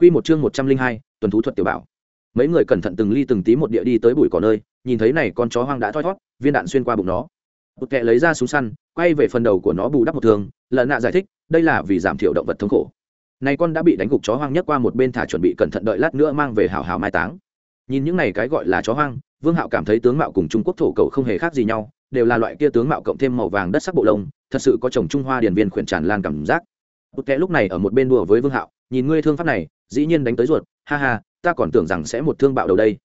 Quy một chương một trăm linh hai, tuần thú thuật tiểu bảo. Mấy người cẩn thận từng ly từng tí một địa đi tới bụi cỏ nơi, nhìn thấy này con chó hoang đã thoi thoát, viên đạn xuyên qua bụng nó. Bụt kệ lấy ra súng săn, quay về phần đầu của nó bù đắp một thương, lợn nạ giải thích, đây là vì giảm thiểu động vật thống khổ. Này con đã bị đánh gục chó hoang nhất qua một bên thả chuẩn bị cẩn thận đợi lát nữa mang về hảo hảo mai táng. Nhìn những này cái gọi là chó hoang, Vương Hạo cảm thấy tướng mạo cùng Trung Quốc thổ cậu không hề khác gì nhau, đều là loại kia tướng mạo cộng thêm màu vàng đất sắc bộ lông, thật sự có chồng Trung Hoa điển viên khuyển tràn lan cảm giác. Bụt kẽ lúc này ở một bên đùa với Vương Hạo, nhìn ngươi thương pháp này, dĩ nhiên đánh tới ruột ha ha ta còn tưởng rằng sẽ một thương bạo đầu đây.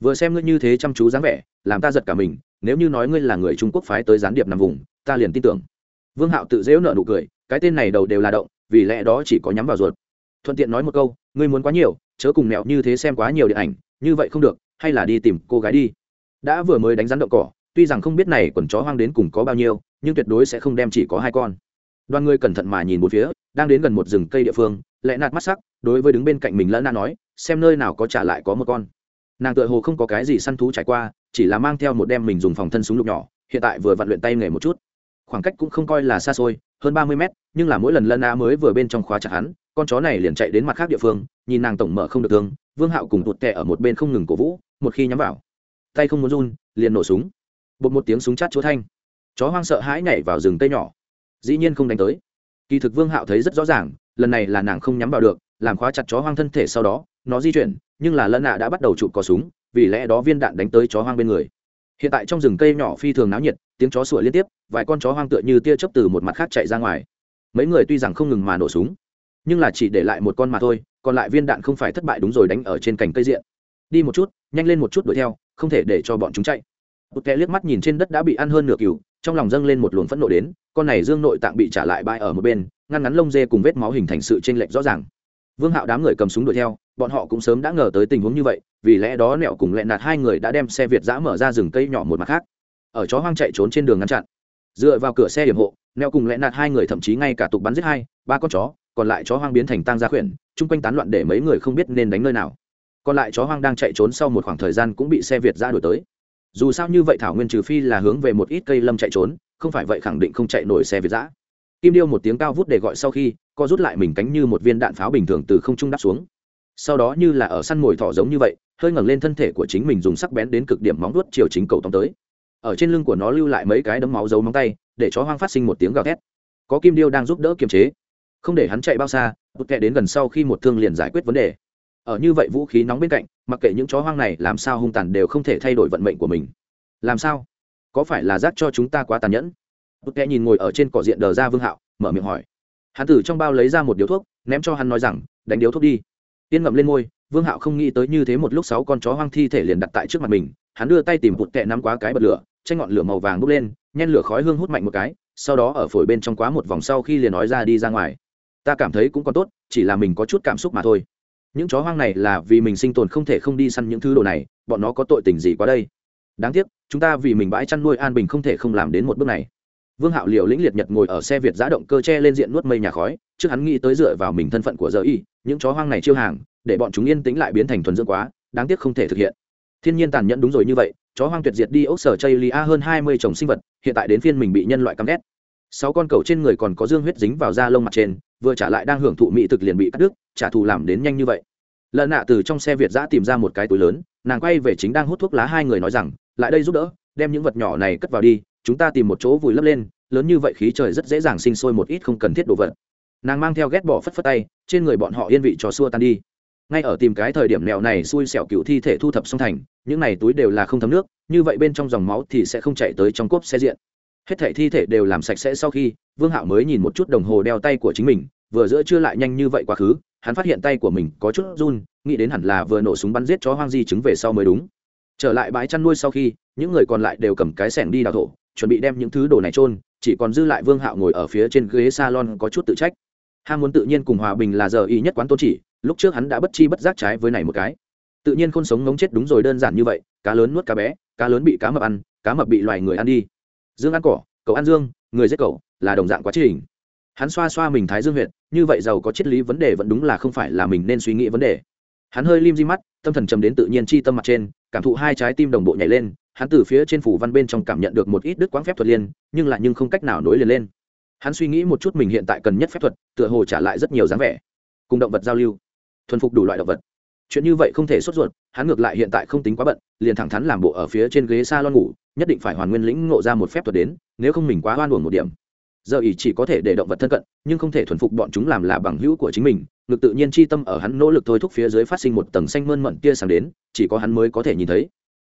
Vừa xem ngươi như thế chăm chú dáng vẻ làm ta giật cả mình nếu như nói ngươi là người trung quốc phái tới gián điệp nằm vùng ta liền tin tưởng. Vương hạo tự dễu nợ nụ cười cái tên này đầu đều là động vì lẽ đó chỉ có nhắm vào ruột. Thuận tiện nói một câu ngươi muốn quá nhiều chớ cùng mẹo như thế xem quá nhiều điện ảnh như vậy không được hay là đi tìm cô gái đi. Đã vừa mới đánh rắn động cỏ tuy rằng không biết này quần chó hoang đến cùng có bao nhiêu nhưng tuyệt đối sẽ không đem chỉ có hai con đoàn người cẩn thận mà nhìn một phía, đang đến gần một rừng cây địa phương, lẽ nạt mắt sắc, đối với đứng bên cạnh mình lẫn na nói, xem nơi nào có trả lại có một con. Nàng tựa hồ không có cái gì săn thú trải qua, chỉ là mang theo một đem mình dùng phòng thân súng lục nhỏ, hiện tại vừa vặn luyện tay nghề một chút. Khoảng cách cũng không coi là xa xôi, hơn ba mươi mét, nhưng là mỗi lần lân a mới vừa bên trong khóa chặt hắn, con chó này liền chạy đến mặt khác địa phương, nhìn nàng tổng mở không được thương, vương hạo cùng tụt kẹ ở một bên không ngừng cổ vũ, một khi nhắm vào, tay không muốn run, liền nổ súng. Bột một tiếng súng chát chúa thanh. Chó hoang sợ hãi nhảy vào rừng tây nhỏ dĩ nhiên không đánh tới. Kỳ thực vương hạo thấy rất rõ ràng, lần này là nàng không nhắm vào được, làm khóa chặt chó hoang thân thể sau đó, nó di chuyển, nhưng là lân nạ đã bắt đầu chụp cò súng, vì lẽ đó viên đạn đánh tới chó hoang bên người. Hiện tại trong rừng cây nhỏ phi thường náo nhiệt, tiếng chó sủa liên tiếp, vài con chó hoang tựa như tia chớp từ một mặt khác chạy ra ngoài. Mấy người tuy rằng không ngừng mà nổ súng, nhưng là chỉ để lại một con mà thôi, còn lại viên đạn không phải thất bại đúng rồi đánh ở trên cành cây diện. Đi một chút, nhanh lên một chút đuổi theo, không thể để cho bọn chúng chạy. Một kẻ liếc mắt nhìn trên đất đã bị ăn hơn nửa cừu trong lòng dâng lên một luồng phẫn nộ đến, con này dương nội tạng bị trả lại bãi ở một bên, ngăn ngắn lông dê cùng vết máu hình thành sự chênh lệch rõ ràng. Vương hạo đám người cầm súng đuổi theo, bọn họ cũng sớm đã ngờ tới tình huống như vậy, vì lẽ đó nẹo cùng lẹ nạt hai người đã đem xe việt giã mở ra rừng cây nhỏ một mặt khác. Ở chó hoang chạy trốn trên đường ngăn chặn. Dựa vào cửa xe hiểm hộ, nẹo cùng lẹ nạt hai người thậm chí ngay cả tục bắn giết hai, ba con chó, còn lại chó hoang biến thành tang gia khuyển, chung quanh tán loạn để mấy người không biết nên đánh nơi nào. Còn lại chó hoang đang chạy trốn sau một khoảng thời gian cũng bị xe việt giã đuổi tới dù sao như vậy thảo nguyên trừ phi là hướng về một ít cây lâm chạy trốn, không phải vậy khẳng định không chạy nổi xe việt giã. Kim điêu một tiếng cao vút để gọi sau khi, co rút lại mình cánh như một viên đạn pháo bình thường từ không trung đáp xuống. Sau đó như là ở săn mồi thỏ giống như vậy, hơi ngẩng lên thân thể của chính mình dùng sắc bén đến cực điểm móng đuốt chiều chính cầu tóm tới. Ở trên lưng của nó lưu lại mấy cái đấm máu dấu móng tay, để chó hoang phát sinh một tiếng gào thét. Có kim điêu đang giúp đỡ kiềm chế. Không để hắn chạy bao xa bụt kẹ đến gần sau khi một thương liền giải quyết vấn đề ở như vậy vũ khí nóng bên cạnh, mặc kệ những chó hoang này làm sao hung tàn đều không thể thay đổi vận mệnh của mình. Làm sao? Có phải là rác cho chúng ta quá tàn nhẫn? Bụt kẹ nhìn ngồi ở trên cỏ diện đờ ra vương hạo, mở miệng hỏi. Hắn từ trong bao lấy ra một điếu thuốc, ném cho hắn nói rằng, đánh điếu thuốc đi. Tiên ngậm lên môi vương hạo không nghĩ tới như thế một lúc sáu con chó hoang thi thể liền đặt tại trước mặt mình. Hắn đưa tay tìm bụt kẹ nắm quá cái bật lửa, tranh ngọn lửa màu vàng bốc lên, nhen lửa khói hương hút mạnh một cái, sau đó ở phổi bên trong quá một vòng sau khi liền nói ra đi ra ngoài. Ta cảm thấy cũng còn tốt, chỉ là mình có chút cảm xúc mà thôi những chó hoang này là vì mình sinh tồn không thể không đi săn những thứ đồ này, bọn nó có tội tình gì quá đây? Đáng tiếc, chúng ta vì mình bãi chăn nuôi an bình không thể không làm đến một bước này. Vương hạo liều lĩnh liệt nhật ngồi ở xe việt giã động cơ che lên diện nuốt mây nhà khói, trước hắn nghĩ tới dựa vào mình thân phận của giờ y, những chó hoang này chiêu hàng, để bọn chúng yên tĩnh lại biến thành thuần dưỡng quá, đáng tiếc không thể thực hiện. Thiên nhiên tàn nhẫn đúng rồi như vậy, chó hoang tuyệt diệt đi ốc sở chây lia hơn hai mươi trồng sinh vật, hiện tại đến phiên mình bị nhân loại căm ghét. Sáu con cầu trên người còn có dương huyết dính vào da lông mặt trên vừa trả lại đang hưởng thụ mỹ thực liền bị cắt đứt, trả thù làm đến nhanh như vậy. Lợn nạ từ trong xe việt giã tìm ra một cái túi lớn, nàng quay về chính đang hút thuốc lá hai người nói rằng, lại đây giúp đỡ, đem những vật nhỏ này cất vào đi, chúng ta tìm một chỗ vùi lấp lên, lớn như vậy khí trời rất dễ dàng sinh sôi một ít không cần thiết đồ vật. Nàng mang theo ghét bỏ phất phất tay, trên người bọn họ yên vị cho xua tan đi. Ngay ở tìm cái thời điểm nẹo này xui xẻo cựu thi thể thu thập xong thành, những này túi đều là không thấm nước, như vậy bên trong dòng máu thì sẽ không chạy tới trong cốp xe diện hết thảy thi thể đều làm sạch sẽ sau khi, vương hạo mới nhìn một chút đồng hồ đeo tay của chính mình, vừa giữa chưa lại nhanh như vậy quá khứ, hắn phát hiện tay của mình có chút run, nghĩ đến hẳn là vừa nổ súng bắn giết chó hoang di chứng về sau mới đúng. Trở lại bãi chăn nuôi sau khi, những người còn lại đều cầm cái sẻng đi đào thổ, chuẩn bị đem những thứ đồ này trôn chỉ còn dư lại vương hạo ngồi ở phía trên ghế salon có chút tự trách. Ham muốn tự nhiên cùng hòa bình là giờ y nhất quán tôn chỉ, lúc trước hắn đã bất chi bất giác trái với này một cái. Tự nhiên khôn sống ngống chết đúng rồi đơn giản như vậy, cá lớn nuốt cá bé, cá lớn bị cá mập ăn, cá mập bị loài người ăn đi dương ăn cỏ, cậu ăn dương, người giết cậu, là đồng dạng quá trình. Hắn xoa xoa mình thái dương huyện như vậy giàu có triết lý vấn đề vẫn đúng là không phải là mình nên suy nghĩ vấn đề. Hắn hơi lim di mắt, tâm thần trầm đến tự nhiên chi tâm mặt trên, cảm thụ hai trái tim đồng bộ nhảy lên, hắn từ phía trên phủ văn bên trong cảm nhận được một ít đức quáng phép thuật liên, nhưng lại nhưng không cách nào nối liền lên. Hắn suy nghĩ một chút mình hiện tại cần nhất phép thuật, tựa hồ trả lại rất nhiều dáng vẻ. Cùng động vật giao lưu. Thuần phục đủ loại động vật chuyện như vậy không thể sốt ruột, hắn ngược lại hiện tại không tính quá bận, liền thẳng thắn làm bộ ở phía trên ghế s a lon ngủ, nhất định phải hoàn nguyên lĩnh ngộ ra một phép thuật đến, nếu không mình quá hoan uổng một điểm. Giờ ý chỉ có thể để động vật thân cận, nhưng không thể thuần phục bọn chúng làm là bằng hữu của chính mình, ngực tự nhiên chi tâm ở hắn nỗ lực thôi thúc phía dưới phát sinh một tầng xanh mơn mận tia sáng đến, chỉ có hắn mới có thể nhìn thấy.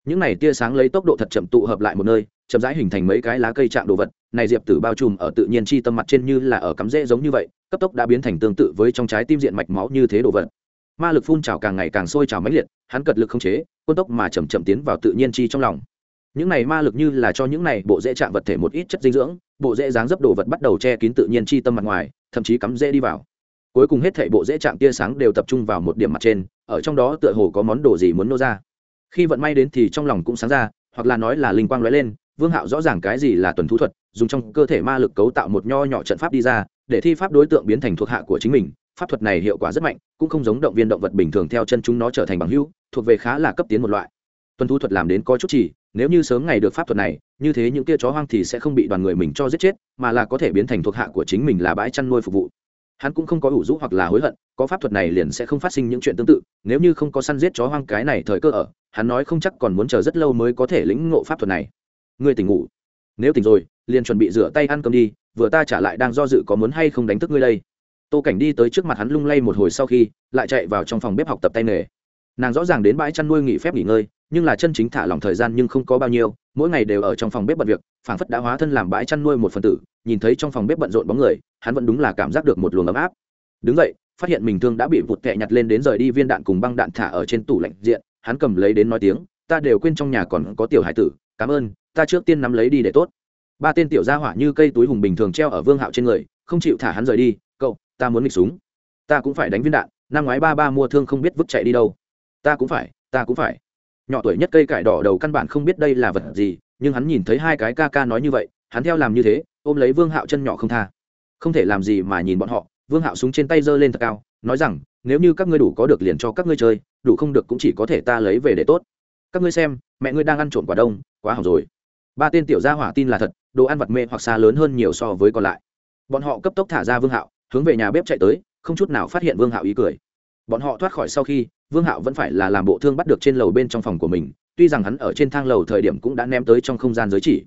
Những này tia sáng lấy tốc độ thật chậm tụ hợp lại một nơi, chậm rãi hình thành mấy cái lá cây chạm đồ vật, này diệp tử bao trùm ở tự nhiên chi tâm mặt trên như là ở cắm rễ giống như vậy, cấp tốc đã biến thành tương tự với trong trái tim diện mạch máu như thế đồ vật ma lực phun trào càng ngày càng sôi trào mãnh liệt, hắn cật lực không chế, quân tốc mà chậm chậm tiến vào tự nhiên chi trong lòng. Những này ma lực như là cho những này bộ dễ chạm vật thể một ít chất dinh dưỡng, bộ dễ dáng dấp đồ vật bắt đầu che kín tự nhiên chi tâm mặt ngoài, thậm chí cắm dễ đi vào. Cuối cùng hết thảy bộ dễ chạm tia sáng đều tập trung vào một điểm mặt trên, ở trong đó tựa hồ có món đồ gì muốn nô ra. Khi vận may đến thì trong lòng cũng sáng ra, hoặc là nói là linh quang lóe lên, vương hạo rõ ràng cái gì là tuần thú thuật, dùng trong cơ thể ma lực cấu tạo một nho nhỏ trận pháp đi ra, để thi pháp đối tượng biến thành thuộc hạ của chính mình pháp thuật này hiệu quả rất mạnh, cũng không giống động viên động vật bình thường theo chân chúng nó trở thành bằng hữu, thuộc về khá là cấp tiến một loại. Tuân thu thuật làm đến có chút chỉ nếu như sớm ngày được pháp thuật này, như thế những tia chó hoang thì sẽ không bị đoàn người mình cho giết chết, mà là có thể biến thành thuộc hạ của chính mình là bãi chăn nuôi phục vụ. Hắn cũng không có ủ rũ hoặc là hối hận, có pháp thuật này liền sẽ không phát sinh những chuyện tương tự, nếu như không có săn giết chó hoang cái này thời cơ ở, hắn nói không chắc còn muốn chờ rất lâu mới có thể lĩnh ngộ pháp thuật này. Người tỉnh ngủ. Nếu tỉnh rồi, liền chuẩn bị rửa tay ăn cơm đi, vừa ta trả lại đang do dự có muốn hay không đánh thức ngươi đây tô cảnh đi tới trước mặt hắn lung lay một hồi sau khi, lại chạy vào trong phòng bếp học tập tay nghề. Nàng rõ ràng đến bãi chăn nuôi nghỉ phép nghỉ ngơi, nhưng là chân chính thả lỏng thời gian nhưng không có bao nhiêu, mỗi ngày đều ở trong phòng bếp bận việc, phảng phất đã hóa thân làm bãi chăn nuôi một phần tử, nhìn thấy trong phòng bếp bận rộn bóng người, hắn vẫn đúng là cảm giác được một luồng ấm áp. Đứng vậy phát hiện mình thương đã bị vụt kẹ nhặt lên đến rời đi viên đạn cùng băng đạn thả ở trên tủ lạnh diện, hắn cầm lấy đến nói tiếng, ta đều quên trong nhà còn có tiểu hải tử, cảm ơn, ta trước tiên nắm lấy đi để tốt. Ba tên tiểu gia hỏa như cây túi hùng bình thường treo ở vương hạo trên người, không chịu thả hắn rời đi ta muốn nghịch súng. Ta cũng phải đánh viên đạn, năm ngoái ba ba mua thương không biết vứt chạy đi đâu. Ta cũng phải, ta cũng phải. Nhỏ tuổi nhất cây cải đỏ đầu căn bản không biết đây là vật gì, nhưng hắn nhìn thấy hai cái ca ca nói như vậy, hắn theo làm như thế, ôm lấy vương hạo chân nhỏ không tha. Không thể làm gì mà nhìn bọn họ, vương hạo súng trên tay giơ lên thật cao, nói rằng, nếu như các ngươi đủ có được liền cho các ngươi chơi, đủ không được cũng chỉ có thể ta lấy về để tốt. Các ngươi xem, mẹ ngươi đang ăn trộm quả đông, quá hỏng rồi. Ba tên tiểu gia hỏa tin là thật, đồ ăn vật mê hoặc xa lớn hơn nhiều so với còn lại. Bọn họ cấp tốc thả ra vương hạo hướng về nhà bếp chạy tới, không chút nào phát hiện vương hạo ý cười. Bọn họ thoát khỏi sau khi, vương hạo vẫn phải là làm bộ thương bắt được trên lầu bên trong phòng của mình, tuy rằng hắn ở trên thang lầu thời điểm cũng đã ném tới trong không gian giới chỉ.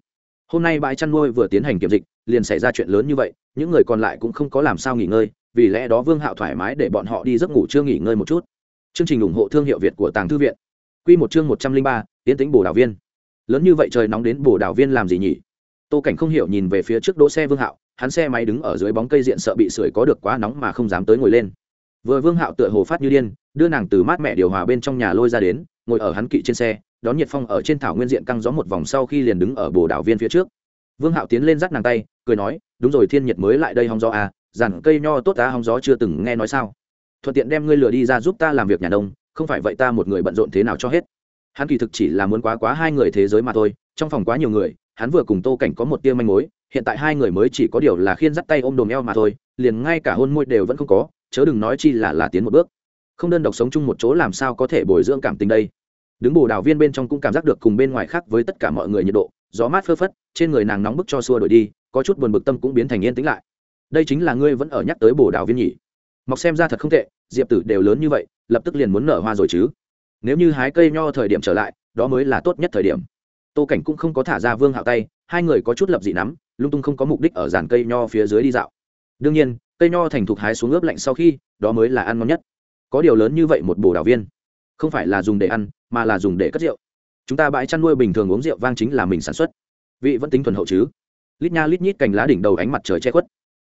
Hôm nay bãi chăn nuôi vừa tiến hành kiểm dịch, liền xảy ra chuyện lớn như vậy, những người còn lại cũng không có làm sao nghỉ ngơi, vì lẽ đó vương hạo thoải mái để bọn họ đi giấc ngủ chưa nghỉ ngơi một chút. Chương trình ủng hộ thương hiệu việt của tàng thư viện. Q một chương một trăm linh ba tiến tính bồ đào viên. Lớn như vậy trời nóng đến bồ đào viên làm gì nhỉ? Tô cảnh không hiểu nhìn về phía trước đỗ xe vương hạo hắn xe máy đứng ở dưới bóng cây diện sợ bị sưởi có được quá nóng mà không dám tới ngồi lên. Vừa vương hạo tựa hồ phát như điên, đưa nàng từ mát mẹ điều hòa bên trong nhà lôi ra đến, ngồi ở hắn kỵ trên xe, đón nhiệt phong ở trên thảo nguyên diện căng gió một vòng sau khi liền đứng ở bồ đảo viên phía trước. Vương hạo tiến lên dắt nàng tay, cười nói, đúng rồi, thiên nhiệt mới lại đây hóng gió à rằng cây nho tốt ta hóng gió chưa từng nghe nói sao. Thuận tiện đem ngươi lừa đi ra giúp ta làm việc nhà nông, không phải vậy ta một người bận rộn thế nào cho hết. Hắn kỳ thực chỉ là muốn quá quá hai người thế giới mà thôi, trong phòng quá nhiều người, hắn vừa cùng tô cảnh có một tia manh mối hiện tại hai người mới chỉ có điều là khiên dắt tay ôm đồm eo mà thôi, liền ngay cả hôn môi đều vẫn không có, chớ đừng nói chi là là tiến một bước. Không đơn độc sống chung một chỗ làm sao có thể bồi dưỡng cảm tình đây? Đứng bồ đào viên bên trong cũng cảm giác được cùng bên ngoài khác với tất cả mọi người nhiệt độ, gió mát phơ phất, trên người nàng nóng bức cho xua đổi đi, có chút buồn bực tâm cũng biến thành yên tĩnh lại. Đây chính là ngươi vẫn ở nhắc tới bồ đào viên nhỉ? Mọc xem ra thật không tệ, diệp tử đều lớn như vậy, lập tức liền muốn nở hoa rồi chứ. Nếu như hái cây nho thời điểm trở lại, đó mới là tốt nhất thời điểm. Tô cảnh cũng không có thả ra vương hạo tay, hai người có chút lập dị nắm lung tung không có mục đích ở dàn cây nho phía dưới đi dạo. Đương nhiên, cây nho thành thục hái xuống ướp lạnh sau khi, đó mới là ăn ngon nhất. Có điều lớn như vậy một bồ đào viên, không phải là dùng để ăn, mà là dùng để cất rượu. Chúng ta bãi chăn nuôi bình thường uống rượu vang chính là mình sản xuất. Vị vẫn tính thuần hậu chứ? Lít nha lít nhít cành lá đỉnh đầu ánh mặt trời che khuất.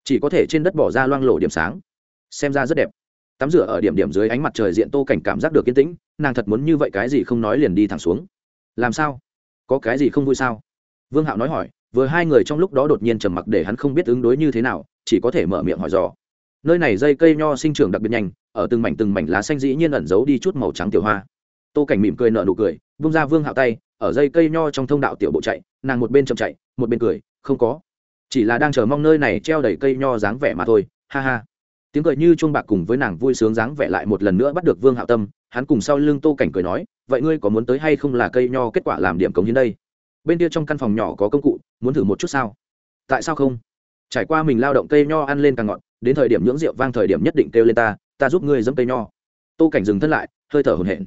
Chỉ có thể trên đất bỏ ra loang lộ điểm sáng. Xem ra rất đẹp. Tắm rửa ở điểm điểm dưới ánh mặt trời diện tô cảnh cảm giác được yên tĩnh, nàng thật muốn như vậy cái gì không nói liền đi thẳng xuống. Làm sao? Có cái gì không vui sao? Vương hạo nói hỏi vừa hai người trong lúc đó đột nhiên trầm mặc để hắn không biết ứng đối như thế nào, chỉ có thể mở miệng hỏi dò. Nơi này dây cây nho sinh trưởng đặc biệt nhanh, ở từng mảnh từng mảnh lá xanh dĩ nhiên ẩn giấu đi chút màu trắng tiểu hoa. Tô cảnh mỉm cười nở nụ cười, vung ra vương hạo tay, ở dây cây nho trong thông đạo tiểu bộ chạy, nàng một bên chậm chạy, một bên cười, không có. Chỉ là đang chờ mong nơi này treo đầy cây nho dáng vẻ mà thôi, ha ha. Tiếng cười như chuông bạc cùng với nàng vui sướng dáng vẻ lại một lần nữa bắt được vương hạo tâm, hắn cùng sau lưng tô cảnh cười nói, vậy ngươi có muốn tới hay không là cây nho kết quả làm điểm cống hiến đây? Bên kia trong căn phòng nhỏ có công cụ muốn thử một chút sao? Tại sao không? Trải qua mình lao động cây nho ăn lên càng ngọt, đến thời điểm nhưỡng rượu vang thời điểm nhất định kêu lên ta ta giúp ngươi dẫm cây nho. Tô cảnh dừng thân lại, hơi thở hồn hển.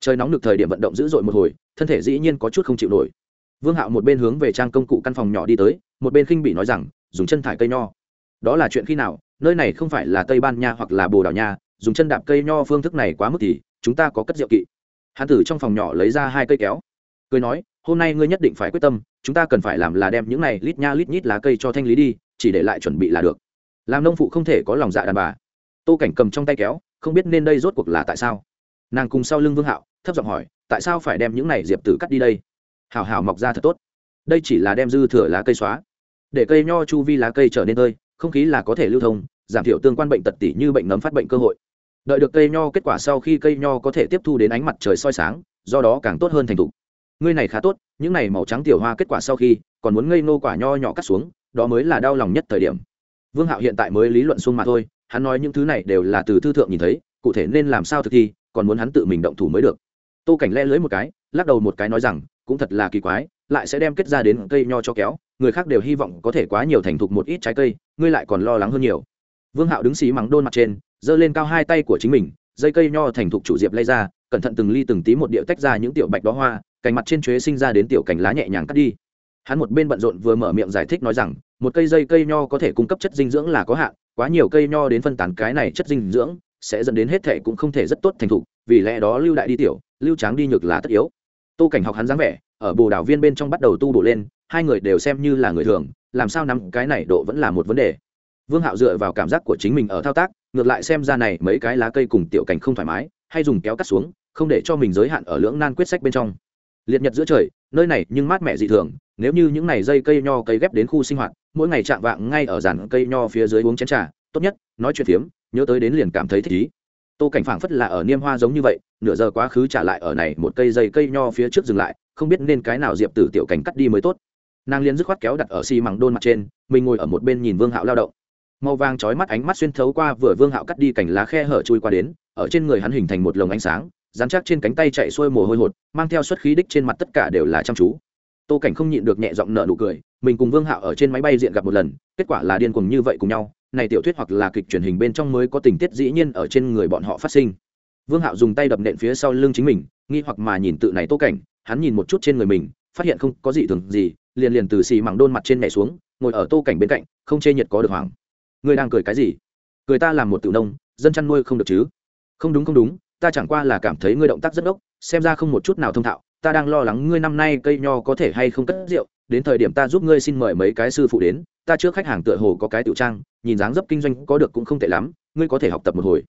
Trời nóng được thời điểm vận động dữ dội một hồi, thân thể dĩ nhiên có chút không chịu nổi. Vương hạo một bên hướng về trang công cụ căn phòng nhỏ đi tới, một bên khinh bị nói rằng, dùng chân thải cây nho. Đó là chuyện khi nào, nơi này không phải là tây ban nha hoặc là bồ đào nha, dùng chân đạp cây nho phương thức này quá mức thì, chúng ta có cất rượu kỵ. Hãn tử trong phòng nhỏ lấy ra hai cây kéo cười nói, hôm nay ngươi nhất định phải quyết tâm, chúng ta cần phải làm là đem những này lít nha lít nhít lá cây cho thanh lý đi, chỉ để lại chuẩn bị là được. Làm nông phụ không thể có lòng dạ đàn bà. Tô cảnh cầm trong tay kéo, không biết nên đây rốt cuộc là tại sao. Nàng cùng sau lưng vương hạo, thấp giọng hỏi, tại sao phải đem những này diệp tử cắt đi đây? Hào hào mọc ra thật tốt. Đây chỉ là đem dư thừa lá cây xóa, để cây nho chu vi lá cây trở nên tơi, không khí là có thể lưu thông, giảm thiểu tương quan bệnh tật tỷ như bệnh nấm phát bệnh cơ hội. Đợi được cây nho kết quả sau khi cây nho có thể tiếp thu đến ánh mặt trời soi sáng, do đó càng tốt hơn thành thục ngươi này khá tốt, những này màu trắng tiểu hoa kết quả sau khi, còn muốn ngây nô quả nho nhỏ cắt xuống, đó mới là đau lòng nhất thời điểm. Vương hạo hiện tại mới lý luận xung mà thôi, hắn nói những thứ này đều là từ thư thượng nhìn thấy, cụ thể nên làm sao thực thi, còn muốn hắn tự mình động thủ mới được. Tô cảnh le lưới một cái, lắc đầu một cái nói rằng, cũng thật là kỳ quái, lại sẽ đem kết ra đến cây nho cho kéo, người khác đều hy vọng có thể quá nhiều thành thục một ít trái cây, ngươi lại còn lo lắng hơn nhiều. Vương hạo đứng xí mắng đôn mặt trên, giơ lên cao hai tay của chính mình, dây cây nho thành thục chủ diệp lay ra cẩn thận từng ly từng tí một điệu tách ra những tiểu bạch đó hoa, cành mặt trên chuế sinh ra đến tiểu cành lá nhẹ nhàng cắt đi. Hắn một bên bận rộn vừa mở miệng giải thích nói rằng, một cây dây cây nho có thể cung cấp chất dinh dưỡng là có hạn, quá nhiều cây nho đến phân tán cái này chất dinh dưỡng sẽ dẫn đến hết thể cũng không thể rất tốt thành thục, vì lẽ đó lưu đại đi tiểu, lưu tráng đi nhược là tất yếu. Tô cảnh học hắn dáng vẻ, ở bồ đảo viên bên trong bắt đầu tu bổ lên, hai người đều xem như là người thường, làm sao nắm cái này độ vẫn là một vấn đề. Vương hạo dựa vào cảm giác của chính mình ở thao tác, ngược lại xem ra này mấy cái lá cây cùng tiểu cảnh không thoải mái, hay dùng kéo cắt xuống không để cho mình giới hạn ở lưỡng nan quyết sách bên trong. Liệt nhật giữa trời, nơi này nhưng mát mẻ dị thường, nếu như những ngày dây cây nho cây ghép đến khu sinh hoạt, mỗi ngày chạm vạng ngay ở dàn cây nho phía dưới uống chén trà, tốt nhất, nói chuyện phiếm, nhớ tới đến liền cảm thấy thích ý. Tô cảnh phảng phất là ở niêm hoa giống như vậy, nửa giờ quá khứ trả lại ở này một cây dây cây nho phía trước dừng lại, không biết nên cái nào diệp tử tiểu cảnh cắt đi mới tốt. Nàng liên dứt khoát kéo đặt ở xi măng đôn mặt trên, mình ngồi ở một bên nhìn vương hạo lao động. Màu vàng chói mắt ánh mắt xuyên thấu qua vừa vương hạo cắt đi cảnh lá khe hở chui qua đến, ở trên người hắn hình thành một lồng ánh sáng dán chắc trên cánh tay chạy xuôi mồ hôi hột, mang theo suất khí đích trên mặt tất cả đều là chăm chú. Tô cảnh không nhịn được nhẹ giọng nợ nụ cười, mình cùng vương hạo ở trên máy bay diện gặp một lần, kết quả là điên cuồng như vậy cùng nhau, này tiểu thuyết hoặc là kịch truyền hình bên trong mới có tình tiết dĩ nhiên ở trên người bọn họ phát sinh. Vương hạo dùng tay đập nện phía sau lưng chính mình, nghi hoặc mà nhìn tự này tô cảnh, hắn nhìn một chút trên người mình, phát hiện không có gì thường gì, liền liền từ xì mảng đôn mặt trên nhảy xuống, ngồi ở tô cảnh bên cạnh, không chê nhiệt có được hoàng ngươi đang cười cái gì? Cười ta làm một tự nông, dân chăn nuôi không được chứ? Không đúng không đúng ta chẳng qua là cảm thấy ngươi động tác rất ốc xem ra không một chút nào thông thạo, ta đang lo lắng ngươi năm nay cây nho có thể hay không cất rượu, đến thời điểm ta giúp ngươi xin mời mấy cái sư phụ đến, ta trước khách hàng tựa hồ có cái tiểu trang, nhìn dáng dấp kinh doanh có được cũng không tệ lắm, ngươi có thể học tập một hồi.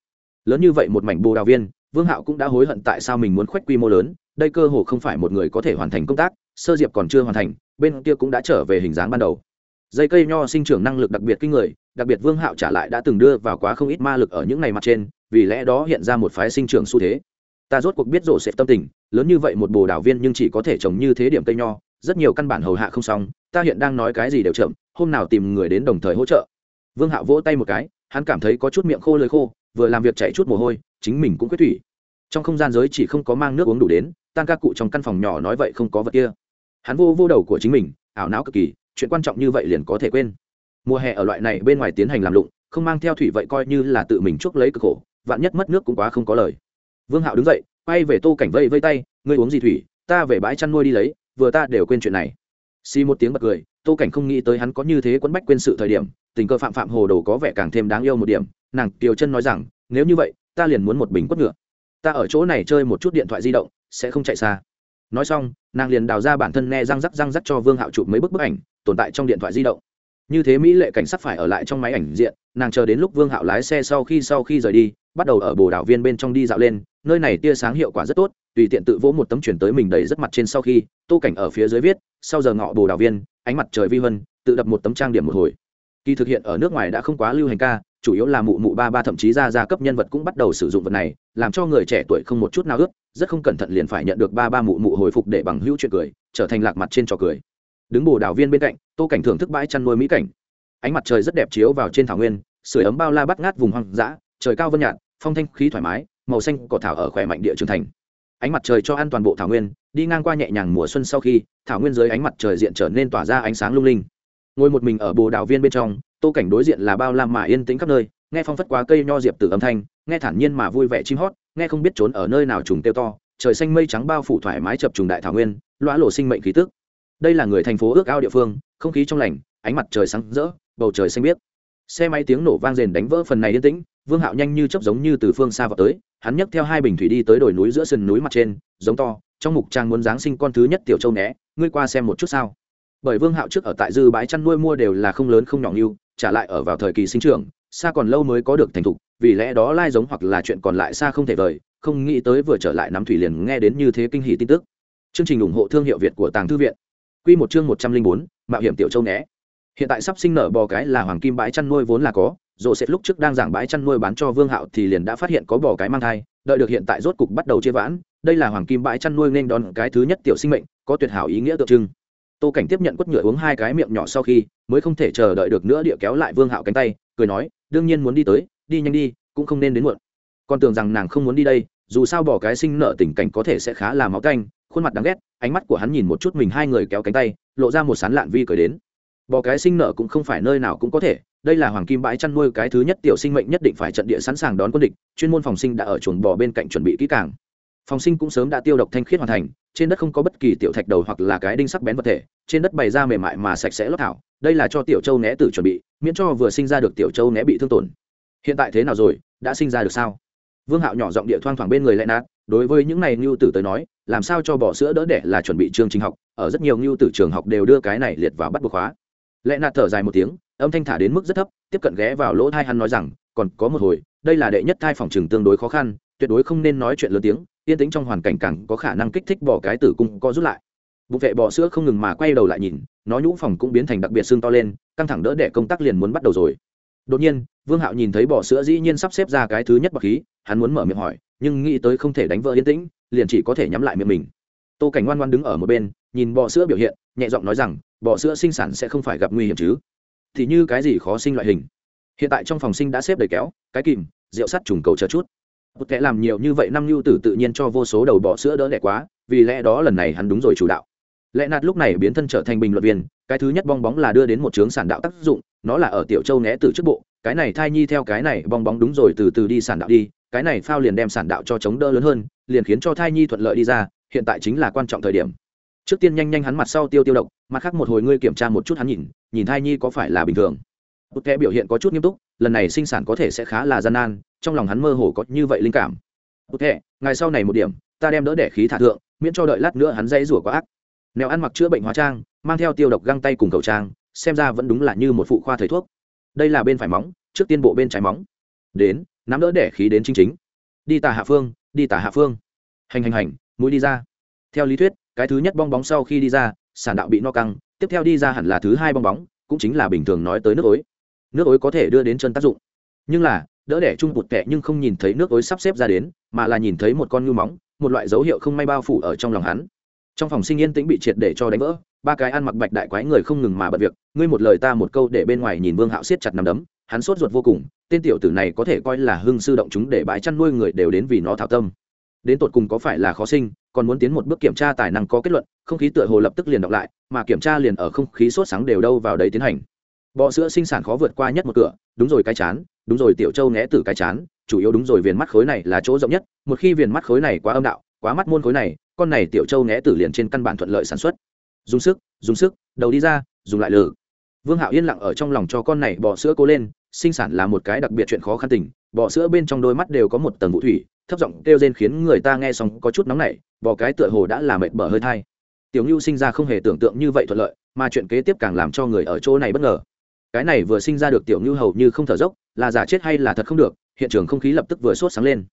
Lớn như vậy một mảnh bồ đào viên, vương hạo cũng đã hối hận tại sao mình muốn khoách quy mô lớn, đây cơ hồ không phải một người có thể hoàn thành công tác, sơ diệp còn chưa hoàn thành, bên kia cũng đã trở về hình dáng ban đầu. Dây cây nho sinh trưởng năng lực đặc biệt kinh người, đặc biệt vương hạo trả lại đã từng đưa vào quá không ít ma lực ở những ngày mặt trên vì lẽ đó hiện ra một phái sinh trưởng xu thế. Ta rốt cuộc biết rộ sẽ tâm tình, lớn như vậy một bồ đào viên nhưng chỉ có thể trồng như thế điểm cây nho, rất nhiều căn bản hầu hạ không xong, ta hiện đang nói cái gì đều chậm, hôm nào tìm người đến đồng thời hỗ trợ. Vương hạo vỗ tay một cái, hắn cảm thấy có chút miệng khô lưỡi khô, vừa làm việc chạy chút mồ hôi, chính mình cũng quyết thủy. Trong không gian giới chỉ không có mang nước uống đủ đến tan ca cụ trong căn phòng nhỏ nói vậy không có vật kia. Hắn vô vô đầu của chính mình, ảo não cực kỳ, chuyện quan trọng như vậy liền có thể quên. Mùa hè ở loại này bên ngoài tiến hành làm lụng, không mang theo thủy vậy coi như là tự mình chuốc lấy cực khổ vạn nhất mất nước cũng quá không có lời. Vương hạo đứng dậy, quay về tô cảnh vây vây tay, ngươi uống gì thủy? Ta về bãi chăn nuôi đi lấy, vừa ta đều quên chuyện này. Xì một tiếng bật cười, tô cảnh không nghĩ tới hắn có như thế quấn bách quên sự thời điểm, tình cơ phạm phạm hồ đồ có vẻ càng thêm đáng yêu một điểm. Nàng kiều chân nói rằng, nếu như vậy, ta liền muốn một bình quất ngựa. Ta ở chỗ này chơi một chút điện thoại di động, sẽ không chạy xa. Nói xong, nàng liền đào ra bản thân nghe răng rắc răng rắc cho vương hạo chụp mấy bức bức ảnh, tồn tại trong điện thoại di động. Như thế mỹ lệ cảnh sắc phải ở lại trong máy ảnh diện, nàng chờ đến lúc vương hạo lái xe sau khi sau khi rời đi bắt đầu ở bồ đảo viên bên trong đi dạo lên, nơi này tia sáng hiệu quả rất tốt, tùy tiện tự vỗ một tấm chuyển tới mình đầy rất mặt trên sau khi, tô cảnh ở phía dưới viết, sau giờ ngọ bồ đảo viên, ánh mặt trời vi vân tự đập một tấm trang điểm một hồi. Kỳ thực hiện ở nước ngoài đã không quá lưu hành ca, chủ yếu là mụ mụ ba ba thậm chí ra ra cấp nhân vật cũng bắt đầu sử dụng vật này, làm cho người trẻ tuổi không một chút nào ước, rất không cẩn thận liền phải nhận được ba ba mụ mụ hồi phục để bằng hữu chuyện cười, trở thành lạc mặt trên trò cười. Đứng bồ đảo viên bên cạnh, tô cảnh thưởng thức bãi chăn nuôi mỹ cảnh. Ánh mặt trời rất đẹp chiếu vào trên thảo nguyên, sưởi ấm bao la bắt ngát vùng hoang dã trời cao vân nhạt, phong thanh khí thoải mái, màu xanh cỏ thảo ở khỏe mạnh địa trường thành. Ánh mặt trời cho ăn toàn bộ thảo nguyên, đi ngang qua nhẹ nhàng mùa xuân sau khi, thảo nguyên dưới ánh mặt trời diện trở nên tỏa ra ánh sáng lung linh. Ngồi một mình ở bồ đào viên bên trong, tô cảnh đối diện là bao la mà yên tĩnh khắp nơi, nghe phong phất quá cây nho diệp từ âm thanh, nghe thản nhiên mà vui vẻ chim hót, nghe không biết trốn ở nơi nào trùng tiêu to, trời xanh mây trắng bao phủ thoải mái chập trùng đại thảo nguyên loã lộ sinh mệnh khí tức. Đây là người thành phố ước ao địa phương, không khí trong lành, ánh mặt trời sáng rỡ, bầu trời xanh biếc. Xe máy tiếng nổ vang rền đánh vỡ phần này yên tĩnh vương hạo nhanh như chấp giống như từ phương xa vào tới, hắn nhấc theo hai bình thủy đi tới đồi núi giữa sườn núi mặt trên, giống to, trong mục trang muốn giáng sinh con thứ nhất tiểu châu né, ngươi qua xem một chút sao. Bởi vương hạo trước ở tại dư bãi chăn nuôi mua đều là không lớn không nhỏ như, trả lại ở vào thời kỳ sinh trưởng, xa còn lâu mới có được thành thục, vì lẽ đó lai giống hoặc là chuyện còn lại xa không thể vời, không nghĩ tới vừa trở lại nắm thủy liền nghe đến như thế kinh hỷ tin tức. Chương trình ủng hộ thương hiệu việt của tàng thư viện. Q một chương một trăm linh bốn, mạo hiểm tiểu châu né. Hiện tại sắp sinh nở bò cái là hoàng kim bãi chăn nuôi vốn là có dồ sẽ lúc trước đang giảng bãi chăn nuôi bán cho vương hạo thì liền đã phát hiện có bò cái mang thai, đợi được hiện tại rốt cục bắt đầu chia vãn, đây là hoàng kim bãi chăn nuôi nên đón cái thứ nhất tiểu sinh mệnh, có tuyệt hảo ý nghĩa tượng trưng. Tô cảnh tiếp nhận quất nhựa uống hai cái miệng nhỏ sau khi, mới không thể chờ đợi được nữa địa kéo lại vương hạo cánh tay, cười nói, đương nhiên muốn đi tới, đi nhanh đi, cũng không nên đến muộn. Con tưởng rằng nàng không muốn đi đây, dù sao bỏ cái sinh nợ tình cảnh có thể sẽ khá là máu canh. Khuôn mặt đáng ghét, ánh mắt của hắn nhìn một chút mình hai người kéo cánh tay, lộ ra một sán lạn vi cười đến. Bỏ cái sinh nợ cũng không phải nơi nào cũng có thể đây là hoàng kim bãi chăn nuôi cái thứ nhất tiểu sinh mệnh nhất định phải trận địa sẵn sàng đón quân địch, chuyên môn phòng sinh đã ở chuồng bò bên cạnh chuẩn bị kỹ càng. Phòng sinh cũng sớm đã tiêu độc thanh khiết hoàn thành, trên đất không có bất kỳ tiểu thạch đầu hoặc là cái đinh sắc bén vật thể, trên đất bày ra mềm mại mà sạch sẽ lót thảo, đây là cho tiểu châu né tử chuẩn bị, miễn cho vừa sinh ra được tiểu châu né bị thương tổn. Hiện tại thế nào rồi, đã sinh ra được sao? Vương hạo nhỏ giọng địa thoang thoảng bên người lại nát đối với những này ngưu tử tới nói, làm sao cho bỏ sữa đỡ đẻ là chuẩn bị chương trình học, ở rất nhiều ngưu tử trường học đều đưa cái này liệt vào bắt buộc khóa. Lẽ nạt thở dài một tiếng âm thanh thả đến mức rất thấp, tiếp cận ghé vào lỗ thai hắn nói rằng, còn có một hồi, đây là đệ nhất thai phòng trường tương đối khó khăn, tuyệt đối không nên nói chuyện lớn tiếng, yên tĩnh trong hoàn cảnh càng có khả năng kích thích bỏ cái tử cung co rút lại. Bụng vệ bò sữa không ngừng mà quay đầu lại nhìn, nó nhũ phòng cũng biến thành đặc biệt xương to lên, căng thẳng đỡ để công tác liền muốn bắt đầu rồi. Đột nhiên, vương hạo nhìn thấy bò sữa dĩ nhiên sắp xếp ra cái thứ nhất bậc khí, hắn muốn mở miệng hỏi, nhưng nghĩ tới không thể đánh vỡ yên tĩnh, liền chỉ có thể nhắm lại miệng mình. Tô cảnh ngoan ngoan đứng ở một bên, nhìn bò sữa biểu hiện, nhẹ giọng nói rằng bò sữa sinh sản sẽ không phải gặp nguy hiểm chứ thì như cái gì khó sinh loại hình. Hiện tại trong phòng sinh đã xếp đầy kéo, cái kìm, rượu sắt trùng cầu chờ chút. Một kẻ làm nhiều như vậy năm lưu tử tự nhiên cho vô số đầu bò sữa đỡ đẻ quá, vì lẽ đó lần này hắn đúng rồi chủ đạo. Lẽ nạt lúc này biến thân trở thành bình luận viên, cái thứ nhất bong bóng là đưa đến một chướng sản đạo tác dụng, nó là ở tiểu châu né từ trước bộ, cái này thai nhi theo cái này bong bóng đúng rồi từ từ đi sản đạo đi, cái này phao liền đem sản đạo cho chống đỡ lớn hơn, liền khiến cho thai nhi thuận lợi đi ra, hiện tại chính là quan trọng thời điểm trước tiên nhanh nhanh hắn mặt sau tiêu tiêu độc, mặt khác một hồi ngươi kiểm tra một chút hắn nhìn nhìn thai nhi có phải là bình thường. Bút kẽ biểu hiện có chút nghiêm túc, lần này sinh sản có thể sẽ khá là gian nan, trong lòng hắn mơ hồ có như vậy linh cảm. Bút kẽ ngày sau này một điểm, ta đem đỡ đẻ khí thả thượng, miễn cho đợi lát nữa hắn dây rủa quá ác. Nèo ăn mặc chữa bệnh hóa trang, mang theo tiêu độc găng tay cùng khẩu trang, xem ra vẫn đúng là như một phụ khoa thầy thuốc. Đây là bên phải móng, trước tiên bộ bên trái móng. Đến, nắm đỡ đẻ khí đến chính chính. Đi tà hạ phương, đi tà hạ phương. Hành hành hành, mũi đi ra. Theo lý thuyết cái thứ nhất bong bóng sau khi đi ra sản đạo bị no căng, tiếp theo đi ra hẳn là thứ hai bong bóng, cũng chính là bình thường nói tới nước ối. Nước ối có thể đưa đến chân tác dụng. Nhưng là, đỡ đẻ chung bụt kẹ nhưng không nhìn thấy nước ối sắp xếp ra đến, mà là nhìn thấy một con ngư móng, một loại dấu hiệu không may bao phủ ở trong lòng hắn. Trong phòng sinh yên tĩnh bị triệt để cho đánh vỡ, ba cái ăn mặc bạch đại quái người không ngừng mà bật việc, ngươi một lời ta một câu để bên ngoài nhìn vương hạo siết chặt nằm đấm, hắn sốt ruột vô cùng, tên tiểu tử này có thể coi là hưng sư động chúng để bãi chăn nuôi người đều đến vì nó thảo tâm. Đến tột cùng có phải là khó sinh còn muốn tiến một bước kiểm tra tài năng có kết luận, không khí tựa hồ lập tức liền đọc lại, mà kiểm tra liền ở không khí sốt sáng đều đâu vào đấy tiến hành. Bọ sữa sinh sản khó vượt qua nhất một cửa, đúng rồi cái chán, đúng rồi tiểu châu né từ cái chán, chủ yếu đúng rồi viền mắt khối này là chỗ rộng nhất, một khi viền mắt khối này quá âm đạo, quá mắt môn khối này, con này tiểu châu né tử liền trên căn bản thuận lợi sản xuất. Dùng sức dùng sức, đầu đi ra, dùng lại lử. Vương hạo yên lặng ở trong lòng cho con này bò sữa cố lên, sinh sản là một cái đặc biệt chuyện khó khăn tình bò sữa bên trong đôi mắt đều có một tầng vũ thủy, thấp giọng kêu rên khiến người ta nghe xong có chút nóng nảy, bò cái tựa hồ đã là mệt bở hơi thai. Tiểu ngưu sinh ra không hề tưởng tượng như vậy thuận lợi, mà chuyện kế tiếp càng làm cho người ở chỗ này bất ngờ. Cái này vừa sinh ra được tiểu ngưu hầu như không thở dốc, là giả chết hay là thật không được, hiện trường không khí lập tức vừa sốt sáng lên.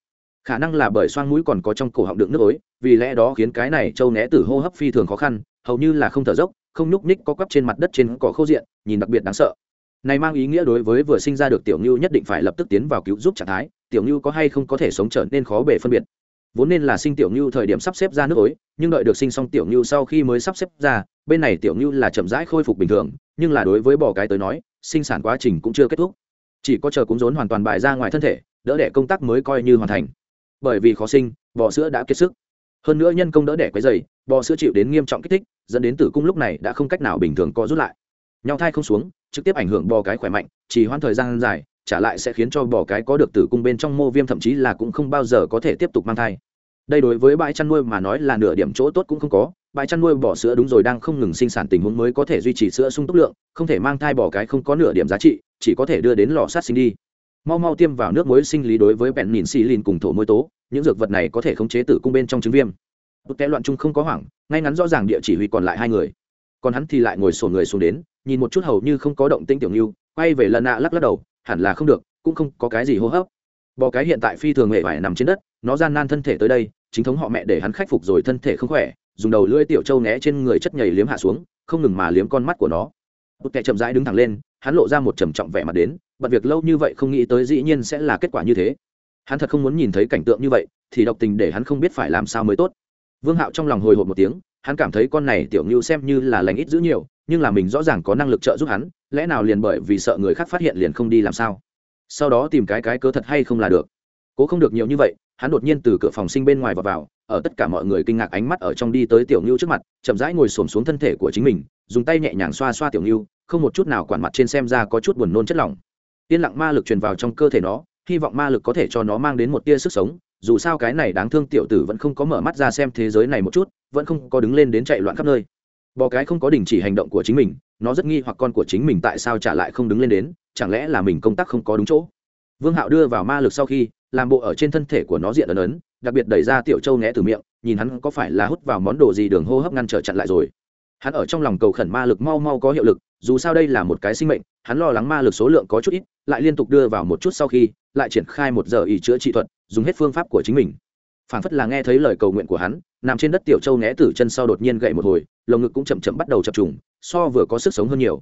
Khả năng là bởi xoang mũi còn có trong cổ họng đựng nước ối, vì lẽ đó khiến cái này châu né tử hô hấp phi thường khó khăn, hầu như là không thở dốc, không nhúc ních có quắp trên mặt đất trên cỏ khô diện, nhìn đặc biệt đáng sợ này mang ý nghĩa đối với vừa sinh ra được tiểu ngưu nhất định phải lập tức tiến vào cứu giúp trạng thái, tiểu ngưu có hay không có thể sống trở nên khó bể phân biệt. Vốn nên là sinh tiểu ngưu thời điểm sắp xếp ra nước ối, nhưng đợi được sinh xong tiểu ngưu sau khi mới sắp xếp ra, bên này tiểu ngưu là chậm rãi khôi phục bình thường, nhưng là đối với bò cái tới nói, sinh sản quá trình cũng chưa kết thúc. Chỉ có chờ cúng rốn hoàn toàn bài ra ngoài thân thể, đỡ đẻ công tác mới coi như hoàn thành. Bởi vì khó sinh, bò sữa đã kiệt sức. Hơn nữa nhân công đỡ đẻ quấy dày bò sữa chịu đến nghiêm trọng kích thích, dẫn đến tử cung lúc này đã không cách nào bình thường co rút lại. Nhau thai không xuống trực tiếp ảnh hưởng bò cái khỏe mạnh, chỉ hoãn thời gian dài, trả lại sẽ khiến cho bò cái có được tử cung bên trong mô viêm, thậm chí là cũng không bao giờ có thể tiếp tục mang thai. Đây đối với bãi chăn nuôi mà nói là nửa điểm chỗ tốt cũng không có, bãi chăn nuôi bò sữa đúng rồi đang không ngừng sinh sản tình huống mới có thể duy trì sữa sung túc lượng, không thể mang thai bò cái không có nửa điểm giá trị, chỉ có thể đưa đến lò sát sinh đi. Mau mau tiêm vào nước muối sinh lý đối với bẹn nhìn xì lìn cùng thổ môi tố, những dược vật này có thể khống chế tử cung bên trong trứng viêm. Bút té loạn trung không có hoảng, ngay ngắn rõ ràng địa chỉ huy còn lại hai người. Còn hắn thì lại ngồi sổ người xuống đến nhìn một chút hầu như không có động tĩnh tiểu ngưu, quay về lần nạ lắc lắc đầu, hẳn là không được, cũng không có cái gì hô hấp. Bò cái hiện tại phi thường hệ vải nằm trên đất, nó gian nan thân thể tới đây, chính thống họ mẹ để hắn khắc phục rồi thân thể không khỏe, dùng đầu lưỡi tiểu trâu né trên người chất nhầy liếm hạ xuống, không ngừng mà liếm con mắt của nó. Bút kẹ chậm rãi đứng thẳng lên, hắn lộ ra một trầm trọng vẻ mặt đến bật việc lâu như vậy không nghĩ tới dĩ nhiên sẽ là kết quả như thế. Hắn thật không muốn nhìn thấy cảnh tượng như vậy, thì độc tình để hắn không biết phải làm sao mới tốt. Vương hạo trong lòng hồi hộp một tiếng, hắn cảm thấy con này tiểu ngưu xem như là lành ít giữ nhiều nhưng là mình rõ ràng có năng lực trợ giúp hắn, lẽ nào liền bởi vì sợ người khác phát hiện liền không đi làm sao? Sau đó tìm cái cái cớ thật hay không là được. Cố không được nhiều như vậy, hắn đột nhiên từ cửa phòng sinh bên ngoài và vào, ở tất cả mọi người kinh ngạc ánh mắt ở trong đi tới tiểu ngưu trước mặt, chậm rãi ngồi xổm xuống thân thể của chính mình, dùng tay nhẹ nhàng xoa xoa tiểu ngưu không một chút nào quản mặt trên xem ra có chút buồn nôn chất lỏng. Yên lặng ma lực truyền vào trong cơ thể nó, hy vọng ma lực có thể cho nó mang đến một tia sức sống, dù sao cái này đáng thương tiểu tử vẫn không có mở mắt ra xem thế giới này một chút, vẫn không có đứng lên đến chạy loạn khắp nơi bò cái không có đình chỉ hành động của chính mình, nó rất nghi hoặc con của chính mình tại sao trả lại không đứng lên đến, chẳng lẽ là mình công tác không có đúng chỗ? Vương hạo đưa vào ma lực sau khi, làm bộ ở trên thân thể của nó diện ấn ấn, đặc biệt đẩy ra tiểu châu né từ miệng, nhìn hắn có phải là hút vào món đồ gì đường hô hấp ngăn trở chặn lại rồi. Hắn ở trong lòng cầu khẩn ma lực mau mau có hiệu lực, dù sao đây là một cái sinh mệnh, hắn lo lắng ma lực số lượng có chút ít, lại liên tục đưa vào một chút sau khi, lại triển khai một giờ ý chữa trị thuật, dùng hết phương pháp của chính mình. Phản phất là nghe thấy lời cầu nguyện của hắn nằm trên đất tiểu châu né tử chân sau đột nhiên gậy một hồi, lồng ngực cũng chậm chậm bắt đầu chập trùng, so vừa có sức sống hơn nhiều.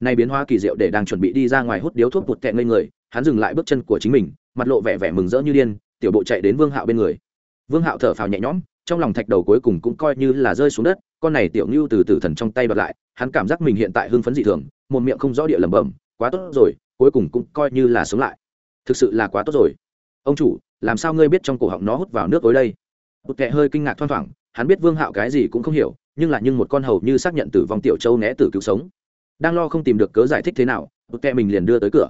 Nay biến hóa kỳ diệu để đang chuẩn bị đi ra ngoài hút điếu thuốc bụt kẹn ngây người, hắn dừng lại bước chân của chính mình, mặt lộ vẻ vẻ mừng rỡ như điên, tiểu bộ chạy đến vương hạo bên người. Vương hạo thở phào nhẹ nhõm, trong lòng thạch đầu cuối cùng cũng coi như là rơi xuống đất, con này tiểu ngưu từ từ thần trong tay bật lại, hắn cảm giác mình hiện tại hưng phấn dị thường, một miệng không rõ địa lẩm bẩm, quá tốt rồi, cuối cùng cũng coi như là sống lại. Thực sự là quá tốt rồi. Ông chủ, làm sao ngươi biết trong cổ họng nó hút vào nước ối đây? Bụt kệ hơi kinh ngạc thoang thoảng, hắn biết vương hạo cái gì cũng không hiểu, nhưng là nhưng một con hầu như xác nhận tử vong tiểu châu né tử cứu sống. Đang lo không tìm được cớ giải thích thế nào bụt kệ mình liền đưa tới cửa.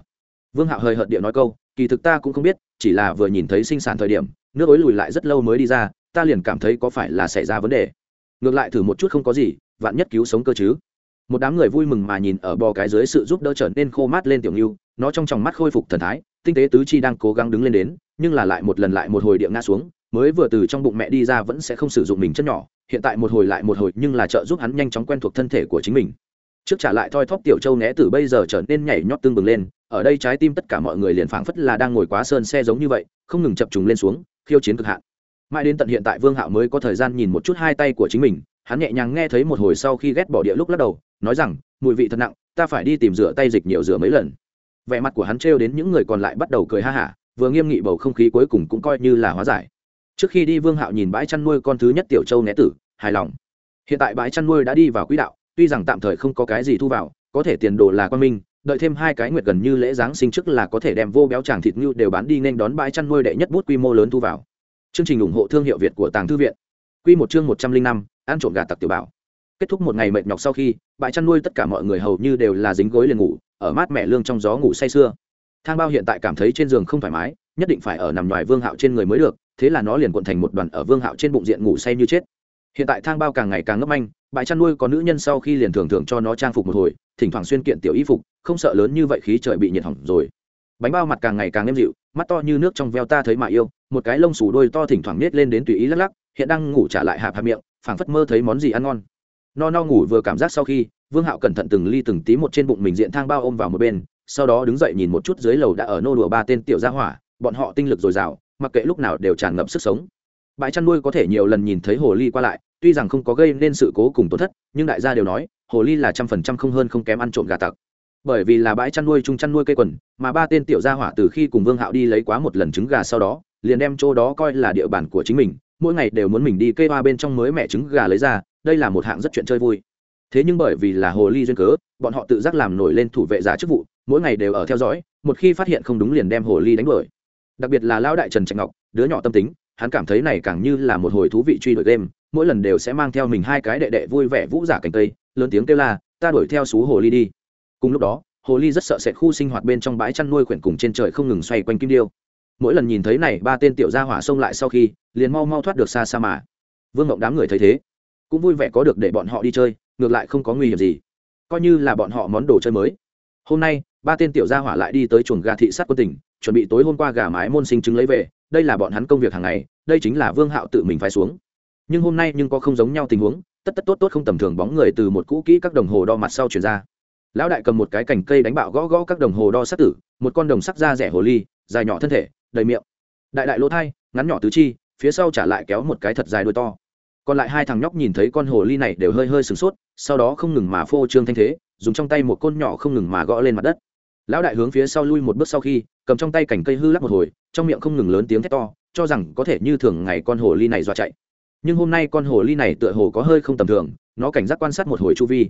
Vương hạo hơi hợt địa nói câu, kỳ thực ta cũng không biết, chỉ là vừa nhìn thấy sinh sản thời điểm, nước ối lùi lại rất lâu mới đi ra, ta liền cảm thấy có phải là xảy ra vấn đề. Ngược lại thử một chút không có gì, vạn nhất cứu sống cơ chứ. Một đám người vui mừng mà nhìn ở bò cái dưới sự giúp đỡ trở nên khô mát lên tiểu ngưu, nó trong tròng mắt khôi phục thần thái, tinh tế tứ chi đang cố gắng đứng lên đến, nhưng là lại một lần lại một hồi địa ngã xuống mới vừa từ trong bụng mẹ đi ra vẫn sẽ không sử dụng mình chân nhỏ, hiện tại một hồi lại một hồi nhưng là trợ giúp hắn nhanh chóng quen thuộc thân thể của chính mình. Trước trả lại thoi thóp tiểu châu né từ bây giờ trở nên nhảy nhót tương bừng lên, ở đây trái tim tất cả mọi người liền phảng phất là đang ngồi quá sơn xe giống như vậy, không ngừng chập trùng lên xuống, khiêu chiến cực hạn. Mãi đến tận hiện tại vương hạo mới có thời gian nhìn một chút hai tay của chính mình, hắn nhẹ nhàng nghe thấy một hồi sau khi ghét bỏ địa lúc lắc đầu, nói rằng, mùi vị thật nặng, ta phải đi tìm rửa tay dịch nhiều rửa mấy lần. Vẻ mặt của hắn trêu đến những người còn lại bắt đầu cười ha hả, vừa nghiêm nghị bầu không khí cuối cùng cũng coi như là hóa giải trước khi đi vương hạo nhìn bãi chăn nuôi con thứ nhất tiểu châu né tử, hài lòng. Hiện tại bãi chăn nuôi đã đi vào quỹ đạo, tuy rằng tạm thời không có cái gì thu vào, có thể tiền đồ là quan minh, đợi thêm hai cái nguyệt gần như lễ giáng sinh trước là có thể đem vô béo tràng thịt như đều bán đi nên đón bãi chăn nuôi đệ nhất bút quy mô lớn thu vào. Chương trình ủng hộ thương hiệu việt của tàng thư viện. Quy một chương một trăm linh năm, ăn trộm gà tặc tiểu bảo. Kết thúc một ngày mệt nhọc sau khi, bãi chăn nuôi tất cả mọi người hầu như đều là dính gối liền ngủ, ở mát mẹ lương trong gió ngủ say sưa. Thang bao hiện tại cảm thấy trên giường không thoải mái, nhất định phải ở nằm ngoài vương hạo trên người mới được thế là nó liền cuộn thành một đoàn ở vương hạo trên bụng diện ngủ say như chết. Hiện tại thang bao càng ngày càng ngấp anh bãi chăn nuôi có nữ nhân sau khi liền thường thường cho nó trang phục một hồi, thỉnh thoảng xuyên kiện tiểu y phục, không sợ lớn như vậy khí trời bị nhiệt hỏng rồi. Bánh bao mặt càng ngày càng êm dịu, mắt to như nước trong veo ta thấy mà yêu, một cái lông xù đôi to thỉnh thoảng nết lên đến tùy ý lắc lắc, hiện đang ngủ trả lại hạp hạp miệng, phảng phất mơ thấy món gì ăn ngon. No no ngủ vừa cảm giác sau khi, vương hạo cẩn thận từng ly từng tí một trên bụng mình diện thang bao ôm vào một bên, sau đó đứng dậy nhìn một chút dưới lầu đã ở nô đùa ba tên tiểu gia hỏa, bọn họ tinh lực dồi dào mặc kệ lúc nào đều tràn ngập sức sống. Bãi chăn nuôi có thể nhiều lần nhìn thấy hồ ly qua lại, tuy rằng không có gây nên sự cố cùng tổn thất, nhưng đại gia đều nói, hồ ly là trăm phần trăm không hơn không kém ăn trộm gà tặc. Bởi vì là bãi chăn nuôi chung chăn nuôi cây quần, mà ba tên tiểu gia hỏa từ khi cùng vương hạo đi lấy quá một lần trứng gà sau đó, liền đem chỗ đó coi là địa bàn của chính mình, mỗi ngày đều muốn mình đi cây hoa bên trong mới mẹ trứng gà lấy ra, đây là một hạng rất chuyện chơi vui. Thế nhưng bởi vì là hồ ly duyên cớ, bọn họ tự giác làm nổi lên thủ vệ giả chức vụ, mỗi ngày đều ở theo dõi, một khi phát hiện không đúng liền đem hồ ly đánh đuổi đặc biệt là lão đại trần trạch ngọc, đứa nhỏ tâm tính, hắn cảm thấy này càng như là một hồi thú vị truy đuổi game, mỗi lần đều sẽ mang theo mình hai cái đệ đệ vui vẻ vũ giả cành tây, lớn tiếng kêu la, ta đuổi theo xú hồ ly đi. Cùng lúc đó, hồ ly rất sợ sệt khu sinh hoạt bên trong bãi chăn nuôi khuyển cùng trên trời không ngừng xoay quanh kim điêu. Mỗi lần nhìn thấy này, ba tên tiểu gia hỏa xông lại sau khi, liền mau mau thoát được xa xa mà. Vương Mộng đám người thấy thế, cũng vui vẻ có được để bọn họ đi chơi, ngược lại không có nguy hiểm gì. Coi như là bọn họ món đồ chơi mới. Hôm nay, ba tên tiểu gia hỏa lại đi tới chuồng gà thị sát quân tỉnh chuẩn bị tối hôm qua gà mái môn sinh chứng lấy về, đây là bọn hắn công việc hàng ngày, đây chính là vương hạo tự mình phải xuống. Nhưng hôm nay nhưng có không giống nhau tình huống, tất tất tốt tốt không tầm thường bóng người từ một cũ kỹ các đồng hồ đo mặt sau chuyển ra. Lão đại cầm một cái cành cây đánh bạo gõ gõ các đồng hồ đo sắc tử, một con đồng sắc da rẻ hồ ly, dài nhỏ thân thể, đầy miệng. Đại đại lỗ thai, ngắn nhỏ tứ chi, phía sau trả lại kéo một cái thật dài đuôi to. Còn lại hai thằng nhóc nhìn thấy con hồ ly này đều hơi hơi sửng sốt, sau đó không ngừng mà phô trương thanh thế, dùng trong tay một côn nhỏ không ngừng mà gõ lên mặt đất lão đại hướng phía sau lui một bước sau khi, cầm trong tay cành cây hư lắc một hồi, trong miệng không ngừng lớn tiếng thét to, cho rằng có thể như thường ngày con hồ ly này dọa chạy. Nhưng hôm nay con hồ ly này tựa hồ có hơi không tầm thường, nó cảnh giác quan sát một hồi chu vi.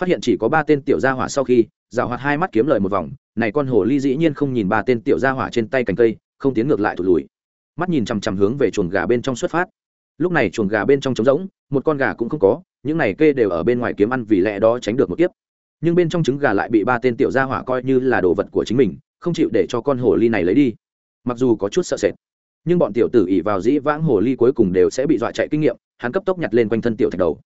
Phát hiện chỉ có ba tên tiểu gia hỏa sau khi dạo hoạt hai mắt kiếm lời một vòng, này con hồ ly dĩ nhiên không nhìn ba tên tiểu gia hỏa trên tay cành cây, không tiến ngược lại thụt lùi. Mắt nhìn chằm chằm hướng về chuồng gà bên trong xuất phát. Lúc này chuồng gà bên trong trống rỗng, một con gà cũng không có, những này kê đều ở bên ngoài kiếm ăn vì lẽ đó tránh được một kiếp nhưng bên trong trứng gà lại bị ba tên tiểu gia hỏa coi như là đồ vật của chính mình, không chịu để cho con hồ ly này lấy đi. Mặc dù có chút sợ sệt, nhưng bọn tiểu tử ỉ vào dĩ vãng hồ ly cuối cùng đều sẽ bị dọa chạy kinh nghiệm, hắn cấp tốc nhặt lên quanh thân tiểu thạch đầu.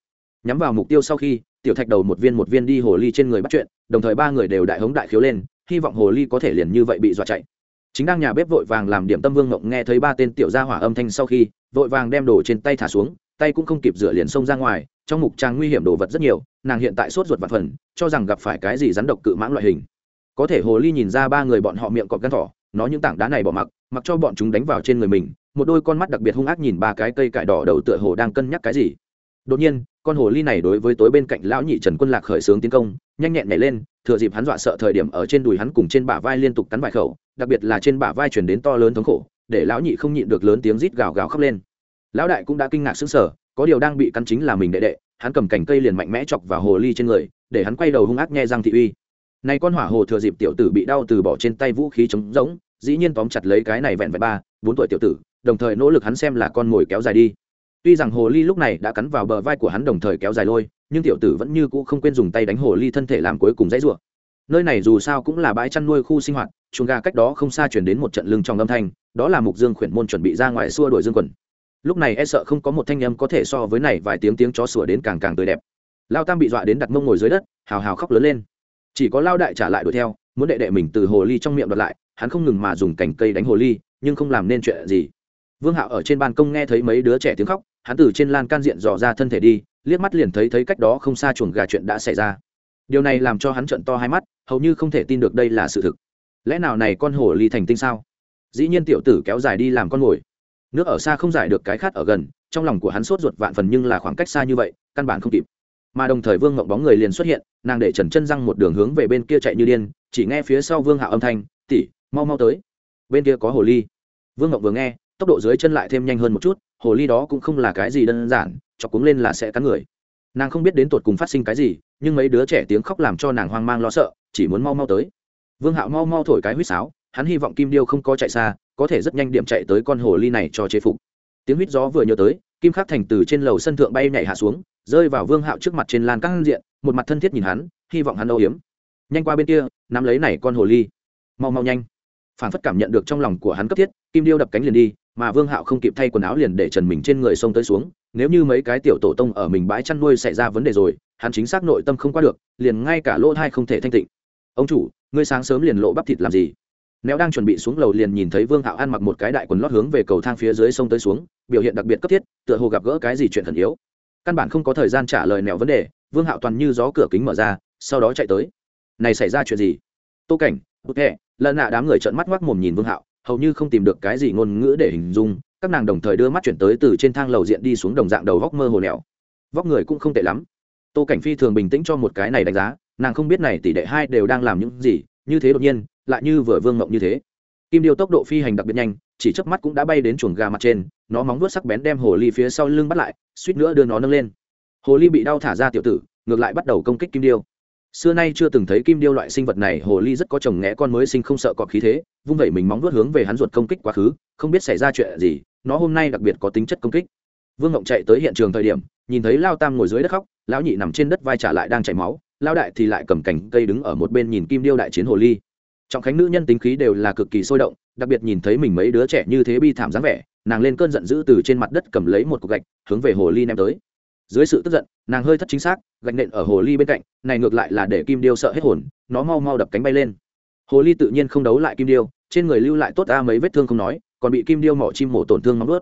Nhắm vào mục tiêu sau khi, tiểu thạch đầu một viên một viên đi hồ ly trên người bắt chuyện, đồng thời ba người đều đại hống đại khiếu lên, hy vọng hồ ly có thể liền như vậy bị dọa chạy. Chính đang nhà bếp vội vàng làm điểm tâm vương ngộng nghe thấy ba tên tiểu gia hỏa âm thanh sau khi, vội vàng đem đồ trên tay thả xuống, tay cũng không kịp rửa liền xông ra ngoài trong mục trang nguy hiểm đồ vật rất nhiều, nàng hiện tại sốt ruột vặt phần, cho rằng gặp phải cái gì rắn độc cự mãng loại hình. Có thể hồ ly nhìn ra ba người bọn họ miệng cọp gan thỏ, nó những tảng đá này bỏ mặc mặc cho bọn chúng đánh vào trên người mình, một đôi con mắt đặc biệt hung ác nhìn ba cái cây cải đỏ đầu tựa hồ đang cân nhắc cái gì. Đột nhiên, con hồ ly này đối với tối bên cạnh lão nhị trần quân lạc khởi xướng tiến công, nhanh nhẹn nhảy lên, thừa dịp hắn dọa sợ thời điểm ở trên đùi hắn cùng trên bả vai liên tục cắn vài khẩu, đặc biệt là trên bả vai chuyển đến to lớn thống khổ, để lão nhị không nhịn được lớn tiếng rít gào gào khóc lên. Lão đại cũng đã kinh ngạc sững sờ có điều đang bị cắn chính là mình đệ đệ, hắn cầm cành cây liền mạnh mẽ chọc vào hồ ly trên người, để hắn quay đầu hung ác nghe răng thị uy. Này con hỏa hồ thừa dịp tiểu tử bị đau từ bỏ trên tay vũ khí chống rỗng, dĩ nhiên tóm chặt lấy cái này vẹn vẹn ba, bốn tuổi tiểu tử, đồng thời nỗ lực hắn xem là con mồi kéo dài đi. Tuy rằng hồ ly lúc này đã cắn vào bờ vai của hắn đồng thời kéo dài lôi, nhưng tiểu tử vẫn như cũ không quên dùng tay đánh hồ ly thân thể làm cuối cùng dãy rủa. Nơi này dù sao cũng là bãi chăn nuôi khu sinh hoạt, chuồng gà cách đó không xa chuyển đến một trận lưng trong âm thanh, đó là mục dương khuyển môn chuẩn bị ra ngoài xua đuổi dương quần lúc này e sợ không có một thanh âm có thể so với này vài tiếng tiếng chó sủa đến càng càng tươi đẹp. Lao tam bị dọa đến đặt mông ngồi dưới đất, hào hào khóc lớn lên. Chỉ có lao đại trả lại đuổi theo, muốn đệ đệ mình từ hồ ly trong miệng đoạt lại, hắn không ngừng mà dùng cành cây đánh hồ ly, nhưng không làm nên chuyện gì. Vương hạo ở trên ban công nghe thấy mấy đứa trẻ tiếng khóc, hắn từ trên lan can diện dò ra thân thể đi, liếc mắt liền thấy thấy cách đó không xa chuồng gà chuyện đã xảy ra. Điều này làm cho hắn trận to hai mắt, hầu như không thể tin được đây là sự thực. Lẽ nào này con hồ ly thành tinh sao? Dĩ nhiên tiểu tử kéo dài đi làm con mồi nước ở xa không giải được cái khát ở gần, trong lòng của hắn sốt ruột vạn phần nhưng là khoảng cách xa như vậy, căn bản không kịp. Mà đồng thời vương ngộng bóng người liền xuất hiện, nàng để trần chân răng một đường hướng về bên kia chạy như điên, chỉ nghe phía sau vương hạo âm thanh tỉ mau mau tới. Bên kia có hồ ly. Vương ngộng vừa nghe, tốc độ dưới chân lại thêm nhanh hơn một chút, hồ ly đó cũng không là cái gì đơn giản, chọc cuống lên là sẽ cắn người. Nàng không biết đến tột cùng phát sinh cái gì, nhưng mấy đứa trẻ tiếng khóc làm cho nàng hoang mang lo sợ, chỉ muốn mau mau tới. Vương hạo mau mau thổi cái huýt sáo, hắn hy vọng kim điêu không có chạy xa có thể rất nhanh điểm chạy tới con hồ ly này cho chế phục. Tiếng huýt gió vừa nhớ tới, kim khắc thành từ trên lầu sân thượng bay nhảy hạ xuống, rơi vào vương hạo trước mặt trên lan các diện, một mặt thân thiết nhìn hắn, hy vọng hắn âu hiếm nhanh qua bên kia, nắm lấy này con hồ ly. Mau mau nhanh. Phản phất cảm nhận được trong lòng của hắn cấp thiết, kim điêu đập cánh liền đi, mà vương hạo không kịp thay quần áo liền để trần mình trên người xông tới xuống, nếu như mấy cái tiểu tổ tông ở mình bãi chăn nuôi xảy ra vấn đề rồi, hắn chính xác nội tâm không qua được, liền ngay cả lỗ thai không thể thanh tịnh. Ông chủ, ngươi sáng sớm liền lộ bắp thịt làm gì? Nếu đang chuẩn bị xuống lầu liền nhìn thấy Vương Hạo ăn mặc một cái đại quần lót hướng về cầu thang phía dưới sông tới xuống, biểu hiện đặc biệt cấp thiết, tựa hồ gặp gỡ cái gì chuyện thần yếu. Căn bản không có thời gian trả lời nẻo vấn đề, Vương Hạo toàn như gió cửa kính mở ra, sau đó chạy tới. Này xảy ra chuyện gì? Tô Cảnh, Ok, lần nạ đám người trợn mắt ngoác mồm nhìn Vương Hạo, hầu như không tìm được cái gì ngôn ngữ để hình dung, các nàng đồng thời đưa mắt chuyển tới từ trên thang lầu diện đi xuống đồng dạng đầu góc mơ hồ nẻo. Vóc người cũng không tệ lắm. Tô Cảnh Phi thường bình tĩnh cho một cái này đánh giá, nàng không biết này tỷ đệ hai đều đang làm những gì, như thế đột nhiên, lại như vừa vương ngộng như thế. Kim điêu tốc độ phi hành đặc biệt nhanh, chỉ chớp mắt cũng đã bay đến chuồng gà mặt trên, nó móng vuốt sắc bén đem hồ ly phía sau lưng bắt lại, suýt nữa đưa nó nâng lên. Hồ ly bị đau thả ra tiểu tử, ngược lại bắt đầu công kích kim điêu xưa nay chưa từng thấy kim điêu loại sinh vật này, hồ ly rất có chồng nghẽ con mới sinh không sợ cọp khí thế, vung vẩy mình móng vuốt hướng về hắn ruột công kích quá khứ, không biết xảy ra chuyện gì, nó hôm nay đặc biệt có tính chất công kích. Vương ngộng chạy tới hiện trường thời điểm, nhìn thấy lao tam ngồi dưới đất khóc, lão nhị nằm trên đất vai trả lại đang chảy máu lao đại thì lại cầm cành cây đứng ở một bên nhìn kim điêu đại chiến hồ ly trọng khánh nữ nhân tính khí đều là cực kỳ sôi động, đặc biệt nhìn thấy mình mấy đứa trẻ như thế bi thảm dáng vẻ, nàng lên cơn giận dữ từ trên mặt đất cầm lấy một cục gạch, hướng về hồ ly ném tới. Dưới sự tức giận, nàng hơi thất chính xác, gạch nện ở hồ ly bên cạnh, này ngược lại là để kim điêu sợ hết hồn, nó mau mau đập cánh bay lên. Hồ ly tự nhiên không đấu lại kim điêu, trên người lưu lại tốt a mấy vết thương không nói, còn bị kim điêu mỏ chim mổ tổn thương móng ướt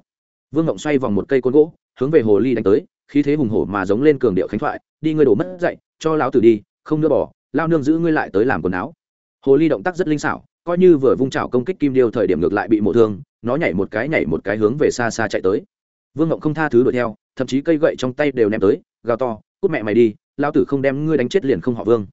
vương ngộng xoay vòng một cây côn gỗ, hướng về hồ ly đánh tới, khí thế hùng hổ mà giống lên cường điệu khánh thoại, đi ngươi đổ mất dậy, cho lão tử đi, không nữa bỏ lao nương giữ ngươi lại tới làm quần áo hồ ly động tác rất linh xảo, coi như vừa vung chảo công kích kim điêu thời điểm ngược lại bị mổ thương, nó nhảy một cái nhảy một cái hướng về xa xa chạy tới. Vương ngộng không tha thứ đuổi theo, thậm chí cây gậy trong tay đều ném tới, gào to, cút mẹ mày đi lao tử không đem ngươi đánh chết liền không họ vương.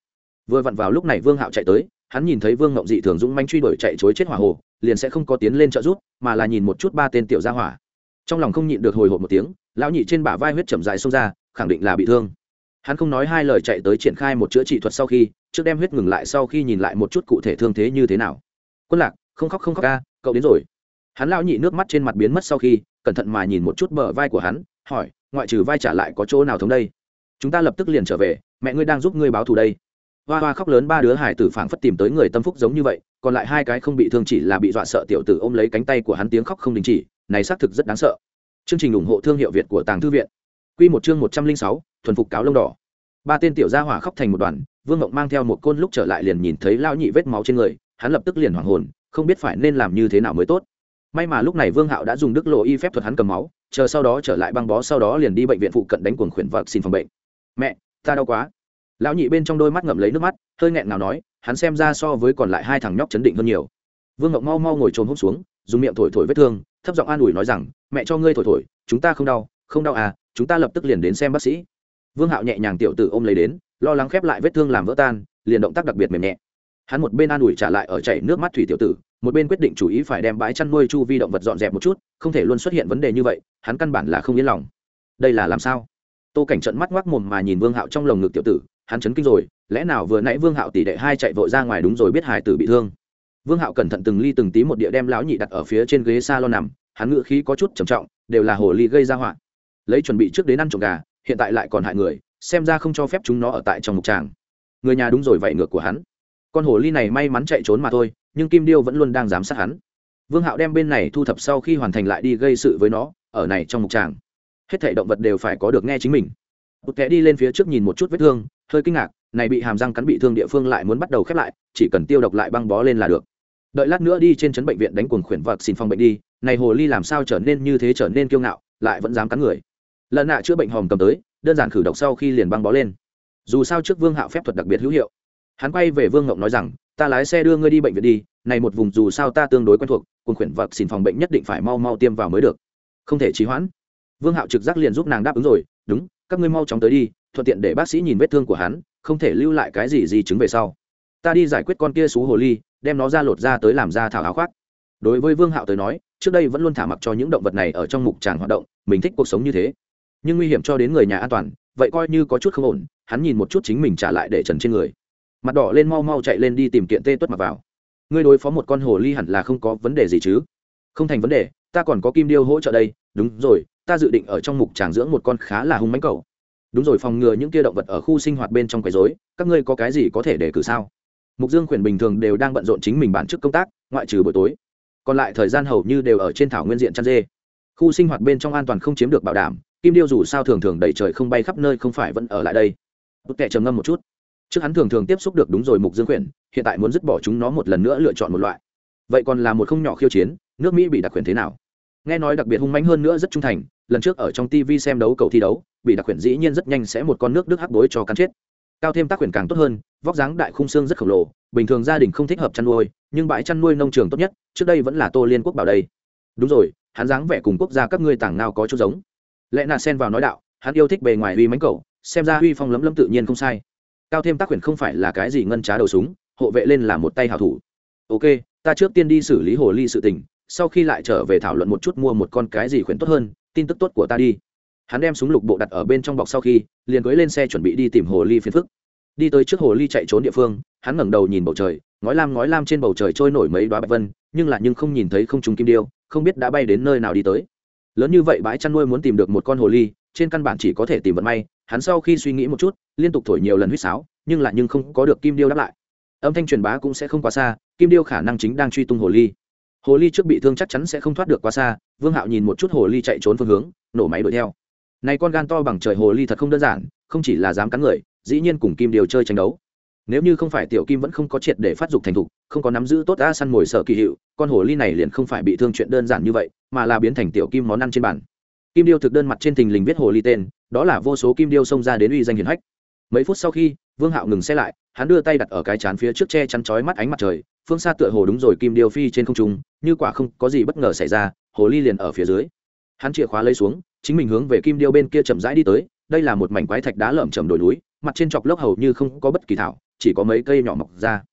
Vừa vặn vào lúc này vương hạo chạy tới, hắn nhìn thấy vương ngộng dị thường dũng manh truy đuổi chạy chối chết hỏa hồ, liền sẽ không có tiến lên trợ giúp, mà là nhìn một chút ba tên tiểu gia hỏa. Trong lòng không nhịn được hồi hộp một tiếng, lão nhị trên bả vai huyết chậm dài xông ra, khẳng định là bị thương. Hắn không nói hai lời chạy tới triển khai một chữa trị thuật sau khi trước đem huyết ngừng lại sau khi nhìn lại một chút cụ thể thương thế như thế nào. Quân lạc, không khóc không khóc ca, cậu đến rồi. Hắn lão nhị nước mắt trên mặt biến mất sau khi, cẩn thận mà nhìn một chút bờ vai của hắn, hỏi, ngoại trừ vai trả lại có chỗ nào thống đây? Chúng ta lập tức liền trở về, mẹ ngươi đang giúp ngươi báo thù đây. Hoa hoa khóc lớn ba đứa hải tử phảng phất tìm tới người tâm phúc giống như vậy, còn lại hai cái không bị thương chỉ là bị dọa sợ tiểu tử ôm lấy cánh tay của hắn tiếng khóc không đình chỉ, này xác thực rất đáng sợ. Chương trình ủng hộ thương hiệu việt của tàng thư viện. Q một chương một trăm linh sáu, thuần phục cáo lông đỏ. Ba tên tiểu gia hỏa khóc thành một đoàn vương ngộng mang theo một côn lúc trở lại liền nhìn thấy lao nhị vết máu trên người, hắn lập tức liền hoảng hồn, không biết phải nên làm như thế nào mới tốt. May mà lúc này vương hạo đã dùng đức lộ y phép thuật hắn cầm máu, chờ sau đó trở lại băng bó, sau đó liền đi bệnh viện phụ cận đánh cuồng khuyển vật xin phòng bệnh. Mẹ, ta đau quá. Lão nhị bên trong đôi mắt ngậm lấy nước mắt, hơi nghẹn nào nói, hắn xem ra so với còn lại hai thằng nhóc chấn định hơn nhiều. Vương ngọc mau mau ngồi trồm hốc xuống, dùng miệng thổi thổi vết thương, thấp giọng an ủi nói rằng, mẹ cho ngươi thổi thổi, chúng ta không đau không đau à chúng ta lập tức liền đến xem bác sĩ. Vương hạo nhẹ nhàng tiểu tử ôm lấy đến lo lắng khép lại vết thương làm vỡ tan, liền động tác đặc biệt mềm nhẹ. Hắn một bên an ủi trả lại ở chảy nước mắt thủy tiểu tử, một bên quyết định chủ ý phải đem bãi chăn nuôi chu vi động vật dọn dẹp một chút, không thể luôn xuất hiện vấn đề như vậy, hắn căn bản là không yên lòng. Đây là làm sao? Tô cảnh trận mắt ngoác mồm mà nhìn vương hạo trong lồng ngực tiểu tử, hắn chấn kinh rồi, lẽ nào vừa nãy vương hạo tỷ đệ hai chạy vội ra ngoài đúng rồi biết hải tử bị thương. Vương hạo cẩn thận từng ly từng tí một địa đem lão nhị đặt ở phía trên ghế s a lo nằm, hắn ngự khí có chút trầm trọng, đều là hồ ly gây ra họa. Lấy chuẩn bị trước đến ăn trộm gà, hiện tại lại còn hại người xem ra không cho phép chúng nó ở tại trong mục tràng. Người nhà đúng rồi vậy ngược của hắn. Con hồ ly này may mắn chạy trốn mà thôi, nhưng kim điêu vẫn luôn đang giám sát hắn. Vương hạo đem bên này thu thập sau khi hoàn thành lại đi gây sự với nó, ở này trong mục tràng. Hết thể động vật đều phải có được nghe chính mình. Bụt kẽ đi lên phía trước nhìn một chút vết thương, hơi kinh ngạc, này bị hàm răng cắn bị thương địa phương lại muốn bắt đầu khép lại, chỉ cần tiêu độc lại băng bó lên là được. Đợi lát nữa đi trên trấn bệnh viện đánh cuồng khuyển vật xin phòng bệnh đi, này hồ ly làm sao trở nên như thế trở nên kiêu ngạo, lại vẫn dám cắn người. Lần nạ chữa bệnh hòm cầm tới đơn giản khử độc sau khi liền băng bó lên. Dù sao trước vương hạo phép thuật đặc biệt hữu hiệu. Hắn quay về vương ngộng nói rằng, ta lái xe đưa ngươi đi bệnh viện đi, này một vùng dù sao ta tương đối quen thuộc, cùng khuyển vật xin phòng bệnh nhất định phải mau mau tiêm vào mới được. Không thể trì hoãn. Vương hạo trực giác liền giúp nàng đáp ứng rồi, đúng, các ngươi mau chóng tới đi, thuận tiện để bác sĩ nhìn vết thương của hắn, không thể lưu lại cái gì gì chứng về sau. Ta đi giải quyết con kia xú hồ ly, đem nó ra lột ra tới làm ra thảo áo khoác. Đối với vương hạo tới nói, trước đây vẫn luôn thả mặc cho những động vật này ở trong mục tràng hoạt động, mình thích cuộc sống như thế nhưng nguy hiểm cho đến người nhà an toàn, vậy coi như có chút không ổn, hắn nhìn một chút chính mình trả lại để trần trên người. Mặt đỏ lên mau mau chạy lên đi tìm kiện tê tuất mặc vào. Ngươi đối phó một con hồ ly hẳn là không có vấn đề gì chứ? Không thành vấn đề, ta còn có kim điêu hỗ trợ đây. Đúng rồi, ta dự định ở trong mục tràng dưỡng một con khá là hung mánh cầu đúng rồi, phòng ngừa những kia động vật ở khu sinh hoạt bên trong quấy rối, các ngươi có cái gì có thể để cử sao? Mục dương khuyển bình thường đều đang bận rộn chính mình bản chức công tác, ngoại trừ buổi tối. Còn lại thời gian hầu như đều ở trên thảo nguyên diện chăn dê. Khu sinh hoạt bên trong an toàn không chiếm được bảo đảm kim điêu dù sao thường thường đẩy trời không bay khắp nơi không phải vẫn ở lại đây. Bút tệ trầm ngâm một chút. Trước hắn thường thường tiếp xúc được đúng rồi mục dương quyển hiện tại muốn dứt bỏ chúng nó một lần nữa lựa chọn một loại. Vậy còn là một không nhỏ khiêu chiến, nước mỹ bị đặc quyền thế nào? Nghe nói đặc biệt hung mãnh hơn nữa rất trung thành, lần trước ở trong tv xem đấu cầu thi đấu, bị đặc quyền dĩ nhiên rất nhanh sẽ một con nước đức hắc đối cho cắn chết. Cao thêm tác quyền càng tốt hơn, vóc dáng đại khung xương rất khổng lồ, bình thường gia đình không thích hợp chăn nuôi, nhưng bãi chăn nuôi nông trường tốt nhất, trước đây vẫn là tô liên quốc bảo đây. Đúng rồi, hắn dáng vẻ cùng quốc gia các ngươi tảng nào có chút giống? Lẽ nà xen vào nói đạo, hắn yêu thích bề ngoài uy mánh cầu, xem ra uy phong lấm lấm tự nhiên không sai. Cao thêm tác quyền không phải là cái gì ngân trá đầu súng, hộ vệ lên là một tay hảo thủ. Ok, ta trước tiên đi xử lý hồ ly sự tình, sau khi lại trở về thảo luận một chút mua một con cái gì khuyển tốt hơn, tin tức tốt của ta đi. Hắn đem súng lục bộ đặt ở bên trong bọc sau khi, liền cưới lên xe chuẩn bị đi tìm hồ ly phiền phức. Đi tới trước hồ ly chạy trốn địa phương, hắn ngẩng đầu nhìn bầu trời, ngói lam ngói lam trên bầu trời trôi nổi mấy đoá bạch vân, nhưng là nhưng không nhìn thấy không trùng kim điêu, không biết đã bay đến nơi nào đi tới lớn như vậy bãi chăn nuôi muốn tìm được một con hồ ly, trên căn bản chỉ có thể tìm vận may, hắn sau khi suy nghĩ một chút, liên tục thổi nhiều lần huýt sáo, nhưng lại nhưng không có được kim điêu đáp lại. Âm thanh truyền bá cũng sẽ không quá xa, kim điêu khả năng chính đang truy tung hồ ly. Hồ ly trước bị thương chắc chắn sẽ không thoát được quá xa, vương hạo nhìn một chút hồ ly chạy trốn phương hướng, nổ máy đuổi theo. Này con gan to bằng trời hồ ly thật không đơn giản, không chỉ là dám cắn người, dĩ nhiên cùng kim điều chơi tranh đấu nếu như không phải tiểu kim vẫn không có triệt để phát dục thành thục, không có nắm giữ tốt a săn mồi sợ kỳ hiệu, con hồ ly này liền không phải bị thương chuyện đơn giản như vậy, mà là biến thành tiểu kim món ăn trên bàn. Kim điêu thực đơn mặt trên thình lình viết hồ ly tên, đó là vô số kim điêu xông ra đến uy danh hiển hách. Mấy phút sau khi, vương hạo ngừng xe lại, hắn đưa tay đặt ở cái chán phía trước che chắn chói mắt ánh mặt trời, phương xa tựa hồ đúng rồi kim điêu phi trên không trung, như quả không có gì bất ngờ xảy ra, hồ ly liền ở phía dưới. Hắn chìa khóa lấy xuống, chính mình hướng về kim điêu bên kia chậm rãi đi tới, đây là một mảnh quái thạch đá lởm chởm đồi núi, mặt trên chọc lốc hầu như không có bất kỳ thảo chỉ có mấy cây nhỏ mọc ra.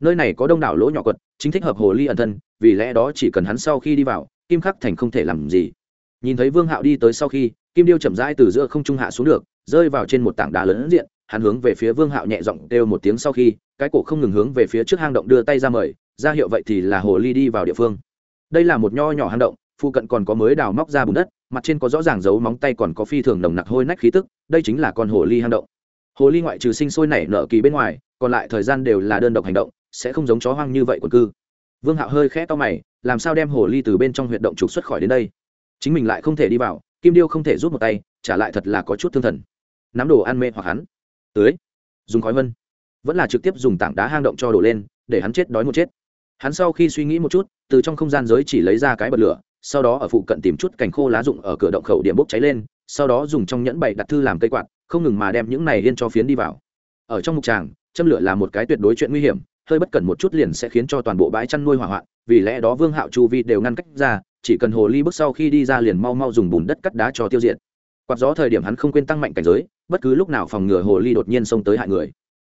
Nơi này có đông đảo lỗ nhỏ quật, chính thích hợp hồ ly ẩn thân, vì lẽ đó chỉ cần hắn sau khi đi vào, kim khắc thành không thể làm gì. Nhìn thấy vương hạo đi tới sau khi, kim điêu chậm rãi từ giữa không trung hạ xuống được, rơi vào trên một tảng đá lớn diện, hắn hướng về phía vương hạo nhẹ giọng kêu một tiếng sau khi, cái cổ không ngừng hướng về phía trước hang động đưa tay ra mời, ra hiệu vậy thì là hồ ly đi vào địa phương. Đây là một nho nhỏ hang động, phụ cận còn có mới đào móc ra bùn đất, mặt trên có rõ ràng dấu móng tay còn có phi thường nồng nặc hôi nách khí tức, đây chính là con hồ ly hang động. Hồ ly ngoại trừ sinh sôi nảy nở kỳ bên ngoài còn lại thời gian đều là đơn độc hành động, sẽ không giống chó hoang như vậy quần cư. Vương hạo hơi khẽ to mày, làm sao đem hồ ly từ bên trong huyệt động trục xuất khỏi đến đây? Chính mình lại không thể đi vào, kim điêu không thể rút một tay, trả lại thật là có chút thương thần. Nắm đồ ăn mê hoặc hắn. Tưới. Dùng khói vân. Vẫn là trực tiếp dùng tảng đá hang động cho đổ lên, để hắn chết đói một chết. Hắn sau khi suy nghĩ một chút, từ trong không gian giới chỉ lấy ra cái bật lửa, sau đó ở phụ cận tìm chút cành khô lá rụng ở cửa động khẩu điểm bốc cháy lên, sau đó dùng trong nhẫn bày đặt thư làm cây quạt, không ngừng mà đem những này yên cho phiến đi vào. Ở trong mục tràng châm lửa là một cái tuyệt đối chuyện nguy hiểm, hơi bất cẩn một chút liền sẽ khiến cho toàn bộ bãi chăn nuôi hỏa hoạn, vì lẽ đó vương hạo chu vi đều ngăn cách ra, chỉ cần hồ ly bước sau khi đi ra liền mau mau dùng bùn đất cắt đá cho tiêu diệt. Quạt gió thời điểm hắn không quên tăng mạnh cảnh giới, bất cứ lúc nào phòng ngừa hồ ly đột nhiên xông tới hại người.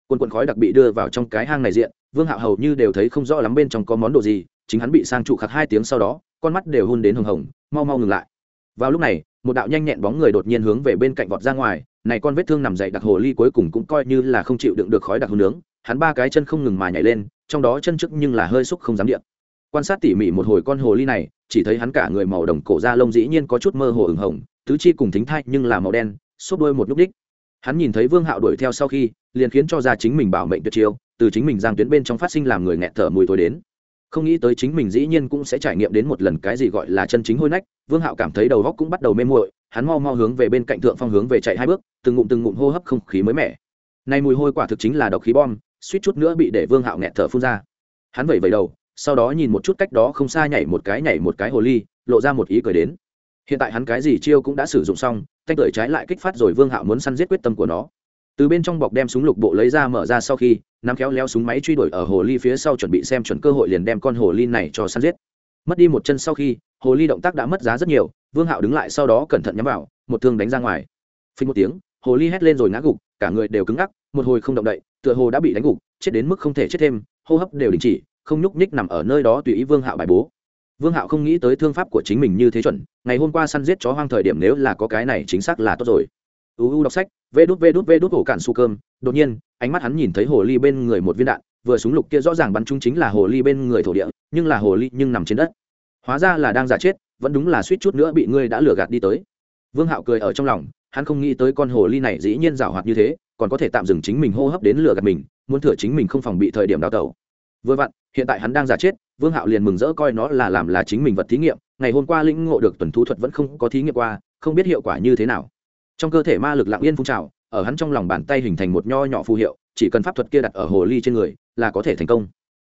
Quân quần khói đặc bị đưa vào trong cái hang này diện, vương hạo hầu như đều thấy không rõ lắm bên trong có món đồ gì, chính hắn bị sang trụ khắc hai tiếng sau đó, con mắt đều hôn đến hồng hồng, mau mau ngừng lại. Vào lúc này, một đạo nhanh nhẹn bóng người đột nhiên hướng về bên cạnh vọt ra ngoài này con vết thương nằm dậy đặc hồ ly cuối cùng cũng coi như là không chịu đựng được khói đặc hương nướng, hắn ba cái chân không ngừng mà nhảy lên, trong đó chân trước nhưng là hơi xúc không dám điện. Quan sát tỉ mỉ một hồi con hồ ly này, chỉ thấy hắn cả người màu đồng cổ da lông dĩ nhiên có chút mơ hồ ửng hồng, tứ chi cùng thính thai nhưng là màu đen, xốp đôi một lúc đích. Hắn nhìn thấy vương hạo đuổi theo sau khi, liền khiến cho ra chính mình bảo mệnh tuyệt chiêu, từ chính mình giang tuyến bên trong phát sinh làm người nghẹt thở mùi tối đến. Không nghĩ tới chính mình dĩ nhiên cũng sẽ trải nghiệm đến một lần cái gì gọi là chân chính hôi nách, vương hạo cảm thấy đầu góc cũng bắt đầu mê muội hắn mau mau hướng về bên cạnh thượng phong hướng về chạy hai bước, từng ngụm từng ngụm hô hấp không khí mới mẻ. Nay mùi hôi quả thực chính là độc khí bom, suýt chút nữa bị để vương hạo nghẹt thở phun ra. Hắn vẩy vẩy đầu, sau đó nhìn một chút cách đó không xa nhảy một cái nhảy một cái hồ ly, lộ ra một ý cười đến. Hiện tại hắn cái gì chiêu cũng đã sử dụng xong tanh tưởi trái lại kích phát rồi vương hạo muốn săn giết quyết tâm của nó. Từ bên trong bọc đem súng lục bộ lấy ra mở ra sau khi, nắm khéo léo súng máy truy đuổi ở hồ ly phía sau chuẩn bị xem chuẩn cơ hội liền đem con hồ ly này cho săn giết mất đi một chân sau khi, hồ ly động tác đã mất giá rất nhiều, vương hạo đứng lại sau đó cẩn thận nhắm vào, một thương đánh ra ngoài. Phình một tiếng, hồ ly hét lên rồi ngã gục, cả người đều cứng ngắc, một hồi không động đậy, tựa hồ đã bị đánh gục, chết đến mức không thể chết thêm, hô hấp đều đình chỉ, không nhúc nhích nằm ở nơi đó tùy ý vương hạo bài bố. Vương hạo không nghĩ tới thương pháp của chính mình như thế chuẩn, ngày hôm qua săn giết chó hoang thời điểm nếu là có cái này chính xác là tốt rồi uu đọc sách, vê đút vê đút vê đút ổ cạn su cơm. Đột nhiên, ánh mắt hắn nhìn thấy hồ ly bên người một viên đạn, vừa súng lục kia rõ ràng bắn trúng chính là hồ ly bên người thổ địa, nhưng là hồ ly nhưng nằm trên đất. Hóa ra là đang giả chết, vẫn đúng là suýt chút nữa bị ngươi đã lừa gạt đi tới. Vương hạo cười ở trong lòng, hắn không nghĩ tới con hồ ly này dĩ nhiên rào hoạt như thế, còn có thể tạm dừng chính mình hô hấp đến lừa gạt mình, muốn thừa chính mình không phòng bị thời điểm đào tẩu. Vừa vặn, hiện tại hắn đang giả chết, vương hạo liền mừng rỡ coi nó là làm là chính mình vật thí nghiệm, ngày hôm qua lĩnh ngộ được tuần thú thuật vẫn không có thí nghiệm qua, không biết hiệu quả như thế nào trong cơ thể ma lực lặng yên phun trào, ở hắn trong lòng bàn tay hình thành một nho nhỏ phù hiệu, chỉ cần pháp thuật kia đặt ở hồ ly trên người, là có thể thành công.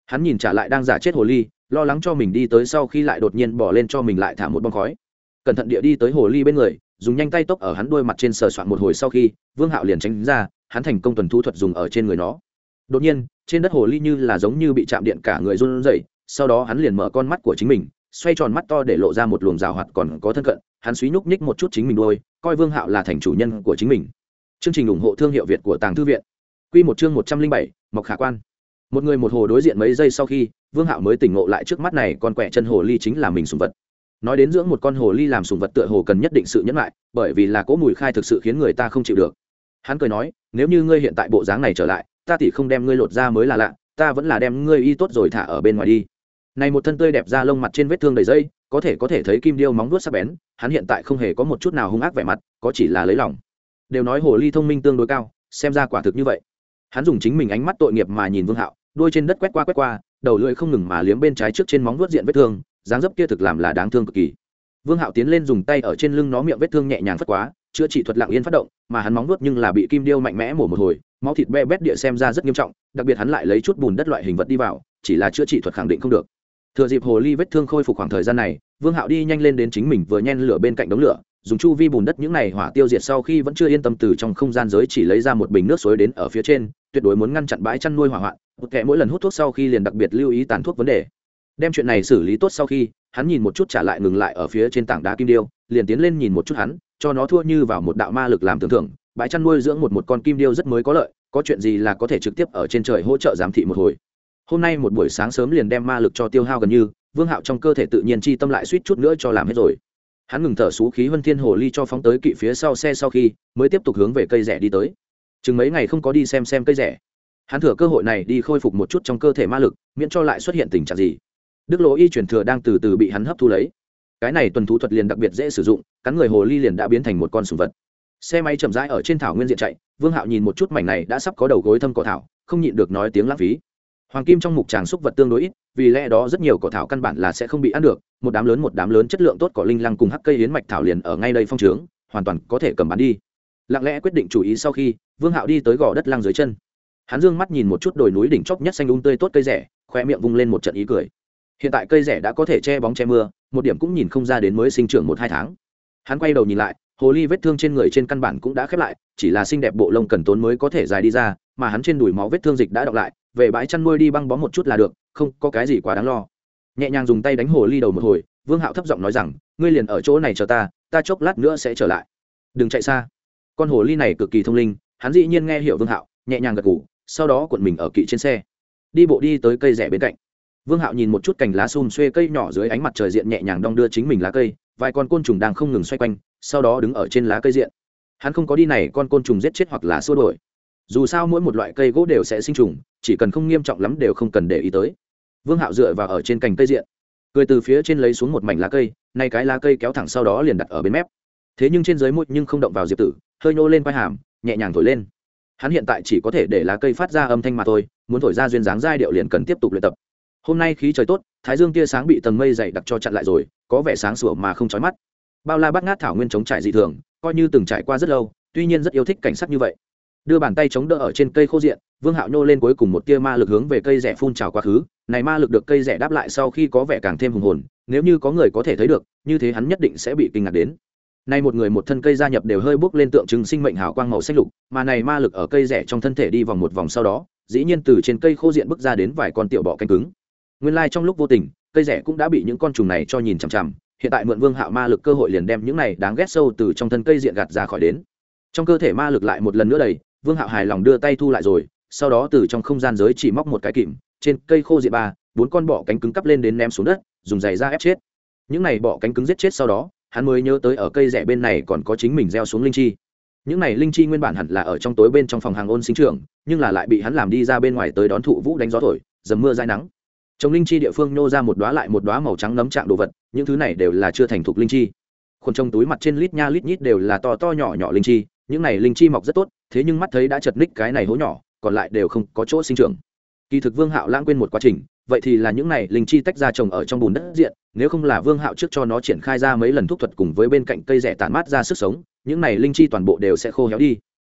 Hắn nhìn trả lại đang giả chết hồ ly, lo lắng cho mình đi tới sau khi lại đột nhiên bỏ lên cho mình lại thả một bong khói. Cẩn thận địa đi tới hồ ly bên người, dùng nhanh tay tốc ở hắn đôi mặt trên sờ soạn một hồi sau khi, vương hạo liền tránh ra, hắn thành công tuần thu thuật dùng ở trên người nó. Đột nhiên, trên đất hồ ly như là giống như bị chạm điện cả người run rẩy, sau đó hắn liền mở con mắt của chính mình xoay tròn mắt to để lộ ra một luồng rào hoạt còn có thân cận, hắn suy nhúc nhích một chút chính mình đôi, coi vương hạo là thành chủ nhân của chính mình. Chương trình ủng hộ thương hiệu việt của tàng thư viện. Q một chương một trăm linh bảy, mộc khả quan. Một người một hồ đối diện mấy giây sau khi, vương hạo mới tỉnh ngộ lại trước mắt này, con quẹ chân hồ ly chính là mình sùng vật. Nói đến dưỡng một con hồ ly làm sùng vật tựa hồ cần nhất định sự nhẫn lại, bởi vì là cỗ mùi khai thực sự khiến người ta không chịu được. Hắn cười nói, nếu như ngươi hiện tại bộ dáng này trở lại, ta thì không đem ngươi lột ra mới là lạ, ta vẫn là đem ngươi y tốt rồi thả ở bên ngoài đi này một thân tươi đẹp da lông mặt trên vết thương đầy dây, có thể có thể thấy kim điêu móng vuốt sắc bén, hắn hiện tại không hề có một chút nào hung ác vẻ mặt, có chỉ là lấy lòng. Đều nói hồ ly thông minh tương đối cao, xem ra quả thực như vậy. Hắn dùng chính mình ánh mắt tội nghiệp mà nhìn vương hạo, đuôi trên đất quét qua quét qua, đầu lưỡi không ngừng mà liếm bên trái trước trên móng vuốt diện vết thương, dáng dấp kia thực làm là đáng thương cực kỳ. Vương hạo tiến lên dùng tay ở trên lưng nó miệng vết thương nhẹ nhàng phất quá, chữa trị thuật lặng yên phát động, mà hắn móng vuốt nhưng là bị kim điêu mạnh mẽ mổ một hồi, máu thịt be bét địa xem ra rất nghiêm trọng, đặc biệt hắn lại lấy chút bùn đất loại hình vật đi vào, chỉ là chữa trị thuật khẳng định không được thừa dịp hồ ly vết thương khôi phục khoảng thời gian này, vương hạo đi nhanh lên đến chính mình vừa nhen lửa bên cạnh đống lửa, dùng chu vi bùn đất những này hỏa tiêu diệt sau khi vẫn chưa yên tâm từ trong không gian giới chỉ lấy ra một bình nước suối đến ở phía trên, tuyệt đối muốn ngăn chặn bãi chăn nuôi hỏa hoạn, một kẻ mỗi lần hút thuốc sau khi liền đặc biệt lưu ý tàn thuốc vấn đề. Đem chuyện này xử lý tốt sau khi, hắn nhìn một chút trả lại ngừng lại ở phía trên tảng đá kim điêu, liền tiến lên nhìn một chút hắn, cho nó thua như vào một đạo ma lực làm tưởng thưởng, bãi chăn nuôi dưỡng một một con kim điêu rất mới có lợi, có chuyện gì là có thể trực tiếp ở trên trời hỗ trợ giám thị một hồi hôm nay một buổi sáng sớm liền đem ma lực cho tiêu hao gần như, vương hạo trong cơ thể tự nhiên chi tâm lại suýt chút nữa cho làm hết rồi. Hắn ngừng thở xú khí huân thiên hồ ly cho phóng tới kỵ phía sau xe sau khi, mới tiếp tục hướng về cây rẻ đi tới. Chừng mấy ngày không có đi xem xem cây rẻ. Hắn thừa cơ hội này đi khôi phục một chút trong cơ thể ma lực, miễn cho lại xuất hiện tình trạng gì. Đức lỗ y truyền thừa đang từ từ bị hắn hấp thu lấy. Cái này tuần thú thuật liền đặc biệt dễ sử dụng, cắn người hồ ly liền đã biến thành một con sùng vật. Xe máy chậm rãi ở trên thảo nguyên diện chạy, vương hạo nhìn một chút mảnh này đã sắp có đầu gối thâm cỏ thảo, không nhịn được nói tiếng lãng phí hoàng kim trong mục tràng xúc vật tương đối ít, vì lẽ đó rất nhiều cỏ thảo căn bản là sẽ không bị ăn được, một đám lớn một đám lớn chất lượng tốt cỏ linh lăng cùng hắc cây hiến mạch thảo liền ở ngay đây phong trướng, hoàn toàn có thể cầm bán đi. Lặng lẽ quyết định chủ ý sau khi, vương hạo đi tới gò đất lăng dưới chân. Hắn dương mắt nhìn một chút đồi núi đỉnh chóp nhất xanh ung um tươi tốt cây rẻ, khoe miệng vung lên một trận ý cười. Hiện tại cây rẻ đã có thể che bóng che mưa, một điểm cũng nhìn không ra đến mới sinh trưởng một hai tháng. Hắn quay đầu nhìn lại, hồ ly vết thương trên người trên căn bản cũng đã khép lại, chỉ là xinh đẹp bộ lông cần tốn mới có thể dài đi ra, mà hắn trên đùi máu vết thương dịch đã đọng lại về bãi chăn nuôi đi băng bó một chút là được, không có cái gì quá đáng lo. Nhẹ nhàng dùng tay đánh hồ ly đầu một hồi, vương hạo thấp giọng nói rằng, ngươi liền ở chỗ này chờ ta ta chốc lát nữa sẽ trở lại. Đừng chạy xa. Con hồ ly này cực kỳ thông linh, hắn dĩ nhiên nghe hiểu vương hạo, nhẹ nhàng gật ngủ sau đó cuộn mình ở kỵ trên xe. Đi bộ đi tới cây rẻ bên cạnh. Vương hạo nhìn một chút cành lá xùm xuê cây nhỏ dưới ánh mặt trời diện nhẹ nhàng đong đưa chính mình lá cây, vài con côn trùng đang không ngừng xoay quanh, sau đó đứng ở trên lá cây diện. Hắn không có đi này, con côn trùng giết chết hoặc là xua đổi dù sao mỗi một loại cây gỗ đều sẽ sinh trùng, chỉ cần không nghiêm trọng lắm đều không cần để ý tới. Vương hạo dựa vào ở trên cành cây diện, cười từ phía trên lấy xuống một mảnh lá cây, nay cái lá cây kéo thẳng sau đó liền đặt ở bên mép. Thế nhưng trên dưới môi nhưng không động vào diệp tử, hơi nhô lên vai hàm, nhẹ nhàng thổi lên. Hắn hiện tại chỉ có thể để lá cây phát ra âm thanh mà thôi, muốn thổi ra duyên dáng giai điệu liền cần tiếp tục luyện tập. Hôm nay khí trời tốt, thái dương tia sáng bị tầng mây dày đặc cho chặn lại rồi, có vẻ sáng sủa mà không chói mắt. Bao la bắt ngát thảo nguyên chống trải dị thường, coi như từng trải qua rất lâu, tuy nhiên rất yêu thích cảnh sắc như vậy đưa bàn tay chống đỡ ở trên cây khô diện, vương hạo nhô lên cuối cùng một tia ma lực hướng về cây rẻ phun trào quá khứ. Này ma lực được cây rẻ đáp lại sau khi có vẻ càng thêm hùng hồn, nếu như có người có thể thấy được, như thế hắn nhất định sẽ bị kinh ngạc đến. Nay một người một thân cây gia nhập đều hơi bước lên tượng trưng sinh mệnh hào quang màu xanh lục, mà này ma lực ở cây rẻ trong thân thể đi vòng một vòng sau đó, dĩ nhiên từ trên cây khô diện bước ra đến vài con tiểu bọ canh cứng. Nguyên lai trong lúc vô tình, cây rẻ cũng đã bị những con trùng này cho nhìn chằm chằm, hiện tại mượn vương hạo ma lực cơ hội liền đem những này đáng ghét sâu từ trong thân cây diện gạt ra khỏi đến. Trong cơ thể ma lực lại một lần nữa đầy vương hạo hài lòng đưa tay thu lại rồi, sau đó từ trong không gian giới chỉ móc một cái kìm, trên cây khô diện ba, bốn con bọ cánh cứng cắp lên đến ném xuống đất, dùng giày ra ép chết. Những này bọ cánh cứng giết chết sau đó, hắn mới nhớ tới ở cây rẻ bên này còn có chính mình gieo xuống linh chi. Những này linh chi nguyên bản hẳn là ở trong tối bên trong phòng hàng ôn sinh trưởng, nhưng là lại bị hắn làm đi ra bên ngoài tới đón thụ vũ đánh gió thổi, dầm mưa dai nắng. Trong linh chi địa phương nhô ra một đóa lại một đóa màu trắng nấm trạng đồ vật, những thứ này đều là chưa thành thục linh chi. Khuôn trong túi mặt trên lít nha lít nhít đều là to to nhỏ nhỏ linh chi những này linh chi mọc rất tốt, thế nhưng mắt thấy đã chật ních cái này hố nhỏ, còn lại đều không có chỗ sinh trưởng. Kỳ thực vương hạo lãng quên một quá trình, vậy thì là những này linh chi tách ra trồng ở trong bùn đất diện, nếu không là vương hạo trước cho nó triển khai ra mấy lần thuốc thuật cùng với bên cạnh cây rẻ tản mát ra sức sống, những này linh chi toàn bộ đều sẽ khô héo đi.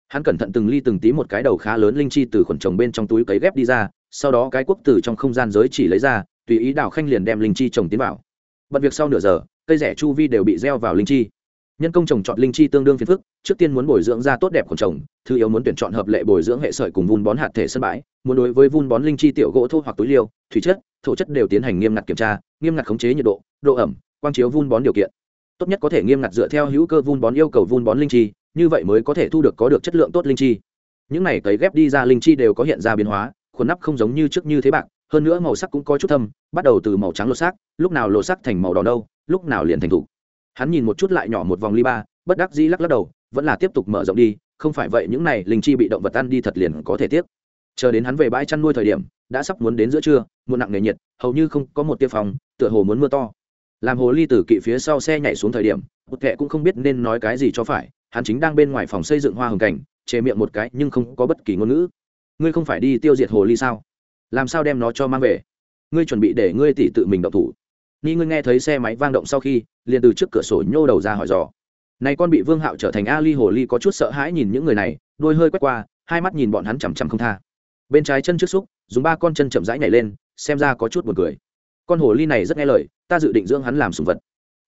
Hắn cẩn thận từng ly từng tí một cái đầu khá lớn linh chi từ khuẩn trồng bên trong túi cấy ghép đi ra, sau đó cái quốc từ trong không gian giới chỉ lấy ra, tùy ý đào khanh liền đem linh chi trồng tiến vào. Bật việc sau nửa giờ, cây rẻ chu vi đều bị gieo vào linh chi nhân công trồng chọn linh chi tương đương phiền phức, trước tiên muốn bồi dưỡng ra tốt đẹp của trồng, thứ yếu muốn tuyển chọn hợp lệ bồi dưỡng hệ sợi cùng vun bón hạt thể sân bãi, muốn đối với vun bón linh chi tiểu gỗ thô hoặc túi liêu, thủy chất, thổ chất đều tiến hành nghiêm ngặt kiểm tra, nghiêm ngặt khống chế nhiệt độ độ ẩm, quang chiếu vun bón điều kiện. Tốt nhất có thể nghiêm ngặt dựa theo hữu cơ vun bón yêu cầu vun bón linh chi, như vậy mới có thể thu được có được chất lượng tốt linh chi. Những này cấy ghép đi ra linh chi đều có hiện ra biến hóa, khuôn nắp không giống như trước như thế bạc, hơn nữa màu sắc cũng có chút thâm, bắt đầu từ màu trắng lột xác, lúc nào lột xác thành màu đỏ đâu lúc nào liền thành thủ hắn nhìn một chút lại nhỏ một vòng ly ba, bất đắc dĩ lắc lắc đầu, vẫn là tiếp tục mở rộng đi, không phải vậy những này linh chi bị động vật ăn đi thật liền có thể tiếp chờ đến hắn về bãi chăn nuôi thời điểm, đã sắp muốn đến giữa trưa, muộn nặng nghề nhiệt, hầu như không có một tia phòng, tựa hồ muốn mưa to. Làm hồ ly từ kỵ phía sau xe nhảy xuống thời điểm, một kệ cũng không biết nên nói cái gì cho phải, hắn chính đang bên ngoài phòng xây dựng hoa hồng cảnh chế miệng một cái nhưng không có bất kỳ ngôn ngữ. Ngươi không phải đi tiêu diệt hồ ly sao? Làm sao đem nó cho mang về? Ngươi chuẩn bị để ngươi tỷ tự mình động thủ ni ngươi nghe thấy xe máy vang động sau khi, liền từ trước cửa sổ nhô đầu ra hỏi dò. Này con bị vương hạo trở thành ali hồ ly có chút sợ hãi nhìn những người này, đôi hơi quét qua, hai mắt nhìn bọn hắn chằm chằm không tha. Bên trái chân trước xúc, dùng ba con chân chậm rãi nhảy lên, xem ra có chút buồn cười. Con hồ ly này rất nghe lời, ta dự định dưỡng hắn làm sùng vật.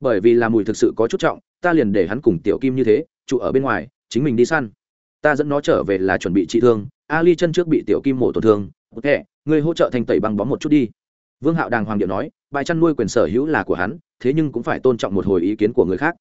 Bởi vì làm mùi thực sự có chút trọng, ta liền để hắn cùng tiểu kim như thế, trụ ở bên ngoài, chính mình đi săn. Ta dẫn nó trở về là chuẩn bị trị thương, ali chân trước bị tiểu kim mổ tổn thương. Ok người hỗ trợ thành tẩy băng bóng một chút đi vương hạo đàng hoàng điệu nói, bài chăn nuôi quyền sở hữu là của hắn, thế nhưng cũng phải tôn trọng một hồi ý kiến của người khác.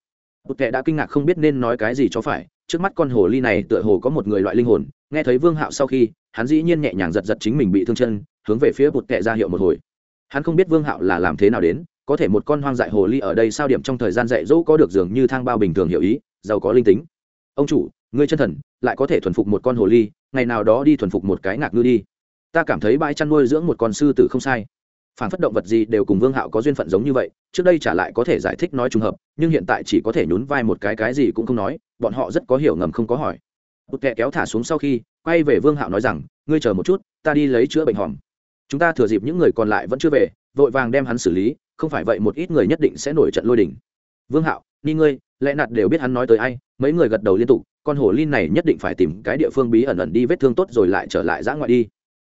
Bụt kệ đã kinh ngạc không biết nên nói cái gì cho phải, trước mắt con hồ ly này tựa hồ có một người loại linh hồn, nghe thấy vương hạo sau khi, hắn dĩ nhiên nhẹ nhàng giật giật chính mình bị thương chân, hướng về phía bụt kệ ra hiệu một hồi. Hắn không biết vương hạo là làm thế nào đến, có thể một con hoang dại hồ ly ở đây sao điểm trong thời gian dạy dỗ có được dường như thang bao bình thường hiểu ý, giàu có linh tính. Ông chủ, ngươi chân thần, lại có thể thuần phục một con hồ ly, ngày nào đó đi thuần phục một cái ngạc ngư đi. Ta cảm thấy bãi chăn nuôi dưỡng một con sư tử không sai phản phất động vật gì đều cùng vương hạo có duyên phận giống như vậy, trước đây trả lại có thể giải thích nói trùng hợp, nhưng hiện tại chỉ có thể nhún vai một cái cái gì cũng không nói, bọn họ rất có hiểu ngầm không có hỏi. Bụt kẹ kéo thả xuống sau khi, quay về vương hạo nói rằng, ngươi chờ một chút, ta đi lấy chữa bệnh hòm. Chúng ta thừa dịp những người còn lại vẫn chưa về, vội vàng đem hắn xử lý, không phải vậy một ít người nhất định sẽ nổi trận lôi đình. Vương hạo, ni ngươi, lẽ nạt đều biết hắn nói tới ai, mấy người gật đầu liên tục, con hồ linh này nhất định phải tìm cái địa phương bí ẩn ẩn đi vết thương tốt rồi lại trở lại giã ngoại đi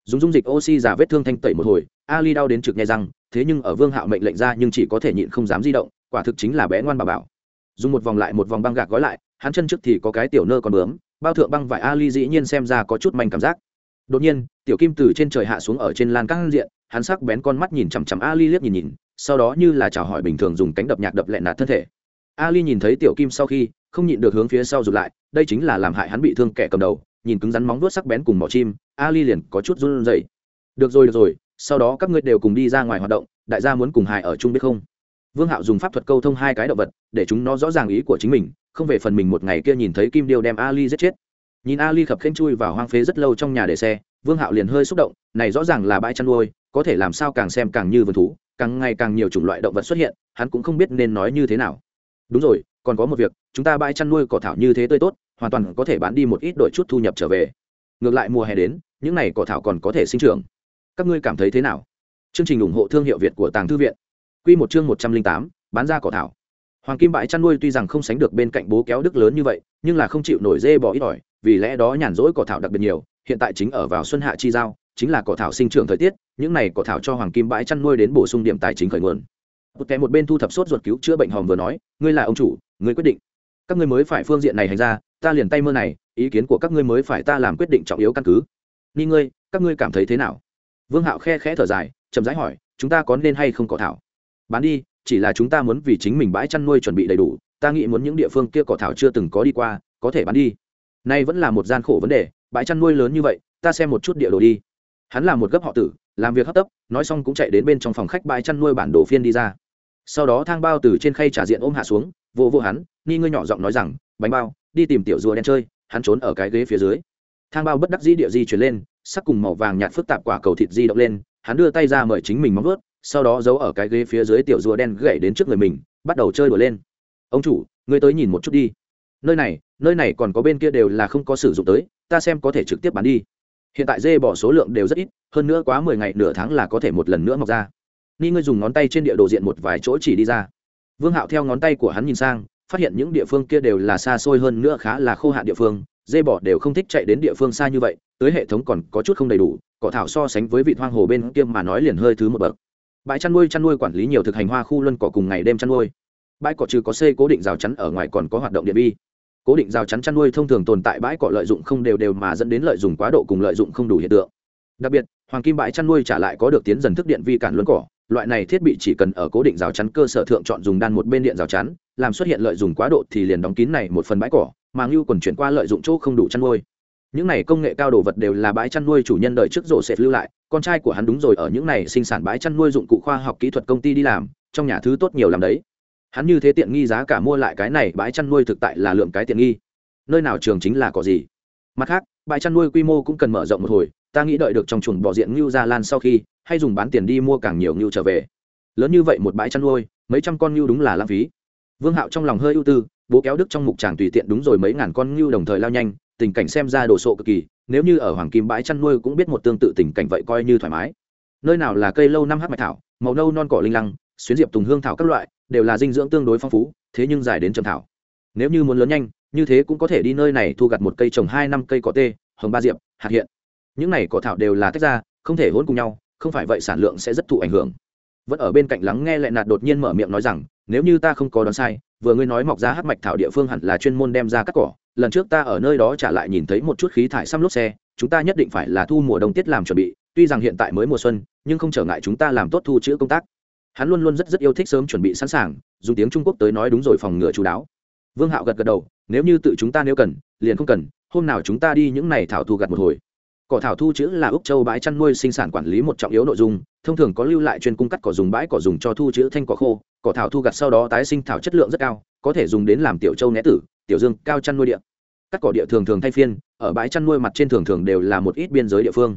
dùng dung dịch oxy giả vết thương thanh tẩy một hồi, ali đau đến trực nghe răng, thế nhưng ở vương hạo mệnh lệnh ra nhưng chỉ có thể nhịn không dám di động, quả thực chính là bé ngoan bà bảo. Dùng một vòng lại một vòng băng gạc gói lại, hắn chân trước thì có cái tiểu nơ còn bướm, bao thượng băng vải ali dĩ nhiên xem ra có chút manh cảm giác. Đột nhiên, tiểu kim từ trên trời hạ xuống ở trên lan căng diện, hắn sắc bén con mắt nhìn chằm chằm ali liếc nhìn nhìn, sau đó như là chào hỏi bình thường dùng cánh đập nhạc đập lẹn nạt thân thể. Ali nhìn thấy tiểu kim sau khi, không nhịn được hướng phía sau rụt lại, đây chính là làm hại hắn bị thương kẻ cầm đầu, nhìn cứng rắn móng vuốt sắc bén cùng mỏ chim ali liền có chút run rẩy. Được rồi được rồi, sau đó các ngươi đều cùng đi ra ngoài hoạt động, đại gia muốn cùng hài ở chung biết không? Vương hạo dùng pháp thuật câu thông hai cái động vật, để chúng nó rõ ràng ý của chính mình, không về phần mình một ngày kia nhìn thấy kim điêu đem ali giết chết. Nhìn ali khập khênh chui vào hoang phế rất lâu trong nhà để xe, vương hạo liền hơi xúc động, này rõ ràng là bãi chăn nuôi, có thể làm sao càng xem càng như vườn thú, càng ngày càng nhiều chủng loại động vật xuất hiện, hắn cũng không biết nên nói như thế nào. Đúng rồi, còn có một việc, chúng ta bãi chăn nuôi cỏ thảo như thế tươi tốt, hoàn toàn có thể bán đi một ít đổi chút thu nhập trở về ngược lại mùa hè đến, những này cỏ thảo còn có thể sinh trưởng. Các ngươi cảm thấy thế nào? Chương trình ủng hộ thương hiệu việt của tàng thư viện. Q một chương một trăm linh tám, bán ra cỏ thảo. Hoàng kim bãi chăn nuôi tuy rằng không sánh được bên cạnh bố kéo đức lớn như vậy, nhưng là không chịu nổi dê bỏ ít ỏi, vì lẽ đó nhàn rỗi cỏ thảo đặc biệt nhiều, hiện tại chính ở vào xuân hạ chi giao, chính là cỏ thảo sinh trưởng thời tiết, những này cỏ thảo cho hoàng kim bãi chăn nuôi đến bổ sung điểm tài chính khởi nguồn. Một kẻ một bên thu thập sốt ruột cứu chữa bệnh hòm vừa nói, ngươi là ông chủ, ngươi quyết định các ngươi mới phải phương diện này hành ra, ta liền tay mơ này, ý kiến của các ngươi mới phải ta làm quyết định trọng yếu căn cứ. Ni ngươi, các ngươi cảm thấy thế nào? Vương hạo khe khẽ thở dài, chậm rãi hỏi, chúng ta có nên hay không cỏ thảo? Bán đi, chỉ là chúng ta muốn vì chính mình bãi chăn nuôi chuẩn bị đầy đủ, ta nghĩ muốn những địa phương kia cỏ thảo chưa từng có đi qua, có thể bán đi. Nay vẫn là một gian khổ vấn đề, bãi chăn nuôi lớn như vậy, ta xem một chút địa đồ đi. Hắn là một gấp họ tử, làm việc hấp tấp, nói xong cũng chạy đến bên trong phòng khách bãi chăn nuôi bản đồ phiên đi ra. Sau đó thang bao từ trên khay trả diện ôm hạ xuống vô vô hắn, ni ngươi nhỏ giọng nói rằng, bánh bao, đi tìm tiểu rùa đen chơi, hắn trốn ở cái ghế phía dưới. Thang bao bất đắc dĩ địa di chuyển lên, sắc cùng màu vàng nhạt phức tạp quả cầu thịt di động lên, hắn đưa tay ra mời chính mình móng vớt sau đó giấu ở cái ghế phía dưới tiểu rùa đen gậy đến trước người mình, bắt đầu chơi đùa lên. Ông chủ, ngươi tới nhìn một chút đi. Nơi này nơi này còn có bên kia đều là không có sử dụng tới, ta xem có thể trực tiếp bán đi. Hiện tại dê bỏ số lượng đều rất ít, hơn nữa quá mười ngày nửa tháng là có thể một lần nữa mọc ra. Ni ngươi dùng ngón tay trên địa đồ diện một vài chỗ chỉ đi ra vương hạo theo ngón tay của hắn nhìn sang, phát hiện những địa phương kia đều là xa xôi hơn nữa khá là khô hạn địa phương, dê bỏ đều không thích chạy đến địa phương xa như vậy, tới hệ thống còn có chút không đầy đủ, cỏ thảo so sánh với vị hoang hồ bên kia mà nói liền hơi thứ một bậc. Bãi chăn nuôi chăn nuôi quản lý nhiều thực hành hoa khu luân cỏ cùng ngày đêm chăn nuôi. Bãi cỏ trừ có xây cố định rào chắn ở ngoài còn có hoạt động điện bi. Cố định rào chắn chăn nuôi thông thường tồn tại bãi cỏ lợi dụng không đều đều mà dẫn đến lợi dụng quá độ cùng lợi dụng không đủ hiện tượng. Đặc biệt, hoàng kim bãi chăn nuôi trả lại có được tiến dần thức điện vi cản luân cỏ loại này thiết bị chỉ cần ở cố định rào chắn cơ sở thượng chọn dùng đan một bên điện rào chắn, làm xuất hiện lợi dụng quá độ thì liền đóng kín này một phần bãi cỏ, mà ngưu còn chuyển qua lợi dụng chỗ không đủ chăn nuôi. Những này công nghệ cao đồ vật đều là bãi chăn nuôi chủ nhân đợi trước rổ sệt lưu lại, con trai của hắn đúng rồi ở những này sinh sản bãi chăn nuôi dụng cụ khoa học kỹ thuật công ty đi làm, trong nhà thứ tốt nhiều làm đấy. Hắn như thế tiện nghi giá cả mua lại cái này bãi chăn nuôi thực tại là lượng cái tiện nghi. Nơi nào trường chính là có gì. Mặt khác, bãi chăn nuôi quy mô cũng cần mở rộng một hồi ta nghĩ đợi được trong chuồng bỏ diện ngưu ra lan sau khi, hay dùng bán tiền đi mua càng nhiều ngưu trở về. Lớn như vậy một bãi chăn nuôi, mấy trăm con ngưu đúng là lãng phí. Vương hạo trong lòng hơi ưu tư, bố kéo đức trong mục tràng tùy tiện đúng rồi mấy ngàn con ngưu đồng thời lao nhanh, tình cảnh xem ra đồ sộ cực kỳ, nếu như ở hoàng kim bãi chăn nuôi cũng biết một tương tự tình cảnh vậy coi như thoải mái. Nơi nào là cây lâu năm hát mạch thảo, màu nâu non cỏ linh lăng, xuyến diệp tùng hương thảo các loại, đều là dinh dưỡng tương đối phong phú, thế nhưng dài đến trầm thảo. Nếu như muốn lớn nhanh, như thế cũng có thể đi nơi này thu gặt một cây trồng hai năm cây cỏ tê, hồng ba diệp, hạt hiện những này cỏ thảo đều là tách ra, không thể hỗn cùng nhau, không phải vậy sản lượng sẽ rất thụ ảnh hưởng. Vẫn ở bên cạnh lắng nghe lại nạt đột nhiên mở miệng nói rằng, nếu như ta không có đoán sai, vừa ngươi nói mọc ra hắc mạch thảo địa phương hẳn là chuyên môn đem ra cắt cỏ, lần trước ta ở nơi đó trả lại nhìn thấy một chút khí thải xăm lốp xe, chúng ta nhất định phải là thu mùa đông tiết làm chuẩn bị, tuy rằng hiện tại mới mùa xuân, nhưng không trở ngại chúng ta làm tốt thu chữ công tác. Hắn luôn luôn rất rất yêu thích sớm chuẩn bị sẵn sàng, dùng tiếng trung quốc tới nói đúng rồi phòng ngừa chú đáo. Vương hạo gật gật đầu, nếu như tự chúng ta nếu cần, liền không cần, hôm nào chúng ta đi những này thảo thu gặt một hồi cỏ thảo thu chữ là úc châu bãi chăn nuôi sinh sản quản lý một trọng yếu nội dung, thông thường có lưu lại chuyên cung cắt cỏ dùng bãi cỏ dùng cho thu chữ thanh cỏ khô, cỏ thảo thu gặt sau đó tái sinh thảo chất lượng rất cao, có thể dùng đến làm tiểu châu né tử, tiểu dương, cao chăn nuôi địa. Cắt cỏ địa thường thường thay phiên, ở bãi chăn nuôi mặt trên thường thường đều là một ít biên giới địa phương.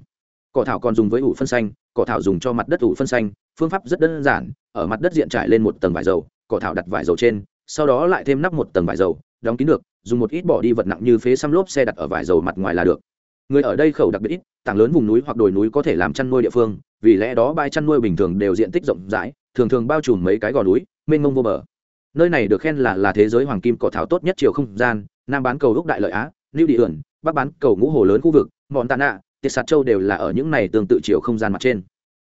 Cỏ thảo còn dùng với ủ phân xanh, cỏ thảo dùng cho mặt đất ủ phân xanh, phương pháp rất đơn giản, ở mặt đất diện trải lên một tầng vải dầu, cỏ thảo đặt vải dầu trên, sau đó lại thêm nắp một tầng vải dầu, đóng kín được, dùng một ít bỏ đi vật nặng như phế xăm lốp xe đặt ở vải dầu mặt ngoài là được người ở đây khẩu đặc biệt ít, tảng lớn vùng núi hoặc đồi núi có thể làm chăn nuôi địa phương, vì lẽ đó bãi chăn nuôi bình thường đều diện tích rộng rãi, thường thường bao trùm mấy cái gò núi, mênh mông vô bờ. Nơi này được khen là là thế giới hoàng kim cỏ thảo tốt nhất chiều không gian, nam bán cầu úc đại lợi á lưu địa ẩn bắc bán cầu ngũ hồ lớn khu vực, mọn tạ nạ tiệt sạt châu đều là ở những này tương tự chiều không gian mặt trên.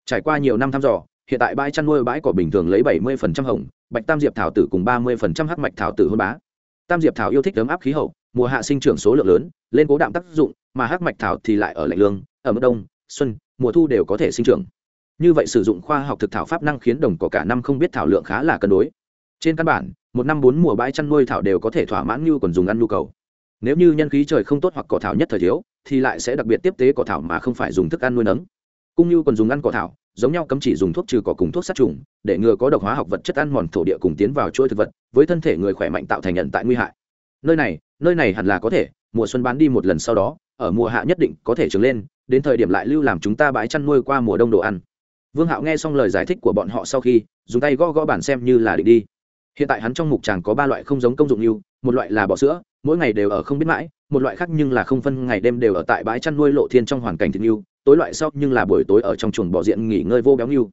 Trải qua nhiều năm thăm dò, hiện tại bãi chăn nuôi bãi cỏ bình thường lấy 70% hồng, bạch tam diệp thảo tử cùng 30% hắc mạch thảo tử hôn bá. Tam diệp thảo yêu thích ấm áp khí hậu, mùa hạ sinh trưởng số lượng lớn, lên cố đạm tác dụng mà hắc mạch thảo thì lại ở lạnh lương, ở mức đông, xuân, mùa thu đều có thể sinh trưởng. Như vậy sử dụng khoa học thực thảo pháp năng khiến đồng cỏ cả năm không biết thảo lượng khá là cân đối. Trên căn bản, một năm bốn mùa bãi chăn nuôi thảo đều có thể thỏa mãn nhu còn dùng ăn nhu cầu. Nếu như nhân khí trời không tốt hoặc cỏ thảo nhất thời thiếu, thì lại sẽ đặc biệt tiếp tế cỏ thảo mà không phải dùng thức ăn nuôi nấng. Cung như còn dùng ăn cỏ thảo, giống nhau cấm chỉ dùng thuốc trừ cỏ cùng thuốc sát trùng, để ngừa có độc hóa học vật chất ăn mòn thổ địa cùng tiến vào chuỗi thực vật, với thân thể người khỏe mạnh tạo thành nhận tại nguy hại. Nơi này nơi này hẳn là có thể mùa xuân bán đi một lần sau đó, ở mùa hạ nhất định có thể trứng lên, đến thời điểm lại lưu làm chúng ta bãi chăn nuôi qua mùa đông đồ ăn. Vương hạo nghe xong lời giải thích của bọn họ sau khi, dùng tay gõ gõ bản xem như là định đi. Hiện tại hắn trong mục tràng có ba loại không giống công dụng như, một loại là bọ sữa, mỗi ngày đều ở không biết mãi, một loại khác nhưng là không phân, ngày đêm đều ở tại bãi chăn nuôi lộ thiên trong hoàn cảnh thịt như tối loại sau nhưng là buổi tối ở trong chuồng bọ diện nghỉ ngơi vô béo như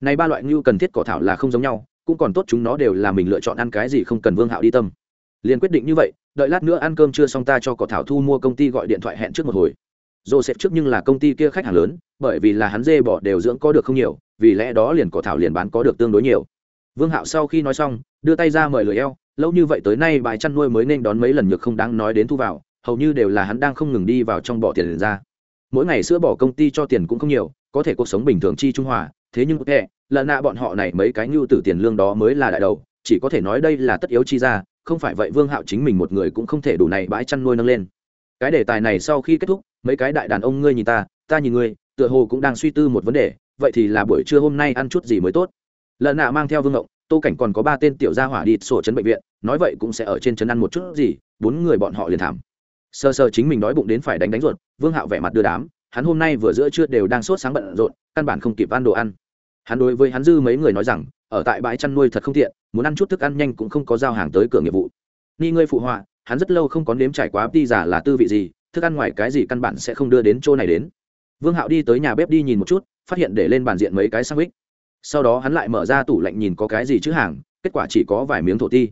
này ba loại như cần thiết cỏ thảo là không giống nhau, cũng còn tốt chúng nó đều là mình lựa chọn ăn cái gì không cần vương hạo đi tâm liền quyết định như vậy, đợi lát nữa ăn cơm chưa xong ta cho cỏ thảo thu mua công ty gọi điện thoại hẹn trước một hồi. Joseph trước nhưng là công ty kia khách hàng lớn, bởi vì là hắn dê bỏ đều dưỡng có được không nhiều, vì lẽ đó liền cỏ thảo liền bán có được tương đối nhiều. Vương hạo sau khi nói xong, đưa tay ra mời lười eo, lâu như vậy tới nay bài chăn nuôi mới nên đón mấy lần nhược không đáng nói đến thu vào, hầu như đều là hắn đang không ngừng đi vào trong bỏ tiền ra. Mỗi ngày sữa bỏ công ty cho tiền cũng không nhiều, có thể cuộc sống bình thường chi trung hòa, thế nhưng hệ lần nạ bọn họ này mấy cái nhu tử tiền lương đó mới là đại đầu, chỉ có thể nói đây là tất yếu chi ra không phải vậy vương hạo chính mình một người cũng không thể đủ này bãi chăn nuôi nâng lên. Cái đề tài này sau khi kết thúc, mấy cái đại đàn ông ngươi nhìn ta ta nhìn ngươi, tựa hồ cũng đang suy tư một vấn đề, vậy thì là buổi trưa hôm nay ăn chút gì mới tốt? Lợn nạ mang theo vương ngộng, tô cảnh còn có ba tên tiểu gia hỏa đi sổ chấn bệnh viện, nói vậy cũng sẽ ở trên chấn ăn một chút gì, bốn người bọn họ liền thảm. Sơ sơ chính mình đói bụng đến phải đánh đánh ruột, vương hạo vẻ mặt đưa đám, hắn hôm nay vừa giữa trưa đều đang sốt sáng bận rộn, căn bản không kịp ăn đồ ăn. Hắn đối với hắn dư mấy người nói rằng ở tại bãi chăn nuôi thật không tiện, muốn ăn chút thức ăn nhanh cũng không có giao hàng tới cửa nghiệp vụ. Ni ngươi phụ họa, hắn rất lâu không có nếm trải quá đi giả là tư vị gì, thức ăn ngoài cái gì căn bản sẽ không đưa đến chỗ này đến. Vương hạo đi tới nhà bếp đi nhìn một chút, phát hiện để lên bàn diện mấy cái sandwich. Sau đó hắn lại mở ra tủ lạnh nhìn có cái gì chứ hàng, kết quả chỉ có vài miếng thổ ti.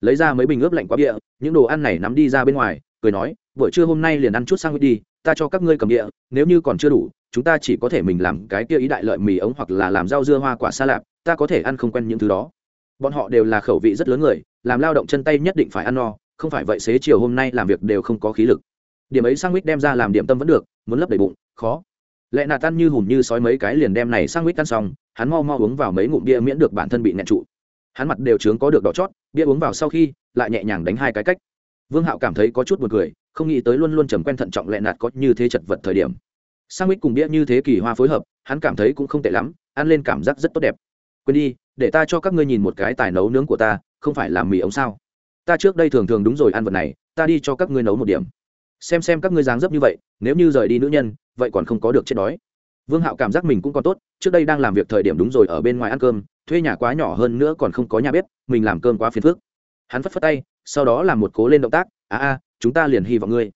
Lấy ra mấy bình ướp lạnh quá bịa, những đồ ăn này nắm đi ra bên ngoài, cười nói, buổi trưa hôm nay liền ăn chút sang đi, ta cho các ngươi cầm địa nếu như còn chưa đủ, chúng ta chỉ có thể mình làm cái kia ý đại lợi mì ống hoặc là làm rau dưa hoa quả xa lạp ta có thể ăn không quen những thứ đó. Bọn họ đều là khẩu vị rất lớn người, làm lao động chân tay nhất định phải ăn no, không phải vậy xế chiều hôm nay làm việc đều không có khí lực. Điểm ấy sang mít đem ra làm điểm tâm vẫn được, muốn lấp đầy bụng, khó. Lẽ nạt tan như hùm như sói mấy cái liền đem này sang mít ăn xong, hắn mau mau uống vào mấy ngụm bia miễn được bản thân bị nẹn trụ. Hắn mặt đều trướng có được đỏ chót, bia uống vào sau khi, lại nhẹ nhàng đánh hai cái cách. Vương hạo cảm thấy có chút buồn cười, không nghĩ tới luôn luôn trầm quen thận trọng lẹ nạt có như thế chật vật thời điểm. Sang mít cùng bia như thế kỳ hoa phối hợp, hắn cảm thấy cũng không tệ lắm, ăn lên cảm giác rất tốt đẹp quên đi, để ta cho các ngươi nhìn một cái tài nấu nướng của ta, không phải làm mì ống sao? Ta trước đây thường thường đúng rồi ăn vật này, ta đi cho các ngươi nấu một điểm. Xem xem các ngươi dáng dấp như vậy, nếu như rời đi nữ nhân, vậy còn không có được chết đói. Vương hạo cảm giác mình cũng còn tốt, trước đây đang làm việc thời điểm đúng rồi ở bên ngoài ăn cơm, thuê nhà quá nhỏ hơn nữa còn không có nhà bếp, mình làm cơm quá phiền phức. Hắn phất phất tay, sau đó làm một cố lên động tác, a a, chúng ta liền hy vọng ngươi.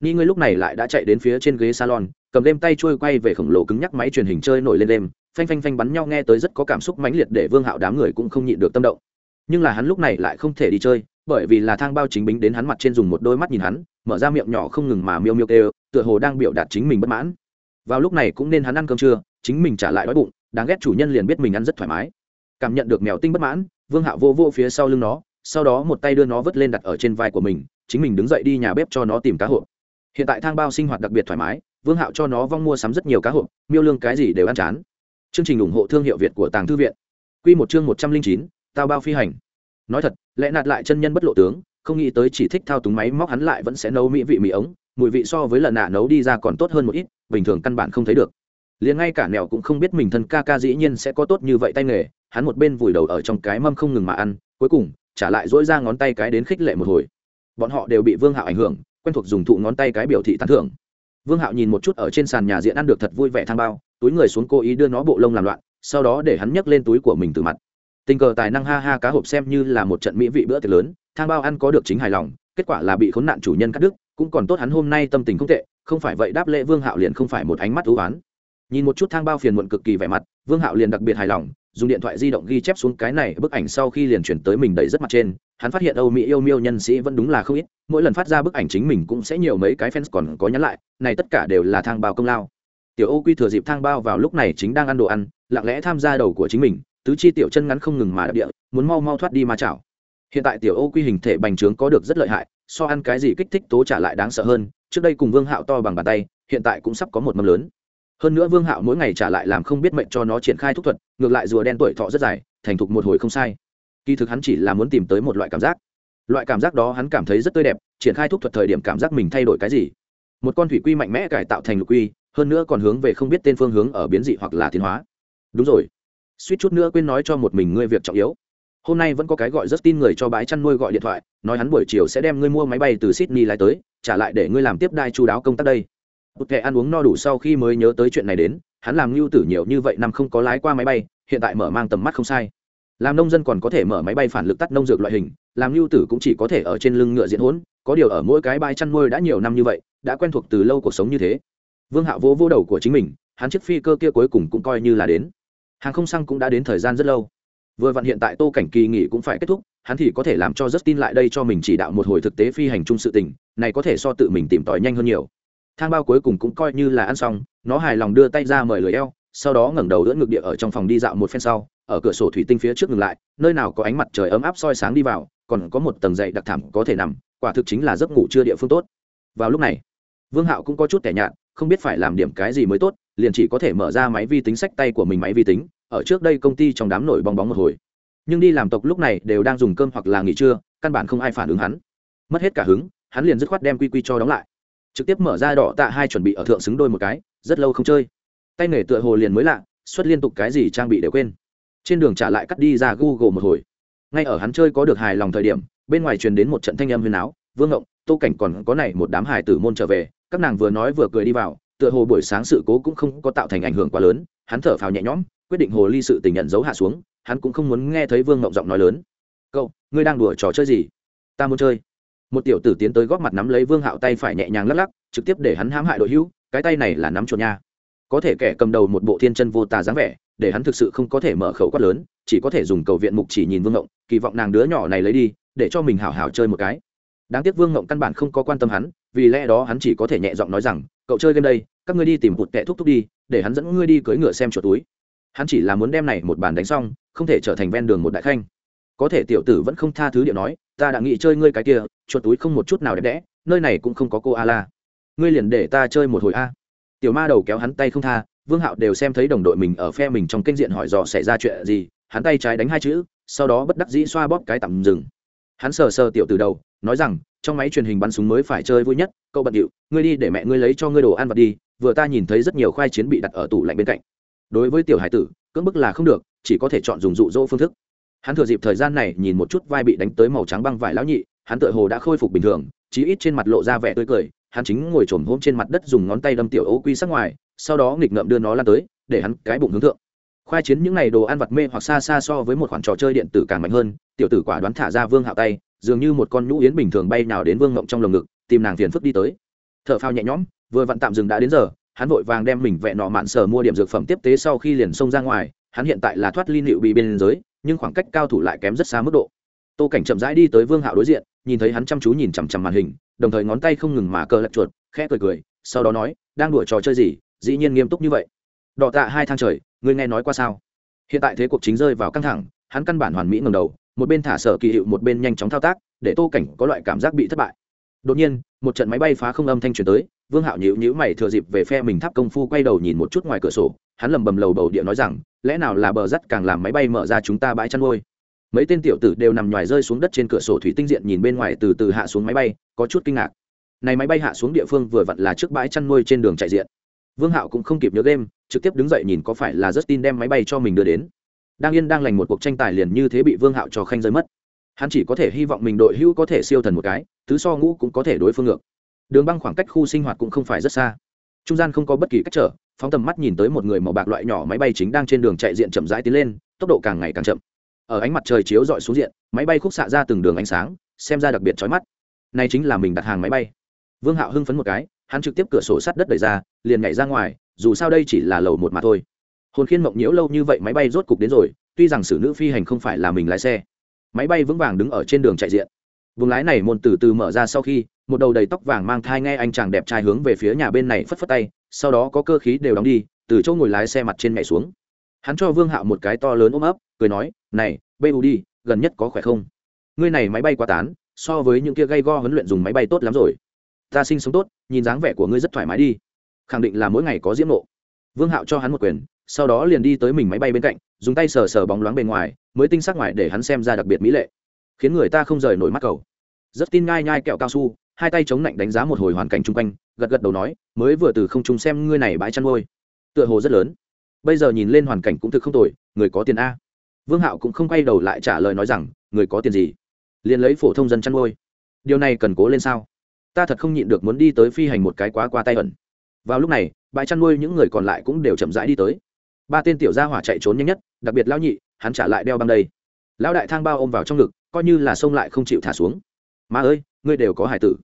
Nghi ngươi lúc này lại đã chạy đến phía trên ghế salon, cầm đêm tay trôi quay về khổng lồ cứng nhắc máy truyền hình chơi nổi lên đêm phanh phanh phanh bắn nhau nghe tới rất có cảm xúc mãnh liệt để vương hạo đám người cũng không nhịn được tâm động. Nhưng là hắn lúc này lại không thể đi chơi, bởi vì là thang bao chính bính đến hắn mặt trên dùng một đôi mắt nhìn hắn, mở ra miệng nhỏ không ngừng mà miêu miêu kêu, tựa hồ đang biểu đạt chính mình bất mãn. Vào lúc này cũng nên hắn ăn cơm trưa, chính mình trả lại đói bụng, đáng ghét chủ nhân liền biết mình ăn rất thoải mái. Cảm nhận được mèo tinh bất mãn, vương hạo vô vô phía sau lưng nó, sau đó một tay đưa nó vứt lên đặt ở trên vai của mình, chính mình đứng dậy đi nhà bếp cho nó tìm cá hộp. Hiện tại thang bao sinh hoạt đặc biệt thoải mái, vương hạo cho nó vong mua sắm rất nhiều cá hộp, miêu lương cái gì đều ăn chán chương trình ủng hộ thương hiệu việt của tàng thư viện. Q một chương một trăm linh chín, tao bao phi hành. Nói thật, lẽ nạt lại chân nhân bất lộ tướng, không nghĩ tới chỉ thích thao túng máy móc hắn lại vẫn sẽ nấu mỹ vị mì ống, mùi vị so với lần nạ nấu đi ra còn tốt hơn một ít, bình thường căn bản không thấy được. Liền ngay cả nẻo cũng không biết mình thân ca ca dĩ nhiên sẽ có tốt như vậy tay nghề, hắn một bên vùi đầu ở trong cái mâm không ngừng mà ăn, cuối cùng, trả lại dỗi ra ngón tay cái đến khích lệ một hồi. Bọn họ đều bị vương hạo ảnh hưởng, quen thuộc dùng thụ ngón tay cái biểu thị tán thưởng. Vương hạo nhìn một chút ở trên sàn nhà diện ăn được thật vui vẻ thang bao túi người xuống cố ý đưa nó bộ lông làm loạn, sau đó để hắn nhấc lên túi của mình từ mặt. Tình cờ tài năng ha ha cá hộp xem như là một trận mỹ vị bữa tiệc lớn, thang bao ăn có được chính hài lòng, kết quả là bị khốn nạn chủ nhân cắt đứt, cũng còn tốt hắn hôm nay tâm tình không tệ, không phải vậy đáp lễ vương hạo liền không phải một ánh mắt thú oán. Nhìn một chút thang bao phiền muộn cực kỳ vẻ mặt, vương hạo liền đặc biệt hài lòng, dùng điện thoại di động ghi chép xuống cái này, bức ảnh sau khi liền chuyển tới mình đầy rất mặt trên, hắn phát hiện âu mỹ yêu miêu nhân sĩ vẫn đúng là không ít, mỗi lần phát ra bức ảnh chính mình cũng sẽ nhiều mấy cái fans còn có nhắn lại, này tất cả đều là thang bao công lao tiểu ô quy thừa dịp thang bao vào lúc này chính đang ăn đồ ăn, lặng lẽ tham gia đầu của chính mình, tứ chi tiểu chân ngắn không ngừng mà đập địa, muốn mau mau thoát đi ma chảo. Hiện tại tiểu ô quy hình thể bành trướng có được rất lợi hại, so ăn cái gì kích thích tố trả lại đáng sợ hơn, trước đây cùng vương hạo to bằng bàn tay, hiện tại cũng sắp có một mâm lớn. Hơn nữa vương hạo mỗi ngày trả lại làm không biết mệnh cho nó triển khai thúc thuật, ngược lại rùa đen tuổi thọ rất dài, thành thục một hồi không sai. Kỳ thực hắn chỉ là muốn tìm tới một loại cảm giác. Loại cảm giác đó hắn cảm thấy rất tươi đẹp, triển khai thúc thuật thời điểm cảm giác mình thay đổi cái gì. Một con thủy quy mạnh mẽ cải tạo thành lục quy hơn nữa còn hướng về không biết tên phương hướng ở biến dị hoặc là tiến hóa. Đúng rồi. Suýt chút nữa quên nói cho một mình ngươi việc trọng yếu. Hôm nay vẫn có cái gọi rất tin người cho bãi chăn nuôi gọi điện thoại, nói hắn buổi chiều sẽ đem ngươi mua máy bay từ sydney lái tới, trả lại để ngươi làm tiếp đai chú đáo công tác đây. Bụt kệ ăn uống no đủ sau khi mới nhớ tới chuyện này đến, hắn làm lưu tử nhiều như vậy năm không có lái qua máy bay, hiện tại mở mang tầm mắt không sai. Làm nông dân còn có thể mở máy bay phản lực tắt nông dược loại hình, làm lưu tử cũng chỉ có thể ở trên lưng ngựa diễn hốn có điều ở mỗi cái bãi chăn nuôi đã nhiều năm như vậy, đã quen thuộc từ lâu cuộc sống như thế vương Hạo vô vô đầu của chính mình, hắn chiếc phi cơ kia cuối cùng cũng coi như là đến. Hàng không xăng cũng đã đến thời gian rất lâu. Vừa vặn hiện tại tô cảnh kỳ nghỉ cũng phải kết thúc, hắn thì có thể làm cho rất tin lại đây cho mình chỉ đạo một hồi thực tế phi hành chung sự tình, này có thể so tự mình tìm tòi nhanh hơn nhiều. Thang bao cuối cùng cũng coi như là ăn xong, nó hài lòng đưa tay ra mời lời eo, sau đó ngẩng đầu đỡ ngực địa ở trong phòng đi dạo một phen sau, ở cửa sổ thủy tinh phía trước ngừng lại, nơi nào có ánh mặt trời ấm áp soi sáng đi vào, còn có một tầng dậy đặc thảm có thể nằm, quả thực chính là giấc ngủ chưa địa phương tốt. Vào lúc này vương hạo cũng có chút tẻ nhạt, không biết phải làm điểm cái gì mới tốt, liền chỉ có thể mở ra máy vi tính sách tay của mình máy vi tính, ở trước đây công ty trong đám nổi bong bóng một hồi. Nhưng đi làm tộc lúc này đều đang dùng cơm hoặc là nghỉ trưa, căn bản không ai phản ứng hắn. Mất hết cả hứng, hắn liền dứt khoát đem quy quy cho đóng lại. Trực tiếp mở ra đỏ tạ hai chuẩn bị ở thượng xứng đôi một cái, rất lâu không chơi. Tay nghề tựa hồ liền mới lạ, xuất liên tục cái gì trang bị đều quên. Trên đường trả lại cắt đi ra google một hồi. Ngay ở hắn chơi có được hài lòng thời điểm, bên ngoài truyền đến một trận thanh âm huyền áo. Vương ngộng, tô cảnh còn có này một đám hài tử môn trở về các nàng vừa nói vừa cười đi vào, tựa hồ buổi sáng sự cố cũng không có tạo thành ảnh hưởng quá lớn, hắn thở phào nhẹ nhõm, quyết định hồ ly sự tình nhận dấu hạ xuống, hắn cũng không muốn nghe thấy vương ngộng giọng nói lớn. Cậu, ngươi đang đùa trò chơi gì? Ta muốn chơi. Một tiểu tử tiến tới góp mặt nắm lấy vương hạo tay phải nhẹ nhàng lắc lắc, trực tiếp để hắn hãm hại đội hữu, cái tay này là nắm chuột nha. Có thể kẻ cầm đầu một bộ thiên chân vô tà dáng vẻ, để hắn thực sự không có thể mở khẩu quát lớn, chỉ có thể dùng cầu viện mục chỉ nhìn vương ngộng kỳ vọng nàng đứa nhỏ này lấy đi, để cho mình hảo hảo chơi một cái đáng tiếc vương ngộng căn bản không có quan tâm hắn, vì lẽ đó hắn chỉ có thể nhẹ giọng nói rằng, cậu chơi game đây, các ngươi đi tìm một tệ thúc thúc đi, để hắn dẫn ngươi đi cưỡi ngựa xem chuột túi. Hắn chỉ là muốn đem này một bàn đánh xong, không thể trở thành ven đường một đại khanh. Có thể tiểu tử vẫn không tha thứ điệu nói, ta đã nghĩ chơi ngươi cái kia, chuột túi không một chút nào đẹp đẽ, nơi này cũng không có cô a la. Ngươi liền để ta chơi một hồi a. Tiểu ma đầu kéo hắn tay không tha, vương hạo đều xem thấy đồng đội mình ở phe mình trong kênh diện hỏi dò xảy ra chuyện gì, hắn tay trái đánh hai chữ, sau đó bất đắc dĩ xoa bóp cái tạm dừng. Hắn sờ sờ tiểu từ đầu nói rằng, trong máy truyền hình bắn súng mới phải chơi vui nhất, cậu bận điệu, ngươi đi để mẹ ngươi lấy cho ngươi đồ ăn vặt đi, vừa ta nhìn thấy rất nhiều khoai chiến bị đặt ở tủ lạnh bên cạnh. Đối với tiểu hải tử, cưỡng bức là không được, chỉ có thể chọn dùng dụ dỗ phương thức. Hắn thừa dịp thời gian này nhìn một chút vai bị đánh tới màu trắng băng vải lão nhị, hắn tựa hồ đã khôi phục bình thường, chí ít trên mặt lộ ra vẻ tươi cười, hắn chính ngồi trồm hôm trên mặt đất dùng ngón tay đâm tiểu ô quy sắc ngoài, sau đó nghịch ngợm đưa nó lan tới, để hắn cái bụng hướng thượng. Khoai chiến những ngày đồ ăn vặt mê hoặc xa xa so với một khoản trò chơi điện tử càng mạnh hơn, tiểu tử quả đoán thả ra vương hạo tay dường như một con nhũ yến bình thường bay nào đến vương ngộng trong lồng ngực, tìm nàng phiền phức đi tới. Thợ phao nhẹ nhõm, vừa vặn tạm dừng đã đến giờ, hắn vội vàng đem mình vẹn nọ mạn sở mua điểm dược phẩm tiếp tế sau khi liền xông ra ngoài, hắn hiện tại là thoát ly nịu bị bên giới, nhưng khoảng cách cao thủ lại kém rất xa mức độ. Tô cảnh chậm rãi đi tới vương hạo đối diện, nhìn thấy hắn chăm chú nhìn chằm chằm màn hình, đồng thời ngón tay không ngừng mà cờ lạch chuột, khẽ cười cười, sau đó nói, đang đuổi trò chơi gì? Dĩ nhiên nghiêm túc như vậy. Đọ tạ hai thang trời, ngươi nghe nói qua sao? Hiện tại thế cuộc chính rơi vào căng thẳng, hắn căn bản hoàn mỹ ngầm đầu một bên thả sở kỳ hiệu một bên nhanh chóng thao tác, để tô cảnh có loại cảm giác bị thất bại. Đột nhiên, một trận máy bay phá không âm thanh truyền tới, vương hạo nhữ nhíu mày thừa dịp về phe mình tháp công phu quay đầu nhìn một chút ngoài cửa sổ, hắn lầm bầm lầu bầu địa nói rằng, lẽ nào là bờ rắt càng làm máy bay mở ra chúng ta bãi chăn nuôi? Mấy tên tiểu tử đều nằm ngoài rơi xuống đất trên cửa sổ thủy tinh diện nhìn bên ngoài từ từ hạ xuống máy bay, có chút kinh ngạc. Này máy bay hạ xuống địa phương vừa vặn là trước bãi chăn nuôi trên đường chạy diện. Vương hạo cũng không kịp nhớ game, trực tiếp đứng dậy nhìn có phải là justin đem máy bay cho mình đưa đến đang yên đang lành một cuộc tranh tài liền như thế bị vương hạo cho khanh rơi mất. Hắn chỉ có thể hy vọng mình đội hữu có thể siêu thần một cái, thứ so ngũ cũng có thể đối phương ngược. Đường băng khoảng cách khu sinh hoạt cũng không phải rất xa. Trung gian không có bất kỳ cách trở, phóng tầm mắt nhìn tới một người màu bạc loại nhỏ máy bay chính đang trên đường chạy diện chậm rãi tiến lên, tốc độ càng ngày càng chậm. Ở ánh mặt trời chiếu dọi xuống diện, máy bay khúc xạ ra từng đường ánh sáng, xem ra đặc biệt chói mắt. Này chính là mình đặt hàng máy bay. Vương hạo hưng phấn một cái, hắn trực tiếp cửa sổ sắt đất đẩy ra, liền nhảy ra ngoài, dù sao đây chỉ là lầu một mà thôi hồn khiên mộng nhiễu lâu như vậy máy bay rốt cục đến rồi, tuy rằng xử nữ phi hành không phải là mình lái xe. Máy bay vững vàng đứng ở trên đường chạy diện. Vùng lái này môn từ từ mở ra sau khi, một đầu đầy tóc vàng mang thai nghe anh chàng đẹp trai hướng về phía nhà bên này phất phất tay, sau đó có cơ khí đều đóng đi, từ chỗ ngồi lái xe mặt trên mẹ xuống. Hắn cho vương hạo một cái to lớn ôm ấp, cười nói, này bu đi, gần nhất có khỏe không? Ngươi này máy bay quá tán, so với những kia gay go huấn luyện dùng máy bay tốt lắm rồi. Ta sinh sống tốt, nhìn dáng vẻ của ngươi rất thoải mái đi. Khẳng định là mỗi ngày có diễm nộ vương hạo cho hắn một quyền, sau đó liền đi tới mình máy bay bên cạnh, dùng tay sờ sờ bóng loáng bên ngoài, mới tinh sắc ngoài để hắn xem ra đặc biệt mỹ lệ. Khiến người ta không rời nổi mắt cầu rất tin ngai nhai kẹo cao su, hai tay chống lạnh đánh giá một hồi hoàn cảnh chung quanh, gật gật đầu nói, mới vừa từ không trung xem ngươi này bãi chăn nuôi. Tựa hồ rất lớn. Bây giờ nhìn lên hoàn cảnh cũng thực không tồi, người có tiền a. Vương hạo cũng không quay đầu lại trả lời nói rằng, người có tiền gì? Liền lấy phổ thông dân chăn nuôi. Điều này cần cố lên sao? Ta thật không nhịn được muốn đi tới phi hành một cái quá qua tay ẩn vào lúc này, bãi chăn nuôi những người còn lại cũng đều chậm rãi đi tới. Ba tên tiểu gia hỏa chạy trốn nhanh nhất, đặc biệt lão nhị, hắn trả lại đeo băng đây. Lão đại thang bao ôm vào trong ngực, coi như là xông lại không chịu thả xuống. Má ơi, ngươi đều có hải tử.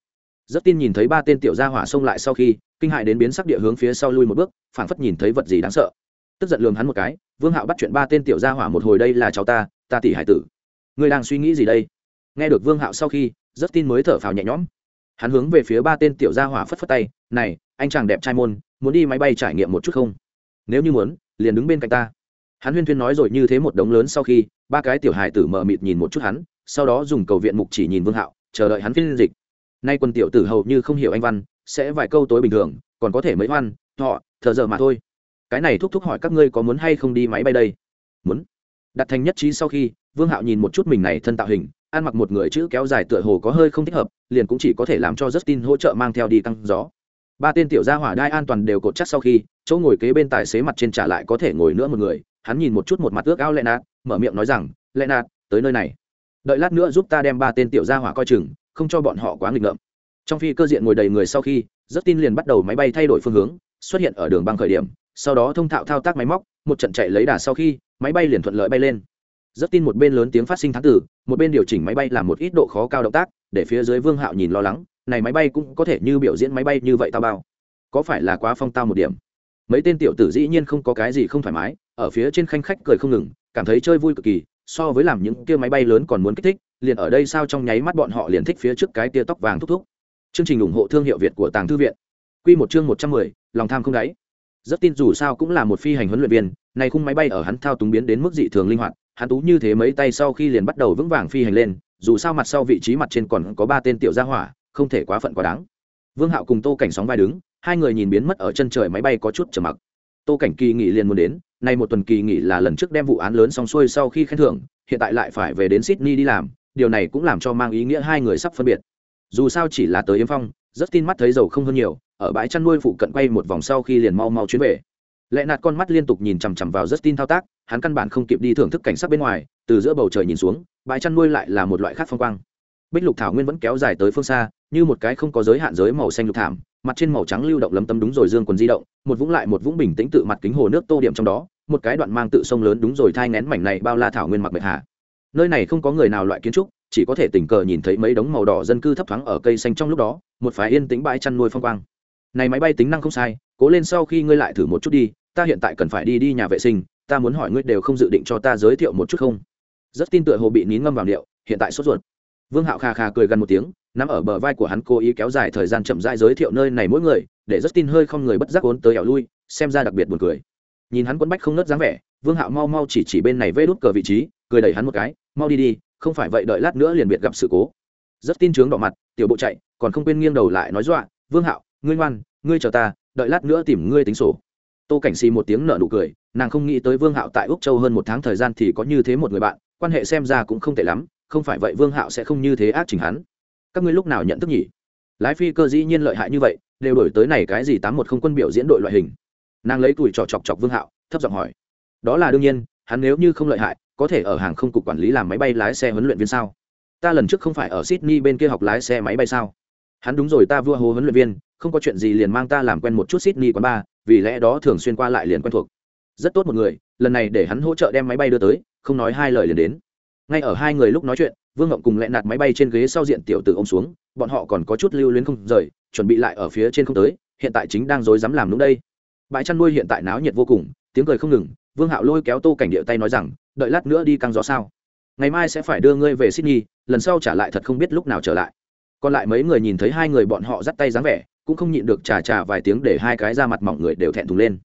Rất tin nhìn thấy ba tên tiểu gia hỏa xông lại sau khi, kinh hại đến biến sắc địa hướng phía sau lui một bước, phảng phất nhìn thấy vật gì đáng sợ. Tức giận lường hắn một cái, vương hạo bắt chuyện ba tên tiểu gia hỏa một hồi đây là cháu ta ta tỷ hải tử. Ngươi đang suy nghĩ gì đây? Nghe được vương hạo sau khi, rất tin mới thở phào nhẹ nhõm hắn hướng về phía ba tên tiểu gia hỏa phất phất tay, này, anh chàng đẹp trai môn, muốn đi máy bay trải nghiệm một chút không? Nếu như muốn, liền đứng bên cạnh ta. Hắn huyên thuyên nói rồi như thế một đống lớn sau khi, ba cái tiểu hài tử mờ mịt nhìn một chút hắn, sau đó dùng cầu viện mục chỉ nhìn vương hạo, chờ đợi hắn phiên dịch. Nay quân tiểu tử hầu như không hiểu anh văn, sẽ vài câu tối bình thường, còn có thể mấy hoan họ thờ giờ mà thôi. Cái này thúc thúc hỏi các ngươi có muốn hay không đi máy bay đây? Muốn. Đặt thành nhất trí sau khi, vương hạo nhìn một chút mình này thân tạo hình ăn mặc một người chữ kéo dài tựa hồ có hơi không thích hợp liền cũng chỉ có thể làm cho justin hỗ trợ mang theo đi căng gió. Ba tên tiểu gia hỏa đai an toàn đều cột chắc sau khi chỗ ngồi kế bên tài xế mặt trên trả lại có thể ngồi nữa một người hắn nhìn một chút một mặt ước ao Lena, nạt mở miệng nói rằng Lena, nạt tới nơi này. Đợi lát nữa giúp ta đem ba tên tiểu gia hỏa coi chừng không cho bọn họ quá nghịch ngợm. Trong phi cơ diện ngồi đầy người sau khi rất tin liền bắt đầu máy bay thay đổi phương hướng xuất hiện ở đường băng khởi điểm sau đó thông thạo thao tác máy móc một trận chạy lấy đà sau khi máy bay liền thuận lợi bay lên rất tin một bên lớn tiếng phát sinh thắng tử, một bên điều chỉnh máy bay làm một ít độ khó cao động tác, để phía dưới vương hạo nhìn lo lắng, này máy bay cũng có thể như biểu diễn máy bay như vậy tao bao. Có phải là quá phong tao một điểm? Mấy tên tiểu tử dĩ nhiên không có cái gì không thoải mái, ở phía trên khanh khách cười không ngừng, cảm thấy chơi vui cực kỳ, so với làm những kia máy bay lớn còn muốn kích thích, liền ở đây sao trong nháy mắt bọn họ liền thích phía trước cái tia tóc vàng thúc thúc. Chương trình ủng hộ thương hiệu việt của tàng thư viện. Q một chương một trăm mười, lòng tham không đáy. Rất tin dù sao cũng là một phi hành huấn luyện viên, này khung máy bay ở hắn thao túng biến đến mức dị thường linh hoạt hắn tú như thế mấy tay sau khi liền bắt đầu vững vàng phi hành lên, dù sao mặt sau vị trí mặt trên còn có ba tên tiểu gia hỏa, không thể quá phận quá đáng. Vương hạo cùng tô cảnh sóng vai đứng, hai người nhìn biến mất ở chân trời máy bay có chút trầm mặc. Tô cảnh kỳ nghỉ liền muốn đến, nay một tuần kỳ nghỉ là lần trước đem vụ án lớn xong xuôi sau khi khen thưởng, hiện tại lại phải về đến sydney đi làm, điều này cũng làm cho mang ý nghĩa hai người sắp phân biệt. Dù sao chỉ là tới yếm phong rất tin mắt thấy dầu không hơn nhiều, ở bãi chăn nuôi phụ cận quay một vòng sau khi liền mau mau chuyến về. Lẽ nạt con mắt liên tục nhìn chằm chằm vào rất tin thao tác hắn căn bản không kịp đi thưởng thức cảnh sắc bên ngoài, từ giữa bầu trời nhìn xuống, bãi chăn nuôi lại là một loại khác phong quang. Bích lục thảo nguyên vẫn kéo dài tới phương xa, như một cái không có giới hạn giới màu xanh lục thảm, mặt trên màu trắng lưu động lấm tấm đúng rồi dương quần di động, một vũng lại một vũng bình tĩnh tự mặt kính hồ nước tô điểm trong đó, một cái đoạn mang tự sông lớn đúng rồi thai ngén mảnh này bao la thảo nguyên mặc bệ hạ nơi này không có người nào loại kiến trúc, chỉ có thể tình cờ nhìn thấy mấy đống màu đỏ dân cư thấp thoáng ở cây xanh trong lúc đó, một phái yên tĩnh bãi chăn nuôi phong quang. Này máy bay tính năng không sai, cố lên sau khi ngươi lại thử một chút đi, ta hiện tại cần phải đi đi nhà vệ sinh ta muốn hỏi ngươi đều không dự định cho ta giới thiệu một chút không? Rất tin tựa hồ bị nín ngâm vào điệu hiện tại sốt ruột. Vương hạo kha kha cười gần một tiếng nằm ở bờ vai của hắn cố ý kéo dài thời gian chậm rãi giới thiệu nơi này mỗi người, để rất tin hơi không người bất giác ốn tới ẻo lui, xem ra đặc biệt buồn cười. Nhìn hắn quấn bách không nớt dáng vẻ, vương hạo mau mau chỉ chỉ bên này vê đút cờ vị trí, cười đẩy hắn một cái, mau đi đi, không phải vậy đợi lát nữa liền biệt gặp sự cố. Rất tin trướng đỏ mặt, tiểu bộ chạy, còn không quên nghiêng đầu lại nói dọa, vương hạo, ngươi ngoan, ngươi chờ ta, đợi lát nữa tìm ngươi tính sổ. Tô cảnh xì một tiếng nở nụ cười nàng không nghĩ tới vương hạo tại úc châu hơn một tháng thời gian thì có như thế một người bạn, quan hệ xem ra cũng không tệ lắm, không phải vậy vương hạo sẽ không như thế ác chỉnh hắn. Các ngươi lúc nào nhận thức nhỉ? Lái phi cơ dĩ nhiên lợi hại như vậy, đều đổi tới này cái gì tám một không quân biểu diễn đội loại hình. Nàng lấy tuổi trò chọc chọc vương hạo, thấp giọng hỏi. Đó là đương nhiên, hắn nếu như không lợi hại, có thể ở hàng không cục quản lý làm máy bay lái xe huấn luyện viên sao? Ta lần trước không phải ở sydney bên kia học lái xe máy bay sao? Hắn đúng rồi, ta vua hồ huấn luyện viên, không có chuyện gì liền mang ta làm quen một chút sydney quán ba vì lẽ đó thường xuyên qua lại liền quen thuộc rất tốt một người, lần này để hắn hỗ trợ đem máy bay đưa tới, không nói hai lời liền đến. Ngay ở hai người lúc nói chuyện, vương ngộng cùng lẹ nạt máy bay trên ghế sau diện tiểu tử ô m xuống, bọn họ còn có chút lưu luyến không rời, chuẩn bị lại ở phía trên không tới, hiện tại chính đang dối dám làm đúng đây. Bãi chăn nuôi hiện tại náo nhiệt vô cùng, tiếng cười không ngừng, vương hạo lôi kéo tô cảnh địa tay nói rằng, đợi lát nữa đi căng gió sao? Ngày mai sẽ phải đưa ngươi về sydney, lần sau trả lại thật không biết lúc nào trở lại. Còn lại mấy người nhìn thấy hai người bọn họ dắt tay dáng vẻ, cũng không nhịn được trà trà vài tiếng để hai cái da mặt mỏng người đều thẹn thùng lên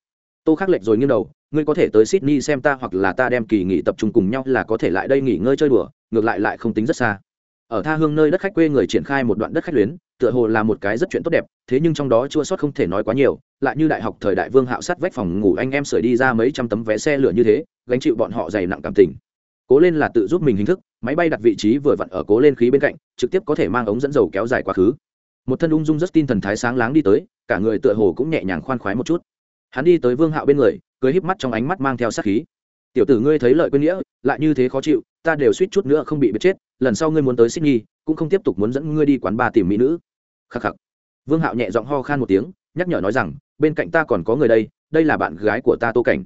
tô khắc lệch rồi nghiêng đầu, ngươi có thể tới sydney xem ta hoặc là ta đem kỳ nghỉ tập trung cùng nhau là có thể lại đây nghỉ ngơi chơi đùa, ngược lại lại không tính rất xa. Ở tha hương nơi đất khách quê người triển khai một đoạn đất khách luyến, tựa hồ là một cái rất chuyện tốt đẹp, thế nhưng trong đó chua sót không thể nói quá nhiều, lại như đại học thời đại vương hạo sát vách phòng ngủ anh em sửa đi ra mấy trăm tấm vé xe lửa như thế, gánh chịu bọn họ dày nặng cảm tình. Cố lên là tự giúp mình hình thức, máy bay đặt vị trí vừa vặn ở cố lên khí bên cạnh, trực tiếp có thể mang ống dẫn dầu kéo dài quá khứ. Một thân ung dung rất tin thần thái sáng láng đi tới, cả người tựa hồ cũng nhẹ nhàng khoan khoái một chút hắn đi tới vương hạo bên người cưới híp mắt trong ánh mắt mang theo sát khí. Tiểu tử ngươi thấy lợi quên nghĩa, lại như thế khó chịu, ta đều suýt chút nữa không bị bật chết, lần sau ngươi muốn tới sydney, cũng không tiếp tục muốn dẫn ngươi đi quán bar tìm mỹ nữ. Khắc khắc. Vương hạo nhẹ giọng ho khan một tiếng, nhắc nhở nói rằng, bên cạnh ta còn có người đây đây là bạn gái của ta tô cảnh.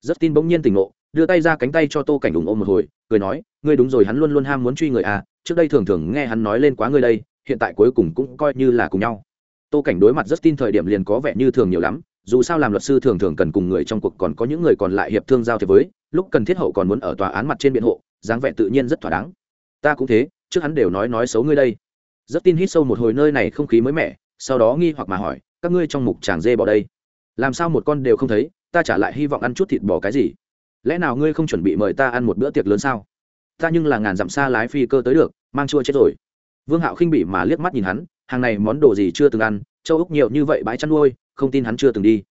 Rất tin bỗng nhiên tỉnh ngộ, đưa tay ra cánh tay cho tô cảnh ủng ôm một hồi, cười nói, ngươi đúng rồi, hắn luôn luôn ham muốn truy người à trước đây thường thường nghe hắn nói lên quá ngươi đây, hiện tại cuối cùng cũng coi như là cùng nhau. Tô cảnh đối mặt rất tin thời điểm liền có vẻ như thường nhiều lắm dù sao làm luật sư thường thường cần cùng người trong cuộc còn có những người còn lại hiệp thương giao thế với, lúc cần thiết hậu còn muốn ở tòa án mặt trên biện hộ, dáng vẻ tự nhiên rất thỏa đáng. Ta cũng thế, trước hắn đều nói nói xấu ngươi đây. Rất tin hít sâu một hồi nơi này không khí mới mẻ, sau đó nghi hoặc mà hỏi, các ngươi trong mục tràng dê bỏ đây? Làm sao một con đều không thấy, ta trả lại hy vọng ăn chút thịt bò cái gì. Lẽ nào ngươi không chuẩn bị mời ta ăn một bữa tiệc lớn sao? Ta nhưng là ngàn dặm xa lái phi cơ tới được, mang chua chết rồi. Vương hạo khinh bỉ mà liếc mắt nhìn hắn, hàng này món đồ gì chưa từng ăn, châu úc nhiều như vậy bãi chăn nuôi không tin hắn chưa từng đi.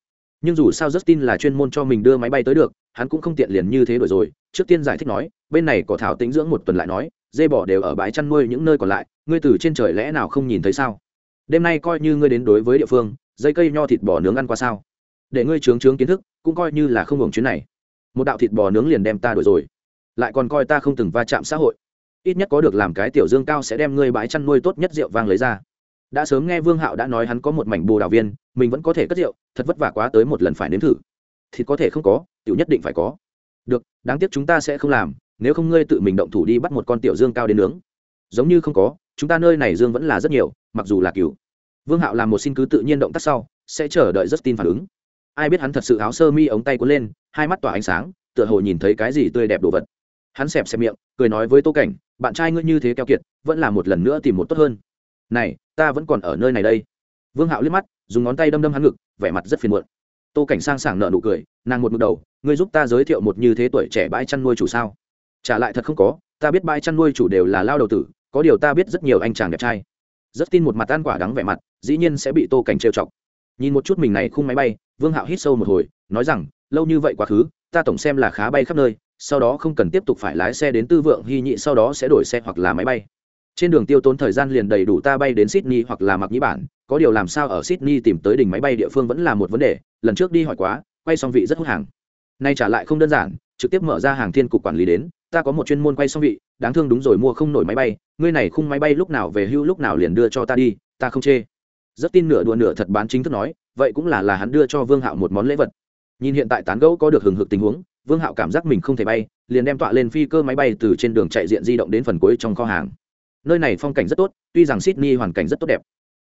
Nhưng dù sao rất tin là chuyên môn cho mình đưa máy bay tới được, hắn cũng không tiện liền như thế đổi rồi. Trước tiên giải thích nói, bên này có thảo tính dưỡng một tuần lại nói, dê bò đều ở bãi chăn nuôi những nơi còn lại, ngươi từ trên trời lẽ nào không nhìn thấy sao? Đêm nay coi như ngươi đến đối với địa phương, dây cây nho thịt bò nướng ăn qua sao? Để ngươi trướng trướng kiến thức, cũng coi như là không hưởng chuyến này. Một đạo thịt bò nướng liền đem ta đổi rồi. Lại còn coi ta không từng va chạm xã hội. Ít nhất có được làm cái tiểu dương cao sẽ đem ngươi bãi chăn nuôi tốt nhất rượu vang lấy ra đã sớm nghe vương hạo đã nói hắn có một mảnh bồ đào viên, mình vẫn có thể cất rượu, thật vất vả quá tới một lần phải nếm thử. Thịt có thể không có, tiểu nhất định phải có. Được, đáng tiếc chúng ta sẽ không làm, nếu không ngươi tự mình động thủ đi bắt một con tiểu dương cao đến nướng. Giống như không có, chúng ta nơi này dương vẫn là rất nhiều, mặc dù là cừu. Vương hạo làm một xin cứ tự nhiên động tác sau, sẽ chờ đợi rất tin phản ứng. Ai biết hắn thật sự áo sơ mi ống tay cuốn lên, hai mắt tỏa ánh sáng, tựa hồ nhìn thấy cái gì tươi đẹp đồ vật. Hắn xẹp xẹp miệng, cười nói với tô cảnh, bạn trai ngươi như thế keo kiệt, vẫn là một lần nữa tìm một tốt hơn này, ta vẫn còn ở nơi này đây. Vương hạo liếc mắt, dùng ngón tay đâm đâm hắn ngực, vẻ mặt rất phiền muộn. Tô cảnh sang sảng nợ nụ cười, nàng một mực đầu, ngươi giúp ta giới thiệu một như thế tuổi trẻ bãi chăn nuôi chủ sao? Trả lại thật không có, ta biết bãi chăn nuôi chủ đều là lao đầu tử, có điều ta biết rất nhiều anh chàng đẹp trai. Rất tin một mặt ăn quả đắng vẻ mặt, dĩ nhiên sẽ bị tô cảnh trêu chọc. Nhìn một chút mình này khung máy bay, vương hạo hít sâu một hồi, nói rằng, lâu như vậy quá khứ, ta tổng xem là khá bay khắp nơi, sau đó không cần tiếp tục phải lái xe đến tư vượng hy nhị, sau đó sẽ đổi xe hoặc là máy bay trên đường tiêu tốn thời gian liền đầy đủ ta bay đến sydney hoặc là mặc nhĩ bản, có điều làm sao ở sydney tìm tới đỉnh máy bay địa phương vẫn là một vấn đề, lần trước đi hỏi quá, quay xong vị rất hút hàng. Nay trả lại không đơn giản, trực tiếp mở ra hàng thiên cục quản lý đến, ta có một chuyên môn quay xong vị, đáng thương đúng rồi mua không nổi máy bay, ngươi này khung máy bay lúc nào về hưu lúc nào liền đưa cho ta đi, ta không chê. Rất tin nửa đùa nửa thật bán chính thức nói, vậy cũng là là hắn đưa cho vương hạo một món lễ vật. Nhìn hiện tại tán gẫu có được hừng hực tình huống, vương hạo cảm giác mình không thể bay, liền đem tọa lên phi cơ máy bay từ trên đường chạy diện di động đến phần cuối trong kho hàng nơi này phong cảnh rất tốt, tuy rằng sydney hoàn cảnh rất tốt đẹp.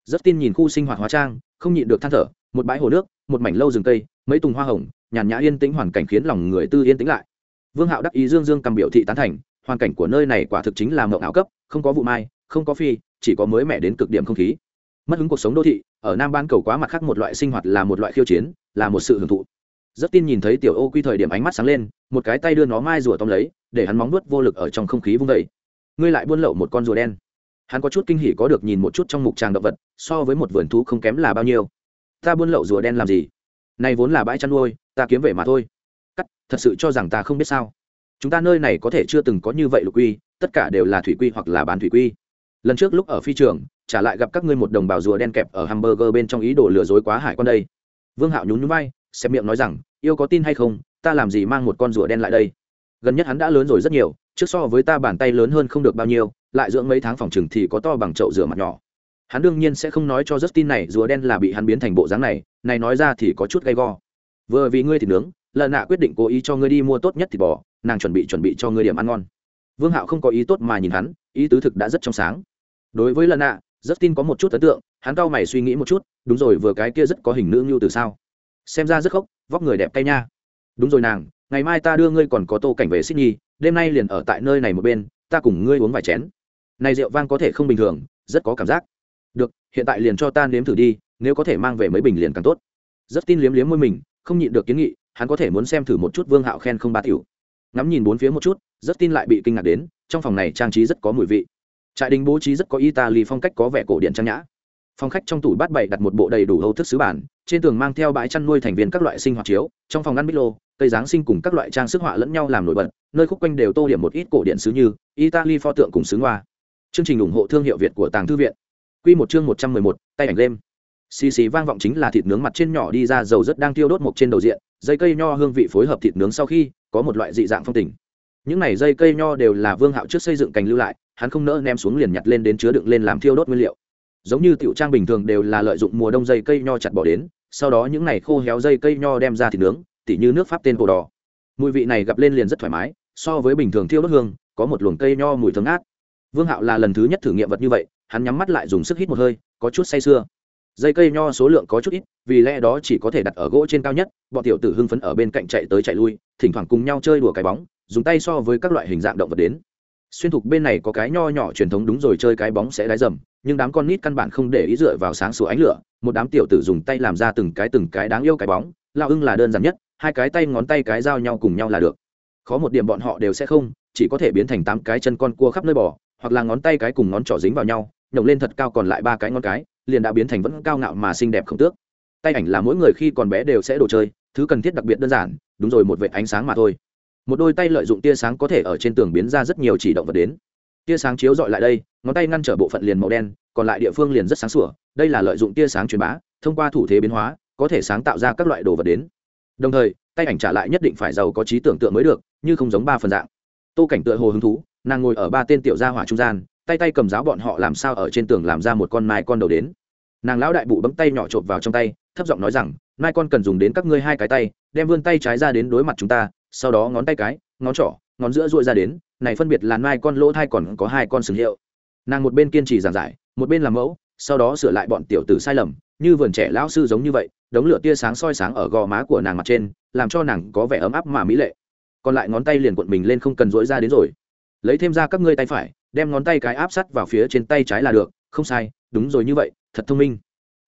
Rất tin nhìn khu sinh hoạt hóa trang, không nhịn được than thở, một bãi hồ nước, một mảnh lâu rừng cây, mấy tùng hoa hồng, nhàn nhã yên tĩnh hoàn cảnh khiến lòng người tư yên tĩnh lại. Vương hạo đắc ý dương dương cầm biểu thị tán thành, hoàn cảnh của nơi này quả thực chính là mộng ảo cấp, không có vụ mai, không có phi, chỉ có mới mẻ đến cực điểm không khí. Mất hứng cuộc sống đô thị, ở nam ban cầu quá mặt khác một loại sinh hoạt là một loại khiêu chiến, là một sự hưởng thụ. Rất tin nhìn thấy tiểu ô quy thời điểm ánh mắt sáng lên, một cái tay đưa nó mai rùa tóm lấy, để hắn móng nuốt vô lực ở trong không khí vung vẩy ngươi lại buôn lậu một con rùa đen. Hắn có chút kinh hỉ có được nhìn một chút trong mục tràng động vật, so với một vườn thú không kém là bao nhiêu. Ta buôn lậu rùa đen làm gì? Này vốn là bãi chăn nuôi, ta kiếm về mà thôi. Cắt, thật sự cho rằng ta không biết sao. Chúng ta nơi này có thể chưa từng có như vậy lục quy, tất cả đều là thủy quy hoặc là bán thủy quy. Lần trước lúc ở phi trường, trả lại gặp các ngươi một đồng bào rùa đen kẹp ở hamburger bên trong ý đồ lừa dối quá hải con đây. Vương hạo nhún nhún vai xem miệng nói rằng, yêu có tin hay không, ta làm gì mang một con rùa đen lại đây? Gần nhất hắn đã lớn rồi rất nhiều trước so với ta bàn tay lớn hơn không được bao nhiêu lại dưỡng mấy tháng phòng chừng thì có to bằng chậu rửa mặt nhỏ hắn đương nhiên sẽ không nói cho Justin này rùa đen là bị hắn biến thành bộ dáng này, này nói ra thì có chút gay go. Vừa vì ngươi thì nướng, lần nạ quyết định cố ý cho ngươi đi mua tốt nhất thịt bò, nàng chuẩn bị chuẩn bị cho ngươi điểm ăn ngon. Vương Hạo không có ý tốt mà nhìn hắn, ý tứ thực đã rất trong sáng. Đối với lần nạ, Justin có một chút ấn tượng, hắn cau mày suy nghĩ một chút, đúng rồi vừa cái kia rất có hình nữ như từ sao? Xem ra rất khốc, vóc người đẹp tay nha. Đúng rồi nàng, ngày mai ta đưa ngươi còn có tô cảnh về Sydney, đêm nay liền ở tại nơi này một bên, ta cùng ngươi uống vài chén. Này rượu vang có thể không bình thường, rất có cảm giác. Được hiện tại liền cho ta nếm thử đi nếu có thể mang về mấy bình liền càng tốt. Rất tin liếm liếm môi mình không nhịn được kiến nghị hắn có thể muốn xem thử một chút vương hạo khen không ba tiểu. Ngắm nhìn bốn phía một chút rất tin lại bị kinh ngạc đến trong phòng này trang trí rất có mùi vị. Trại đình bố trí rất có italy phong cách có vẻ cổ điện trang nhã. Phòng khách trong tủ bát bày đặt một bộ đầy đủ hầu thức sứ bản trên tường mang theo bãi chăn nuôi thành viên các loại sinh hoạt chiếu trong phòng ăn bít lô cây giáng sinh cùng các loại trang sức họa lẫn nhau làm nổi bật nơi khúc quanh đều tô điểm một ít cổ điện sứ như italy pho tượng cùng sứ hoa chương trình ủng hộ thương hiệu việt của tàng thư viện Quy một chương 111, tay ảnh game. Xì xì vang vọng chính là thịt nướng mặt trên nhỏ đi ra dầu rất đang tiêu đốt một trên đầu diện, dây cây nho hương vị phối hợp thịt nướng sau khi, có một loại dị dạng phong tình. Những này dây cây nho đều là Vương Hạo trước xây dựng cành lưu lại, hắn không nỡ ném xuống liền nhặt lên đến chứa đựng lên làm thiêu đốt nguyên liệu. Giống như tiểu trang bình thường đều là lợi dụng mùa đông dây cây nho chặt bỏ đến, sau đó những này khô héo dây cây nho đem ra thịt nướng, tỉ như nước pháp tên cổ đỏ. Mùi vị này gặp lên liền rất thoải mái, so với bình thường thiêu đốt hương, có một luồng cây nho mùi thơm ngát. Vương Hạo là lần thứ nhất thử nghiệm vật như vậy, hắn nhắm mắt lại dùng sức hít một hơi có chút say sưa dây cây nho số lượng có chút ít vì lẽ đó chỉ có thể đặt ở gỗ trên cao nhất bọn tiểu tử hưng phấn ở bên cạnh chạy tới chạy lui thỉnh thoảng cùng nhau chơi đùa cái bóng dùng tay so với các loại hình dạng động vật đến xuyên thục bên này có cái nho nhỏ truyền thống đúng rồi chơi cái bóng sẽ đáy dầm nhưng đám con nít căn bản không để ý dựa vào sáng sủa ánh lửa một đám tiểu tử dùng tay làm ra từng cái từng cái đáng yêu cái bóng lao ưng là đơn giản nhất hai cái tay ngón tay cái giao nhau cùng nhau là được. Khó một điểm bọn họ đều sẽ không, chỉ có thể biến thành tám cái chân con cua khắp nơi bỏ hoặc là ngón tay cái cùng ngón trỏ dính vào nhau, nhổng lên thật cao còn lại ba cái ngón cái, liền đã biến thành vẫn cao ngạo mà xinh đẹp không tước. Tay ảnh là mỗi người khi còn bé đều sẽ đồ chơi, thứ cần thiết đặc biệt đơn giản, đúng rồi một vệ ánh sáng mà thôi. Một đôi tay lợi dụng tia sáng có thể ở trên tường biến ra rất nhiều chỉ động vật đến. Tia sáng chiếu dọi lại đây, ngón tay ngăn trở bộ phận liền màu đen, còn lại địa phương liền rất sáng sủa. Đây là lợi dụng tia sáng truyền bá, thông qua thủ thế biến hóa, có thể sáng tạo ra các loại đồ vật đến đồng thời, tay ảnh trả lại nhất định phải giàu có trí tưởng tượng mới được, như không giống ba phần dạng. Tô cảnh tựa hồ hứng thú, nàng ngồi ở ba tên tiểu gia hỏa trung gian, tay tay cầm giáo bọn họ làm sao ở trên tường làm ra một con mai con đầu đến. Nàng lão đại bụ bấm tay nhỏ chộp vào trong tay, thấp giọng nói rằng, mai con cần dùng đến các ngươi hai cái tay, đem vươn tay trái ra đến đối mặt chúng ta, sau đó ngón tay cái, ngón trỏ, ngón giữa ruội ra đến, này phân biệt là mai con lỗ thai còn có hai con sừng hiệu. Nàng một bên kiên trì giảng giải, một bên làm mẫu, sau đó sửa lại bọn tiểu tử sai lầm, như vườn trẻ lão sư giống như vậy đống lửa tia sáng soi sáng ở gò má của nàng mặt trên, làm cho nàng có vẻ ấm áp mà mỹ lệ. Còn lại ngón tay liền cuộn mình lên không cần dỗi ra đến rồi. Lấy thêm ra các ngươi tay phải, đem ngón tay cái áp sắt vào phía trên tay trái là được. Không sai, đúng rồi như vậy, thật thông minh.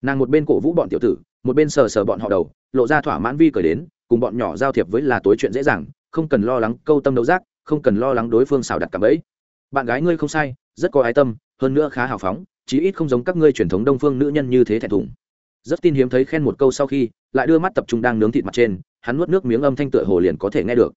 Nàng một bên cổ vũ bọn tiểu tử, một bên sờ sờ bọn họ đầu, lộ ra thỏa mãn vi cởi đến, cùng bọn nhỏ giao thiệp với là tối chuyện dễ dàng, không cần lo lắng câu tâm đấu giác, không cần lo lắng đối phương xào đặt cả bẫy. Bạn gái ngươi không sai, rất có ái tâm, hơn nữa khá hào phóng, chí ít không giống các ngươi truyền thống đông phương nữ nhân như thế thẹn thùng rất tin hiếm thấy khen một câu sau khi, lại đưa mắt tập trung đang nướng thịt mặt trên, hắn nuốt nước miếng âm thanh tựa hồ liền có thể nghe được.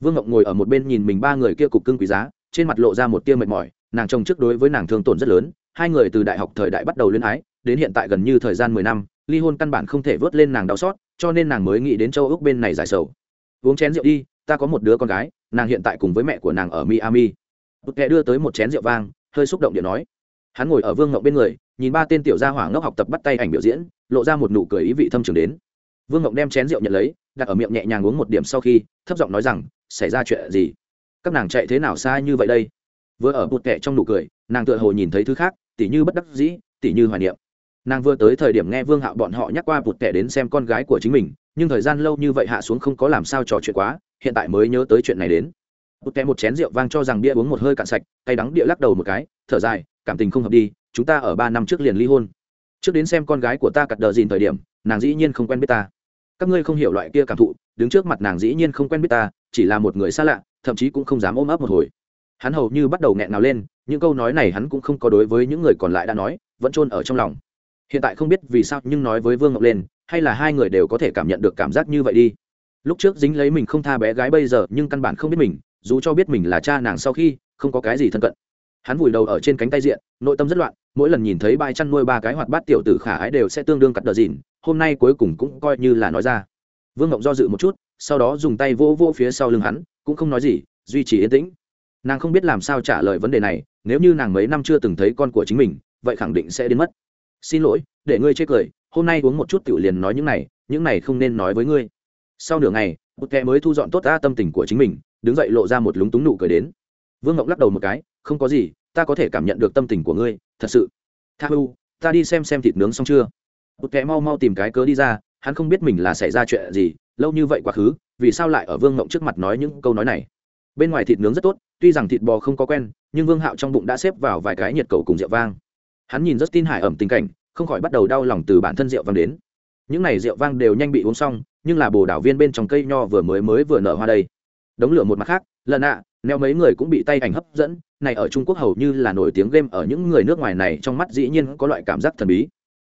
Vương ngọc ngồi ở một bên nhìn mình ba người kia cục cưng quý giá, trên mặt lộ ra một tia mệt mỏi, nàng chồng trước đối với nàng thương tổn rất lớn, hai người từ đại học thời đại bắt đầu luyến ái, đến hiện tại gần như thời gian mười năm, ly hôn căn bản không thể vớt lên nàng đau xót, cho nên nàng mới nghĩ đến châu ước bên này giải sầu. Uống chén rượu đi, ta có một đứa con gái, nàng hiện tại cùng với mẹ của nàng ở miami. Bụt kệ đưa tới một chén rượu vang, hơi xúc động điện nói. Hắn ngồi ở vương ngọc bên người, nhìn ba tên tiểu gia hỏa ngốc học tập bắt tay ảnh biểu diễn lộ ra một nụ cười ý vị thâm trường đến. Vương ngộng đem chén rượu nhận lấy, đặt ở miệng nhẹ nhàng uống một điểm sau khi, thấp giọng nói rằng, xảy ra chuyện gì? Các nàng chạy thế nào xa như vậy đây? Vừa ở bụt kẹ trong nụ cười, nàng tựa hồ nhìn thấy thứ khác, tỉ như bất đắc dĩ, tỉ như hoài niệm. Nàng vừa tới thời điểm nghe vương hạo bọn họ nhắc qua bụt kẻ đến xem con gái của chính mình, nhưng thời gian lâu như vậy hạ xuống không có làm sao trò chuyện quá, hiện tại mới nhớ tới chuyện này đến. Bụt kẻ một chén rượu vang cho rằng bia uống một hơi cạn sạch, cay đắng địa lắc đầu một cái, thở dài, cảm tình không hợp đi, chúng ta ở ba năm trước liền ly hôn trước đến xem con gái của ta cặt đờ dìn thời điểm, nàng dĩ nhiên không quen biết ta. Các ngươi không hiểu loại kia cảm thụ, đứng trước mặt nàng dĩ nhiên không quen biết ta, chỉ là một người xa lạ, thậm chí cũng không dám ôm ấp một hồi. Hắn hầu như bắt đầu nghẹn nào lên, những câu nói này hắn cũng không có đối với những người còn lại đã nói, vẫn chôn ở trong lòng. Hiện tại không biết vì sao nhưng nói với vương ngọc lên, hay là hai người đều có thể cảm nhận được cảm giác như vậy đi. Lúc trước dính lấy mình không tha bé gái bây giờ nhưng căn bản không biết mình, dù cho biết mình là cha nàng sau khi, không có cái gì thân cận hắn vùi đầu ở trên cánh tay diện, nội tâm rất loạn, mỗi lần nhìn thấy bãi chăn nuôi ba cái hoạt bát tiểu tử khả ái đều sẽ tương đương cắt đờ dìn hôm nay cuối cùng cũng coi như là nói ra. Vương ngộng do dự một chút, sau đó dùng tay vỗ vỗ phía sau lưng hắn, cũng không nói gì, duy trì yên tĩnh. Nàng không biết làm sao trả lời vấn đề này, nếu như nàng mấy năm chưa từng thấy con của chính mình, vậy khẳng định sẽ đến mất. Xin lỗi, để ngươi chê cười, hôm nay uống một chút tiểu liền nói những này những này không nên nói với ngươi. Sau nửa ngày, một kẻ mới thu dọn tốt ra tâm tình của chính mình, đứng dậy lộ ra một lúng túng nụ cười đến vương ngộng lắc đầu một cái, không có gì, ta có thể cảm nhận được tâm tình của ngươi, thật sự. Tha u ta đi xem xem thịt nướng xong chưa. Một kẻ mau mau tìm cái cớ đi ra, hắn không biết mình là xảy ra chuyện gì, lâu như vậy quá khứ, vì sao lại ở vương ngộng trước mặt nói những câu nói này? Bên ngoài thịt nướng rất tốt, tuy rằng thịt bò không có quen, nhưng vương hạo trong bụng đã xếp vào vài cái nhiệt cầu cùng rượu vang. Hắn nhìn rất tin hải ẩm tình cảnh, không khỏi bắt đầu đau lòng từ bản thân rượu vang đến. Những n à y rượu vang đều nhanh bị uống xong, nhưng là bồ đảo viên bên trong cây nho vừa mới mới vừa nở hoa đây. Đống lửa một mặt khác, lần ạ neo mấy người cũng bị tay ảnh hấp dẫn, này ở trung quốc hầu như là nổi tiếng game ở những người nước ngoài này trong mắt dĩ nhiên có loại cảm giác thần bí.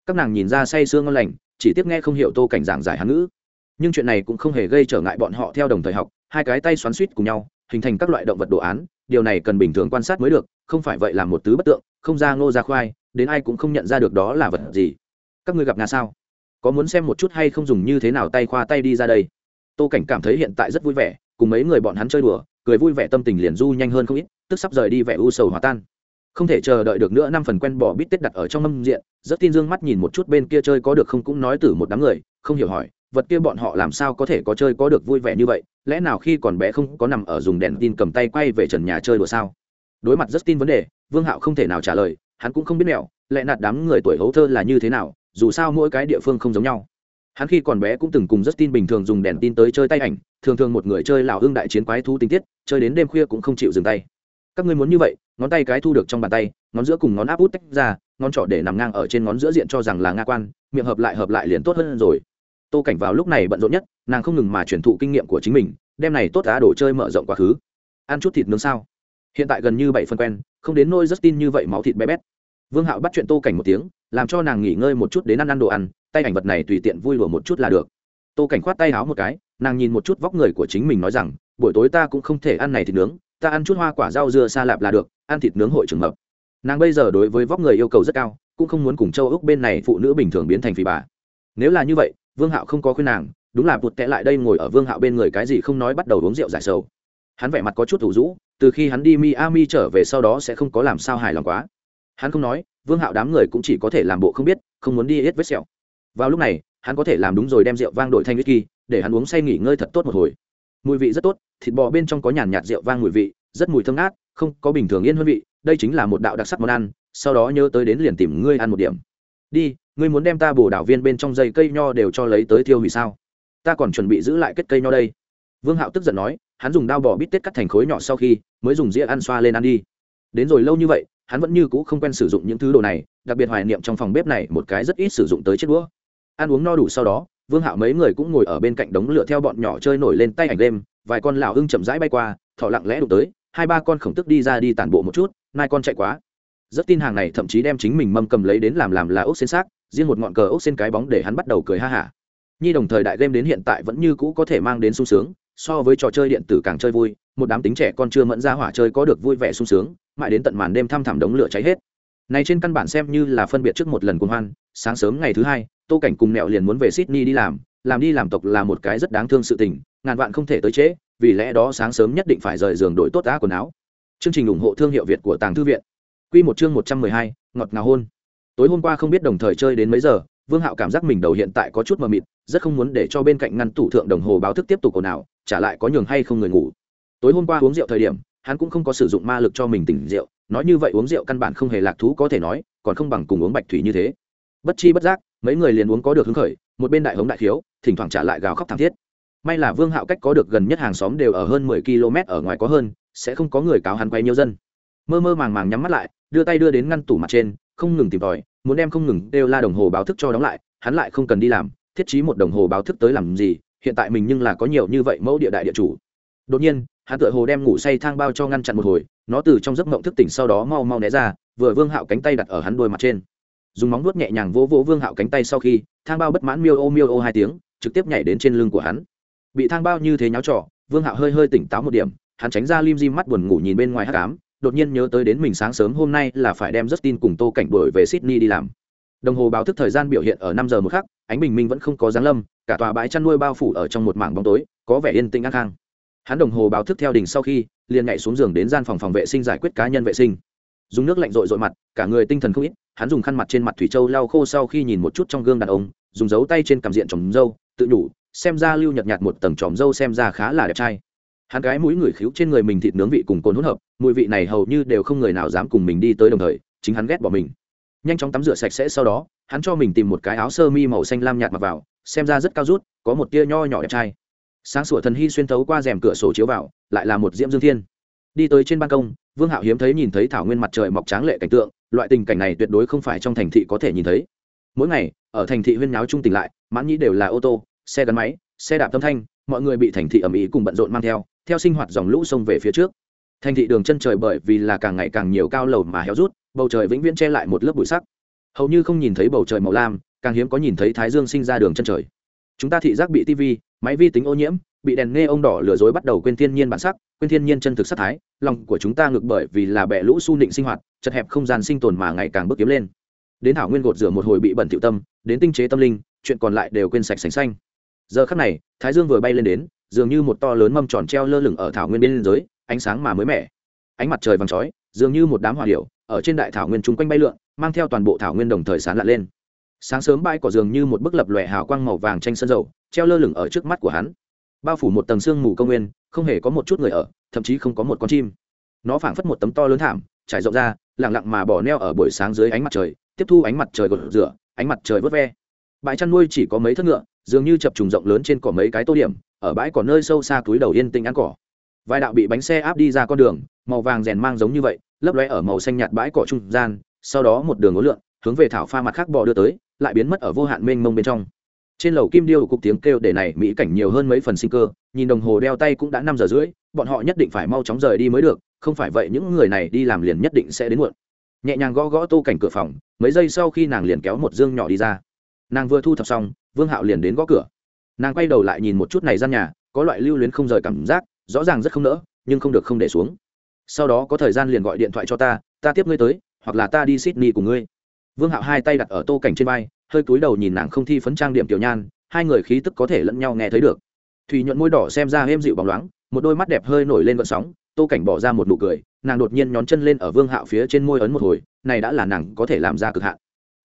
Các nàng nhìn ra say sương ngon lành, chỉ tiếp nghe không hiểu tô cảnh giảng giải hán ngữ. Nhưng chuyện này cũng không hề gây trở ngại bọn họ theo đồng thời học, hai cái tay xoắn suýt cùng nhau, hình thành các loại động vật đồ án, điều này cần bình thường quan sát mới được, không phải vậy là một tứ bất tượng, không ra ngô ra khoai, đến ai cũng không nhận ra được đó là vật gì. Các ngươi gặp nga sao? Có muốn xem một chút hay không dùng như thế nào tay khoa tay đi ra đây? Tô cảnh cảm thấy hiện tại rất vui vẻ, cùng mấy người bọn hắn chơi đùa cười vui vẻ tâm tình liền du nhanh hơn không ít, tức sắp rời đi vẻ u sầu hòa tan. Không thể chờ đợi được nữa, năm phần quen bỏ bít tết đặt ở trong mâm diện, rất tin dương mắt nhìn một chút bên kia chơi có được không cũng nói từ một đám người, không hiểu hỏi, vật kia bọn họ làm sao có thể có chơi có được vui vẻ như vậy, lẽ nào khi còn bé không có nằm ở dùng đèn tin cầm tay quay về trần nhà chơi đùa sao? Đối mặt rất tin vấn đề, vương hạo không thể nào trả lời, hắn cũng không biết mẹo, lẽ nạt đám người tuổi hấu thơ là như thế nào, dù sao mỗi cái địa phương không giống nhau hắn khi còn bé cũng từng cùng rất tin bình thường dùng đèn tin tới chơi tay ảnh, thường thường một người chơi lào hưng đại chiến quái thu tình tiết, chơi đến đêm khuya cũng không chịu dừng tay. Các ngươi muốn như vậy, ngón tay cái thu được trong bàn tay, ngón giữa cùng ngón áp út tách ra, ngón trỏ để nằm ngang ở trên ngón giữa diện cho rằng là nga quan, miệng hợp lại hợp lại liền tốt hơn rồi. Tô cảnh vào lúc này bận rộn nhất, nàng không ngừng mà truyền thụ kinh nghiệm của chính mình đem này tốt á đồ chơi mở rộng quá khứ. Ăn chút thịt nướng sao? Hiện tại gần như bảy phân quen, không đến nôi rất tin như vậy máu thịt bé bét. Vương hạo bắt chuyện tô cảnh một tiếng, làm cho nàng nghỉ ngơi một chút đến ăn ăn đồ ăn tay ảnh vật này tùy tiện vui lùa một chút là được. Tô cảnh khoát tay háo một cái, nàng nhìn một chút vóc người của chính mình nói rằng, buổi tối ta cũng không thể ăn này thịt nướng, ta ăn chút hoa quả rau dưa xa lạp là được, ăn thịt nướng hội trường hợp nàng bây giờ đối với vóc người yêu cầu rất cao, cũng không muốn cùng châu úc bên này phụ nữ bình thường biến thành phì bà. Nếu là như vậy, vương hạo không có khuyên nàng, đúng là bụt tệ lại đây ngồi ở vương hạo bên người cái gì không nói bắt đầu uống rượu giải sầu. Hắn vẻ mặt có chút thủ rũ, từ khi hắn đi miami trở về sau đó sẽ không có làm sao hài lòng quá. Hắn không nói, vương hạo đám người cũng chỉ có thể làm bộ không biết, không muốn đi hết vết sẹo vào lúc này, hắn có thể làm đúng rồi đem rượu vang đổi thanh whisky, để hắn uống say nghỉ ngơi thật tốt một hồi. Mùi vị rất tốt, thịt bò bên trong có nhàn nhạt rượu vang mùi vị, rất mùi thơm ngát, không có bình thường yên hương vị, đây chính là một đạo đặc sắc món ăn, sau đó nhớ tới đến liền tìm ngươi ăn một điểm. Đi, ngươi muốn đem ta bổ đảo viên bên trong dây cây nho đều cho lấy tới thiêu hủy sao? Ta còn chuẩn bị giữ lại kết cây nho đây. Vương hạo tức giận nói, hắn dùng dao bò bít tết cắt thành khối nhỏ sau khi, mới dùng dĩa ăn xoa lên ăn đi. Đến rồi lâu như vậy, hắn vẫn như cũ không quen sử dụng những thứ đồ này, đặc biệt hoài niệm trong phòng bếp này một cái rất ít sử dụng tới chiếc đũa ăn uống no đủ sau đó, vương hạo mấy người cũng ngồi ở bên cạnh đống lửa theo bọn nhỏ chơi nổi lên tay ảnh đêm vài con lão hưng chậm rãi bay qua thọ lặng lẽ đụng tới, hai ba con khổng tức đi ra đi tản bộ một chút, nai con chạy quá. Rất tin hàng này thậm chí đem chính mình mâm cầm lấy đến làm làm là ốc xên xác, riêng một ngọn cờ ốc xên cái bóng để hắn bắt đầu cười ha hả. Nhi đồng thời đại game đến hiện tại vẫn như cũ có thể mang đến sung sướng, so với trò chơi điện tử càng chơi vui, một đám tính trẻ con chưa mẫn ra hỏa chơi có được vui vẻ sung sướng, mãi đến tận màn đêm thăm thẳm đống lửa cháy hết. Này trên căn bản xem như là phân biệt trước một lần cuồng hoan, sáng sớm ngày thứ hai tô cảnh cùng mẹo liền muốn về sydney đi làm làm đi làm tộc là một cái rất đáng thương sự tình, ngàn vạn không thể tới trễ, vì lẽ đó sáng sớm nhất định phải rời giường đổi tốt á quần áo. Chương trình ủng hộ thương hiệu việt của tàng thư viện. Q một chương một trăm mười hai, ngọt ngào hôn. Tối hôm qua không biết đồng thời chơi đến mấy giờ, vương hạo cảm giác mình đầu hiện tại có chút mờ mịt, rất không muốn để cho bên cạnh ngăn tủ thượng đồng hồ báo thức tiếp tục ồn ào trả lại có nhường hay không người ngủ. Tối hôm qua uống rượu thời điểm, hắn cũng không có sử dụng ma lực cho mình tỉnh rượu, nói như vậy uống rượu căn bản không hề lạc thú có thể nói, còn không bằng cùng uống bạch thủy như thế. Bất chi bất giác mấy người liền uống có được hứng khởi, một bên đại hống đại khiếu, thỉnh thoảng trả lại gào khóc thảm thiết. May là vương hạo cách có được gần nhất hàng xóm đều ở hơn mười km ở ngoài có hơn, sẽ không có người cáo hắn quay nhiều dân. Mơ mơ màng màng nhắm mắt lại, đưa tay đưa đến ngăn tủ mặt trên, không ngừng tìm tòi, muốn đem không ngừng đều la đồng hồ báo thức cho đóng lại, hắn lại không cần đi làm, thiết trí một đồng hồ báo thức tới làm gì, hiện tại mình nhưng là có nhiều như vậy mẫu địa đại địa chủ. Đột nhiên, hắn tựa hồ đem ngủ say thang bao cho ngăn chặn một hồi, nó từ trong giấc mộng thức tỉnh sau đó mau mau né ra, vừa vương hạo cánh tay đặt ở hắn đôi mặt trên dùng móng vuốt nhẹ nhàng vỗ vỗ vương hạo cánh tay sau khi thang bao bất mãn miêu ô miêu ô hai tiếng trực tiếp nhảy đến trên lưng của hắn bị thang bao như thế nháo trọ vương hạo hơi hơi tỉnh táo một điểm hắn tránh ra lim di mắt buồn ngủ nhìn bên ngoài hát cám đột nhiên nhớ tới đến mình sáng sớm hôm nay là phải đem Justin cùng Tô Cảnh đuổi về Sydney đi làm. Đồng hồ báo thức thời gian biểu hiện ở năm giờ một khắc, ánh bình minh vẫn không có dáng lâm, cả tòa bãi chăn nuôi bao phủ ở trong một mảng bóng tối, có vẻ yên tĩnh an khang. Hắn đồng hồ báo thức theo đỉnh sau khi, liền nhảy xuống giường đến gian phòng phòng vệ sinh giải quyết cá nhân vệ sinh. Dùng nước lạnh rội rội mặt, cả người tinh thần không ít, hắn dùng khăn mặt trên mặt thủy châu lau khô sau khi nhìn một chút trong gương đàn ông, dùng dấu tay trên cằm diện tròm râu, tự nhủ, xem ra lưu nhật nhạt một tầng tròm râu xem ra khá là đẹp trai. Hắn gái mũi người khíu trên người mình thịt nướng vị cùng cồn hỗn hợp mùi vị này hầu như đều không người nào dám cùng mình đi tới đồng thời chính hắn ghét bỏ mình. Nhanh chóng tắm rửa sạch sẽ sau đó hắn cho mình tìm một cái áo sơ mi màu xanh lam nhạt mặc vào xem ra rất cao rút có một tia nho nhỏ đẹp trai. Sáng sủa thần hy xuyên thấu qua rèm cửa sổ chiếu vào lại là một diễm dương thiên. Đi tới trên ban công vương hạo hiếm thấy nhìn thấy thảo nguyên mặt trời mọc tráng lệ cảnh tượng, loại tình cảnh này tuyệt đối không phải trong thành thị có thể nhìn thấy. Mỗi ngày, ở thành thị huyên nháo trung tỉnh lại, mãn nhĩ đều là ô tô, xe gắn máy, xe đạp tâm thanh, mọi người bị thành thị ẩm ĩ cùng bận rộn mang theo theo sinh hoạt dòng lũ sông về phía trước. Thành thị đường chân trời bởi vì là càng ngày càng nhiều cao lầu mà héo rút, bầu trời vĩnh viễn che lại một lớp bụi sắc. Hầu như không nhìn thấy bầu trời màu lam, càng hiếm có nhìn thấy thái dương sinh ra đường chân trời. Chúng ta thị giác bị tv máy vi tính ô nhiễm, bị đèn nghe ông đỏ lừa dối bắt đầu quên thiên nhiên bản sắc, quên thiên nhiên chân thực sắc thái lòng của chúng ta ngược bởi vì là bẹ lũ su nịnh sinh hoạt, chật hẹp không gian sinh tồn mà ngày càng bước kiếm lên. Đến thảo nguyên gột rửa một hồi bị bẩn thiệu tâm, đến tinh chế tâm linh, chuyện còn lại đều quên sạch sành xanh. Giờ khắc này, thái dương vừa bay lên đến, dường như một to lớn mâm tròn treo lơ lửng ở thảo nguyên biên giới ánh sáng mà mới mẻ. Ánh mặt trời vàng chói, dường như một đám hỏa điệu ở trên đại thảo nguyên chung quanh bay lượn, mang theo toàn bộ thảo nguyên đồng thời sán lạ lên. Sáng sớm bay cỏ dường như một bức lập lòe hào quang màu vàng tranh sơn dầu, treo lơ lửng ở trước mắt của hắn bao phủ một tầng sương mù công nguyên, không hề có một chút người ở, thậm chí không có một con chim. Nó phảng phất một tấm to lớn thảm, trải rộng ra lẳng lặng mà bỏ neo ở buổi sáng dưới ánh mặt trời, tiếp thu ánh mặt trời gột rửa, ánh mặt trời vớt ve. Bãi chăn nuôi chỉ có mấy thất ngựa, dường như chập trùng rộng lớn trên cỏ mấy cái tô điểm, ở bãi cỏ nơi sâu xa túi đầu yên tĩnh ăn cỏ. Vài đạo bị bánh xe áp đi ra con đường, màu vàng rèn mang giống như vậy, lấp lóe ở màu xanh nhạt bãi cỏ trung gian, sau đó một đường ố lượn, hướng về thảo pha mặt khác bò đưa tới, lại biến mất ở vô hạn mênh mông bên trong trên lầu kim điêu cục tiếng kêu để này mỹ cảnh nhiều hơn mấy phần sinh cơ, nhìn đồng hồ đeo tay cũng đã năm giờ rưỡi, bọn họ nhất định phải mau chóng rời đi mới được, không phải vậy những người này đi làm liền nhất định sẽ đến muộn. Nhẹ nhàng gõ gõ tô cảnh cửa phòng, mấy giây sau khi nàng liền kéo một dương nhỏ đi ra. Nàng vừa thu thập xong, vương hạo liền đến gõ cửa. Nàng quay đầu lại nhìn một chút này gian nhà, có loại lưu luyến không rời cảm giác, rõ ràng rất không nỡ, nhưng không được không để xuống. Sau đó có thời gian liền gọi điện thoại cho ta ta tiếp ngươi tới, hoặc là ta đi sydney cùng ngươi vương hạo hai tay đặt ở tô cảnh trên vai, hơi cúi đầu nhìn nàng không thi phấn trang điểm tiểu nhan, hai người khí tức có thể lẫn nhau nghe thấy được. Thùy nhuận môi đỏ xem ra êm dịu bóng loáng, một đôi mắt đẹp hơi nổi lên vận sóng, tô cảnh bỏ ra một nụ cười, nàng đột nhiên nhón chân lên ở vương hạo phía trên môi ấn một hồi, này đã là nàng có thể làm ra cực hạn.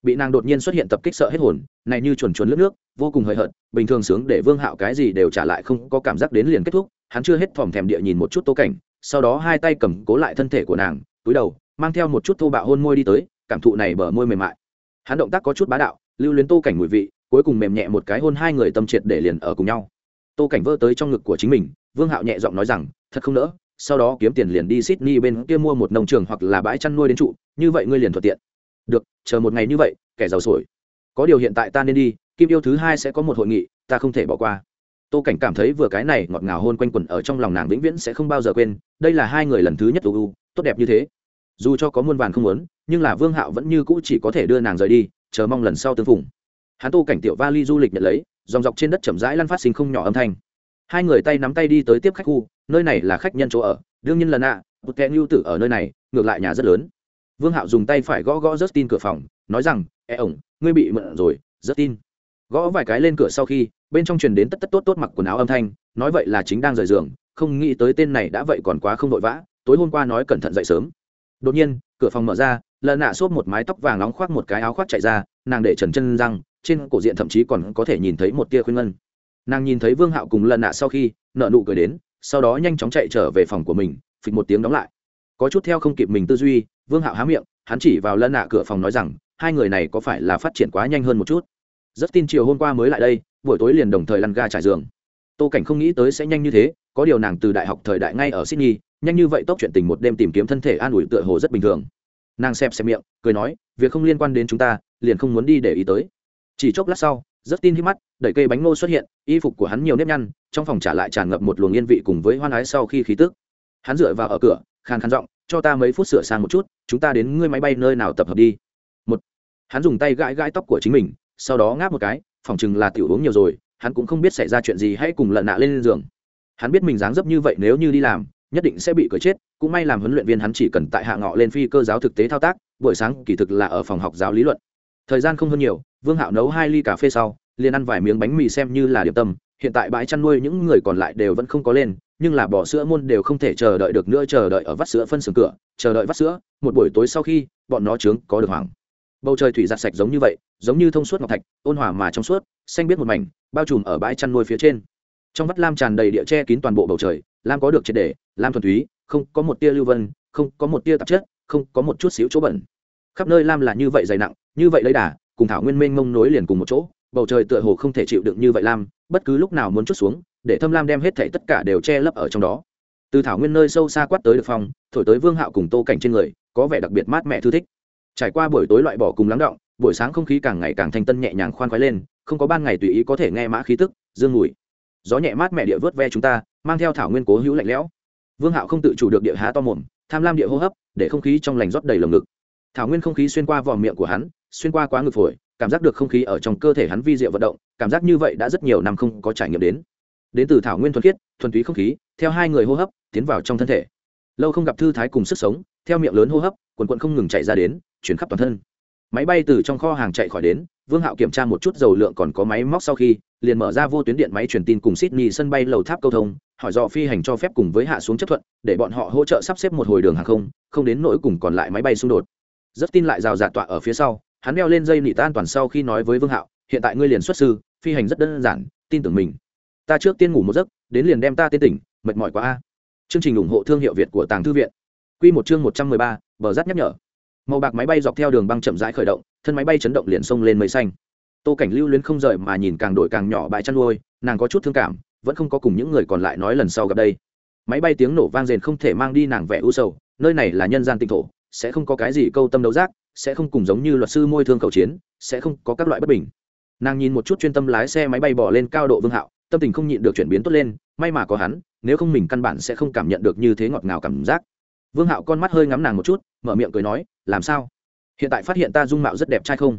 Bị nàng đột nhiên xuất hiện tập kích sợ hết hồn, này như chuồn chuồn lướt nước, vô cùng hời hợt, bình thường sướng để vương hạo cái gì đều trả lại không có cảm giác đến liền kết thúc, hắn chưa hết thòm thèm địa nhìn một chút tô cảnh, sau đó hai tay cầm cố lại thân thể của nàng túi đầu, mang theo một chút thô bạo hôn môi đi tới cảm thụ này bờ môi mềm mại. Hắn động tác có chút bá đạo, lưu luyến tô cảnh mùi vị, cuối cùng mềm nhẹ một cái hôn hai người tâm triệt để liền ở cùng nhau. Tô cảnh vơ tới trong ngực của chính mình, vương hạo nhẹ giọng nói rằng, thật không nỡ, sau đó kiếm tiền liền đi sydney bên kia mua một nông trường hoặc là bãi chăn nuôi đến trụ, như vậy ngươi liền thuận tiện. Được, chờ một ngày như vậy, kẻ giàu sổi. Có điều hiện tại ta nên đi, kim yêu thứ hai sẽ có một hội nghị, ta không thể bỏ qua. Tô cảnh cảm thấy vừa cái này ngọt ngào hôn quanh quẩn ở trong lòng nàng vĩnh viễn sẽ không bao giờ quên, đây là hai người lần thứ nhất ưu tốt đẹp như thế. Dù cho có muôn vàn không muốn nhưng là vương hạo vẫn như cũ chỉ có thể đưa nàng rời đi, chờ mong lần sau tương phùng. Hắn tô cảnh tiểu vali du lịch nhận lấy, dòng dọc trên đất chậm rãi lăn phát sinh không nhỏ âm thanh. Hai người tay nắm tay đi tới tiếp khách khu, nơi này là khách nhân chỗ ở, đương nhiên lần ạ một kẻ lưu tử ở nơi này, ngược lại nhà rất lớn. Vương hạo dùng tay phải gõ gõ rất tin cửa phòng, nói rằng e ổng, ngươi bị mượn rồi rất tin gõ vài cái lên cửa sau khi, bên trong truyền đến tất tất tốt tốt mặc quần áo âm thanh, nói vậy là chính đang rời giường, không nghĩ tới tên này đã vậy còn quá không vội vã, tối hôm qua nói cẩn thận dậy sớm. Đột nhiên, cửa phòng mở ra lợn nạ xốp một mái tóc vàng nóng khoác một cái áo khoác chạy ra, nàng để trần chân răng, trên cổ diện thậm chí còn có thể nhìn thấy một tia khuyên ngân. Nàng nhìn thấy vương hạo cùng lợn nạ sau khi, nợ nụ cười đến, sau đó nhanh chóng chạy trở về phòng của mình, phịch một tiếng đóng lại. Có chút theo không kịp mình tư duy, vương hạo há miệng, hắn chỉ vào lân nạ cửa phòng nói rằng, hai người này có phải là phát triển quá nhanh hơn một chút? Rất tin chiều hôm qua mới lại đây, buổi tối liền đồng thời lăn ga trải giường. Tô cảnh không nghĩ tới sẽ nhanh như thế, có điều nàng từ đại học thời đại ngay ở sydney, nhanh như vậy tốc chuyện tình một đêm tìm kiếm thân thể an ủi tựa hồ rất bình thường nàng xẹp xẹp miệng, cười nói, việc không liên quan đến chúng ta, liền không muốn đi để ý tới. Chỉ chốc lát sau rất tin hít mắt, đẩy cây bánh ngô xuất hiện, y phục của hắn nhiều nếp nhăn, trong phòng trả lại tràn ngập một luồng yên vị cùng với hoan ái sau khi khí tức. Hắn dựa vào ở cửa, khàn khàn giọng, cho ta mấy phút sửa sang một chút, chúng ta đến ngươi máy bay nơi nào tập hợp đi. Một, hắn dùng tay gãi gãi tóc của chính mình, sau đó ngáp một cái, phòng chừng là tiểu uống nhiều rồi, hắn cũng không biết xảy ra chuyện gì, hãy cùng lợn nạ lên giường. Hắn biết mình dáng dấp như vậy nếu như đi làm nhất định sẽ bị cởi chết, cũng may làm huấn luyện viên hắn chỉ cần tại hạ ngọ lên phi cơ giáo thực tế thao tác, buổi sáng kỳ thực là ở phòng học giáo lý luận. Thời gian không hơn nhiều, vương hạo nấu hai ly cà phê sau, liền ăn vài miếng bánh mì xem như là điểm tâm, hiện tại bãi chăn nuôi những người còn lại đều vẫn không có lên, nhưng là bỏ sữa môn đều không thể chờ đợi được nữa, chờ đợi ở vắt sữa phân xưởng cửa, chờ đợi vắt sữa, một buổi tối sau khi, bọn nó trướng có được hoảng. Bầu trời thủy giặt sạch giống như vậy, giống như thông suốt ngọc thạch, ôn hòa mà trong suốt, xanh biết một mảnh, bao trùm ở bãi chăn nuôi phía trên. Trong vắt lam tràn đầy địa che kín toàn bộ bầu trời lam có được triệt để, lam thuần túy không có một tia lưu vân không có một tia tạp chất không có một chút xíu chỗ bẩn. Khắp nơi lam là như vậy dày nặng như vậy lấy đà cùng thảo nguyên mênh mông nối liền cùng một chỗ bầu trời tựa hồ không thể chịu đựng như vậy lam bất cứ lúc nào muốn chút xuống để thâm lam đem hết thảy tất cả đều che lấp ở trong đó. Từ thảo nguyên nơi sâu xa quát tới được phong thổi tới vương hạo cùng tô cảnh trên người có vẻ đặc biệt mát mẻ thư thích. Trải qua buổi tối loại bỏ cùng lắng động buổi sáng không khí càng ngày càng thanh tân nhẹ nhàng khoan khoái lên không có ban ngày tùy ý có thể nghe mã khí tức dương mùi gió nhẹ mát mẹ địa vớt ve chúng ta, mang theo thảo nguyên cố hữu lạnh lẽo. Vương hạo không tự chủ được địa há to mồm, tham lam địa hô hấp, để không khí trong lành rót đầy lồng ngực. Thảo nguyên không khí xuyên qua vòm miệng của hắn, xuyên qua quá ngực phổi, cảm giác được không khí ở trong cơ thể hắn vi diệu vận động, cảm giác như vậy đã rất nhiều năm không có trải nghiệm đến. Đến từ thảo nguyên thuần khiết, thuần túy không khí, theo hai người hô hấp, tiến vào trong thân thể. Lâu không gặp thư thái cùng sức sống, theo miệng lớn hô hấp, quần quận không ngừng chạy ra đến, chuyển khắp toàn thân. Máy bay từ trong kho hàng chạy khỏi đến, vương hạo kiểm tra một chút dầu lượng còn có máy móc sau khi liền mở ra vô tuyến điện máy truyền tin cùng sydney sân bay lầu tháp câu thông, hỏi dò phi hành cho phép cùng với hạ xuống chấp thuận, để bọn họ hỗ trợ sắp xếp một hồi đường hàng không không đến nỗi cùng còn lại máy bay xung đột. Rất tin lại rào rạt tọa ở phía sau, hắn đeo lên dây nị tan toàn sau khi nói với vương hạo, hiện tại ngươi liền xuất sư, phi hành rất đơn giản, tin tưởng mình. Ta trước tiên ngủ một giấc, đến liền đem ta tên tỉnh, mệt mỏi quá a. Chương trình ủng hộ thương hiệu việt của tàng thư viện. Quy một chương một trăm mười ba, bờ rát nhắc nhở. Màu bạc máy bay dọc theo đường băng chậm rãi khởi động, thân máy bay chấn động liền xông lên mây xanh tô cảnh lưu luyến không rời mà nhìn càng đổi càng nhỏ bãi chăn nuôi, nàng có chút thương cảm, vẫn không có cùng những người còn lại nói lần sau gặp đây. Máy bay tiếng nổ vang rền không thể mang đi nàng vẻ u sầu, nơi này là nhân gian tinh thổ, sẽ không có cái gì câu tâm đấu giác, sẽ không cùng giống như luật sư môi thương cầu chiến, sẽ không có các loại bất bình. Nàng nhìn một chút chuyên tâm lái xe máy bay bỏ lên cao độ vương hạo, tâm tình không nhịn được chuyển biến tốt lên, may mà có hắn, nếu không mình căn bản sẽ không cảm nhận được như thế ngọt ngào cảm giác. Vương hạo con mắt hơi ngắm nàng một chút, mở miệng cười nói, làm sao? Hiện tại phát hiện ta dung mạo rất đẹp trai không?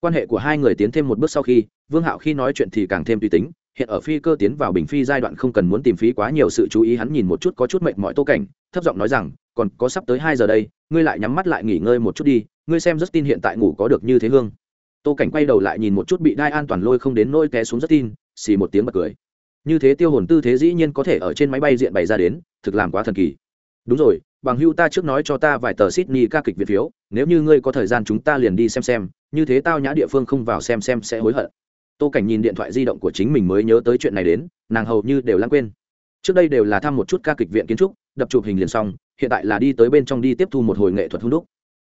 Quan hệ của hai người tiến thêm một bước sau khi, vương hạo khi nói chuyện thì càng thêm tùy tính, hiện ở phi cơ tiến vào bình phi giai đoạn không cần muốn tìm phí quá nhiều sự chú ý, hắn nhìn một chút có chút mệnh mọi tô cảnh, thấp giọng nói rằng, còn có sắp tới hai giờ đây, ngươi lại nhắm mắt lại nghỉ ngơi một chút đi, ngươi xem rất tin hiện tại ngủ có được như thế hương. Tô cảnh quay đầu lại nhìn một chút bị đai an toàn lôi không đến nôi té xuống rất tin xì một tiếng bật cười. Như thế tiêu hồn tư thế dĩ nhiên có thể ở trên máy bay diện bày ra đến, thực làm quá thần kỳ. Đúng rồi, bằng hưu ta trước nói cho ta vài tờ Sydney ca kịch việt phiếu, nếu như ngươi có thời gian chúng ta liền đi xem xem như thế tao nhã địa phương không vào xem xem sẽ hối hận. Tô cảnh nhìn điện thoại di động của chính mình mới nhớ tới chuyện này đến, nàng hầu như đều lãng quên. Trước đây đều là thăm một chút ca kịch viện kiến trúc, đập chụp hình liền xong, hiện tại là đi tới bên trong đi tiếp thu một hồi nghệ thuật hung đúc.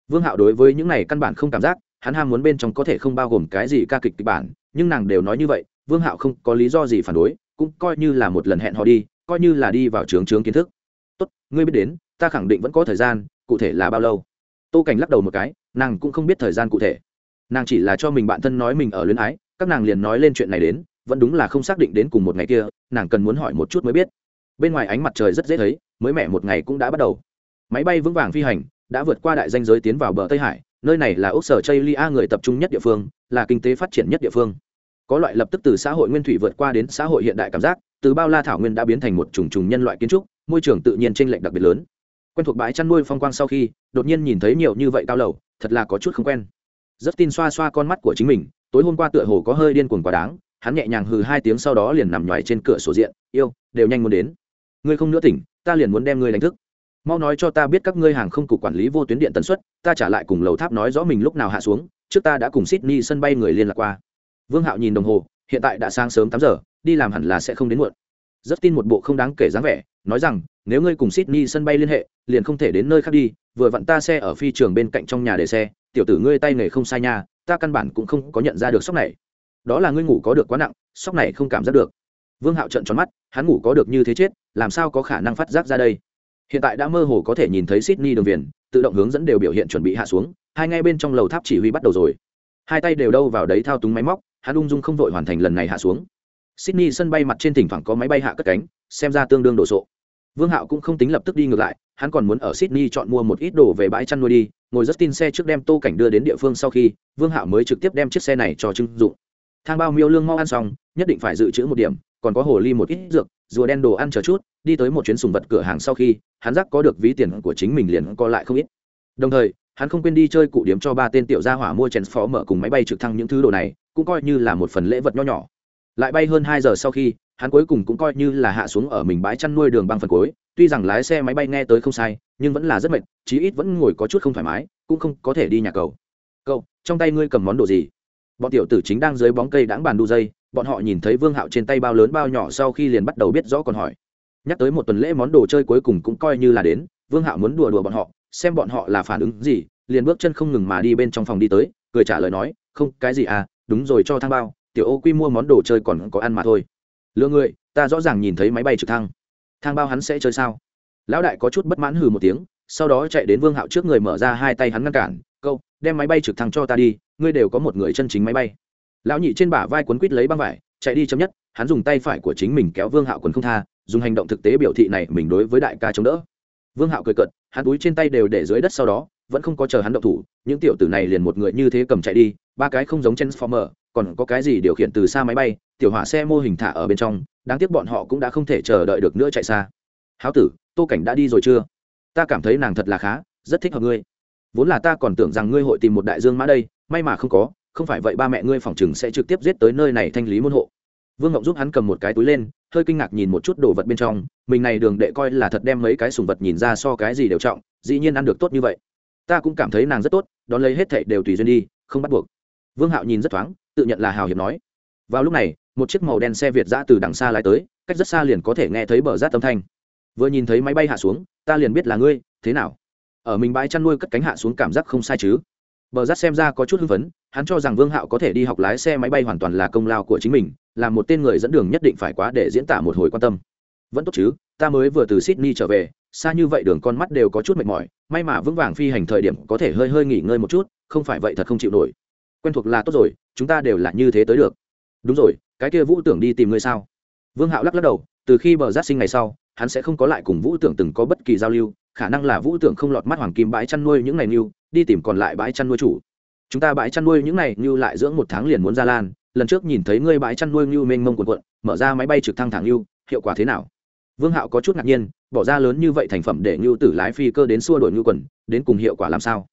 Vương hạo đối với những này căn bản không cảm giác, hắn ham muốn bên trong có thể không bao gồm cái gì ca kịch kịch bản, nhưng nàng đều nói như vậy, vương hạo không có lý do gì phản đối, cũng coi như là một lần hẹn họ đi, coi như là đi vào trường trường kiến thức. Tốt, ngươi biết đến, ta khẳng định vẫn có thời gian, cụ thể là bao lâu? Tô cảnh lắc đầu một cái, nàng cũng không biết thời gian cụ thể nàng chỉ là cho mình bạn thân nói mình ở luyến ái, các nàng liền nói lên chuyện này đến, vẫn đúng là không xác định đến cùng một ngày kia, nàng cần muốn hỏi một chút mới biết. Bên ngoài ánh mặt trời rất dễ thấy, mới mẻ một ngày cũng đã bắt đầu. Máy bay vững vàng phi hành, đã vượt qua đại danh giới tiến vào bờ tây hải, nơi này là ốc sở chây lia người tập trung nhất địa phương, là kinh tế phát triển nhất địa phương. Có loại lập tức từ xã hội nguyên thủy vượt qua đến xã hội hiện đại cảm giác, từ bao la thảo nguyên đã biến thành một trùng trùng nhân loại kiến trúc, môi trường tự nhiên t r ê n lệch đặc biệt lớn. Quen thuộc bãi chăn nuôi phong quang sau khi, đột nhiên nhìn thấy nhiều như vậy cao lầu, thật là có chút không quen rất tin xoa xoa con mắt của chính mình, tối hôm qua tựa hồ có hơi điên cuồng quá đáng, hắn nhẹ nhàng hừ hai tiếng sau đó liền nằm nhoài trên cửa sổ diện, yêu, đều nhanh muốn đến. Ngươi không nữa tỉnh, ta liền muốn đem ngươi đánh thức. Mau nói cho ta biết các ngươi hàng không cục quản lý vô tuyến điện tần suất, ta trả lại cùng lầu tháp nói rõ mình lúc nào hạ xuống, trước ta đã cùng sydney sân bay người liên lạc qua. Vương hạo nhìn đồng hồ, hiện tại đã sáng sớm tám giờ, đi làm hẳn là sẽ không đến muộn. Rất tin một bộ không đáng kể dáng vẻ, nói rằng, nếu ngươi cùng sydney sân bay liên hệ, liền không thể đến nơi khác đi, vừa vặn ta xe ở phi trường bên cạnh trong nhà để xe tiểu tử ngươi tay nghề không sai nha, ta căn bản cũng không có nhận ra được sóc này. Đó là ngươi ngủ có được quá nặng, sóc này không cảm giác được. Vương hạo trận tròn mắt, hắn ngủ có được như thế chết, làm sao có khả năng phát giác ra đây? Hiện tại đã mơ hồ có thể nhìn thấy sydney đường viền, tự động hướng dẫn đều biểu hiện chuẩn bị hạ xuống, hai ngay bên trong lầu tháp chỉ huy bắt đầu rồi. Hai tay đều đâu vào đấy thao túng máy móc, hắn ung dung không vội hoàn thành lần này hạ xuống. Sydney sân bay mặt trên thỉnh thoảng có máy bay hạ cất cánh, xem ra tương đương đồ sộ vương hạo cũng không tính lập tức đi ngược lại, hắn còn muốn ở sydney chọn mua một ít đồ về bãi chăn nuôi đi, ngồi rất tin xe trước đem tô cảnh đưa đến địa phương sau khi, vương hạo mới trực tiếp đem chiếc xe này cho trưng dụng. Thang bao miêu lương mau ăn xong, nhất định phải dự trữ một điểm, còn có hồ ly một ít dược, rùa đen đồ ăn chờ chút, đi tới một chuyến sùng vật cửa hàng sau khi, hắn giác có được ví tiền của chính mình liền co lại không ít. Đồng thời, hắn không quên đi chơi cụ điểm cho ba tên tiểu gia hỏa mua chèn phó mở cùng máy bay trực thăng những thứ đồ này, cũng coi như là một phần lễ vật nho nhỏ. Lại bay hơn hai giờ sau khi hắn cuối cùng cũng coi như là hạ xuống ở mình bãi chăn nuôi đường băng phần cuối, tuy rằng lái xe máy bay nghe tới không sai, nhưng vẫn là rất mệt, chí ít vẫn ngồi có chút không thoải mái, cũng không có thể đi nhà cầu. Cậu, trong tay ngươi cầm món đồ gì? Bọn tiểu tử chính đang dưới bóng cây đãng bàn đu dây, bọn họ nhìn thấy vương hạo trên tay bao lớn bao nhỏ sau khi liền bắt đầu biết rõ còn hỏi. Nhắc tới một tuần lễ món đồ chơi cuối cùng cũng coi như là đến, vương hạo muốn đùa đùa bọn họ, xem bọn họ là phản ứng gì, liền bước chân không ngừng mà đi bên trong phòng đi tới, cười trả lời nói, không, cái gì à đúng rồi cho thang bao, tiểu ô quy mua món đồ chơi còn có ăn mà thôi lừa người, ta rõ ràng nhìn thấy máy bay trực thăng. Thang bao hắn sẽ chơi sao? Lão đại có chút bất mãn hừ một tiếng, sau đó chạy đến vương hạo trước người mở ra hai tay hắn ngăn cản, câu, đem máy bay trực thăng cho ta đi, ngươi đều có một người chân chính máy bay. Lão nhị trên bả vai quấn quít lấy băng vải, chạy đi chấm nhất, hắn dùng tay phải của chính mình kéo vương hạo quần không tha, dùng hành động thực tế biểu thị này mình đối với đại ca chống đỡ. Vương hạo cười cợt, hắn túi trên tay đều để dưới đất sau đó, vẫn không có chờ hắn động thủ, những tiểu tử này liền một người như thế cầm chạy đi, ba cái không giống transformer còn có cái gì điều khiển từ xa máy bay, tiểu hỏa xe mô hình thả ở bên trong, đáng tiếc bọn họ cũng đã không thể chờ đợi được nữa chạy xa. Háo tử, tô cảnh đã đi rồi chưa? Ta cảm thấy nàng thật là khá, rất thích hợp ngươi. Vốn là ta còn tưởng rằng ngươi hội tìm một đại dương mã đây, may mà không có, không phải vậy ba mẹ ngươi phòng chừng sẽ trực tiếp giết tới nơi này thanh lý môn hộ. Vương ngọc giúp hắn cầm một cái túi lên, hơi kinh ngạc nhìn một chút đồ vật bên trong, mình này đường đệ coi là thật đem mấy cái sùng vật nhìn ra so cái gì đều trọng, dĩ nhiên ăn được tốt như vậy. Ta cũng cảm thấy nàng rất tốt, đón lấy hết thệ đều tùy duyên đi, không bắt buộc. Vương hạo nhìn rất thoáng tự nhận là hào hiệp nói. Vào lúc này, một chiếc màu đen xe việt giã từ đằng xa lái tới, cách rất xa liền có thể nghe thấy bờ rát âm thanh. Vừa nhìn thấy máy bay hạ xuống, ta liền biết là ngươi, thế nào? Ở mình bãi chăn nuôi cất cánh hạ xuống cảm giác không sai chứ? Bờ rát xem ra có chút hưng phấn, hắn cho rằng vương hạo có thể đi học lái xe máy bay hoàn toàn là công lao của chính mình, là một tên người dẫn đường nhất định phải quá để diễn tả một hồi quan tâm. Vẫn tốt chứ, ta mới vừa từ sydney trở về, xa như vậy đường con mắt đều có chút mệt mỏi, may mà vững vàng phi hành thời điểm có thể hơi hơi nghỉ ngơi một chút, không phải vậy thật không chịu nổi quen thuộc là tốt rồi, chúng ta đều là như thế tới được. Đúng rồi, cái kia vũ tưởng đi tìm ngươi sao? Vương hạo lắc lắc đầu, từ khi bờ giác sinh ngày sau, hắn sẽ không có lại cùng vũ tưởng từng có bất kỳ giao lưu, khả năng là vũ tưởng không lọt mắt hoàng kim bãi chăn nuôi những ngày như đi tìm còn lại bãi chăn nuôi chủ. Chúng ta bãi chăn nuôi những ngày như lại dưỡng một tháng liền muốn ra lan, lần trước nhìn thấy ngươi bãi chăn nuôi như mênh mông quần quận mở ra máy bay trực thăng thẳng như hiệu quả thế nào? Vương hạo có chút ngạc nhiên, bỏ ra lớn như vậy thành phẩm để như tử lái phi cơ đến xua đổi như quần, đến cùng hiệu quả làm sao?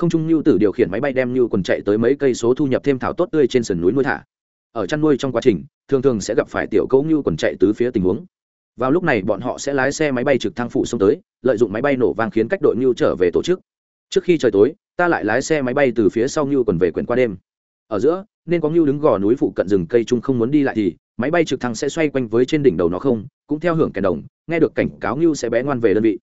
Không trung lưu tử điều khiển máy bay đem lưu quần chạy tới mấy cây số thu nhập thêm thảo tốt tươi trên sườn núi nuôi thả. Ở chăn nuôi trong quá trình, thường thường sẽ gặp phải tiểu cấu lưu quần chạy tứ phía tình huống. Vào lúc này bọn họ sẽ lái xe máy bay trực thăng phụ xông tới, lợi dụng máy bay nổ vang khiến cách đội lưu trở về tổ chức. Trước khi trời tối, ta lại lái xe máy bay từ phía sau lưu quần về quyển qua đêm. Ở giữa, nên có lưu đứng gò núi phụ cận rừng cây chung không muốn đi lại thì, máy bay trực thăng sẽ xoay quanh với trên đỉnh đầu nó không, cũng theo hưởng kèn đồng, nghe được cảnh cáo lưu sẽ bé ngoan về đơn vị.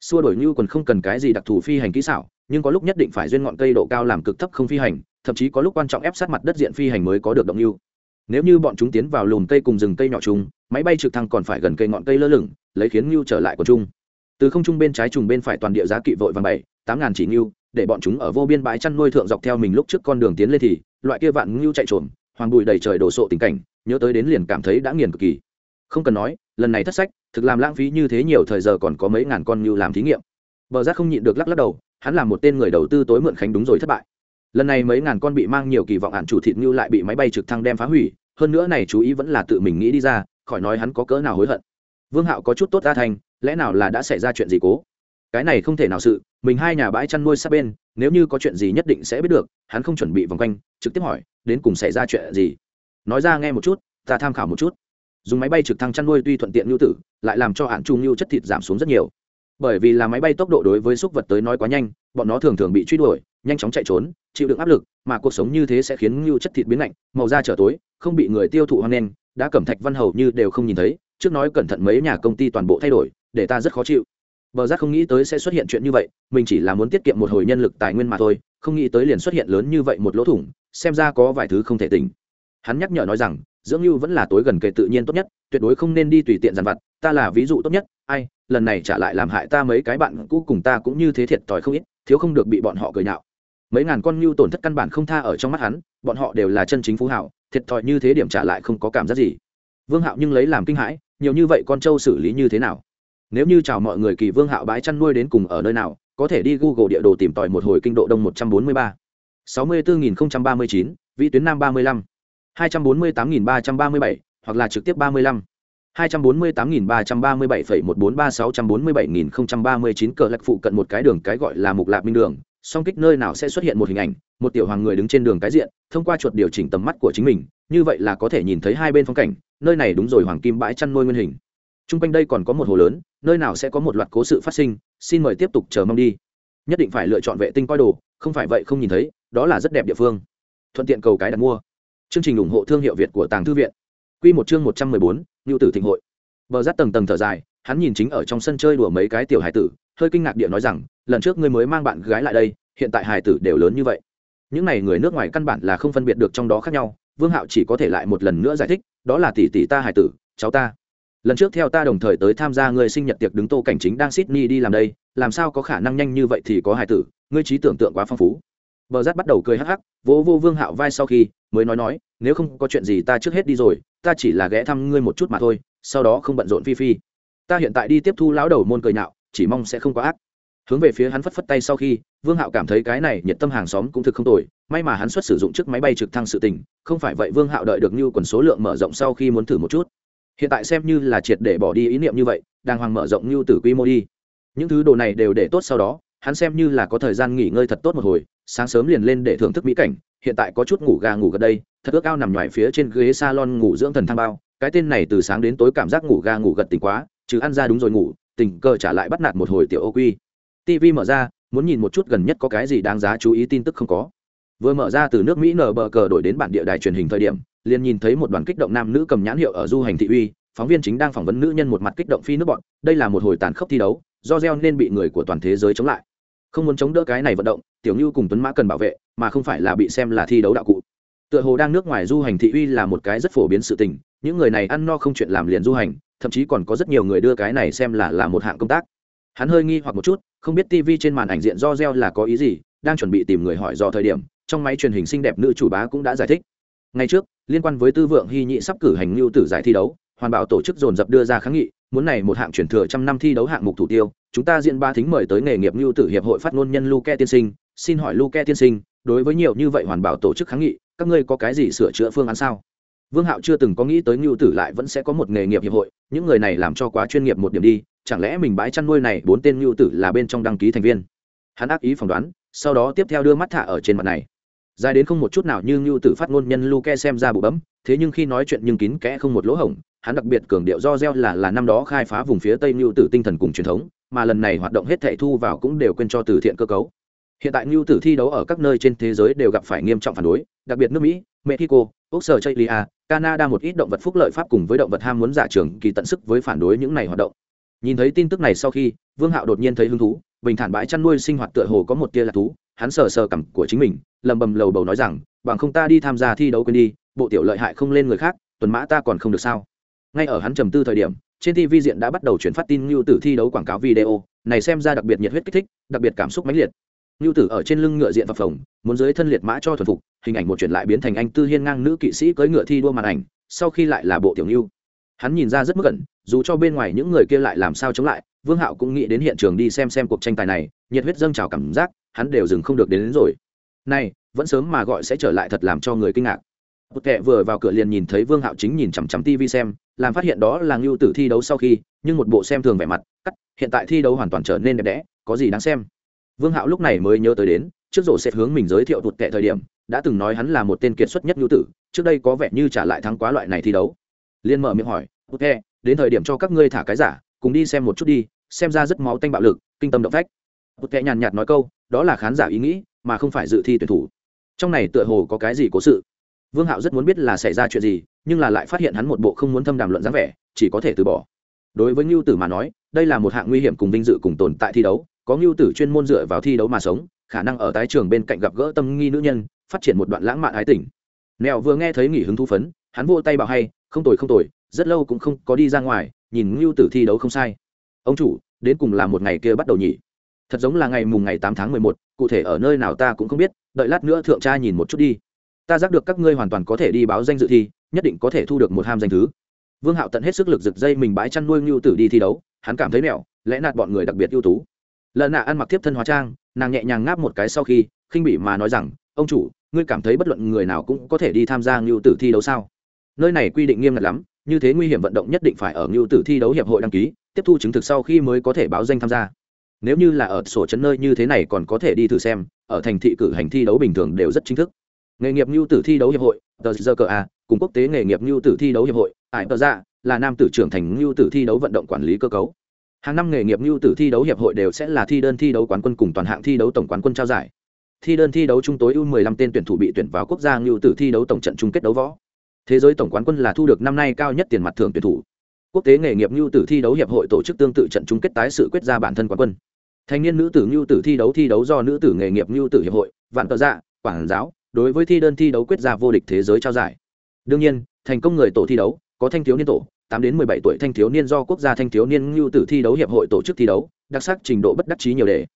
Xua đổi lưu còn không cần cái gì đặc thù phi hành kỹ xảo nhưng có lúc nhất định phải duyên ngọn cây độ cao làm cực thấp không phi hành, thậm chí có lúc quan trọng ép sát mặt đất diện phi hành mới có được động lưu nếu như bọn chúng tiến vào lùm cây cùng rừng cây nhỏ chung, máy bay trực thăng còn phải gần cây ngọn cây lơ lửng, lấy khiến ngưu trở lại của chung. Từ không trung bên trái trùng bên phải toàn địa giá kỵ vội vàng bảy, tám ngàn chỉ ngưu, để bọn chúng ở vô biên bãi chăn nuôi thượng dọc theo mình lúc trước con đường tiến lên thì, loại kia vạn ngưu chạy trộm hoàng bụi đầy trời đổ sộ tình cảnh, nhớ tới đến liền cảm thấy đã nghiền cực kỳ. Không cần nói, lần này thất sách, thực làm lãng phí như thế nhiều thời giờ còn có mấy ngàn con ngưu làm thí nghiệm. Bờ giác không nhịn được lắc lắc đầu hắn là một tên người đầu tư tối mượn khánh đúng rồi thất bại. Lần này mấy ngàn con bị mang nhiều kỳ vọng hạn chủ thịt như lại bị máy bay trực thăng đem phá hủy, hơn nữa này chú ý vẫn là tự mình nghĩ đi ra, khỏi nói hắn có cỡ nào hối hận. Vương hạo có chút tốt ra thành, lẽ nào là đã xảy ra chuyện gì cố? Cái này không thể nào sự, mình hai nhà bãi chăn nuôi sát bên, nếu như có chuyện gì nhất định sẽ biết được, hắn không chuẩn bị vòng quanh, trực tiếp hỏi, đến cùng xảy ra chuyện gì? Nói ra nghe một chút, ta tham khảo một chút. Dùng máy bay trực thăng chăn nuôi tuy thuận tiện nhu tử, lại làm cho hạn trung nhu chất thịt giảm xuống rất nhiều bởi vì là máy bay tốc độ đối với súc vật tới nói quá nhanh, bọn nó thường thường bị truy đuổi, nhanh chóng chạy trốn, chịu đựng áp lực, mà cuộc sống như thế sẽ khiến ngưu chất thịt biến lạnh, màu da trở tối, không bị người tiêu thụ hoang đen đã cẩm thạch văn hầu như đều không nhìn thấy, trước nói cẩn thận mấy nhà công ty toàn bộ thay đổi, để ta rất khó chịu. Bờ giác không nghĩ tới sẽ xuất hiện chuyện như vậy, mình chỉ là muốn tiết kiệm một hồi nhân lực tài nguyên mà thôi, không nghĩ tới liền xuất hiện lớn như vậy một lỗ thủng, xem ra có vài thứ không thể tỉnh. Hắn nhắc nhở nói rằng dưỡng lưu vẫn là tối gần kề tự nhiên tốt nhất, tuyệt đối không nên đi tùy tiện dàn vặt. Ta là ví dụ tốt nhất, ai, lần này trả lại làm hại ta mấy cái bạn cũ cùng ta cũng như thế thiệt thòi không ít, thiếu không được bị bọn họ cười nhạo. Mấy ngàn con lưu tổn thất căn bản không tha ở trong mắt hắn, bọn họ đều là chân chính phú hảo, thiệt thòi như thế điểm trả lại không có cảm giác gì. Vương hạo nhưng lấy làm kinh hãi, nhiều như vậy con trâu xử lý như thế nào? Nếu như chào mọi người kỳ vương hạo bãi chăn nuôi đến cùng ở nơi nào, có thể đi google địa đồ tìm tòi một hồi kinh độ đông một trăm bốn mươi ba. sáu mươi bốn nghìn ba mươi chín vị tuyến nam ba mươi lăm hai trăm bốn mươi tám nghìn ba trăm ba mươi bảy hoặc là trực tiếp 35. 248.337,143,647.039 cờ lạc phụ cận một cái đường cái gọi là mục lạc minh đường. Song kích nơi nào sẽ xuất hiện một hình ảnh một tiểu hoàng người đứng trên đường cái diện thông qua chuột điều chỉnh tầm mắt của chính mình như vậy là có thể nhìn thấy hai bên phong cảnh nơi này đúng rồi hoàng kim bãi chăn nuôi nguyên hình. T r u n g quanh đây còn có một hồ lớn nơi nào sẽ có một loạt cố sự phát sinh xin mời tiếp tục chờ mong đi. Nhất định phải lựa chọn vệ tinh coi đồ không phải vậy không nhìn thấy đó là rất đẹp địa phương. Thuận tiện cầu cái đặt mua chương trình ủng hộ thương hiệu việt của tàng thư viện. Q một chương một trăm mười bốn, ngưu tử thịnh hội. Bờ rát tầng tầng thở dài, hắn nhìn chính ở trong sân chơi đùa mấy cái tiểu hải tử, hơi kinh ngạc địa nói rằng, lần trước ngươi mới mang bạn gái lại đây, hiện tại hải tử đều lớn như vậy. Những n à y người nước ngoài căn bản là không phân biệt được trong đó khác nhau, vương hạo chỉ có thể lại một lần nữa giải thích, đó là tỷ tỷ ta hải tử, cháu ta. Lần trước theo ta đồng thời tới tham gia người sinh nhật tiệc đứng tô cảnh chính đang sydney đi làm đây, làm sao có khả năng nhanh như vậy thì có hải tử, ngươi trí tưởng tượng quá phong phú. Bờ rát bắt đầu cười hắc hắc, vỗ vô vương hạo vai sau khi mới nói nói, nếu không có chuyện gì ta trước hết đi rồi, ta chỉ là ghé thăm ngươi một chút mà thôi, sau đó không bận rộn phi phi. Ta hiện tại đi tiếp thu lão đầu môn cười nhạo, chỉ mong sẽ không có ác. Hướng về phía hắn phất phất tay sau khi, vương hạo cảm thấy cái này nhiệt tâm hàng xóm cũng thực không tồi, may mà hắn xuất sử dụng chiếc máy bay trực thăng sự tình, không phải vậy vương hạo đợi được như quần số lượng mở rộng sau khi muốn thử một chút. Hiện tại xem như là triệt để bỏ đi ý niệm như vậy đang hoàng mở rộng như từ quy mô đi. Những thứ đồ này đều để tốt sau đó, hắn xem như là có thời gian nghỉ ngơi thật tốt một hồi, sáng sớm liền lên để thưởng thức mỹ cảnh hiện tại có chút ngủ gà ngủ gật đây, thật ước ao nằm ngoài phía trên ghế salon ngủ dưỡng thần thang bao. Cái tên này từ sáng đến tối cảm giác ngủ gà ngủ gật tỉnh quá chứ ăn ra đúng rồi ngủ, tình cờ trả lại bắt nạt một hồi tiểu ô quy. Tv mở ra, muốn nhìn một chút gần nhất có cái gì đáng giá chú ý tin tức không có. Vừa mở ra từ nước mỹ nở bờ cờ đổi đến bản địa đài truyền hình thời điểm, liền nhìn thấy một đoàn kích động nam nữ cầm nhãn hiệu ở du hành thị uy, phóng viên chính đang phỏng vấn nữ nhân một mặt kích động phi nước bọn. Đây là một hồi tàn khốc thi đấu, do gieo nên bị người của toàn thế giới chống lại không muốn chống đỡ cái này vận động, tiểu như cùng tuấn mã cần bảo vệ, mà không phải là bị xem là thi đấu đạo cụ. Tựa hồ đang nước ngoài du hành thị uy là một cái rất phổ biến sự tình, những người này ăn no không chuyện làm liền du hành, thậm chí còn có rất nhiều người đưa cái này xem là là một hạng công tác. Hắn hơi nghi hoặc một chút, không biết tv trên màn ảnh diện do reo là có ý gì, đang chuẩn bị tìm người hỏi do thời điểm, trong máy truyền hình xinh đẹp nữ chủ bá cũng đã giải thích. Ngày trước, liên quan với tư vượng hy nhị sắp cử hành lưu tử giải thi đấu, hoàn bảo tổ chức dồn dập đưa ra kháng nghị, muốn này một hạng chuyển thừa trăm năm thi đấu hạng mục thủ tiêu chúng ta diễn ba thính mời tới nghề nghiệp lưu tử hiệp hội phát ngôn nhân luke tiên sinh. Xin hỏi luke tiên sinh, đối với nhiều như vậy hoàn bảo tổ chức kháng nghị, các ngươi có cái gì sửa chữa phương án sao? Vương hạo chưa từng có nghĩ tới ngưu tử lại vẫn sẽ có một nghề nghiệp hiệp hội, những người này làm cho quá chuyên nghiệp một điểm đi, chẳng lẽ mình bãi chăn nuôi này bốn tên ngưu tử là bên trong đăng ký thành viên? Hắn ác ý phỏng đoán, sau đó tiếp theo đưa mắt thả ở trên mặt này. Dài đến không một chút nào như ngưu tử phát ngôn nhân luke xem ra bụ bấm, thế nhưng khi nói chuyện nhưng kín kẽ không một lỗ hổng, hắn đặc biệt cường điệu do gieo là là năm đó khai phá vùng phía tây ngưu tử tinh thần cùng truyền thống mà lần này hoạt động hết thệ thu vào cũng đều quên cho từ thiện cơ cấu. Hiện tại nhu tử thi đấu ở các nơi trên thế giới đều gặp phải nghiêm trọng phản đối, đặc biệt nước mỹ, mexico, úc canada một ít động vật phúc lợi pháp cùng với động vật ham muốn giả trưởng kỳ tận sức với phản đối những này hoạt động. Nhìn thấy tin tức này sau khi, vương hạo đột nhiên thấy hứng thú, bình thản bãi chăn nuôi sinh hoạt tựa hồ có một tia lạc thú, hắn sờ sờ cằm của chính mình, lầm bầm lầu bầu nói rằng, bằng không ta đi tham gia thi đấu quên đi, bộ tiểu lợi hại không lên người khác, tuần mã ta còn không được sao? Ngay ở hắn trầm tư thời điểm trên tv diện đã bắt đầu chuyển phát tin Nưu tử thi đấu quảng cáo video này xem ra đặc biệt nhiệt huyết kích thích đặc biệt cảm xúc mãnh liệt. Nưu tử ở trên lưng ngựa diện và phồng muốn dưới thân liệt mã cho thuần phục hình ảnh một chuyển lại biến thành anh tư hiên ngang nữ kỵ sĩ cưỡi ngựa thi đua màn ảnh sau khi lại là bộ tiểu Nưu. hắn nhìn ra rất mức gần, dù cho bên ngoài những người kia lại làm sao chống lại vương hạo cũng nghĩ đến hiện trường đi xem xem cuộc tranh tài này nhiệt huyết dâng trào cảm giác hắn đều dừng không được đến, đến rồi. Này vẫn sớm mà gọi sẽ trở lại thật làm cho người kinh ngạc. Bụt kệ vừa vào cửa liền nhìn thấy vương hạo chính nhìn chằm chằm tv xem, làm phát hiện đó là ngưu tử thi đấu sau khi, nhưng một bộ xem thường vẻ mặt, cắt, hiện tại thi đấu hoàn toàn trở nên đẹp đẽ, có gì đáng xem. Vương hạo lúc này mới nhớ tới đến, trước rổ sẽ hướng mình giới thiệu Bụt kệ thời điểm, đã từng nói hắn là một tên kiệt xuất nhất ngưu tử, trước đây có vẻ như trả lại thắng quá loại này thi đấu. Liên mở miệng hỏi bột kệ đến thời điểm cho các ngươi thả cái giả, cùng đi xem một chút đi, xem ra rất máu tanh bạo lực, kinh tâm động phách. Bụt kệ nhàn nhạt nói câu, đó là khán giả ý nghĩ, mà không phải dự thi tuyển thủ. Trong này tựa hồ có cái gì cố sự? Vương hạo rất muốn biết là xảy ra chuyện gì, nhưng là lại phát hiện hắn một bộ không muốn thâm đàm luận dáng vẻ, chỉ có thể từ bỏ. Đối với ngưu tử mà nói, đây là một hạng nguy hiểm cùng vinh dự cùng tồn tại thi đấu, có ngưu tử chuyên môn dựa vào thi đấu mà sống, khả năng ở tái trường bên cạnh gặp gỡ tâm nghi nữ nhân, phát triển một đoạn lãng mạn ái tình. Nèo vừa nghe thấy nghỉ hứng thú phấn, hắn vô tay bảo hay, không tồi không tồi, rất lâu cũng không có đi ra ngoài, nhìn ngưu tử thi đấu không sai. Ông chủ, đến cùng là một ngày kia bắt đầu nhỉ? Thật giống là ngày mùng ngày tám tháng mười một, cụ thể ở nơi nào ta cũng không biết, đợi lát nữa thượng tra nhìn một chút đi ta giác được các ngươi hoàn toàn có thể đi báo danh dự thi, nhất định có thể thu được một ham danh thứ. Vương hạo tận hết sức lực giật dây mình bãi chăn nuôi ngưu tử đi thi đấu, hắn cảm thấy mẹo, lẽ nạt bọn người đặc biệt ưu tú. Lần nạ ăn mặc tiếp thân hóa trang, nàng nhẹ nhàng ngáp một cái sau khi, khinh bỉ mà nói rằng, ông chủ, ngươi cảm thấy bất luận người nào cũng có thể đi tham gia ngưu tử thi đấu sao? Nơi này quy định nghiêm ngặt lắm, như thế nguy hiểm vận động nhất định phải ở ngưu tử thi đấu hiệp hội đăng ký, tiếp thu chứng thực sau khi mới có thể báo danh tham gia. Nếu như là ở sổ chấn nơi như thế này còn có thể đi thử xem, ở thành thị cử hành thi đấu bình thường đều rất chính thức nghề nghiệp ngưu tử thi đấu hiệp hội, tờ giờ cờ a, cùng quốc tế nghề nghiệp ngưu tử thi đấu hiệp hội, ải tờ ra là nam tử trưởng thành ngưu tử thi đấu vận động quản lý cơ cấu. Hàng năm nghề nghiệp ngưu tử thi đấu hiệp hội đều sẽ là thi đơn thi đấu quán quân cùng toàn hạng thi đấu tổng quán quân trao giải. Thi đơn thi đấu chung tối ưu 15 tên tuyển thủ bị tuyển vào quốc gia ngưu tử thi đấu tổng trận chung kết đấu võ. Thế giới tổng quán quân là thu được năm nay cao nhất tiền mặt thưởng tuyển thủ. Quốc tế nghề nghiệp ngưu tử thi đấu hiệp hội tổ chức tương tự trận chung kết tái sự quyết ra bản thân quán quân. Thanh niên nữ tử ngưu tử thi đấu thi đấu do nữ tử nghề nghiệp ngưu tử hiệp hội, vạn tờ dạ quảng giáo đối với thi đơn thi đấu quyết ra vô địch thế giới trao giải. Đương nhiên, thành công người tổ thi đấu có thanh thiếu niên tổ, tám đến mười bảy tuổi thanh thiếu niên do quốc gia thanh thiếu niên ngưu tử thi đấu hiệp hội tổ chức thi đấu, đặc sắc trình độ bất đắc chí nhiều đề.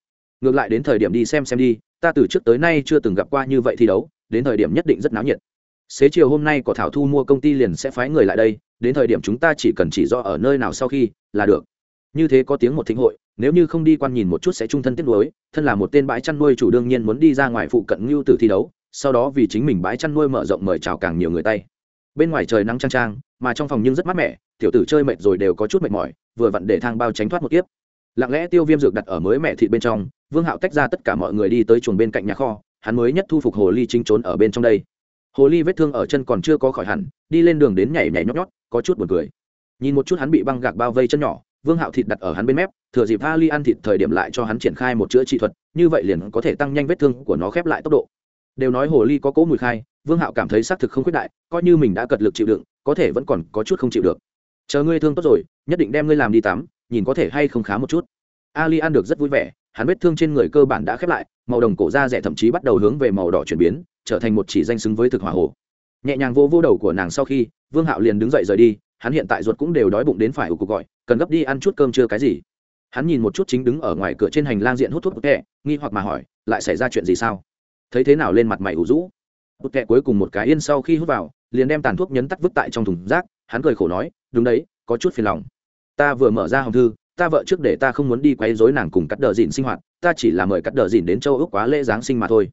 Ngược lại đến thời điểm đi xem xem đi, ta từ trước tới nay chưa từng gặp qua như vậy thi đấu, đến thời điểm nhất định rất náo nhiệt. Xế chiều hôm nay có thảo thu mua công ty liền sẽ phái người lại đây, đến thời điểm chúng ta chỉ cần chỉ rõ ở nơi nào sau khi là được. Như thế có tiếng một thính hội, nếu như không đi quan nhìn một chút sẽ trung thân tiếc nuối, thân là một tên bãi chăn nuôi chủ đương nhiên muốn đi ra ngoài phụ cận ngưu tử thi đấu sau đó vì chính mình bãi chăn nuôi mở rộng mời chào càng nhiều người tay. Bên ngoài trời nắng trang trang mà trong phòng nhưng rất mát mẻ, tiểu tử chơi mệt rồi đều có chút mệt mỏi, vừa vặn để thang bao tránh thoát một kiếp. Lặng lẽ tiêu viêm dược đặt ở mới mẹ thịt bên trong, vương hạo tách ra tất cả mọi người đi tới chuồng bên cạnh nhà kho, hắn mới nhất thu phục hồ ly chính trốn ở bên trong đây. Hồ ly vết thương ở chân còn chưa có khỏi hẳn, đi lên đường đến nhảy nhảy nhót nhót, có chút buồn cười. Nhìn một chút hắn bị băng gạc bao vây chân nhỏ, vương hạo thịt đặt ở hắn bên mép, thừa dịp ali ăn thịt thời điểm lại cho hắn triển khai một chữa trị thuật, như vậy liền có thể tăng nhanh vết thương của nó khép lại tốc độ đều nói hồ ly có cỗ mùi khai, vương hạo cảm thấy xác thực không khuyết đại, coi như mình đã cật lực chịu đựng, có thể vẫn còn có chút không chịu được. Chờ ngươi thương tốt rồi, nhất định đem ngươi làm đi tắm, nhìn có thể hay không khá một chút. Ali ăn được rất vui vẻ, hắn vết thương trên người cơ bản đã khép lại, màu đồng cổ da rẻ thậm chí bắt đầu hướng về màu đỏ chuyển biến, trở thành một chỉ danh xứng với thực hỏa hồ. Nhẹ nhàng vô vô đầu của nàng sau khi, vương hạo liền đứng dậy rời đi, hắn hiện tại ruột cũng đều đói bụng đến phải ủ cuộc gọi, cần gấp đi ăn chút cơm chưa cái gì. Hắn nhìn một chút chính đứng ở ngoài cửa trên hành lang diện hút thuốc bút kẹ, nghi hoặc mà hỏi, lại xảy ra chuyện gì sao? Thấy thế nào lên mặt mày ủ rũ. Bút kẹ cuối cùng một cái yên sau khi hút vào, liền đem tàn thuốc nhấn tắt vứt tại trong thùng rác, hắn cười khổ nói, đúng đấy, có chút phiền lòng. Ta vừa mở ra hòm thư, ta vợ trước để ta không muốn đi quấy rối nàng cùng cắt đờ dìn sinh hoạt, ta chỉ là mời cắt đờ dìn đến châu ước quá lễ giáng sinh mà thôi.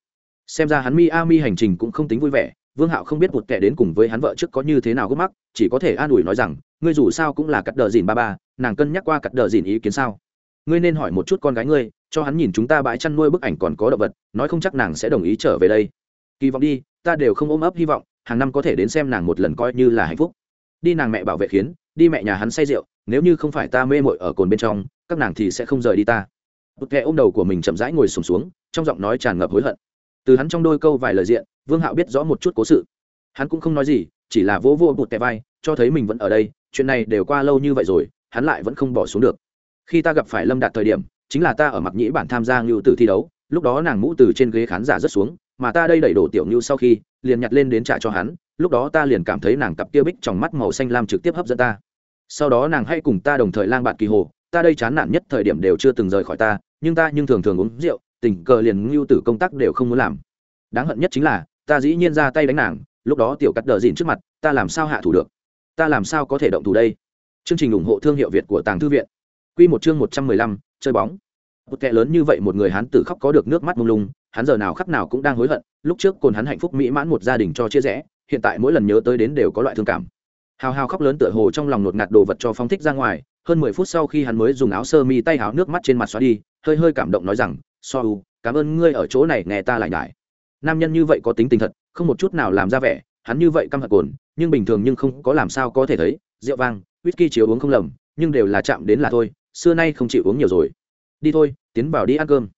Xem ra hắn mi a mi hành trình cũng không tính vui vẻ, vương hạo không biết một kẻ đến cùng với hắn vợ trước có như thế nào gấp mắc, chỉ có thể an ủi nói rằng, ngươi dù sao cũng là cắt đờ dìn ba ba, nàng cân nhắc qua cắt đờ dìn ý kiến sao? Ngươi nên hỏi một chút con gái ngươi cho hắn nhìn chúng ta bãi chăn nuôi bức ảnh còn có động vật nói không chắc nàng sẽ đồng ý trở về đây. Kỳ vọng đi ta đều không ôm ấp hy vọng hàng năm có thể đến xem nàng một lần coi như là hạnh phúc. Đi nàng mẹ bảo vệ khiến đi mẹ nhà hắn say rượu nếu như không phải ta mê mội ở cồn bên trong các nàng thì sẽ không rời đi ta. Bụt kẹ ôm đầu của mình chậm rãi ngồi sùng xuống, xuống trong giọng nói tràn ngập hối hận. Từ hắn trong đôi câu vài lời diện vương hạo biết rõ một chút cố sự. Hắn cũng không nói gì chỉ là vỗ vô bụt kẹ vai cho thấy mình vẫn ở đây chuyện này đều qua lâu như vậy rồi hắn lại vẫn không bỏ xuống được. Khi ta gặp phải lâm đạt thời điểm chính là ta ở mặc nhĩ bản tham gia ngưu tử thi đấu, lúc đó nàng mũ từ trên ghế khán giả rất xuống, mà ta đây đẩy đổ tiểu ngưu sau khi, liền nhặt lên đến trả cho hắn, lúc đó ta liền cảm thấy nàng cặp kia bích trong mắt màu xanh lam trực tiếp hấp dẫn ta. Sau đó nàng hay cùng ta đồng thời lang bạn kỳ hồ, ta đây chán nản nhất thời điểm đều chưa từng rời khỏi ta, nhưng ta nhưng thường thường uống rượu, tình cờ liền ngưu tử công tác đều không muốn làm. Đáng hận nhất chính là, ta dĩ nhiên ra tay đánh nàng, lúc đó tiểu cắt đờ dìn trước mặt, ta làm sao hạ thủ được? Ta làm sao có thể động thủ đây? Chương trình ủng hộ thương hiệu việt của tàng thư viện. Q một chương một trăm mười lăm, chơi bóng một kẻ lớn như vậy một người hắn tử khóc có được nước mắt mông lung, hắn giờ nào khắc nào cũng đang hối hận, lúc trước cồn hắn hạnh phúc mỹ mãn một gia đình cho chia rẽ, hiện tại mỗi lần nhớ tới đến đều có loại thương cảm. Hào hào khóc lớn tựa hồ trong lòng nột ngạt đồ vật cho phong thích ra ngoài, hơn mười phút sau khi hắn mới dùng áo sơ mi tay háo nước mắt trên mặt xóa đi, hơi hơi cảm động nói rằng, so u, cảm ơn ngươi ở chỗ này nghe ta lại nhải. Nam nhân như vậy có tính tình thật, không một chút nào làm ra vẻ, hắn như vậy căm hận cồn, nhưng bình thường nhưng không có làm sao có thể thấy, rượu vang, whisky chiếu uống không lầm, nhưng đều là chạm đến là thôi, xưa nay không chịu uống nhiều rồi đi thôi, tiến vào đi ăn cơm.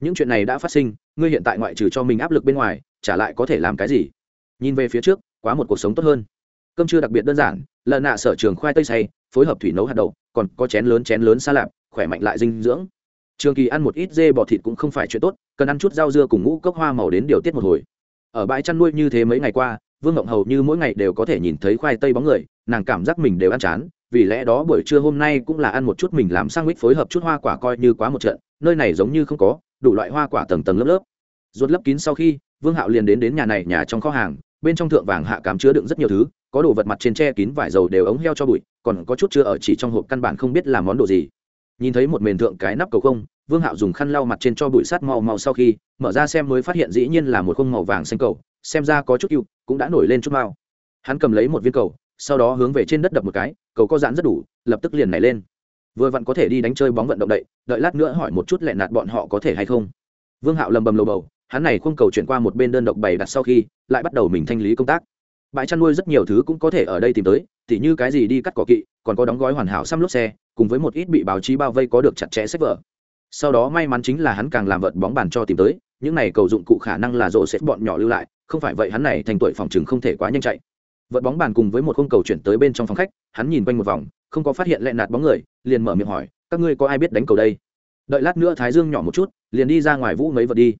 Những chuyện này đã phát sinh, ngươi hiện tại ngoại trừ cho mình áp lực bên ngoài trả lại có thể làm cái gì. Nhìn về phía trước, quá một cuộc sống tốt hơn. Cơm chưa đặc biệt đơn giản lợn nạ sở trường khoai tây say phối hợp thủy nấu hạt đậu, còn có chén lớn chén lớn xa lạp, khỏe mạnh lại dinh dưỡng. Trường kỳ ăn một ít dê bò thịt cũng không phải chuyện tốt, cần ăn chút rau dưa cùng ngũ cốc hoa màu đến điều tiết một hồi. Ở bãi chăn nuôi như thế mấy ngày qua, vương ngộng hầu như mỗi ngày đều có thể nhìn thấy khoai tây bóng người, nàng cảm giác mình đều ăn chán vì lẽ đó buổi trưa hôm nay cũng là ăn một chút mình làm sang mít phối hợp chút hoa quả coi như quá một trận, nơi này giống như không có, đủ loại hoa quả tầng tầng lớp lớp. Ruột lấp kín sau khi, vương hạo liền đến đến nhà này, nhà trong kho hàng, bên trong thượng vàng hạ cám chứa đựng rất nhiều thứ, có đồ vật mặt trên tre kín vải dầu đều ống heo cho bụi, còn có chút chưa ở chỉ trong hộp căn bản không biết là món đồ gì. Nhìn thấy một mền thượng cái nắp cầu không, vương hạo dùng khăn lau mặt trên cho bụi sắt màu màu sau khi, mở ra xem mới phát hiện dĩ nhiên là một khung màu vàng xanh cầu, xem ra có chút cựu cũng đã nổi lên chút mao hắn cầm lấy một viên cầu, sau đó hướng về trên đất đập một cái cầu có giãn rất đủ, lập tức liền nảy lên. Vừa vặn có thể đi đánh chơi bóng vận động đậy, đợi lát nữa hỏi một chút lẹ nạt bọn họ có thể hay không. Vương hạo lầm bầm lầu bầu, hắn này không cầu chuyển qua một bên đơn độc bày đặt sau khi, lại bắt đầu mình thanh lý công tác. Bãi chăn nuôi rất nhiều thứ cũng có thể ở đây tìm tới, tỉ như cái gì đi cắt cỏ kỵ, còn có đóng gói hoàn hảo xăm lốp xe, cùng với một ít bị báo chí bao vây có được chặt chẽ sách vở. Sau đó may mắn chính là hắn càng làm vợt bóng bàn cho tìm tới, những này cầu dụng cụ khả năng là rộ sẽ bọn nhỏ lưu lại, không phải vậy hắn này thành tuổi phòng chừng không thể quá nhanh chạy vận bóng bàn cùng với một khung cầu chuyển tới bên trong phòng khách, hắn nhìn quanh một vòng, không có phát hiện lẹ nạt bóng người, liền mở miệng hỏi, các ngươi có ai biết đánh cầu đây? Đợi lát nữa thái dương nhỏ một chút, liền đi ra ngoài vũ mấy vật đi.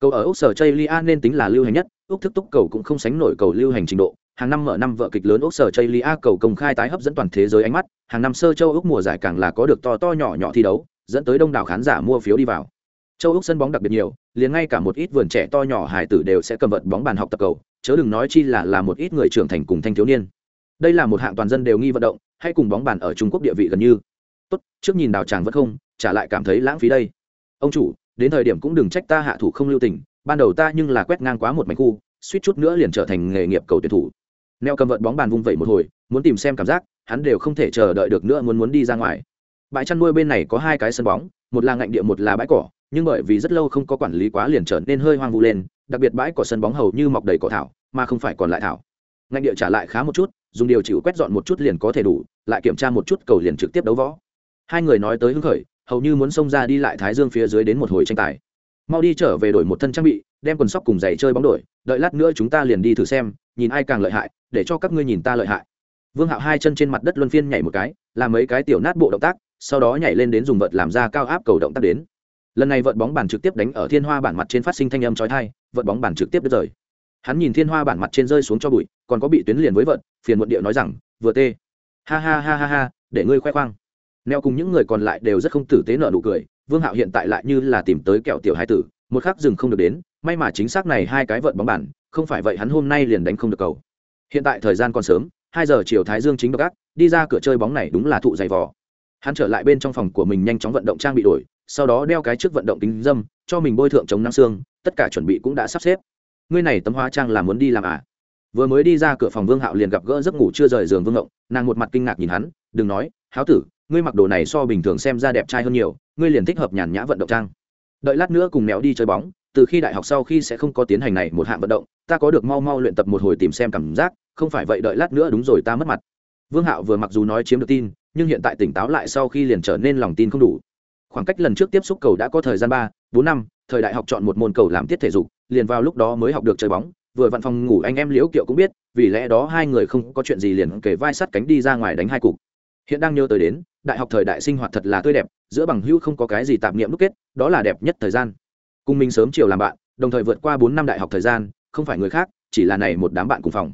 Cầu ở úc sở chây lia nên tính là lưu hành nhất, úc thức túc cầu cũng không sánh nổi cầu lưu hành trình độ. Hàng năm mở năm vợ kịch lớn úc sở chây lia cầu công khai tái hấp dẫn toàn thế giới ánh mắt, hàng năm sơ châu úc mùa giải càng là có được to to nhỏ nhỏ thi đấu, dẫn tới đông đảo khán giả mua phiếu đi vào. Châu úc sân bóng đặc biệt nhiều, liền ngay cả một ít vườn trẻ to nhỏ hải tử đều sẽ cầm vật bóng bàn học tập cầu chớ đừng nói chi là là một ít người trưởng thành cùng thanh thiếu niên. Đây là một hạng toàn dân đều nghi vận động, hay cùng bóng bàn ở trung quốc địa vị gần như. Tốt, trước nhìn đào tràng vẫn không trả lại cảm thấy lãng phí đây. Ông chủ, đến thời điểm cũng đừng trách ta hạ thủ không lưu tình, ban đầu ta nhưng là quét ngang quá một mảnh khu, suýt chút nữa liền trở thành nghề nghiệp cầu tuyển thủ. Neo cầm vận bóng bàn vung vẩy một hồi, muốn tìm xem cảm giác, hắn đều không thể chờ đợi được nữa muốn muốn đi ra ngoài. Bãi chăn nuôi bên này có hai cái sân bóng, một là ngạnh địa một là bãi cỏ, nhưng bởi vì rất lâu không có quản lý quá liền trở nên hơi hoang vu lên đặc biệt bãi cỏ sân bóng hầu như mọc đầy cỏ thảo, mà không phải còn lại thảo. Ngành địa trả lại khá một chút, dùng điều chịu quét dọn một chút liền có thể đủ, lại kiểm tra một chút cầu liền trực tiếp đấu võ. Hai người nói tới hứng khởi, hầu như muốn xông ra đi lại thái dương phía dưới đến một hồi tranh tài. Mau đi trở về đổi một thân trang bị, đem quần sóc cùng giày chơi bóng đổi, đợi lát nữa chúng ta liền đi thử xem, nhìn ai càng lợi hại, để cho các ngươi nhìn ta lợi hại. Vương hạo hai chân trên mặt đất luân phiên nhảy một cái, làm mấy cái tiểu nát bộ động tác, sau đó nhảy lên đến dùng vợt làm ra cao áp cầu động tác đến lần này vợt bóng bàn trực tiếp đánh ở thiên hoa bản mặt trên phát sinh thanh âm trói thai vợt bóng bàn trực tiếp đứt rời. Hắn nhìn thiên hoa bản mặt trên rơi xuống cho bụi, còn có bị tuyến liền với vợt, phiền muộn điệu nói rằng, vừa tê. Ha ha ha ha ha, để ngươi khoe khoang. Neo cùng những người còn lại đều rất không tử tế nợ nụ cười, vương hạo hiện tại lại như là tìm tới kẹo tiểu hai tử, một khắc dừng không được đến, may mà chính xác này hai cái vợt bóng bàn, không phải vậy hắn hôm nay liền đánh không được cầu. Hiện tại thời gian còn sớm, hai giờ chiều thái dương chính độc ác, đi ra cửa chơi bóng này đúng là thụ dày vò. Hắn trở lại bên trong phòng của mình nhanh chóng vận động trang bị đổi sau đó đeo cái trước vận động kính dâm, cho mình bôi thượng chống năng xương, tất cả chuẩn bị cũng đã sắp xếp. Ngươi này tấm hóa trang là muốn đi làm à? Vừa mới đi ra cửa phòng vương hạo liền gặp gỡ giấc ngủ chưa rời giường vương ngộng, nàng một mặt kinh ngạc nhìn hắn, đừng nói, háo tử, ngươi mặc đồ này so bình thường xem ra đẹp trai hơn nhiều, ngươi liền thích hợp nhàn nhã vận động trang. Đợi lát nữa cùng mèo đi chơi bóng, từ khi đại học sau khi sẽ không có tiến hành này một hạng vận động, ta có được mau mau luyện tập một hồi tìm xem cảm giác, không phải vậy đợi lát nữa đúng rồi ta mất mặt. Vương hạo vừa mặc dù nói chiếm được tin, nhưng hiện tại tỉnh táo lại sau khi liền trở nên lòng tin không đủ khoảng cách lần trước tiếp xúc cầu đã có thời gian ba, bốn năm, thời đại học chọn một môn cầu làm tiết thể dục, liền vào lúc đó mới học được chơi bóng. Vừa văn phòng ngủ anh em liễu kiệu cũng biết, vì lẽ đó hai người không có chuyện gì liền kể vai sắt cánh đi ra ngoài đánh hai cục. Hiện đang nhớ tới đến, đại học thời đại sinh hoạt thật là tươi đẹp, giữa bằng hữu không có cái gì tạp niệm đúc kết, đó là đẹp nhất thời gian. Cùng mình sớm chiều làm bạn, đồng thời vượt qua bốn năm đại học thời gian, không phải người khác, chỉ là này một đám bạn cùng phòng.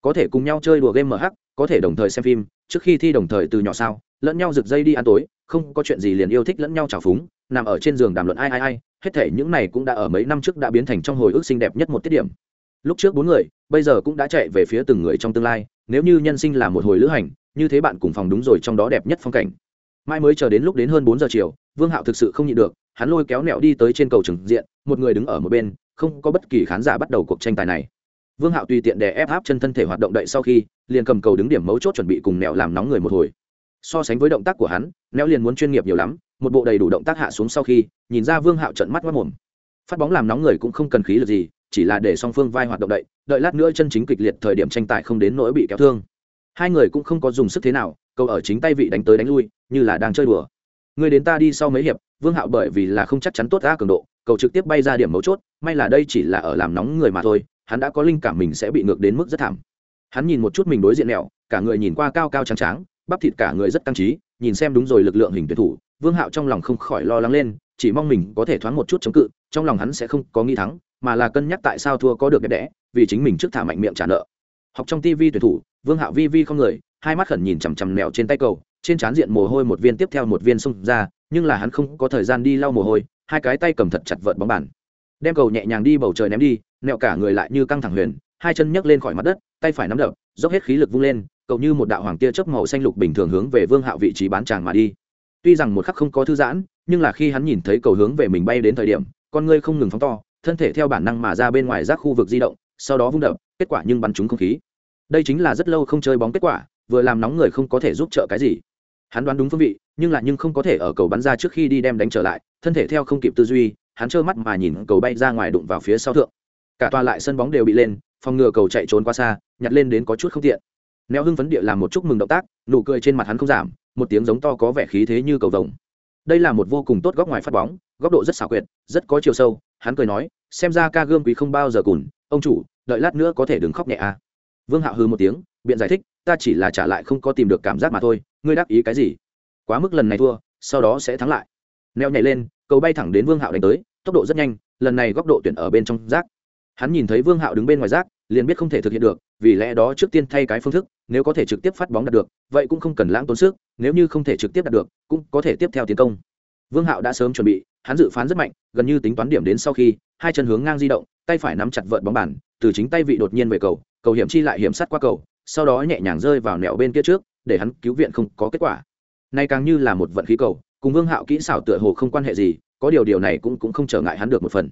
Có thể cùng nhau chơi đùa game mh có thể đồng thời xem phim, trước khi thi đồng thời từ nhỏ sao lẫn nhau rực dây đi ăn tối, không có chuyện gì liền yêu thích lẫn nhau trào phúng, nằm ở trên giường đàm luận ai ai ai, hết thể những này cũng đã ở mấy năm trước đã biến thành trong hồi ức xinh đẹp nhất một tiết điểm. Lúc trước bốn người, bây giờ cũng đã chạy về phía từng người trong tương lai, nếu như nhân sinh là một hồi lữ hành, như thế bạn cùng phòng đúng rồi trong đó đẹp nhất phong cảnh. Mai mới chờ đến lúc đến hơn bốn giờ chiều, vương hạo thực sự không nhịn được, hắn lôi kéo nẹo đi tới trên cầu trừng diện, một người đứng ở một bên, không có bất kỳ khán giả bắt đầu cuộc tranh tài này. Vương hạo tùy tiện đè ép áp chân thân thể hoạt động đậy sau khi, liền cầm cầu đứng điểm mấu chốt chuẩn bị cùng nẹo làm nóng người một hồi so sánh với động tác của hắn, neo liền muốn chuyên nghiệp nhiều lắm, một bộ đầy đủ động tác hạ xuống sau khi, nhìn ra vương hạo trận mắt mất mồm. Phát bóng làm nóng người cũng không cần khí lực gì, chỉ là để song phương vai hoạt động đậy, đợi lát nữa chân chính kịch liệt thời điểm tranh tài không đến nỗi bị kéo thương. Hai người cũng không có dùng sức thế nào cầu ở chính tay vị đánh tới đánh lui, như là đang chơi đùa. Người đến ta đi sau mấy hiệp, vương hạo bởi vì là không chắc chắn tốt ra cường độ, cầu trực tiếp bay ra điểm mấu chốt, may là đây chỉ là ở làm nóng người mà thôi, hắn đã có linh cảm mình sẽ bị ngược đến mức rất thảm. Hắn nhìn một chút mình đối diện mẹo cả người nhìn qua cao cao trắng tráng bắp thịt cả người rất căng trí, nhìn xem đúng rồi lực lượng hình tuyển thủ, vương hạo trong lòng không khỏi lo lắng lên, chỉ mong mình có thể thoáng một chút chống cự, trong lòng hắn sẽ không có nghi thắng, mà là cân nhắc tại sao thua có được đẹp đẽ, vì chính mình trước thả mạnh miệng trả nợ. Học trong tv tuyển thủ, vương hạo vi vi không người, hai mắt khẩn nhìn chằm chằm mèo trên tay cầu, trên trán diện mồ hôi một viên tiếp theo một viên xông ra, nhưng là hắn không có thời gian đi lau mồ hôi, hai cái tay cầm thật chặt vợt bóng bàn. Đem cầu nhẹ nhàng đi bầu trời ném đi nẹo cả người lại như căng thẳng huyền, hai chân nhấc lên khỏi mặt đất, tay phải nắm đập, dốc hết khí lực vung lên cầu như một đạo hoàng tia chớp màu xanh lục bình thường hướng về vương hạo vị trí bán tràng mà đi. Tuy rằng một khắc không có thư giãn, nhưng là khi hắn nhìn thấy cầu hướng về mình bay đến thời điểm, con ngươi không ngừng phóng to, thân thể theo bản năng mà ra bên ngoài rác khu vực di động, sau đó vung đập, kết quả nhưng bắn trúng không khí. Đây chính là rất lâu không chơi bóng kết quả, vừa làm nóng người không có thể giúp trợ cái gì. Hắn đoán đúng phương vị, nhưng lại nhưng không có thể ở cầu bắn ra trước khi đi đem đánh trở lại, thân thể theo không kịp tư duy, hắn trơ mắt mà nhìn cầu bay ra ngoài đụng vào phía sau thượng. Cả tòa lại sân bóng đều bị lên, phòng ngừa cầu chạy trốn qua xa, nhặt lên đến có chút không tiện neo hưng phấn địa làm một chúc mừng động tác, nụ cười trên mặt hắn không giảm, một tiếng giống to có vẻ khí thế như cầu vồng. Đây là một vô cùng tốt góc ngoài phát bóng, góc độ rất xảo quyệt, rất có chiều sâu, hắn cười nói, xem ra ca gươm quý không bao giờ cùn, ông chủ, đợi lát nữa có thể đừng khóc nhẹ à. vương hạo hư một tiếng, biện giải thích, ta chỉ là trả lại không có tìm được cảm giác mà thôi, ngươi đáp ý cái gì? Quá mức lần này thua, sau đó sẽ thắng lại. Neo nhảy lên, cầu bay thẳng đến vương hạo đánh tới, tốc độ rất nhanh, lần này góc độ tuyển ở bên trong rác. Hắn nhìn thấy vương hạo đứng bên ngoài rác liền biết không thể thực hiện được, vì lẽ đó trước tiên thay cái phương thức, nếu có thể trực tiếp phát bóng đạt được, vậy cũng không cần lãng tốn sức, nếu như không thể trực tiếp đạt được, cũng có thể tiếp theo tiến công. Vương hạo đã sớm chuẩn bị, hắn dự phán rất mạnh, gần như tính toán điểm đến sau khi, hai chân hướng ngang di động, tay phải nắm chặt vợt bóng bàn, từ chính tay vị đột nhiên về cầu cầu hiểm chi lại hiểm sát qua cầu, sau đó nhẹ nhàng rơi vào nẻo bên kia trước, để hắn cứu viện không có kết quả. Nay càng như là một vận khí cầu, cùng vương hạo kỹ xảo tựa hồ không quan hệ gì, có điều điều này cũng cũng không trở ngại hắn được một phần.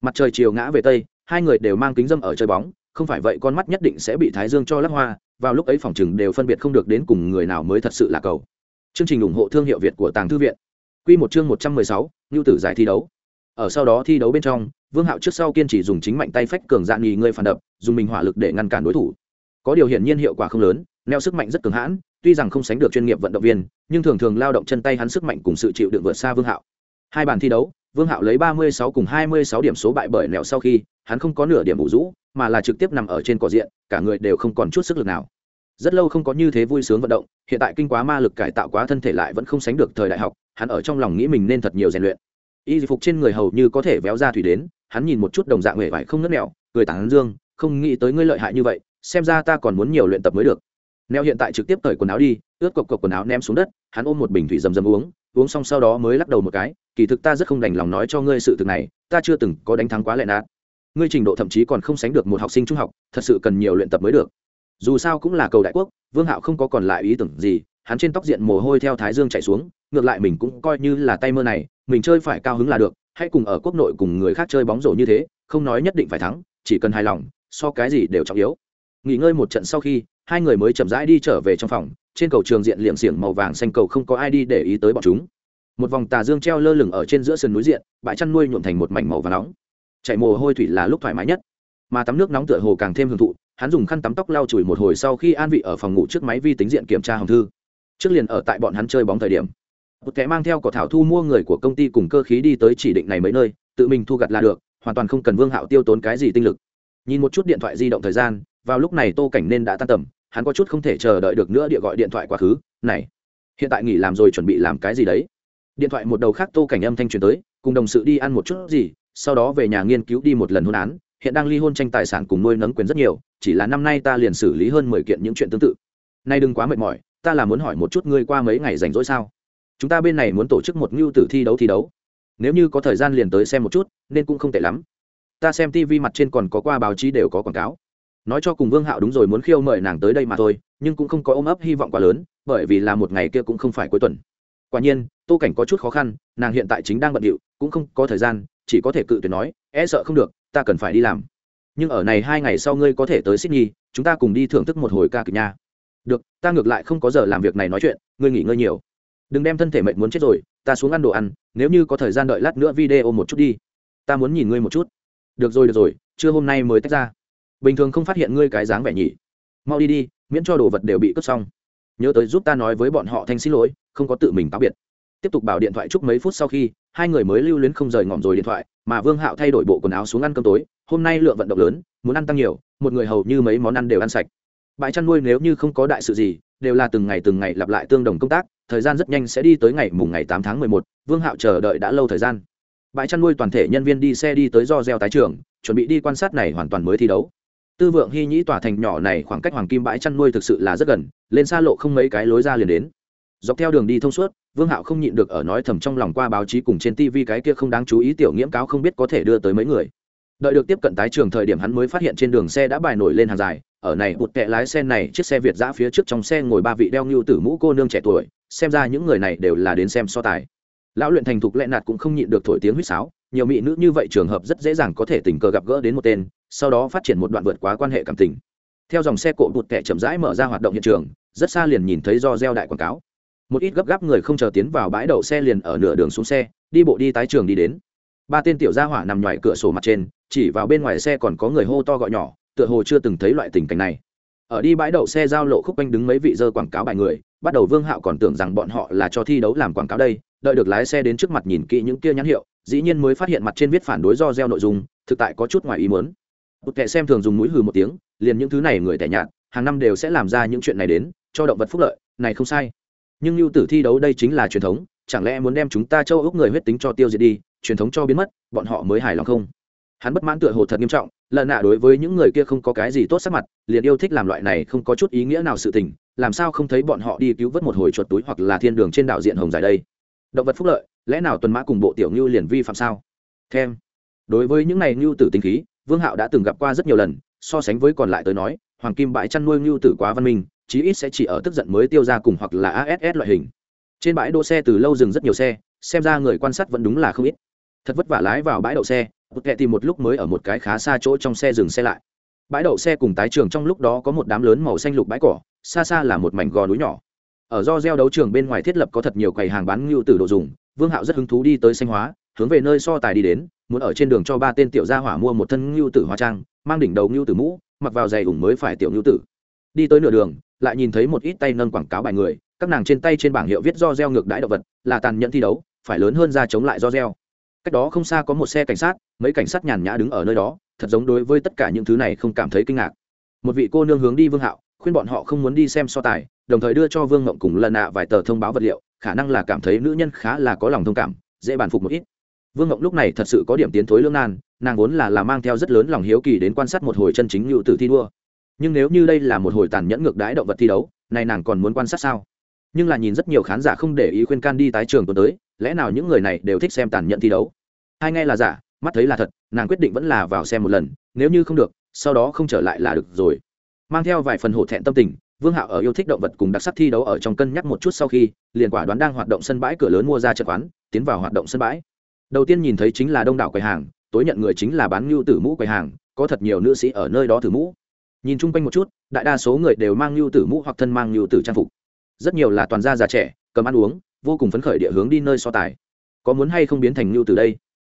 Mặt trời chiều ngã về tây, hai người đều mang kính dâm ở chơi bóng không phải vậy con mắt nhất định sẽ bị thái dương cho lắc hoa, vào lúc ấy phòng chừng đều phân biệt không được đến cùng người nào mới thật sự là cầu. Chương trình ủng hộ thương hiệu việt của tàng thư viện. Q một chương một trăm mười sáu ngưu tử giải thi đấu. Ở sau đó thi đấu bên trong, vương hạo trước sau kiên trì dùng chính mạnh tay phách cường dạn nghỉ người phản đập, dùng mình hỏa lực để ngăn cản đối thủ. Có điều hiển nhiên hiệu quả không lớn, neo sức mạnh rất cường hãn, tuy rằng không sánh được chuyên nghiệp vận động viên, nhưng thường thường lao động chân tay hắn sức mạnh cùng sự chịu đựng vượt xa vương hạo. Hai bàn thi đấu, vương hạo lấy ba mươi sáu cùng hai mươi sáu điểm số bại bởi nẹo sau khi, hắn không có nửa điểm bù rũ mà là trực tiếp nằm ở trên cỏ diện, cả người đều không còn chút sức lực nào. Rất lâu không có như thế vui sướng vận động, hiện tại kinh quá ma lực cải tạo quá thân thể lại vẫn không sánh được thời đại học, hắn ở trong lòng nghĩ mình nên thật nhiều rèn luyện. Y phục trên người hầu như có thể véo ra thủy đến, hắn nhìn một chút đồng dạng huệ vải không nứt mẹo cười tảng dương, không nghĩ tới ngươi lợi hại như vậy, xem ra ta còn muốn nhiều luyện tập mới được. Neo hiện tại trực tiếp cởi quần áo đi, ướt cộc cộc quần áo ném xuống đất, hắn ôm một bình thủy rầm rầm uống uống xong sau đó mới lắc đầu một cái, kỳ thực ta rất không đành lòng nói cho ngươi sự thực này, ta chưa từng có đánh thắng quá lệ nát ngươi trình độ thậm chí còn không sánh được một học sinh trung học, thật sự cần nhiều luyện tập mới được. Dù sao cũng là cầu đại quốc, vương hạo không có còn lại ý tưởng gì, hắn trên tóc diện mồ hôi theo thái dương chạy xuống, ngược lại mình cũng coi như là tay mơ này, mình chơi phải cao hứng là được, hãy cùng ở quốc nội cùng người khác chơi bóng rổ như thế, không nói nhất định phải thắng, chỉ cần hài lòng, so cái gì đều trọng yếu. Nghỉ ngơi một trận sau khi, hai người mới chậm rãi đi trở về trong phòng, trên cầu trường diện liệm xiềng màu vàng xanh cầu không có ai đi để ý tới bọn chúng. Một vòng tà dương treo lơ lửng ở trên giữa sườn núi diện, bãi chăn nuôi nhuộm thành một mảnh màu và nóng chạy mồ hôi thủy là lúc thoải mái nhất. Mà tắm nước nóng tựa hồ càng thêm hưởng thụ, hắn dùng khăn tắm tóc lau chùi một hồi sau khi an vị ở phòng ngủ trước máy vi tính diện kiểm tra hồng thư. Trước liền ở tại bọn hắn chơi bóng thời điểm. Một kẻ mang theo cỏ thảo thu mua người của công ty cùng cơ khí đi tới chỉ định này mấy nơi, tự mình thu gặt là được, hoàn toàn không cần vương hạo tiêu tốn cái gì tinh lực. Nhìn một chút điện thoại di động thời gian, vào lúc này tô cảnh nên đã tan tầm, hắn có chút không thể chờ đợi được nữa địa gọi điện thoại quá khứ, này, hiện tại nghỉ làm rồi chuẩn bị làm cái gì đấy? Điện thoại một đầu khác tô cảnh âm thanh truyền tới, cùng đồng sự đi ăn một chút gì sau đó về nhà nghiên cứu đi một lần hôn án, hiện đang ly hôn tranh tài sản cùng nuôi nấng quyền rất nhiều, chỉ là năm nay ta liền xử lý hơn mười kiện những chuyện tương tự. Nay đừng quá mệt mỏi, ta là muốn hỏi một chút ngươi qua mấy ngày rảnh rỗi sao? Chúng ta bên này muốn tổ chức một ngưu tử thi đấu thi đấu. Nếu như có thời gian liền tới xem một chút, nên cũng không tệ lắm. Ta xem tv mặt trên còn có qua báo chí đều có quảng cáo. Nói cho cùng vương hạo đúng rồi muốn khiêu mời nàng tới đây mà thôi, nhưng cũng không có ôm ấp hy vọng quá lớn, bởi vì là một ngày kia cũng không phải cuối tuần. Quả nhiên, tô cảnh có chút khó khăn, nàng hiện tại chính đang bận điệu, cũng không có thời gian chỉ có thể cự tuyệt nói e sợ không được, ta cần phải đi làm. Nhưng ở này hai ngày sau ngươi có thể tới sydney, chúng ta cùng đi thưởng thức một hồi ca kịch nha. Được, ta ngược lại không có giờ làm việc này nói chuyện, ngươi nghỉ ngơi nhiều. Đừng đem thân thể mệt muốn chết rồi, ta xuống ăn đồ ăn, nếu như có thời gian đợi lát nữa video một chút đi. Ta muốn nhìn ngươi một chút. Được rồi được rồi chưa hôm nay mới tách ra. Bình thường không phát hiện ngươi cái dáng vẻ nhỉ. Mau đi đi, miễn cho đồ vật đều bị cướp xong. Nhớ tới giúp ta nói với bọn họ thanh xin lỗi, không có tự mình táo biệt tiếp tục bảo điện thoại chúc mấy phút sau khi, hai người mới lưu luyến không rời ngỏm rồi điện thoại, mà vương hạo thay đổi bộ quần áo xuống ăn cơm tối, hôm nay lượng vận động lớn, muốn ăn tăng nhiều, một người hầu như mấy món ăn đều ăn sạch. Bãi chăn nuôi nếu như không có đại sự gì, đều là từng ngày từng ngày lặp lại tương đồng công tác, thời gian rất nhanh sẽ đi tới ngày mùng ngày tám tháng mười một, vương hạo chờ đợi đã lâu thời gian. Bãi chăn nuôi toàn thể nhân viên đi xe đi tới do gieo tái trường, chuẩn bị đi quan sát này hoàn toàn mới thi đấu. Tư vượng hy nhĩ tòa thành nhỏ này khoảng cách hoàng kim bãi chăn nuôi thực sự là rất gần, lên xa lộ không mấy cái lối ra liền đến dọc theo đường đi thông suốt, vương hạo không nhịn được ở nói thầm trong lòng qua báo chí cùng trên tv cái kia không đáng chú ý tiểu nghiễm cáo không biết có thể đưa tới mấy người. Đợi được tiếp cận tái trường thời điểm hắn mới phát hiện trên đường xe đã bài nổi lên hàng dài, ở này một kệ lái xe này, chiếc xe việt giã phía trước trong xe ngồi ba vị đeo ngưu tử mũ cô nương trẻ tuổi, xem ra những người này đều là đến xem so tài. Lão luyện thành thục lẹ nạt cũng không nhịn được thổi tiếng huýt sáo, nhiều mỹ nữ như vậy trường hợp rất dễ dàng có thể tình cờ gặp gỡ đến một tên, sau đó phát triển một đoạn vượt quá quan hệ cảm tình. Theo dòng xe cộ bụt kẻ chậm rãi mở ra hoạt động hiện trường, rất xa liền nhìn thấy do gieo đại quảng cáo một ít gấp gáp người không chờ tiến vào bãi đậu xe liền ở nửa đường xuống xe, đi bộ đi tái trường đi đến. Ba tên tiểu gia hỏa nằm ngoài cửa sổ mặt trên, chỉ vào bên ngoài xe còn có người hô to gọi nhỏ, tựa hồ chưa từng thấy loại tình cảnh này. Ở đi bãi đậu xe giao lộ khúc quanh đứng mấy vị dơ quảng cáo bài người, bắt đầu vương hạo còn tưởng rằng bọn họ là cho thi đấu làm quảng cáo đây, đợi được lái xe đến trước mặt nhìn kỹ những kia nhãn hiệu, dĩ nhiên mới phát hiện mặt trên viết phản đối do gieo nội dung, thực tại có chút ngoài ý muốn. Một kẻ xem thường dùng mũi hừ một tiếng, liền những thứ này người tẻ nhạt, hàng năm đều sẽ làm ra những chuyện này đến, cho động vật phúc lợi, này không sai nhưng lưu tử thi đấu đây chính là truyền thống, chẳng lẽ muốn đem chúng ta châu ước người huyết tính cho tiêu diệt đi, truyền thống cho biến mất, bọn họ mới hài lòng không? Hắn bất mãn tựa hồ thật nghiêm trọng, lần nạ đối với những người kia không có cái gì tốt sắc mặt, liền yêu thích làm loại này không có chút ý nghĩa nào sự tình, làm sao không thấy bọn họ đi cứu vớt một hồi chuột túi hoặc là thiên đường trên đạo diện hồng dài đây? Động vật phúc lợi, lẽ nào tuần mã cùng bộ tiểu ngưu liền vi phạm sao? Thêm đối với những này ngưu tử tinh khí, vương hạo đã từng gặp qua rất nhiều lần, so sánh với còn lại tới nói, hoàng kim bãi chăn nuôi ngưu tử quá văn minh chí ít sẽ chỉ ở tức giận mới tiêu ra cùng hoặc là ass loại hình. Trên bãi đỗ xe từ lâu dừng rất nhiều xe, xem ra người quan sát vẫn đúng là không ít. Thật vất vả lái vào bãi đậu xe bực kẹ tìm một lúc mới ở một cái khá xa chỗ trong xe dừng xe lại. Bãi đậu xe cùng tái trường trong lúc đó có một đám lớn màu xanh lục bãi cỏ, xa xa là một mảnh gò núi nhỏ. Ở do gieo đấu trường bên ngoài thiết lập có thật nhiều quầy hàng bán ngưu tử đồ dùng, vương hạo rất hứng thú đi tới xanh hóa, hướng về nơi so tài đi đến, muốn ở trên đường cho ba tên tiểu gia hỏa mua một thân ngưu tử hóa trang, mang đỉnh đầu ngưu tử mũ, mặc vào giày ủng mới phải tiểu ngưu tử. Đi tới nửa đường lại nhìn thấy một ít tay nâng quảng cáo bài người, các nàng trên tay trên bảng hiệu viết do gieo ngược đãi động vật, là tàn nhẫn thi đấu, phải lớn hơn ra chống lại do gieo. Cách đó không xa có một xe cảnh sát, mấy cảnh sát nhàn nhã đứng ở nơi đó, thật giống đối với tất cả những thứ này không cảm thấy kinh ngạc. Một vị cô nương hướng đi vương hạo, khuyên bọn họ không muốn đi xem so tài, đồng thời đưa cho vương ngộng cùng lần nạ vài tờ thông báo vật liệu, khả năng là cảm thấy nữ nhân khá là có lòng thông cảm, dễ bàn phục một ít. Vương ngộng lúc này thật sự có điểm tiến thối lương nan, nàng vốn là là mang theo rất lớn lòng hiếu kỳ đến quan sát một hồi chân chính ngự tử thi đua nhưng nếu như đây là một hồi tàn nhẫn ngược đái động vật thi đấu này nàng còn muốn quan sát sao? Nhưng là nhìn rất nhiều khán giả không để ý khuyên can đi tái trường tuần tới, lẽ nào những người này đều thích xem tàn nhẫn thi đấu? Hai nghe là giả, mắt thấy là thật, nàng quyết định vẫn là vào xem một lần, nếu như không được, sau đó không trở lại là được rồi. Mang theo vài phần hổ thẹn tâm tình, vương hạo ở yêu thích động vật cùng đặc sắc thi đấu ở trong cân nhắc một chút sau khi, liền quả đoán đang hoạt động sân bãi cửa lớn mua ra chợ quán, tiến vào hoạt động sân bãi. Đầu tiên nhìn thấy chính là đông đảo quầy hàng, tối nhận người chính là bán ngưu tử mũ quầy hàng, có thật nhiều nữ sĩ ở nơi đó thử mũ nhìn chung quanh một chút, đại đa số người đều mang nhu tử mũ hoặc thân mang nhu tử trang phục. Rất nhiều là toàn gia già trẻ, cầm ăn uống, vô cùng phấn khởi địa hướng đi nơi so tài. Có muốn hay không biến thành nhu tử đây?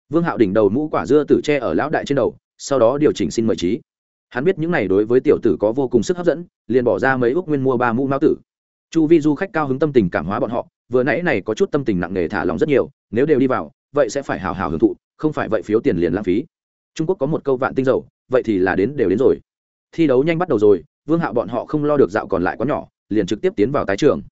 Vương hạo đỉnh đầu mũ quả dưa tử tre ở lão đại trên đầu, sau đó điều chỉnh xin mời trí. Hắn biết những này đối với tiểu tử có vô cùng sức hấp dẫn, liền bỏ ra mấy ước nguyên mua ba mũ mao tử. Chu vi du khách cao hứng tâm tình cảm hóa bọn họ, vừa nãy này có chút tâm tình nặng nề thả lòng rất nhiều, nếu đều đi vào, vậy sẽ phải hào hào hưởng thụ, không phải vậy phiếu tiền liền lãng phí. Trung quốc có một câu vạn tinh dầu, vậy thì là đến đều đến rồi thi đấu nhanh bắt đầu rồi, vương hạo bọn họ không lo được dạo còn lại quá nhỏ, liền trực tiếp tiến vào tái trường.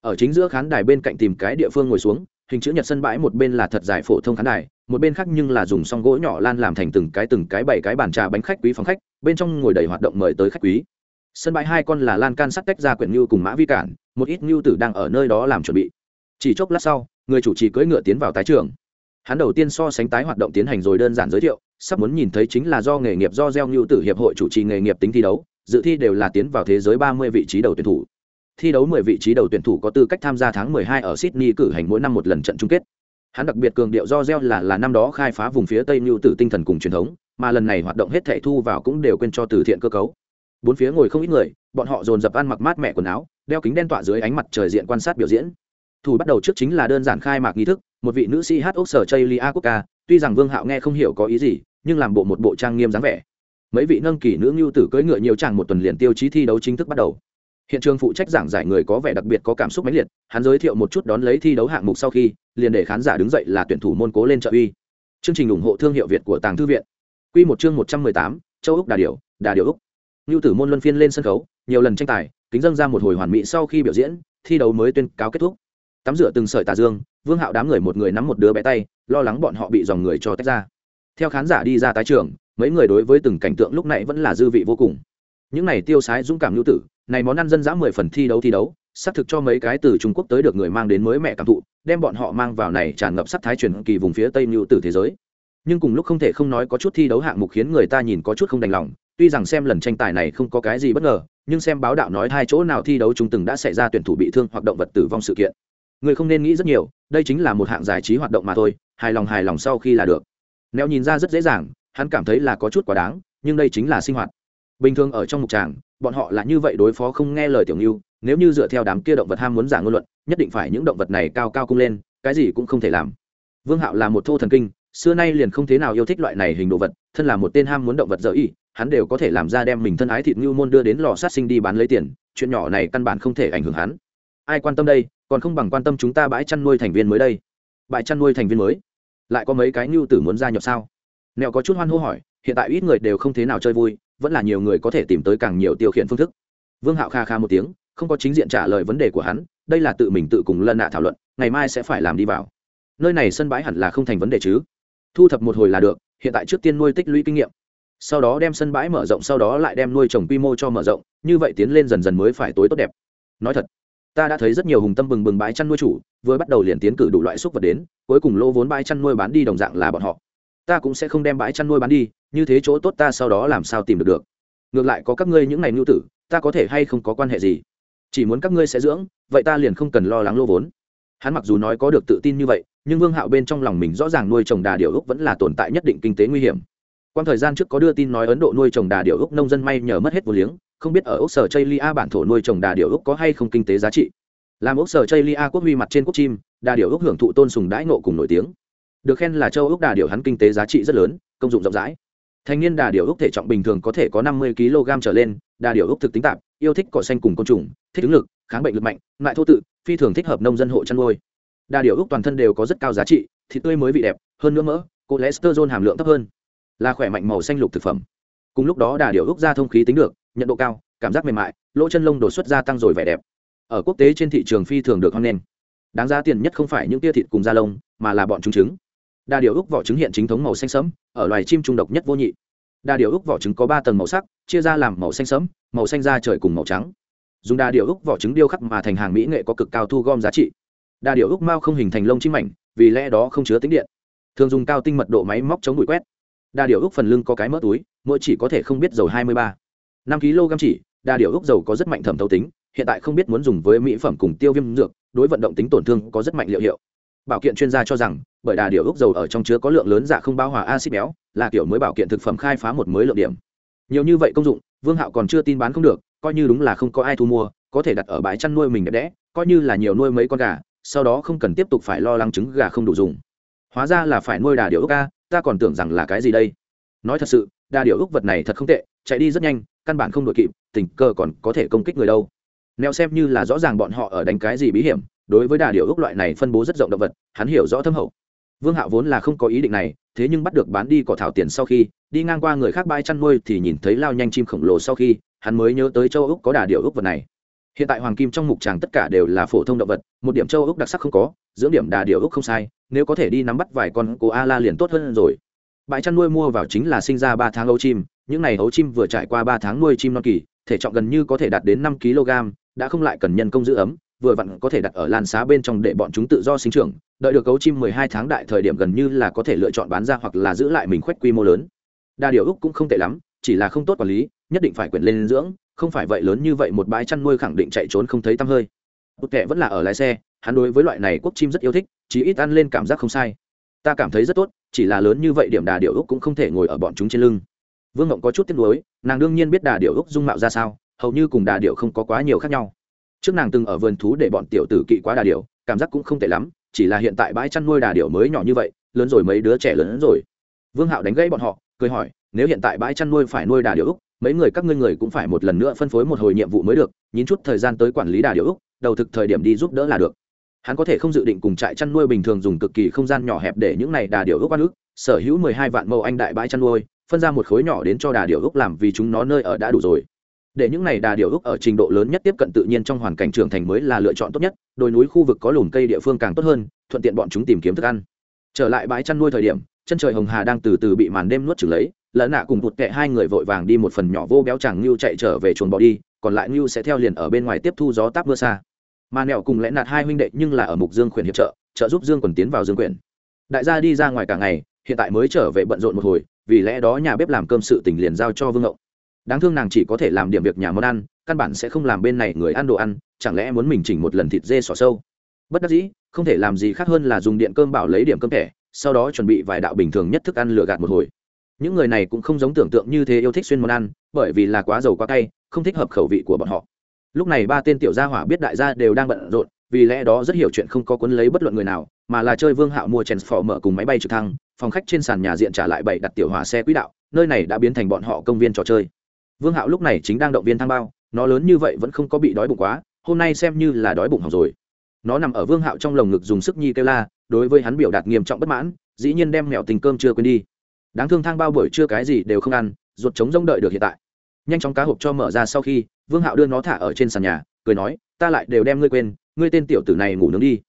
Ở chính giữa khán đài bên cạnh tìm cái địa phương ngồi xuống, hình chữ nhật sân bãi một bên là thật dài phổ thông khán đài, một bên khác nhưng là dùng song gỗ nhỏ lan làm thành từng cái từng cái bảy cái bàn trà bánh khách quý phòng khách, bên trong ngồi đầy hoạt động mời tới khách quý. Sân bãi hai con là lan can sắt tách ra quyển ngưu cùng mã vi cản, một ít ngưu tử đang ở nơi đó làm chuẩn bị. Chỉ chốc lát sau, người chủ trì cưỡi ngựa tiến vào tái trường. Hắn đầu tiên so sánh tái hoạt động tiến hành rồi đơn giản giới thiệu sắp muốn nhìn thấy chính là do nghề nghiệp do gieo ngưu tử hiệp hội chủ trì nghề nghiệp tính thi đấu, dự thi đều là tiến vào thế giới ba mươi vị trí đầu tuyển thủ. Thi đấu mười vị trí đầu tuyển thủ có tư cách tham gia tháng mười hai ở sydney cử hành mỗi năm một lần trận chung kết. Hắn đặc biệt cường điệu do gieo là là năm đó khai phá vùng phía tây mưu tử tinh thần cùng truyền thống, mà lần này hoạt động hết thảy thu vào cũng đều quên cho từ thiện cơ cấu. Bốn phía ngồi không ít người, bọn họ dồn dập ăn mặc mát mẹ quần áo, đeo kính đen tọa dưới ánh mặt trời diện quan sát biểu diễn. Thủ bắt đầu trước chính là đơn giản khai mạc nghi thức, một vị nữ sĩ hát ốc sở chây lia quốc ca, tuy rằng vương hạo nghe không hiểu có ý gì nhưng làm bộ một bộ trang nghiêm dáng vẻ. Mấy vị nâng kỷ nữ ngưu tử cưỡi ngựa nhiều chàng một tuần liền tiêu chí thi đấu chính thức bắt đầu. Hiện trường phụ trách giảng giải người có vẻ đặc biệt có cảm xúc mãnh liệt, hắn giới thiệu một chút đón lấy thi đấu hạng mục sau khi, liền để khán giả đứng dậy là tuyển thủ môn cố lên trợ uy. Chương trình ủng hộ thương hiệu việt của tàng thư viện. Q một chương một trăm mười tám, châu úc đà điểu đà điểu úc. Ngưu tử môn luân phiên lên sân khấu, nhiều lần tranh tài, kính dâng ra một hồi hoàn mỹ sau khi biểu diễn, thi đấu mới tuyên cáo kết thúc. Tắm rửa từng sợi tà dương, vương hạo đám người một người nắm một đứa bé tay, lo lắng bọn họ bị dòng người cho tách ra theo khán giả đi ra tái trường, mấy người đối với từng cảnh tượng lúc này vẫn là dư vị vô cùng. Những này tiêu sái dũng cảm lưu tử, này món ăn dân dã mười phần thi đấu thi đấu, xác thực cho mấy cái từ trung quốc tới được người mang đến mới mẹ cảm thụ, đem bọn họ mang vào này tràn ngập sắc thái truyền kỳ vùng phía tây lưu tử thế giới. Nhưng cùng lúc không thể không nói có chút thi đấu hạng mục khiến người ta nhìn có chút không đành lòng, tuy rằng xem lần tranh tài này không có cái gì bất ngờ, nhưng xem báo đạo nói hai chỗ nào thi đấu chúng từng đã xảy ra tuyển thủ bị thương hoặc động vật tử vong sự kiện. Người không nên nghĩ rất nhiều, đây chính là một hạng giải trí hoạt động mà thôi, hài lòng hài lòng sau khi là được neo nhìn ra rất dễ dàng, hắn cảm thấy là có chút quá đáng, nhưng đây chính là sinh hoạt. Bình thường ở trong mục tràng, bọn họ là như vậy đối phó không nghe lời tiểu ngưu nếu như dựa theo đám kia động vật ham muốn giả ngôn luận, nhất định phải những động vật này cao cao cung lên, cái gì cũng không thể làm. Vương hạo là một thô thần kinh, xưa nay liền không thế nào yêu thích loại này hình đồ vật, thân là một tên ham muốn động vật dở y, hắn đều có thể làm ra đem mình thân ái thịt ngưu môn đưa đến lò sát sinh đi bán lấy tiền, chuyện nhỏ này căn bản không thể ảnh hưởng hắn. Ai quan tâm đây, còn không bằng quan tâm chúng ta bãi chăn nuôi thành viên mới đây. Bãi chăn nuôi thành viên mới lại có mấy cái nhu tử muốn gia nhập sao? Nẹo có chút hoan hô hỏi, hiện tại ít người đều không thế nào chơi vui, vẫn là nhiều người có thể tìm tới càng nhiều tiêu khiển phương thức. Vương hạo kha kha một tiếng, không có chính diện trả lời vấn đề của hắn, đây là tự mình tự cùng lân nạ thảo luận, ngày mai sẽ phải làm đi vào. Nơi này sân bãi hẳn là không thành vấn đề chứ. Thu thập một hồi là được, hiện tại trước tiên nuôi tích lũy kinh nghiệm. Sau đó đem sân bãi mở rộng, sau đó lại đem nuôi trồng quy mô cho mở rộng, như vậy tiến lên dần dần mới phải tối tốt đẹp. Nói thật ta đã thấy rất nhiều hùng tâm bừng bừng bãi chăn nuôi chủ, vừa bắt đầu liền tiến cử đủ loại xúc vật đến, cuối cùng lô vốn bãi chăn nuôi bán đi đồng dạng là bọn họ. Ta cũng sẽ không đem bãi chăn nuôi bán đi, như thế chỗ tốt ta sau đó làm sao tìm được được. Ngược lại có các ngươi những ngày nhu tử, ta có thể hay không có quan hệ gì? Chỉ muốn các ngươi sẽ dưỡng, vậy ta liền không cần lo lắng lô vốn. Hắn mặc dù nói có được tự tin như vậy, nhưng vương hạo bên trong lòng mình rõ ràng nuôi trồng đà điểu úc vẫn là tồn tại nhất định kinh tế nguy hiểm. Quan thời gian trước có đưa tin nói ấn độ nuôi trồng đà điểu úc nông dân may nhờ mất hết vô liếng không biết ở úc sở chây lia bản thổ nuôi trồng đà điểu úc có hay không kinh tế giá trị. Làm úc sở chây lia quốc huy mặt trên quốc chim, đà điểu úc hưởng thụ tôn sùng đãi nộ cùng nổi tiếng. Được khen là châu úc đà điểu hắn kinh tế giá trị rất lớn, công dụng rộng rãi. Thành niên đà điểu úc thể trọng bình thường có thể có năm mươi kg trở lên, đà điểu úc thực tính tạp, yêu thích cỏ xanh cùng côn trùng, thích ứng lực, kháng bệnh lực mạnh lại thô tự, phi thường thích hợp nông dân hộ chăn nuôi. Đà điểu úc toàn thân đều có rất cao giá trị, thịt tươi mới vị đẹp, hơn nữa mỡ cholesterol hàm lượng thấp hơn, là khỏe mạnh màu xanh lục thực phẩm. Cùng lúc đó đà điểu úc ra thông khí tính được nhận độ cao, cảm giác mềm mại, lỗ chân lông đột xuất gia tăng rồi vẻ đẹp. Ở quốc tế trên thị trường phi thường được hoan nghênh. Đáng giá tiền nhất không phải những tia thịt cùng da lông, mà là bọn chúng trứng. Đa điều úc vỏ trứng hiện chính thống màu xanh sẫm, ở loài chim trung độc nhất vô nhị. Đa điều úc vỏ trứng có ba tầng màu sắc, chia ra làm màu xanh sẫm, màu xanh da trời cùng màu trắng. Dùng đa điều úc vỏ trứng điêu khắc mà thành hàng mỹ nghệ có cực cao thu gom giá trị. Đa điều úc mao không hình thành lông chim mảnh, vì lẽ đó không chứa tính điện. Thường dùng cao tinh mật độ máy móc chống bụi quét. Đa điều úc phần lưng có cái mỡ túi, mỗi chỉ có thể không biết dầu hai mươi ba năm kg chỉ, đa điều úc dầu có rất mạnh thẩm thấu tính, hiện tại không biết muốn dùng với mỹ phẩm cùng tiêu viêm dược, đối vận động tính tổn thương có rất mạnh liệu hiệu. Bảo kiện chuyên gia cho rằng, bởi đà điều úc dầu ở trong chứa có lượng lớn dạ không bao hòa acid béo, là kiểu mới bảo kiện thực phẩm khai phá một mới lượng điểm. Nhiều như vậy công dụng, vương hạo còn chưa tin bán không được, coi như đúng là không có ai thu mua, có thể đặt ở bãi chăn nuôi mình đẹp đẽ, coi như là nhiều nuôi mấy con gà, sau đó không cần tiếp tục phải lo lắng trứng gà không đủ dùng. Hóa ra là phải nuôi đà điều úc ca ta còn tưởng rằng là cái gì đây? Nói thật sự đà điểu úc vật này thật không tệ, chạy đi rất nhanh, căn bản không đội kịp, tình cờ còn có thể công kích người đâu. Neo xem như là rõ ràng bọn họ ở đánh cái gì bí hiểm, đối với đà điểu úc loại này phân bố rất rộng động vật, hắn hiểu rõ thâm hậu. Vương hạo vốn là không có ý định này, thế nhưng bắt được bán đi cỏ thảo tiền sau khi, đi ngang qua người khác bãi chăn nuôi thì nhìn thấy lao nhanh chim khổng lồ sau khi, hắn mới nhớ tới châu úc có đà điểu úc vật này. Hiện tại hoàng kim trong mục tràng tất cả đều là phổ thông động vật, một điểm châu úc đặc sắc không có, dưỡng điểm đà điểu úc không sai, nếu có thể đi nắm bắt vài con cô a la liền tốt hơn rồi bãi chăn nuôi mua vào chính là sinh ra ba tháng ấu chim, những n à y ấu chim vừa trải qua ba tháng nuôi chim non kỳ, thể trọng gần như có thể đạt đến năm kg, đã không lại cần nhân công giữ ấm, vừa vặn có thể đặt ở lan xá bên trong để bọn chúng tự do sinh trưởng, đợi được cấu chim mười hai tháng đại thời điểm gần như là có thể lựa chọn bán ra hoặc là giữ lại mình khoét quy mô lớn. Đa điều úc cũng không tệ lắm, chỉ là không tốt quản lý, nhất định phải quyển lên dưỡng, không phải vậy lớn như vậy một bãi chăn nuôi khẳng định chạy trốn không thấy tăm hơi. Bụt kệ vẫn là ở lái xe, hắn đối với loại này quốc chim rất yêu thích chỉ ít ăn lên cảm giác không sai ta cảm thấy rất tốt, chỉ là lớn như vậy điểm đà điệu úc cũng không thể ngồi ở bọn chúng trên lưng. Vương ngộng có chút tiếc nuối, nàng đương nhiên biết đà điệu úc dung mạo ra sao, hầu như cùng đà điệu không có quá nhiều khác nhau. Trước nàng từng ở vườn thú để bọn tiểu tử kỵ quá đà điệu cảm giác cũng không tệ lắm, chỉ là hiện tại bãi chăn nuôi đà điệu mới nhỏ như vậy, lớn rồi mấy đứa trẻ lớn hơn rồi. Vương hạo đánh gãy bọn họ, cười hỏi, nếu hiện tại bãi chăn nuôi phải nuôi đà điệu úc, mấy người các ngươi người cũng phải một lần nữa phân phối một hồi nhiệm vụ mới được, nhín chút thời gian tới quản lý đà điệu úc, đầu thực thời điểm đi giúp đỡ là được hắn có thể không dự định cùng trại chăn nuôi bình thường dùng cực kỳ không gian nhỏ hẹp để những này đà điểu ước ăn úc sở hữu mười hai vạn mẫu anh đại bãi chăn nuôi, phân ra một khối nhỏ đến cho đà điểu ước làm vì chúng nó nơi ở đã đủ rồi. Để những này đà điều ước ở trình độ lớn nhất tiếp cận tự nhiên trong hoàn cảnh trưởng thành mới là lựa chọn tốt nhất, đồi núi khu vực có lùm cây địa phương càng tốt hơn, thuận tiện bọn chúng tìm kiếm thức ăn. Trở lại bãi chăn nuôi thời điểm, chân trời hồng hà đang từ từ bị màn đêm nuốt trừng lấy lợn nạ cùng bụt kệ hai người vội vàng đi một phần nhỏ vô béo chẳng ngưu chạy trở về chuồng bò đi, còn lại ngưu sẽ theo liền ở bên ngoài tiếp thu gió táp mưa xa mà nẹo cùng lẽ nạt hai huynh đệ nhưng là ở mục dương quyền hiệp trợ trợ giúp dương quần tiến vào dương quyển. Đại gia đi ra ngoài cả ngày, hiện tại mới trở về bận rộn một hồi, vì lẽ đó nhà bếp làm cơm sự tình liền giao cho vương ngộng. Đáng thương nàng chỉ có thể làm điểm việc nhà món ăn, căn bản sẽ không làm bên này người ăn đồ ăn, chẳng lẽ muốn mình chỉnh một lần thịt dê xỏ sâu? Bất đắc dĩ, không thể làm gì khác hơn là dùng điện cơm bảo lấy điểm cơm thẻ, sau đó chuẩn bị vài đạo bình thường nhất thức ăn lừa gạt một hồi. Những người này cũng không giống tưởng tượng như thế yêu thích xuyên món ăn, bởi vì là quá dầu quá cay, không thích hợp khẩu vị của bọn họ lúc này ba tên tiểu gia hỏa biết đại gia đều đang bận rộn, vì lẽ đó rất hiểu chuyện không có cuốn lấy bất luận người nào, mà là chơi vương hạo mua chèn phò mở cùng máy bay trực thăng, phòng khách trên sàn nhà diện trả lại bảy đặt tiểu hỏa xe quỹ đạo, nơi này đã biến thành bọn họ công viên trò chơi. Vương hạo lúc này chính đang động viên thang bao, nó lớn như vậy vẫn không có bị đói bụng quá, hôm nay xem như là đói bụng hỏng rồi. Nó nằm ở vương hạo trong lồng ngực dùng sức nhi kêu la, đối với hắn biểu đạt nghiêm trọng bất mãn, dĩ nhiên đem mèo tình cơm chưa quên đi. Đáng thương thang bao buổi chưa cái gì đều không ăn, ruột trống rông đợi được hiện tại. Nhanh chóng cá hộp cho mở ra sau khi vương hạo đưa nó thả ở trên sàn nhà, cười nói, ta lại đều đem ngươi quên, ngươi tên tiểu tử này ngủ nướng đi.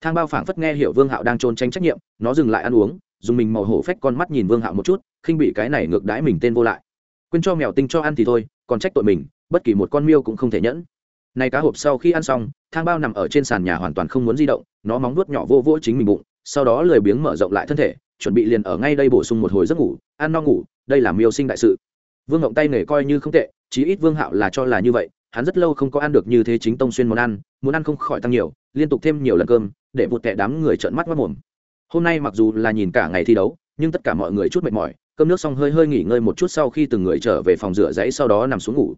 Thang bao phảng phất nghe hiểu vương hạo đang trôn tranh trách nhiệm, nó dừng lại ăn uống, dùng mình màu hổ phách con mắt nhìn vương hạo một chút, khinh bị cái này ngược đãi mình tên vô lại. Quên cho mèo tinh cho ăn thì thôi, còn trách tội mình, bất kỳ một con miêu cũng không thể nhẫn. Này cá hộp sau khi ăn xong, thang bao nằm ở trên sàn nhà hoàn toàn không muốn di động, nó móng nuốt nhỏ vô vỗ chính mình bụng, sau đó lười biếng mở rộng lại thân thể, chuẩn bị liền ở ngay đây bổ sung một hồi giấc ngủ, ăn no ngủ, đây là miêu sinh đại sự. Vương ngộng tay nghề coi như không tệ chí ít vương hạo là cho là như vậy, hắn rất lâu không có ăn được như thế chính tông xuyên món ăn, muốn ăn không khỏi tăng nhiều, liên tục thêm nhiều lần cơm, để vụt tệ đám người trợn mắt mất mồm. Hôm nay mặc dù là nhìn cả ngày thi đấu, nhưng tất cả mọi người chút mệt mỏi, cơm nước xong hơi hơi nghỉ ngơi một chút sau khi từng người trở về phòng rửa giấy sau đó nằm xuống ngủ.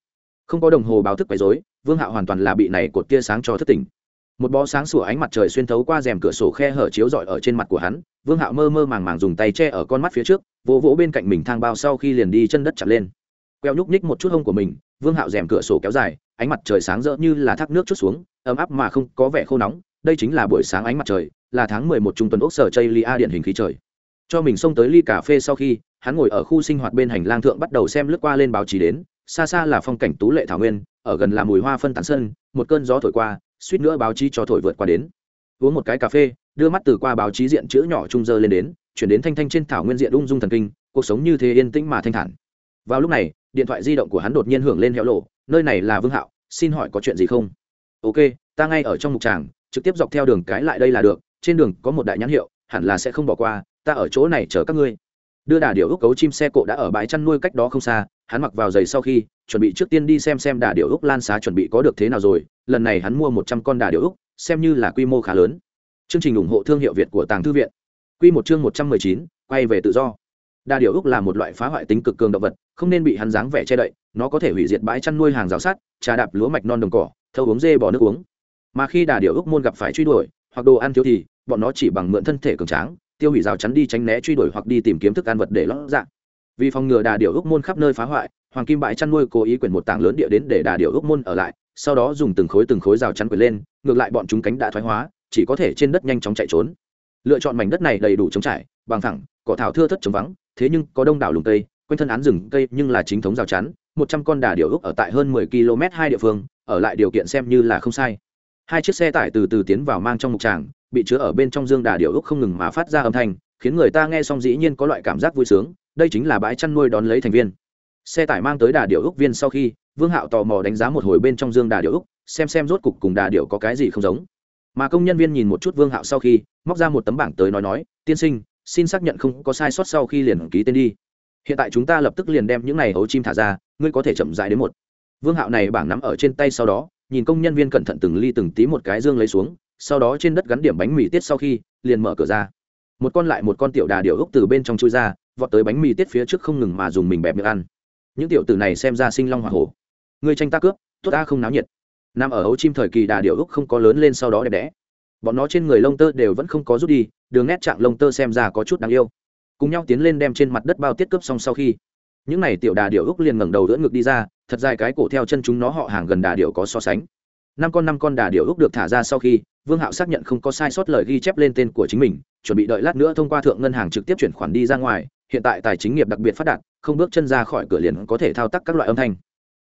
Không có đồng hồ báo thức quấy rối, vương hạo hoàn toàn là bị này cột tia sáng cho thức tỉnh. Một bó sáng sủa ánh mặt trời xuyên thấu qua rèm cửa sổ khe hở chiếu rọi ở trên mặt của hắn, vương hạo mơ mơ màng màng dùng tay che ở con mắt phía trước, vỗ vỗ bên cạnh mình thang bao sau khi liền đi chân đất chặt lên queo nhúc nhích một chút hông của mình, vương hạo rèm cửa sổ kéo dài, ánh mặt trời sáng rỡ như là thác nước chút xuống, ấm áp mà không có vẻ khô nóng, đây chính là buổi sáng ánh mặt trời, là tháng mười một trung tuần ốc sở chây lia điện hình khí trời. Cho mình xông tới ly cà phê sau khi, hắn ngồi ở khu sinh hoạt bên hành lang thượng bắt đầu xem lướt qua lên báo chí đến, xa xa là phong cảnh tú lệ thảo nguyên, ở gần là mùi hoa phân tán sân, một cơn gió thổi qua, suýt nữa báo chí cho thổi vượt qua đến. Uống một cái cà phê, đưa mắt từ qua báo chí diện chữ nhỏ trung dơ lên đến, chuyển đến thanh thanh trên thảo nguyên diện ung dung thần kinh, cuộc sống như thế yên tĩnh mà thanh thản. Vào lúc này điện thoại di động của hắn đột nhiên hưởng lên hẻo lộ, nơi này là vương hạo, xin hỏi có chuyện gì không? Ok, ta ngay ở trong mục tràng, trực tiếp dọc theo đường cái lại đây là được, trên đường có một đại nhãn hiệu, hẳn là sẽ không bỏ qua, ta ở chỗ này chờ các ngươi. Đưa đà điệu úc cấu chim xe cộ đã ở bãi chăn nuôi cách đó không xa, hắn mặc vào giày sau khi, chuẩn bị trước tiên đi xem xem đà điệu úc lan xá chuẩn bị có được thế nào rồi, lần này hắn mua một trăm con đà điệu úc xem như là quy mô khá lớn. Chương trình ủng hộ thương hiệu việt của tàng thư viện. Quy một chương một trăm mười chín, quay về tự do đà điểu úc là một loại phá hoại tính cực cường động vật, không nên bị hắn dáng vẻ che đậy, nó có thể hủy diệt bãi chăn nuôi hàng rào sắt, trà đạp lúa mạch non đồng cỏ, thâu uống dê bỏ nước uống. Mà khi đà điểu úc môn gặp phải truy đuổi, hoặc đồ ăn thiếu thì, bọn nó chỉ bằng mượn thân thể cường tráng, tiêu hủy rào chắn đi tránh né truy đuổi hoặc đi tìm kiếm thức ăn vật để lót dạng vì phòng ngừa đà điểu úc môn khắp nơi phá hoại, hoàng kim bãi chăn nuôi cố ý quyển một tảng lớn địa đến để đà điểu úc môn ở lại, sau đó dùng từng khối từng khối rào chắn quyển lên, ngược lại bọn chúng cánh đã thoái hóa, chỉ có thể trên đất nhanh chóng chạy trốn. Lựa chọn mảnh đất này đầy đủ chống trải, bằng thẳng cỏ thảo thưa thất chống vắng thế nhưng có đông đảo lùng cây, quanh thân án rừng cây nhưng là chính thống rào chắn, một trăm con đà điệu úc ở tại hơn mười km hai địa phương, ở lại điều kiện xem như là không sai. Hai chiếc xe tải từ từ tiến vào mang trong mục tràng, bị chứa ở bên trong dương đà điệu úc không ngừng mà phát ra âm thanh, khiến người ta nghe xong dĩ nhiên có loại cảm giác vui sướng, đây chính là bãi chăn nuôi đón lấy thành viên. Xe tải mang tới đà điệu úc viên sau khi, vương hạo tò mò đánh giá một hồi bên trong dương đà điệu úc xem xem rốt cục cùng đà điệu có cái gì không giống. Mà công nhân viên nhìn một chút vương hạo sau khi, móc ra một tấm bảng tới nói nói, tiên sinh xin xác nhận không có sai sót sau khi liền ký tên đi. Hiện tại chúng ta lập tức liền đem những này ấu chim thả ra, ngươi có thể chậm dại đến một. Vương hạo này bảng nắm ở trên tay sau đó, nhìn công nhân viên cẩn thận từng ly từng tí một cái dương lấy xuống, sau đó trên đất gắn điểm bánh mì tiết sau khi, liền mở cửa ra. Một con lại một con tiểu đà điệu úc từ bên trong chui ra, vọt tới bánh mì tiết phía trước không ngừng mà dùng mình bẹp miệng ăn. Những tiểu tử này xem ra sinh long hỏa hổ. Người tranh ta cướp, tốt ta không náo nhiệt. Nằm ở ấu chim thời kỳ đà điệu úc không có lớn lên sau đó đẹp đẽ. Bọn nó trên người lông tơ đều vẫn không có rút đi đường nét trạng lông tơ xem ra có chút đáng yêu. Cùng nhau tiến lên đem trên mặt đất bao tiết cướp xong sau khi, những n à y tiểu đà điệu úc liền ngẩng đầu đỡ ngực đi ra, thật dài cái cổ theo chân chúng nó họ hàng gần đà điệu có so sánh. Năm con năm con đà điệu úc được thả ra sau khi, vương hạo xác nhận không có sai sót lời ghi chép lên tên của chính mình, chuẩn bị đợi lát nữa thông qua thượng ngân hàng trực tiếp chuyển khoản đi ra ngoài, hiện tại tài chính nghiệp đặc biệt phát đạt, không bước chân ra khỏi cửa liền có thể thao tác các loại âm thanh.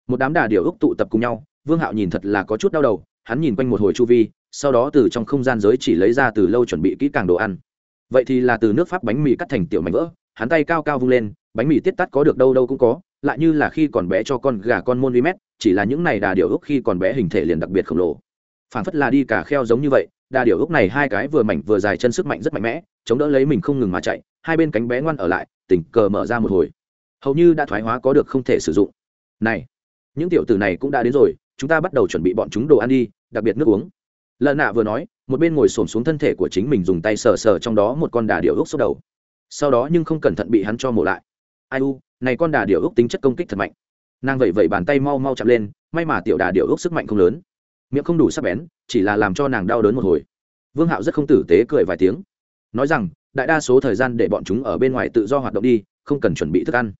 Một đám đà điệu úc tụ tập cùng nhau, vương hạo nhìn thật là có chút đau đầu, hắn nhìn quanh một hồi chu vi sau đó từ trong không gian giới chỉ lấy ra từ lâu chuẩn bị kỹ càng đồ ăn. Vậy thì là từ nước pháp bánh mì cắt thành tiểu mảnh vỡ, hắn tay cao cao vung lên, bánh mì tiết tắt có được đâu đâu cũng có, lại như là khi còn bé cho con gà con môn vi mét chỉ là những này đà điểu ước khi còn bé hình thể liền đặc biệt khổng lồ. Phản phất là đi cả kheo giống như vậy, đà điểu ước này hai cái vừa mảnh vừa dài chân sức mạnh rất mạnh mẽ, chống đỡ lấy mình không ngừng mà chạy, hai bên cánh bé ngoan ở lại, tình cờ mở ra một hồi. Hầu như đã thoái hóa có được không thể sử dụng. Này, những tiểu tử này cũng đã đến rồi, chúng ta bắt đầu chuẩn bị bọn chúng đồ ăn đi, đặc biệt nước uống lợn nạ vừa nói, một bên ngồi xổm xuống thân thể của chính mình dùng tay sờ sờ trong đó một con đà điểu úc sốc đầu. Sau đó nhưng không cẩn thận bị hắn cho mổ lại. Ai u, này con đà điểu úc tính chất công kích thật mạnh. Nàng vậy vậy bàn tay mau mau chạm lên, may mà tiểu đà điểu úc sức mạnh không lớn. Miệng không đủ sắc bén, chỉ là làm cho nàng đau đớn một hồi. Vương hạo rất không tử tế cười vài tiếng. Nói rằng, đại đa số thời gian để bọn chúng ở bên ngoài tự do hoạt động đi, không cần chuẩn bị thức ăn.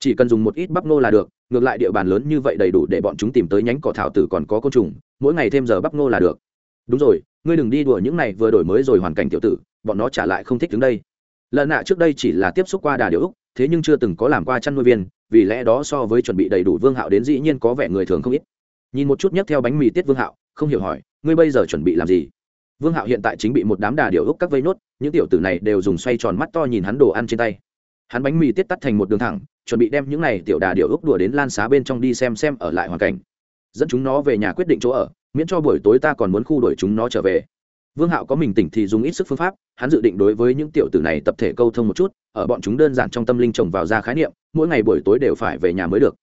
Chỉ cần dùng một ít bắp nô là được, ngược lại địa bàn lớn như vậy đầy đủ để bọn chúng tìm tới nhánh cỏ thảo tử còn có côn trùng, mỗi ngày thêm giờ bắp nô là được đúng rồi, ngươi đừng đi đùa những này vừa đổi mới rồi hoàn cảnh tiểu tử, bọn nó trả lại không thích đứng đây. Lần nạ trước đây chỉ là tiếp xúc qua đà điệu úc thế nhưng chưa từng có làm qua chăn nuôi viên, vì lẽ đó so với chuẩn bị đầy đủ vương hạo đến dĩ nhiên có vẻ người thường không ít. Nhìn một chút nhấc theo bánh mì tiết vương hạo, không hiểu hỏi, ngươi bây giờ chuẩn bị làm gì? Vương hạo hiện tại chính bị một đám đà điệu úc các vây nốt, những tiểu tử này đều dùng xoay tròn mắt to nhìn hắn đồ ăn trên tay. Hắn bánh mì tiết tắt thành một đường thẳng, chuẩn bị đem những này tiểu đà điệu úc đùa đến lan xá bên trong đi xem xem ở lại hoàn cảnh. Dẫn chúng nó về nhà quyết định chỗ ở miễn cho buổi tối ta còn muốn khu đuổi chúng nó trở về. Vương hạo có mình tỉnh thì dùng ít sức phương pháp, hắn dự định đối với những tiểu tử này tập thể câu thông một chút, ở bọn chúng đơn giản trong tâm linh trồng vào ra khái niệm, mỗi ngày buổi tối đều phải về nhà mới được.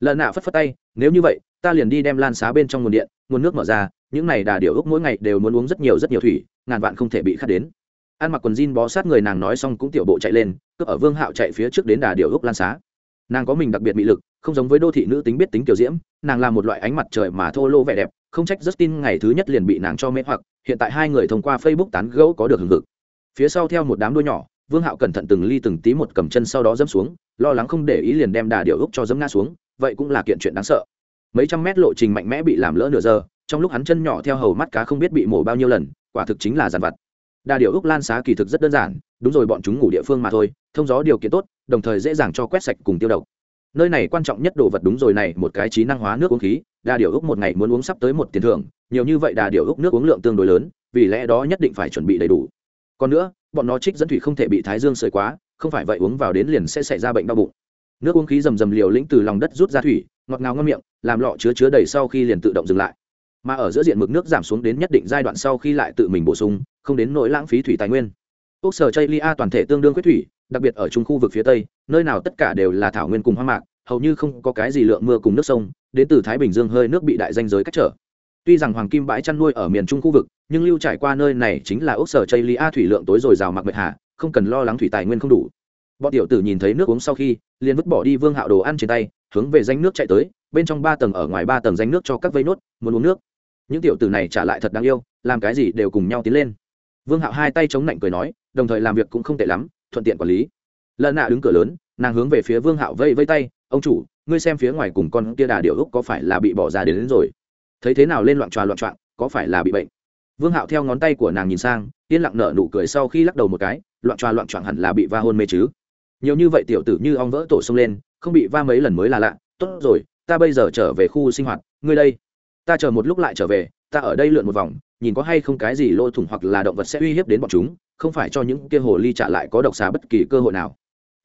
Lần nạ phất phất tay, nếu như vậy, ta liền đi đem lan xá bên trong nguồn điện, nguồn nước mở ra, những này đà điều ước mỗi ngày đều muốn uống rất nhiều rất nhiều thủy, ngàn vạn không thể bị khát đến. Ăn mặc quần jean bó sát người nàng nói xong cũng tiểu bộ chạy lên, cướp ở vương hạo chạy phía trước đến đà điều ước lan xá. Nàng có mình đặc biệt mị lực, không giống với đô thị nữ tính biết tính kiểu diễm, nàng là một loại ánh mặt trời mà thô lô vẻ đẹp không trách Justin ngày thứ nhất liền bị nàng cho mê hoặc, hiện tại hai người thông qua Facebook tán gẫu có được hứng hực. Phía sau theo một đám đuôi nhỏ, Vương Hạo cẩn thận từng ly từng tí một cầm chân sau đó dẫm xuống, lo lắng không để ý liền đem đà điệu ốc cho dẫm ngã xuống, vậy cũng là kiện chuyện đáng sợ. Mấy trăm mét lộ trình mạnh mẽ bị làm lỡ nửa giờ, trong lúc hắn chân nhỏ theo hầu mắt cá không biết bị mổ bao nhiêu lần, quả thực chính là giàn vật. Đà điệu ốc lan xá kỳ thực rất đơn giản, đúng rồi bọn chúng ngủ địa phương mà thôi, thông gió điều kiện tốt, đồng thời dễ dàng cho quét sạch cùng tiêu độc. Nơi này quan trọng nhất đồ vật đúng rồi này, một cái trí năng hóa nước uống khí, đà điểu úc một ngày muốn uống sắp tới một tiền thưởng nhiều như vậy đà điểu úc nước uống lượng tương đối lớn vì lẽ đó nhất định phải chuẩn bị đầy đủ. Còn nữa bọn nó trích dẫn thủy không thể bị thái dương sợi quá không phải vậy uống vào đến liền sẽ xảy ra bệnh đau bụng. Nước uống khí rầm rầm liều lĩnh từ lòng đất rút ra thủy ngọt ngào ngâm miệng làm lọ chứa chứa đầy sau khi liền tự động dừng lại. Mà ở giữa diện mực nước giảm xuống đến nhất định giai đoạn sau khi lại tự mình bổ sung không đến nỗi lãng phí thủy tài nguyên quốc sở chây lia toàn thể tương đương quyết thủy, đặc biệt ở trung khu vực phía tây, nơi nào tất cả đều là thảo nguyên cùng hoang mạc, hầu như không có cái gì lượng mưa cùng nước sông, đến từ thái bình dương hơi nước bị đại danh giới cách trở. Tuy rằng hoàng kim bãi chăn nuôi ở miền trung khu vực, nhưng lưu trải qua nơi này chính là ốc sở chây lia thủy lượng tối rồi rào mặc mệt hạ không cần lo lắng thủy tài nguyên không đủ. Bọn tiểu tử nhìn thấy nước uống sau khi, liền vứt bỏ đi vương hạo đồ ăn trên tay, hướng về danh nước chạy tới, bên trong ba tầng ở ngoài ba tầng danh nước cho các vây nốt, muốn uống nước. Những tiểu tử này trả lại thật đáng yêu, làm cái gì đều cùng nhau tiến lên. Vương hạo hai tay chống lạnh cười nói đồng thời làm việc cũng không tệ lắm thuận tiện quản lý. Lần nạ đứng cửa lớn nàng hướng về phía vương hạo vây vây tay ông chủ ngươi xem phía ngoài cùng con kia đà điệu úc có phải là bị bỏ ra đến, đến rồi? Thấy thế nào lên loạn tròa loạn trọn có phải là bị bệnh? Vương hạo theo ngón tay của nàng nhìn sang yên lặng nở nụ cười sau khi lắc đầu một cái loạn tròa loạn trọn hẳn là bị va hôn mê chứ? Nhiều như vậy tiểu tử như ong vỡ tổ xông lên không bị va mấy lần mới là lạ tốt rồi ta bây giờ trở về khu sinh hoạt ngươi đây ta chờ một lúc lại trở về ta ở đây lượn một vòng nhìn có hay không cái gì lôi thủng hoặc là động vật sẽ uy hiếp đến bọn chúng, không phải cho những kia hồ ly trả lại có độc xà bất kỳ cơ hội nào.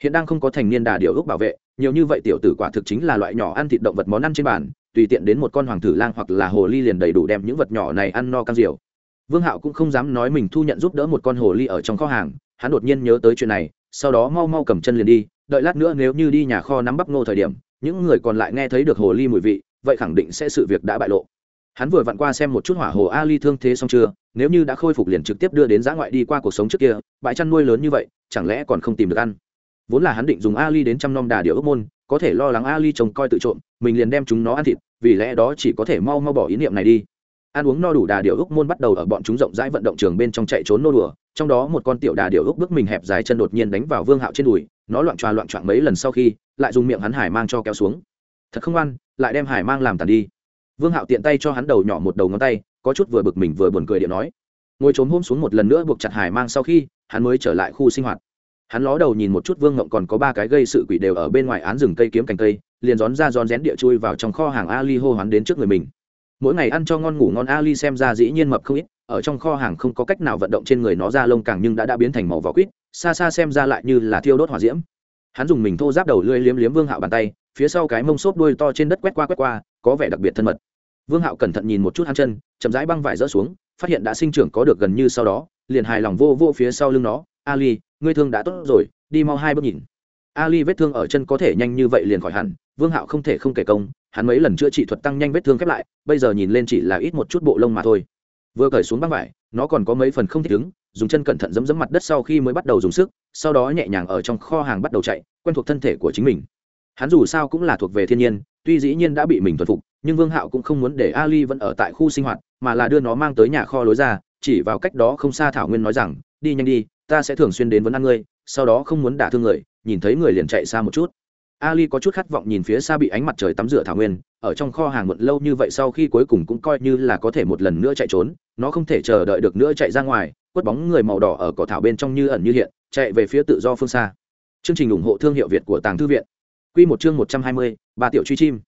Hiện đang không có thành niên đà điều ước bảo vệ, nhiều như vậy tiểu tử quả thực chính là loại nhỏ ăn thịt động vật món ăn trên bàn, tùy tiện đến một con hoàng tử lang hoặc là hồ ly liền đầy đủ đem những vật nhỏ này ăn no căng diều vương hạo cũng không dám nói mình thu nhận giúp đỡ một con hồ ly ở trong kho hàng, hắn đột nhiên nhớ tới chuyện này, sau đó mau mau cầm chân liền đi, đợi lát nữa nếu như đi nhà kho nắm bắp ngô thời điểm, những người còn lại nghe thấy được hồ ly mùi vị, vậy khẳng định sẽ sự việc đã bại lộ hắn vừa vặn qua xem một chút hỏa hồ ali thương thế xong chưa, nếu như đã khôi phục liền trực tiếp đưa đến giã ngoại đi qua cuộc sống trước kia, bãi chăn nuôi lớn như vậy, chẳng lẽ còn không tìm được ăn? Vốn là hắn định dùng ali đến chăm nom đà điệu ốc môn, có thể lo lắng ali trông coi tự trộm, mình liền đem chúng nó ăn thịt, vì lẽ đó chỉ có thể mau mau bỏ ý niệm này đi. Ăn uống no đủ đà điệu ốc môn bắt đầu ở bọn chúng rộng rãi vận động trường bên trong chạy trốn nô đùa, trong đó một con tiểu đà điệu ốc bước mình hẹp dài chân đột nhiên đánh vào vương hạo trên đùi, nó loạn tròa loạn trọn mấy lần sau khi, lại dùng miệng hắn hải mang cho kéo xuống. Thật không ăn lại đem hải mang làm tàn đi vương hạo tiện tay cho hắn đầu nhỏ một đầu ngón tay, có chút vừa bực mình vừa buồn cười điện nói. Ngồi trốn hôm xuống một lần nữa buộc chặt hải mang sau khi, hắn mới trở lại khu sinh hoạt. Hắn ló đầu nhìn một chút vương ngộng còn có ba cái gây sự quỷ đều ở bên ngoài án rừng cây kiếm cành cây, liền rón ra rón rén địa chui vào trong kho hàng ali hô hoán đến trước người mình. Mỗi ngày ăn cho ngon ngủ ngon ali xem ra dĩ nhiên mập không ít, ở trong kho hàng không có cách nào vận động trên người nó ra lông càng nhưng đã đã biến thành màu vỏ quýt, xa xa xem ra lại như là thiêu đốt hỏa diễm. Hắn dùng mình thô giáp đầu lưỡi liếm liếm vương hạo bàn tay, phía sau cái mông xốp đuôi to trên đất quét qua quét qua, có vẻ đặc biệt thân mật vương hạo cẩn thận nhìn một chút hắn chân, chậm rãi băng vải rỡ xuống, phát hiện đã sinh trưởng có được gần như sau đó, liền hài lòng vô vô phía sau lưng nó. Ali, ngươi thương đã tốt rồi, đi mau hai bước nhìn. Ali vết thương ở chân có thể nhanh như vậy liền khỏi hẳn, vương hạo không thể không kể công, hắn mấy lần chữa trị thuật tăng nhanh vết thương khép lại, bây giờ nhìn lên chỉ là ít một chút bộ lông mà thôi. Vừa cởi xuống băng vải, nó còn có mấy phần không thích ứng, dùng chân cẩn thận giấm giấm mặt đất sau khi mới bắt đầu dùng sức, sau đó nhẹ nhàng ở trong kho hàng bắt đầu chạy, quen thuộc thân thể của chính mình. Hắn dù sao cũng là thuộc về thiên nhiên, tuy dĩ nhiên đã bị mình thuần phục nhưng vương hạo cũng không muốn để ali vẫn ở tại khu sinh hoạt mà là đưa nó mang tới nhà kho lối ra chỉ vào cách đó không xa thảo nguyên nói rằng đi nhanh đi ta sẽ thường xuyên đến vấn ăn ngươi sau đó không muốn đả thương người nhìn thấy người liền chạy xa một chút. Ali có chút khát vọng nhìn phía xa bị ánh mặt trời tắm rửa thảo nguyên ở trong kho hàng muộn lâu như vậy sau khi cuối cùng cũng coi như là có thể một lần nữa chạy trốn nó không thể chờ đợi được nữa chạy ra ngoài quất bóng người màu đỏ ở cỏ thảo bên trong như ẩn như hiện chạy về phía tự do phương xa. Chương trình ủng hộ thương hiệu việt của tàng thư viện. Quy một chương một trăm hai mươi, ba tiểu truy chim.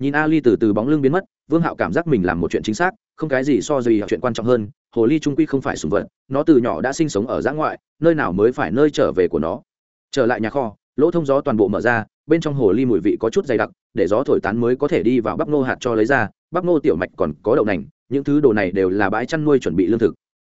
Nhìn Ali từ từ bóng lưng biến mất, Vương Hạo cảm giác mình làm một chuyện chính xác, không cái gì so gì chuyện quan trọng hơn, hồ ly trung quy không phải sùng vật, nó từ nhỏ đã sinh sống ở giã ngoại, nơi nào mới phải nơi trở về của nó. Trở lại nhà kho, lỗ thông gió toàn bộ mở ra, bên trong hồ ly mùi vị có chút dày đặc, để gió thổi tán mới có thể đi vào bắp nô hạt cho lấy ra, bắp nô tiểu mạch còn có đậu nành, những thứ đồ này đều là bãi chăn nuôi chuẩn bị lương thực.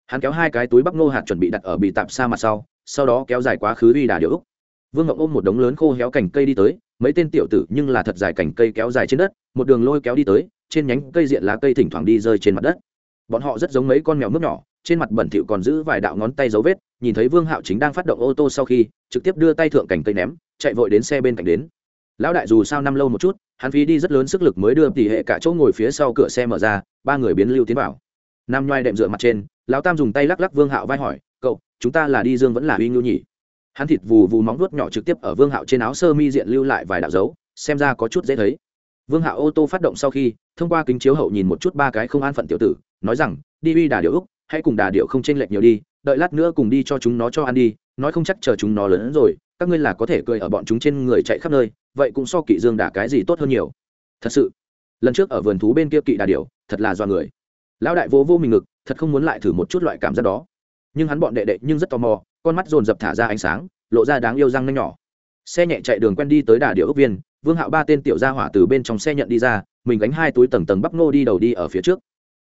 Hắn kéo hai cái túi bắp nô hạt chuẩn bị đặt ở bị tạp xa mặt sau, sau đó kéo dài quá khứ uy đà điệu úc. Vương ngậm ôm một đống lớn khô héo cành cây đi tới, mấy tên tiểu tử nhưng là thật dài cành cây kéo dài trên đất, một đường lôi kéo đi tới, trên nhánh cây diện lá cây thỉnh thoảng đi rơi trên mặt đất. Bọn họ rất giống mấy con mèo nước nhỏ, trên mặt bẩn thỉu còn giữ vài đạo ngón tay dấu vết, nhìn thấy vương hạo chính đang phát động ô tô sau khi, trực tiếp đưa tay thượng cành cây ném, chạy vội đến xe bên cạnh đến. Lão đại dù sao năm lâu một chút, hắn phí đi rất lớn sức lực mới đưa tỷ hệ cả chỗ ngồi phía sau cửa xe mở ra, ba người biến lưu tiến vào. Nam nhoai đệm dựa mặt trên, lão tam dùng tay lắc lắc vương hạo vai hỏi, cậu, chúng ta là đi dương vẫn là uy ngưu nhỉ? Hắn thịt vù vù móng vuốt nhỏ trực tiếp ở vương hạo trên áo sơ mi diện lưu lại vài đạo dấu, xem ra có chút dễ thấy. Vương hạo ô tô phát động sau khi, thông qua kính chiếu hậu nhìn một chút ba cái không an phận tiểu tử, nói rằng, đi uy đà điệu úc, hãy cùng đà điệu không chênh lệch nhiều đi, đợi lát nữa cùng đi cho chúng nó cho ăn đi, nói không chắc chờ chúng nó lớn hơn rồi, các ngươi là có thể cười ở bọn chúng trên người chạy khắp nơi, vậy cũng so kỵ dương đà cái gì tốt hơn nhiều. Thật sự, lần trước ở vườn thú bên kia kỵ đà điệu thật là do người. Lão đại vô vô mình ngực, thật không muốn lại thử một chút loại cảm giác đó. Nhưng hắn bọn đệ đệ nhưng rất tò mò con mắt dồn dập thả ra ánh sáng, lộ ra đáng yêu răng nanh nhỏ. Xe nhẹ chạy đường quen đi tới đà điệu ốc viên, vương hạo ba tên tiểu gia hỏa từ bên trong xe nhận đi ra, mình gánh hai túi tầng tầng bắp nô đi đầu đi ở phía trước.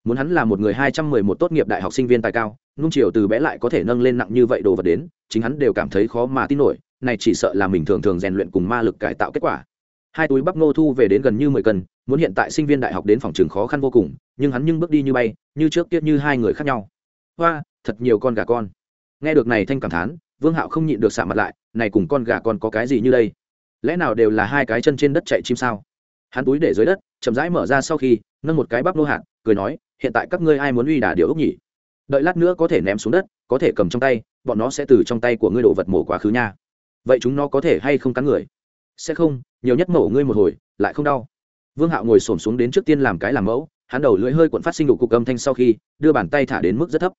Muốn hắn là một người hai trăm mười một tốt nghiệp đại học sinh viên tài cao, nung chiều từ bé lại có thể nâng lên nặng như vậy đồ vật đến, chính hắn đều cảm thấy khó mà tin nổi, này chỉ sợ là mình thường thường rèn luyện cùng ma lực cải tạo kết quả. Hai túi bắp nô thu về đến gần như mười cân, muốn hiện tại sinh viên đại học đến phòng trường khó khăn vô cùng, nhưng hắn nhưng bước đi như bay, như trước kia như hai người khác nhau. Hoa, thật nhiều con gà con nghe được này thanh cảm thán, vương hạo không nhịn được xả mặt lại, này cùng con gà con có cái gì như đây? Lẽ nào đều là hai cái chân trên đất chạy chim sao? Hắn túi để dưới đất, chậm rãi mở ra sau khi, nâng một cái bắp nô hạt, cười nói, hiện tại các ngươi ai muốn uy đà điệu ốc nhỉ? Đợi lát nữa có thể ném xuống đất, có thể cầm trong tay, bọn nó sẽ từ trong tay của ngươi đổ vật mổ quá khứ nha. Vậy chúng nó có thể hay không cắn người? Sẽ không, nhiều nhất mổ ngươi một hồi, lại không đau. Vương hạo ngồi s ổ m xuống đến trước tiên làm cái làm mẫu, hắn đầu lưỡi hơi cuộn phát sinh đủ cục âm thanh sau khi, đưa bàn tay thả đến mức rất thấp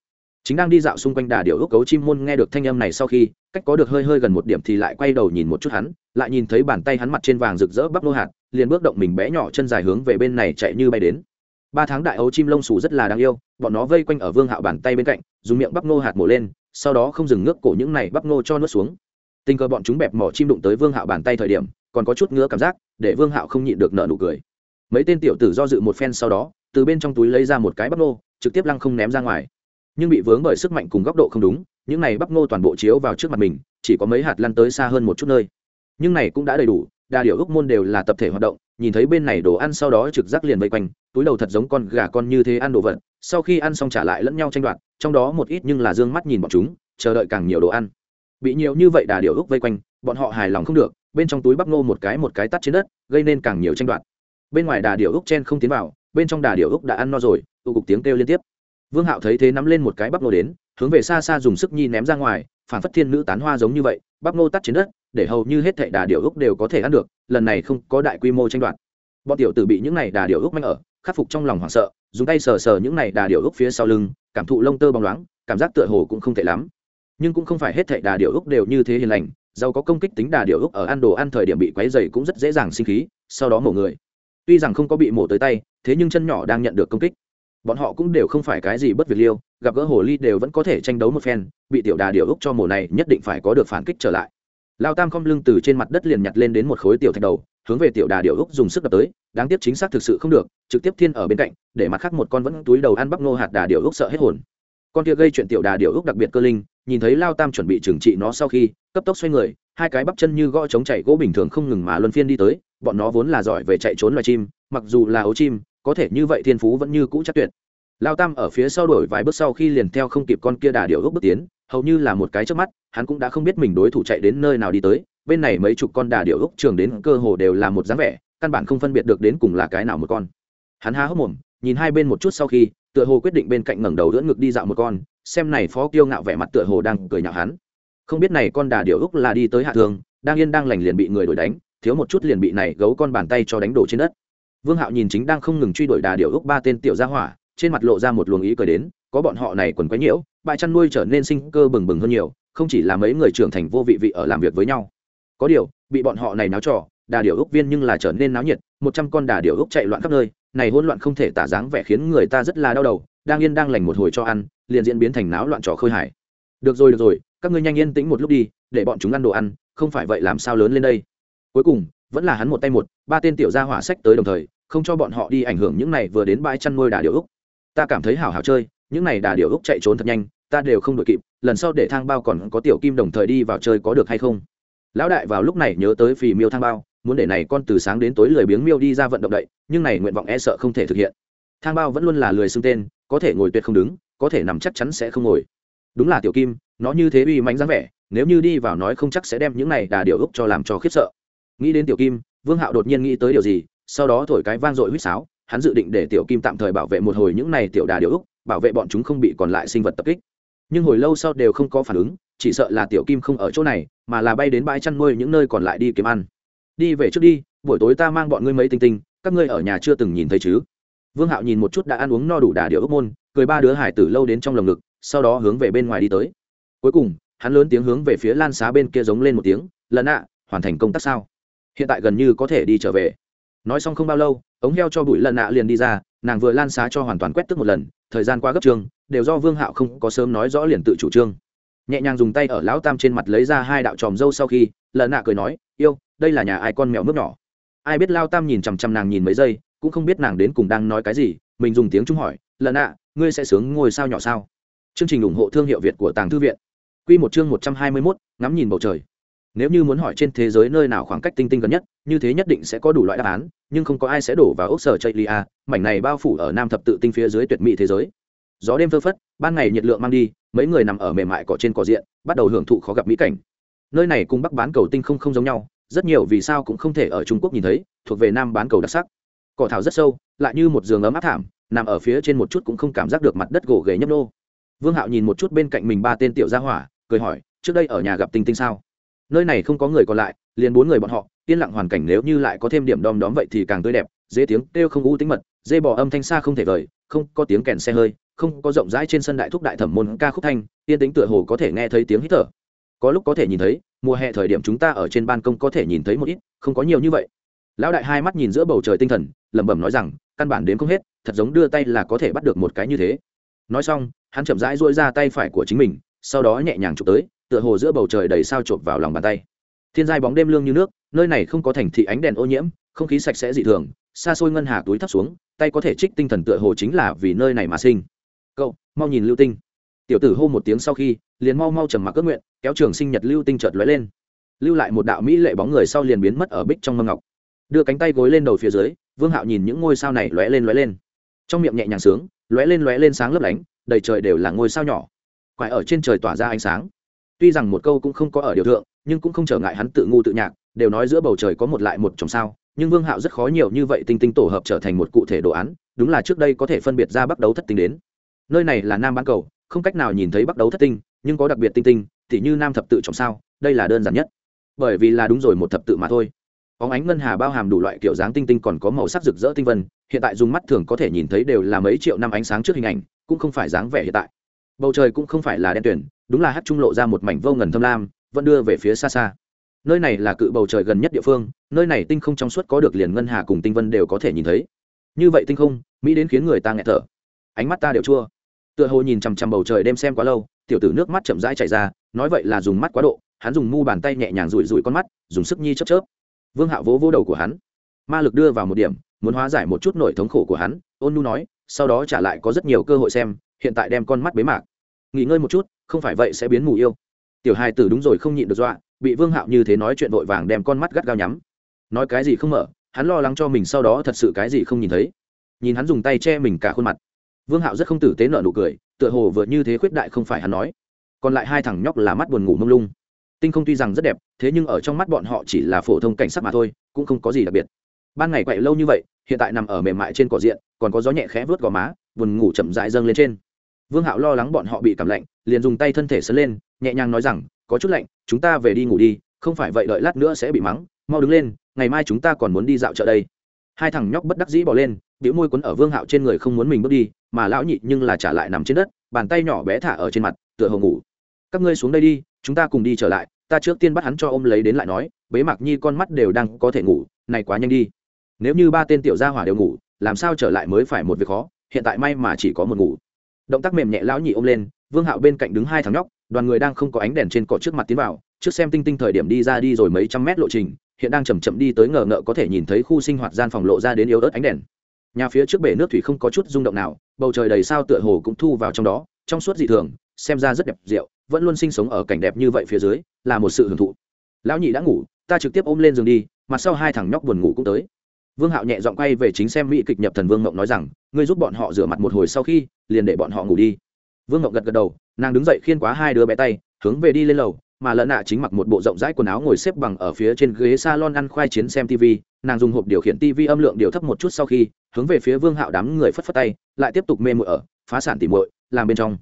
chính đang đi dạo xung quanh đà điệu ước cấu chim môn nghe được thanh âm này sau khi, cách có được hơi hơi gần một điểm thì lại quay đầu nhìn một chút hắn, lại nhìn thấy bàn tay hắn mặt trên vàng rực rỡ bắp nô hạt, liền bước động mình bé nhỏ chân dài hướng về bên này chạy như bay đến. Ba tháng đại ấu chim lông xù rất là đáng yêu, bọn nó vây quanh ở vương hạo bàn tay bên cạnh, dùng miệng bắp nô hạt mổ lên, sau đó không dừng ngước cổ những này bắp nô cho nuốt xuống. Tình cờ bọn chúng bẹp mỏ chim đụng tới vương hạo bàn tay thời điểm, còn có chút ngứa cảm giác, để vương hạo không nhịn được nợ nụ cười. Mấy tên tiểu tử do dự một phen sau đó, từ bên trong túi lấy ra một cái bắp nô, trực tiếp lăng không ném ra ngoài nhưng bị vướng bởi sức mạnh cùng góc độ không đúng, những này bắp ngô toàn bộ chiếu vào trước mặt mình, chỉ có mấy hạt lăn tới xa hơn một chút nơi. Nhưng này cũng đã đầy đủ, đa điểu ước môn đều là tập thể hoạt động, nhìn thấy bên này đồ ăn sau đó trực giác liền vây quanh, túi đầu thật giống con gà con như thế ăn đồ vật, sau khi ăn xong trả lại lẫn nhau tranh đoạt, trong đó một ít nhưng là d ư ơ n g mắt nhìn bọn chúng, chờ đợi càng nhiều đồ ăn. Bị nhiều như vậy đà điểu ước vây quanh, bọn họ hài lòng không được, bên trong túi bắp ngô một cái một cái tắt trên đất, gây nên càng nhiều tranh đoạt. Bên ngoài đà điểu ước chen không tiến vào, bên trong đà điểu ước đã ăn no rồi, tụ cục tiếng kêu liên tiếp vương hạo thấy thế nắm lên một cái bắp nô đến, hướng về xa xa dùng sức nhi ném ra ngoài phản phất thiên nữ tán hoa giống như vậy, bắp nô tắt trên đất, để hầu như hết thệ đà điệu úc đều có thể ăn được, lần này không có đại quy mô tranh đoạt. Bọn tiểu tử bị những này đà điệu úc manh ở, khắc phục trong lòng hoảng sợ, dùng tay sờ sờ những này đà điệu úc phía sau lưng, cảm thụ lông tơ bóng loáng, cảm giác tựa hồ cũng không tệ lắm. Nhưng cũng không phải hết thệ đà điệu úc đều như thế hiền lành, giàu có công kích tính đà điệu úc ở ăn đồ ăn thời điểm bị quấy dày cũng rất dễ dàng sinh khí, sau đó mổ người. Tuy rằng không có bị mổ tới tay, thế nhưng chân nhỏ đang nhận được công kích bọn họ cũng đều không phải cái gì bất việc liêu, gặp gỡ hồ ly đều vẫn có thể tranh đấu một phen, bị tiểu đà điều úc cho mùa này nhất định phải có được phản kích trở lại. Lao tam không lưng từ trên mặt đất liền nhặt lên đến một khối tiểu thạch đầu, hướng về tiểu đà điều úc dùng sức đập tới, đáng tiếc chính xác thực sự không được, trực tiếp thiên ở bên cạnh, để mặt khác một con vẫn túi đầu ăn bắp nô hạt đà điều úc sợ hết hồn. Con kia gây chuyện tiểu đà điều úc đặc biệt cơ linh, nhìn thấy lao tam chuẩn bị trừng trị nó sau khi, cấp tốc xoay người, hai cái bắp chân như gõ chống chạy gỗ bình thường không ngừng mà luân phiên đi tới, bọn nó vốn là giỏi về chạy trốn loài chim, mặc dù là ấu chim có thể như vậy thiên phú vẫn như cũ chắc tuyệt. Lao tam ở phía sau đổi vài bước sau khi liền theo không kịp con kia đà điệu úc bước tiến, hầu như là một cái trước mắt, hắn cũng đã không biết mình đối thủ chạy đến nơi nào đi tới, bên này mấy chục con đà điệu úc trường đến cơ hồ đều là một dáng vẻ, căn bản không phân biệt được đến cùng là cái nào một con. Hắn há hốc mồm, nhìn hai bên một chút sau khi, tựa hồ quyết định bên cạnh ngẩng đầu đỡ ngực đi dạo một con, xem này phó kiêu ngạo vẻ mặt tựa hồ đang cười nhạo hắn. Không biết này con đà điệu úc là đi tới hạ thường, đang yên đang lành liền bị người đuổi đánh, thiếu một chút liền bị này gấu con bàn tay cho đánh đổ trên đất vương hạo nhìn chính đang không ngừng truy đuổi đà Điểu úc ba tên tiểu gia hỏa, trên mặt lộ ra một luồng ý cười đến, có bọn họ này quần quấy nhiễu, bãi chăn nuôi trở nên sinh cơ bừng bừng hơn nhiều, không chỉ là mấy người trưởng thành vô vị vị ở làm việc với nhau. Có điều, bị bọn họ này náo trò, đà điểu úc viên nhưng là trở nên náo nhiệt, một trăm con đà điểu úc chạy loạn khắp nơi, này hỗn loạn không thể tả dáng vẻ khiến người ta rất là đau đầu, đang yên đang lành một hồi cho ăn, liền diễn biến thành náo loạn trò khơi hải. Được rồi được rồi, các ngươi nhanh yên tĩnh một lúc đi, để bọn chúng ăn đồ ăn, không phải vậy làm sao lớn lên đây. Cuối cùng vẫn là hắn một tay một, ba tên tiểu gia hỏa sách tới đồng thời, không cho bọn họ đi ảnh hưởng những này vừa đến bãi chăn nuôi đà điểu úc. Ta cảm thấy hảo hảo chơi, những này đà điểu úc chạy trốn thật nhanh, ta đều không đội kịp, lần sau để thang bao còn có tiểu kim đồng thời đi vào chơi có được hay không? Lão đại vào lúc này nhớ tới phì miêu thang bao, muốn để này con từ sáng đến tối lười biếng miêu đi ra vận động đậy, nhưng này nguyện vọng e sợ không thể thực hiện. Thang bao vẫn luôn là lười xưng tên, có thể ngồi tuyệt không đứng, có thể nằm chắc chắn sẽ không ngồi. Đúng là tiểu kim, nó như thế uy mãnh dáng vẻ, nếu như đi vào nói không chắc sẽ đem những này đà điệu úc cho làm cho khiếp sợ nghĩ đến tiểu kim, vương hạo đột nhiên nghĩ tới điều gì, sau đó thổi cái vang dội huýt sáo, hắn dự định để tiểu kim tạm thời bảo vệ một hồi những này tiểu đà điều úc bảo vệ bọn chúng không bị còn lại sinh vật tập kích. Nhưng hồi lâu sau đều không có phản ứng, chỉ sợ là tiểu kim không ở chỗ này, mà là bay đến bãi chăn nuôi những nơi còn lại đi kiếm ăn. Đi về trước đi, buổi tối ta mang bọn ngươi mấy tinh tinh, các ngươi ở nhà chưa từng nhìn thấy chứ? Vương hạo nhìn một chút đã ăn uống no đủ đà điệu ốc môn, cười ba đứa hải tử lâu đến trong lồng ngực, sau đó hướng về bên ngoài đi tới. Cuối cùng, hắn lớn tiếng hướng về phía lan xá bên kia giống lên một tiếng, lần ạ, hoàn thành công tác sao? Hiện tại gần như có thể đi trở về. Nói xong không bao lâu, ống heo cho bụi lần nạ liền đi ra, nàng vừa lan xá cho hoàn toàn quét tức một lần, thời gian qua gấp trường đều do vương hạo không có sớm nói rõ liền tự chủ trương. Nhẹ nhàng dùng tay ở lão tam trên mặt lấy ra hai đạo tròm dâu sau khi, lần nạ cười nói, yêu, đây là nhà ai con mèo mướp nhỏ? Ai biết lao tam nhìn chằm chằm nàng nhìn mấy giây, cũng không biết nàng đến cùng đang nói cái gì, mình dùng tiếng trung hỏi, lần nạ, ngươi sẽ sướng ngôi sao nhỏ sao? Chương trình ủng hộ thương hiệu việt của tàng thư viện. Q một chương một trăm hai mươi mốt, ngắm nhìn bầu trời nếu như muốn hỏi trên thế giới nơi nào khoảng cách tinh tinh gần nhất, như thế nhất định sẽ có đủ loại đáp án, nhưng không có ai sẽ đổ vào ốc sở chây lia mảnh này bao phủ ở nam thập tự tinh phía dưới tuyệt mỹ thế giới. Gió đêm phơ phất, ban ngày nhiệt lượng mang đi, mấy người nằm ở mềm mại cỏ trên cỏ diện, bắt đầu hưởng thụ khó gặp mỹ cảnh. Nơi này cùng bắc bán cầu tinh không không giống nhau, rất nhiều vì sao cũng không thể ở trung quốc nhìn thấy, thuộc về nam bán cầu đặc sắc. Cỏ thảo rất sâu, lại như một giường ấm áp thảm, nằm ở phía trên một chút cũng không cảm giác được mặt đất gỗ ghề nhấp nô. Vương hạo nhìn một chút bên cạnh mình ba tên tiểu gia hỏa, cười hỏi, trước đây ở nhà gặp tinh tinh sao? Nơi này không có người còn lại, liền bốn người bọn họ, yên lặng hoàn cảnh nếu như lại có thêm điểm đom đóm vậy thì càng tươi đẹp, dễ tiếng kêu không u tính mật, dê bỏ âm thanh xa không thể vời, không có tiếng kèn xe hơi, không có rộng rãi trên sân đại thúc đại thẩm môn ca khúc thanh, yên tính tựa hồ có thể nghe thấy tiếng hít thở. Có lúc có thể nhìn thấy, mùa hè thời điểm chúng ta ở trên ban công có thể nhìn thấy một ít, không có nhiều như vậy. Lão đại hai mắt nhìn giữa bầu trời tinh thần, lẩm bẩm nói rằng, căn bản đến không hết, thật giống đưa tay là có thể bắt được một cái như thế. Nói xong, hắn chậm rãi duỗi ra tay phải của chính mình, sau đó nhẹ nhàng chụp tới tựa hồ giữa bầu trời đầy sao chộp vào lòng bàn tay. Thiên giai bóng đêm lương như nước, nơi này không có thành thị ánh đèn ô nhiễm, không khí sạch sẽ dị thường, xa xôi ngân hà túi thấp xuống, tay có thể trích tinh thần tựa hồ chính là vì nơi này mà sinh. Cậu, mau nhìn lưu tinh. Tiểu tử hô một tiếng sau khi, liền mau mau trầm mặc ước nguyện, kéo trường sinh nhật lưu tinh chợt lóe lên. Lưu lại một đạo mỹ lệ bóng người sau liền biến mất ở bích trong mâm ngọc. Đưa cánh tay gối lên đầu phía dưới, vương hạo nhìn những ngôi sao này lóe lên lóe lên. Trong miệng nhẹ nhàng sướng, lóe lên lóe lên sáng lấp lánh, đầy trời đều là ngôi sao nhỏ. Quải ở trên trời tỏa ra ánh sáng tuy rằng một câu cũng không có ở điều thượng, nhưng cũng không trở ngại hắn tự ngu tự nhạc, đều nói giữa bầu trời có một lại một chồng sao, nhưng vương hạo rất khó nhiều như vậy tinh tinh tổ hợp trở thành một cụ thể đồ án, đúng là trước đây có thể phân biệt ra bắt đấu thất tinh đến. Nơi này là nam bán cầu, không cách nào nhìn thấy bắt đấu thất tinh, nhưng có đặc biệt tinh tinh thì như nam thập tự trọng sao, đây là đơn giản nhất. Bởi vì là đúng rồi một thập tự mà thôi. Óng ánh ngân hà bao hàm đủ loại kiểu dáng tinh tinh còn có màu sắc rực rỡ tinh vân, hiện tại dùng mắt thường có thể nhìn thấy đều là mấy triệu năm ánh sáng trước hình ảnh, cũng không phải dáng vẻ hiện tại bầu trời cũng không phải là đen tuyển đúng là hát trung lộ ra một mảnh vô ngần thâm lam, vẫn đưa về phía xa xa. Nơi này là cự bầu trời gần nhất địa phương, nơi này tinh không trong suốt có được liền ngân hà cùng tinh vân đều có thể nhìn thấy. Như vậy tinh không, mỹ đến khiến người ta nghẹt thở. Ánh mắt ta đều chua. Tựa hồ nhìn chằm chằm bầu trời đêm xem quá lâu, tiểu tử nước mắt chậm rãi chảy ra, nói vậy là dùng mắt quá độ, hắn dùng mu bàn tay nhẹ nhàng rủi rủi con mắt, dùng sức nhi chớp chớp. Vương hạo vỗ vỗ đầu của hắn. Ma lực đưa vào một điểm, muốn hóa giải một chút nỗi thống khổ của hắn, ôn nu nói, sau đó trả lại có rất nhiều cơ hội xem hiện tại đem con mắt bế mạc. Nghỉ ngơi một chút, không phải vậy sẽ biến mù yêu. Tiểu hai tử đúng rồi không nhịn được dọa, bị vương hạo như thế nói chuyện vội vàng đem con mắt gắt gao nhắm. Nói cái gì không mở, hắn lo lắng cho mình sau đó thật sự cái gì không nhìn thấy. Nhìn hắn dùng tay che mình cả khuôn mặt. Vương hạo rất không tử tế nợ nụ cười, tựa hồ vượt như thế khuyết đại không phải hắn nói. Còn lại hai thằng nhóc là mắt buồn ngủ mông lung. Tinh không tuy rằng rất đẹp, thế nhưng ở trong mắt bọn họ chỉ là phổ thông cảnh sắc mà thôi, cũng không có gì đặc biệt. Ban ngày quậy lâu như vậy, hiện tại nằm ở mềm mại trên cỏ diện, còn có gió nhẹ khẽ vớt gò má, buồn ngủ chậm dại dâng lên trên vương hạo lo lắng bọn họ bị cảm lạnh, liền dùng tay thân thể sấn lên, nhẹ nhàng nói rằng, có chút lạnh, chúng ta về đi ngủ đi, không phải vậy đợi lát nữa sẽ bị mắng, mau đứng lên, ngày mai chúng ta còn muốn đi dạo chợ đây. Hai thằng nhóc bất đắc dĩ bỏ lên biểu môi quấn ở vương hạo trên người không muốn mình bước đi, mà lão nhị nhưng là trả lại nằm trên đất, bàn tay nhỏ bé thả ở trên mặt, tựa hồ ngủ. Các ngươi xuống đây đi, chúng ta cùng đi trở lại, ta trước tiên bắt hắn cho ôm lấy đến lại nói, bế mạc nhi con mắt đều đang có thể ngủ, này quá nhanh đi. Nếu như ba tên tiểu gia hỏa đều ngủ, làm sao trở lại mới phải một việc khó, hiện tại may mà chỉ có một ngủ động tác mềm nhẹ lão nhị ôm lên, vương hạo bên cạnh đứng hai thằng nhóc, đoàn người đang không có ánh đèn trên cỏ trước mặt tiến vào, trước xem tinh tinh thời điểm đi ra đi rồi mấy trăm mét lộ trình, hiện đang chầm chậm đi tới ngờ ngợ có thể nhìn thấy khu sinh hoạt gian phòng lộ ra đến yếu ớt ánh đèn. Nhà phía trước bể nước thủy không có chút rung động nào, bầu trời đầy sao tựa hồ cũng thu vào trong đó, trong suốt dị thường, xem ra rất đẹp, rượu, vẫn luôn sinh sống ở cảnh đẹp như vậy phía dưới, là một sự hưởng thụ. Lão nhị đã ngủ, ta trực tiếp ôm lên giường đi, mặt sau hai thằng nhóc buồn ngủ cũng tới vương hạo nhẹ giọng quay về chính xem mỹ kịch nhập thần vương ngộng nói rằng, ngươi giúp bọn họ rửa mặt một hồi sau khi, liền để bọn họ ngủ đi. Vương ngộng gật gật đầu, nàng đứng dậy khiên quá hai đứa bé tay, hướng về đi lên lầu, mà lợn nạ chính mặc một bộ rộng rãi quần áo ngồi xếp bằng ở phía trên ghế salon ăn khoai chiến xem tv nàng dùng hộp điều khiển tv âm lượng điều thấp một chút sau khi, hướng về phía vương hạo đám người phất phất tay, lại tiếp tục mê mội ở, phá sản tỉ mụi làm bên trong.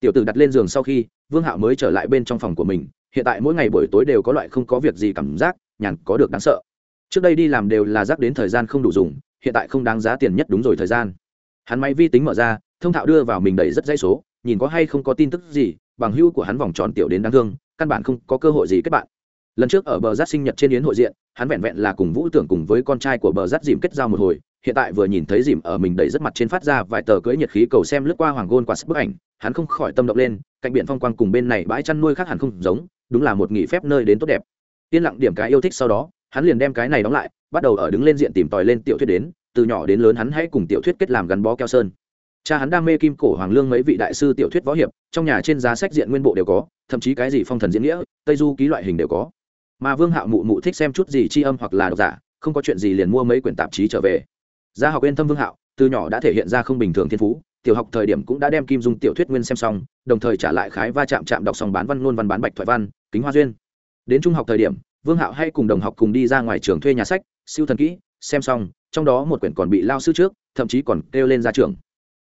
Tiểu tử đặt lên giường sau khi, vương hạo mới trở lại bên trong phòng của mình, hiện tại mỗi ngày buổi tối đều có loại không có việc gì cảm giác, nhàn có được đáng sợ trước đây đi làm đều là rác đến thời gian không đủ dùng, hiện tại không đáng giá tiền nhất đúng rồi thời gian. Hắn máy vi tính mở ra, thông thạo đưa vào mình đầy rất dãy số, nhìn có hay không có tin tức gì, bằng hữu của hắn vòng tròn tiểu đến đáng thương, căn bản không có cơ hội gì kết bạn. Lần trước ở bờ rát sinh nhật trên yến hội diện, hắn vẹn vẹn là cùng vũ tưởng cùng với con trai của bờ rát dìm kết giao một hồi, hiện tại vừa nhìn thấy dìm ở mình đầy rất mặt trên phát ra vài tờ cưỡi nhiệt khí cầu xem lướt qua hoàng gôn qua bức ảnh, hắn không khỏi tâm động lên, cạnh biển phong quang cùng bên này bãi chăn nuôi khác hẳn không giống, đúng là một nghỉ phép nơi đến tốt đẹp. Yên lặng điểm cái yêu thích sau đó hắn liền đem cái này đóng lại, bắt đầu ở đứng lên diện tìm tòi lên tiểu thuyết đến, từ nhỏ đến lớn hắn hãy cùng tiểu thuyết kết làm gắn bó keo sơn. Cha hắn đam mê kim cổ hoàng lương mấy vị đại sư tiểu thuyết võ hiệp, trong nhà trên giá sách diện nguyên bộ đều có, thậm chí cái gì phong thần diễn nghĩa, tây du ký loại hình đều có. Mà vương hạo mụ mụ thích xem chút gì tri âm hoặc là độc giả, không có chuyện gì liền mua mấy quyển tạp chí trở về. Gia học yên tâm vương hạo, từ nhỏ đã thể hiện ra không bình thường thiên phú, tiểu học thời điểm cũng đã đem kim dung tiểu thuyết nguyên xem xong, đồng thời trả lại khái va chạm chạm đọc xong bán văn luôn văn bán bạch thoại văn, kính hoa duyên. Đến trung học thời điểm vương hạo hay cùng đồng học cùng đi ra ngoài trường thuê nhà sách, siêu thần kỹ, xem xong, trong đó một quyển còn bị lao sư trước, thậm chí còn kêu lên ra trường.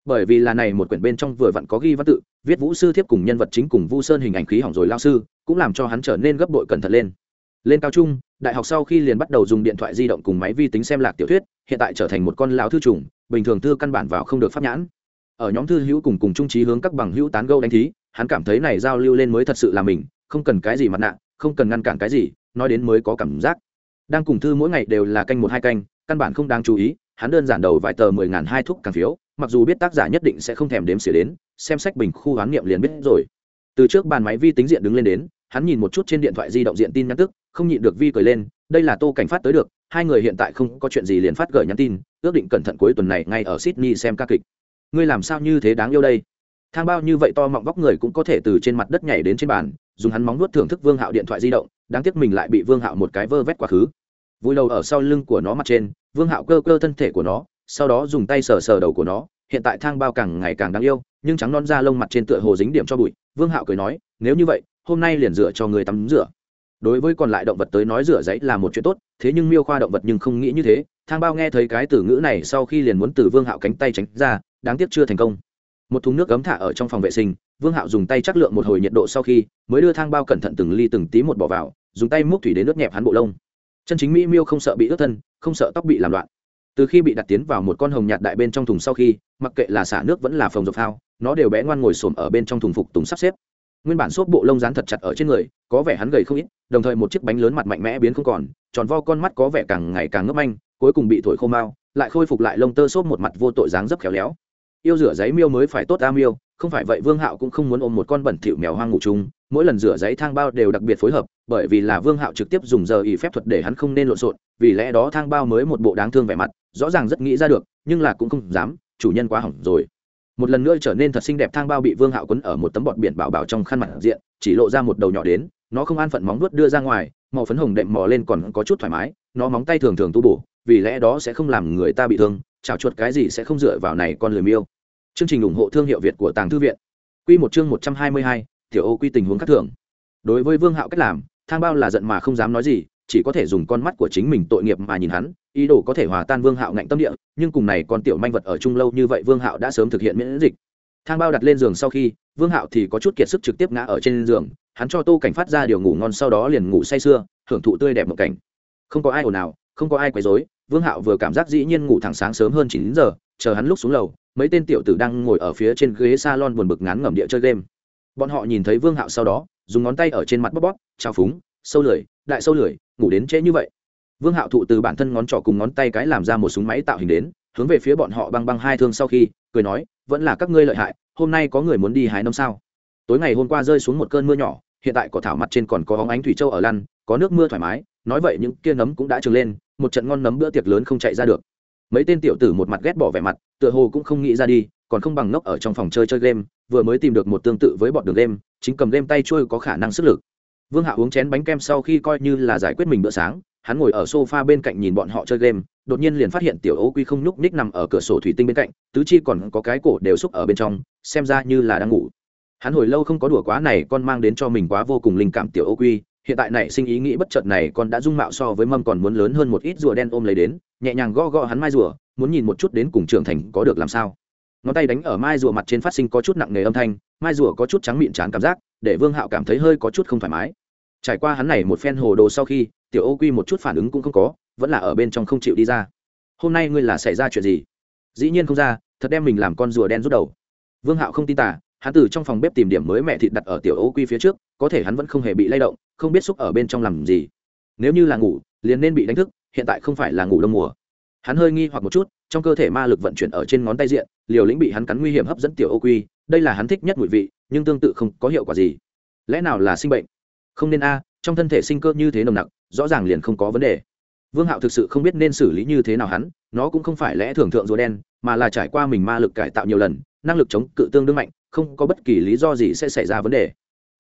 Bởi vì là này một quyển bên trong vừa vặn có ghi văn tự, viết vũ sư thiếp cùng nhân vật chính cùng vu sơn hình ảnh khí hỏng rồi lao sư, cũng làm cho hắn trở nên gấp bội cẩn thận lên. Lên cao trung, đại học sau khi liền bắt đầu dùng điện thoại di động cùng máy vi tính xem lạc tiểu thuyết, hiện tại trở thành một con lão thư trùng, bình thường thư căn bản vào không được pháp nhãn. Ở nhóm thư hữu cùng cùng trung trí hướng các bằng hữu tán gâu đánh thí, hắn cảm thấy này giao lưu lên mới thật sự là mình, không cần cái gì mặt nạ, không cần ngăn cản cái gì nói đến mới có cảm giác. Đang cùng thư mỗi ngày đều là canh một hai canh, căn bản không đáng chú ý, hắn đơn giản đầu vài tờ mười ngàn hai thuốc càng phiếu, mặc dù biết tác giả nhất định sẽ không thèm đếm xỉa đến, xem sách bình khu hoán niệm liền biết rồi. Từ trước bàn máy vi tính diện đứng lên đến, hắn nhìn một chút trên điện thoại di động diện tin nhắn tức, không nhịn được vi cười lên, đây là tô cảnh phát tới được, hai người hiện tại không có chuyện gì liền phát gửi nhắn tin, ước định cẩn thận cuối tuần này ngay ở sydney xem ca kịch. Ngươi làm sao như thế đáng yêu đây? Thang bao như vậy to mọng vóc người cũng có thể từ trên mặt đất nhảy đến trên bàn, dùng hắn móng nuốt thưởng thức vương hạo điện thoại di động, đáng tiếc mình lại bị vương hạo một cái vơ vét quá khứ. Vui đầu ở sau lưng của nó mặt trên, vương hạo cơ cơ thân thể của nó, sau đó dùng tay sờ sờ đầu của nó, hiện tại thang bao càng ngày càng đáng yêu, nhưng trắng non da lông mặt trên tựa hồ dính điểm cho bụi, vương hạo cười nói, nếu như vậy, hôm nay liền rửa cho người tắm rửa. Đối với còn lại động vật tới nói rửa giấy là một chuyện tốt, thế nhưng miêu khoa động vật nhưng không nghĩ như thế, thang bao nghe thấy cái từ ngữ này sau khi liền muốn từ vương hạo cánh tay tránh ra, đáng tiếc chưa thành công một thùng nước cấm thả ở trong phòng vệ sinh, vương hạo dùng tay chắc lượng một hồi nhiệt độ sau khi, mới đưa thang bao cẩn thận từng ly từng tí một bỏ vào, dùng tay múc thủy đến nước nhẹp hắn bộ lông. Chân chính mỹ miêu không sợ bị ướt thân, không sợ tóc bị làm loạn. Từ khi bị đặt tiến vào một con hồng nhạt đại bên trong thùng sau khi, mặc kệ là xả nước vẫn là phòng dọc phao, nó đều bé ngoan ngồi xổm ở bên trong thùng phục tùng sắp xếp. Nguyên bản xốp bộ lông dán thật chặt ở trên người, có vẻ hắn gầy không ít, đồng thời một chiếc bánh lớn mặt mạnh mẽ biến không còn, tròn vo con mắt có vẻ càng ngày càng ngấp anh cuối cùng bị thổi khô mau, lại khôi phục lại lông tơ xốp một mặt vô tội dáng dấp khéo léo yêu rửa giấy miêu mới phải tốt a miêu, không phải vậy vương hạo cũng không muốn ôm một con bẩn thỉu mèo hoang ngủ chung, mỗi lần rửa giấy thang bao đều đặc biệt phối hợp, bởi vì là vương hạo trực tiếp dùng giờ ý phép thuật để hắn không nên lộn xộn, vì lẽ đó thang bao mới một bộ đáng thương vẻ mặt, rõ ràng rất nghĩ ra được, nhưng là cũng không dám, chủ nhân quá hỏng rồi. Một lần nữa trở nên thật xinh đẹp thang bao bị vương hạo quấn ở một tấm bọt biển bảo bảo trong khăn mặt diện, chỉ lộ ra một đầu nhỏ đến, nó không an phận móng vuốt đưa ra ngoài, màu phấn hồng đệm mò lên còn có chút thoải mái, nó móng tay thường thường tu bổ vì lẽ đó sẽ không làm người ta bị thương, chảo chuột cái gì sẽ không dựa vào này con lười miêu. Chương trình ủng hộ thương hiệu việt của tàng thư viện. Quy một chương một trăm hai mươi hai, tiểu ô quy tình huống khác thường. Đối với vương hạo cách làm, thang bao là giận mà không dám nói gì, chỉ có thể dùng con mắt của chính mình tội nghiệp mà nhìn hắn, ý đồ có thể hòa tan vương hạo ngạnh tâm địa, nhưng cùng này con tiểu manh vật ở chung lâu như vậy vương hạo đã sớm thực hiện miễn dịch. Thang bao đặt lên giường sau khi, vương hạo thì có chút kiệt sức trực tiếp ngã ở trên giường, hắn cho tô cảnh phát ra điều ngủ ngon sau đó liền ngủ say sưa, hưởng thụ tươi đẹp một cảnh không có ai ồn nào không có ai quấy rối, vương hạo vừa cảm giác dĩ nhiên ngủ thẳng sáng sớm hơn chín giờ, chờ hắn lúc xuống lầu, mấy tên tiểu tử đang ngồi ở phía trên ghế salon buồn bực ngán ngẩm địa chơi game. Bọn họ nhìn thấy vương hạo sau đó, dùng ngón tay ở trên mặt bóp bóp, trao phúng, sâu lười, đại sâu lười, ngủ đến trễ như vậy. Vương hạo thụ từ bản thân ngón trỏ cùng ngón tay cái làm ra một súng máy tạo hình đến, hướng về phía bọn họ băng băng hai thương sau khi, cười nói, vẫn là các ngươi lợi hại, hôm nay có người muốn đi hái năm sao? Tối ngày hôm qua rơi xuống một cơn mưa nhỏ, hiện tại cỏ thảo mặt trên còn có hóng ánh thủy châu ở lăn có nước mưa thoải mái, nói vậy những kia nấm cũng đã trừng lên, một trận ngon nấm bữa tiệc lớn không chạy ra được. Mấy tên tiểu tử một mặt ghét bỏ vẻ mặt, tựa hồ cũng không nghĩ ra đi, còn không bằng ngốc ở trong phòng chơi chơi game, vừa mới tìm được một tương tự với bọn đường game, chính cầm game tay trôi có khả năng sức lực. Vương hạ uống chén bánh kem sau khi coi như là giải quyết mình bữa sáng, hắn ngồi ở sofa bên cạnh nhìn bọn họ chơi game, đột nhiên liền phát hiện tiểu ấu quy không nhúc ních nằm ở cửa sổ thủy tinh bên cạnh, tứ chi còn có cái cổ đều xúc ở bên trong, xem ra như là đang ngủ. Hắn hồi lâu không có đùa quá này, con mang đến cho mình quá vô cùng linh cảm tiểu ấu quy hiện tại này sinh ý nghĩ bất chợt này còn đã dung mạo so với mâm còn muốn lớn hơn một ít rùa đen ôm lấy đến, nhẹ nhàng gõ gõ hắn mai rùa, muốn nhìn một chút đến cùng trưởng thành có được làm sao. Ngón tay đánh ở mai rùa mặt trên phát sinh có chút nặng nề âm thanh, mai rùa có chút trắng miệng chán cảm giác, để vương hạo cảm thấy hơi có chút không thoải mái. Trải qua hắn này một phen hồ đồ sau khi, tiểu ô quy một chút phản ứng cũng không có, vẫn là ở bên trong không chịu đi ra. Hôm nay ngươi là xảy ra chuyện gì? Dĩ nhiên không ra, thật đem mình làm con rùa đen rút đầu. Vương hạo không tin tả hắn từ trong phòng bếp tìm điểm mới mẹ thịt đặt ở tiểu ô quy phía trước, có thể hắn vẫn không hề bị lay động không biết xúc ở bên trong làm gì. Nếu như là ngủ, liền nên bị đánh thức, hiện tại không phải là ngủ đông mùa. Hắn hơi nghi hoặc một chút, trong cơ thể ma lực vận chuyển ở trên ngón tay diện, liều lĩnh bị hắn cắn nguy hiểm hấp dẫn tiểu ô quy, đây là hắn thích nhất mùi vị, nhưng tương tự không có hiệu quả gì. Lẽ nào là sinh bệnh? Không nên a, trong thân thể sinh cơ như thế nồng nặc, rõ ràng liền không có vấn đề. Vương hạo thực sự không biết nên xử lý như thế nào hắn, nó cũng không phải lẽ thường thượng rùa đen, mà là trải qua mình ma lực cải tạo nhiều lần, năng lực chống cự tương đương mạnh, không có bất kỳ lý do gì sẽ xảy ra vấn đề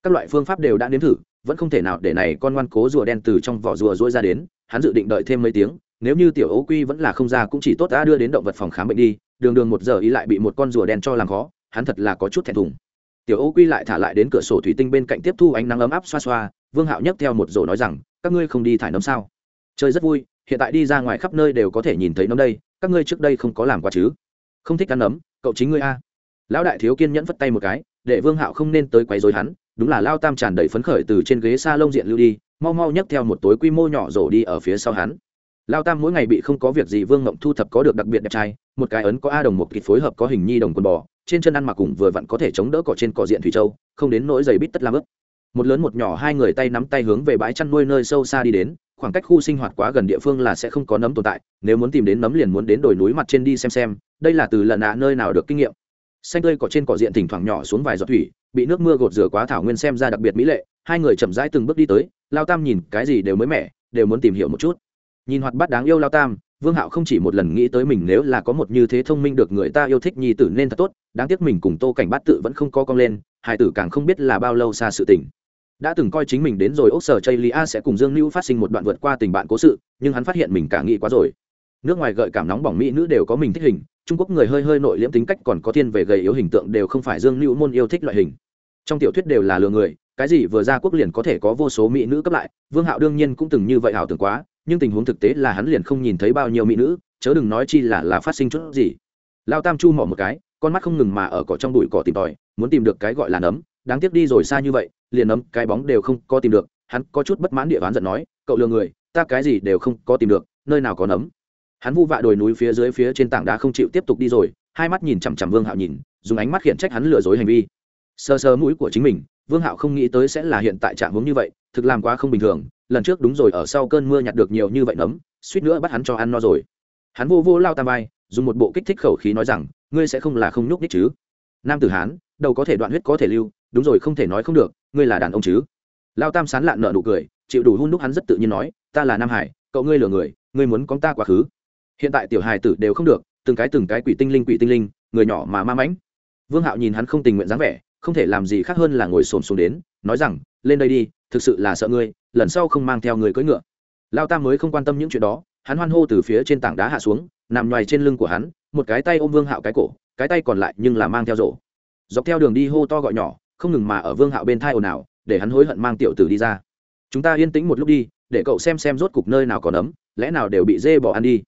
các loại phương pháp đều đã nếm thử, vẫn không thể nào để này con ngoan cố rùa đen từ trong vỏ rùa rỗi ra đến, hắn dự định đợi thêm mấy tiếng, nếu như tiểu ấu quy vẫn là không ra cũng chỉ tốt đã đưa đến động vật phòng khám bệnh đi, đường đường một giờ ý lại bị một con rùa đen cho làm khó, hắn thật là có chút thẹn thùng. Tiểu ấu quy lại thả lại đến cửa sổ thủy tinh bên cạnh tiếp thu ánh nắng ấm áp xoa xoa, vương hạo nhấc theo một rổ nói rằng, các ngươi không đi thải nấm sao? Chơi rất vui, hiện tại đi ra ngoài khắp nơi đều có thể nhìn thấy nấm đây, các ngươi trước đây không có làm qua chứ? Không thích ăn nấm, cậu chính ngươi a. Lão đại thiếu kiên nhẫn vất tay một cái để vương hạo không nên tới quấy rối hắn, đúng là lao tam tràn đầy phấn khởi từ trên ghế s a lông diện lưu đi, mau mau nhấc theo một tối quy mô nhỏ rổ đi ở phía sau hắn. Lao tam mỗi ngày bị không có việc gì vương ngộng thu thập có được đặc biệt đẹp trai, một cái ấn có a đồng một kịch phối hợp có hình nhi đồng quần bò, trên chân ăn mặc cùng vừa vặn có thể chống đỡ cỏ trên cỏ diện thủy châu, không đến nỗi giày bít tất làm ướp một lớn một nhỏ hai người tay nắm tay hướng về bãi chăn nuôi nơi sâu xa đi đến, khoảng cách khu sinh hoạt quá gần địa phương là sẽ không có nấm tồn tại, nếu muốn tìm đến nấm liền muốn đến đồi núi mặt trên đi xem xem, đây là từ lần ạ nơi nào được kinh nghiệm xanh tươi cỏ trên cỏ diện thỉnh thoảng nhỏ xuống vài giọt thủy, bị nước mưa gột rửa quá thảo nguyên xem ra đặc biệt mỹ lệ. Hai người chậm rãi từng bước đi tới, lao tam nhìn cái gì đều mới mẻ, đều muốn tìm hiểu một chút. Nhìn hoạt bát đáng yêu lao tam, vương hạo không chỉ một lần nghĩ tới mình nếu là có một như thế thông minh được người ta yêu thích nhi tử nên thật tốt, đáng tiếc mình cùng tô cảnh bát tự vẫn không có cong lên hai tử càng không biết là bao lâu xa sự tình. Đã từng coi chính mình đến rồi ốc sở chây lia sẽ cùng dương lưu phát sinh một đoạn vượt qua tình bạn cố sự, nhưng hắn phát hiện mình cả nghĩ quá rồi nước ngoài gợi cảm nóng bỏng mỹ nữ đều có mình thích hình, trung quốc người hơi hơi nội liễm tính cách còn có thiên về gầy yếu hình tượng đều không phải dương lưu môn yêu thích loại hình. Trong tiểu thuyết đều là lừa người, cái gì vừa ra quốc liền có thể có vô số mỹ nữ cấp lại, vương hạo đương nhiên cũng từng như vậy hảo tưởng quá, nhưng tình huống thực tế là hắn liền không nhìn thấy bao nhiêu mỹ nữ, chớ đừng nói chi là là phát sinh chút gì. Lao tam chu mỏ một cái, con mắt không ngừng mà ở cỏ trong bụi cỏ tìm tòi, muốn tìm được cái gọi là nấm, đáng tiếc đi rồi xa như vậy, liền nấm, cái bóng đều không có tìm được, hắn có chút bất mãn địa ván giận nói, cậu lừa người, ta cái gì đều không có tìm được, nơi nào có nấm? Hắn vu vạ đồi núi phía dưới phía trên tảng đá không chịu tiếp tục đi rồi, hai mắt nhìn chằm chằm vương hạo nhìn, dùng ánh mắt khiển trách hắn lừa dối hành vi. Sơ sơ mũi của chính mình, vương hạo không nghĩ tới sẽ là hiện tại trạng hướng như vậy, thực làm quá không bình thường, lần trước đúng rồi, ở sau cơn mưa nhặt được nhiều như vậy nấm, suýt nữa bắt hắn cho ăn no rồi. Hắn vô vô lao tam vai, dùng một bộ kích thích khẩu khí nói rằng, ngươi sẽ không là không nhúc nhích chứ? Nam tử hán, đầu có thể đoạn huyết có thể lưu, đúng rồi, không thể nói không được, ngươi là đàn ông chứ? Lao tam sán lạn nợ nụ cười, chịu đủ hôn đúc hắn rất tự nhiên nói, ta là nam hải, cậu ngươi lừa người, ngươi muốn con ta quá khứ hiện tại tiểu hài tử đều không được, từng cái từng cái quỷ tinh linh quỷ tinh linh, người nhỏ mà ma mãnh. Vương hạo nhìn hắn không tình nguyện dáng vẻ, không thể làm gì khác hơn là ngồi xổm xuống đến, nói rằng, lên đây đi, thực sự là sợ ngươi, lần sau không mang theo người cưỡi ngựa. Lao tam mới không quan tâm những chuyện đó, hắn hoan hô từ phía trên tảng đá hạ xuống, nằm ngoài trên lưng của hắn, một cái tay ôm vương hạo cái cổ, cái tay còn lại nhưng là mang theo rổ. Dọc theo đường đi hô to gọi nhỏ, không ngừng mà ở vương hạo bên thai ồn ào, để hắn hối hận mang tiểu tử đi ra. Chúng ta yên tĩnh một lúc đi, để cậu xem xem rốt cục nơi nào còn ấm, lẽ nào đều bị dê bỏ ăn đi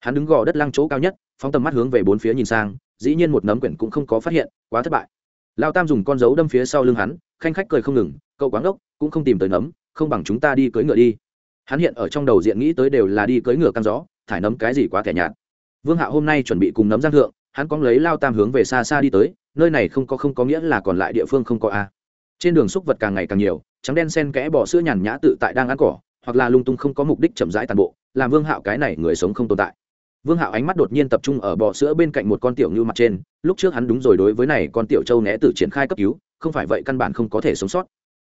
hắn đứng gò đất lăng chỗ cao nhất, phóng tầm mắt hướng về bốn phía nhìn sang, dĩ nhiên một nấm quyển cũng không có phát hiện, quá thất bại. Lao tam dùng con dấu đâm phía sau lưng hắn, khanh khách cười không ngừng, cậu quáng đốc, cũng không tìm tới nấm, không bằng chúng ta đi cưỡi ngựa đi. Hắn hiện ở trong đầu diện nghĩ tới đều là đi cưỡi ngựa căng gió, thải nấm cái gì quá kẻ nhạt. Vương hạ hôm nay chuẩn bị cùng nấm giang thượng, hắn cóng lấy lao tam hướng về xa xa đi tới, nơi này không có không có nghĩa là còn lại địa phương không có a. Trên đường xúc vật càng ngày càng nhiều, trắng đen sen kẽ bỏ sữa nhàn nhã tự tại đang ăn cỏ, hoặc là lung tung không có mục đích chậm rãi toàn bộ, làm vương hạo cái này người sống không tồn tại vương hạo ánh mắt đột nhiên tập trung ở bò sữa bên cạnh một con tiểu ngưu mặt trên, lúc trước hắn đúng rồi đối với này con tiểu châu né tử triển khai cấp cứu, không phải vậy căn bản không có thể sống sót.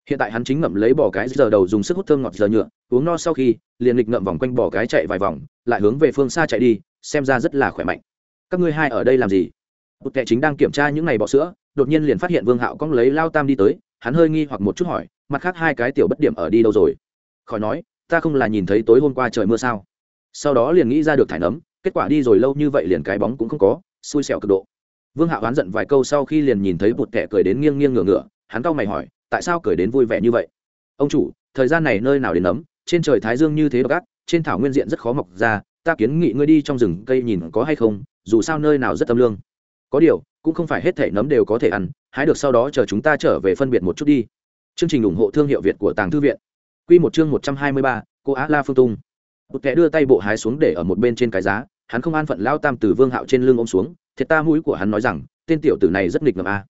Hiện tại hắn chính ngậm lấy bò cái giờ đầu dùng sức hút thơm ngọt giờ nhựa, uống no sau khi, liền lịch ngậm vòng quanh bò cái chạy vài vòng, lại hướng về phương xa chạy đi, xem ra rất là khỏe mạnh. Các ngươi hai ở đây làm gì? Một kẻ chính đang kiểm tra những ngày bò sữa, đột nhiên liền phát hiện vương hạo cong lấy lao tam đi tới, hắn hơi nghi hoặc một chút hỏi, mặt khác hai cái tiểu bất điểm ở đi đâu rồi? Khỏi nói, ta không là nhìn thấy tối hôm qua trời mưa sao? Sau đó liền nghĩ ra được thải nấm kết quả đi rồi lâu như vậy liền cái bóng cũng không có, xui xẻo cực độ. Vương hạo oán giận vài câu sau khi liền nhìn thấy bụt kẻ cười đến nghiêng nghiêng ngửa ngửa, hắn cau mày hỏi, tại sao cười đến vui vẻ như vậy? Ông chủ, thời gian này nơi nào đến nấm, trên trời thái dương như thế độc trên thảo nguyên diện rất khó mọc ra, ta kiến nghị ngươi đi trong rừng cây nhìn có hay không, dù sao nơi nào rất tâm lương. Có điều, cũng không phải hết thể nấm đều có thể ăn, hái được sau đó chờ chúng ta trở về phân biệt một chút đi. Chương trình ủng hộ thương hiệu việt của tàng thư viện. Q một chương một trăm hai mươi ba, cô á la phương tung một kẻ đưa tay bộ hái xuống để ở một bên trên cái giá, hắn không an phận lao tam từ vương hạo trên lưng ôm xuống, thiệt ta mũi của hắn nói rằng, tên tiểu tử này rất nghịch ngợm a.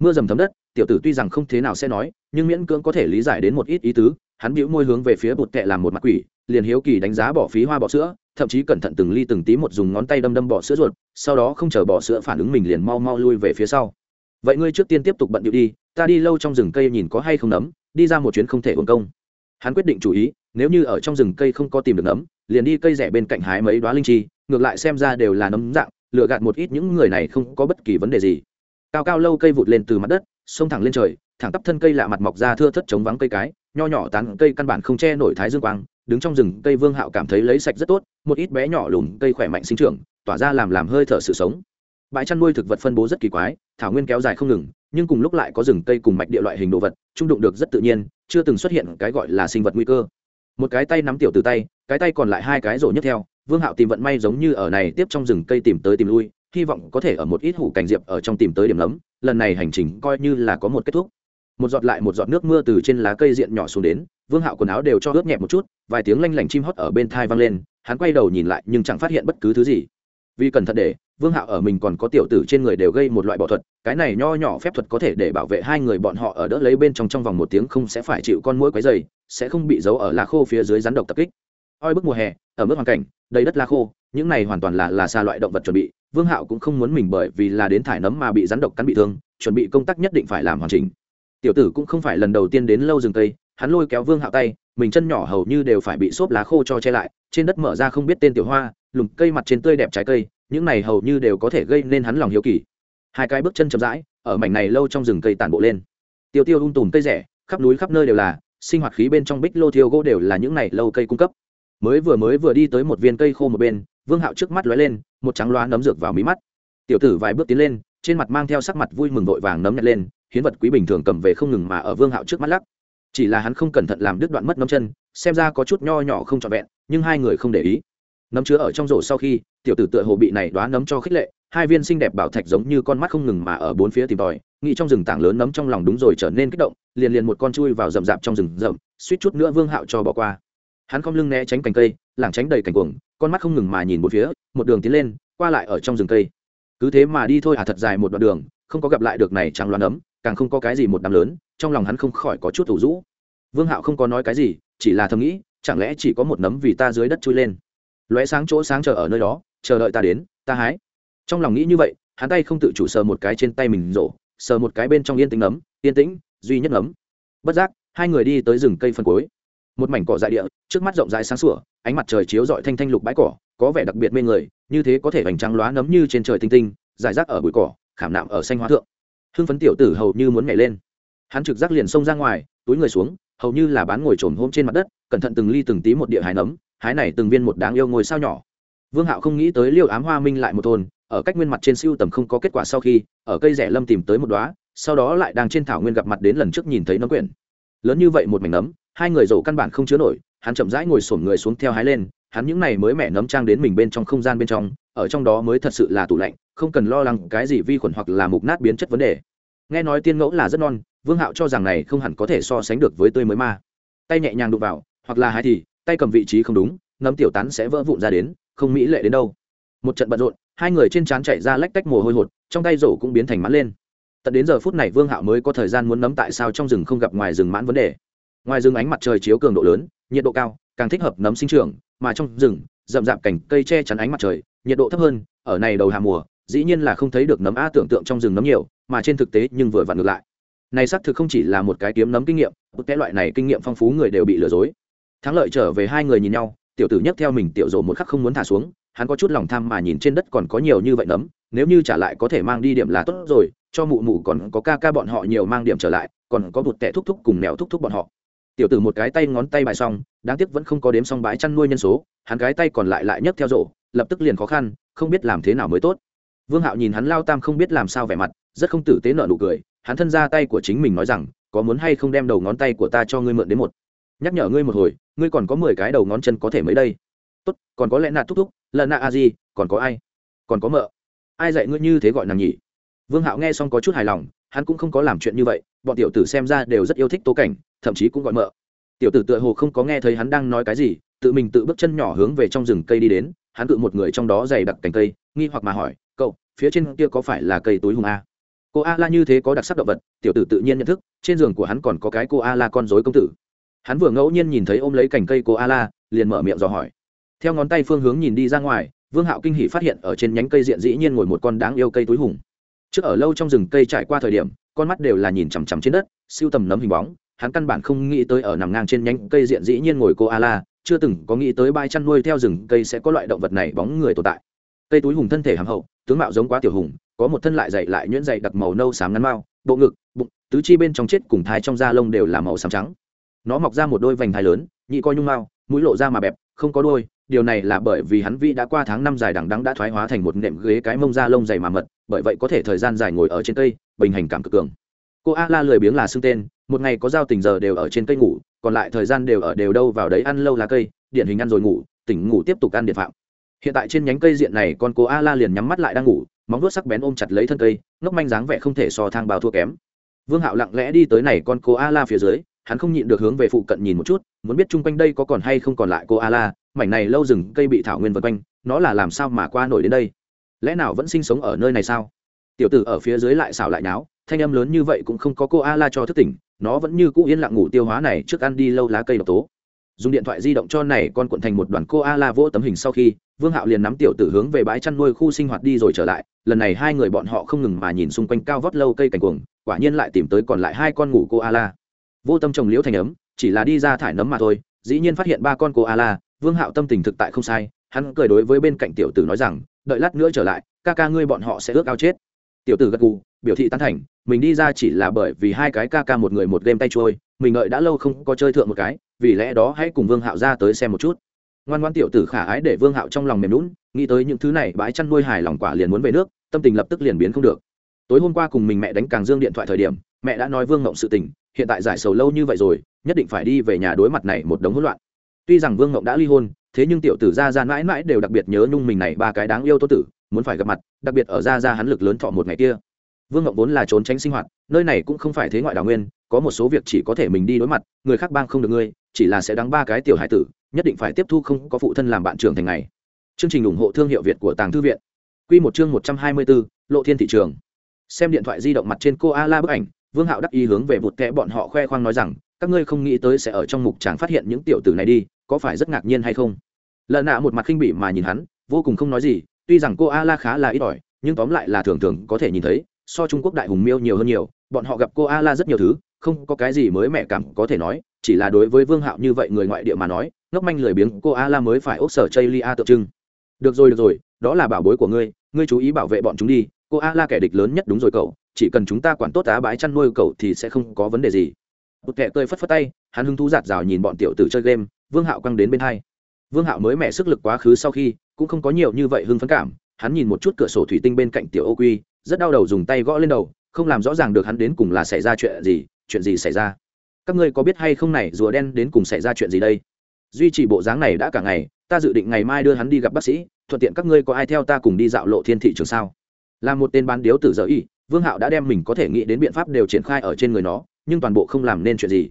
Mưa dầm thấm đất, tiểu tử tuy rằng không thế nào sẽ nói, nhưng miễn cưỡng có thể lý giải đến một ít ý tứ, hắn bĩu môi hướng về phía bụt kệ làm một mặt quỷ, liền hiếu kỳ đánh giá bỏ phí hoa bỏ sữa, thậm chí cẩn thận từng ly từng tí một dùng ngón tay đâm đâm bỏ sữa ruột, sau đó không chờ bỏ sữa phản ứng mình liền mau mau lui về phía sau. Vậy ngươi trước tiên tiếp tục bận điệu đi, ta đi lâu trong rừng cây nhìn có hay không nấm, đi ra một chuyến không thể uổng công. Hắn quyết định chủ ý nếu như ở trong rừng cây không có tìm được nấm, liền đi cây rẻ bên cạnh hái mấy đoá linh chi, ngược lại xem ra đều là nấm dạng lựa gạt một ít những người này không có bất kỳ vấn đề gì. Cao cao lâu cây vụt lên từ mặt đất xông thẳng lên trời, thẳng tắp thân cây lạ mặt mọc ra thưa thất chống vắng cây cái, nho nhỏ tán cây căn bản không che nổi thái dương quang, đứng trong rừng cây vương hạo cảm thấy lấy sạch rất tốt, một ít bé nhỏ lùm cây khỏe mạnh sinh trưởng, tỏa ra làm làm hơi thở sự sống. Bãi chăn nuôi thực vật phân bố rất kỳ quái, thảo nguyên kéo dài không ngừng, nhưng cùng lúc lại có rừng cây cùng mạch địa loại hình đồ vật, trung đụng được rất tự nhiên, chưa từng xuất hiện cái gọi là sinh vật nguy cơ một cái tay nắm tiểu từ tay, cái tay còn lại hai cái rổ nhất theo. Vương hạo tìm vận may giống như ở này tiếp trong rừng cây tìm tới tìm lui, hy vọng có thể ở một ít hủ cành diệp ở trong tìm tới điểm lấm. Lần này hành trình coi như là có một kết thúc. Một giọt lại một giọt nước mưa từ trên lá cây diện nhỏ xuống đến, vương hạo quần áo đều cho ướt nhẹ một chút, vài tiếng lanh lảnh chim hót ở bên thai vang lên, hắn quay đầu nhìn lại nhưng chẳng phát hiện bất cứ thứ gì vì cẩn thận để vương hạo ở mình còn có tiểu tử trên người đều gây một loại bảo thuật, cái này nho nhỏ phép thuật có thể để bảo vệ hai người bọn họ ở đỡ lấy bên trong trong vòng một tiếng không sẽ phải chịu con mũi quấy dày sẽ không bị giấu ở lá khô phía dưới rắn độc tập kích. Oi bức mùa hè, ở mức hoàn cảnh, đầy đất lá khô, những này hoàn toàn là là xa loại động vật chuẩn bị, vương hạo cũng không muốn mình bởi vì là đến thải nấm mà bị rắn độc cắn bị thương, chuẩn bị công tác nhất định phải làm hoàn chỉnh. Tiểu tử cũng không phải lần đầu tiên đến lâu rừng tây hắn lôi kéo vương hạo tay, mình chân nhỏ hầu như đều phải bị xốp lá khô cho che lại trên đất mở ra không biết tên tiểu hoa, lùm cây mặt trên tươi đẹp trái cây, những này hầu như đều có thể gây nên hắn lòng hiếu kỳ. Hai cái bước chân chậm rãi, ở mảnh này lâu trong rừng cây tàn bộ lên. Tiêu tiêu ung tùm cây rẻ, khắp núi khắp nơi đều là, sinh hoạt khí bên trong bích lô thiêu gỗ đều là những này lâu cây cung cấp. Mới vừa mới vừa đi tới một viên cây khô một bên, vương hạo trước mắt lóe lên, một trắng loá nấm dược vào mí mắt. Tiểu tử vài bước tiến lên, trên mặt mang theo sắc mặt vui mừng vội vàng nấm nhặt lên, hiến vật quý bình thường cầm về không ngừng mà ở vương hạo trước mắt lắc. Chỉ là hắn không cẩn thận làm đứt đoạn mất nấm chân, xem ra có chút nho nhỏ không trọn vẹn nhưng hai người không để ý. Nấm chứa ở trong rổ sau khi, tiểu tử tựa hồ bị này đoá nấm cho khích lệ, hai viên xinh đẹp bảo thạch giống như con mắt không ngừng mà ở bốn phía tìm tòi, nghĩ trong rừng tảng lớn nấm trong lòng đúng rồi trở nên kích động, liền liền một con chui vào rậm rạp trong rừng rậm, suýt chút nữa vương hạo cho bỏ qua. Hắn không lưng né tránh cành cây, lảng tránh đầy cành cuồng, con mắt không ngừng mà nhìn một phía, một đường tiến lên, qua lại ở trong rừng cây. Cứ thế mà đi thôi à thật dài một đoạn đường, không có gặp lại được này trắng loan ấm càng không có cái gì một đám lớn, trong lòng hắn không khỏi có chút thủ rũ. Vương hạo không có nói cái gì, chỉ là thầm nghĩ chẳng lẽ chỉ có một nấm vì ta dưới đất chui lên? Lóe sáng chỗ sáng chờ ở nơi đó, chờ đợi ta đến, ta hái. Trong lòng nghĩ như vậy, hắn tay không tự chủ sờ một cái trên tay mình rổ, sờ một cái bên trong yên tĩnh nấm, yên tĩnh, duy nhất nấm. Bất giác, hai người đi tới rừng cây phân cối một mảnh cỏ dại địa, trước mắt rộng rãi sáng sủa, ánh mặt trời chiếu rọi thanh thanh lục bãi cỏ, có vẻ đặc biệt mê người, như thế có thể vành trắng lóa nấm như trên trời tinh tinh dài rác ở bụi cỏ, khảm nạm ở xanh hóa thượng. Hưng phấn tiểu tử hầu như muốn nhảy lên. Hắn trực giác liền xông ra ngoài, túi người xuống, hầu như là bán ngồi trồm hôm trên mặt đất cẩn thận từng ly từng tí một địa hái nấm, hái này từng viên một đáng yêu ngồi sao nhỏ. Vương hạo không nghĩ tới liêu ám hoa minh lại một thôn, ở cách nguyên mặt trên siêu tầm không có kết quả sau khi, ở cây rẻ lâm tìm tới một đóa, sau đó lại đang trên thảo nguyên gặp mặt đến lần trước nhìn thấy nấm quyển. Lớn như vậy một mảnh nấm, hai người rổ căn bản không chứa nổi, hắn chậm rãi ngồi xổm người xuống theo hái lên, hắn những này mới mẻ nấm trang đến mình bên trong không gian bên trong, ở trong đó mới thật sự là tủ lạnh, không cần lo lắng cái gì vi khuẩn hoặc là mục nát biến chất vấn đề. Nghe nói tiên ngẫu là rất non, vương hạo cho rằng này không hẳn có thể so sánh được với tươi mới ma. Tay nhẹ nhàng đụng vào hoặc là hái thì, tay cầm vị trí không đúng nấm tiểu tán sẽ vỡ vụn ra đến, không mỹ lệ đến đâu. Một trận bận rộn, hai người trên trán chạy ra lách tách mồ hôi hột, trong tay rổ cũng biến thành mãn lên. Tận đến giờ phút này vương hạo mới có thời gian muốn nấm tại sao trong rừng không gặp ngoài rừng mãn vấn đề. Ngoài rừng ánh mặt trời chiếu cường độ lớn, nhiệt độ cao, càng thích hợp nấm sinh trưởng, mà trong rừng, rậm rạp cảnh cây che chắn ánh mặt trời, nhiệt độ thấp hơn, ở này đầu hà mùa, dĩ nhiên là không thấy được nấm a tưởng tượng trong rừng nấm nhiều, mà trên thực tế nhưng vừa vặn ngược lại. Này xác thực không chỉ là một cái kiếm nấm kinh nghiệm, một cái loại này kinh nghiệm phong phú người đều bị lừa dối thắng lợi trở về hai người nhìn nhau, tiểu tử nhấc theo mình tiểu rồ một khắc không muốn thả xuống, hắn có chút lòng tham mà nhìn trên đất còn có nhiều như vậy nấm, nếu như trả lại có thể mang đi điểm là tốt rồi, cho mụ mụ còn có ca ca bọn họ nhiều mang điểm trở lại, còn có một tẻ thúc thúc cùng mèo thúc thúc bọn họ. Tiểu tử một cái tay ngón tay bài xong, đáng tiếc vẫn không có đếm xong bãi chăn nuôi nhân số, hắn cái tay còn lại lại nhấc theo rổ, lập tức liền khó khăn, không biết làm thế nào mới tốt. Vương hạo nhìn hắn lao tam không biết làm sao vẻ mặt, rất không tử tế nợ nụ cười, hắn thân ra tay của chính mình nói rằng, có muốn hay không đem đầu ngón tay của ta cho ngươi mượn đến một. Nhắc nhở ngươi một hồi ngươi còn có mười cái đầu ngón chân có thể mấy đây? Tốt, còn có lẽ nạt thúc thúc lần nạ a di, còn có ai? Còn có mợ. Ai dạy ngươi như thế gọi nàng nhỉ? Vương hạo nghe xong có chút hài lòng, hắn cũng không có làm chuyện như vậy, bọn tiểu tử xem ra đều rất yêu thích tố cảnh, thậm chí cũng gọi mợ. Tiểu tử tựa hồ không có nghe thấy hắn đang nói cái gì, tự mình tự bước chân nhỏ hướng về trong rừng cây đi đến, hắn cự một người trong đó dày đặc cành cây, nghi hoặc mà hỏi, cậu, phía trên kia có phải là cây túi hùng a? Cô a la như thế có đặc sắc động vật, tiểu tử tự nhiên nhận thức, trên giường của hắn còn có cái cô a la con dối công tử hắn vừa ngẫu nhiên nhìn thấy ôm lấy cành cây cô a la, liền mở miệng dò hỏi. Theo ngón tay phương hướng nhìn đi ra ngoài, vương hạo kinh hỷ phát hiện ở trên nhánh cây diện dĩ nhiên ngồi một con đáng yêu cây túi hùng. Trước ở lâu trong rừng cây trải qua thời điểm, con mắt đều là nhìn chằm chằm trên đất, siêu tầm nấm hình bóng, hắn căn bản không nghĩ tới ở nằm ngang trên nhánh cây diện dĩ nhiên ngồi cô a la, chưa từng có nghĩ tới bãi chăn nuôi theo rừng cây sẽ có loại động vật này bóng người tồn tại. Cây túi hùng thân thể hàm hậu, tướng mạo giống quá tiểu hùng, có một thân lại dày lại nhuyễn dày đặc màu nâu xám ngắn mao bộ ngực, bụng, tứ chi bên trong chết cùng thái trong da lông đều là màu xám trắng nó mọc ra một đôi vành thai lớn, nhị coi nhung mao mũi lộ ra mà bẹp, không có đôi, điều này là bởi vì hắn vi đã qua tháng năm dài đằng đắng đã thoái hóa thành một nệm ghế cái mông da lông dày mà mật, bởi vậy có thể thời gian dài ngồi ở trên cây, bình hành cảm cực cường. Cô a la lười biếng là xưng tên, một ngày có giao tình giờ đều ở trên cây ngủ, còn lại thời gian đều ở đều đâu vào đấy ăn lâu lá cây, điển hình ăn rồi ngủ, tỉnh ngủ tiếp tục ăn điện phạm. Hiện tại trên nhánh cây diện này con cô a la liền nhắm mắt lại đang ngủ, móng vuốt sắc bén ôm chặt lấy thân cây, ngốc manh dáng vẻ không thể so thang bào thua kém. Vương hạo lặng lẽ đi tới này con cô a la phía dưới hắn không nhịn được hướng về phụ cận nhìn một chút, muốn biết chung quanh đây có còn hay không còn lại cô a la, mảnh này lâu rừng, cây bị thảo nguyên vân quanh, nó là làm sao mà qua nổi đến đây? Lẽ nào vẫn sinh sống ở nơi này sao? Tiểu tử ở phía dưới lại xảo lại náo thanh âm lớn như vậy cũng không có cô a la cho thức tỉnh, nó vẫn như cũ yên lặng ngủ tiêu hóa này trước ăn đi lâu lá cây độc tố. Dùng điện thoại di động cho này con cuộn thành một đoàn cô a la vỗ tấm hình sau khi, vương hạo liền nắm tiểu tử hướng về bãi chăn nuôi khu sinh hoạt đi rồi trở lại, lần này hai người bọn họ không ngừng mà nhìn xung quanh cao vót lâu cây cành cuồng, quả nhiên lại tìm tới còn lại hai con ngủ cô a la vô tâm trồng liễu thành ấm, chỉ là đi ra thải nấm mà thôi, dĩ nhiên phát hiện ba con cô a la, vương hạo tâm tình thực tại không sai, hắn cười đối với bên cạnh tiểu tử nói rằng, đợi lát nữa trở lại, ca ca ngươi bọn họ sẽ ước ao chết. Tiểu tử gật gù, biểu thị tán thành, mình đi ra chỉ là bởi vì hai cái ca ca một người một game tay trôi, mình đợi đã lâu không có chơi thượng một cái, vì lẽ đó hãy cùng vương hạo ra tới xem một chút. Ngoan ngoan tiểu tử khả ái để vương hạo trong lòng mềm lún nghĩ tới những thứ này, bãi chăn nuôi hài lòng quả liền muốn về nước, tâm tình lập tức liền biến không được. Tối hôm qua cùng mình mẹ đánh càng dương điện thoại thời điểm mẹ đã nói vương ngộng sự tình, hiện tại giải sầu lâu như vậy rồi, nhất định phải đi về nhà đối mặt này một đống hỗn loạn. Tuy rằng vương ngộng đã ly hôn, thế nhưng tiểu tử ra ra mãi mãi đều đặc biệt nhớ nhung mình này ba cái đáng yêu tô tử, muốn phải gặp mặt, đặc biệt ở ra ra hắn lực lớn thọ một ngày kia. Vương ngộng vốn là trốn tránh sinh hoạt, nơi này cũng không phải thế ngoại đào nguyên, có một số việc chỉ có thể mình đi đối mặt, người khác bang không được ngươi, chỉ là sẽ đắng ba cái tiểu hải tử, nhất định phải tiếp thu không có phụ thân làm bạn trưởng thành ngày. Chương trình ủng hộ thương hiệu việt của tàng thư viện. Q một chương một trăm hai mươi bốn lộ thiên thị trường. Xem điện thoại di động mặt trên cô a la bức ảnh vương hạo đắc ý hướng về bụt kẽ bọn họ khoe khoang nói rằng, các ngươi không nghĩ tới sẽ ở trong mục tràng phát hiện những tiểu tử này đi, có phải rất ngạc nhiên hay không? Lợn nạ một mặt khinh bỉ mà nhìn hắn, vô cùng không nói gì, tuy rằng cô a la khá là ít ỏi, nhưng tóm lại là thường thường có thể nhìn thấy, so trung quốc đại hùng miêu nhiều hơn nhiều, bọn họ gặp cô a la rất nhiều thứ, không có cái gì mới mẹ cảm có thể nói, chỉ là đối với vương hạo như vậy người ngoại địa mà nói, ngốc manh lười biếng, cô a la mới phải ốc sở chây lia tượng trưng. Được rồi được rồi, đó là bảo bối của ngươi ngươi chú ý bảo vệ bọn chúng đi, cô a la kẻ địch lớn nhất đúng rồi cậu chỉ cần chúng ta quản tốt á bãi chăn nuôi cậu thì sẽ không có vấn đề gì. Một kẻ cười phất phất tay, hắn hứng thú giạt rào nhìn bọn tiểu tử chơi game, vương hạo quăng đến bên hai. Vương hạo mới mẹ sức lực quá khứ sau khi, cũng không có nhiều như vậy hưng phấn cảm, hắn nhìn một chút cửa sổ thủy tinh bên cạnh tiểu ô quy, rất đau đầu dùng tay gõ lên đầu, không làm rõ ràng được hắn đến cùng là xảy ra chuyện gì chuyện gì xảy ra. Các ngươi có biết hay không này, rùa đen đến cùng xảy ra chuyện gì đây? Duy trì bộ dáng này đã cả ngày, ta dự định ngày mai đưa hắn đi gặp bác sĩ, thuận tiện các ngươi có ai theo ta cùng đi dạo lộ thiên thị trường sao? Là một tên bán điếu tử giờ y, vương hạo đã đem mình có thể nghĩ đến biện pháp đều triển khai ở trên người nó, nhưng toàn bộ không làm nên chuyện gì.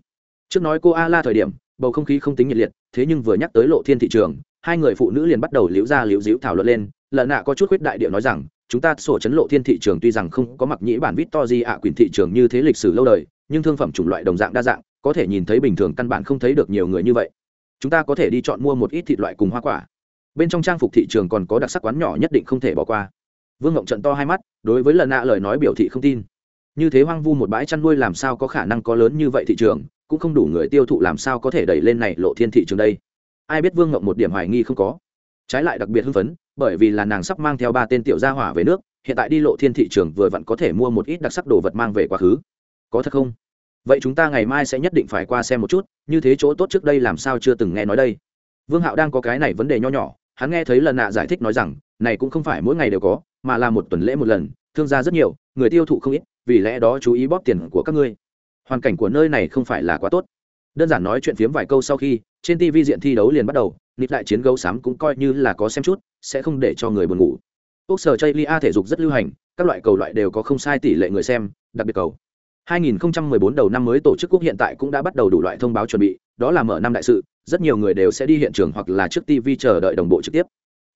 Trước nói cô a la thời điểm, bầu không khí không tính nhiệt liệt, thế nhưng vừa nhắc tới lộ thiên thị trường, hai người phụ nữ liền bắt đầu liễu ra liễu díu thảo luận lên. Lợn nạ có chút khuyết đại điệu nói rằng, chúng ta sổ chấn lộ thiên thị trường tuy rằng không có mặc nhĩ bản vít to di ạ quyền thị trường như thế lịch sử lâu đời, nhưng thương phẩm chủng loại đồng dạng đa dạng, có thể nhìn thấy bình thường căn bản không thấy được nhiều người như vậy. Chúng ta có thể đi chọn mua một ít thịt loại cùng hoa quả. Bên trong trang phục thị trường còn có đặc sắc quán nhỏ nhất định không thể bỏ qua vương ngộng trận to hai mắt, đối với lần nạ lời nói biểu thị không tin. Như thế hoang vu một bãi chăn nuôi làm sao có khả năng có lớn như vậy thị trường, cũng không đủ người tiêu thụ làm sao có thể đẩy lên này lộ thiên thị trường đây. Ai biết vương ngộng một điểm hoài nghi không có. Trái lại đặc biệt hưng phấn, bởi vì là nàng sắp mang theo ba tên tiểu gia hỏa về nước, hiện tại đi lộ thiên thị trường vừa vặn có thể mua một ít đặc sắc đồ vật mang về quá khứ. Có thật không? Vậy chúng ta ngày mai sẽ nhất định phải qua xem một chút, như thế chỗ tốt trước đây làm sao chưa từng nghe nói đây. Vương hạo đang có cái này vấn đề nho nhỏ, hắn nghe thấy lần nạ giải thích nói rằng, này cũng không phải mỗi ngày đều có mà là một tuần lễ một lần, thương gia rất nhiều, người tiêu thụ không ít, vì lẽ đó chú ý bóp tiền của các ngươi. Hoàn cảnh của nơi này không phải là quá tốt. Đơn giản nói chuyện phiếm vài câu sau khi, trên tv diện thi đấu liền bắt đầu, nịt lại chiến gấu xám cũng coi như là có xem chút, sẽ không để cho người buồn ngủ. Quốc sở chây lia thể dục rất lưu hành, các loại cầu loại đều có không sai tỷ lệ người xem, đặc biệt cầu. 2014 đầu năm mới tổ chức quốc hiện tại cũng đã bắt đầu đủ loại thông báo chuẩn bị, đó là mở năm đại sự, rất nhiều người đều sẽ đi hiện trường hoặc là trước tv chờ đợi đồng bộ trực tiếp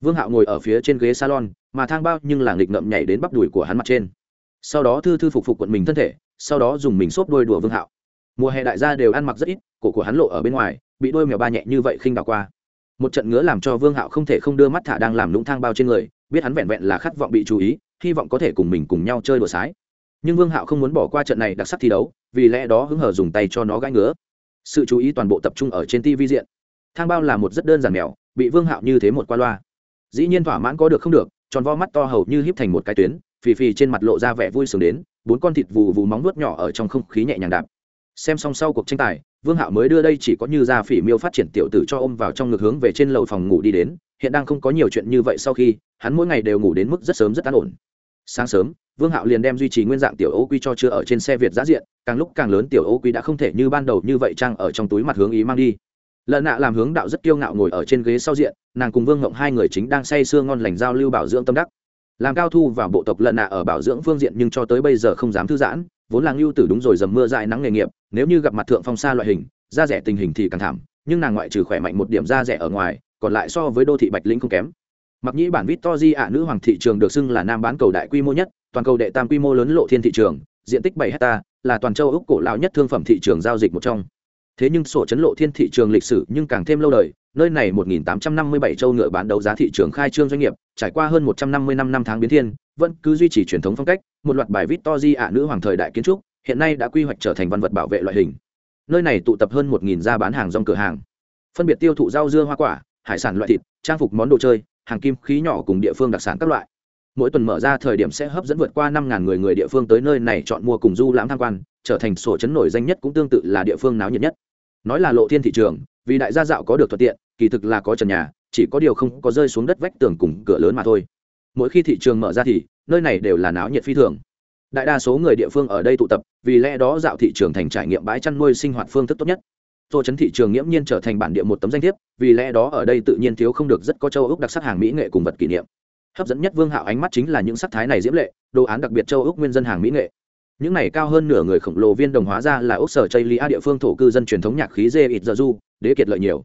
vương hạo ngồi ở phía trên ghế salon, mà thang bao nhưng là nghịch ngậm nhảy đến bắp đùi của hắn mặt trên. Sau đó thư thư phục phục quận mình thân thể, sau đó dùng mình xốp đôi đùa vương hạo. Mùa hè đại gia đều ăn mặc rất ít, cổ của hắn lộ ở bên ngoài, bị đôi mèo ba nhẹ như vậy khinh đảo qua. Một trận ngứa làm cho vương hạo không thể không đưa mắt thả đang làm lũng thang bao trên người, biết hắn vẹn vẹn là khát vọng bị chú ý, hy vọng có thể cùng mình cùng nhau chơi đùa sái. Nhưng vương hạo không muốn bỏ qua trận này đặc sắc thi đấu, vì lẽ đó hứng hở dùng tay cho nó gãi ngứa. Sự chú ý toàn bộ tập trung ở trên tv diện. Thang bao là một rất đơn giản mèo, bị vương hạo như thế một qua loa dĩ nhiên thỏa mãn có được không được, tròn vo mắt to hầu như híp thành một cái tuyến, phì phì trên mặt lộ ra vẻ vui sướng đến, bốn con thịt vù vù móng nuốt nhỏ ở trong không khí nhẹ nhàng đạp. Xem xong sau cuộc tranh tài, vương hạo mới đưa đây chỉ có như ra phỉ miêu phát triển tiểu tử cho ôm vào trong ngực hướng về trên lầu phòng ngủ đi đến, hiện đang không có nhiều chuyện như vậy sau khi, hắn mỗi ngày đều ngủ đến mức rất sớm rất an ổn. Sáng sớm, vương hạo liền đem duy trì nguyên dạng tiểu ô quy cho chưa ở trên xe việt giá diện, càng lúc càng lớn tiểu ô quy đã không thể như ban đầu như vậy trang ở trong túi mặt hướng ý mang đi lợn nạ làm hướng đạo rất kiêu ngạo ngồi ở trên ghế sau diện, nàng cùng vương ngộng hai người chính đang say sưa ngon lành giao lưu bảo dưỡng tâm đắc. Làm cao thu vào bộ tộc lợn nạ ở bảo dưỡng phương diện nhưng cho tới bây giờ không dám thư giãn, vốn là ngưu tử đúng rồi dầm mưa dại nắng nghề nghiệp, nếu như gặp mặt thượng phong xa loại hình, da rẻ tình hình thì càng thảm, nhưng nàng ngoại trừ khỏe mạnh một điểm da rẻ ở ngoài, còn lại so với đô thị bạch lĩnh không kém. Mặc nhĩ bản vít to di ạ, nữ hoàng thị trường được xưng là nam bán cầu đại quy mô nhất, toàn cầu đệ tam quy mô lớn lộ thiên thị trường, diện tích bảy hecta, là toàn châu úc cổ lão nhất thương phẩm thị trường giao dịch một trong thế nhưng sổ chấn lộ thiên thị trường lịch sử nhưng càng thêm lâu đời, nơi này 1857 châu ngựa bán đấu giá thị trường khai trương doanh nghiệp, trải qua hơn 150 năm năm tháng biến thiên, vẫn cứ duy trì truyền thống phong cách, một loạt bài Victory ạ nữ hoàng thời đại kiến trúc, hiện nay đã quy hoạch trở thành văn vật bảo vệ loại hình. Nơi này tụ tập hơn 1.000 gia bán hàng rong cửa hàng. Phân biệt tiêu thụ rau dưa hoa quả, hải sản loại thịt, trang phục món đồ chơi, hàng kim khí nhỏ cùng địa phương đặc sản các loại. Mỗi tuần mở ra thời điểm sẽ hấp dẫn vượt qua năm ngàn người người địa phương tới nơi này chọn mua cùng du lãm tham quan, trở thành sổ chấn nổi danh nhất cũng tương tự là địa phương náo nhiệt nhất nói là lộ thiên thị trường, vì đại gia dạo có được thuận tiện, kỳ thực là có trần nhà, chỉ có điều không có rơi xuống đất vách tường cùng cửa lớn mà thôi. Mỗi khi thị trường mở ra thì, nơi này đều là náo nhiệt phi thường. Đại đa số người địa phương ở đây tụ tập, vì lẽ đó dạo thị trường thành trải nghiệm bãi chăn nuôi sinh hoạt phương thức tốt nhất. Tô chấn thị trường nghiễm nhiên trở thành bản địa một tấm danh thiếp, vì lẽ đó ở đây tự nhiên thiếu không được rất có châu úc đặc sắc hàng mỹ nghệ cùng vật kỷ niệm. Hấp dẫn nhất vương hạo ánh mắt chính là những sắc thái này diễm lệ, đồ án đặc biệt châu úc nguyên dân hàng mỹ nghệ những này cao hơn nửa người khổng lồ viên đồng hóa ra là ốc sở chây lia địa phương thổ cư dân truyền thống nhạc khí dê ít giờ du, đế kiệt lợi nhiều.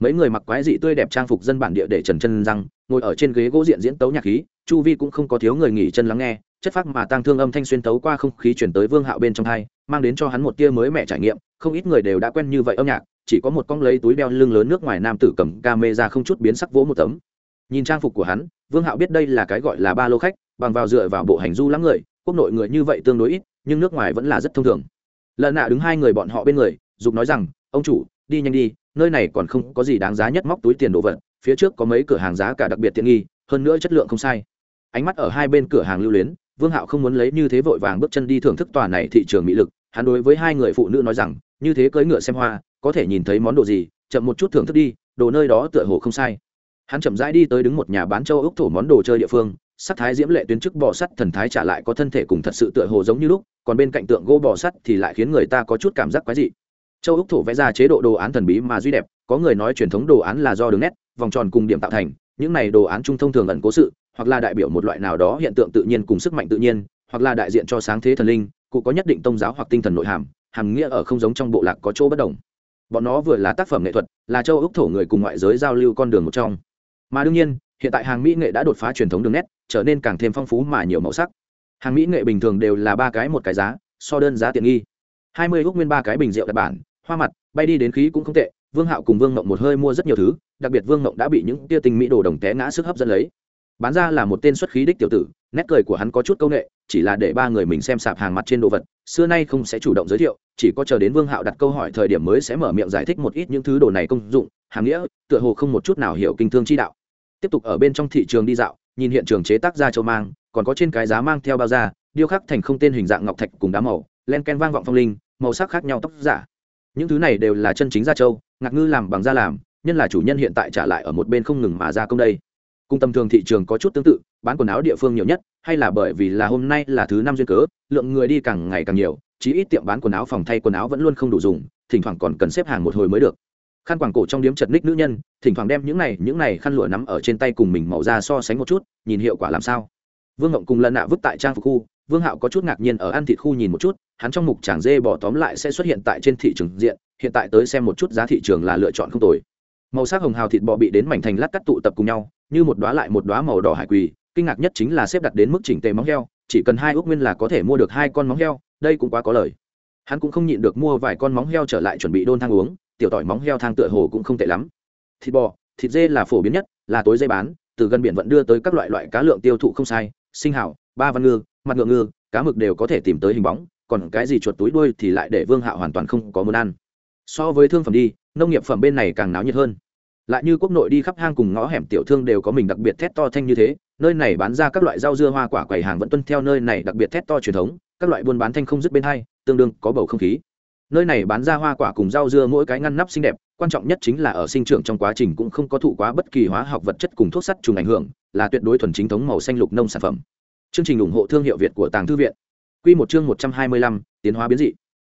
Mấy người mặc quái dị tươi đẹp trang phục dân bản địa để trần chân răng, ngồi ở trên ghế gỗ diện diễn tấu nhạc khí, chu vi cũng không có thiếu người nghỉ chân lắng nghe, chất phác mà tăng thương âm thanh xuyên tấu qua không khí chuyển tới vương hạo bên trong hai, mang đến cho hắn một tia mới mẻ trải nghiệm, không ít người đều đã quen như vậy âm nhạc, chỉ có một con lấy túi đeo lưng lớn nước ngoài nam tử cầm ca mê ra không chút biến sắc vỗ một tấm. Nhìn trang phục của hắn, vương hạo biết đây là cái gọi là ba lô khách, bằng vào dựa vào bộ hành du lắm người, quốc nội người như vậy tương đối ít nhưng nước ngoài vẫn là rất thông thường. Lợn nạ đứng hai người bọn họ bên người, dục nói rằng, ông chủ, đi nhanh đi, nơi này còn không có gì đáng giá nhất móc túi tiền đồ vật, phía trước có mấy cửa hàng giá cả đặc biệt tiện nghi, hơn nữa chất lượng không sai. Ánh mắt ở hai bên cửa hàng lưu luyến, vương hạo không muốn lấy như thế vội vàng bước chân đi thưởng thức tòa này thị trường mỹ lực, hắn đối với hai người phụ nữ nói rằng, như thế cưỡi ngựa xem hoa, có thể nhìn thấy món đồ gì, chậm một chút thưởng thức đi, đồ nơi đó tựa hồ không sai. Hắn chậm rãi đi tới đứng một nhà bán châu ốc thổ món đồ chơi địa phương sắc thái diễm lệ tuyến chức bò sắt thần thái trả lại có thân thể cùng thật sự tựa hồ giống như lúc, còn bên cạnh tượng gỗ bò sắt thì lại khiến người ta có chút cảm giác quái dị. Châu úc thổ vẽ ra chế độ đồ án thần bí mà duy đẹp, có người nói truyền thống đồ án là do đường nét, vòng tròn cùng điểm tạo thành, những này đồ án trung thông thường ẩn cố sự, hoặc là đại biểu một loại nào đó hiện tượng tự nhiên cùng sức mạnh tự nhiên, hoặc là đại diện cho sáng thế thần linh, cụ có nhất định tôn giáo hoặc tinh thần nội hàm hàm nghĩa ở không giống trong bộ lạc có chỗ bất đồng. Bọn nó vừa là tác phẩm nghệ thuật, là châu úc thổ người cùng ngoại giới giao lưu con đường một trong. Mà đương nhiên hiện tại hàng mỹ nghệ đã đột phá truyền thống đường nét, trở nên càng thêm phong phú mà nhiều màu sắc. Hàng mỹ nghệ bình thường đều là ba cái một cái giá, so đơn giá tiện nghi. Hai mươi gốc nguyên ba cái bình rượu đặc bản, hoa mặt, bay đi đến khí cũng không tệ, vương hạo cùng vương mộng một hơi mua rất nhiều thứ, đặc biệt vương mộng đã bị những tia tình mỹ đồ đồng té ngã sức hấp dẫn lấy. Bán ra là một tên xuất khí đích tiểu tử, nét cười của hắn có chút c â u n ệ chỉ là để ba người mình xem sạp hàng mặt trên đồ vật, xưa nay không sẽ chủ động giới thiệu, chỉ có chờ đến vương hạo đặt câu hỏi thời điểm mới sẽ mở miệng giải thích một ít những thứ đồ này công dụng. Hàm nghĩa, tựa hồ không một chút nào hiểu kinh thương chi đạo tiếp tục ở bên trong thị trường đi dạo, nhìn hiện trường chế tác ra châu mang, còn có trên cái giá mang theo bao da, điêu khắc thành không tên hình dạng ngọc thạch cùng đá màu, len ken vang vọng phong linh, màu sắc khác nhau tóc giả. Những thứ này đều là chân chính da châu, ngạc ngư làm bằng da làm, nhân là chủ nhân hiện tại trả lại ở một bên không ngừng mà ra công đây. Cùng tầm thường thị trường có chút tương tự, bán quần áo địa phương nhiều nhất, hay là bởi vì là hôm nay là thứ năm duyên cớ, lượng người đi càng ngày càng nhiều, chí ít tiệm bán quần áo phòng thay quần áo vẫn luôn không đủ dùng, thỉnh thoảng còn cần xếp hàng một hồi mới được khăn quàng cổ trong điếm chật ních nữ nhân, thỉnh thoảng đem những này những này khăn lụa nắm ở trên tay cùng mình màu da so sánh một chút, nhìn hiệu quả làm sao. Vương ngộng cùng lần nạ vứt tại trang phục khu, vương hạo có chút ngạc nhiên ở ăn thịt khu nhìn một chút, hắn trong mục tràng dê bỏ tóm lại sẽ xuất hiện tại trên thị trường diện, hiện tại tới xem một chút giá thị trường là lựa chọn không tồi. Màu sắc hồng hào thịt bò bị đến mảnh thành lát cắt tụ tập cùng nhau, như một đoá lại một đoá màu đỏ hải quỳ, kinh ngạc nhất chính là xếp đặt đến mức chỉnh tề móng heo, chỉ cần hai ước nguyên là có thể mua được hai con móng heo, đây cũng quá có lời. Hắn cũng không nhịn được mua vài con móng heo trở lại chuẩn bị đôn thang uống tiểu tỏi móng heo thang tựa hồ cũng không tệ lắm. Thịt bò, thịt dê là phổ biến nhất, là tối dây bán, từ gần biển vận đưa tới các loại loại cá lượng tiêu thụ không sai, sinh hảo, ba văn ngư, mặt ngựa ngư, cá mực đều có thể tìm tới hình bóng, còn cái gì chuột túi đuôi thì lại để vương hạ hoàn toàn không có muốn ăn. So với thương phẩm đi, nông nghiệp phẩm bên này càng náo nhiệt hơn. Lại như quốc nội đi khắp hang cùng ngõ hẻm tiểu thương đều có mình đặc biệt thét to thanh như thế, nơi này bán ra các loại rau dưa hoa quả quầy hàng vẫn tuân theo nơi này đặc biệt thét to truyền thống, các loại buôn bán thanh không dứt bên hai, tương đương có bầu không khí nơi này bán ra hoa quả cùng rau dưa mỗi cái ngăn nắp xinh đẹp, quan trọng nhất chính là ở sinh trưởng trong quá trình cũng không có thụ quá bất kỳ hóa học vật chất cùng thuốc sắt trùng ảnh hưởng, là tuyệt đối thuần chính thống màu xanh lục nông sản phẩm. Chương trình ủng hộ thương hiệu việt của tàng thư viện. Q một chương một trăm hai mươi lăm, tiến hóa biến dị.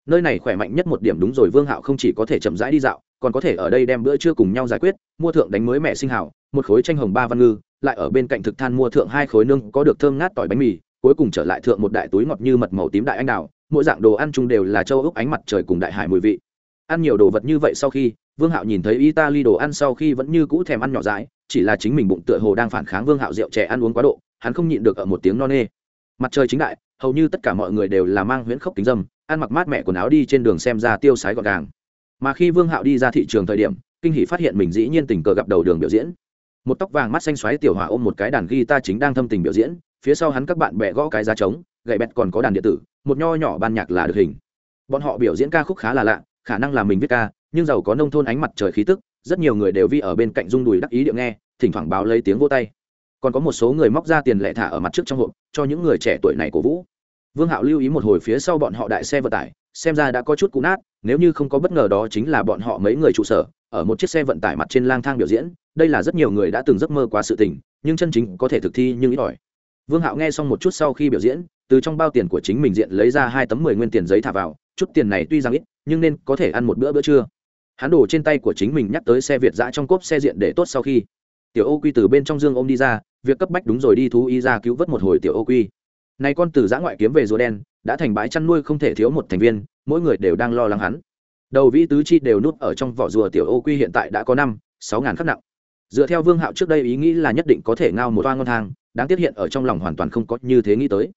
Nơi này khỏe mạnh nhất một điểm đúng rồi, vương hạo không chỉ có thể chậm rãi đi dạo, còn có thể ở đây đem bữa trưa cùng nhau giải quyết, mua thượng đánh mới mẹ sinh hảo một khối tranh hồng ba văn ngư, lại ở bên cạnh thực than mua thượng hai khối nương có được thơm ngát tỏi bánh mì, cuối cùng trở lại thượng một đại túi ngọt như mật màu tím đại anh đào mỗi dạng đồ ăn chung đều là châu ốc ánh mặt trời cùng đại hải mùi vị. Ăn nhiều đồ vật như vậy sau khi, vương hạo nhìn thấy italy đồ ăn sau khi vẫn như cũ thèm ăn nhỏ dãi, chỉ là chính mình bụng tựa hồ đang phản kháng vương hạo rượu trẻ ăn uống quá độ, hắn không nhịn được ở một tiếng no nê. Mặt trời chính đại, hầu như tất cả mọi người đều là mang huyễn khốc kính dâm, ăn mặc mát mẹ quần áo đi trên đường xem ra tiêu sái gọn gàng. Mà khi vương hạo đi ra thị trường thời điểm, kinh hỷ phát hiện mình dĩ nhiên tình cờ gặp đầu đường biểu diễn. Một tóc vàng mắt xanh xoáy tiểu hòa ôm một cái đàn guitar chính đang thâm tình biểu diễn, phía sau hắn các bạn bè gõ cái giá trống, gậy bẹt còn có đàn điện tử một nho nhỏ ban nhạc là được hình. Bọn họ biểu diễn ca khúc khá là lạ, khả năng là mình viết ca, nhưng giàu có nông thôn ánh mặt trời khí tức, rất nhiều người đều vi ở bên cạnh rung đùi đắc ý điệu nghe, thỉnh thoảng báo lấy tiếng vô tay. Còn có một số người móc ra tiền lệ thả ở mặt trước trong hộp, cho những người trẻ tuổi này cổ vũ. Vương hạo lưu ý một hồi phía sau bọn họ đại xe vận tải, xem ra đã có chút cũ nát, nếu như không có bất ngờ đó chính là bọn họ mấy người trụ sở, ở một chiếc xe vận tải mặt trên lang thang biểu diễn, đây là rất nhiều người đã từng giấc mơ qua sự tình, nhưng chân chính có thể thực thi nhưng ít ỏi. Vương hạo nghe xong một chút sau khi biểu diễn từ trong bao tiền của chính mình diện lấy ra hai tấm mười nguyên tiền giấy thả vào, chút tiền này tuy rằng ít, nhưng nên có thể ăn một bữa bữa trưa. Hắn đổ trên tay của chính mình nhắc tới xe việt giã trong cốp xe diện để tốt sau khi. Tiểu ô quy từ bên trong dương ôm đi ra, việc cấp bách đúng rồi đi thú y ra cứu vớt một hồi tiểu ô quy. Này con từ giã ngoại kiếm về rùa đen, đã thành bãi chăn nuôi không thể thiếu một thành viên, mỗi người đều đang lo lắng hắn. Đầu vĩ tứ chi đều núp ở trong vỏ rùa tiểu ô quy hiện tại đã có năm, sáu ngàn khắc nặng. Dựa theo vương hạo trước đây ý nghĩ là nhất định có thể ngao một toa ngon thang, đáng tiếc hiện ở trong lòng hoàn toàn không có như thế nghĩ tới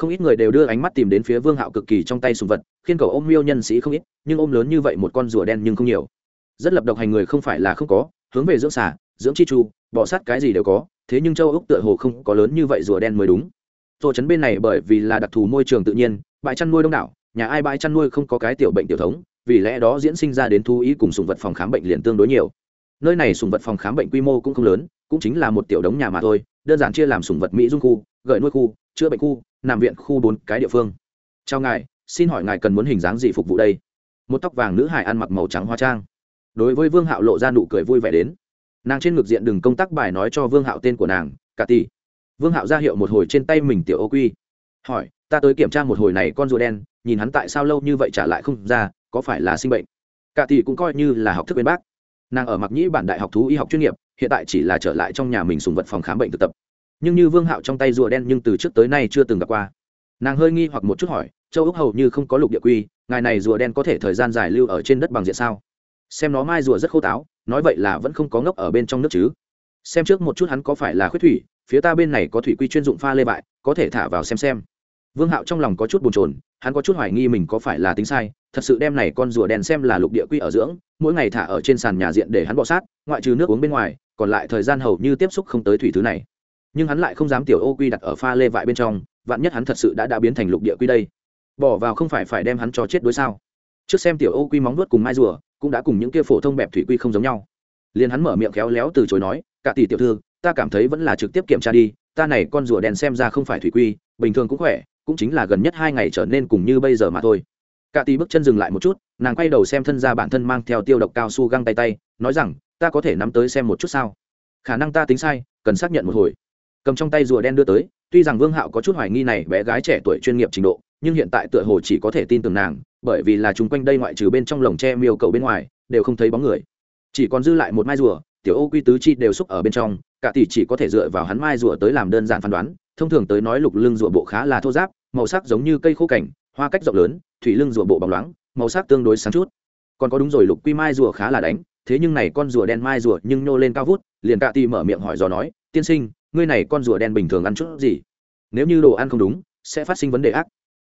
không ít người đều đưa ánh mắt tìm đến phía vương hạo cực kỳ trong tay sùng vật, khiên cầu ôm miêu nhân sĩ không ít, nhưng ôm lớn như vậy một con rùa đen nhưng không nhiều. Rất lập độc hành người không phải là không có, hướng về dưỡng xả dưỡng chi chu, bọ sát cái gì đều có, thế nhưng châu ốc tựa hồ không có lớn như vậy rùa đen mới đúng. Tổ chấn bên này bởi vì là đặc thù môi trường tự nhiên, bãi chăn nuôi đông đảo, nhà ai bãi chăn nuôi không có cái tiểu bệnh tiểu thống, vì lẽ đó diễn sinh ra đến thú ý cùng sùng vật phòng khám bệnh liền tương đối nhiều. Nơi này sùng vật phòng khám bệnh quy mô cũng không lớn, cũng chính là một tiểu đống nhà mà thôi, đơn giản chia làm sùng vật mỹ dung khu, gợi nuôi khu, chữa bệnh khu nằm viện khu bốn cái địa phương. Chào ngài, xin hỏi ngài cần muốn hình dáng gì phục vụ đây? Một tóc vàng nữ hải ăn mặc màu trắng hoa trang. Đối với vương hạo lộ ra nụ cười vui vẻ đến. Nàng trên ngực diện đừng công tác bài nói cho vương hạo tên của nàng cả tỷ vương hạo ra hiệu một hồi trên tay mình tiểu ô quy. Hỏi, ta tới kiểm tra một hồi này con rùa đen, nhìn hắn tại sao lâu như vậy trả lại không ra, có phải là sinh bệnh? Cả tỷ cũng coi như là học thức bên bác. Nàng ở mặc nhĩ bản đại học thú y học chuyên nghiệp, hiện tại chỉ là trở lại trong nhà mình sùng vật phòng khám bệnh thực tập nhưng như vương hạo trong tay rùa đen nhưng từ trước tới nay chưa từng gặp qua. Nàng hơi nghi hoặc một chút hỏi, châu úc hầu như không có lục địa quy, ngài này rùa đen có thể thời gian dài lưu ở trên đất bằng diện sao? Xem nó mai rùa rất khô táo, nói vậy là vẫn không có ngốc ở bên trong nước chứ. Xem trước một chút hắn có phải là khuyết thủy, phía ta bên này có thủy quy chuyên dụng pha lê bại, có thể thả vào xem xem. Vương hạo trong lòng có chút bồn chồn, hắn có chút hoài nghi mình có phải là tính sai, thật sự đem này con rùa đen xem là lục địa quy ở dưỡng, mỗi ngày thả ở trên sàn nhà diện để hắn bọ sát, ngoại trừ nước uống bên ngoài, còn lại thời gian hầu như tiếp xúc không tới thủy thứ này nhưng hắn lại không dám tiểu ô quy đặt ở pha lê vại bên trong, vạn nhất hắn thật sự đã đã biến thành lục địa quy đây. Bỏ vào không phải phải đem hắn cho chết đối sao? Trước xem tiểu ô quy móng nuốt cùng mai rùa, cũng đã cùng những kia phổ thông bẹp thủy quy không giống nhau. Liền hắn mở miệng khéo léo từ chối nói, cả tỷ tiểu thư, ta cảm thấy vẫn là trực tiếp kiểm tra đi, ta này con rùa đèn xem ra không phải thủy quy, bình thường cũng khỏe, cũng chính là gần nhất hai ngày trở nên cùng như bây giờ mà thôi. Cả tỷ bước chân dừng lại một chút, nàng quay đầu xem thân ra bản thân mang theo tiêu độc cao su găng tay tay, nói rằng, ta có thể nắm tới xem một chút sao? Khả năng ta tính sai, cần xác nhận một hồi cầm trong tay rùa đen đưa tới, tuy rằng vương hạo có chút hoài nghi này bé gái trẻ tuổi chuyên nghiệp trình độ, nhưng hiện tại tựa hồ chỉ có thể tin tưởng nàng, bởi vì là chung quanh đây ngoại trừ bên trong lồng tre miêu cầu bên ngoài, đều không thấy bóng người. Chỉ còn dư lại một mai rùa, tiểu ô quy tứ chi đều xúc ở bên trong, cả tỷ chỉ có thể dựa vào hắn mai rùa tới làm đơn giản phán đoán, thông thường tới nói lục lưng rùa bộ khá là thô giáp màu sắc giống như cây khô cảnh, hoa cách rộng lớn, thủy lưng rùa bộ bóng loáng, màu sắc tương đối sáng chút. Còn có đúng rồi, lục quy mai rùa khá là đánh, thế nhưng này con rùa đen mai rùa nhưng nhô lên cao vút, liền cả tỷ mở miệng hỏi dò nói, tiên sinh ngươi này con rùa đen bình thường ăn chút gì? Nếu như đồ ăn không đúng, sẽ phát sinh vấn đề ác.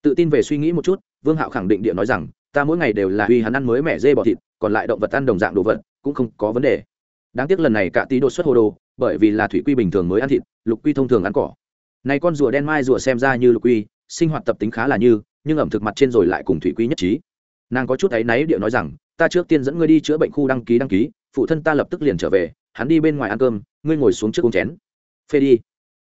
Tự tin về suy nghĩ một chút, vương hạo khẳng định địa nói rằng, ta mỗi ngày đều là uy hắn ăn mới mẻ dê bọ thịt, còn lại động vật ăn đồng dạng đồ vật, cũng không có vấn đề. Đáng tiếc lần này cả tí đột xuất hồ đồ, bởi vì là thủy quy bình thường mới ăn thịt, lục quy thông thường ăn cỏ. Này con rùa đen mai rùa xem ra như lục quy, sinh hoạt tập tính khá là như, nhưng ẩm thực mặt trên rồi lại cùng thủy quy nhất trí. Nàng có chút áy náy điệu nói rằng, ta trước tiên dẫn ngươi đi chữa bệnh khu đăng ký đăng ký, phụ thân ta lập tức liền trở về, hắn đi bên ngoài ăn cơm, ngươi ngồi xuống trước uống chén phê đi.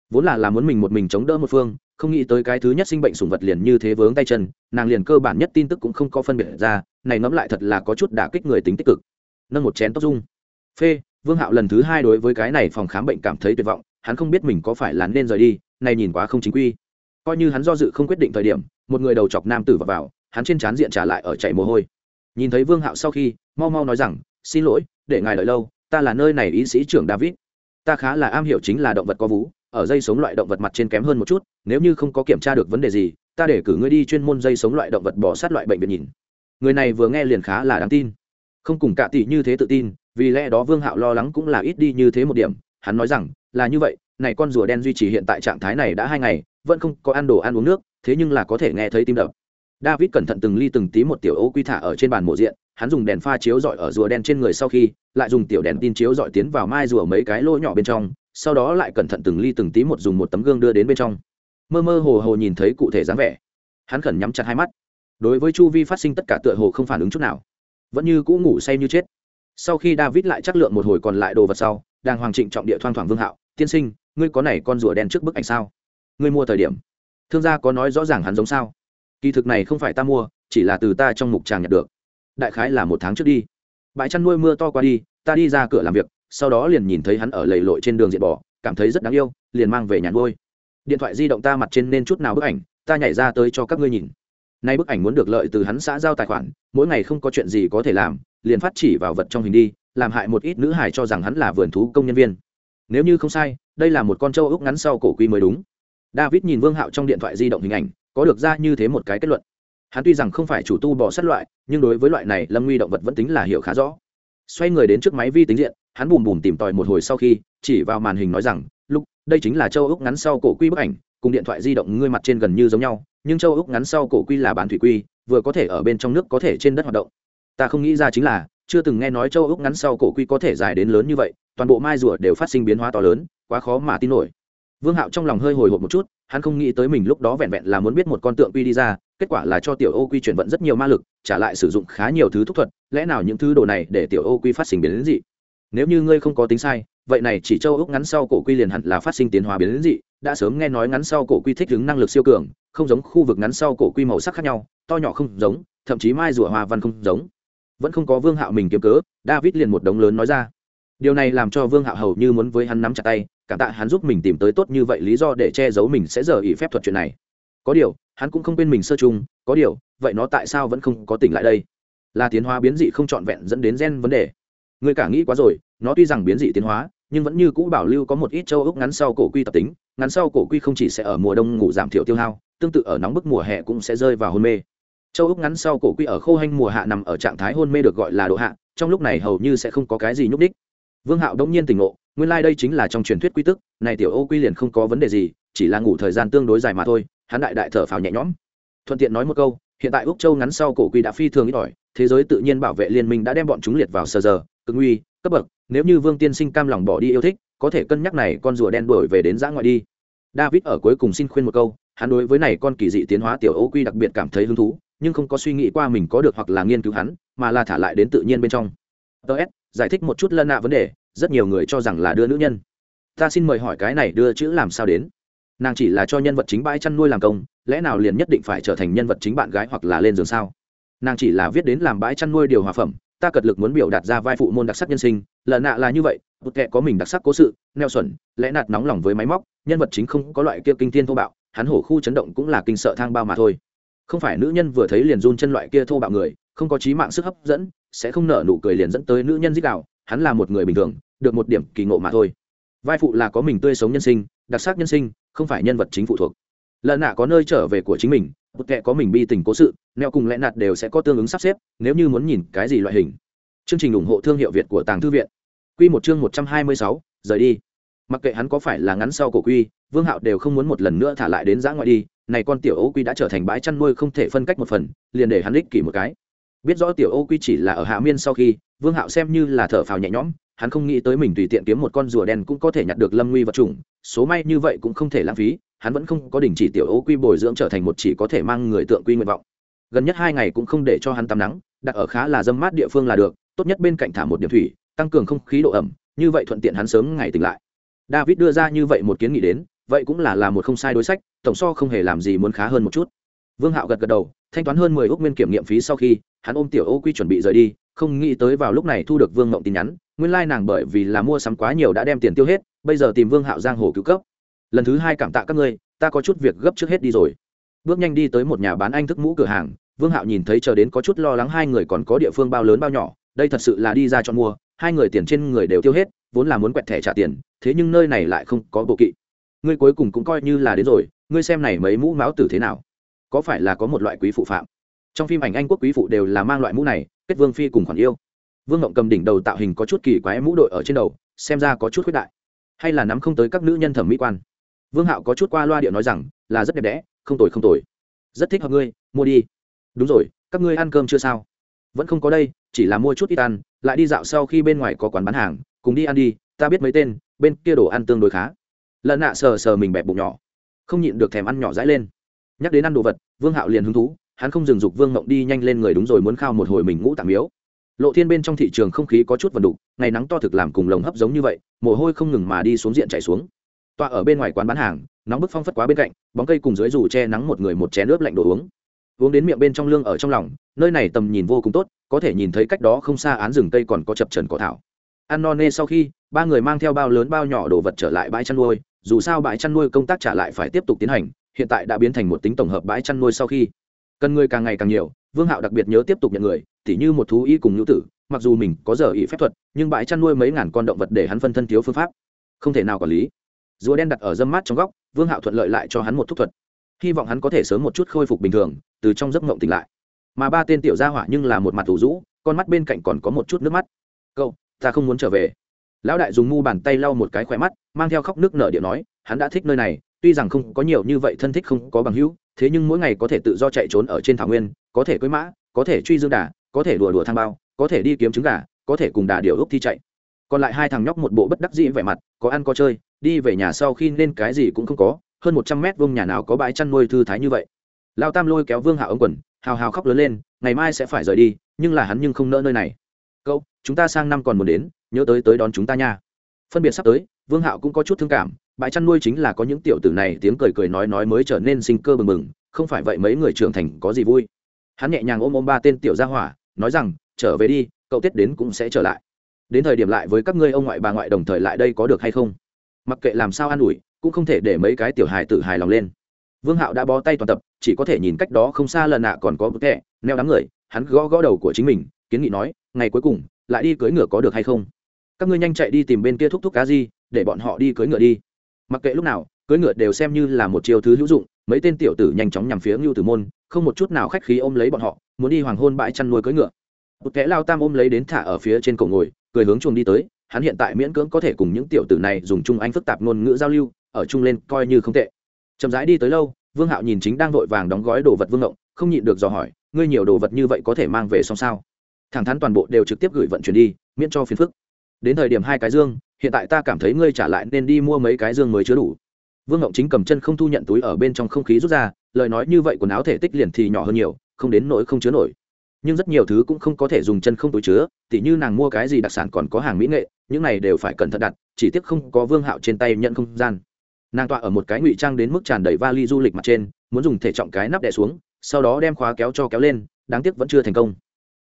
Vốn là là muốn mình một mình chống đỡ một phương không nghĩ tới cái thứ nhất sinh bệnh sủng vật liền như thế vướng tay chân nàng liền cơ bản nhất tin tức cũng không có phân biệt ra này ngẫm lại thật là có chút đả kích người tính tích cực. Nâng một chén tóc dung. Phê vương hạo lần thứ hai đối với cái này phòng khám bệnh cảm thấy tuyệt vọng hắn không biết mình có phải là nên rời đi này nhìn quá không chính quy. Coi như hắn do dự không quyết định thời điểm một người đầu chọc nam tử vào, vào hắn trên trán diện trả lại ở chảy mồ hôi. Nhìn thấy vương hạo sau khi mau mau nói rằng xin lỗi để ngài đợi lâu ta là nơi này y sĩ trưởng david ta khá là am hiểu chính là động vật có vú, ở dây sống loại động vật mặt trên kém hơn một chút, nếu như không có kiểm tra được vấn đề gì, ta để cử ngươi đi chuyên môn dây sống loại động vật bỏ sát loại bệnh viện nhìn. Người này vừa nghe liền khá là đáng tin. Không cùng cạ tỷ như thế tự tin, vì lẽ đó vương hạo lo lắng cũng là ít đi như thế một điểm, hắn nói rằng, là như vậy, này con rùa đen duy trì hiện tại trạng thái này đã hai ngày, vẫn không có ăn đồ ăn uống nước, thế nhưng là có thể nghe thấy tim đập. David cẩn thận từng ly từng tí một tiểu ô quy thả ở trên bàn mộ diện hắn dùng đèn pha chiếu dọi ở rùa đen trên người sau khi, lại dùng tiểu đèn tin chiếu dọi tiến vào mai rùa mấy cái lỗ nhỏ bên trong, sau đó lại cẩn thận từng ly từng tí một dùng một tấm gương đưa đến bên trong. Mơ mơ hồ hồ nhìn thấy cụ thể dáng vẻ. Hắn khẩn nhắm chặt hai mắt. Đối với chu vi phát sinh tất cả tựa hồ không phản ứng chút nào. Vẫn như cũ ngủ say như chết. Sau khi david lại chắc lượng một hồi còn lại đồ vật sau đang hoàng trịnh trọng địa thoang thoảng vương hạo, tiên sinh, ngươi có này con rùa đen trước bức ảnh sao? Ngươi mua thời điểm. Thương gia có nói rõ ràng hắn giống sao. Kỳ thực này không phải ta mua, chỉ là từ ta trong mục tràng nhặt được đại khái là một tháng trước đi. Bãi chăn nuôi mưa to qua đi, ta đi ra cửa làm việc, sau đó liền nhìn thấy hắn ở lầy lội trên đường diện bò, cảm thấy rất đáng yêu, liền mang về nhà nuôi. Điện thoại di động ta mặt trên nên chút nào bức ảnh, ta nhảy ra tới cho các ngươi nhìn. Nay bức ảnh muốn được lợi từ hắn xã giao tài khoản, mỗi ngày không có chuyện gì có thể làm, liền phát chỉ vào vật trong hình đi, làm hại một ít nữ hải cho rằng hắn là vườn thú công nhân viên. Nếu như không sai, đây là một con trâu ốc ngắn sau cổ quy mới đúng. David nhìn vương hạo trong điện thoại di động hình ảnh, có được ra như thế một cái kết luận hắn tuy rằng không phải chủ tu bỏ sát loại, nhưng đối với loại này lâm nguy động vật vẫn tính là hiểu khá rõ. Xoay người đến trước máy vi tính diện, hắn bùm bùm tìm tòi một hồi sau khi, chỉ vào màn hình nói rằng lúc đây chính là châu ốc ngắn sau cổ quy bức ảnh, cùng điện thoại di động ngươi mặt trên gần như giống nhau, nhưng châu úc ngắn sau cổ quy là bán thủy quy, vừa có thể ở bên trong nước có thể trên đất hoạt động. Ta không nghĩ ra chính là, chưa từng nghe nói châu úc ngắn sau cổ quy có thể dài đến lớn như vậy, toàn bộ mai rùa đều phát sinh biến hóa to lớn, quá khó mà tin nổi. Vương hạo trong lòng hơi hồi hộp một chút, hắn không nghĩ tới mình lúc đó vẹn vẹn là muốn biết một con tượng quy đi ra kết quả là cho tiểu ô quy chuyển vận rất nhiều ma lực, trả lại sử dụng khá nhiều thứ thúc thuật, lẽ nào những thứ đồ này để tiểu ô quy phát sinh biến đến dị? Nếu như ngươi không có tính sai, vậy này chỉ châu ốc ngắn sau cổ quy liền hẳn là phát sinh tiến hóa biến đến dị, đã sớm nghe nói ngắn sau cổ quy thích ứng năng lực siêu cường, không giống khu vực ngắn sau cổ quy màu sắc khác nhau, to nhỏ không giống, thậm chí mai rùa hoa văn không giống. Vẫn không có vương hạo mình kiếm cớ, david liền một đống lớn nói ra. Điều này làm cho vương hạo hầu như muốn với hắn nắm chặt tay, cảm tạ hắn giúp mình tìm tới tốt như vậy lý do để che giấu mình sẽ giờ ý phép thuật chuyện này có điều, hắn cũng không quên mình sơ chung có điều, vậy nó tại sao vẫn không có tỉnh lại đây? Là tiến hóa biến dị không trọn vẹn dẫn đến gen vấn đề. Người cả nghĩ quá rồi, nó tuy rằng biến dị tiến hóa, nhưng vẫn như cũ bảo lưu có một ít châu ốc ngắn sau cổ quy tập tính, ngắn sau cổ quy không chỉ sẽ ở mùa đông ngủ giảm thiểu tiêu hao, tương tự ở nóng bức mùa hè cũng sẽ rơi vào hôn mê. Châu ốc ngắn sau cổ quy ở khô hanh mùa hạ nằm ở trạng thái hôn mê được gọi là độ hạ, trong lúc này hầu như sẽ không có cái gì nhúc đích vương hạo đông nhiên tỉnh ngộ, nguyên lai、like、đây chính là trong truyền thuyết quy tức này tiểu ô quy liền không có vấn đề gì, chỉ là ngủ thời gian tương đối dài mà thôi hắn đại đại thở phào nhẹ nhõm. Thuận tiện nói một câu, hiện tại úc châu ngắn sau cổ quy đã phi thường ít ỏi, thế giới tự nhiên bảo vệ liên minh đã đem bọn chúng liệt vào sờ giờ, cực nguy, cấp bậc, nếu như vương tiên sinh cam lòng bỏ đi yêu thích, có thể cân nhắc này con rùa đen đuổi về đến giã ngoại đi. David ở cuối cùng xin khuyên một câu, hắn đối với này con kỳ dị tiến hóa tiểu ô quy đặc biệt cảm thấy hứng thú, nhưng không có suy nghĩ qua mình có được hoặc là nghiên cứu hắn, mà là thả lại đến tự nhiên bên trong. Ts giải thích một chút lân nạ vấn đề, rất nhiều người cho rằng là đưa nữ nhân. Ta xin mời hỏi cái này đưa chữ làm sao đến? Nàng chỉ là cho nhân vật chính bãi chăn nuôi làm công, lẽ nào liền nhất định phải trở thành nhân vật chính bạn gái hoặc là lên giường sao? Nàng chỉ là viết đến làm bãi chăn nuôi điều hòa phẩm, ta cật lực muốn biểu đạt ra vai phụ môn đặc sắc nhân sinh lợn nạ là như vậy bụt kệ có mình đặc sắc cố sự, neo xuẩn, lẽ nạt nóng lòng với máy móc, nhân vật chính không có loại kia kinh thiên thô bạo, hắn hổ khu chấn động cũng là kinh sợ thang bao mà thôi. Không phải nữ nhân vừa thấy liền run chân loại kia thô bạo người, không có trí mạng sức hấp dẫn, sẽ không nở nụ cười liền dẫn tới nữ nhân dích đạo, hắn là một người bình thường, được một điểm kỳ ngộ mà thôi. Vai phụ là có mình tươi sống nhân sinh, đặc sắc nhân sinh không phải nhân vật chính phụ thuộc. Lần nạ có nơi trở về của chính mình bút kệ có mình bi tình cố sự neo cùng lẽ nạt đều sẽ có tương ứng sắp xếp, nếu như muốn nhìn cái gì loại hình. Chương trình ủng hộ thương hiệu việt của tàng thư viện. Q một chương một trăm hai mươi sáu, rời đi. Mặc kệ hắn có phải là ngắn sau cổ quy, vương hạo đều không muốn một lần nữa thả lại đến giã ngoại đi, này con tiểu ô quy đã trở thành bãi chăn nuôi không thể phân cách một phần, liền để hắn ích kỷ một cái. Biết rõ tiểu ô quy chỉ là ở hạ miên sau khi, vương hạo xem như là thở phào nhẹ nhõm hắn không nghĩ tới mình tùy tiện kiếm một con rùa đen cũng có thể nhặt được lâm nguy vật chủng, số may như vậy cũng không thể lãng phí, hắn vẫn không có đình chỉ tiểu ô quy bồi dưỡng trở thành một chỉ có thể mang người tượng quy nguyện vọng. Gần nhất hai ngày cũng không để cho hắn tắm nắng, đặt ở khá là dâm mát địa phương là được, tốt nhất bên cạnh thả một điểm thủy, tăng cường không khí độ ẩm, như vậy thuận tiện hắn sớm ngày tỉnh lại. David đưa ra như vậy một kiến nghị đến, vậy cũng là là một không sai đối sách, tổng so không hề làm gì muốn khá hơn một chút. Vương hạo gật gật đầu, thanh toán hơn mười ước nguyên kiểm nghiệm phí sau khi, hắn ôm tiểu ô quy chuẩn bị rời đi không nghĩ tới vào lúc này thu được vương Mộng tin nhắn, nguyên lai、like、nàng bởi vì là mua sắm quá nhiều đã đem tiền tiêu hết, bây giờ tìm vương hạo giang hồ cứu cấp. Lần thứ hai cảm tạ các ngươi, ta có chút việc gấp trước hết đi rồi. Bước nhanh đi tới một nhà bán anh thức mũ cửa hàng, vương hạo nhìn thấy chờ đến có chút lo lắng hai người còn có địa phương bao lớn bao nhỏ, đây thật sự là đi ra chọn mua, hai người tiền trên người đều tiêu hết, vốn là muốn quẹt thẻ trả tiền, thế nhưng nơi này lại không có bộ kỵ. Ngươi cuối cùng cũng coi như là đến rồi, ngươi xem này mấy mũ máu tử thế nào? Có phải là có một loại quý phụ phạm? Trong phim ảnh anh quốc quý phụ đều là mang loại mũ này kết vương phi cùng khoản yêu. Vương ngộng cầm đỉnh đầu tạo hình có chút kỳ quái mũ đội ở trên đầu, xem ra có chút khuyết đại. Hay là nắm không tới các nữ nhân thẩm mỹ quan. Vương hạo có chút qua loa điệu nói rằng, là rất đẹp đẽ, không tồi không tồi. Rất thích hợp ngươi, mua đi. Đúng rồi, các ngươi ăn cơm chưa sao? Vẫn không có đây, chỉ là mua chút ít ăn, lại đi dạo sau khi bên ngoài có quán bán hàng, cùng đi ăn đi, ta biết mấy tên, bên kia đồ ăn tương đối khá. Lần nạ sờ sờ mình bẹp bụng nhỏ, không nhịn được thèm ăn nhỏ dãi lên. Nhắc đến ăn đồ vật, vương hạo liền hứng thú hắn không dừng dục vương ngộng đi nhanh lên người đúng rồi muốn khao một hồi mình ngũ tạm miếu. Lộ thiên bên trong thị trường không khí có chút vần đục, ngày nắng to thực làm cùng lồng hấp giống như vậy, mồ hôi không ngừng mà đi xuống diện chạy xuống. Tọa ở bên ngoài quán bán hàng, nóng bức phong phất quá bên cạnh, bóng cây cùng dưới dù che nắng một người một chén nước lạnh đồ uống. Uống đến miệng bên trong lương ở trong lòng, nơi này tầm nhìn vô cùng tốt, có thể nhìn thấy cách đó không xa án rừng cây còn có chập trần cỏ thảo. Ăn no nê sau khi, ba người mang theo bao lớn bao nhỏ đồ vật trở lại bãi chăn nuôi, dù sao bãi chăn nuôi công tác trả lại phải tiếp tục tiến hành, hiện tại đã biến thành một tính tổng hợp bãi chăn nuôi sau khi cần người càng ngày càng nhiều, vương hạo đặc biệt nhớ tiếp tục nhận người, tỉ như một thú y cùng nhũ tử, mặc dù mình có giờ ý phép thuật, nhưng bãi chăn nuôi mấy ngàn con động vật để hắn phân thân thiếu phương pháp. Không thể nào quản lý. Rùa đen đặt ở dâm mát trong góc, vương hạo thuận lợi lại cho hắn một thúc thuật. Hy vọng hắn có thể sớm một chút khôi phục bình thường, từ trong giấc mộng tỉnh lại. Mà ba tên tiểu gia hỏa nhưng là một mặt thủ rũ, con mắt bên cạnh còn có một chút nước mắt. Cậu, ta không muốn trở về. Lão đại dùng mu bàn tay lau một cái khỏe mắt, mang theo khóc nước nở điện nói, hắn đã thích nơi này, tuy rằng không có nhiều như vậy thân thích không có bằng hữu thế nhưng mỗi ngày có thể tự do chạy trốn ở trên thảo nguyên, có thể cưỡi mã, có thể truy dương đà, có thể đùa đùa thang bao, có thể đi kiếm trứng gà, có thể cùng đà điều ước thi chạy. Còn lại hai thằng nhóc một bộ bất đắc dĩ vẻ mặt, có ăn có chơi, đi về nhà sau khi nên cái gì cũng không có, hơn một trăm mét vuông nhà nào có bãi chăn nuôi thư thái như vậy. Lao tam lôi kéo vương hạ ông quần, hào hào khóc lớn lên, ngày mai sẽ phải rời đi, nhưng là hắn nhưng không nỡ nơi này. Cậu, chúng ta sang năm còn muốn đến, nhớ tới tới đón chúng ta nha. Phân biệt sắp tới, vương hạo cũng có chút thương cảm bãi chăn nuôi chính là có những tiểu tử này tiếng cười cười nói nói mới trở nên sinh cơ bừng bừng, không phải vậy mấy người trưởng thành có gì vui. Hắn nhẹ nhàng ôm ôm ba tên tiểu gia hỏa, nói rằng, trở về đi, cậu tết đến cũng sẽ trở lại. Đến thời điểm lại với các ngươi ông ngoại bà ngoại đồng thời lại đây có được hay không? Mặc kệ làm sao an ủi, cũng không thể để mấy cái tiểu hài tự hài lòng lên. Vương hạo đã bó tay toàn tập, chỉ có thể nhìn cách đó không xa lần nạ còn có bức kẹ, neo đám người, hắn gõ gõ đầu của chính mình, kiến nghị nói, ngày cuối cùng, lại đi cưỡi ngựa có được hay không? Các ngươi nhanh chạy đi tìm bên kia thúc thúc cá gì để bọn họ đi cưỡi ngựa đi mặc kệ lúc nào, cưỡi ngựa đều xem như là một chiêu thứ hữu dụng, mấy tên tiểu tử nhanh chóng nhằm phía ngưu tử môn, không một chút nào khách khí ôm lấy bọn họ, muốn đi hoàng hôn bãi chăn nuôi cưỡi ngựa. Một kẻ lao tam ôm lấy đến thả ở phía trên cổ ngồi, cười hướng chuồng đi tới, hắn hiện tại miễn cưỡng có thể cùng những tiểu tử này dùng chung anh phức tạp ngôn ngữ giao lưu, ở chung lên coi như không tệ. Chậm rãi đi tới lâu, vương hạo nhìn chính đang vội vàng đóng gói đồ vật vương ngộng, không nhịn được dò hỏi, ngươi nhiều đồ vật như vậy có thể mang về xong sao? Thẳng thắn toàn bộ đều trực tiếp gửi vận chuyển đi, miễn cho phiền phức. Đến thời điểm hai cái dương hiện tại ta cảm thấy ngươi trả lại nên đi mua mấy cái dương mới chứa đủ. Vương ngộng chính cầm chân không thu nhận túi ở bên trong không khí rút ra, lời nói như vậy quần áo thể tích liền thì nhỏ hơn nhiều, không đến nỗi không chứa nổi. Nhưng rất nhiều thứ cũng không có thể dùng chân không túi chứa, tỉ như nàng mua cái gì đặc sản còn có hàng mỹ nghệ, những này đều phải cẩn thận đặt, chỉ tiếc không có vương hạo trên tay nhận không gian. Nàng tọa ở một cái ngụy trang đến mức tràn đầy vali du lịch mặt trên, muốn dùng thể trọng cái nắp đè xuống, sau đó đem khóa kéo cho kéo lên, đáng tiếc vẫn chưa thành công.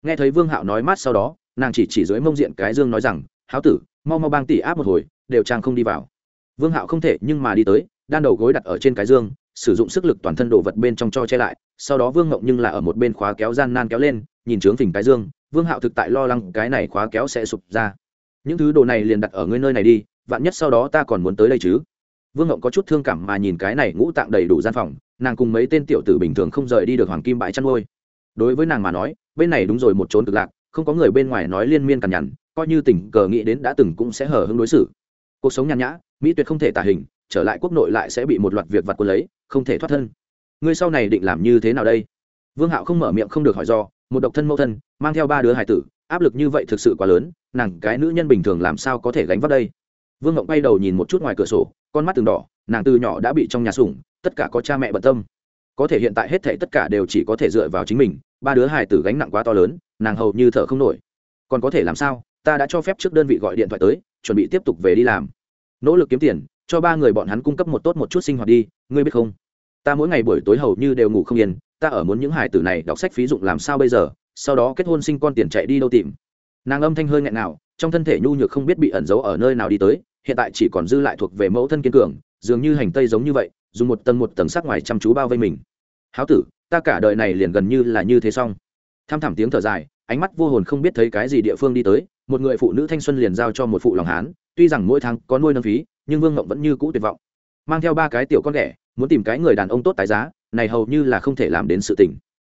Nghe thấy vương hạo nói mát sau đó, nàng chỉ chỉ dưới mông diện cái dương nói rằng háo tử, mau mau bang tỉ áp một hồi, đều trang không đi vào. Vương hạo không thể nhưng mà đi tới, đan đầu gối đặt ở trên cái dương, sử dụng sức lực toàn thân đồ vật bên trong cho che lại, sau đó vương ngộng nhưng là ở một bên khóa kéo gian nan kéo lên, nhìn trướng phình cái dương, vương hạo thực tại lo lắng cái này khóa kéo sẽ sụp ra. Những thứ đồ này liền đặt ở ngươi nơi này đi, vạn nhất sau đó ta còn muốn tới đây chứ? Vương ngộng có chút thương cảm mà nhìn cái này ngũ tạng đầy đủ gian phòng, nàng cùng mấy tên tiểu tử bình thường không rời đi được hoàng kim bãi chăn ngôi đối với nàng mà nói, bên này đúng rồi một trốn cực lạc, không có người bên ngoài nói liên miên cằn nhằn coi như tình cờ nghĩ đến đã từng cũng sẽ hở hững đối xử. Cuộc sống nhàn nhã, mỹ tuyệt không thể tả hình, trở lại quốc nội lại sẽ bị một loạt việc vặt quân lấy, không thể thoát thân. Ngươi sau này định làm như thế nào đây? Vương hạo không mở miệng không được hỏi do, một độc thân mẫu thân, mang theo ba đứa hải tử, áp lực như vậy thực sự quá lớn, nàng cái nữ nhân bình thường làm sao có thể gánh vác đây? Vương ngộng bay đầu nhìn một chút ngoài cửa sổ, con mắt từng đỏ, nàng từ nhỏ đã bị trong nhà sủng, tất cả có cha mẹ bận tâm. Có thể hiện tại hết thể tất cả đều chỉ có thể dựa vào chính mình, ba đứa hải tử gánh nặng quá to lớn, nàng hầu như thở không nổi. Còn có thể làm sao? Ta đã cho phép trước đơn vị gọi điện thoại tới, chuẩn bị tiếp tục về đi làm. Nỗ lực kiếm tiền, cho ba người bọn hắn cung cấp một tốt một chút sinh hoạt đi, ngươi biết không? Ta mỗi ngày buổi tối hầu như đều ngủ không yên, ta ở muốn những hải tử này đọc sách phí dụng làm sao bây giờ, sau đó kết hôn sinh con tiền chạy đi đâu tìm. Nàng âm thanh hơi nghẹn nào, trong thân thể nhu nhược không biết bị ẩn giấu ở nơi nào đi tới, hiện tại chỉ còn dư lại thuộc về mẫu thân kiên cường, dường như hành tây giống như vậy, dùng một tầng một tầng sắc ngoài chăm chú bao vây mình. Háo tử, ta cả đời này liền gần như là như thế xong. Tham thảm tiếng thở dài ánh mắt vô hồn không biết thấy cái gì địa phương đi tới, một người phụ nữ thanh xuân liền giao cho một phụ lòng hán, tuy rằng mỗi tháng có nuôi nâng phí, nhưng vương ngộng vẫn như cũ tuyệt vọng. Mang theo ba cái tiểu con đẻ muốn tìm cái người đàn ông tốt tái giá, này hầu như là không thể làm đến sự tình.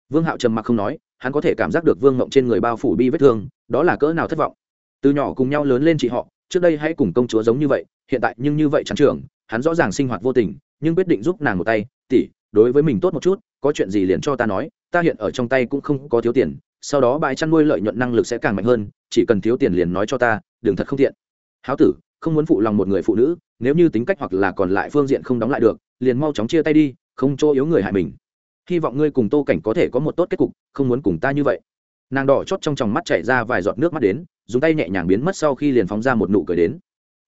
Vương hạo trầm mặc không nói, hắn có thể cảm giác được vương ngộng trên người bao phủ bi vết thương, đó là cỡ nào thất vọng. Từ nhỏ cùng nhau lớn lên chị họ, trước đây hãy cùng công chúa giống như vậy, hiện tại nhưng như vậy trắng trường hắn rõ ràng sinh hoạt vô tình, nhưng quyết định giúp nàng một tay tỉ đối với mình tốt một chút, có chuyện gì liền cho ta nói, ta hiện ở trong tay cũng không có thiếu tiền sau đó bãi chăn nuôi lợi nhuận năng lực sẽ càng mạnh hơn, chỉ cần thiếu tiền liền nói cho ta, đừng thật không thiện háo tử, không muốn phụ lòng một người phụ nữ, nếu như tính cách hoặc là còn lại phương diện không đóng lại được, liền mau chóng chia tay đi, không chỗ yếu người hại mình. Hy vọng ngươi cùng tô cảnh có thể có một tốt kết cục, không muốn cùng ta như vậy. Nàng đỏ chót trong tròng mắt chảy ra vài giọt nước mắt đến, dùng tay nhẹ nhàng biến mất sau khi liền phóng ra một nụ cười đến.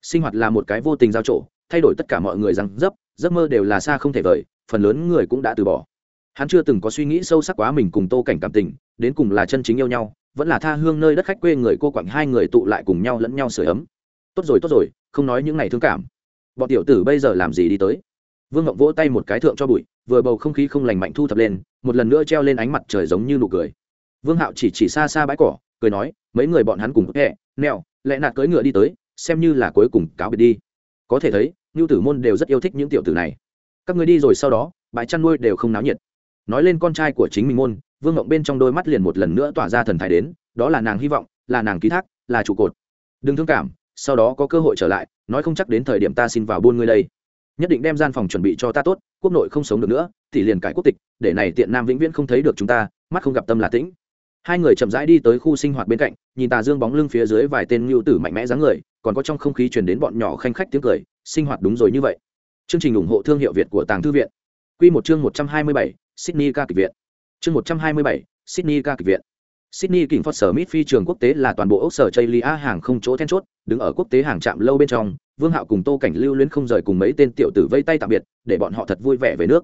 Sinh hoạt là một cái vô tình giao trộ thay đổi tất cả mọi người rằng dấp, giấc mơ đều là xa không thể vời, phần lớn người cũng đã từ bỏ hắn chưa từng có suy nghĩ sâu sắc quá mình cùng tô cảnh cảm tình, đến cùng là chân chính yêu nhau, vẫn là tha hương nơi đất khách quê người cô quạnh hai người tụ lại cùng nhau lẫn nhau sửa ấm. Tốt rồi tốt rồi, không nói những ngày thương cảm. Bọn tiểu tử bây giờ làm gì đi tới? Vương ngọc vỗ tay một cái thượng cho bụi, vừa bầu không khí không lành mạnh thu thập lên, một lần nữa treo lên ánh mặt trời giống như nụ cười. Vương hạo chỉ chỉ xa xa bãi cỏ, cười nói, mấy người bọn hắn cùng hẹ neo lẽ nạt cưỡi ngựa đi tới, xem như là cuối cùng cáo biệt đi. Có thể thấy ngưu tử môn đều rất yêu thích những tiểu tử này. Các người đi rồi sau đó, bãi chăn nuôi đều không náo nhiệt nói lên con trai của chính mình môn, vương ngộng bên trong đôi mắt liền một lần nữa tỏa ra thần thái đến, đó là nàng hy vọng, là nàng ký thác, là trụ cột. Đừng thương cảm, sau đó có cơ hội trở lại, nói không chắc đến thời điểm ta xin vào buôn ngươi đây. Nhất định đem gian phòng chuẩn bị cho ta tốt, quốc nội không sống được nữa, thì liền cải quốc tịch, để này tiện nam vĩnh viễn không thấy được chúng ta, mắt không gặp tâm là tĩnh. Hai người chậm rãi đi tới khu sinh hoạt bên cạnh, nhìn tà dương bóng lưng phía dưới vài tên ngưu tử mạnh mẽ dáng người, còn có trong không khí truyền đến bọn nhỏ khanh khách tiếng cười, sinh hoạt đúng rồi như vậy. Chương trình ủng hộ thương hiệu việt của tàng thư viện. Q một chương một trăm hai mươi bảy sydney ca kịch viện chương một trăm hai mươi bảy sydney ca kịch viện Sydney Kingford Smith phi trường quốc tế là toàn bộ ốc sở Chailia hàng không chỗ then chốt, đứng ở quốc tế hàng trạm lâu bên trong, Vương Hạo cùng Tô Cảnh lưu luyến không rời cùng mấy tên tiểu tử vây tay tạm biệt, để bọn họ thật vui vẻ về nước.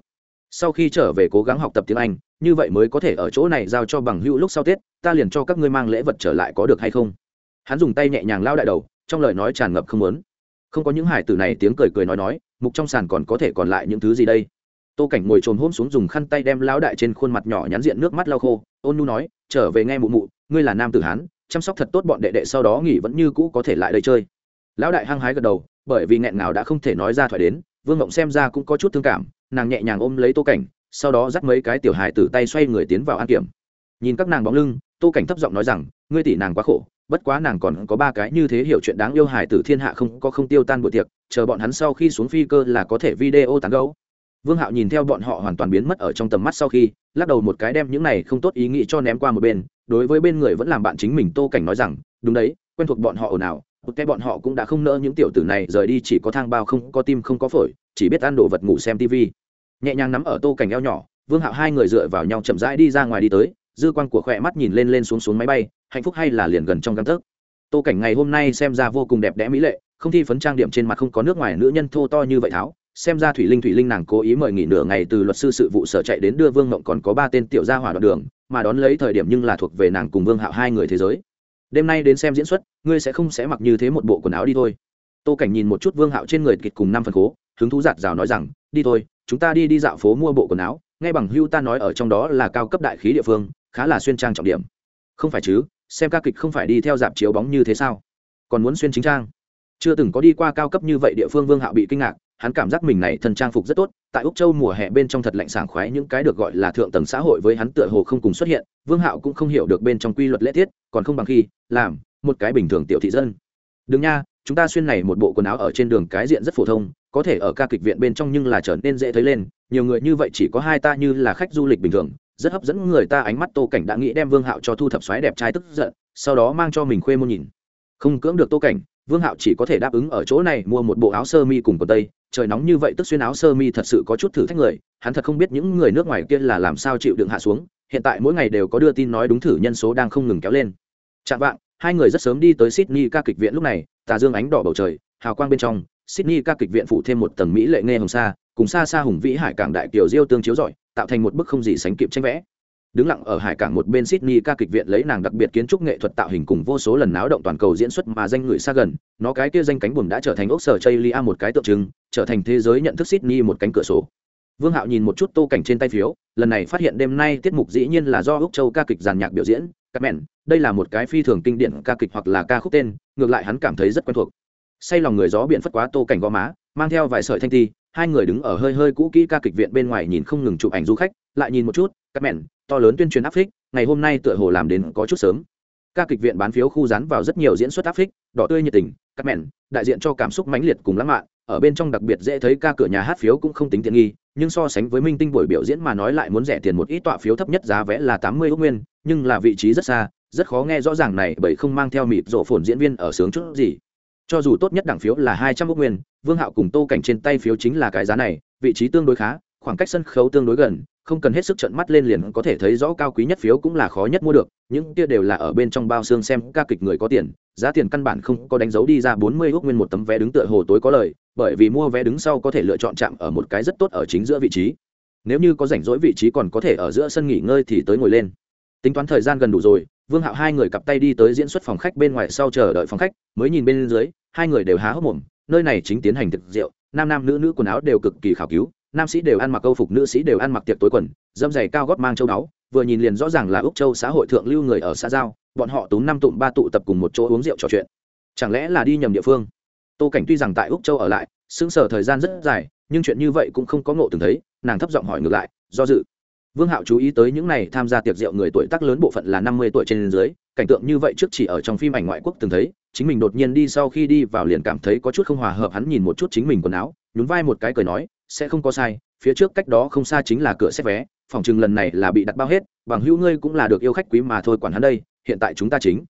Sau khi trở về cố gắng học tập tiếng Anh, như vậy mới có thể ở chỗ này giao cho bằng hữu lúc sau Tết, ta liền cho các ngươi mang lễ vật trở lại có được hay không? Hắn dùng tay nhẹ nhàng lao đại đầu, trong lời nói tràn ngập không muốn. Không có những hải tử này tiếng cười cười nói nói, mục trong sàn còn có thể còn lại những thứ gì đây? Tô Cảnh ngồi trồm hôm xuống dùng khăn tay đem lão đại trên khuôn mặt nhỏ nhắn diện nước mắt lau khô, ôn Nu nói, trở về nghe mụ mụ ngươi là nam tử hán chăm sóc thật tốt bọn đệ đệ sau đó nghỉ vẫn như cũ có thể lại đây chơi. Lão đại hăng hái gật đầu bởi vì nghẹn nào đã không thể nói ra thoại đến vương ngộng xem ra cũng có chút thương cảm nàng nhẹ nhàng ôm lấy tô cảnh sau đó dắt mấy cái tiểu hài từ tay xoay người tiến vào an kiểm. Nhìn các nàng bóng lưng tô cảnh thấp giọng nói rằng ngươi tỷ nàng quá khổ bất quá nàng còn có ba cái như thế hiểu chuyện đáng yêu hài tử thiên hạ không có không tiêu tan buổi tiệc chờ bọn hắn sau khi xuống phi cơ là có thể video tán gấu vương hạo nhìn theo bọn họ hoàn toàn biến mất ở trong tầm mắt sau khi, lắc đầu một cái đem những này không tốt ý nghĩ cho ném qua một bên, đối với bên người vẫn làm bạn chính mình tô cảnh nói rằng, đúng đấy, quen thuộc bọn họ ồn ào, một cái bọn họ cũng đã không nỡ những tiểu tử này rời đi chỉ có thang bao không, có tim không có phổi, chỉ biết ăn đồ vật ngủ xem tv nhẹ nhàng nắm ở tô cảnh eo nhỏ, vương hạo hai người dựa vào nhau chậm rãi đi ra ngoài đi tới, dư quan của khỏe mắt nhìn lên lên xuống xuống máy bay, hạnh phúc hay là liền gần trong găng tấc. Tô cảnh ngày hôm nay xem ra vô cùng đẹp đẽ mỹ lệ, không thi phấn trang điểm trên mặt không có nước ngoài nữ nhân thô to như vậy tháo xem ra thủy linh thủy linh nàng cố ý mời nghỉ nửa ngày từ luật sư sự vụ sở chạy đến đưa vương mộng còn có ba tên tiểu gia hỏa đoạn đường, mà đón lấy thời điểm nhưng là thuộc về nàng cùng vương hạo hai người thế giới. Đêm nay đến xem diễn xuất, ngươi sẽ không sẽ mặc như thế một bộ quần áo đi thôi. Tô cảnh nhìn một chút vương hạo trên người kịch cùng năm phần khố, hứng thú giạt rào nói rằng, đi thôi, chúng ta đi đi dạo phố mua bộ quần áo ngay bằng hưu ta nói ở trong đó là cao cấp đại khí địa phương, khá là xuyên trang trọng điểm. Không phải chứ, xem ca kịch không phải đi theo dạp chiếu bóng như thế sao? Còn muốn xuyên chính trang? Chưa từng có đi qua cao cấp như vậy địa phương. Vương hạo bị kinh ngạc hắn cảm giác mình này thân trang phục rất tốt, tại úc châu mùa hè bên trong thật lạnh sảng khoái, những cái được gọi là thượng tầng xã hội với hắn tựa hồ không cùng xuất hiện, vương hạo cũng không hiểu được bên trong quy luật lễ tiết, còn không bằng khi làm một cái bình thường tiểu thị dân. Đừng nha, chúng ta xuyên này một bộ quần áo ở trên đường cái diện rất phổ thông, có thể ở ca kịch viện bên trong nhưng là trở nên dễ thấy lên, nhiều người như vậy chỉ có hai ta như là khách du lịch bình thường. Rất hấp dẫn người ta ánh mắt tô cảnh đã nghĩ đem vương hạo cho thu thập xoáy đẹp trai tức giận, sau đó mang cho mình khuê môn nhìn. Không cưỡng được tô cảnh vương hạo chỉ có thể đáp ứng ở chỗ này mua một bộ áo sơ mi cùng quần tây. Trời nóng như vậy, tức xuyên áo sơ mi thật sự có chút thử thách người. Hắn thật không biết những người nước ngoài kia là làm sao chịu đựng hạ xuống. Hiện tại mỗi ngày đều có đưa tin nói đúng thử nhân số đang không ngừng kéo lên. Chạm vạng, hai người rất sớm đi tới sydney ca kịch viện lúc này. Tà dương ánh đỏ bầu trời, hào quang bên trong. Sydney ca kịch viện phụ thêm một tầng mỹ lệ nghe hồng sa, cùng xa xa hùng vĩ hải cảng đại kiều diêu tương chiếu rọi, tạo thành một bức không gì sánh kịp tranh vẽ đứng lặng ở hải cảng một bên sydney ca kịch viện lấy nàng đặc biệt kiến trúc nghệ thuật tạo hình cùng vô số lần náo động toàn cầu diễn xuất mà danh người xa gần, nó cái kia danh cánh buồm đã trở thành ốc sở chây lia một cái tượng trưng, trở thành thế giới nhận thức sydney một cánh cửa sổ. Vương hạo nhìn một chút tô cảnh trên tay phiếu, lần này phát hiện đêm nay tiết mục dĩ nhiên là do úc châu ca kịch giàn nhạc biểu diễn, các mẹn, đây là một cái phi thường kinh điển ca kịch hoặc là ca khúc tên, ngược lại hắn cảm thấy rất quen thuộc. Say lòng người gió biển phất quá tô cảnh gò má, mang theo vài sợi thanh ti, hai người đứng ở hơi hơi cũ kỹ ca kịch viện bên ngoài nhìn không ngừng chụp ảnh du khách lại nhìn một chút các mẹn, to lớn tuyên truyền áp phích, ngày hôm nay tựa hồ làm đến có chút sớm. Ca kịch viện bán phiếu khu dán vào rất nhiều diễn xuất áp phích, đỏ tươi nhiệt tình các mẹn, đại diện cho cảm xúc mãnh liệt cùng lãng mạn, ở bên trong đặc biệt dễ thấy ca cửa nhà hát phiếu cũng không tính tiện nghi, nhưng so sánh với minh tinh buổi biểu diễn mà nói lại muốn rẻ tiền một ít tọa phiếu thấp nhất giá vé là tám mươi ước nguyên, nhưng là vị trí rất xa, rất khó nghe rõ ràng này bởi không mang theo mịp rộ phồn diễn viên ở sướng chút gì. Cho dù tốt nhất đảng phiếu là hai trăm ước nguyên, vương hạo cùng tô cảnh trên tay phiếu chính là cái giá này, vị trí tương đối khá khoảng cách sân khấu tương đối gần, không cần hết sức trận mắt lên liền có thể thấy rõ cao quý nhất phiếu cũng là khó nhất mua được, những kia đều là ở bên trong bao xương xem ca kịch người có tiền, giá tiền căn bản không có đánh dấu đi ra bốn mươi ước nguyên một tấm vé đứng tựa hồ tối có lời, bởi vì mua vé đứng sau có thể lựa chọn chạm ở một cái rất tốt ở chính giữa vị trí. Nếu như có rảnh rỗi vị trí còn có thể ở giữa sân nghỉ ngơi thì tới ngồi lên. Tính toán thời gian gần đủ rồi, vương hạo hai người cặp tay đi tới diễn xuất phòng khách bên ngoài sau chờ đợi phòng khách, mới nhìn bên dưới, hai người đều há hốc mồm, nơi này chính tiến hành thực rượu, nam nam nữ nữ quần áo đều cực kỳ khảo cứu nam sĩ đều ăn mặc câu phục nữ sĩ đều ăn mặc tiệc tối quần, dâm giày cao gót mang châu đáo vừa nhìn liền rõ ràng là úc châu xã hội thượng lưu người ở xã giao, bọn họ túm năm tụm ba tụ tập cùng một chỗ uống rượu trò chuyện. Chẳng lẽ là đi nhầm địa phương? Tô cảnh tuy rằng tại úc châu ở lại xứng sở thời gian rất dài, nhưng chuyện như vậy cũng không có ngộ từng thấy, nàng thấp giọng hỏi ngược lại, do dự. Vương hạo chú ý tới những này tham gia tiệc rượu người tuổi tác lớn bộ phận là năm mươi tuổi trên dưới, cảnh tượng như vậy trước chỉ ở trong phim ảnh ngoại quốc từng thấy, chính mình đột nhiên đi sau khi đi vào liền cảm thấy có chút không hòa hợp, hắn nhìn một chút chính mình quần áo, nhún vai một cái cười nói sẽ không có sai, phía trước cách đó không xa chính là cửa xét vé, phòng chừng lần này là bị đặt bao hết, bằng hữu ngươi cũng là được yêu khách quý mà thôi quản hắn đây, hiện tại chúng ta chính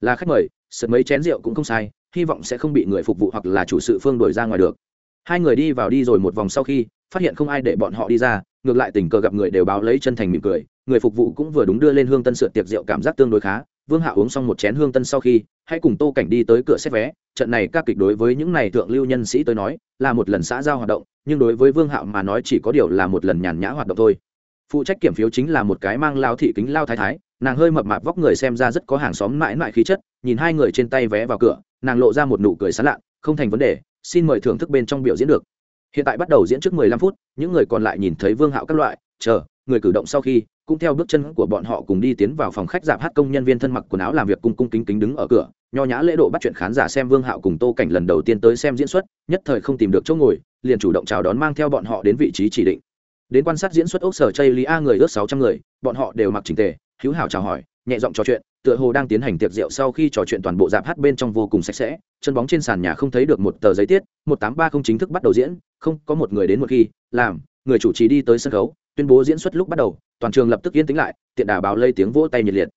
là khách mời, sật mấy chén rượu cũng không sai, hy vọng sẽ không bị người phục vụ hoặc là chủ sự phương đổi ra ngoài được. Hai người đi vào đi rồi một vòng sau khi, phát hiện không ai để bọn họ đi ra, ngược lại tình cờ gặp người đều báo lấy chân thành mỉm cười, người phục vụ cũng vừa đúng đưa lên hương tân sượt tiệc rượu cảm giác tương đối khá vương hạ uống xong một chén hương tân sau khi, hãy cùng tô cảnh đi tới cửa xếp vé. Trận này các kịch đối với những này thượng lưu nhân sĩ tới nói, là một lần xã giao hoạt động, nhưng đối với vương hạo mà nói chỉ có điều là một lần nhàn nhã hoạt động thôi. Phụ trách kiểm phiếu chính là một cái mang lao thị kính lao thái thái, nàng hơi mập mạp vóc người xem ra rất có hàng xóm mãi mãi khí chất, nhìn hai người trên tay vé vào cửa, nàng lộ ra một nụ cười sán lạ, không thành vấn đề, xin mời thưởng thức bên trong biểu diễn được. Hiện tại bắt đầu diễn trước mười lăm phút, những người còn lại nhìn thấy vương hạo các loại, chờ, người cử động sau khi cũng theo bước chân của bọn họ cùng đi tiến vào phòng khách dạp hát công nhân viên thân mặc quần áo làm việc cung cung kính kính đứng ở cửa, nho nhã lễ độ bắt chuyện khán giả xem vương hạo cùng tô cảnh lần đầu tiên tới xem diễn xuất, nhất thời không tìm được chỗ ngồi, liền chủ động chào đón mang theo bọn họ đến vị trí chỉ định. Đến quan sát diễn xuất ốc sở chây lý a người ước sáu trăm người, bọn họ đều mặc trình tề, hữu hảo chào hỏi, nhẹ giọng trò chuyện, tựa hồ đang tiến hành tiệc rượu sau khi trò chuyện toàn bộ dạp hát bên trong vô cùng sạch sẽ, chân bóng trên sàn nhà không thấy được một tờ giấy tiết, một tám ba không chính thức bắt đầu diễn, không có một người đến một khi, làm, người chủ trì đi tới sân khấu tuyên bố diễn xuất lúc bắt đầu, toàn trường lập tức yên tĩnh lại, tiện đà báo lây tiếng vỗ tay nhiệt liệt.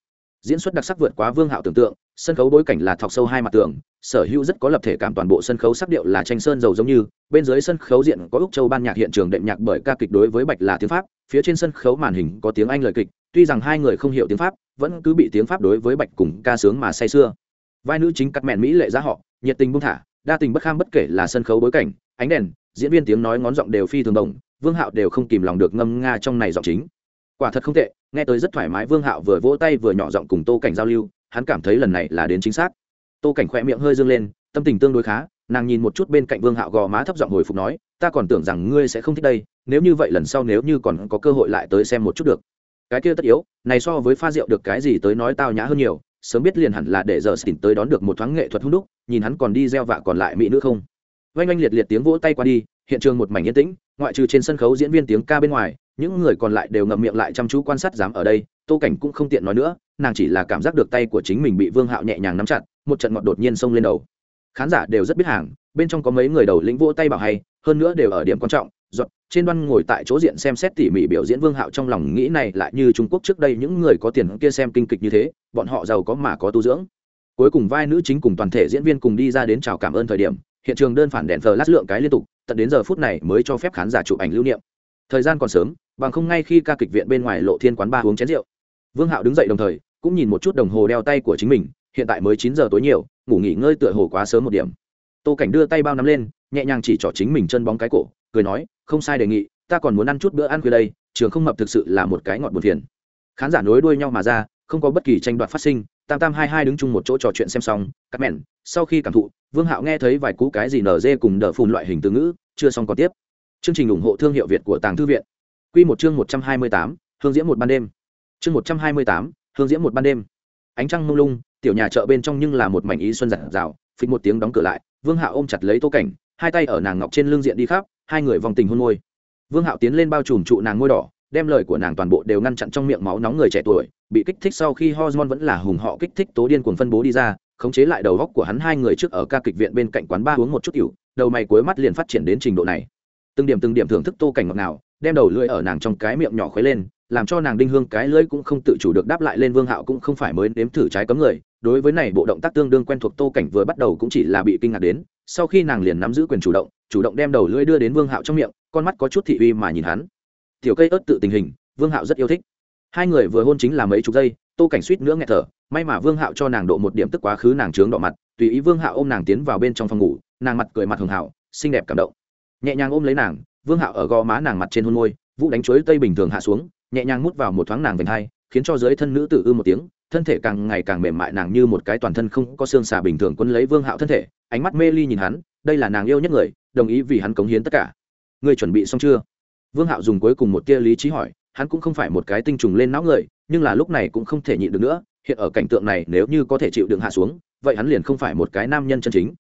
Diễn xuất đặc sắc vượt quá vương hạo tưởng tượng, sân khấu bối cảnh là thọc sâu hai mặt tường, sở hữu rất có lập thể cảm toàn bộ sân khấu sắc điệu là tranh sơn dầu giống như, bên dưới sân khấu diện có úc châu ban nhạc hiện trường đệm nhạc bởi ca kịch đối với bạch là tiếng pháp, phía trên sân khấu màn hình có tiếng anh lời kịch, tuy rằng hai người không hiểu tiếng pháp, vẫn cứ bị tiếng pháp đối với bạch cùng ca sướng mà say sưa. Vai nữ chính cắt mẹn mỹ lệ giá họ, nhiệt tình bung thả, đa tình bất kham bất kể là sân khấu bối cảnh, ánh đèn, diễn viên tiếng nói ngón giọng đều phi thường đồng vương hạo đều không kìm lòng được ngâm nga trong này giọng chính. Quả thật không tệ, nghe tới rất thoải mái, vương hạo vừa vỗ tay vừa nhỏ giọng cùng tô cảnh giao lưu, hắn cảm thấy lần này là đến chính xác. Tô cảnh khoe miệng hơi dương lên, tâm tình tương đối khá, nàng nhìn một chút bên cạnh vương hạo gò má thấp giọng hồi phục nói, ta còn tưởng rằng ngươi sẽ không thích đây, nếu như vậy lần sau nếu như còn có cơ hội lại tới xem một chút được. Cái kia tất yếu, này so với pha rượu được cái gì tới nói tao nhã hơn nhiều, sớm biết liền hẳn là để giờ xỉn tới đón được một thoáng nghệ thuật hung đúc, nhìn hắn còn đi gieo vạ còn lại mỹ nữ không. Oanh oanh liệt liệt tiếng vỗ tay qua đi, hiện trường một mảnh yên tĩnh ngoại trừ trên sân khấu diễn viên tiếng ca bên ngoài, những người còn lại đều ngậm miệng lại chăm chú quan sát dám ở đây, tô cảnh cũng không tiện nói nữa, nàng chỉ là cảm giác được tay của chính mình bị vương hạo nhẹ nhàng nắm chặt, một trận ngọt đột nhiên xông lên đầu. Khán giả đều rất biết hàng, bên trong có mấy người đầu lĩnh vỗ tay bảo hay, hơn nữa đều ở điểm quan trọng, giọt, trên đoan ngồi tại chỗ diện xem xét tỉ mỉ biểu diễn vương hạo trong lòng nghĩ này lại như trung quốc trước đây những người có tiền kia xem kinh kịch như thế, bọn họ giàu có mà có tu dưỡng. Cuối cùng vai nữ chính cùng toàn thể diễn viên cùng đi ra đến chào cảm ơn thời điểm hiện trường đơn phản đèn thờ lát lượng cái liên tục, tận đến giờ phút này mới cho phép khán giả chụp ảnh lưu niệm. Thời gian còn sớm, bằng không ngay khi ca kịch viện bên ngoài lộ thiên quán ba uống chén rượu. Vương hạo đứng dậy đồng thời, cũng nhìn một chút đồng hồ đeo tay của chính mình, hiện tại mới chín giờ tối nhiều, ngủ nghỉ ngơi tựa hồ quá sớm một điểm. Tô cảnh đưa tay bao nắm lên, nhẹ nhàng chỉ trỏ chính mình chân bóng cái cổ, cười nói, không sai đề nghị, ta còn muốn ăn chút bữa ăn khuya đây, trường không mập thực sự là một cái ngọt buồn phiền. Khán giả nối đuôi nhau mà ra, không có bất kỳ tranh đoạt phát sinh tam tam hai hai đứng chung một chỗ trò chuyện xem xong, cắt mẹn, sau khi cảm thụ, vương hạo nghe thấy vài cú cái gì nở dê cùng đỡ phùn loại hình từ ngữ, chưa xong còn tiếp. Chương trình ủng hộ thương hiệu việt của tàng thư viện. Q một chương một trăm hai mươi tám, hương diễm một ban đêm. Chương một trăm hai mươi tám, hương diễm một ban đêm. Ánh trăng mông lung, tiểu nhà chợ bên trong nhưng là một mảnh ý xuân giặt rào phịch một tiếng đóng cửa lại, vương hạo ôm chặt lấy tô cảnh, hai tay ở nàng ngọc trên lưng diện đi khắp, hai người vòng tình hôn môi. Vương hạo tiến lên bao trùm trụ nàng ngôi đỏ đem lời của nàng toàn bộ đều ngăn chặn trong miệng máu nóng người trẻ tuổi, bị kích thích sau khi hormone vẫn là hùng họ kích thích tố điên cuồng phân bố đi ra, khống chế lại đầu góc của hắn hai người trước ở ca kịch viện bên cạnh quán ba uống một chút cựu đầu mày cuối mắt liền phát triển đến trình độ này. Từng điểm từng điểm thưởng thức tô cảnh ngọt nào đem đầu lưỡi ở nàng trong cái miệng nhỏ khuấy lên, làm cho nàng đinh hương cái lưỡi cũng không tự chủ được đáp lại lên vương hạo cũng không phải mới nếm thử trái cấm người, đối với này bộ động tác tương đương quen thuộc tô cảnh vừa bắt đầu cũng chỉ là bị kinh ngạc đến, sau khi nàng liền nắm giữ quyền chủ động chủ động đem đầu lưỡi đưa đến vương hạo trong miệng, con mắt có chút thị uy mà nhìn hắn tiểu cây ớt tự tình hình, vương hạo rất yêu thích. Hai người vừa hôn chính là mấy chục giây, tô cảnh suýt nữa nghẹt thở, may mà vương hạo cho nàng độ một điểm tức quá khứ nàng trướng đỏ mặt, tùy ý vương hạo ôm nàng tiến vào bên trong phòng ngủ, nàng mặt cười mặt hường hảo, xinh đẹp cảm động. Nhẹ nhàng ôm lấy nàng, vương hạo ở gò má nàng mặt trên hôn môi, vũ đánh chuối tây bình thường hạ xuống, nhẹ nhàng mút vào một thoáng nàng vành hai, khiến cho dưới thân nữ tử ư một tiếng, thân thể càng ngày càng mềm mại nàng như một cái toàn thân không có xương xà bình thường quân lấy vương hạo thân thể, ánh mắt mê ly nhìn hắn, đây là nàng yêu nhất người, đồng ý vì hắn cống hiến tất cả. Ngươi chuẩn bị xong chưa? Vương hạo dùng cuối cùng một tia lý trí hỏi, hắn cũng không phải một cái tinh trùng lên não người, nhưng là lúc này cũng không thể nhịn được nữa, hiện ở cảnh tượng này nếu như có thể chịu đựng hạ xuống, vậy hắn liền không phải một cái nam nhân chân chính.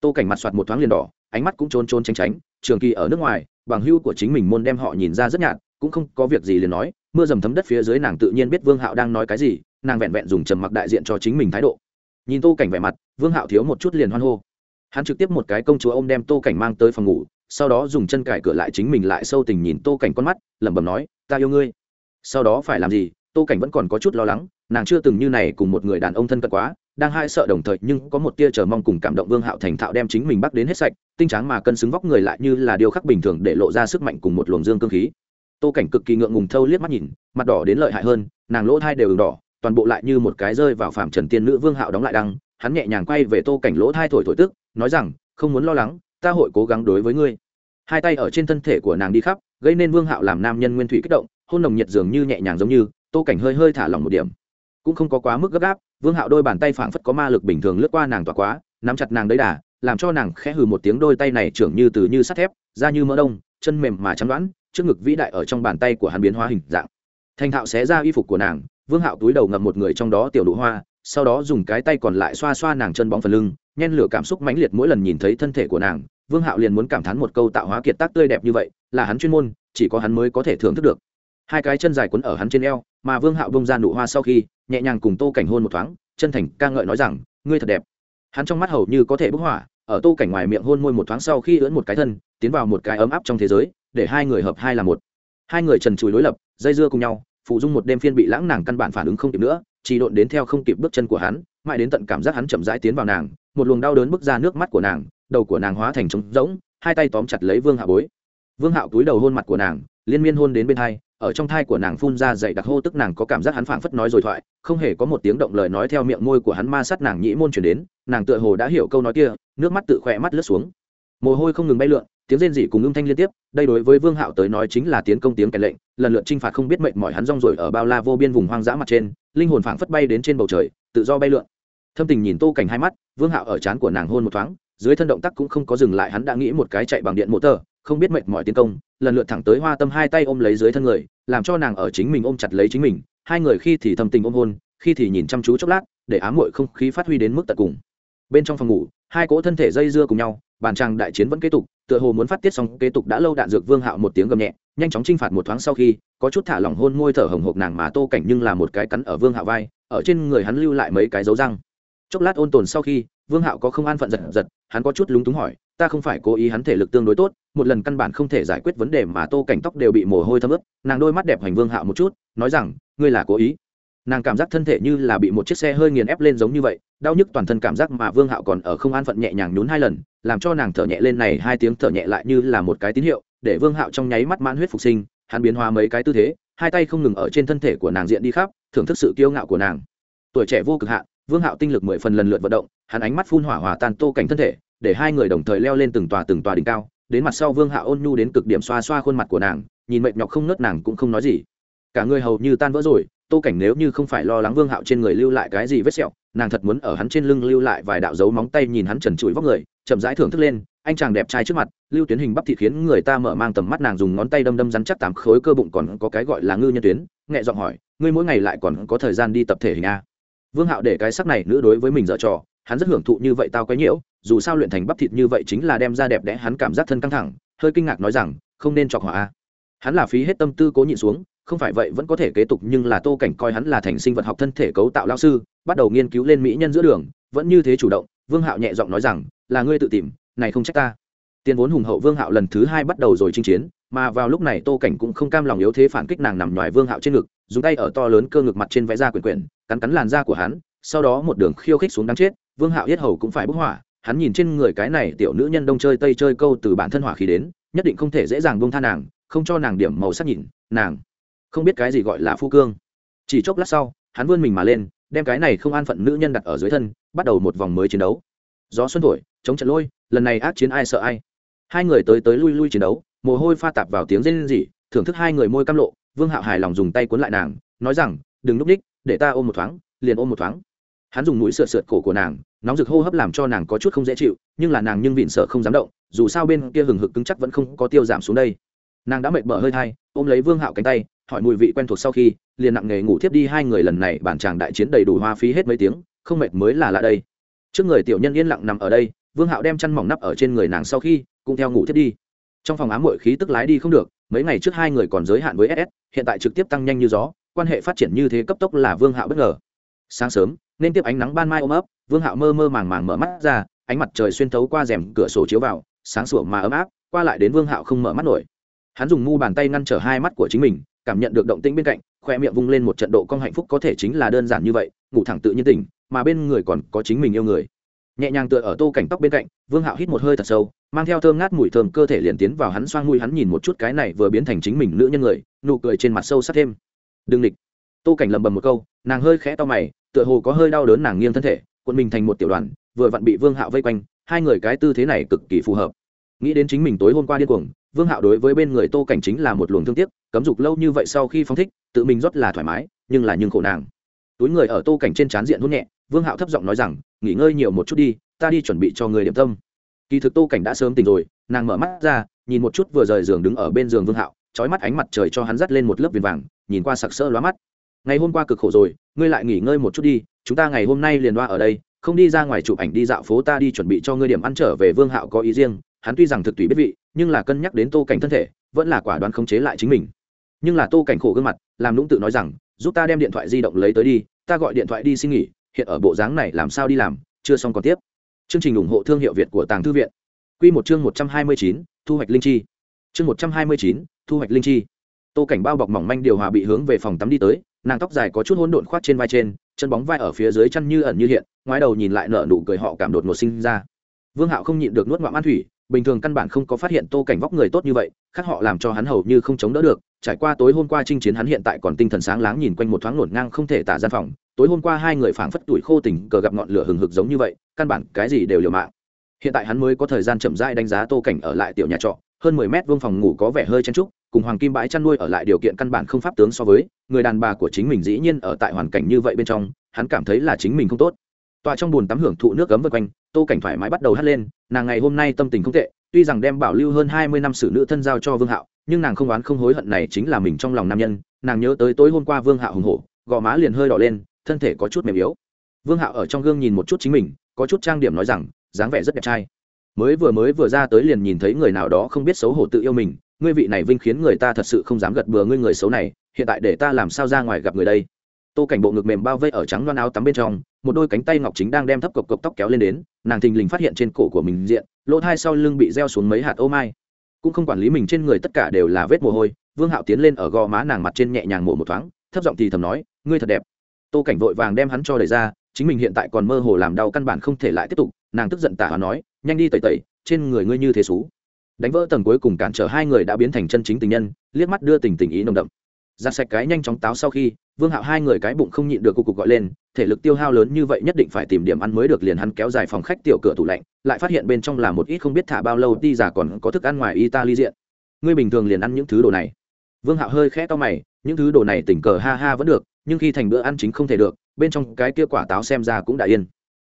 Tô cảnh mặt soạt một thoáng liền đỏ, ánh mắt cũng trôn trôn tránh tránh, trường kỳ ở nước ngoài, bằng hưu của chính mình môn đem họ nhìn ra rất nhạt, cũng không có việc gì liền nói, mưa dầm thấm đất phía dưới nàng tự nhiên biết vương hạo đang nói cái gì, nàng vẹn vẹn dùng trầm mặc đại diện cho chính mình thái độ. Nhìn tô cảnh vẻ mặt, vương hạo thiếu một chút liền hoan hô. Hắn trực tiếp một cái công chúa ô m đem tô cảnh mang tới phòng ngủ sau đó dùng chân cải cửa lại chính mình lại sâu tình nhìn tô cảnh con mắt, lẩm bẩm nói, ta yêu ngươi. Sau đó phải làm gì? Tô cảnh vẫn còn có chút lo lắng, nàng chưa từng như này cùng một người đàn ông thân cận quá, đang hai sợ đồng thời nhưng có một tia chờ mong cùng cảm động vương hạo thành thạo đem chính mình bắt đến hết sạch, tinh tráng mà cân xứng vóc người lại như là điều khắc bình thường để lộ ra sức mạnh cùng một luồng dương cương khí. Tô cảnh cực kỳ ngượng ngùng thâu liếc mắt nhìn, mặt đỏ đến lợi hại hơn, nàng lỗ thai đều ửng đỏ, toàn bộ lại như một cái rơi vào phạm trần tiên nữ vương hạo đóng lại đăng, hắn nhẹ nhàng quay về tô cảnh lỗ thai thổi thổi tức, nói rằng, không muốn lo lắng, ta hội cố gắng đối với ngươi hai tay ở trên thân thể của nàng đi khắp, gây nên vương hạo làm nam nhân nguyên thủy kích động, hôn nồng nhiệt dường như nhẹ nhàng giống như, tô cảnh hơi hơi thả lỏng một điểm. Cũng không có quá mức gấp gáp, vương hạo đôi bàn tay phảng phất có ma lực bình thường lướt qua nàng tỏa quá, nắm chặt nàng đấy đà, làm cho nàng khẽ hừ một tiếng đôi tay này trưởng như từ như sắt thép, da như mỡ đông, chân mềm mà chắn đoán, trước ngực vĩ đại ở trong bàn tay của hắn biến hóa hình dạng. Thành thạo xé ra y phục của nàng, vương hạo túi đầu ngậm một người trong đó tiểu đũ hoa, sau đó dùng cái tay còn lại xoa xoa nàng chân bóng phần lưng nhen lửa cảm xúc mãnh liệt mỗi lần nhìn thấy thân thể của nàng, vương hạo liền muốn cảm thán một câu tạo hóa kiệt tác tươi đẹp như vậy, là hắn chuyên môn, chỉ có hắn mới có thể thưởng thức được. Hai cái chân dài quấn ở hắn trên eo, mà vương hạo bông ra nụ hoa sau khi, nhẹ nhàng cùng tô cảnh hôn một thoáng, chân thành ca ngợi nói rằng, ngươi thật đẹp. Hắn trong mắt hầu như có thể bức hỏa, ở tô cảnh ngoài miệng hôn môi một thoáng sau khi ưỡn một cái thân, tiến vào một cái ấm áp trong thế giới, để hai người hợp hai là một. Hai người trần trùi đối lập, dây dưa cùng nhau, phụ dung một đêm phiên bị lãng nàng căn bản phản ứng không kịp nữa, chỉ độn đến theo không kịp bước chân của hắn, mãi đến tận cảm giác hắn chậm rãi tiến vào nàng một luồng đau đớn bức ra nước mắt của nàng, đầu của nàng hóa thành trống rỗng, hai tay tóm chặt lấy vương hạ bối. Vương hạo túi đầu hôn mặt của nàng, liên miên hôn đến bên thai ở trong thai của nàng phun ra dậy đặc hô tức nàng có cảm giác hắn phảng phất nói rồi thoại, không hề có một tiếng động lời nói theo miệng môi của hắn ma sát nàng nhĩ môn chuyển đến, nàng tựa hồ đã hiểu câu nói kia, nước mắt tự khỏe mắt lướt xuống. Mồ hôi không ngừng bay lượn, tiếng rên rỉ cùng âm thanh liên tiếp, đây đối với vương hạo tới nói chính là tiến công tiếng kẻ lệnh, lần lượt chinh phạt không biết mệnh mỏi hắn rong rồi ở bao la vô biên vùng hoang dã mặt trên, linh hồn phảng phất bay đến trên bầu trời, tự do bay lượn thâm tình nhìn tô cảnh hai mắt, vương hạo ở trán của nàng hôn một thoáng, dưới thân động tác cũng không có dừng lại, hắn đã nghĩ một cái chạy bằng điện mô tờ, không biết mệt mỏi tiến công, lần lượt thẳng tới hoa tâm hai tay ôm lấy dưới thân người, làm cho nàng ở chính mình ôm chặt lấy chính mình, hai người khi thì thầm tình ôm hôn, khi thì nhìn chăm chú chốc lát, để ám muội không khí phát huy đến mức tận cùng. Bên trong phòng ngủ, hai cỗ thân thể dây dưa cùng nhau, bàn trang đại chiến vẫn kế tục, tựa hồ muốn phát tiết xong kế tục đã lâu đạn dược vương hạo một tiếng gầm nhẹ, nhanh chóng chinh phạt một thoáng sau khi, có chút thả lỏng hôn môi thở hồng hộc nàng mà tô cảnh nhưng là một cái cắn ở vương hạo vai, ở trên người hắn lưu lại mấy cái dấu răng chốc lát ôn tồn sau khi, vương hạo có không an phận giật giật, hắn có chút lúng túng hỏi, ta không phải cố ý hắn thể lực tương đối tốt, một lần căn bản không thể giải quyết vấn đề mà tô cảnh tóc đều bị mồ hôi thấm ướt. Nàng đôi mắt đẹp hành vương hạo một chút, nói rằng, ngươi là cố ý. Nàng cảm giác thân thể như là bị một chiếc xe hơi nghiền ép lên giống như vậy, đau nhức toàn thân cảm giác mà vương hạo còn ở không an phận nhẹ nhàng nhún hai lần, làm cho nàng thở nhẹ lên này hai tiếng thở nhẹ lại như là một cái tín hiệu, để vương hạo trong nháy mắt mãn huyết phục sinh, hắn biến hóa mấy cái tư thế, hai tay không ngừng ở trên thân thể của nàng diện đi khắp, thưởng thức sự kiêu ngạo của nàng. Tuổi trẻ vô cực hạn vương hạo tinh lực mười phần lần lượt vận động, hắn ánh mắt phun hỏa hòa tan tô cảnh thân thể, để hai người đồng thời leo lên từng tòa từng tòa đỉnh cao, đến mặt sau vương hạo ôn nhu đến cực điểm xoa xoa khuôn mặt của nàng, nhìn mệt nhọc không nớt nàng cũng không nói gì. Cả người hầu như tan vỡ rồi, tô cảnh nếu như không phải lo lắng vương hạo trên người lưu lại cái gì vết sẹo, nàng thật muốn ở hắn trên lưng lưu lại vài đạo dấu móng tay nhìn hắn trần trụi vóc người, chậm rãi thưởng thức lên, anh chàng đẹp trai trước mặt, lưu tuyến hình bắp thịt khiến người ta mở mang tầm mắt nàng dùng ngón tay đâm đâm rắn chắc tám khối cơ bụng còn có cái gọi là ngư nhân tuyến, nhẹ giọng hỏi, ngươi mỗi ngày lại còn có thời gian đi tập thể hình a? Vương hạo để cái sắc này nữ đối với mình dở trò, hắn rất hưởng thụ như vậy tao quấy nhiễu, dù sao luyện thành bắp thịt như vậy chính là đem ra đẹp đẽ hắn cảm giác thân căng thẳng, hơi kinh ngạc nói rằng, không nên chọc hỏa hắn là phí hết tâm tư cố nhịn xuống, không phải vậy vẫn có thể kế tục nhưng là tô cảnh coi hắn là thành sinh vật học thân thể cấu tạo lao sư, bắt đầu nghiên cứu lên mỹ nhân giữa đường, vẫn như thế chủ động, vương hạo nhẹ giọng nói rằng, là ngươi tự tìm, này không trách ta. Tiền vốn hùng hậu vương hạo lần thứ hai bắt đầu rồi chinh chiến mà vào lúc này tô cảnh cũng không cam lòng yếu thế phản kích nàng nằm ngoài vương hạo trên ngực, dùng tay ở to lớn cơ ngực mặt trên vẽ ra quyển quyển, cắn cắn làn da của hắn, sau đó một đường khiêu khích xuống đáng chết, vương hạo yết hầu cũng phải bức hỏa hắn nhìn trên người cái này tiểu nữ nhân đông chơi tây chơi câu từ bản thân hỏa khí đến, nhất định không thể dễ dàng bông tha nàng, không cho nàng điểm màu sắc nhìn, nàng không biết cái gì gọi là phu cương. Chỉ chốc lát sau, hắn vươn mình mà lên, đem cái này không an phận nữ nhân đặt ở dưới thân, bắt đầu một vòng mới chiến đấu. Gió xuân thổi, chống trận lôi, lần này ác chiến ai sợ ai. Hai người tới tới lui lui chiến đấu mồ hôi pha tạp vào tiếng rên rỉ, thưởng thức hai người môi cam lộ, vương hạo hài lòng dùng tay cuốn lại nàng, nói rằng, đừng núp ních để ta ôm một thoáng, liền ôm một thoáng. Hắn dùng mũi sượt sượt cổ của nàng, nóng rực hô hấp làm cho nàng có chút không dễ chịu, nhưng là nàng nhưng vịn sợ không dám động, dù sao bên kia hừng hực cứng chắc vẫn không có tiêu giảm xuống đây. Nàng đã mệt bở hơi thai, ôm lấy vương hạo cánh tay, hỏi mùi vị quen thuộc sau khi, liền nặng nghề ngủ thiếp đi hai người lần này bản chàng đại chiến đầy đủ hoa phí hết mấy tiếng, không mệt mới là lạ đây. Trước người tiểu nhân yên lặng nằm ở đây, vương hạo đem chăn mỏng nắp ở trên người nàng sau khi, cũng theo ngủ thiếp đi trong phòng ám muội khí tức lái đi không được, mấy ngày trước hai người còn giới hạn với ss hiện tại trực tiếp tăng nhanh như gió, quan hệ phát triển như thế cấp tốc là vương hạo bất ngờ. Sáng sớm, nên tiếp ánh nắng ban mai ôm ấp, vương hạo mơ mơ màng màng mở mắt ra, ánh mặt trời xuyên thấu qua rèm cửa sổ chiếu vào, sáng sủa mà ấm áp, qua lại đến vương hạo không mở mắt nổi. Hắn dùng mu bàn tay ngăn trở hai mắt của chính mình, cảm nhận được động tĩnh bên cạnh, khoe miệng vung lên một trận độ con hạnh phúc có thể chính là đơn giản như vậy, ngủ thẳng tự nhiên tỉnh, mà bên người còn có chính mình yêu người. Nhẹ nhàng tựa ở tô cảnh tóc bên cạnh, vương hạo hít một hơi thật sâu mang theo thơm ngát mùi thơm, cơ thể liền tiến vào hắn xoang mũi, hắn nhìn một chút cái này vừa biến thành chính mình nữ nhân người, nụ cười trên mặt sâu sắc thêm. Đừng địch tô cảnh lầm bầm một câu, nàng hơi khẽ to mày, tựa hồ có hơi đau đớn nàng nghiêng thân thể quân mình thành một tiểu đoàn, vừa vặn bị vương hạo vây quanh, hai người cái tư thế này cực kỳ phù hợp. Nghĩ đến chính mình tối hôm qua điên cuồng, vương hạo đối với bên người tô cảnh chính là một luồng thương tiếc, cấm dục lâu như vậy sau khi phóng thích, tự mình rất là thoải mái, nhưng là nhưng khổ nàng. Túi người ở tô cảnh trên trán diện hôn nhẹ, vương hạo thấp giọng nói rằng, nghỉ ngơi nhiều một chút đi, ta đi chuẩn bị cho người điểm tâm kỳ thực tô cảnh đã sớm tỉnh rồi, nàng mở mắt ra, nhìn một chút vừa rời giường đứng ở bên giường vương hạo trói mắt ánh mặt trời cho hắn dắt lên một lớp viền vàng, nhìn qua sặc sỡ lóa mắt. Ngày hôm qua cực khổ rồi, ngươi lại nghỉ ngơi một chút đi, chúng ta ngày hôm nay liền đoa ở đây, không đi ra ngoài chụp ảnh đi dạo phố ta đi chuẩn bị cho ngươi điểm ăn trở về. Vương hạo có ý riêng, hắn tuy rằng thực tùy biết vị, nhưng là cân nhắc đến tô cảnh thân thể, vẫn là quả đoán khống chế lại chính mình. Nhưng là tô cảnh khổ gương mặt, làm lũng tự nói rằng, giúp ta đem điện thoại di động lấy tới đi, ta gọi điện thoại đi xin nghỉ, hiện ở bộ dáng này làm sao đi làm, chưa xong còn tiếp chương trình ủng hộ thương hiệu việt của tàng thư viện. Quy một chương một trăm hai mươi chín, thu hoạch linh chi. Chương một trăm hai mươi chín, thu hoạch linh chi. Tô cảnh bao bọc mỏng manh điều hòa bị hướng về phòng tắm đi tới, nàng tóc dài có chút hỗn độn khoác trên vai trên, chân bóng vai ở phía dưới chăn như ẩn như hiện, ngoái đầu nhìn lại nở nụ cười họ cảm đột ngột sinh ra. Vương hạo không nhịn được nuốt ngụm an thủy, bình thường căn bản không có phát hiện tô cảnh vóc người tốt như vậy, khác họ làm cho hắn hầu như không chống đỡ được. Trải qua tối hôm qua chinh chiến hắn hiện tại còn tinh thần sáng láng nhìn quanh một thoáng ngổn ngang không thể tả gian phòng tối hôm qua hai người phảng phất tuổi khô tình cờ gặp ngọn lửa hừng hực giống như vậy, căn bản cái gì đều liều mạng. Hiện tại hắn mới có thời gian chậm rãi đánh giá tô cảnh ở lại tiểu nhà trọ, hơn mười mét vuông phòng ngủ có vẻ hơi chen trúc cùng hoàng kim bãi chăn nuôi ở lại điều kiện căn bản không pháp tướng so với, người đàn bà của chính mình dĩ nhiên ở tại hoàn cảnh như vậy bên trong, hắn cảm thấy là chính mình không tốt. Tọa trong bùn tắm hưởng thụ nước cấm vân quanh, tô cảnh thoải mái bắt đầu hắt lên, nàng ngày hôm nay tâm tình không tệ, tuy rằng đem bảo lưu hơn hai mươi năm xử nữ thân giao cho vương hạo, nhưng nàng không oán không hối hận này chính là mình trong lòng nam nhân, nàng nhớ tới tối hôm qua vương hạo hùng hổ, gò má liền hơi đỏ lên thân thể có chút mềm yếu. Vương hạo ở trong gương nhìn một chút chính mình, có chút trang điểm nói rằng, dáng vẻ rất đẹp trai. Mới vừa mới vừa ra tới liền nhìn thấy người nào đó không biết xấu hổ tự yêu mình, ngươi vị này vinh khiến người ta thật sự không dám gật bừa ngươi người xấu này, hiện tại để ta làm sao ra ngoài gặp người đây? Tô cảnh bộ ngực mềm bao vây ở trắng loan áo tắm bên trong, một đôi cánh tay ngọc chính đang đem thấp cộc cộc tóc kéo lên đến, nàng thình lình phát hiện trên cổ của mình diện, lỗ thai sau lưng bị reo xuống mấy hạt ô mai. Cũng không quản lý mình trên người tất cả đều là vết mồ hôi, vương hạo tiến lên ở gò má nàng mặt trên nhẹ nhàng mổ một thoáng, thấp giọng thì thầm nói, ngươi thật đẹp tô cảnh vội vàng đem hắn cho đẩy ra, chính mình hiện tại còn mơ hồ làm đau căn bản không thể lại tiếp tục, nàng tức giận tả hóa nói, nhanh đi tẩy tẩy, trên người ngươi như thế xú. Đánh vỡ tầng cuối cùng cản trở hai người đã biến thành chân chính tình nhân, liếc mắt đưa tình tình ý nồng đậm. Ra sạch cái nhanh chóng táo sau khi, vương hạo hai người cái bụng không nhịn được cục cục gọi lên, thể lực tiêu hao lớn như vậy nhất định phải tìm điểm ăn mới được liền hắn kéo dài phòng khách tiểu cửa tủ lạnh, lại phát hiện bên trong là một ít không biết thả bao lâu, đi giả còn có thức ăn ngoài italy diện. Ngươi bình thường liền ăn những thứ đồ này. Vương hạo hơi khẽ to mày, những thứ đồ này tình cờ ha ha vẫn được nhưng khi thành bữa ăn chính không thể được, bên trong cái kia quả táo xem ra cũng đã yên.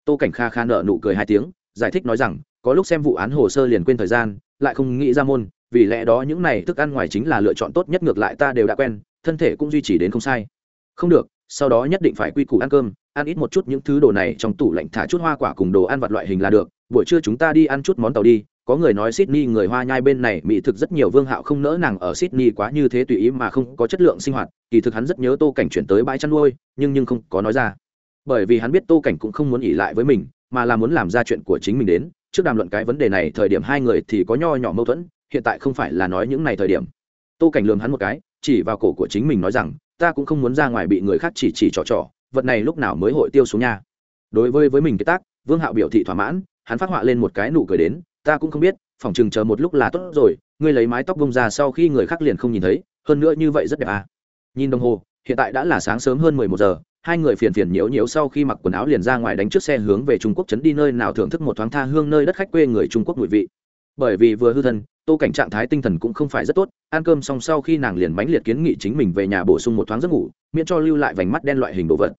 Tô cảnh kha kha nợ nụ cười hai tiếng, giải thích nói rằng, có lúc xem vụ án hồ sơ liền quên thời gian, lại không nghĩ ra môn, vì lẽ đó những này thức ăn ngoài chính là lựa chọn tốt nhất ngược lại ta đều đã quen, thân thể cũng duy trì đến không sai. Không được, sau đó nhất định phải quy củ ăn cơm, ăn ít một chút những thứ đồ này trong tủ lạnh thả chút hoa quả cùng đồ ăn vặt loại hình là được, buổi trưa chúng ta đi ăn chút món tàu đi có người nói Sydney người hoa nhai bên này mỹ thực rất nhiều vương hạo không nỡ nàng ở Sydney quá như thế tùy ý mà không có chất lượng sinh hoạt, kỳ thực hắn rất nhớ tô cảnh chuyển tới bãi chăn nuôi, nhưng nhưng không có nói ra. Bởi vì hắn biết tô cảnh cũng không muốn nghỉ lại với mình, mà là muốn làm ra chuyện của chính mình đến, trước đàm luận cái vấn đề này thời điểm hai người thì có nho nhỏ mâu thuẫn, hiện tại không phải là nói những này thời điểm. Tô cảnh lườm hắn một cái, chỉ vào cổ của chính mình nói rằng, ta cũng không muốn ra ngoài bị người khác chỉ chỉ trò trò, vật này lúc nào mới hội tiêu xuống nha. Đối với với mình cái tác, vương hạo biểu thị thỏa mãn, hắn phát họa lên một cái nụ cười đến ta cũng không biết, phòng chừng chờ một lúc là tốt rồi, ngươi lấy mái tóc bông ra sau khi người khác liền không nhìn thấy, hơn nữa như vậy rất đẹp à. Nhìn đồng hồ, hiện tại đã là sáng sớm hơn mười một giờ, hai người phiền phiền nhiễu nhiễu sau khi mặc quần áo liền ra ngoài đánh trước xe hướng về trung quốc chấn đi nơi nào thưởng thức một thoáng tha hương nơi đất khách quê người trung quốc ngụy vị. Bởi vì vừa hư thân, tô cảnh trạng thái tinh thần cũng không phải rất tốt, ăn cơm xong sau khi nàng liền bánh liệt kiến nghị chính mình về nhà bổ sung một thoáng giấc ngủ, miễn cho lưu lại vành mắt đen loại hình đồ vật.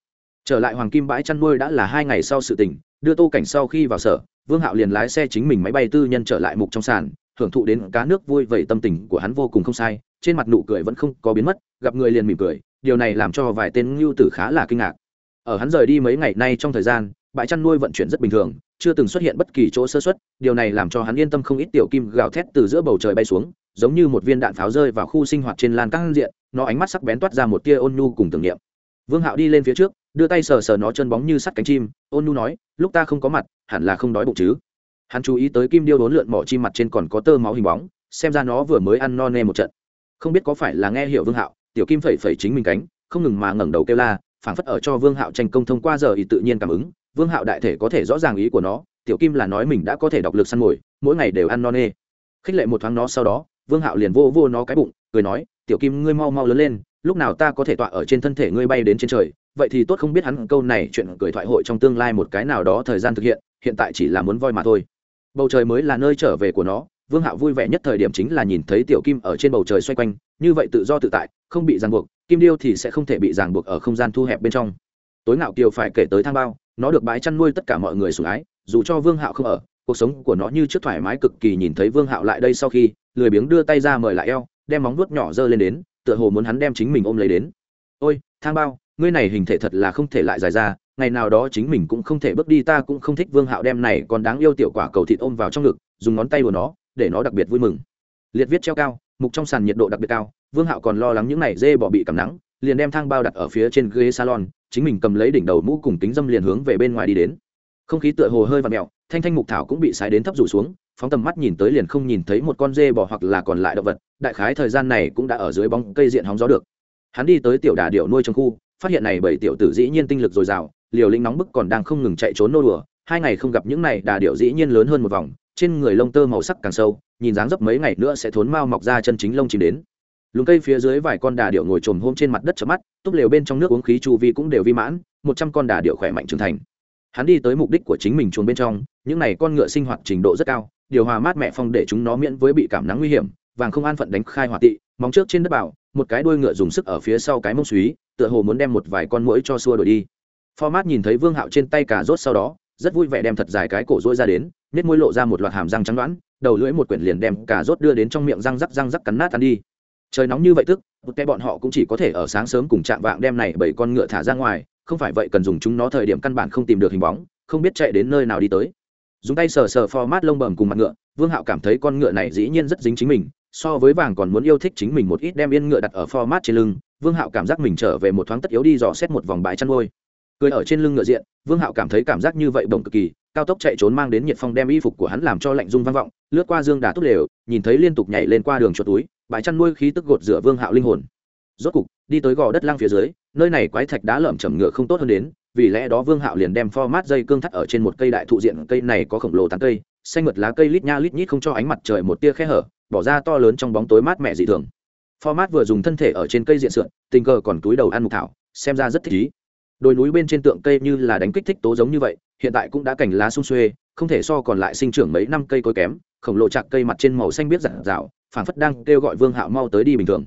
Trở lại hoàng kim bãi chăn nuôi đã là hai ngày sau sự tình, đưa tô cảnh sau khi vào sở vương hạo liền lái xe chính mình máy bay tư nhân trở lại mục trong sàn, hưởng thụ đến cá nước vui vầy tâm tình của hắn vô cùng không sai, trên mặt nụ cười vẫn không có biến mất, gặp người liền mỉm cười, điều này làm cho vài tên ngưu tử khá là kinh ngạc. Ở hắn rời đi mấy ngày nay trong thời gian, bãi chăn nuôi vận chuyển rất bình thường, chưa từng xuất hiện bất kỳ chỗ sơ xuất điều này làm cho hắn yên tâm không ít tiểu kim gào thét từ giữa bầu trời bay xuống, giống như một viên đạn pháo rơi vào khu sinh hoạt trên lan các diện, nó ánh mắt sắc bén toát ra một tia ôn nhu cùng tưởng niệm. Vương hạo đi lên phía trước đưa tay sờ sờ nó chân bóng như sắt cánh chim, ôn nu nói, lúc ta không có mặt, hẳn là không đói bụng chứ. Hắn chú ý tới kim điêu đốn lượn mỏ chim mặt trên còn có tơ máu hình bóng, xem ra nó vừa mới ăn no nê một trận. Không biết có phải là nghe hiểu vương hạo, tiểu kim phẩy phẩy chính mình cánh, không ngừng mà ngẩng đầu kêu la, phảng phất ở cho vương hạo tranh công thông qua giờ ý tự nhiên cảm ứng, vương hạo đại thể có thể rõ ràng ý của nó, tiểu kim là nói mình đã có thể đọc lực săn mồi, mỗi ngày đều ăn no nê. Khích lệ một thoáng nó sau đó, vương hạo liền vô vô nó cái bụng, cười nói, tiểu kim, ngươi mau mau lớn lên, lúc nào ta có thể tọa ở trên thân thể ngươi bay đến trên trời vậy thì tốt không biết hắn câu này chuyện cười thoại hội trong tương lai một cái nào đó thời gian thực hiện hiện tại chỉ là muốn voi mà thôi. Bầu trời mới là nơi trở về của nó, vương hạo vui vẻ nhất thời điểm chính là nhìn thấy tiểu kim ở trên bầu trời xoay quanh, như vậy tự do tự tại, không bị ràng buộc, kim điêu thì sẽ không thể bị ràng buộc ở không gian thu hẹp bên trong. Tối ngạo kiều phải kể tới thang bao, nó được bãi chăn nuôi tất cả mọi người sủng ái, dù cho vương hạo không ở, cuộc sống của nó như trước thoải mái cực kỳ nhìn thấy vương hạo lại đây sau khi, lười biếng đưa tay ra mời lại eo, đem móng vuốt nhỏ giơ lên đến, tựa hồ muốn hắn đem chính mình ôm lấy đến. Ôi, thang bao ngươi này hình thể thật là không thể lại dài ra, ngày nào đó chính mình cũng không thể bước đi, ta cũng không thích vương hạo đem này còn đáng yêu tiểu quả cầu thịt ôm vào trong ngực, dùng ngón tay của nó, để nó đặc biệt vui mừng. Liệt viết treo cao, mục trong sàn nhiệt độ đặc biệt cao, vương hạo còn lo lắng những này dê bỏ bị cảm nắng, liền đem thang bao đặt ở phía trên ghế salon, chính mình cầm lấy đỉnh đầu mũ cùng kính dâm liền hướng về bên ngoài đi đến. Không khí tựa hồ hơi và mẹo thanh thanh mục thảo cũng bị sái đến thấp rủ xuống, phóng tầm mắt nhìn tới liền không nhìn thấy một con dê bò hoặc là còn lại động vật, đại khái thời gian này cũng đã ở dưới bóng cây diện hóng gió được. Hắn đi tới tiểu đà điệu nuôi trong khu phát hiện này bảy tiểu tử dĩ nhiên tinh lực dồi dào, liều lĩnh nóng bức còn đang không ngừng chạy trốn nô đùa, hai ngày không gặp những này đà điệu dĩ nhiên lớn hơn một vòng, trên người lông tơ màu sắc càng sâu, nhìn dáng dấp mấy ngày nữa sẽ thốn mau mọc ra chân chính lông chìm đến. Lùng cây phía dưới vài con đà điệu ngồi trồm hôm trên mặt đất chớp mắt, túp lều bên trong nước uống khí chu vi cũng đều vi mãn, một trăm con đà điệu khỏe mạnh trưởng thành. Hắn đi tới mục đích của chính mình chuồng bên trong, những này con ngựa sinh hoạt trình độ rất cao, điều hòa mát mẹ phong để chúng nó miễn với bị cảm nắng nguy hiểm, vàng không an phận đánh khai hỏa tị, móng trước trên đất bảo một cái đuôi ngựa dùng sức ở phía sau cái mông suý tựa hồ muốn đem một vài con mũi cho xua đuổi đi. Format nhìn thấy vương hạo trên tay cà rốt sau đó, rất vui vẻ đem thật dài cái cổ rỗi ra đến nết môi lộ ra một loạt hàm răng trắng đoán, đầu lưỡi một quyển liền đem cà rốt đưa đến trong miệng răng rắc răng rắc cắn nát ăn đi. Trời nóng như vậy tức, một cái bọn họ cũng chỉ có thể ở sáng sớm cùng chạm vạng đem này bảy con ngựa thả ra ngoài, không phải vậy cần dùng chúng nó thời điểm căn bản không tìm được hình bóng, không biết chạy đến nơi nào đi tới. Dùng tay sờ sờ format lông bầm cùng mặt ngựa, vương hạo cảm thấy con ngựa này dĩ nhiên rất dính chính mình so với vàng còn muốn yêu thích chính mình một ít đem yên ngựa đặt ở format trên lưng, vương hạo cảm giác mình trở về một thoáng tất yếu đi dò xét một vòng bãi chăn nuôi. Cười ở trên lưng ngựa diện, vương hạo cảm thấy cảm giác như vậy bổng cực kỳ, cao tốc chạy trốn mang đến nhiệt phong đem y phục của hắn làm cho lạnh rung vang vọng, lướt qua dương đà tốt lều, nhìn thấy liên tục nhảy lên qua đường chuột túi, bãi chăn nuôi khí tức gột rửa vương hạo linh hồn. Rốt cục, đi tới gò đất lang phía dưới, nơi này quái thạch đá lởm chầm ngựa không tốt hơn đến, vì lẽ đó vương hạo liền đem format dây cương thắt ở trên một cây đại thụ diện, cây này có khổng lồ tán cây, xanh mượt lá cây lít nha lít nhít không cho ánh mặt trời một tia khe hở bỏ ra to lớn trong bóng tối mát mẻ dị thường. Format vừa dùng thân thể ở trên cây diện sượn tình cờ còn túi đầu ăn mục thảo xem ra rất thích ý. Đồi núi bên trên tượng cây như là đánh kích thích tố giống như vậy hiện tại cũng đã cảnh lá sung xuê không thể so còn lại sinh trưởng mấy năm cây cối kém khổng lồ chạc cây mặt trên màu xanh biết rạng rào, phảng phất đang kêu gọi vương hạo mau tới đi bình thường.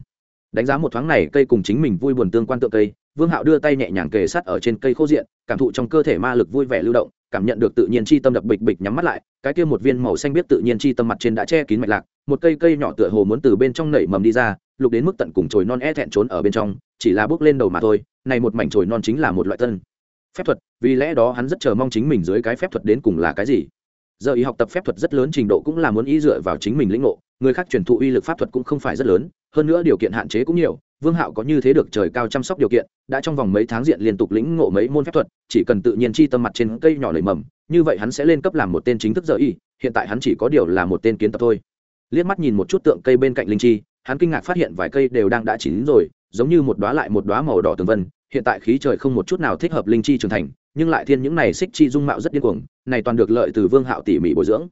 Đánh giá một thoáng này cây cùng chính mình vui buồn tương quan tượng cây vương hạo đưa tay nhẹ nhàng kề sát ở trên cây khô diện cảm thụ trong cơ thể ma lực vui vẻ lưu động cảm nhận được tự nhiên chi tâm đập bịch bịch nhắm mắt lại, cái kia một viên màu xanh biết tự nhiên chi tâm mặt trên đã che kín mạch lạc, một cây cây nhỏ tựa hồ muốn từ bên trong nảy mầm đi ra, lục đến mức tận cùng chồi non e thẹn trốn ở bên trong, chỉ là bước lên đầu mà thôi, này một mảnh chồi non chính là một loại tân phép thuật, vì lẽ đó hắn rất chờ mong chính mình dưới cái phép thuật đến cùng là cái gì. Giờ ý học tập phép thuật rất lớn trình độ cũng là muốn ý dựa vào chính mình lĩnh ngộ người khác truyền thụ uy lực pháp thuật cũng không phải rất lớn, hơn nữa điều kiện hạn chế cũng nhiều, vương hạo có như thế được trời cao chăm sóc điều kiện, đã trong vòng mấy tháng diện liên tục lĩnh ngộ mấy môn phép thuật, chỉ cần tự nhiên chi tâm mặt trên cây nhỏ nảy mầm, như vậy hắn sẽ lên cấp làm một tên chính thức giờ y, hiện tại hắn chỉ có điều là một tên kiến tập thôi. Liếc mắt nhìn một chút tượng cây bên cạnh linh chi, hắn kinh ngạc phát hiện vài cây đều đang đã chín rồi, giống như một đóa lại một đóa màu đỏ tường vân, hiện tại khí trời không một chút nào thích hợp linh chi trưởng thành, nhưng lại thiên những này xích chi dung mạo rất điên cuồng, này toàn được lợi từ vương hạo tỉ mỉ bồi dưỡng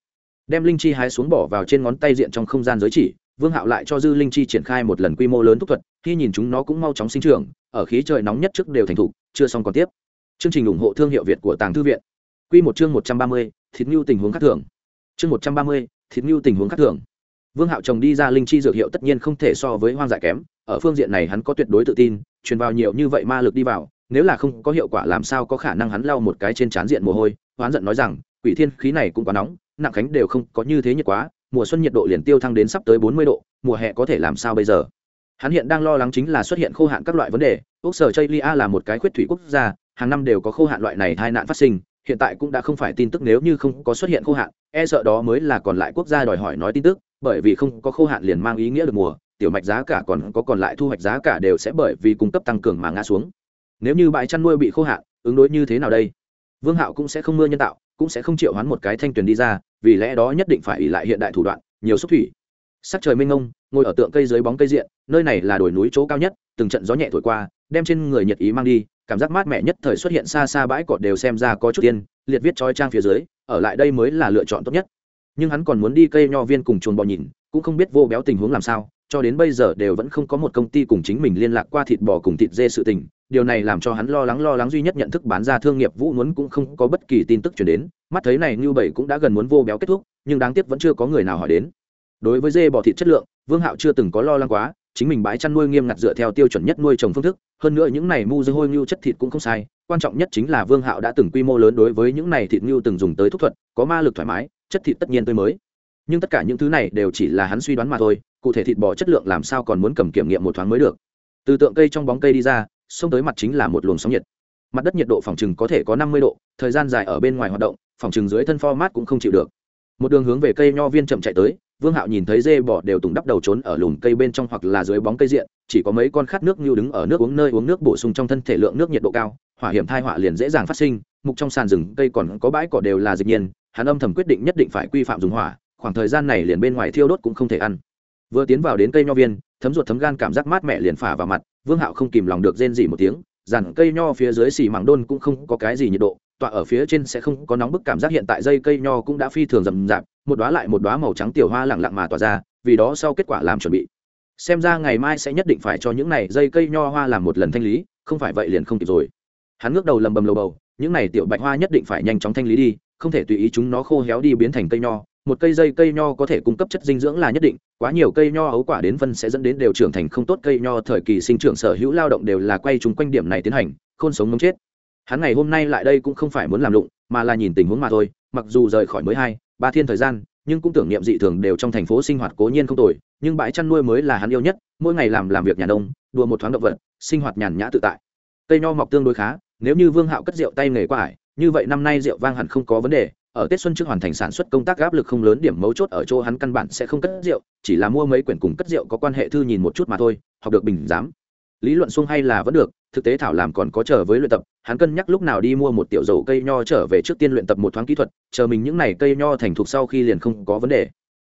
đem linh chi hái xuống bỏ vào trên ngón tay diện trong không gian giới chỉ, vương hạo lại cho dư linh chi triển khai một lần quy mô lớn thúc thuật, khi nhìn chúng nó cũng mau chóng sinh trưởng, ở khí trời nóng nhất trước đều thành thục, chưa xong còn tiếp. Chương trình ủng hộ thương hiệu việt của tàng thư viện. Quy một chương một trăm ba mươi, thịt nhu tình huống khác thường. Chương một trăm ba mươi, thịt nhu tình huống khác thường. Vương hạo trồng đi ra linh chi dược hiệu tất nhiên không thể so với hoang dại kém, ở phương diện này hắn có tuyệt đối tự tin, truyền vào nhiều như vậy ma lực đi vào, nếu là không có hiệu quả làm sao có khả năng hắn lau một cái trên trán diện mồ hôi, hoán giận nói rằng, quỷ thiên khí này cũng quá nóng nặng khánh đều không có như thế nhiệt quá, mùa xuân nhiệt độ liền tiêu thăng đến sắp tới bốn mươi độ, mùa hè có thể làm sao bây giờ? Hắn hiện đang lo lắng chính là xuất hiện khô hạn các loại vấn đề quốc sở chây lia là một cái khuyết thủy quốc gia, hàng năm đều có khô hạn loại này tai nạn phát sinh, hiện tại cũng đã không phải tin tức nếu như không có xuất hiện khô hạn e sợ đó mới là còn lại quốc gia đòi hỏi nói tin tức, bởi vì không có khô hạn liền mang ý nghĩa được mùa, tiểu mạch giá cả còn có còn lại thu hoạch giá cả đều sẽ bởi vì cung cấp tăng cường mà ngã xuống. Nếu như bãi chăn nuôi bị khô hạn, ứng đối như thế nào đây? Vương hạo cũng sẽ không mưa nhân tạo cũng sẽ không triệu hoán một cái thanh tuyền đi ra, vì lẽ đó nhất định phải ỉ lại hiện đại thủ đoạn, nhiều xúc thủy. Sắc trời mênh ngông ngồi ở tượng cây dưới bóng cây diện, nơi này là đồi núi chỗ cao nhất, từng trận gió nhẹ thổi qua, đem trên người nhiệt ý mang đi, cảm giác mát mẻ nhất thời xuất hiện xa xa bãi cỏ đều xem ra có chút tiên liệt viết trói trang phía dưới, ở lại đây mới là lựa chọn tốt nhất. Nhưng hắn còn muốn đi cây nho viên cùng chuồn bò nhìn, cũng không biết vô béo tình huống làm sao cho đến bây giờ đều vẫn không có một công ty cùng chính mình liên lạc qua thịt bò cùng thịt dê sự tình. Điều này làm cho hắn lo lắng lo lắng duy nhất nhận thức bán ra thương nghiệp vũ muốn cũng không có bất kỳ tin tức chuyển đến. Mắt thấy này như bảy cũng đã gần muốn vô béo kết thúc, nhưng đáng tiếc vẫn chưa có người nào hỏi đến. Đối với dê bò thịt chất lượng, vương hạo chưa từng có lo lắng quá, chính mình bãi chăn nuôi nghiêm ngặt dựa theo tiêu chuẩn nhất nuôi trồng phương thức. Hơn nữa những này mu dư hôi ngưu chất thịt cũng không sai, quan trọng nhất chính là vương hạo đã từng quy mô lớn đối với những này thịt ngưu từng dùng tới thúc thuật, có ma lực thoải mái, chất thịt tất nhiên tươi mới nhưng tất cả những thứ này đều chỉ là hắn suy đoán mà thôi, cụ thể thịt bò chất lượng làm sao còn muốn cầm kiểm nghiệm một thoáng mới được. Từ tượng cây trong bóng cây đi ra, xông tới mặt chính là một luồng sóng nhiệt. Mặt đất nhiệt độ phòng trừng có thể có năm mươi độ, thời gian dài ở bên ngoài hoạt động, phòng trừng dưới thân pho mát cũng không chịu được. Một đường hướng về cây nho viên chậm chạy tới, vương hạo nhìn thấy dê bò đều tùng đắp đầu trốn ở lùm cây bên trong hoặc là dưới bóng cây diện, chỉ có mấy con khát nước như đứng ở nước uống nơi uống nước bổ sung trong thân thể lượng nước nhiệt độ cao, hỏa hiểm thai họa liền dễ dàng phát sinh, mục trong sàn rừng cây còn có bãi cỏ đều là dịch nhiên, hắn âm thầm quyết định nhất định phải quy phạm dùng hỏa khoảng thời gian này liền bên ngoài thiêu đốt cũng không thể ăn. Vừa tiến vào đến cây nho viên, thấm ruột thấm gan cảm giác mát mẻ liền phả vào mặt, vương hạo không kìm lòng được rên dỉ một tiếng, dàn cây nho phía dưới xì mảng đôn cũng không có cái gì nhiệt độ, tọa ở phía trên sẽ không có nóng bức cảm giác hiện tại dây cây nho cũng đã phi thường rậm rạp, một đóa lại một đóa màu trắng tiểu hoa lẳng lặng mà tỏa ra, vì đó sau kết quả làm chuẩn bị. Xem ra ngày mai sẽ nhất định phải cho những này dây cây nho hoa làm một lần thanh lý, không phải vậy liền không kịp rồi. Hắn ngước đầu lầm bầm lầu bầu, những này tiểu bạch hoa nhất định phải nhanh chóng thanh lý đi, không thể tùy ý chúng nó khô héo đi biến thành cây nho một cây dây cây nho có thể cung cấp chất dinh dưỡng là nhất định, quá nhiều cây nho ấu quả đến phân sẽ dẫn đến đều trưởng thành không tốt, cây nho thời kỳ sinh trưởng sở hữu lao động đều là quay chung quanh điểm này tiến hành, khôn sống mống chết. Hắn ngày hôm nay lại đây cũng không phải muốn làm lụng, mà là nhìn tình huống mà thôi, mặc dù rời khỏi mới hai, ba thiên thời gian, nhưng cũng tưởng niệm dị thường đều trong thành phố sinh hoạt cố nhiên không tồi, nhưng bãi chăn nuôi mới là hắn yêu nhất, mỗi ngày làm làm việc nhà nông, đùa một thoáng động vật, sinh hoạt nhàn nhã tự tại. Cây nho mọc tương đối khá, nếu như vương hạo cất rượu tay nghề qua ải, như vậy năm nay rượu vang hẳn không có vấn đề ở tết xuân trước hoàn thành sản xuất công tác áp lực không lớn, điểm mấu chốt ở chỗ hắn căn bản sẽ không cất rượu, chỉ là mua mấy quyển cùng cất rượu có quan hệ thư nhìn một chút mà thôi, học được bình giám. Lý luận xuông hay là vẫn được, thực tế thảo làm còn có chờ với luyện tập, hắn cân nhắc lúc nào đi mua một tiểu dầu cây nho trở về trước tiên luyện tập một thoáng kỹ thuật, chờ mình những n à y cây nho thành thục sau khi liền không có vấn đề.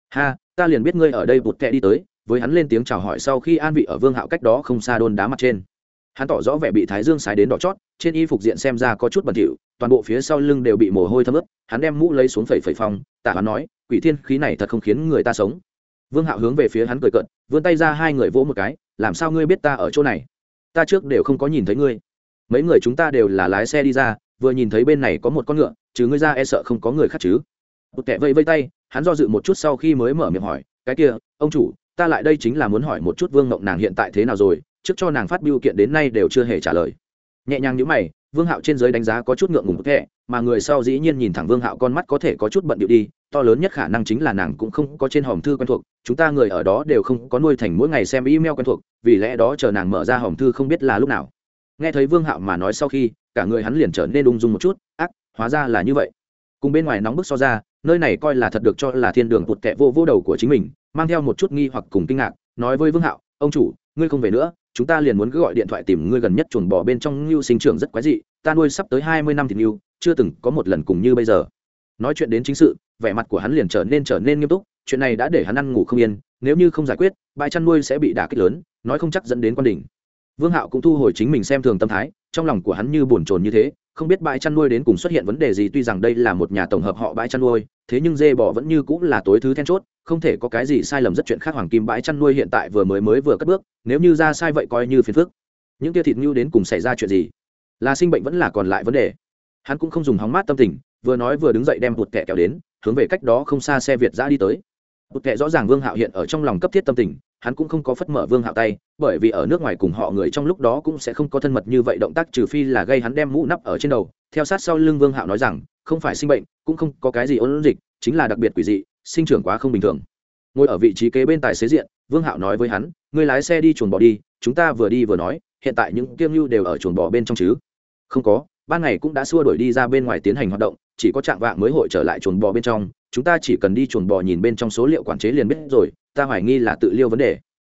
Ha, ta liền biết ngươi ở đây bụt kẹ đi tới, với hắn lên tiếng chào hỏi sau khi an vị ở vương hạo cách đó không xa đôn đá mặt trên hắn tỏ rõ vẻ bị thái dương sái đến đỏ chót, trên y phục diện xem ra có chút bẩn thỉu, toàn bộ phía sau lưng đều bị mồ hôi thấm ướt, hắn đem mũ lấy xuống phẩy phẩy phong tả hắn nói, quỷ thiên khí này thật không khiến người ta sống. Vương hạo hướng về phía hắn cười cận vươn tay ra hai người vỗ một cái, làm sao ngươi biết ta ở chỗ này? Ta trước đều không có nhìn thấy ngươi. Mấy người chúng ta đều là lái xe đi ra, vừa nhìn thấy bên này có một con ngựa chứ ngươi ra e sợ không có người khác chứ. Một kẻ vây vây tay, hắn do dự một chút sau khi mới mở miệng hỏi, cái kia, ông chủ, ta lại đây chính là muốn hỏi một chút vương mộng nàng hiện tại thế nào rồi? Trước cho nàng phát biểu kiện đến nay đều chưa hề trả lời. Nhẹ nhàng nhữ mày, vương hạo trên giới đánh giá có chút ngượng ngùng kệ mà người sau dĩ nhiên nhìn thẳng vương hạo con mắt có thể có chút bận điệu đi, to lớn nhất khả năng chính là nàng cũng không có trên hòm thư quen thuộc, chúng ta người ở đó đều không có nuôi thành mỗi ngày xem email quen thuộc, vì lẽ đó chờ nàng mở ra hòm thư không biết là lúc nào. Nghe thấy vương hạo mà nói sau khi, cả người hắn liền trở nên ung dung một chút, ác, hóa ra là như vậy. Cùng bên ngoài nóng bức so ra, nơi này coi là thật được cho là thiên đường tụt kẹ vô vô đầu của chính mình, mang theo một chút nghi hoặc cùng kinh ngạc, nói với vương hạo, ông chủ, ngươi không về nữa chúng ta liền muốn cứ gọi điện thoại tìm ngươi gần nhất chuồn bò bên trong ngưu sinh trưởng rất quái dị, ta nuôi sắp tới hai mươi năm thịt ngưu, chưa từng có một lần cùng như bây giờ. Nói chuyện đến chính sự, vẻ mặt của hắn liền trở nên trở nên nghiêm túc, chuyện này đã để hắn ăn ngủ không yên, nếu như không giải quyết, bãi chăn nuôi sẽ bị đả kích lớn, nói không chắc dẫn đến quan đỉnh. Vương hạo cũng thu hồi chính mình xem thường tâm thái, trong lòng của hắn như buồn chồn như thế, không biết bãi chăn nuôi đến cùng xuất hiện vấn đề gì, tuy rằng đây là một nhà tổng hợp họ bãi chăn nuôi thế nhưng dê bò vẫn như cũng là tối thứ then chốt, không thể có cái gì sai lầm rất chuyện khác hoàng kim bãi chăn nuôi hiện tại vừa mới mới vừa cất bước, nếu như ra sai vậy coi như phiền phức. Những tia thịt ngưu đến cùng xảy ra chuyện gì? Là sinh bệnh vẫn là còn lại vấn đề? Hắn cũng không dùng hóng mát tâm tình, vừa nói vừa đứng dậy đem bụt kẹ kéo đến, hướng về cách đó không xa xe việt giã đi tới. Bụt kẹ rõ ràng vương hạo hiện ở trong lòng cấp thiết tâm tình, hắn cũng không có phất mở vương hạo tay, bởi vì ở nước ngoài cùng họ người trong lúc đó cũng sẽ không có thân mật như vậy, động tác trừ phi là gây hắn đem mũ nắp ở trên đầu theo sát sau lưng vương hạo nói rằng, không phải sinh bệnh, cũng không có cái gì ôn dịch, chính là đặc biệt quỷ dị, sinh trưởng quá không bình thường. Ngồi ở vị trí kế bên tài xế diện, vương hạo nói với hắn người lái xe đi chuồn bò đi, chúng ta vừa đi vừa nói, hiện tại những kiêng lưu đều ở chuồn bò bên trong chứ? Không có, ban ngày cũng đã xua đuổi đi ra bên ngoài tiến hành hoạt động, chỉ có trạng vạng mới hội trở lại chuồn bò bên trong, chúng ta chỉ cần đi chuồn bò nhìn bên trong số liệu quản chế liền biết rồi, ta hoài nghi là tự liêu vấn đề.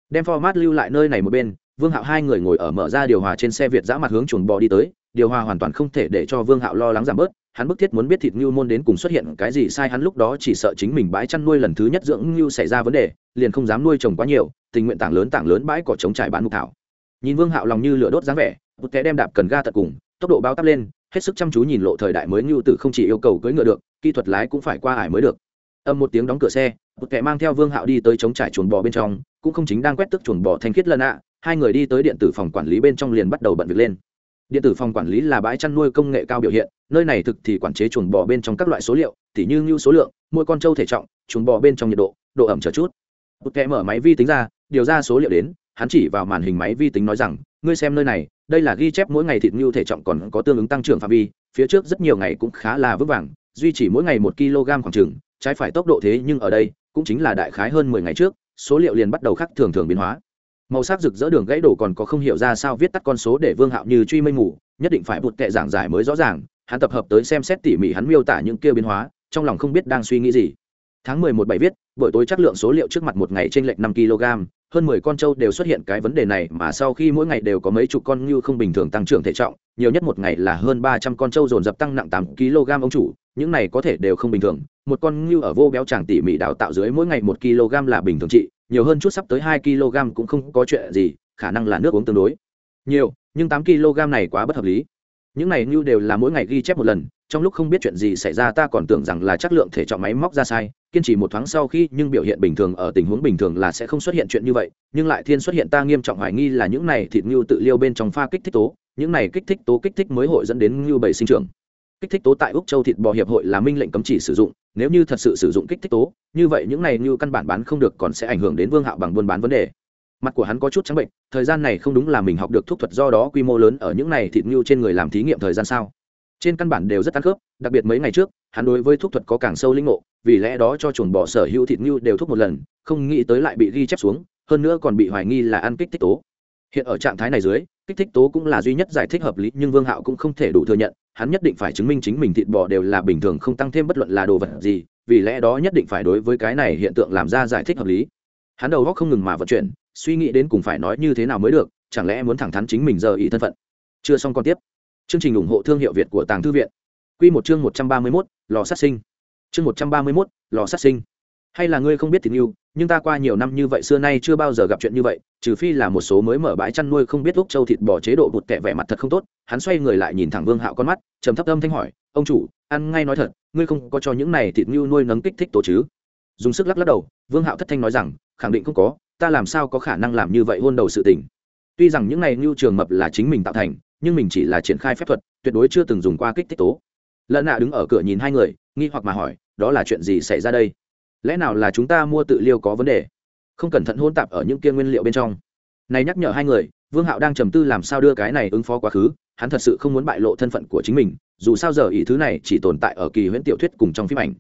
Đem format lưu lại nơi này một bên vương hạo hai người ngồi ở mở ra điều hòa trên xe việt giã mặt hướng chuồn bò đi tới, điều hòa hoàn toàn không thể để cho vương hạo lo lắng giảm bớt, hắn bức thiết muốn biết thịt ngưu môn đến cùng xuất hiện cái gì sai, hắn lúc đó chỉ sợ chính mình bãi chăn nuôi lần thứ nhất dưỡng ngưu xảy ra vấn đề, liền không dám nuôi trồng quá nhiều, tình nguyện tảng lớn tảng lớn bãi cỏ trống trải bán mục thảo. Nhìn vương hạo lòng như lửa đốt dáng vẻ, một kẻ đem đạp cần ga tận cùng, tốc độ bao tắp lên, hết sức chăm chú nhìn lộ thời đại mới ngưu tử không chỉ yêu cầu cưỡi ngựa được, kỹ thuật lái cũng phải qua ải mới được. Âm một tiếng đóng cửa xe, một kẻ mang theo vương hạo đi tới chống trải chuồng bò bên trong, cũng không chính đang quét tức chuồng bò thanh khiết lần ạ hai người đi tới điện tử phòng quản lý bên trong liền bắt đầu bận việc lên. Điện tử phòng quản lý là bãi chăn nuôi công nghệ cao biểu hiện, nơi này thực thì quản chế chuồng bò bên trong các loại số liệu, tỉ như ngưu số lượng, mỗi con trâu thể trọng, chuồng bò bên trong nhiệt độ độ ẩm chờ chút. Một kẻ mở máy vi tính ra, điều ra số liệu đến, hắn chỉ vào màn hình máy vi tính nói rằng, ngươi xem nơi này, đây là ghi chép mỗi ngày thịt ngưu thể trọng còn có tương ứng tăng trưởng phạm vi, phía trước rất nhiều ngày cũng khá là vững vàng, duy trì mỗi ngày một kg khoảng chừng, trái phải tốc độ thế nhưng ở đây cũng chính là đại khái hơn mười ngày trước, số liệu liền bắt đầu khắc thường thường biến hóa màu sắc rực rỡ đường gãy đổ còn có không hiểu ra sao viết tắt con số để vương hạo như truy mây mù, nhất định phải bụt tệ giảng giải mới rõ ràng, hắn tập hợp tới xem xét tỉ mỉ hắn miêu tả những kia biến hóa, trong lòng không biết đang suy nghĩ gì. Tháng mười một bảy viết, buổi tối chất lượng số liệu trước mặt một ngày trên lệch năm kg, hơn mười con trâu đều xuất hiện cái vấn đề này mà sau khi mỗi ngày đều có mấy chục con ngưu không bình thường tăng trưởng thể trọng, nhiều nhất một ngày là hơn ba trăm con trâu dồn dập tăng nặng tám kg ông chủ, những này có thể đều không bình thường, một con ngưu ở vô béo chàng tỉ mỉ đào tạo dưới mỗi ngày một kg là bình thường trị nhiều hơn chút sắp tới hai kg cũng không có chuyện gì, khả năng là nước uống tương đối. Nhiều, nhưng tám kg này quá bất hợp lý. Những này như đều là mỗi ngày ghi chép một lần, trong lúc không biết chuyện gì xảy ra ta còn tưởng rằng là chất lượng thể trọng máy móc ra sai, kiên trì một thoáng sau khi nhưng biểu hiện bình thường ở tình huống bình thường là sẽ không xuất hiện chuyện như vậy, nhưng lại thiên xuất hiện ta nghiêm trọng hoài nghi là những này thịt ngưu tự liêu bên trong pha kích thích tố, những này kích thích tố kích thích mới hội dẫn đến ngưu bầy sinh trưởng kích thích tố tại úc châu thịt bò hiệp hội là minh lệnh cấm chỉ sử dụng, nếu như thật sự sử dụng kích thích tố, như vậy những này như căn bản bán không được còn sẽ ảnh hưởng đến vương hạo bằng buôn bán vấn đề. Mặt của hắn có chút trắng bệnh, thời gian này không đúng là mình học được thuốc thuật do đó quy mô lớn ở những này thịt như trên người làm thí nghiệm thời gian sao. Trên căn bản đều rất ăn khớp, đặc biệt mấy ngày trước, hắn đối với thuốc thuật có càng sâu linh ngộ, vì lẽ đó cho chuồng bò sở hữu thịt như đều thuốc một lần, không nghĩ tới lại bị ghi chép xuống, hơn nữa còn bị hoài nghi là ăn kích thích tố. Hiện ở trạng thái này dưới, kích thích tố cũng là duy nhất giải thích hợp lý, nhưng vương hạo cũng không thể đủ thừa nhận hắn nhất định phải chứng minh chính mình thịt bò đều là bình thường không tăng thêm bất luận là đồ vật gì, vì lẽ đó nhất định phải đối với cái này hiện tượng làm ra giải thích hợp lý. Hắn đầu góc không ngừng mà vận chuyển, suy nghĩ đến cùng phải nói như thế nào mới được, chẳng lẽ muốn thẳng thắn chính mình giờ ý thân phận. Chưa xong còn tiếp. Chương trình ủng hộ thương hiệu việt của tàng thư viện. Q một chương một trăm ba mươi mốt, lò sát sinh. Chương một trăm ba mươi mốt, lò sát sinh. Hay là ngươi không biết tình yêu nhưng ta qua nhiều năm như vậy xưa nay chưa bao giờ gặp chuyện như vậy, trừ phi là một số mới mở bãi chăn nuôi không biết lúc châu thịt bò chế độ bụt kẹ vẻ mặt thật không tốt. Hắn xoay người lại nhìn thẳng vương hạo con mắt, trầm thấp âm thanh hỏi, ông chủ, ăn ngay nói thật, ngươi không có cho những này thịt ngưu nuôi nấng kích thích tổ chứ? Dùng sức lắc lắc đầu, vương hạo thất thanh nói rằng, khẳng định không có, ta làm sao có khả năng làm như vậy hôn đầu sự tình? Tuy rằng những này ngưu trường mập là chính mình tạo thành, nhưng mình chỉ là triển khai phép thuật, tuyệt đối chưa từng dùng qua kích thích tố. Lợn nạ đứng ở cửa nhìn hai người, nghi hoặc mà hỏi, đó là chuyện gì xảy ra đây? Lẽ nào là chúng ta mua tự liêu có vấn đề? Không cẩn thận hôn tạp ở những kia nguyên liệu bên trong. Này nhắc nhở hai người, vương hạo đang trầm tư làm sao đưa cái này ứng phó quá khứ, hắn thật sự không muốn bại lộ thân phận của chính mình, dù sao giờ ý thứ này chỉ tồn tại ở kỳ huyễn tiểu thuyết cùng trong phim ảnh.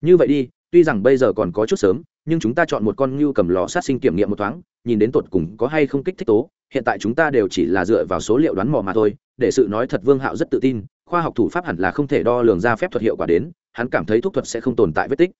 Như vậy đi, tuy rằng bây giờ còn có chút sớm, nhưng chúng ta chọn một con ngưu cầm lò sát sinh kiểm nghiệm một thoáng, nhìn đến tột cùng có hay không kích thích tố, hiện tại chúng ta đều chỉ là dựa vào số liệu đoán mò mà thôi, để sự nói thật vương hạo rất tự tin, khoa học thủ pháp hẳn là không thể đo lường ra phép thuật hiệu quả đến, hắn cảm thấy thuốc thuật sẽ không tồn tại vết tích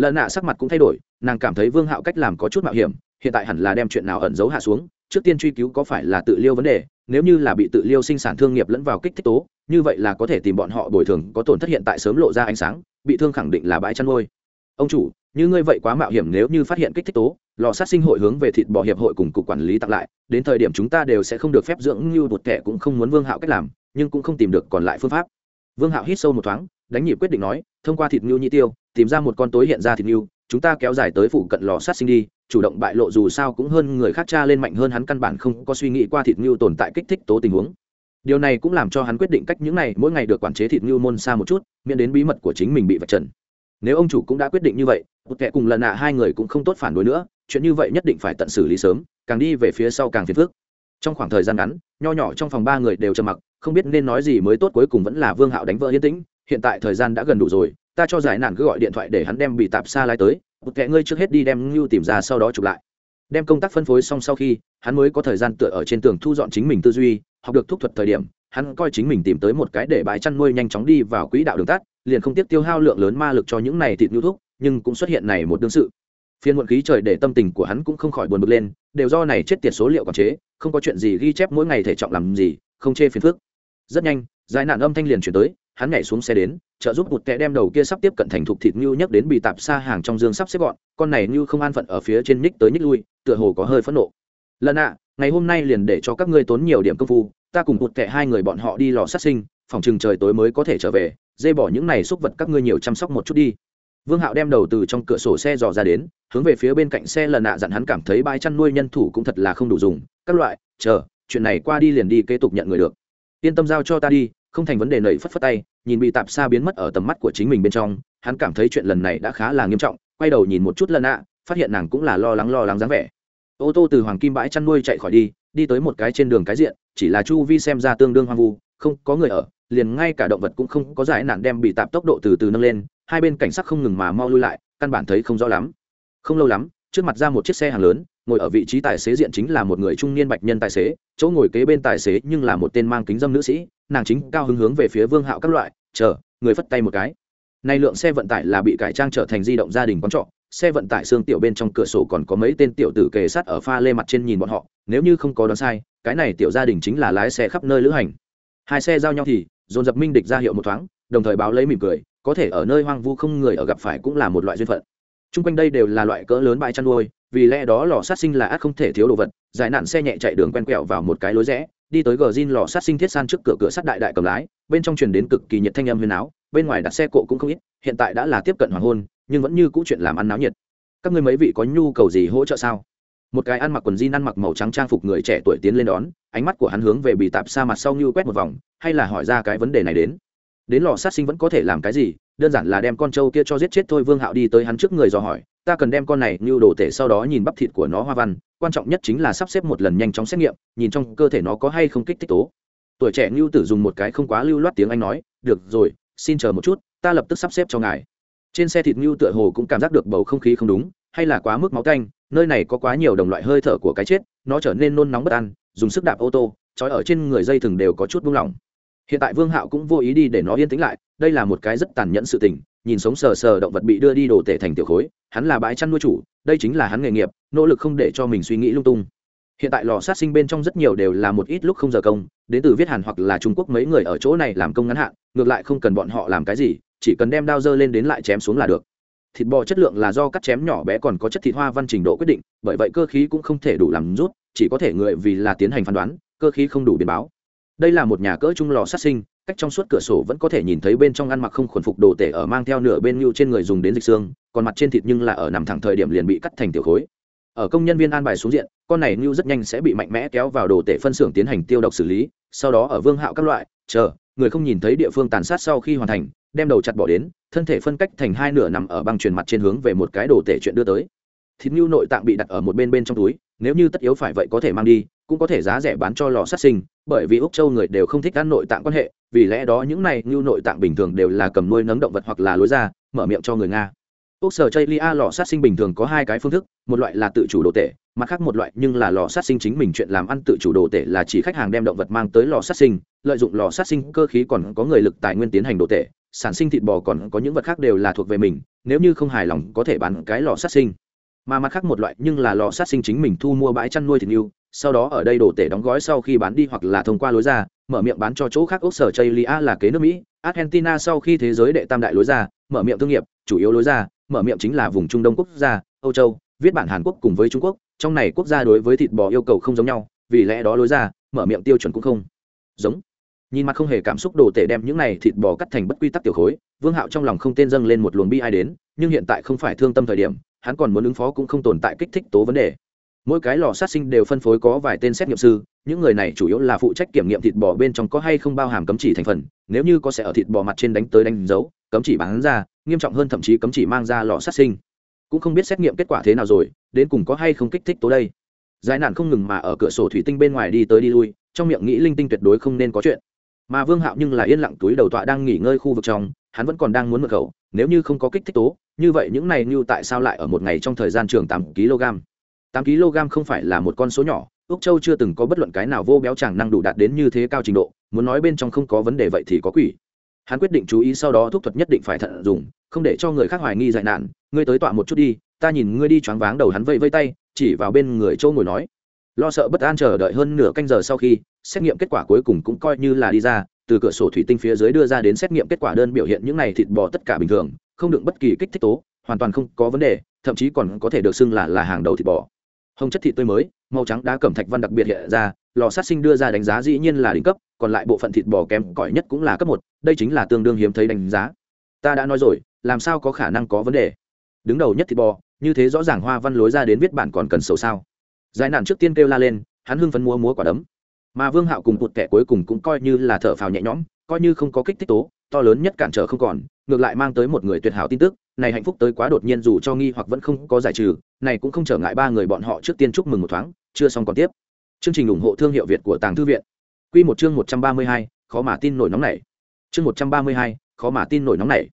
lợn nạ sắc mặt cũng thay đổi, nàng cảm thấy vương hạo cách làm có chút mạo hiểm, hiện tại hẳn là đem chuyện nào ẩn giấu hạ xuống, trước tiên truy cứu có phải là tự liêu vấn đề, nếu như là bị tự liêu sinh sản thương nghiệp lẫn vào kích thích tố, như vậy là có thể tìm bọn họ bồi thường, có tổn thất hiện tại sớm lộ ra ánh sáng, bị thương khẳng định là bãi chăn nuôi. Ông chủ, như ngươi vậy quá mạo hiểm nếu như phát hiện kích thích tố, lò sát sinh hội hướng về thịt bò hiệp hội cùng cục quản lý tặng lại, đến thời điểm chúng ta đều sẽ không được phép dưỡng như một kẻ cũng không muốn vương hạo cách làm, nhưng cũng không tìm được còn lại phương pháp. Vương hạo hít sâu một thoáng đánh nhịp quyết định nói, thông qua thịt ngưu nhị tiêu, tìm ra một con tối hiện ra thịt ngưu chúng ta kéo dài tới phụ cận lò sát sinh đi, chủ động bại lộ dù sao cũng hơn người khác cha lên mạnh hơn hắn căn bản không có suy nghĩ qua thịt ngưu tồn tại kích thích tố tình huống. Điều này cũng làm cho hắn quyết định cách những này, mỗi ngày được quản chế thịt ngưu môn xa một chút, miễn đến bí mật của chính mình bị vạch trần. Nếu ông chủ cũng đã quyết định như vậy, một kẻ cùng lần nạ hai người cũng không tốt phản đối nữa, chuyện như vậy nhất định phải tận xử lý sớm, càng đi về phía sau càng phiền phức. Trong khoảng thời gian ngắn, nho nhỏ trong phòng ba người đều trầm mặc, không biết nên nói gì mới tốt cuối cùng vẫn là vương hạo đánh vỡ yên tĩnh hiện tại thời gian đã gần đủ rồi, ta cho giải nạn cứ gọi điện thoại để hắn đem bị tạp xa lai tới, một kẻ ngươi trước hết đi đem ngưu tìm ra sau đó chụp lại. Đem công tác phân phối xong sau khi, hắn mới có thời gian tựa ở trên tường thu dọn chính mình tư duy, học được thúc thuật thời điểm, hắn coi chính mình tìm tới một cái để bãi chăn nuôi nhanh chóng đi vào quỹ đạo đường tắt, liền không tiếc tiêu hao lượng lớn ma lực cho những này thịt nhu thúc, nhưng cũng xuất hiện này một đương sự. Phiên muộn khí trời để tâm tình của hắn cũng không khỏi buồn bực lên, đều do này chết tiệt số liệu quản chế, không có chuyện gì ghi chép mỗi ngày thể trọng làm gì, không chê phiền phức. Rất nhanh, giải nạn âm thanh liền chuyển tới hắn nhảy xuống xe đến, trợ giúp một tệ đem đầu kia sắp tiếp cận thành thục thịt như nhắc đến bị tạp xa hàng trong dương sắp xếp gọn, con này như không an phận ở phía trên ních tới ních lui, tựa hồ có hơi phẫn nộ. Lần ạ, ngày hôm nay liền để cho các ngươi tốn nhiều điểm công phu, ta cùng một tệ hai người bọn họ đi lò sát sinh, phòng chừng trời tối mới có thể trở về, dê bỏ những này xúc vật các ngươi nhiều chăm sóc một chút đi. Vương hạo đem đầu từ trong cửa sổ xe dò ra đến, hướng về phía bên cạnh xe lần à dặn hắn cảm thấy bãi chăn nuôi nhân thủ cũng thật là không đủ dùng, các loại, chờ, chuyện này qua đi liền đi kế tục nhận người được. Yên tâm giao cho ta đi, không thành vấn đề nảy phất phất tay nhìn bị tạp xa biến mất ở tầm mắt của chính mình bên trong hắn cảm thấy chuyện lần này đã khá là nghiêm trọng quay đầu nhìn một chút lần ạ, phát hiện nàng cũng là lo lắng lo lắng dáng vẻ. Ô tô từ hoàng kim bãi chăn nuôi chạy khỏi đi đi tới một cái trên đường cái diện chỉ là chu vi xem ra tương đương hoang vu không có người ở liền ngay cả động vật cũng không có giải nạn đem bị tạp tốc độ từ từ nâng lên hai bên cảnh sắc không ngừng mà mau lui lại căn bản thấy không rõ lắm. Không lâu lắm trước mặt ra một chiếc xe hàng lớn, ngồi ở vị trí tài xế diện chính là một người trung niên bạch nhân tài xế, chỗ ngồi kế bên tài xế nhưng là một tên mang kính dâm nữ sĩ, nàng chính cao hứng hướng về phía vương hạo các loại, chờ, người phất tay một cái. Nay lượng xe vận tải là bị cải trang trở thành di động gia đình quán trọ, xe vận tải xương tiểu bên trong cửa sổ còn có mấy tên tiểu tử kề sát ở pha lê mặt trên nhìn bọn họ, nếu như không có đoán sai, cái này tiểu gia đình chính là lái xe khắp nơi lữ hành. Hai xe giao nhau thì, dồn dập minh địch ra hiệu một thoáng, đồng thời báo lấy mỉm cười, có thể ở nơi hoang vu không người ở gặp phải cũng là một loại duyên phận. Trung quanh đây đều là loại cỡ lớn bãi chăn nuôi, vì lẽ đó lò sát sinh là ắt không thể thiếu đồ vật, giải nạn xe nhẹ chạy đường quen quẹo vào một cái lối rẽ, đi tới gờ zin lò sát sinh thiết san trước cửa cửa sắt đại đại cầm lái, bên trong truyền đến cực kỳ nhiệt thanh âm huyền áo, bên ngoài đặt xe cộ cũng không ít, hiện tại đã là tiếp cận hoàng hôn, nhưng vẫn như cũ chuyện làm ăn náo nhiệt. Các người mấy vị có nhu cầu gì hỗ trợ sao? Một cái ăn mặc quần jean ăn mặc màu trắng trang phục người trẻ tuổi tiến lên đón, ánh mắt của hắn hướng về bị tạp xa mặt sau như quét một vòng, hay là hỏi ra cái vấn đề này đến. Đến lò sát sinh vẫn có thể làm cái gì, đơn giản là đem con trâu kia cho giết chết thôi vương hạo đi tới hắn trước người dò hỏi ta cần đem con này như đồ tể sau đó nhìn bắp thịt của nó hoa văn quan trọng nhất chính là sắp xếp một lần nhanh chóng xét nghiệm nhìn trong cơ thể nó có hay không kích thích tố. Tuổi trẻ ngưu tử dùng một cái không quá lưu loát tiếng anh nói được rồi xin chờ một chút ta lập tức sắp xếp cho ngài. Trên xe thịt ngưu tựa hồ cũng cảm giác được bầu không khí không đúng hay là quá mức máu canh nơi này có quá nhiều đồng loại hơi thở của cái chết nó trở nên nôn nóng bất an dùng sức đạp ô tô trói ở trên người dây thừng đều có chút buông lỏng hiện tại vương hạo cũng vô ý đi để nó yên tĩnh lại, đây là một cái rất tàn nhẫn sự tình, nhìn sống sờ sờ động vật bị đưa đi đồ tể thành tiểu khối, hắn là bãi chăn nuôi chủ, đây chính là hắn nghề nghiệp, nỗ lực không để cho mình suy nghĩ lung tung. Hiện tại lò sát sinh bên trong rất nhiều đều là một ít lúc không giờ công, đến từ viết hàn hoặc là trung quốc mấy người ở chỗ này làm công ngắn hạn, ngược lại không cần bọn họ làm cái gì, chỉ cần đem đao dơ lên đến lại chém xuống là được. Thịt bò chất lượng là do cắt chém nhỏ bé còn có chất thịt hoa văn trình độ quyết định, bởi vậy cơ khí cũng không thể đủ làm rút, chỉ có thể người vì là tiến hành phán đoán, cơ khí không đủ biến báo đây là một nhà cỡ trung lò sát sinh, cách trong suốt cửa sổ vẫn có thể nhìn thấy bên trong ăn mặc không khuẩn phục đồ tể ở mang theo nửa bên nhu trên người dùng đến dịch xương, còn mặt trên thịt nhưng là ở nằm thẳng thời điểm liền bị cắt thành tiểu khối. Ở công nhân viên an bài xuống diện, con này nhu rất nhanh sẽ bị mạnh mẽ kéo vào đồ tể phân xưởng tiến hành tiêu độc xử lý, sau đó ở vương hạo các loại, chờ, người không nhìn thấy địa phương tàn sát sau khi hoàn thành, đem đầu chặt bỏ đến, thân thể phân cách thành hai nửa nằm ở băng truyền mặt trên hướng về một cái đồ tể chuyện đưa tới. Thịt nhu nội tạng bị đặt ở một bên bên trong túi, nếu như tất yếu phải vậy có thể mang đi cũng có thể giá rẻ bán cho lò sát sinh, bởi vì úc châu người đều không thích ăn nội tạng quan hệ, vì lẽ đó những này như nội tạng bình thường đều là cầm nuôi nấng động vật hoặc là lối ra, mở miệng cho người nga. Úc sở chây lia lò sát sinh bình thường có hai cái phương thức, một loại là tự chủ đồ tể, mặt khác một loại nhưng là lò sát sinh chính mình chuyện làm ăn tự chủ đồ tể là chỉ khách hàng đem động vật mang tới lò sát sinh, lợi dụng lò sát sinh cơ khí còn có người lực tài nguyên tiến hành đồ tể, sản sinh thịt bò còn có những vật khác đều là thuộc về mình, nếu như không hài lòng có thể bán cái lò sát sinh mà mặt khác một loại nhưng là lò sát sinh chính mình thu mua bãi chăn nuôi thịt yêu sau đó ở đây đổ tể đóng gói sau khi bán đi hoặc là thông qua lối ra, mở miệng bán cho chỗ khác ốc sở chây lia là kế nước mỹ, argentina sau khi thế giới đệ tam đại lối ra, mở miệng thương nghiệp, chủ yếu lối ra, mở miệng chính là vùng trung đông quốc gia, âu châu, viết bản hàn quốc cùng với trung quốc, trong này quốc gia đối với thịt bò yêu cầu không giống nhau, vì lẽ đó lối ra, mở miệng tiêu chuẩn cũng không giống. Nhìn mặt không hề cảm xúc đồ tể đem những này thịt bò cắt thành bất quy tắc tiểu khối, vương hạo trong lòng không tên dâng lên một luồng bi ai đến, nhưng hiện tại không phải thương tâm thời điểm hắn còn muốn ứng phó cũng không tồn tại kích thích tố vấn đề. Mỗi cái lò sát sinh đều phân phối có vài tên xét nghiệm sư, những người này chủ yếu là phụ trách kiểm nghiệm thịt bò bên trong có hay không bao hàm cấm chỉ thành phần, nếu như có sẽ ở thịt bò mặt trên đánh tới đánh dấu, cấm chỉ bán ra, nghiêm trọng hơn thậm chí cấm chỉ mang ra lò sát sinh. Cũng không biết xét nghiệm kết quả thế nào rồi, đến cùng có hay không kích thích tố đây. Giải nạn không ngừng mà ở cửa sổ thủy tinh bên ngoài đi tới đi lui, trong miệng nghĩ linh tinh tuyệt đối không nên có chuyện. Mà vương hạo nhưng là yên lặng túi đầu tọa đang nghỉ ngơi khu vực trong hắn vẫn còn đang muốn mật khẩu, nếu như không có kích thích tố, như vậy những này như tại sao lại ở một ngày trong thời gian trường tám kg? Tám kg không phải là một con số nhỏ, úc châu chưa từng có bất luận cái nào vô béo chẳng năng đủ đạt đến như thế cao trình độ, muốn nói bên trong không có vấn đề vậy thì có quỷ. Hắn quyết định chú ý sau đó thuốc thuật nhất định phải thận dùng, không để cho người khác hoài nghi dại nạn. Ngươi tới tọa một chút đi, ta nhìn ngươi đi choáng váng đầu hắn vây vây tay, chỉ vào bên người châu ngồi nói. Lo sợ bất an chờ đợi hơn nửa canh giờ sau khi, xét nghiệm kết quả cuối cùng cũng coi như là đi ra từ cửa sổ thủy tinh phía dưới đưa ra đến xét nghiệm kết quả đơn biểu hiện những này thịt bò tất cả bình thường, không đựng bất kỳ kích thích tố, hoàn toàn không có vấn đề, thậm chí còn có thể được xưng là là hàng đầu thịt bò. Hồng chất thịt tươi mới, màu trắng đá cẩm thạch văn đặc biệt hiện ra, lò sát sinh đưa ra đánh giá dĩ nhiên là đỉnh cấp, còn lại bộ phận thịt bò kém cỏi nhất cũng là cấp một, đây chính là tương đương hiếm thấy đánh giá. Ta đã nói rồi, làm sao có khả năng có vấn đề? Đứng đầu nhất thịt bò, như thế rõ ràng hoa văn lối ra đến viết bản còn cần sầu sao? Giải nạn trước tiên kêu la lên, hắn hưng phấn múa múa quả đấm mà vương hạo cùng cụt kẻ cuối cùng cũng coi như là thở phào nhẹ nhõm, coi như không có kích thích tố, to lớn nhất cản trở không còn, ngược lại mang tới một người tuyệt hảo tin tức, này hạnh phúc tới quá đột nhiên dù cho nghi hoặc vẫn không có giải trừ, này cũng không trở ngại ba người bọn họ trước tiên chúc mừng một thoáng, chưa xong còn tiếp. Chương trình ủng hộ thương hiệu việt của tàng thư viện. Q một chương một trăm ba mươi hai, khó mà tin nổi nóng này. Chương một trăm ba mươi hai, khó mà tin nổi nóng này.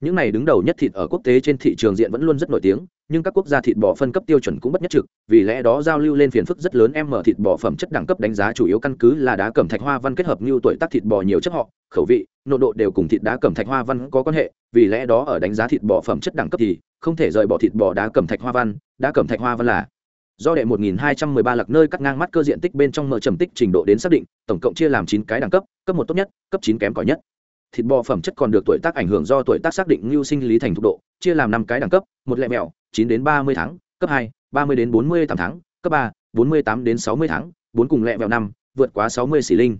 Những này đứng đầu nhất thịt ở quốc tế trên thị trường diện vẫn luôn rất nổi tiếng nhưng các quốc gia thịt bò phân cấp tiêu chuẩn cũng bất nhất trực, vì lẽ đó giao lưu lên phiền phức rất lớn em mở thịt bò phẩm chất đẳng cấp đánh giá chủ yếu căn cứ là đá cẩm thạch hoa văn kết hợp như tuổi tác thịt bò nhiều chất họ, khẩu vị, nội độ đều cùng thịt đá cẩm thạch hoa văn có quan hệ, vì lẽ đó ở đánh giá thịt bò phẩm chất đẳng cấp thì không thể rời bỏ thịt bò đá cẩm thạch hoa văn, đá cẩm thạch hoa văn là do đệ 1213 lạc nơi cắt ngang mắt cơ diện tích bên trong mở trầm tích trình độ đến xác định, tổng cộng chia làm 9 cái đẳng cấp cấp một tốt nhất, cấp 9 kém cỏi nhất thịt bò phẩm chất còn được tuổi tác ảnh hưởng do tuổi tác xác định lưu sinh lý thành thục độ, chia làm năm cái đẳng cấp, một lẹ mẹo, chín đến ba mươi tháng, cấp hai, ba mươi đến bốn mươi tám tháng, cấp ba, bốn mươi tám đến sáu mươi tháng, bốn cùng lẹ mẹo năm, vượt quá sáu mươi xỉ linh.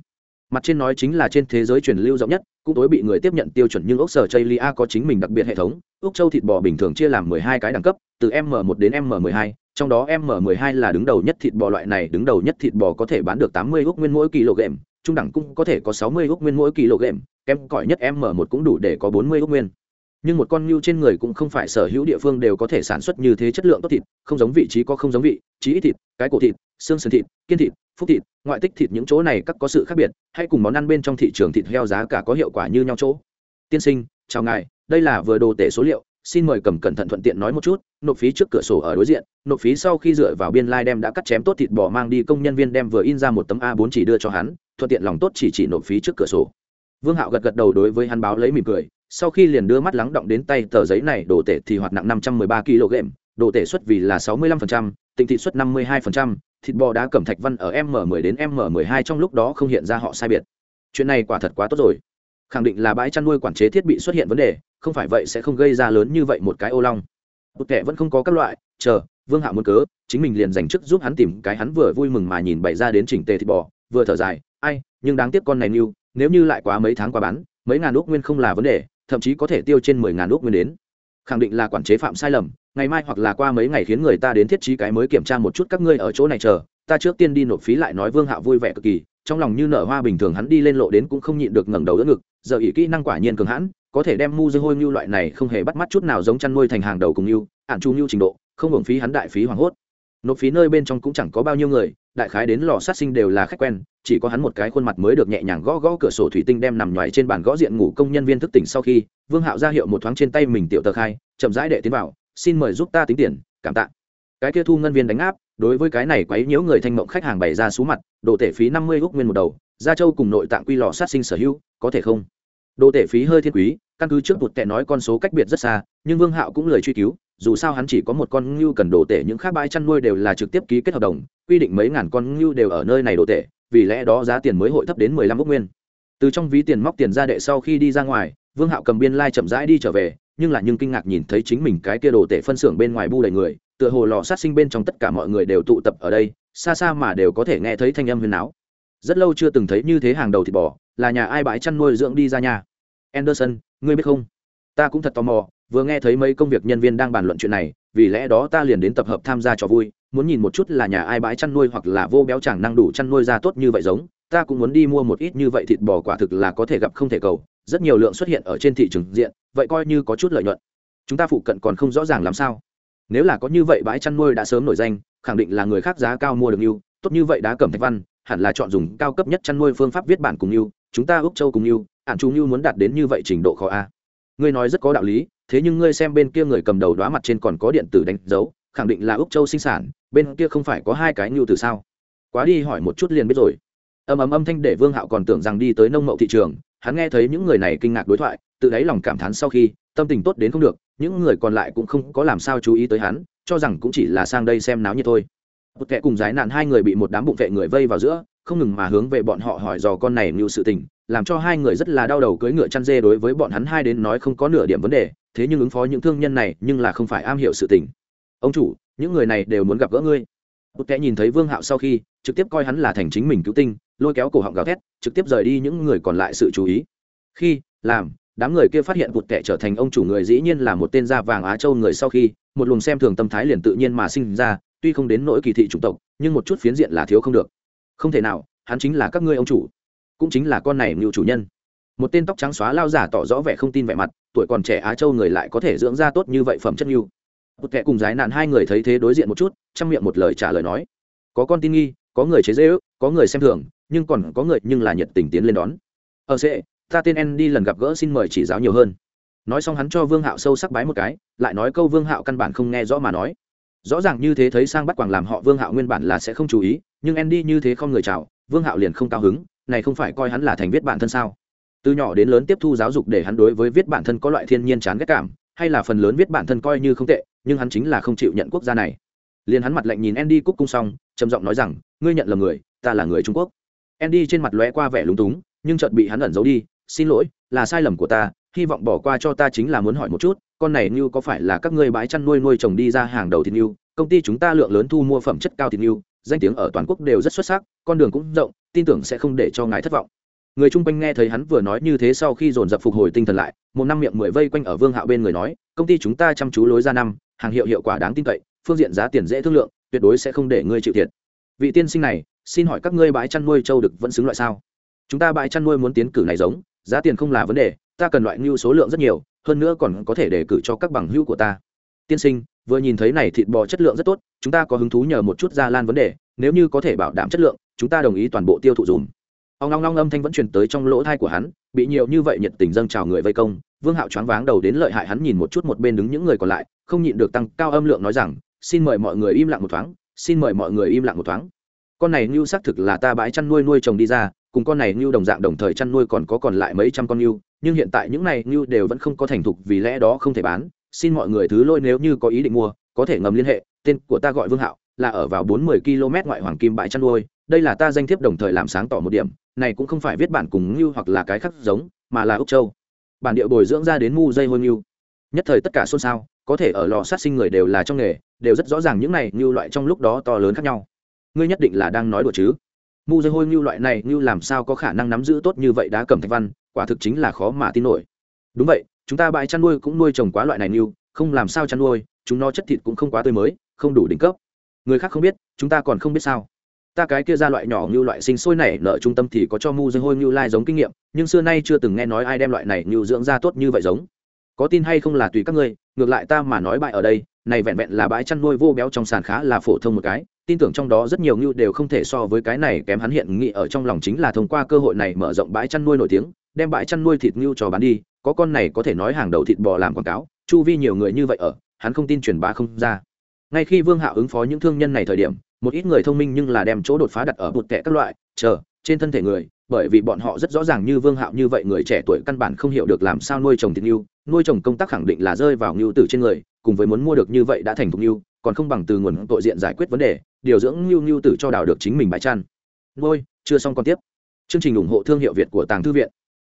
Mặt trên nói chính là trên thế giới truyền lưu rộng nhất, cũng tối bị người tiếp nhận tiêu chuẩn nhưng ốc sở chây lia có chính mình đặc biệt hệ thống ốc châu thịt bò bình thường chia làm 12 cái đẳng cấp, từ m một đến m 12 trong đó m 12 là đứng đầu nhất thịt bò loại này, đứng đầu nhất thịt bò có thể bán được 80 ốc nguyên mỗi kg trung đẳng cũng có thể có 60 ốc nguyên mỗi kg kém cỏi nhất m 1 cũng đủ để có 40 ốc nguyên. Nhưng một con nhu trên người cũng không phải sở hữu địa phương đều có thể sản xuất như thế chất lượng tốt thịt, không giống vị trí có không giống vị trí thịt, cái cổ thịt, xương sườn thịt, kiên thịt, phúc thịt, ngoại tích thịt những chỗ này các có sự khác biệt, hay cùng món ăn bên trong thị trường thịt heo giá cả có hiệu quả như nhau chỗ. Tiên sinh, chào ngài, đây là vừa đồ tể số liệu, xin mời cầm cẩn thận thuận tiện nói một chút, nộp phí trước cửa sổ ở đối diện, nộp phí sau khi dựa vào biên lai đem đã cắt chém tốt thịt bò mang đi, công nhân viên đem vừa in ra một tấm a 4 chỉ đưa cho hắn thuận tiện lòng tốt chỉ chỉ nộp phí trước cửa sổ. Vương hạo gật gật đầu đối với hắn báo lấy mỉm cười, sau khi liền đưa mắt lắng động đến tay tờ giấy này, đồ tể thì hoạt nặng năm trăm mười ba kg, đồ tể xuất vì là sáu mươi lăm phần trăm, tịnh thị xuất năm mươi hai phần trăm, thịt bò đá cẩm thạch văn ở m 10 đến m 12 trong lúc đó không hiện ra họ sai biệt. Chuyện này quả thật quá tốt rồi. Khẳng định là bãi chăn nuôi quản chế thiết bị xuất hiện vấn đề, không phải vậy sẽ không gây ra lớn như vậy một cái ô long. Một kẻ vẫn không có các loại, chờ, vương Hạo muốn cớ, chính mình liền dành chức giúp hắn tìm cái hắn vừa vui mừng mà nhìn bày ra đến chỉnh tề thịt bò, vừa thở dài ai, nhưng đáng tiếc con này new nếu như lại quá mấy tháng qua bán, mấy ngàn ước nguyên không là vấn đề, thậm chí có thể tiêu trên mười ngàn ước nguyên đến. Khẳng định là quản chế phạm sai lầm, ngày mai hoặc là qua mấy ngày khiến người ta đến thiết trí cái mới kiểm tra một chút các ngươi ở chỗ này chờ, ta trước tiên đi nộp phí lại nói vương hạo vui vẻ cực kỳ, trong lòng như nở hoa bình thường hắn đi lên lộ đến cũng không nhịn được ngẩng đầu đỡ ngực, giờ ỷ kỹ năng quả nhiên cường hãn, có thể đem mu dư hôi như loại này không hề bắt mắt chút nào giống chăn nuôi thành hàng đầu cùng như ạn chu như trình độ, không hưởng phí hắn đại phí hoảng hốt. Nộp phí nơi bên trong cũng chẳng có bao nhiêu người, đại khái đến lò sát sinh đều là khách quen chỉ có hắn một cái khuôn mặt mới được nhẹ nhàng gõ gõ cửa sổ thủy tinh đem nằm nhoài trên bàn gõ diện ngủ công nhân viên thức tỉnh sau khi, vương hạo ra hiệu một thoáng trên tay mình tiểu tờ khai, chậm rãi đệ tiến vào, xin mời giúp ta tính tiền, cảm tạ. Cái kia thu ngân viên đánh áp, đối với cái này quấy nhiễu người thanh mộng khách hàng bày ra số mặt, đồ tể phí năm mươi gốc nguyên một đầu, gia châu cùng nội tạng quy lò sát sinh sở hữu, có thể không? Đồ tể phí hơi thiên quý, căn cứ trước một tệ nói con số cách biệt rất xa, nhưng vương hạo cũng lời truy cứu, dù sao hắn chỉ có một con ngưu cần đồ tể, những khác bãi chăn nuôi đều là trực tiếp ký kết hợp đồng, quy định mấy ngàn con ngưu đều ở nơi này đồ tể vì lẽ đó giá tiền mới hội thấp đến mười lăm ốc nguyên. Từ trong ví tiền móc tiền ra đệ sau khi đi ra ngoài, vương hạo cầm biên lai chậm rãi đi trở về, nhưng là nhưng kinh ngạc nhìn thấy chính mình cái kia đồ tể phân xưởng bên ngoài bu đầy người, tựa hồ lò sát sinh bên trong tất cả mọi người đều tụ tập ở đây, xa xa mà đều có thể nghe thấy thanh âm huyền áo. Rất lâu chưa từng thấy như thế hàng đầu thịt bò, là nhà ai bãi chăn nuôi dưỡng đi ra nhà anderson, ngươi biết không? Ta cũng thật tò mò, vừa nghe thấy mấy công việc nhân viên đang bàn luận chuyện này, vì lẽ đó ta liền đến tập hợp tham gia trò vui muốn nhìn một chút là nhà ai bãi chăn nuôi hoặc là vô béo chẳng năng đủ chăn nuôi ra tốt như vậy giống, ta cũng muốn đi mua một ít như vậy thịt bò quả thực là có thể gặp không thể cầu, rất nhiều lượng xuất hiện ở trên thị trường diện, vậy coi như có chút lợi nhuận. Chúng ta phụ cận còn không rõ ràng làm sao. Nếu là có như vậy bãi chăn nuôi đã sớm nổi danh, khẳng định là người khác giá cao mua được yêu tốt như vậy đá cẩm thạch văn, hẳn là chọn dùng cao cấp nhất chăn nuôi phương pháp viết bản cùng yêu chúng ta úc châu cùng yêu ạn chú yêu muốn đạt đến như vậy trình độ khó a. Ngươi nói rất có đạo lý, thế nhưng ngươi xem bên kia người cầm đầu đoá mặt trên còn có điện tử đánh dấu khẳng định là úc châu sinh sản, bên kia không phải có hai cái nhu từ sao? Quá đi hỏi một chút liền biết rồi. Âm ầm âm thanh để vương hạo còn tưởng rằng đi tới nông mậu thị trường, hắn nghe thấy những người này kinh ngạc đối thoại, tự đáy lòng cảm thán sau khi, tâm tình tốt đến không được, những người còn lại cũng không có làm sao chú ý tới hắn, cho rằng cũng chỉ là sang đây xem náo nhiệt thôi. Một kẻ cùng giái nạn hai người bị một đám bụng vệ người vây vào giữa, không ngừng mà hướng về bọn họ hỏi dò con này như sự tình, làm cho hai người rất là đau đầu cưỡi ngựa chăn dê đối với bọn hắn hai đến nói không có nửa điểm vấn đề, thế nhưng ứng phó những thương nhân này nhưng là không phải am hiểu sự tình ông chủ, những người này đều muốn gặp gỡ ngươi. Bút kẽ nhìn thấy vương hạo sau khi, trực tiếp coi hắn là thành chính mình cứu tinh, lôi kéo cổ họng gào thét, trực tiếp rời đi những người còn lại sự chú ý. Khi, làm, đám người kia phát hiện bụt kệ trở thành ông chủ người dĩ nhiên là một tên da vàng á châu người sau khi, một luồng xem thường tâm thái liền tự nhiên mà sinh ra, tuy không đến nỗi kỳ thị chủng tộc, nhưng một chút phiến diện là thiếu không được. Không thể nào, hắn chính là các ngươi ông chủ, cũng chính là con này ngưu chủ nhân. Một tên tóc trắng xóa lao giả tỏ rõ vẻ không tin vẻ mặt, tuổi còn trẻ á châu người lại có thể dưỡng ra tốt như vậy phẩm chất ngưu bụt kẻ cùng giải nạn hai người thấy thế đối diện một chút chăm miệng một lời trả lời nói. Có con tin nghi có người chế dễ ước có người xem thường nhưng còn có người nhưng là nhiệt tình tiến lên đón. Ờ, Ở sẽ, ta tên en đi lần gặp gỡ xin mời chỉ giáo nhiều hơn. Nói xong hắn cho vương hạo sâu sắc bái một cái lại nói câu vương hạo căn bản không nghe rõ mà nói. Rõ ràng như thế thấy sang bắt quàng làm họ vương hạo nguyên bản là sẽ không chú ý nhưng en đi như thế không người chào vương hạo liền không cao hứng này không phải coi hắn là thành viết bản thân sao? Từ nhỏ đến lớn tiếp thu giáo dục để hắn đối với viết bản thân có loại thiên nhiên chán ghét cảm hay là phần lớn viết bản thân coi như không tệ nhưng hắn chính là không chịu nhận quốc gia này liền hắn mặt lạnh nhìn Andy cúc cung xong, trầm giọng nói rằng, ngươi nhận là người, ta là người Trung Quốc. Andy trên mặt lóe qua vẻ lúng túng, nhưng chợt bị hắn ẩn giấu đi, xin lỗi, là sai lầm của ta, hy vọng bỏ qua cho ta chính là muốn hỏi một chút, con này như có phải là các ngươi bãi chăn nuôi nuôi trồng đi ra hàng đầu thịt như, công ty chúng ta lượng lớn thu mua phẩm chất cao thịt như, danh tiếng ở toàn quốc đều rất xuất sắc, con đường cũng rộng, tin tưởng sẽ không để cho ngài thất vọng. Người chung quanh nghe thấy hắn vừa nói như thế sau khi dồn dập phục hồi tinh thần lại, một năm miệng mười vây quanh ở Vương Hạo bên người nói, công ty chúng ta chăm chú lối ra năm, hàng hiệu hiệu quả đáng tin cậy, phương diện giá tiền dễ thương lượng tuyệt đối sẽ không để ngươi chịu thiệt. Vị tiên sinh này xin hỏi các ngươi bãi chăn nuôi trâu được vẫn xứng loại sao? Chúng ta bãi chăn nuôi muốn tiến cử này giống giá tiền không là vấn đề ta cần loại ngưu số lượng rất nhiều hơn nữa còn có thể đề cử cho các bằng hữu của ta. Tiên sinh vừa nhìn thấy này thịt bò chất lượng rất tốt chúng ta có hứng thú nhờ một chút ra lan vấn đề nếu như có thể bảo đảm chất lượng chúng ta đồng ý toàn bộ tiêu thụ dùng ông long long âm thanh vẫn truyền tới trong lỗ thai của hắn, bị nhiều như vậy nhiệt tình dâng chào người vây công, vương hạo choáng váng đầu đến lợi hại hắn nhìn một chút một bên đứng những người còn lại, không nhịn được tăng cao âm lượng nói rằng, xin mời mọi người im lặng một thoáng, xin mời mọi người im lặng một thoáng. Con này ngưu xác thực là ta bãi chăn nuôi nuôi trồng đi ra, cùng con này ngưu đồng dạng đồng thời chăn nuôi còn có còn lại mấy trăm con ngưu nhưng hiện tại những này ngưu đều vẫn không có thành thục vì lẽ đó không thể bán. Xin mọi người thứ lôi nếu như có ý định mua, có thể ngầm liên hệ, tên của ta gọi vương hạo, là ở vào bốn mươi km ngoại hoàng kim bãi chăn nuôi đây là ta danh thiếp đồng thời làm sáng tỏ một điểm, này cũng không phải viết bản cùng ngưu hoặc là cái khác giống, mà là úc châu. Bản địa bồi dưỡng ra đến mu dây hôi ngưu. Nhất thời tất cả xôn xao, có thể ở lò sát sinh người đều là trong nghề, đều rất rõ ràng những này ngưu loại trong lúc đó to lớn khác nhau. Ngươi nhất định là đang nói đùa chứ? Mu dây hôi ngưu loại này, ngưu làm sao có khả năng nắm giữ tốt như vậy đá cầm thạch văn, quả thực chính là khó mà tin nổi. Đúng vậy, chúng ta bãi chăn nuôi cũng nuôi trồng quá loại này ngưu, không làm sao chăn nuôi, chúng nó chất thịt cũng không quá tươi mới, không đủ đỉnh cấp. Người khác không biết, chúng ta còn không biết sao ta cái kia ra loại nhỏ như loại sinh sôi này nợ trung tâm thì có cho mu dây hôi như lai giống kinh nghiệm, nhưng xưa nay chưa từng nghe nói ai đem loại này như dưỡng ra tốt như vậy giống. Có tin hay không là tùy các ngươi, ngược lại ta mà nói bại ở đây, này vẹn vẹn là bãi chăn nuôi vô béo trong sàn khá là phổ thông một cái, tin tưởng trong đó rất nhiều ngưu đều không thể so với cái này kém hắn hiện nghị ở trong lòng chính là thông qua cơ hội này mở rộng bãi chăn nuôi nổi tiếng, đem bãi chăn nuôi thịt ngưu cho bán đi, có con này có thể nói hàng đầu thịt bò làm quảng cáo, chu vi nhiều người như vậy ở, hắn không tin truyền bá không ra ngay khi vương hạo ứng phó những thương nhân này thời điểm, một ít người thông minh nhưng là đem chỗ đột phá đặt ở bụt kẹ các loại, chờ, trên thân thể người, bởi vì bọn họ rất rõ ràng như vương hạo như vậy người trẻ tuổi căn bản không hiểu được làm sao nuôi trồng thịt ngưu nuôi trồng công tác khẳng định là rơi vào ngưu tử trên người, cùng với muốn mua được như vậy đã thành thục ngưu còn không bằng từ nguồn tội diện giải quyết vấn đề, điều dưỡng ngưu ngưu tử cho đào được chính mình bãi chăn. Nuôi, chưa xong còn tiếp. Chương trình ủng hộ thương hiệu việt của tàng thư viện.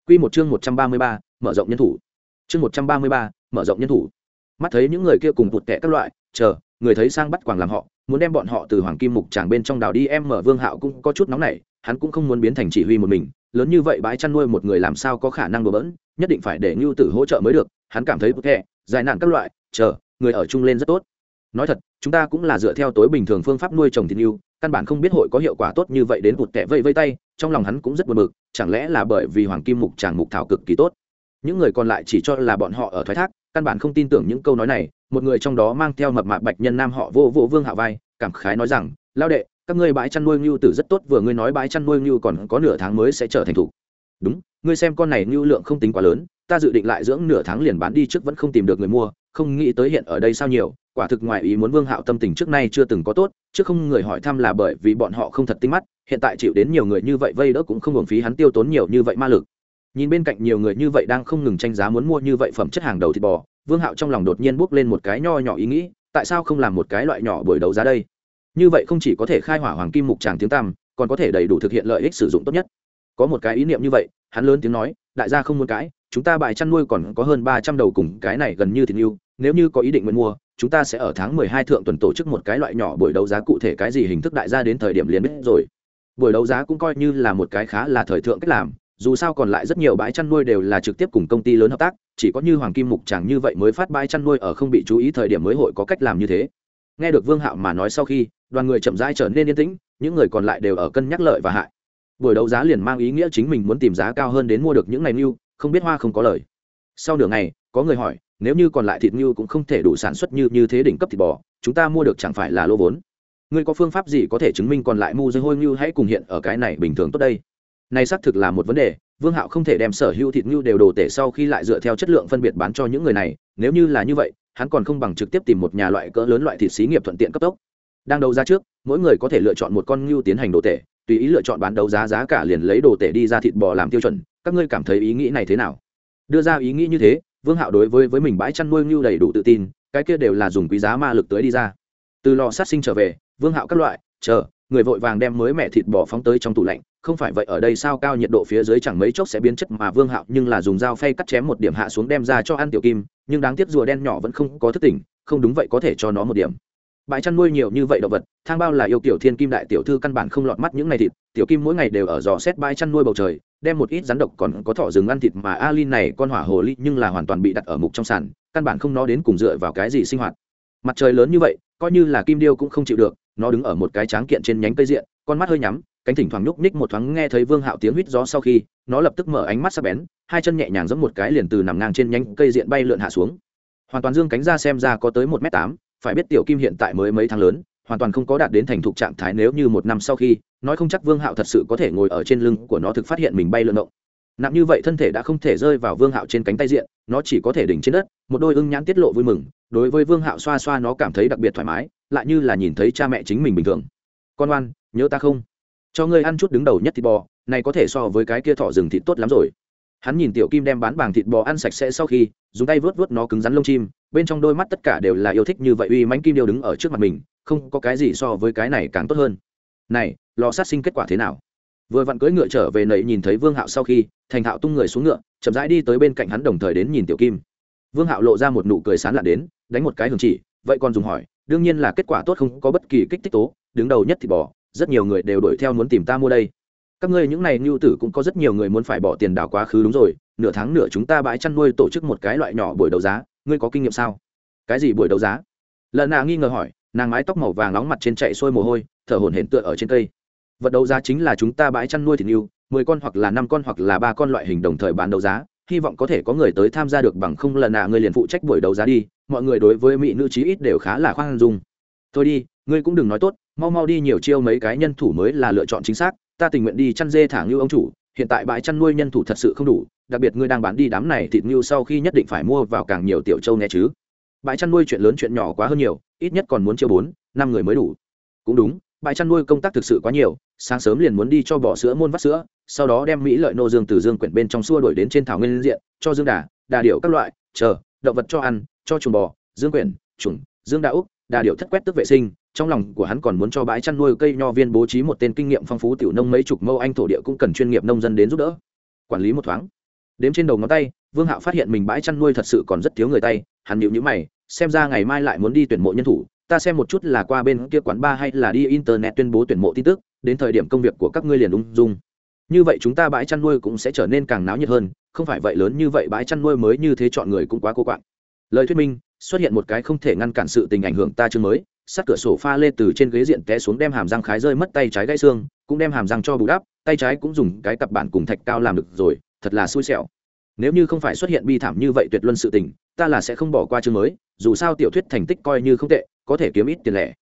Quy một chương một trăm ba mươi ba, mở rộng nhân thủ. Chương một trăm ba mươi ba, mở rộng nhân thủ. Mắt thấy những người kia cùng vụt tệ các loại, chờ người thấy sang bắt quàng làm họ, muốn đem bọn họ từ hoàng kim mục tràng bên trong đào đi em mở vương hạo cũng có chút nóng nảy, hắn cũng không muốn biến thành chỉ huy một mình, lớn như vậy bãi chăn nuôi một người làm sao có khả năng đổ bỡn, nhất định phải để ngưu tử hỗ trợ mới được, hắn cảm thấy bức kẹ dài nạn các loại, chờ, người ở chung lên rất tốt. Nói thật, chúng ta cũng là dựa theo tối bình thường phương pháp nuôi trồng thịt ngưu, căn bản không biết hội có hiệu quả tốt như vậy đến một kẻ vây vây tay, trong lòng hắn cũng rất buồn bực, chẳng lẽ là bởi vì hoàng kim mục tràng mục thảo cực kỳ tốt. Những người còn lại chỉ cho là bọn họ ở thoái thác, căn bản không tin tưởng những câu nói này một người trong đó mang theo mập mạp bạch nhân nam họ vô vô vương hạ vai, cảm khái nói rằng lao đệ, các ngươi bãi chăn nuôi ngưu tử rất tốt, vừa ngươi nói bãi chăn nuôi ngưu còn có nửa tháng mới sẽ trở thành thủ. Đúng, ngươi xem con này ngưu lượng không tính quá lớn, ta dự định lại dưỡng nửa tháng liền bán đi trước vẫn không tìm được người mua, không nghĩ tới hiện ở đây sao nhiều, quả thực ngoài ý muốn vương hạo tâm tình trước nay chưa từng có tốt, trước không người hỏi thăm là bởi vì bọn họ không thật tinh mắt, hiện tại chịu đến nhiều người như vậy vây đỡ cũng không hưởng phí hắn tiêu tốn nhiều như vậy ma lực. Nhìn bên cạnh nhiều người như vậy đang không ngừng tranh giá muốn mua như vậy phẩm chất hàng đầu thịt bò vương hạo trong lòng đột nhiên bước lên một cái nho nhỏ ý nghĩ, tại sao không làm một cái loại nhỏ buổi đấu giá đây? Như vậy không chỉ có thể khai hỏa hoàng kim mục tràng tiếng tăm, còn có thể đầy đủ thực hiện lợi ích sử dụng tốt nhất. Có một cái ý niệm như vậy, hắn lớn tiếng nói, đại gia không muốn cãi chúng ta bãi chăn nuôi còn có hơn ba trăm đầu cùng cái này gần như thịt yêu, nếu như có ý định muốn mua, chúng ta sẽ ở tháng mười hai thượng tuần tổ chức một cái loại nhỏ buổi đấu giá cụ thể cái gì hình thức đại gia đến thời điểm liền biết rồi. Buổi đấu giá cũng coi như là một cái khá là thời thượng cách làm dù sao còn lại rất nhiều bãi chăn nuôi đều là trực tiếp cùng công ty lớn hợp tác, chỉ có như hoàng kim mục chẳng như vậy mới phát bãi chăn nuôi ở không bị chú ý thời điểm mới hội có cách làm như thế. Nghe được vương hạo mà nói sau khi, đoàn người chậm rãi trở nên yên tĩnh, những người còn lại đều ở cân nhắc lợi và hại. Buổi đấu giá liền mang ý nghĩa chính mình muốn tìm giá cao hơn đến mua được những ngày mưu, không biết hoa không có lời. Sau nửa ngày, có người hỏi, nếu như còn lại thịt mưu cũng không thể đủ sản xuất như như thế đỉnh cấp thịt bò, chúng ta mua được chẳng phải là lô vốn? Ngươi có phương pháp gì có thể chứng minh còn lại mu dây hôi mưu hãy cùng hiện ở cái này bình thường tốt đây? Này xác thực là một vấn đề, vương hạo không thể đem sở hữu thịt ngưu đều đồ tể sau khi lại dựa theo chất lượng phân biệt bán cho những người này, nếu như là như vậy, hắn còn không bằng trực tiếp tìm một nhà loại cỡ lớn loại thịt xí nghiệp thuận tiện cấp tốc. Đang đấu giá trước, mỗi người có thể lựa chọn một con ngưu tiến hành đồ tể, tùy ý lựa chọn bán đấu giá giá cả liền lấy đồ tể đi ra thịt bò làm tiêu chuẩn, các ngươi cảm thấy ý nghĩ này thế nào? Đưa ra ý nghĩ như thế, vương hạo đối với với mình bãi chăn nuôi ngưu đầy đủ tự tin, cái kia đều là dùng quý giá ma lực tới đi ra. Từ lò sát sinh trở về, vương hạo các loại, chờ, người vội vàng đem mới mẹ thịt bò phóng tới trong tủ lạnh không phải vậy ở đây sao cao nhiệt độ phía dưới chẳng mấy chốc sẽ biến chất mà vương hạo nhưng là dùng dao phay cắt chém một điểm hạ xuống đem ra cho ăn tiểu kim, nhưng đáng tiếc rùa đen nhỏ vẫn không có thức tỉnh, không đúng vậy có thể cho nó một điểm. Bãi chăn nuôi nhiều như vậy động vật, thang bao là yêu tiểu thiên kim đại tiểu thư căn bản không lọt mắt những ngày thịt, tiểu kim mỗi ngày đều ở dò xét bãi chăn nuôi bầu trời, đem một ít rắn độc còn có thỏ rừng ăn thịt mà alin này con hỏa hồ ly nhưng là hoàn toàn bị đặt ở mục trong sàn, căn bản không nó đến cùng dựa vào cái gì sinh hoạt. Mặt trời lớn như vậy, coi như là kim điêu cũng không chịu được, nó đứng ở một cái tráng kiện trên nhánh cây diện con mắt hơi nhắm, cánh thỉnh thoảng nhúc ních một thoáng nghe thấy vương hạo tiếng huýt gió sau khi, nó lập tức mở ánh mắt sắc bén, hai chân nhẹ nhàng giẫm một cái liền từ nằm ngang trên nhánh cây diện bay lượn hạ xuống. Hoàn toàn dương cánh ra xem ra có tới một m tám, phải biết tiểu kim hiện tại mới mấy tháng lớn, hoàn toàn không có đạt đến thành thục trạng thái nếu như một năm sau khi, nói không chắc vương hạo thật sự có thể ngồi ở trên lưng của nó thực phát hiện mình bay lượn động. Nặng như vậy thân thể đã không thể rơi vào vương hạo trên cánh tay diện, nó chỉ có thể đỉnh trên đất, một đôi ưng nhãn tiết lộ vui mừng, đối với vương hạo xoa xoa nó cảm thấy đặc biệt thoải mái, lại như là nhìn thấy cha mẹ chính mình bình thường. Con oan nhớ ta không? Cho ngươi ăn chút đứng đầu nhất thịt bò, này có thể so với cái kia thỏ rừng thịt tốt lắm rồi. Hắn nhìn tiểu kim đem bán bảng thịt bò ăn sạch sẽ sau khi, dùng tay vớt vớt nó cứng rắn lông chim, bên trong đôi mắt tất cả đều là yêu thích như vậy uy mánh kim điêu đứng ở trước mặt mình, không có cái gì so với cái này càng tốt hơn. Này, lò sát sinh kết quả thế nào? Vừa vặn cưỡi ngựa trở về nầy nhìn thấy vương hạo sau khi, thành hạo tung người xuống ngựa, chậm rãi đi tới bên cạnh hắn đồng thời đến nhìn tiểu kim. Vương hạo lộ ra một nụ cười sán lạ đến, đánh một cái hưởng chỉ, vậy còn dùng hỏi, đương nhiên là kết quả tốt không có bất kỳ kích thích tố, đứng đầu nhất thịt bò rất nhiều người đều đuổi theo muốn tìm ta mua đây. Các ngươi những này ngưu tử cũng có rất nhiều người muốn phải bỏ tiền đào quá khứ đúng rồi, nửa tháng nửa chúng ta bãi chăn nuôi tổ chức một cái loại nhỏ buổi đấu giá, ngươi có kinh nghiệm sao? Cái gì buổi đấu giá? Lần nào nghi ngờ hỏi, nàng mái tóc màu vàng nóng mặt trên chạy sôi mồ hôi, thở hổn hển tựa ở trên cây. Vật đấu giá chính là chúng ta bãi chăn nuôi thịt ngưu mười con hoặc là năm con hoặc là ba con loại hình đồng thời bán đấu giá, hy vọng có thể có người tới tham gia được bằng không lần nào ngươi liền phụ trách buổi đấu giá đi, mọi người đối với mỹ nữ trí ít đều khá là khoan dung. Thôi đi ngươi cũng đừng nói tốt, mau mau đi nhiều chiêu mấy cái nhân thủ mới là lựa chọn chính xác, ta tình nguyện đi chăn dê thả ngưu ông chủ, hiện tại bãi chăn nuôi nhân thủ thật sự không đủ, đặc biệt ngươi đang bán đi đám này thịt ngưu sau khi nhất định phải mua vào càng nhiều tiểu châu nghe chứ. Bãi chăn nuôi chuyện lớn chuyện nhỏ quá hơn nhiều, ít nhất còn muốn chiêu bốn, năm người mới đủ. Cũng đúng, bãi chăn nuôi công tác thực sự quá nhiều, sáng sớm liền muốn đi cho bỏ sữa môn vắt sữa, sau đó đem mỹ lợi nô dương từ dương quyển bên trong xua đổi đến trên thảo nguyên diện, cho dương đà đà điệu các loại, chờ, động vật cho ăn, cho chuồng bò, dương quyển trùng dương đà úc, đà điệu thất quét tức vệ sinh trong lòng của hắn còn muốn cho bãi chăn nuôi cây nho viên bố trí một tên kinh nghiệm phong phú tiểu nông mấy chục mâu anh thổ địa cũng cần chuyên nghiệp nông dân đến giúp đỡ. Quản lý một thoáng, đếm trên đầu ngón tay, vương hạo phát hiện mình bãi chăn nuôi thật sự còn rất thiếu người tay, hắn nhịu nhữ mày, xem ra ngày mai lại muốn đi tuyển mộ nhân thủ, ta xem một chút là qua bên kia quán ba hay là đi internet tuyên bố tuyển mộ tin tức, đến thời điểm công việc của các ngươi liền ung dung. Như vậy chúng ta bãi chăn nuôi cũng sẽ trở nên càng náo nhiệt hơn, không phải vậy lớn như vậy bãi chăn nuôi mới như thế chọn người cũng quá cô quạng. Lời thuyết minh, xuất hiện một cái không thể ngăn cản sự tình ảnh hưởng ta chương mới sát cửa sổ pha lê từ trên ghế diện té xuống đem hàm răng khái rơi mất tay trái gãy xương, cũng đem hàm răng cho bù đắp, tay trái cũng dùng cái cặp bản cùng thạch cao làm được rồi, thật là xui xẻo. Nếu như không phải xuất hiện bi thảm như vậy tuyệt luân sự tình, ta là sẽ không bỏ qua chương mới, dù sao tiểu thuyết thành tích coi như không tệ, có thể kiếm ít tiền lẻ.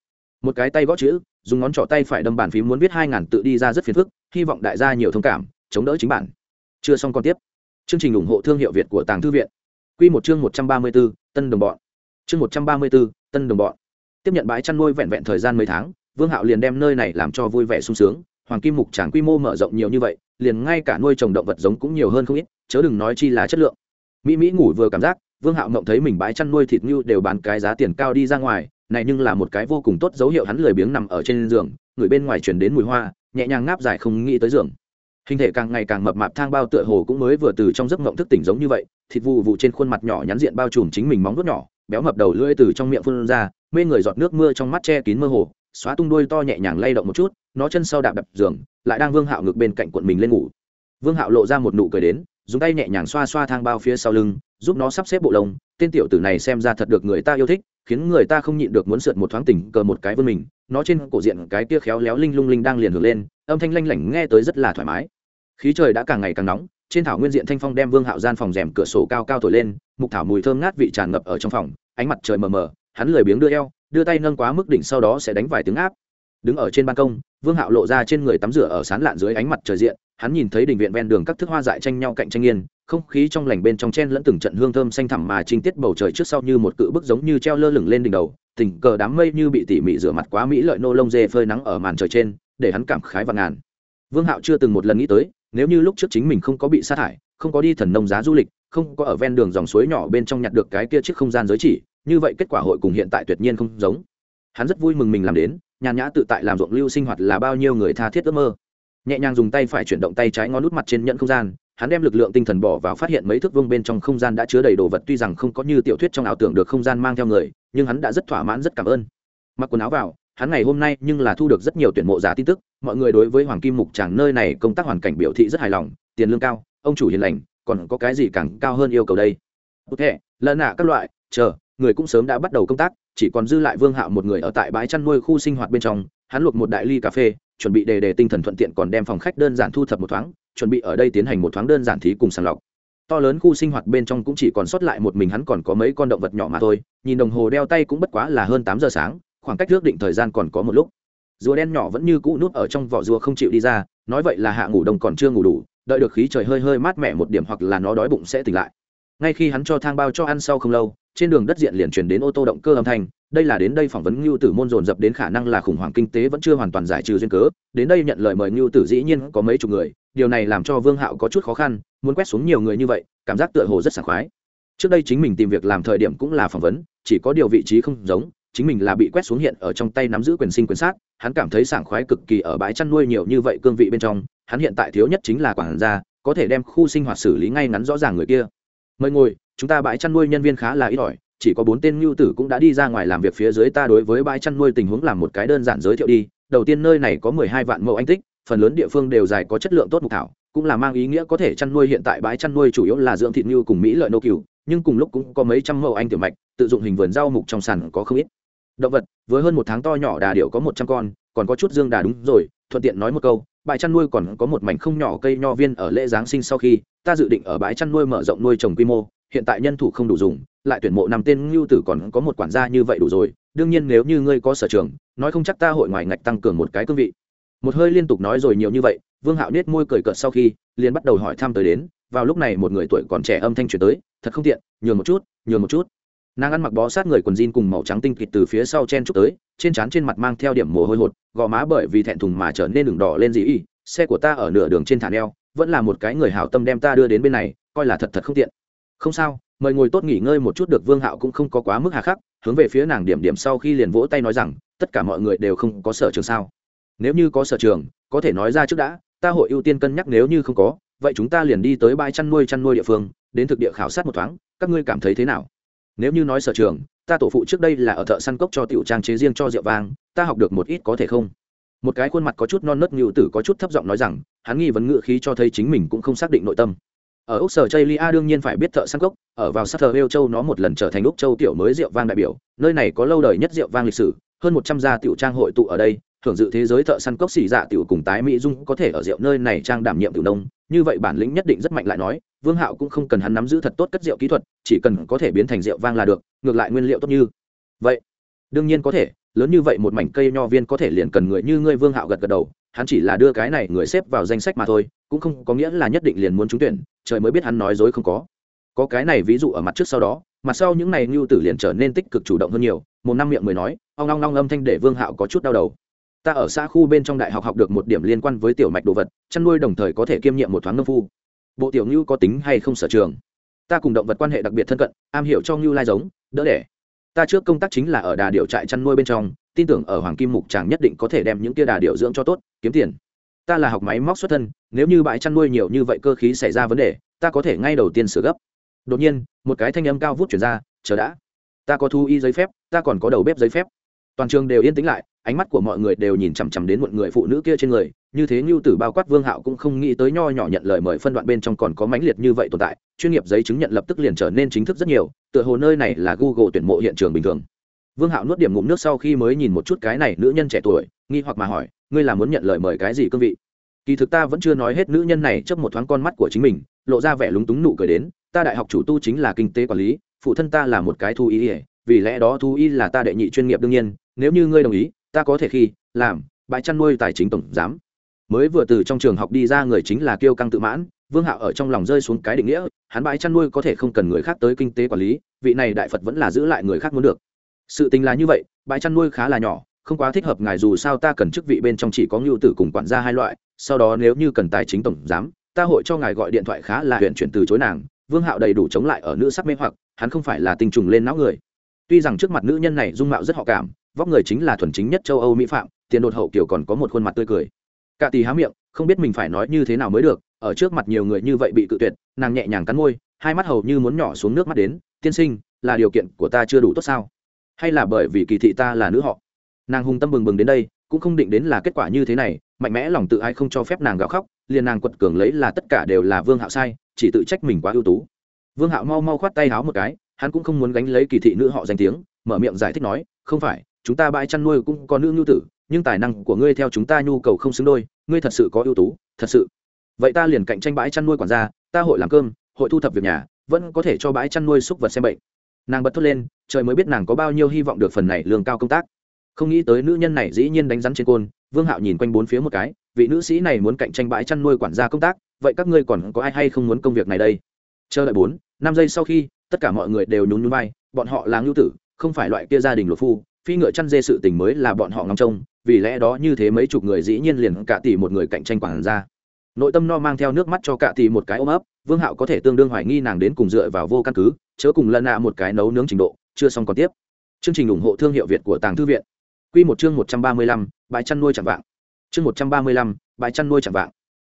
Một cái tay gõ chữ, dùng ngón trỏ tay phải đâm bàn phím muốn viết hai ngàn tự đi ra rất phiền phức, hy vọng đại gia nhiều thông cảm, chống đỡ chính bản. Chưa xong còn tiếp. Chương trình ủng hộ thương hiệu việt của tàng thư viện. Q một chương một trăm ba mươi b ố tân đồng bọn. Chương một trăm ba mươi b ố tân đồng bọn tiếp nhận bãi chăn nuôi vẹn vẹn thời gian mấy tháng, vương hạo liền đem nơi này làm cho vui vẻ sung sướng. Hoàng kim mục tràng quy mô mở rộng nhiều như vậy, liền ngay cả nuôi trồng động vật giống cũng nhiều hơn không ít, chớ đừng nói chi là chất lượng. Mỹ mỹ ngủ vừa cảm giác, vương hạo mộng thấy mình bãi chăn nuôi thịt ngưu đều bán cái giá tiền cao đi ra ngoài, này nhưng là một cái vô cùng tốt dấu hiệu hắn lười biếng nằm ở trên giường, người bên ngoài chuyển đến mùi hoa, nhẹ nhàng ngáp dài không nghĩ tới giường. Hình thể càng ngày càng mập mạp thang bao tựa hồ cũng mới vừa từ trong giấc mộng thức tỉnh giống như vậy, thịt vụ vụ trên khuôn mặt nhỏ nhắn diện bao trùm chính mình móng vuốt nhỏ béo mập đầu lưỡi từ trong miệng phun ra, mê người giọt nước mưa trong mắt che kín mơ hồ, xóa tung đuôi to nhẹ nhàng lay động một chút, nó chân sau đạp đập giường, lại đang vương hạo ngược bên cạnh cuộn mình lên ngủ. Vương hạo lộ ra một nụ cười đến, dùng tay nhẹ nhàng xoa xoa thang bao phía sau lưng, giúp nó sắp xếp bộ lông. Tên tiểu tử này xem ra thật được người ta yêu thích, khiến người ta không nhịn được muốn sượt một thoáng tỉnh cờ một cái vươn mình. Nó trên cổ diện cái kia khéo léo linh lung linh đang liền ngược lên, âm thanh lanh lảnh nghe tới rất là thoải mái. Khí trời đã càng ngày càng nóng trên thảo nguyên diện thanh phong đem vương hạo gian phòng rèm cửa sổ cao cao thổi lên, mục thảo mùi thơm ngát vị tràn ngập ở trong phòng, ánh mặt trời mờ mờ, hắn lười biếng đưa eo, đưa tay nâng quá mức đỉnh sau đó sẽ đánh vài tiếng áp. Đứng ở trên ban công, vương hạo lộ ra trên người tắm rửa ở sán lạn dưới ánh mặt trời diện, hắn nhìn thấy đình viện ven đường các thức hoa dại tranh nhau cạnh tranh yên, không khí trong lành bên trong chen lẫn từng trận hương thơm xanh thẳm mà trinh tiết bầu trời trước sau như một cự bức giống như treo lơ lửng lên đỉnh đầu, tình cờ đám mây như bị tỉ mỉ rửa mặt quá mỹ lợi nô lông dê phơi nắng ở màn trời trên, để hắn cảm khái và ngàn. Vương hạo chưa từng một lần nghĩ tới nếu như lúc trước chính mình không có bị sa thải, không có đi thần nông giá du lịch, không có ở ven đường dòng suối nhỏ bên trong nhặt được cái kia chiếc không gian giới chỉ, như vậy kết quả hội cùng hiện tại tuyệt nhiên không giống. Hắn rất vui mừng mình làm đến, nhàn nhã tự tại làm ruộng lưu sinh hoạt là bao nhiêu người tha thiết ước mơ. Nhẹ nhàng dùng tay phải chuyển động tay trái ngón nút mặt trên nhận không gian, hắn đem lực lượng tinh thần bỏ vào phát hiện mấy thước vương bên trong không gian đã chứa đầy đồ vật tuy rằng không có như tiểu thuyết trong ảo tưởng được không gian mang theo người, nhưng hắn đã rất thỏa mãn, rất cảm ơn. Mặc quần áo vào hắn ngày hôm nay nhưng là thu được rất nhiều tuyển mộ giả tin tức, mọi người đối với hoàng kim mục tràng nơi này công tác hoàn cảnh biểu thị rất hài lòng, tiền lương cao, ông chủ hiền lành, còn có cái gì càng cao hơn yêu cầu đây? Ok lần nạ các loại, chờ, người cũng sớm đã bắt đầu công tác, chỉ còn dư lại vương hạo một người ở tại bãi chăn nuôi khu sinh hoạt bên trong, hắn luộc một đại ly cà phê, chuẩn bị đề đề tinh thần thuận tiện còn đem phòng khách đơn giản thu thập một thoáng, chuẩn bị ở đây tiến hành một thoáng đơn giản thí cùng sàng lọc. To lớn khu sinh hoạt bên trong cũng chỉ còn sót lại một mình hắn còn có mấy con động vật nhỏ mà thôi, nhìn đồng hồ đeo tay cũng bất quá là hơn tám giờ sáng khoảng cách ước định thời gian còn có một lúc. Rùa đen nhỏ vẫn như cũ nút ở trong vỏ rùa không chịu đi ra, nói vậy là hạ ngủ đông còn chưa ngủ đủ, đợi được khí trời hơi hơi mát mẻ một điểm hoặc là nó đói bụng sẽ tỉnh lại. Ngay khi hắn cho thang bao cho ăn sau không lâu, trên đường đất diện liền chuyển đến ô tô động cơ âm thanh, đây là đến đây phỏng vấn ngưu tử môn dồn dập đến khả năng là khủng hoảng kinh tế vẫn chưa hoàn toàn giải trừ duyên cớ, đến đây nhận lời mời ngưu tử dĩ nhiên có mấy chục người, điều này làm cho vương hạo có chút khó khăn, muốn quét xuống nhiều người như vậy, cảm giác tựa hồ rất sảng khoái. Trước đây chính mình tìm việc làm thời điểm cũng là phỏng vấn, chỉ có điều vị trí không giống chính mình là bị quét xuống hiện ở trong tay nắm giữ quyền sinh quyền sát, hắn cảm thấy sảng khoái cực kỳ ở bãi chăn nuôi nhiều như vậy cương vị bên trong, hắn hiện tại thiếu nhất chính là quản gia, có thể đem khu sinh hoạt xử lý ngay ngắn rõ ràng người kia. Mời ngồi, chúng ta bãi chăn nuôi nhân viên khá là ít ỏi, chỉ có bốn tên ngưu tử cũng đã đi ra ngoài làm việc phía dưới ta đối với bãi chăn nuôi tình huống làm một cái đơn giản giới thiệu đi. Đầu tiên nơi này có mười hai vạn mẫu anh tích, phần lớn địa phương đều dài có chất lượng tốt mục thảo, cũng là mang ý nghĩa có thể chăn nuôi hiện tại bãi chăn nuôi chủ yếu là dưỡng thịt ngưu cùng mỹ lợi nô cừu, nhưng cùng lúc cũng có mấy trăm mẫu anh tiểu mạch, tự dụng hình vườn rau mục trong sàn có không ít động vật, với hơn một tháng to nhỏ đà điệu có một trăm con, còn có chút dương đà đúng rồi, thuận tiện nói một câu, bãi chăn nuôi còn có một mảnh không nhỏ cây nho viên ở lễ giáng sinh sau khi, ta dự định ở bãi chăn nuôi mở rộng nuôi trồng quy mô, hiện tại nhân thủ không đủ dùng, lại tuyển mộ năm tên ngưu tử còn có một quản gia như vậy đủ rồi, đương nhiên nếu như ngươi có sở trường, nói không chắc ta hội ngoài ngạch tăng cường một cái cương vị. Một hơi liên tục nói rồi nhiều như vậy, vương hạo nết môi cười cợt sau khi, liền bắt đầu hỏi thăm tới đến, vào lúc này một người tuổi còn trẻ âm thanh truyền tới, thật không tiện, nhường một chút, nhường một chút nàng ăn mặc bó sát người quần jean cùng màu trắng tinh kịt từ phía sau chen chúc tới, trên trán trên mặt mang theo điểm mồ hôi hột, gò má bởi vì thẹn thùng mà trở nên đường đỏ lên dị y, xe của ta ở nửa đường trên thả neo, vẫn là một cái người hảo tâm đem ta đưa đến bên này, coi là thật thật không tiện. Không sao, mời ngồi tốt nghỉ ngơi một chút được, vương hạo cũng không có quá mức hà khắc, hướng về phía nàng điểm điểm sau khi liền vỗ tay nói rằng, tất cả mọi người đều không có sở trường sao? Nếu như có sở trường, có thể nói ra trước đã, ta hội ưu tiên cân nhắc nếu như không có, vậy chúng ta liền đi tới bãi chăn nuôi chăn nuôi địa phương, đến thực địa khảo sát một thoáng, các ngươi cảm thấy thế nào? Nếu như nói sở trường, ta tổ phụ trước đây là ở thợ săn cốc cho tiểu trang chế riêng cho rượu vang, ta học được một ít có thể không? Một cái khuôn mặt có chút non nớt ngự tử có chút thấp giọng nói rằng, hắn nghi vấn ngự khí cho thấy chính mình cũng không xác định nội tâm. Ở úc sở chây lia đương nhiên phải biết thợ săn cốc, ở vào sát thờ hêu châu nó một lần trở thành úc châu tiểu mới rượu vang đại biểu, nơi này có lâu đời nhất rượu vang lịch sử, hơn một trăm gia tiểu trang hội tụ ở đây thưởng dự thế giới thợ săn cốc xì dạ tiểu cùng tái mỹ dung có thể ở rượu nơi này trang đảm nhiệm tiểu nông. Như vậy bản lĩnh nhất định rất mạnh lại nói, vương hạo cũng không cần hắn nắm giữ thật tốt cất rượu kỹ thuật, chỉ cần có thể biến thành rượu vang là được, ngược lại nguyên liệu tốt như vậy. Đương nhiên có thể, lớn như vậy một mảnh cây nho viên có thể liền cần người như ngươi vương hạo gật gật đầu, hắn chỉ là đưa cái này người xếp vào danh sách mà thôi, cũng không có nghĩa là nhất định liền muốn trúng tuyển, trời mới biết hắn nói dối không có. Có cái này ví dụ ở mặt trước sau đó, mặt sau những này ngưu tử liền trở nên tích cực chủ động hơn nhiều, một năm miệng mới nói, ong long long âm thanh để vương hạo có chút đau đầu ta ở xã khu bên trong đại học học được một điểm liên quan với tiểu mạch đồ vật, chăn nuôi đồng thời có thể kiêm nhiệm một thoáng nông phu. Bộ tiểu ngưu có tính hay không sở trường? Ta cùng động vật quan hệ đặc biệt thân cận, am hiểu cho ngưu lai giống, đỡ đẻ. Ta trước công tác chính là ở đà điệu trại chăn nuôi bên trong, tin tưởng ở hoàng kim mục chàng nhất định có thể đem những tia đà điệu dưỡng cho tốt, kiếm tiền. Ta là học máy móc xuất thân, nếu như bãi chăn nuôi nhiều như vậy cơ khí xảy ra vấn đề, ta có thể ngay đầu tiên sửa gấp. Đột nhiên, một cái thanh âm cao vút chuyển ra, chờ đã. Ta có thu y giấy phép, ta còn có đầu bếp giấy phép. Toàn trường đều yên tĩnh lại ánh mắt của mọi người đều nhìn chằm chằm đến một người phụ nữ kia trên người, như thế ngưu tử bao quát vương hạo cũng không nghĩ tới nho nhỏ nhận lời mời phân đoạn bên trong còn có mãnh liệt như vậy tồn tại, chuyên nghiệp giấy chứng nhận lập tức liền trở nên chính thức rất nhiều, tựa hồ nơi này là google tuyển mộ hiện trường bình thường. Vương hạo nuốt điểm ngụm nước sau khi mới nhìn một chút cái này nữ nhân trẻ tuổi, nghi hoặc mà hỏi, ngươi là muốn nhận lời mời cái gì cương vị? Kỳ thực ta vẫn chưa nói hết nữ nhân này chấp một thoáng con mắt của chính mình, lộ ra vẻ lúng túng nụ cười đến, ta đại học chủ tu chính là kinh tế quản lý, phụ thân ta là một cái thu y, vì lẽ đó thu y là ta đệ nhị chuyên nghiệp đương nhiên, nếu như ngươi đồng ý ta có thể khi, làm, bãi chăn nuôi tài chính tổng giám. Mới vừa từ trong trường học đi ra người chính là kiêu căng tự mãn, vương hạo ở trong lòng rơi xuống cái định nghĩa, hắn bãi chăn nuôi có thể không cần người khác tới kinh tế quản lý, vị này đại phật vẫn là giữ lại người khác muốn được. Sự tình là như vậy, bãi chăn nuôi khá là nhỏ, không quá thích hợp ngài dù sao ta cần chức vị bên trong chỉ có ngưu tử cùng quản gia hai loại, sau đó nếu như cần tài chính tổng giám, ta hội cho ngài gọi điện thoại khá là huyện chuyển từ chối nàng. Vương hạo đầy đủ chống lại ở nữ sắc mê hoặc, hắn không phải là tinh trùng lên não người tuy rằng trước mặt nữ nhân này dung mạo rất họ cảm, vóc người chính là thuần chính nhất châu âu mỹ phạm, tiền đột hậu kiểu còn có một khuôn mặt tươi cười. Cả tì há miệng, không biết mình phải nói như thế nào mới được, ở trước mặt nhiều người như vậy bị cự tuyệt, nàng nhẹ nhàng cắn môi, hai mắt hầu như muốn nhỏ xuống nước mắt đến, tiên sinh, là điều kiện của ta chưa đủ tốt sao? Hay là bởi vì kỳ thị ta là nữ họ? Nàng hung tâm bừng bừng đến đây, cũng không định đến là kết quả như thế này, mạnh mẽ lòng tự ai không cho phép nàng gào khóc, liền nàng quật cường lấy là tất cả đều là vương hạo sai, chỉ tự trách mình quá ưu tú. Vương hạo mau mau khoát tay háo một cái hắn cũng không muốn gánh lấy kỳ thị nữ họ danh tiếng, mở miệng giải thích nói, không phải, chúng ta bãi chăn nuôi cũng có nữ nhu tử, nhưng tài năng của ngươi theo chúng ta nhu cầu không xứng đôi, ngươi thật sự có ưu tú, thật sự. Vậy ta liền cạnh tranh bãi chăn nuôi quản gia, ta hội làm cơm, hội thu thập việc nhà, vẫn có thể cho bãi chăn nuôi súc vật xem bệnh. Nàng bật thốt lên, trời mới biết nàng có bao nhiêu hy vọng được phần này lương cao công tác. Không nghĩ tới nữ nhân này dĩ nhiên đánh rắn trên côn, vương hạo nhìn quanh bốn phía một cái, vị nữ sĩ này muốn cạnh tranh bãi chăn nuôi quản gia công tác, vậy các ngươi còn có ai hay không muốn công việc này đây? Chờ đợi bốn, năm giây sau khi tất cả mọi người đều nhún nhún vai, bọn họ là ngưu tử, không phải loại kia gia đình luật phu, phi ngựa chăn dê sự tình mới là bọn họ ngóng trông, vì lẽ đó như thế mấy chục người dĩ nhiên liền cả tỷ một người cạnh tranh quản ra nội tâm no mang theo nước mắt cho cả tỷ một cái ôm ấp, vương hạo có thể tương đương hoài nghi nàng đến cùng dựa vào vô căn cứ, chớ cùng lần nạ một cái nấu nướng trình độ, chưa xong còn tiếp. Chương trình ủng hộ thương hiệu việt của tàng thư viện. Quy một chương một trăm ba mươi lăm, bãi chăn nuôi chẳng vạng. Chương một trăm ba mươi lăm, bãi chăn nuôi chẳng vạng.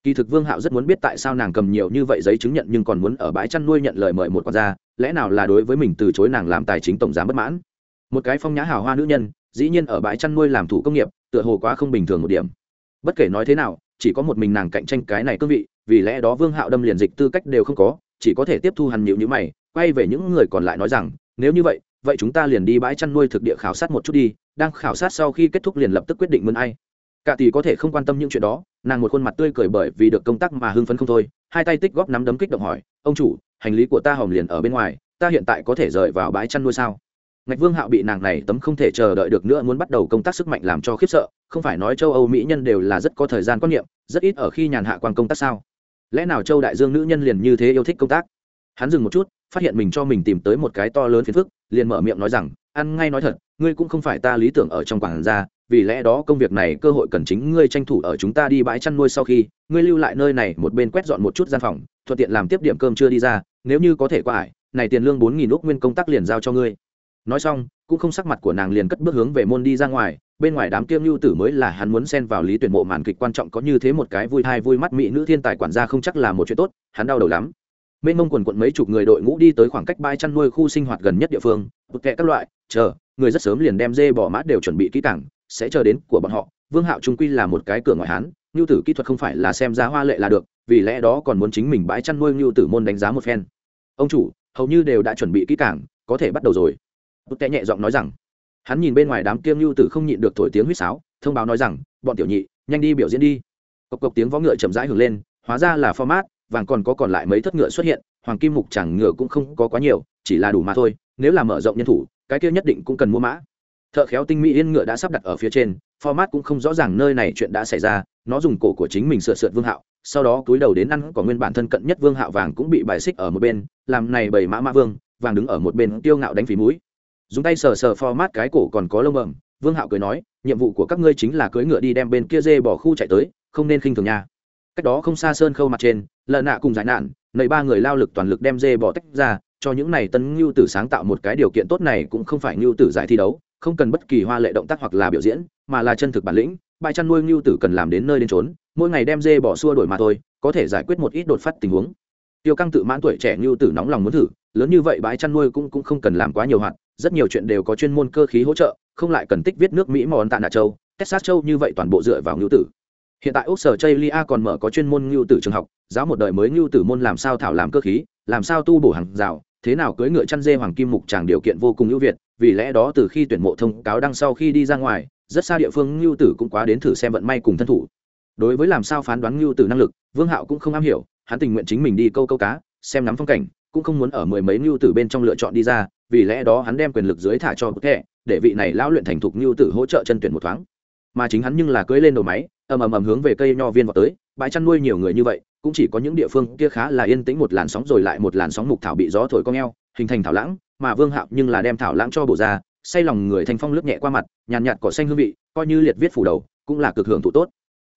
Kỳ thực vương hạo rất muốn biết tại sao nàng cầm nhiều như vậy giấy chứng nhận nhưng còn muốn ở bãi chăn nuôi nhận lời mời một con ra lẽ nào là đối với mình từ chối nàng làm tài chính tổng giám bất mãn? Một cái phong nhã hào hoa nữ nhân, dĩ nhiên ở bãi chăn nuôi làm thủ công nghiệp, tựa hồ quá không bình thường một điểm. Bất kể nói thế nào, chỉ có một mình nàng cạnh tranh cái này cương vị, vì lẽ đó vương hạo đâm liền dịch tư cách đều không có, chỉ có thể tiếp thu hằn nhịu như mày, quay về những người còn lại nói rằng, nếu như vậy vậy chúng ta liền đi bãi chăn nuôi thực địa khảo sát một chút đi, đang khảo sát sau khi kết thúc liền lập tức quyết định mướn ai. Cả tỷ có thể không quan tâm những chuyện đó, nàng một khuôn mặt tươi cười bởi vì được công tác mà hưng phấn không thôi, hai tay tích góp nắm đấm kích động hỏi, ông chủ hành lý của ta hòm liền ở bên ngoài, ta hiện tại có thể rời vào bãi chăn nuôi sao? Ngạch vương hạo bị nàng này tấm không thể chờ đợi được nữa muốn bắt đầu công tác sức mạnh làm cho khiếp sợ, không phải nói châu âu mỹ nhân đều là rất có thời gian quan niệm, rất ít ở khi nhàn hạ quan công tác sao? Lẽ nào châu đại dương nữ nhân liền như thế yêu thích công tác? Hắn dừng một chút, phát hiện mình cho mình tìm tới một cái to lớn phiền phức, liền mở miệng nói rằng, ăn ngay nói thật, ngươi cũng không phải ta lý tưởng ở trong quảng gia vì lẽ đó công việc này cơ hội cần chính ngươi tranh thủ ở chúng ta đi bãi chăn nuôi sau khi, ngươi lưu lại nơi này một bên quét dọn một chút gian phòng, thuận tiện làm tiếp điểm cơm chưa đi ra, nếu như có thể qua ải, này tiền lương bốn nghìn úc nguyên công tác liền giao cho ngươi. Nói xong, cũng không sắc mặt của nàng liền cất bước hướng về môn đi ra ngoài, bên ngoài đám kiêm lưu tử mới là hắn muốn xen vào lý tuyển mộ màn kịch quan trọng có như thế một cái vui thai vui mắt mỹ nữ thiên tài quản gia không chắc là một chuyện tốt, hắn đau đầu lắm. Mênh mông quần quận mấy chục người đội ngũ đi tới khoảng cách bãi chăn nuôi khu sinh hoạt gần nhất địa phương bực kẹ các loại, chờ, người rất sớm liền đem dê bỏ mát đều chuẩn bị kỹ cảng sẽ chờ đến của bọn họ. Vương hạo trung quy là một cái cửa ngoại hán ngưu tử kỹ thuật không phải là xem giá hoa lệ là được, vì lẽ đó còn muốn chính mình bãi chăn nuôi ngưu tử môn đánh giá một phen. Ông chủ, hầu như đều đã chuẩn bị kỹ cảng có thể bắt đầu rồi. Bức tệ nhẹ giọng nói rằng. Hắn nhìn bên ngoài đám kiêng ngưu tử không nhịn được thổi tiếng huýt sáo, thông báo nói rằng, bọn tiểu nhị, nhanh đi biểu diễn đi. Cộc cộc tiếng võ ngựa chậm rãi hưởng lên, hóa ra là format, vàng còn có còn lại mấy thất ngựa xuất hiện, hoàng kim mục chẳng ngựa cũng không có quá nhiều, chỉ là đủ mà thôi, nếu là mở rộng nhân thủ, cái kia nhất định cũng cần mua mã thợ khéo tinh mỹ yên ngựa đã sắp đặt ở phía trên, format cũng không rõ ràng nơi này chuyện đã xảy ra, nó dùng cổ của chính mình sửa sượt vương hạo, sau đó túi đầu đến ăn có nguyên bản thân cận nhất vương hạo vàng cũng bị bài xích ở một bên, làm này bảy mã mã vương, vàng đứng ở một bên tiêu ngạo đánh phí mũi. Dùng tay sờ sờ format cái cổ còn có lông bẩm vương hạo cười nói, nhiệm vụ của các ngươi chính là cưỡi ngựa đi đem bên kia dê bỏ khu chạy tới, không nên khinh thường nha. Cách đó không xa sơn khâu mặt trên lợn nạ cùng giải nạn, nầy ba người lao lực toàn lực đem dê bỏ tách ra, cho những này tân ngưu tử sáng tạo một cái điều kiện tốt này cũng không phải ngưu tử giải thi đấu không cần bất kỳ hoa lệ động tác hoặc là biểu diễn, mà là chân thực bản lĩnh bãi chăn nuôi ngưu tử cần làm đến nơi đến trốn mỗi ngày đem dê bỏ xua đổi mà thôi, có thể giải quyết một ít đột phát tình huống. Tiêu căng tự mãn tuổi trẻ ngưu tử nóng lòng muốn thử, lớn như vậy bãi chăn nuôi cũng cũng không cần làm quá nhiều hoạt, rất nhiều chuyện đều có chuyên môn cơ khí hỗ trợ, không lại cần tích viết nước mỹ mòn tạ nạ châu, texas châu như vậy toàn bộ dựa vào ngưu tử. Hiện tại úc sở chây lia còn mở có chuyên môn ngưu tử trường học, giáo một đời mới ngưu tử môn làm sao thảo làm cơ khí, làm sao tu bổ hàng rào, thế nào cưỡi ngựa chăn dê hoàng kim mục tràng điều kiện vô cùng ưu việt vì lẽ đó từ khi tuyển mộ thông cáo đăng sau khi đi ra ngoài, rất xa địa phương ngưu tử cũng quá đến thử xem vận may cùng thân thủ. Đối với làm sao phán đoán ngưu tử năng lực, vương hạo cũng không am hiểu, hắn tình nguyện chính mình đi câu câu cá, xem nắm phong cảnh, cũng không muốn ở mười mấy ngưu tử bên trong lựa chọn đi ra, vì lẽ đó hắn đem quyền lực dưới thả cho bức thẻ, để vị này lão luyện thành thục ngưu tử hỗ trợ chân tuyển một thoáng. Mà chính hắn nhưng là cưỡi lên đầu máy, ầm ầm ầm hướng về cây nho viên vào tới, bãi chăn nuôi nhiều người như vậy, cũng chỉ có những địa phương kia khá là yên tĩnh một làn sóng rồi lại một làn sóng mục thảo bị gió thổi cong eo, hình thành thảo lãng mà vương hạo nhưng là đem thảo lãng cho bổ ra say lòng người thanh phong lướt nhẹ qua mặt nhàn nhạt, nhạt cỏ xanh hương vị coi như liệt viết phủ đầu cũng là cực hưởng thụ tốt.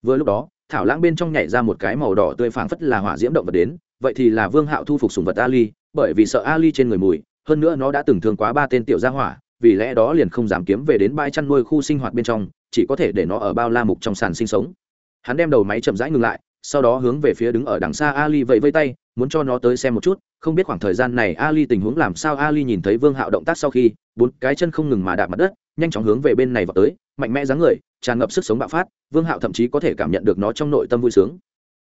Vừa lúc đó thảo lãng bên trong nhảy ra một cái màu đỏ tươi phảng phất là hỏa diễm động vật đến vậy thì là vương hạo thu phục sùng vật ali bởi vì sợ ali trên người mùi hơn nữa nó đã từng thương quá ba tên tiểu gia hỏa vì lẽ đó liền không dám kiếm về đến bãi chăn nuôi khu sinh hoạt bên trong chỉ có thể để nó ở bao la mục trong sàn sinh sống. Hắn đem đầu máy chậm rãi ngừng lại sau đó hướng về phía đứng ở đằng xa ali vẫy vây tay muốn cho nó tới xem một chút không biết khoảng thời gian này ali tình huống làm sao ali nhìn thấy vương hạo động tác sau khi, bốn cái chân không ngừng mà đạp mặt đất, nhanh chóng hướng về bên này vào tới, mạnh mẽ dáng người, tràn ngập sức sống bạo phát, vương hạo thậm chí có thể cảm nhận được nó trong nội tâm vui sướng.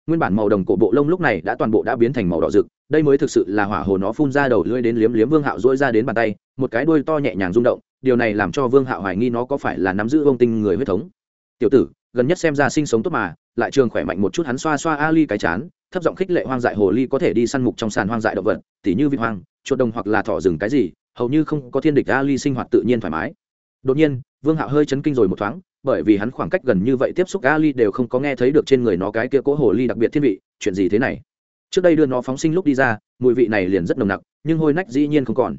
Nguyên bản màu đồng cổ bộ lông lúc này đã toàn bộ đã biến thành màu đỏ rực, đây mới thực sự là hỏa hồ nó phun ra đầu lưỡi đến liếm liếm vương hạo dỗi ra đến bàn tay, một cái đuôi to nhẹ nhàng rung động, điều này làm cho vương hạo hoài nghi nó có phải là nắm giữ vông tinh người huyết thống. Tiểu tử, gần nhất xem ra sinh sống tốt mà, lại trường khỏe mạnh một chút. Hắn xoa xoa ali cái chán thấp giọng khích lệ hoang dại hồ ly có thể đi săn mục trong sàn hoang dại động vật, tỉ như vịt hoang, chuột đồng hoặc là thỏ rừng cái gì, hầu như không có thiên địch a ly sinh hoạt tự nhiên thoải mái. Đột nhiên, vương hạo hơi chấn kinh rồi một thoáng, bởi vì hắn khoảng cách gần như vậy tiếp xúc a ly đều không có nghe thấy được trên người nó cái kia cỗ hồ ly đặc biệt thiên vị, chuyện gì thế này? Trước đây đưa nó phóng sinh lúc đi ra, mùi vị này liền rất nồng nặc, nhưng hôi nách dĩ nhiên không còn.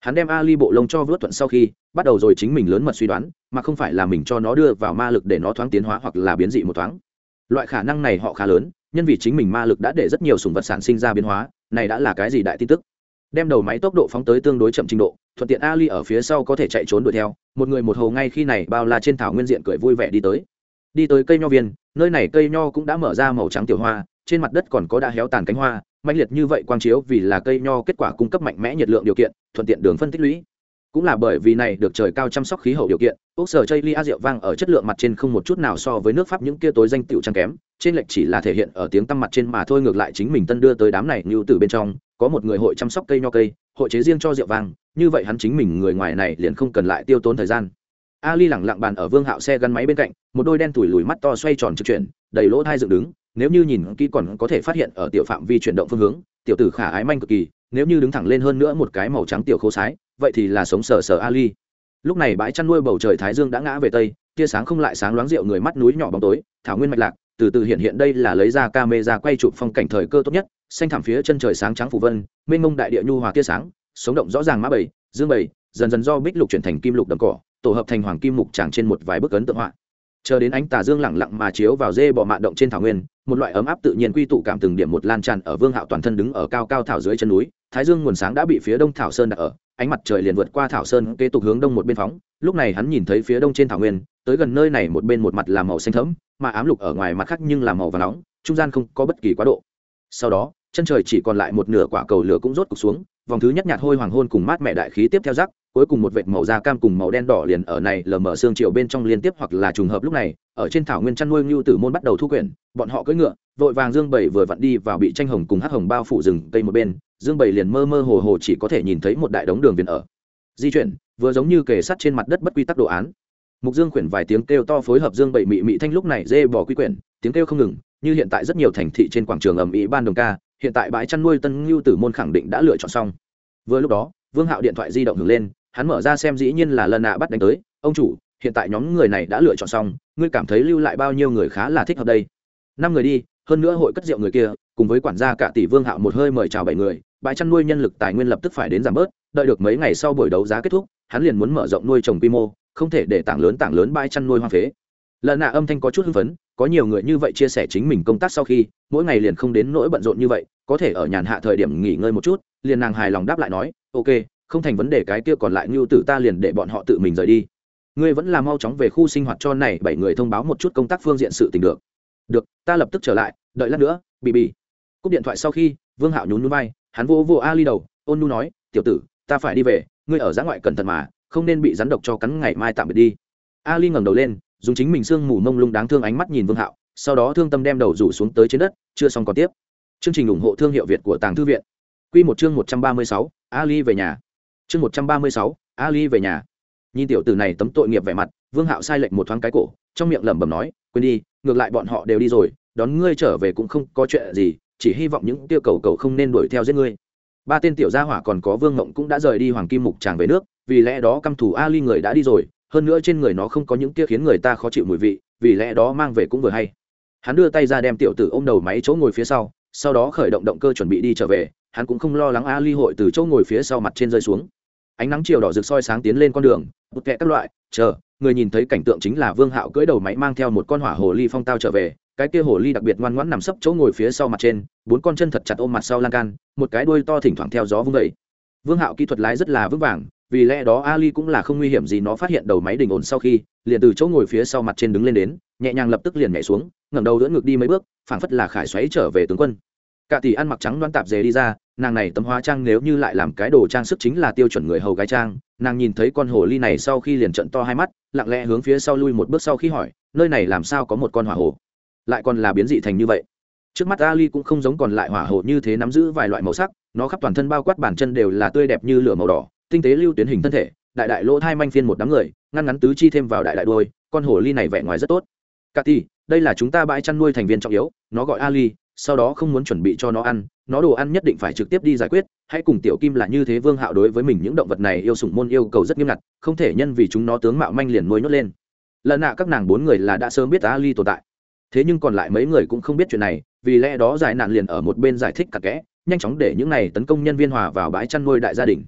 Hắn đem a ly bộ lông cho vớt thuận sau khi, bắt đầu rồi chính mình lớn mật suy đoán, mà không phải là mình cho nó đưa vào ma lực để nó thoáng tiến hóa hoặc là biến dị một thoáng. Loại khả năng này họ khá lớn nhân vì chính mình ma lực đã để rất nhiều sùng vật sản sinh ra biến hóa, này đã là cái gì đại tin tức? Đem đầu máy tốc độ phóng tới tương đối chậm trình độ, thuận tiện ali ở phía sau có thể chạy trốn đuổi theo, một người một hồ ngay khi này bao la trên thảo nguyên diện cười vui vẻ đi tới. Đi tới cây nho viên, nơi này cây nho cũng đã mở ra màu trắng tiểu hoa, trên mặt đất còn có đã héo tàn cánh hoa mạnh liệt như vậy quang chiếu vì là cây nho kết quả cung cấp mạnh mẽ nhiệt lượng điều kiện, thuận tiện đường phân tích lũy cũng là bởi vì này được trời cao chăm sóc khí hậu điều kiện ốc sở chây lia rượu vang ở chất lượng mặt trên không một chút nào so với nước pháp những kia tối danh tiểu trang kém, trên lệch chỉ là thể hiện ở tiếng tăm mặt trên mà thôi, ngược lại chính mình tân đưa tới đám này như từ bên trong, có một người hội chăm sóc cây nho cây, hội chế riêng cho rượu vang, như vậy hắn chính mình người ngoài này liền không cần lại tiêu tốn thời gian. Ali lẳng lặng bàn ở vương hạo xe gắn máy bên cạnh, một đôi đen tủi lùi mắt to xoay tròn trực chuyển, đầy lỗ thai dựng đứng, nếu như nhìn kỹ còn có thể phát hiện ở tiểu phạm vi chuyển động phương hướng tiểu tử khả ái manh cực kỳ, nếu như đứng thẳng lên hơn nữa một cái màu trắng tiểu khô sái, vậy thì là sống sờ sờ ali. Lúc này bãi chăn nuôi bầu trời thái dương đã ngã về tây, tia sáng không lại sáng loáng rượu người mắt núi nhỏ bóng tối, thảo nguyên mạch lạc, từ từ hiện hiện đây là lấy ra camera quay chụp phong cảnh thời cơ tốt nhất, xanh thảm phía chân trời sáng trắng phủ vân, mênh mông đại địa nhu hòa tia sáng, sống động rõ ràng mã bảy dương bảy dần dần do bích lục chuyển thành kim lục đầm cỏ, tổ hợp thành hoàng kim mục tràng trên một vài bức ấn tượng họa chờ đến ánh tà dương lẳng lặng mà chiếu vào dê bò mạn động trên thảo nguyên, một loại ấm áp tự nhiên quy tụ cảm từng điểm một lan tràn ở vương hạo toàn thân đứng ở cao cao thảo dưới chân núi, thái dương nguồn sáng đã bị phía đông thảo sơn đặt ở, ánh mặt trời liền vượt qua thảo sơn kế tục hướng đông một bên phóng, lúc này hắn nhìn thấy phía đông trên thảo nguyên, tới gần nơi này một bên một mặt là màu xanh thẫm, mà ám lục ở ngoài mặt khác nhưng là màu và nóng, trung gian không có bất kỳ quá độ. Sau đó, chân trời chỉ còn lại một nửa quả cầu lửa cũng rốt cục xuống vòng thứ nhất nhạt hôi hoàng hôn cùng mát mẹ đại khí tiếp theo rắc, cuối cùng một vệt màu da cam cùng màu đen đỏ liền ở này lờ mờ xương triệu bên trong liên tiếp hoặc là trùng hợp lúc này, ở trên thảo nguyên chăn nuôi ngưu tử môn bắt đầu thu quyển, bọn họ cưỡi ngựa, vội vàng dương bảy vừa vặn đi vào bị tranh hồng cùng hắc hồng bao phủ rừng cây một bên, dương bảy liền mơ mơ hồ hồ chỉ có thể nhìn thấy một đại đống đường viền ở. Di chuyển, vừa giống như kề sắt trên mặt đất bất quy tắc đồ án. Mục dương quyển vài tiếng kêu to phối hợp dương bảy mị mị thanh lúc này dê bỏ quy quyển, tiếng kêu không ngừng, như hiện tại rất nhiều thành thị trên quảng trường ẩm ĩ ban đồng ca hiện tại bãi chăn nuôi tân ngưu tử môn khẳng định đã lựa chọn xong. Vừa lúc đó, vương hạo điện thoại di động hưởng lên, hắn mở ra xem dĩ nhiên là lần nạ bắt đánh tới. Ông chủ, hiện tại nhóm người này đã lựa chọn xong, ngươi cảm thấy lưu lại bao nhiêu người khá là thích hợp đây? Năm người đi, hơn nữa hội cất rượu người kia, cùng với quản gia cả tỷ vương hạo một hơi mời chào bảy người, bãi chăn nuôi nhân lực tài nguyên lập tức phải đến giảm bớt, đợi được mấy ngày sau buổi đấu giá kết thúc, hắn liền muốn mở rộng nuôi trồng quy mô, không thể để tảng lớn tảng lớn bãi chăn nuôi hoang phế. Lần nạ âm thanh có chút hưng phấn có nhiều người như vậy chia sẻ chính mình công tác sau khi, mỗi ngày liền không đến nỗi bận rộn như vậy, có thể ở nhàn hạ thời điểm nghỉ ngơi một chút, liền nàng hài lòng đáp lại nói, ok, không thành vấn đề, cái kia còn lại ngưu tử ta liền để bọn họ tự mình rời đi. Ngươi vẫn là mau chóng về khu sinh hoạt cho này bảy người thông báo một chút công tác phương diện sự tình được. Được, ta lập tức trở lại, đợi lát nữa bị bị cúp điện thoại sau khi, vương hạo nhún núi bay hắn vô vô ali đầu, ôn nu nói, tiểu tử, ta phải đi về, ngươi ở giã ngoại cẩn thận mà, không nên bị rắn độc cho cắn ngày mai tạm biệt đi. Ali ngẩng đầu lên dùng chính mình sương mù mông lung đáng thương ánh mắt nhìn vương hạo, sau đó thương tâm đem đầu rủ xuống tới trên đất, chưa xong còn tiếp. Chương trình ủng hộ thương hiệu việt của tàng thư viện. Q một chương một trăm ba mươi sáu, ali về nhà. Chương một trăm ba mươi sáu, ali về nhà. Nhìn tiểu tử này tấm tội nghiệp vẻ mặt, vương hạo sai lệnh một thoáng cái cổ, trong miệng lẩm bẩm nói, quên đi, ngược lại bọn họ đều đi rồi, đón ngươi trở về cũng không có chuyện gì, chỉ hy vọng những tiêu cầu cầu không nên đuổi theo giết ngươi. Ba tên tiểu gia hỏa còn có vương ngộng cũng đã rời đi hoàng kim mục tràng về nước, vì lẽ đó căm thủ ali người đã đi rồi hơn nữa trên người nó không có những kia khiến người ta khó chịu mùi vị, vì lẽ đó mang về cũng vừa hay. Hắn đưa tay ra đem tiểu tử ôm đầu máy chỗ ngồi phía sau sau đó khởi động động cơ chuẩn bị đi trở về, hắn cũng không lo lắng a ly hội từ chỗ ngồi phía sau mặt trên rơi xuống. Ánh nắng chiều đỏ rực soi sáng tiến lên con đường bụt kẹ các loại, chờ, người nhìn thấy cảnh tượng chính là vương hạo cưỡi đầu máy mang theo một con hỏa hồ ly phong tao trở về, cái kia hồ ly đặc biệt ngoan ngoãn nằm sấp chỗ ngồi phía sau mặt trên, bốn con chân thật chặt ôm mặt sau lan can, một cái đuôi to thỉnh thoảng theo gió vung vẩy vương hạo kỹ thuật lái rất là vững vàng vì lẽ đó ali cũng là không nguy hiểm gì nó phát hiện đầu máy đình ổn sau khi, liền từ chỗ ngồi phía sau mặt trên đứng lên đến, nhẹ nhàng lập tức liền nhảy xuống, ngẩng đầu đỡ ngược đi mấy bước, phảng phất là khải xoáy trở về tướng quân. Cả tỷ ăn mặc trắng đoán tạp dề đi ra, nàng này tấm hóa trang nếu như lại làm cái đồ trang sức chính là tiêu chuẩn người hầu gái trang, nàng nhìn thấy con hồ ly này sau khi liền trận to hai mắt, lặng lẽ hướng phía sau lui một bước sau khi hỏi, nơi này làm sao có một con hỏa hồ? Lại còn là biến dị thành như vậy? Trước mắt ali cũng không giống còn lại hỏa hồ như thế nắm giữ vài loại màu sắc, nó khắp toàn thân bao quát bản chân đều là tươi đẹp như lửa màu đỏ tinh tế lưu tuyến hình thân thể, đại đại lỗ thai manh phiên một đám người, ngăn ngắn tứ chi thêm vào đại đại đôi con hồ ly này vẻ ngoài rất tốt. Cả tỷ, đây là chúng ta bãi chăn nuôi thành viên trọng yếu, nó gọi ali, sau đó không muốn chuẩn bị cho nó ăn, nó đồ ăn nhất định phải trực tiếp đi giải quyết, hãy cùng tiểu kim là như thế vương hạo đối với mình những động vật này yêu sủng môn yêu cầu rất nghiêm ngặt, không thể nhân vì chúng nó tướng mạo manh liền nuôi nhốt lên. Lần nạ các nàng bốn người là đã sớm biết ali tồn tại. Thế nhưng còn lại mấy người cũng không biết chuyện này, vì lẽ đó giải nạn liền ở một bên giải thích cặn kẽ, nhanh chóng để những này tấn công nhân viên hòa vào bãi chăn nuôi đại gia đình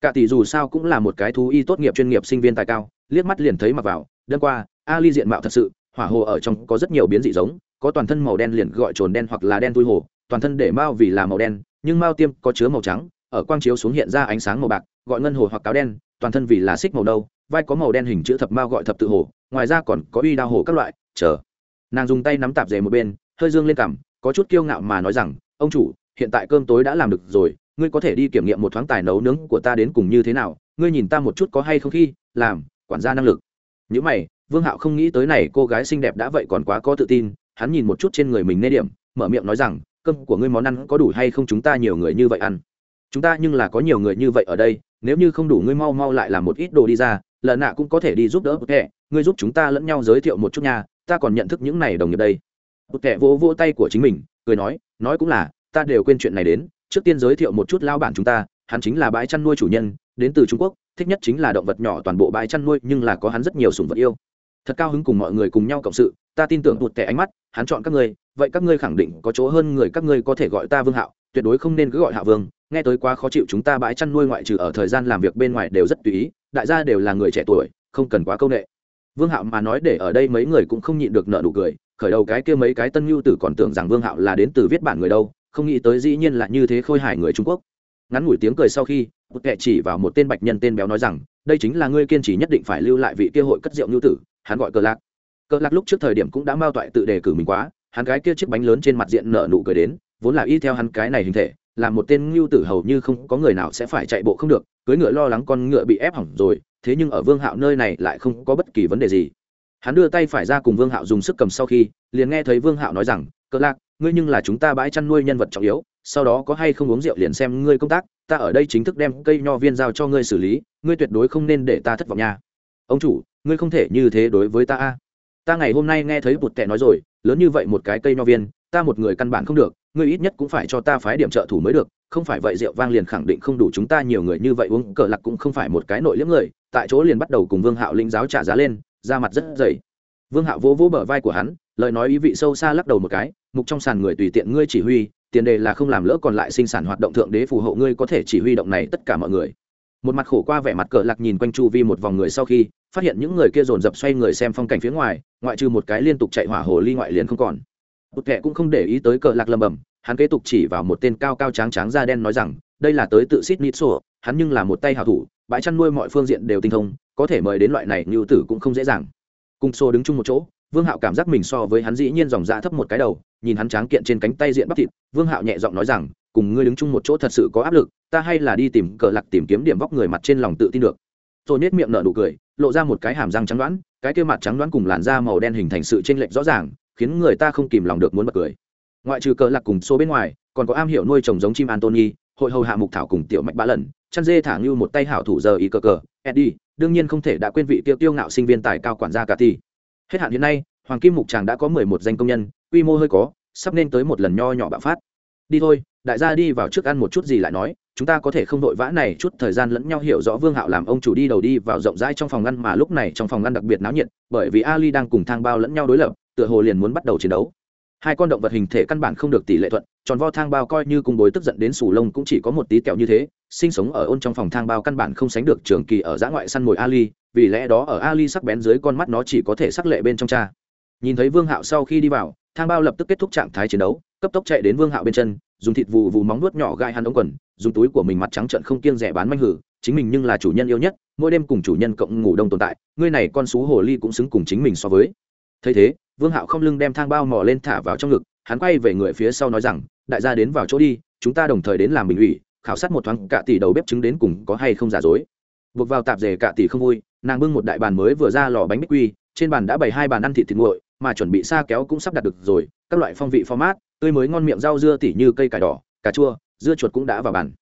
cả tỷ dù sao cũng là một cái thú y tốt nghiệp chuyên nghiệp sinh viên tài cao liếc mắt liền thấy mặc vào đơn qua ali diện mạo thật sự hỏa hồ ở trong có rất nhiều biến dị giống có toàn thân màu đen liền gọi trồn đen hoặc là đen tui hồ toàn thân để mao vì là màu đen nhưng mao tiêm có chứa màu trắng ở quang chiếu xuống hiện ra ánh sáng màu bạc gọi ngân hồ hoặc cáo đen toàn thân vì là xích màu đâu, vai có màu đen hình chữ thập mao gọi thập tự hồ ngoài ra còn có uy đao hồ các loại chờ. Nàng dùng tay nắm tạp dề một bên hơi dương lên cằm có chút kiêu ngạo mà nói rằng ông chủ hiện tại cơm tối đã làm được rồi ngươi có thể đi kiểm nghiệm một thoáng tài nấu nướng của ta đến cùng như thế nào, ngươi nhìn ta một chút có hay không khi, làm, quản gia năng lực. Những mày, vương hạo không nghĩ tới này, cô gái xinh đẹp đã vậy còn quá có tự tin, hắn nhìn một chút trên người mình nê điểm, mở miệng nói rằng, cơm của ngươi món ăn có đủ hay không? Chúng ta nhiều người như vậy ăn. Chúng ta nhưng là có nhiều người như vậy ở đây, nếu như không đủ ngươi mau mau lại làm một ít đồ đi ra, lợn nạ cũng có thể đi giúp đỡ bút kẹ ngươi giúp chúng ta lẫn nhau giới thiệu một chút nha, ta còn nhận thức những này đồng nghiệp đây. Bút kẹ vỗ vỗ tay của chính mình, cười nói nói cũng là, ta đều quên chuyện này đến trước tiên giới thiệu một chút lao bản chúng ta, hắn chính là bãi chăn nuôi chủ nhân, đến từ trung quốc, thích nhất chính là động vật nhỏ, toàn bộ bãi chăn nuôi, nhưng là có hắn rất nhiều sùng vật yêu. Thật cao hứng cùng mọi người cùng nhau cộng sự, ta tin tưởng tụt tẻ ánh mắt, hắn chọn các ngươi, vậy các ngươi khẳng định có chỗ hơn người, các ngươi có thể gọi ta vương hạo, tuyệt đối không nên cứ gọi hạ vương, nghe tới quá khó chịu chúng ta bãi chăn nuôi ngoại trừ ở thời gian làm việc bên ngoài đều rất tùy ý, đại gia đều là người trẻ tuổi, không cần quá công ệ vương hạo mà nói để ở đây mấy người cũng không nhịn được nợ nụ cười, khởi đầu cái kia mấy cái tân nhu tử còn tưởng rằng vương hạo là đến từ viết bản người đâu không nghĩ tới dĩ nhiên là như thế khôi hài người trung quốc. Ngắn ngủi tiếng cười sau khi, một kệ chỉ vào một tên bạch nhân tên béo nói rằng, đây chính là ngươi kiên trì nhất định phải lưu lại vị kia hội cất rượu nhu tử, hắn gọi cờ lạc. Cờ lạc lúc trước thời điểm cũng đã mao toại tự đề cử mình quá, hắn gái kia chiếc bánh lớn trên mặt diện nở nụ cười đến, vốn là y theo hắn cái này hình thể, là một tên ngưu tử hầu như không có người nào sẽ phải chạy bộ không được, cưới ngựa lo lắng con ngựa bị ép hỏng rồi, thế nhưng ở vương hạo nơi này lại không có bất kỳ vấn đề gì. Hắn đưa tay phải ra cùng vương hạo dùng sức cầm sau khi, liền nghe thấy vương hạo nói rằng cỡ lạc ngươi nhưng là chúng ta bãi chăn nuôi nhân vật trọng yếu, sau đó có hay không uống rượu liền xem ngươi công tác, ta ở đây chính thức đem cây nho viên giao cho ngươi xử lý, ngươi tuyệt đối không nên để ta thất vọng nha. Ông chủ, ngươi không thể như thế đối với ta a. Ta ngày hôm nay nghe thấy bụt tệ nói rồi, lớn như vậy một cái cây nho viên, ta một người căn bản không được, ngươi ít nhất cũng phải cho ta phái điểm trợ thủ mới được, không phải vậy rượu vang liền khẳng định không đủ chúng ta nhiều người như vậy uống, cờ lạc cũng không phải một cái nội liếm người, tại chỗ liền bắt đầu cùng vương hạo linh giáo trả giá lên ra mặt rất dày. Vương hạo vỗ vỗ bờ vai của hắn lời nói ý vị sâu xa lắc đầu một cái, mục trong sàn người tùy tiện ngươi chỉ huy, tiền đề là không làm lỡ còn lại sinh sản hoạt động thượng đế phù hộ ngươi có thể chỉ huy động này tất cả mọi người. Một mặt khổ qua vẻ mặt cờ lạc nhìn quanh chu vi một vòng người sau khi, phát hiện những người kia dồn dập xoay người xem phong cảnh phía ngoài, ngoại trừ một cái liên tục chạy hỏa hồ ly ngoại liền không còn. Bụt kệ cũng không để ý tới cờ lạc lầm bầm, hắn kế tục chỉ vào một tên cao cao tráng tráng da đen nói rằng, đây là tới tự xít nít sổ hắn nhưng là một tay hảo thủ, bãi chăn nuôi mọi phương diện đều tinh thông, có thể mời đến loại này như tử cũng không dễ dàng. Cùng xô đứng chung một chỗ vương hạo cảm giác mình so với hắn dĩ nhiên dòng dạ thấp một cái đầu, nhìn hắn tráng kiện trên cánh tay diện bắp thịt, vương hạo nhẹ giọng nói rằng, cùng ngươi đứng chung một chỗ thật sự có áp lực, ta hay là đi tìm cờ lạc tìm kiếm điểm vóc người mặt trên lòng tự tin được. Rồi nết miệng nở nụ cười, lộ ra một cái hàm răng trắng đoán, cái kia mặt trắng đoán cùng làn da màu đen hình thành sự chênh lệch rõ ràng, khiến người ta không kìm lòng được muốn bật cười. Ngoại trừ cờ lạc cùng số bên ngoài, còn có am hiểu nuôi trồng giống chim antony, hội hầu hạ mục thảo cùng tiểu mạch ba lần chăn dê thả như một tay hảo thủ giờ ý cờ cờ, eddie, đương nhiên không thể đã quên vị tiêu tiêu ngạo sinh viên tài cao quản gia cả thi hết hạn hiện nay, hoàng kim mục tràng đã có mười một danh công nhân, quy mô hơi có, sắp nên tới một lần nho nhỏ bạo phát. Đi thôi, đại gia đi vào trước ăn một chút gì lại nói, chúng ta có thể không đội vã này chút thời gian lẫn nhau hiểu rõ vương hạo làm ông chủ đi đầu đi vào rộng rãi trong phòng ngăn mà lúc này trong phòng ngăn đặc biệt náo nhiệt, bởi vì ali đang cùng thang bao lẫn nhau đối lập, tựa hồ liền muốn bắt đầu chiến đấu. Hai con động vật hình thể căn bản không được tỷ lệ thuận, tròn vo thang bao coi như cùng bối tức giận đến sủ lông cũng chỉ có một tí kẹo như thế, sinh sống ở ôn trong phòng thang bao căn bản không sánh được trường kỳ ở giã ngoại săn mồi ali vì lẽ đó ở ali sắc bén dưới con mắt nó chỉ có thể sắc lệ bên trong cha. Nhìn thấy vương hạo sau khi đi vào, thang bao lập tức kết thúc trạng thái chiến đấu, cấp tốc chạy đến vương hạo bên chân, dùng thịt vụ vụ móng nuốt nhỏ gai hắn ống quần, dùng túi của mình mặt trắng trận không kiêng rẻ bán manh hử, chính mình nhưng là chủ nhân yêu nhất, mỗi đêm cùng chủ nhân cộng ngủ đông tồn tại, ngươi này con xú hồ ly cũng xứng cùng chính mình so với. Thấy thế, vương hạo không lưng đem thang bao mò lên thả vào trong ngực, hắn quay về người phía sau nói rằng, đại gia đến vào chỗ đi, chúng ta đồng thời đến làm bình ủy, khảo sát một thoáng, cả tỷ đầu bếp chứng đến cùng có hay không giả dối. Buộc vào tạp dề cả tỷ không vui nàng bưng một đại bàn mới vừa ra lò bánh bích quy, trên bàn đã bày hai bàn ăn thịt thịt nguội, mà chuẩn bị xa kéo cũng sắp đặt được rồi, các loại phong vị format, tươi mới ngon miệng rau dưa tỉ như cây cải đỏ, cà chua, dưa chuột cũng đã vào bàn.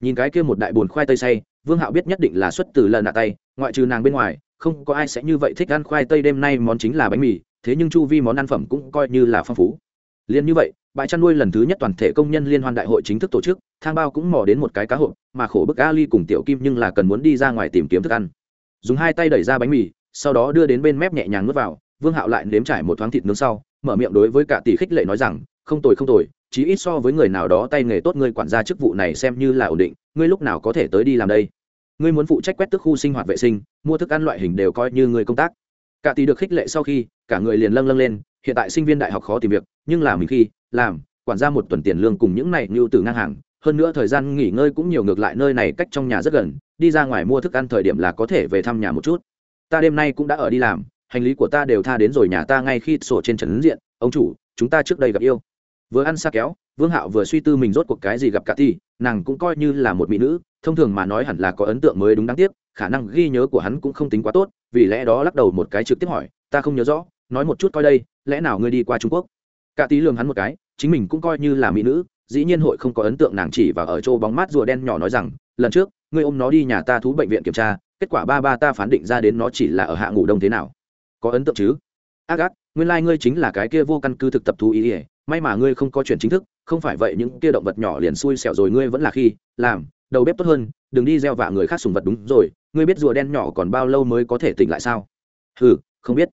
Nhìn cái kia một đại bồn khoai tây say vương hạo biết nhất định là xuất từ lần nạ tay, ngoại trừ nàng bên ngoài, không có ai sẽ như vậy thích ăn khoai tây đêm nay món chính là bánh mì, thế nhưng chu vi món ăn phẩm cũng coi như là phong phú. Liền như vậy, bãi chăn nuôi lần thứ nhất toàn thể công nhân liên hoan đại hội chính thức tổ chức, thang bao cũng mò đến một cái cá hộp, mà khổ bức ali cùng tiểu kim nhưng là cần muốn đi ra ngoài tìm kiếm thức ăn dùng hai tay đẩy ra bánh mì, sau đó đưa đến bên mép nhẹ nhàng nuốt vào, vương hạo lại nếm trải một thoáng thịt nướng sau, mở miệng đối với cả tỷ khích lệ nói rằng, không tồi không tồi, chí ít so với người nào đó tay nghề tốt, ngươi quản gia chức vụ này xem như là ổn định, ngươi lúc nào có thể tới đi làm đây? Ngươi muốn phụ trách quét tức khu sinh hoạt vệ sinh, mua thức ăn loại hình đều coi như người công tác. Cả tỷ được khích lệ sau khi, cả người liền lâng lâng lên, hiện tại sinh viên đại học khó tìm việc, nhưng là mình khi, làm, quản gia một tuần tiền lương cùng những này như từ ngang hàng, hơn nữa thời gian nghỉ ngơi cũng nhiều ngược lại nơi này cách trong nhà rất gần đi ra ngoài mua thức ăn thời điểm là có thể về thăm nhà một chút. Ta đêm nay cũng đã ở đi làm, hành lý của ta đều tha đến rồi nhà ta ngay khi sổ trên trần diện. Ông chủ, chúng ta trước đây gặp yêu. Vừa ăn xa kéo, vương hạo vừa suy tư mình rốt cuộc cái gì gặp cả ti nàng cũng coi như là một mỹ nữ, thông thường mà nói hẳn là có ấn tượng mới đúng đáng tiếc, khả năng ghi nhớ của hắn cũng không tính quá tốt, vì lẽ đó lắc đầu một cái trực tiếp hỏi, ta không nhớ rõ, nói một chút coi đây, lẽ nào ngươi đi qua trung quốc? Cả tí lường hắn một cái, chính mình cũng coi như là mỹ nữ, dĩ nhiên hội không có ấn tượng nàng chỉ và ở chỗ bóng mát rùa đen nhỏ nói rằng, lần trước ngươi ôm nó đi nhà ta thú bệnh viện kiểm tra, kết quả ba ba ta phán định ra đến nó chỉ là ở hạ ngủ đông thế nào. Có ấn tượng chứ? Ác ác, nguyên lai、like、ngươi chính là cái kia vô căn cứ thực tập thú ý ỉa may mà ngươi không có chuyện chính thức, không phải vậy những kia động vật nhỏ liền xui xẻo rồi ngươi vẫn là khi, làm, đầu bếp tốt hơn, đừng đi gieo vạ người khác sùng vật đúng rồi, ngươi biết rùa đen nhỏ còn bao lâu mới có thể tỉnh lại sao? Hừ, không biết.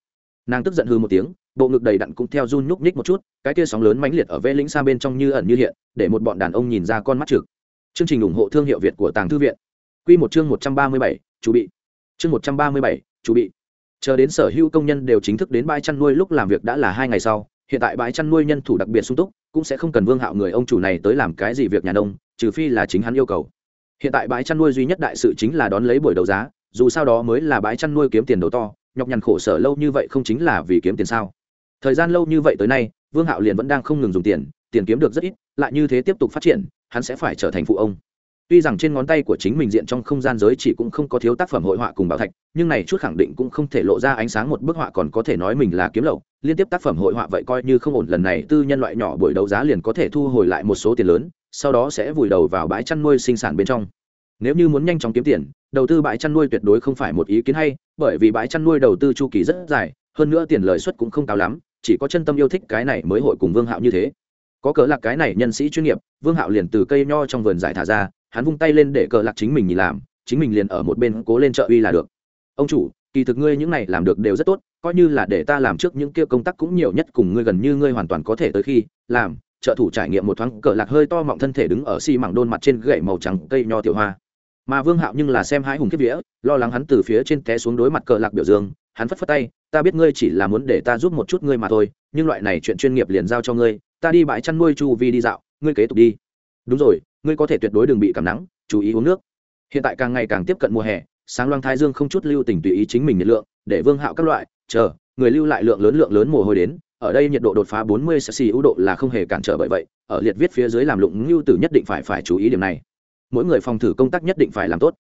Nàng tức giận hư một tiếng, bộ ngực đầy đặn cũng theo run nhúc nhích một chút, cái kia sóng lớn mãnh liệt ở vê lĩnh xa bên trong như ẩn như hiện, để một bọn đàn ông nhìn ra con mắt trực. Chương trình ủng hộ thương hiệu việt của tàng thư viện quy một chương một trăm ba mươi bảy chú bị. Chương một trăm ba mươi bảy chú bị. Chờ đến sở hữu công nhân đều chính thức đến bãi chăn nuôi lúc làm việc đã là hai ngày sau, hiện tại bãi chăn nuôi nhân thủ đặc biệt sung túc, cũng sẽ không cần vương hạo người ông chủ này tới làm cái gì việc nhà nông, trừ phi là chính hắn yêu cầu. Hiện tại bãi chăn nuôi duy nhất đại sự chính là đón lấy buổi đấu giá, dù sao đó mới là bãi chăn nuôi kiếm tiền đầu to, nhọc nhằn khổ sở lâu như vậy không chính là vì kiếm tiền sao? Thời gian lâu như vậy tới nay, vương hạo liền vẫn đang không ngừng dùng tiền tiền kiếm được rất ít, lại như thế tiếp tục phát triển, hắn sẽ phải trở thành phụ ông tuy rằng trên ngón tay của chính mình diện trong không gian giới chỉ cũng không có thiếu tác phẩm hội họa cùng bảo thạch, nhưng này chút khẳng định cũng không thể lộ ra ánh sáng một bức họa còn có thể nói mình là kiếm lậu. Liên tiếp tác phẩm hội họa vậy coi như không ổn, lần này tư nhân loại nhỏ buổi đấu giá liền có thể thu hồi lại một số tiền lớn, sau đó sẽ vùi đầu vào bãi chăn nuôi sinh sản bên trong. Nếu như muốn nhanh chóng kiếm tiền, đầu tư bãi chăn nuôi tuyệt đối không phải một ý kiến hay, bởi vì bãi chăn nuôi đầu tư chu kỳ rất dài, hơn nữa tiền lợi suất cũng không cao lắm, chỉ có chân tâm yêu thích cái này mới hội cùng vương hạo như thế. Có cớ là cái này nhân sĩ chuyên nghiệp, vương hạo liền từ cây nho trong vườn giải thả ra hắn vung tay lên để cờ lạc chính mình nhìn làm, chính mình liền ở một bên cố lên trợ uy là được. Ông chủ, kỳ thực ngươi những này làm được đều rất tốt, coi như là để ta làm trước những kia công tác cũng nhiều nhất cùng ngươi gần như ngươi hoàn toàn có thể tới khi, làm, trợ thủ trải nghiệm một thoáng, cờ lạc hơi to mọng thân thể đứng ở xi mảng đôn mặt trên gậy màu trắng cây nho tiểu hoa. Mà vương hạo nhưng là xem hai hùng kiếp vía, lo lắng hắn từ phía trên té xuống đối mặt cờ lạc biểu dương, hắn phất phất tay, ta biết ngươi chỉ là muốn để ta giúp một chút ngươi mà thôi, nhưng loại này chuyện chuyên nghiệp liền giao cho ngươi, ta đi bãi chăn nuôi chu vi đi dạo, ngươi kế tục đi. Đúng rồi ngươi có thể tuyệt đối đừng bị cảm nắng, chú ý uống nước. Hiện tại càng ngày càng tiếp cận mùa hè, sáng loang thái dương không chút lưu tình tùy ý chính mình nhiệt lượng, để vương hạo các loại, chờ, người lưu lại lượng lớn lượng lớn mồ hôi đến, ở đây nhiệt độ đột phá 40 cc ưu độ là không hề cản trở bởi vậy, ở liệt viết phía dưới làm lụng ngưu tử nhất định phải phải chú ý điểm này. Mỗi người phòng thử công tác nhất định phải làm tốt.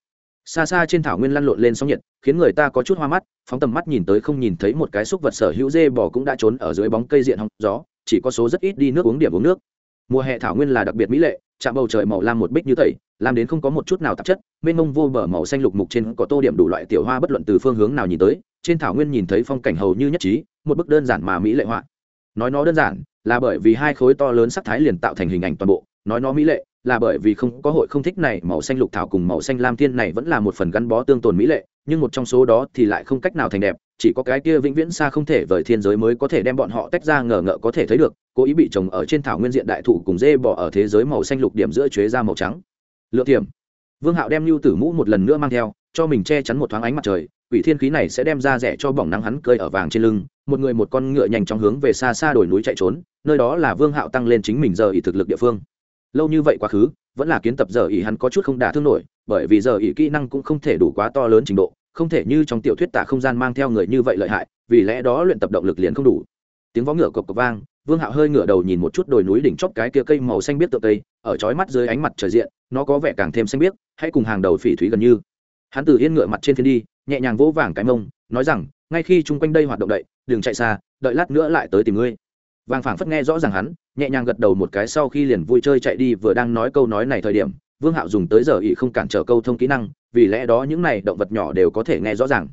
Xa xa trên thảo nguyên lăn lộn lên sóng nhiệt, khiến người ta có chút hoa mắt, phóng tầm mắt nhìn tới không nhìn thấy một cái xúc vật sở hữu dê bò cũng đã trốn ở dưới bóng cây diện hóng gió, chỉ có số rất ít đi nước uống điểm uống nước mùa hè thảo nguyên là đặc biệt mỹ lệ chạm bầu trời màu lam một bích như tẩy, làm đến không có một chút nào tạp chất, mênh mông vô bờ màu xanh lục mục trên có tô điểm đủ loại tiểu hoa bất luận từ phương hướng nào nhìn tới, trên thảo nguyên nhìn thấy phong cảnh hầu như nhất trí, một bức đơn giản mà mỹ lệ họa. Nói nó đơn giản là bởi vì hai khối to lớn sắc thái liền tạo thành hình ảnh toàn bộ, nói nó mỹ lệ là bởi vì không có hội không thích này, màu xanh lục thảo cùng màu xanh lam thiên này vẫn là một phần gắn bó tương tồn mỹ lệ nhưng một trong số đó thì lại không cách nào thành đẹp, chỉ có cái kia vĩnh viễn xa không thể vời thiên giới mới có thể đem bọn họ tách ra ngờ ngợ có thể thấy được, cố ý bị trồng ở trên thảo nguyên diện đại thụ cùng dê bỏ ở thế giới màu xanh lục điểm giữa chuế ra màu trắng. Lựa tiềm vương hạo đem lưu tử mũ một lần nữa mang theo, cho mình che chắn một thoáng ánh mặt trời, quỷ thiên khí này sẽ đem ra rẻ cho bỏng nắng hắn cơi ở vàng trên lưng, một người một con ngựa nhanh chóng hướng về xa xa đồi núi chạy trốn, nơi đó là vương hạo tăng lên chính mình giờ ý thực lực địa phương. Lâu như vậy quá khứ, vẫn là kiến tập giờ ý hắn có chút không đả thương nổi, bởi vì giờ ý kỹ năng cũng không thể đủ quá to lớn trình độ không thể như trong tiểu thuyết tả không gian mang theo người như vậy lợi hại, vì lẽ đó luyện tập động lực liền không đủ. Tiếng vó ngựa cộc cộc vang, vương hạo hơi ngựa đầu nhìn một chút đồi núi đỉnh chóp cái kia cây màu xanh biếc tựa cây, ở chói mắt dưới ánh mặt trời diện, nó có vẻ càng thêm xanh biếc, hãy cùng hàng đầu phỉ thúy gần như. Hắn từ yên ngựa mặt trên thiên đi, nhẹ nhàng vỗ vàng cái mông, nói rằng, ngay khi chung quanh đây hoạt động đậy đừng chạy xa, đợi lát nữa lại tới tìm ngươi. Vàng phảng phất nghe rõ ràng hắn, nhẹ nhàng gật đầu một cái sau khi liền vui chơi chạy đi, vừa đang nói câu nói này thời điểm, vương hạo dùng tới giờ ỵ không cản trở câu thông kỹ năng vì lẽ đó những này động vật nhỏ đều có thể nghe rõ ràng.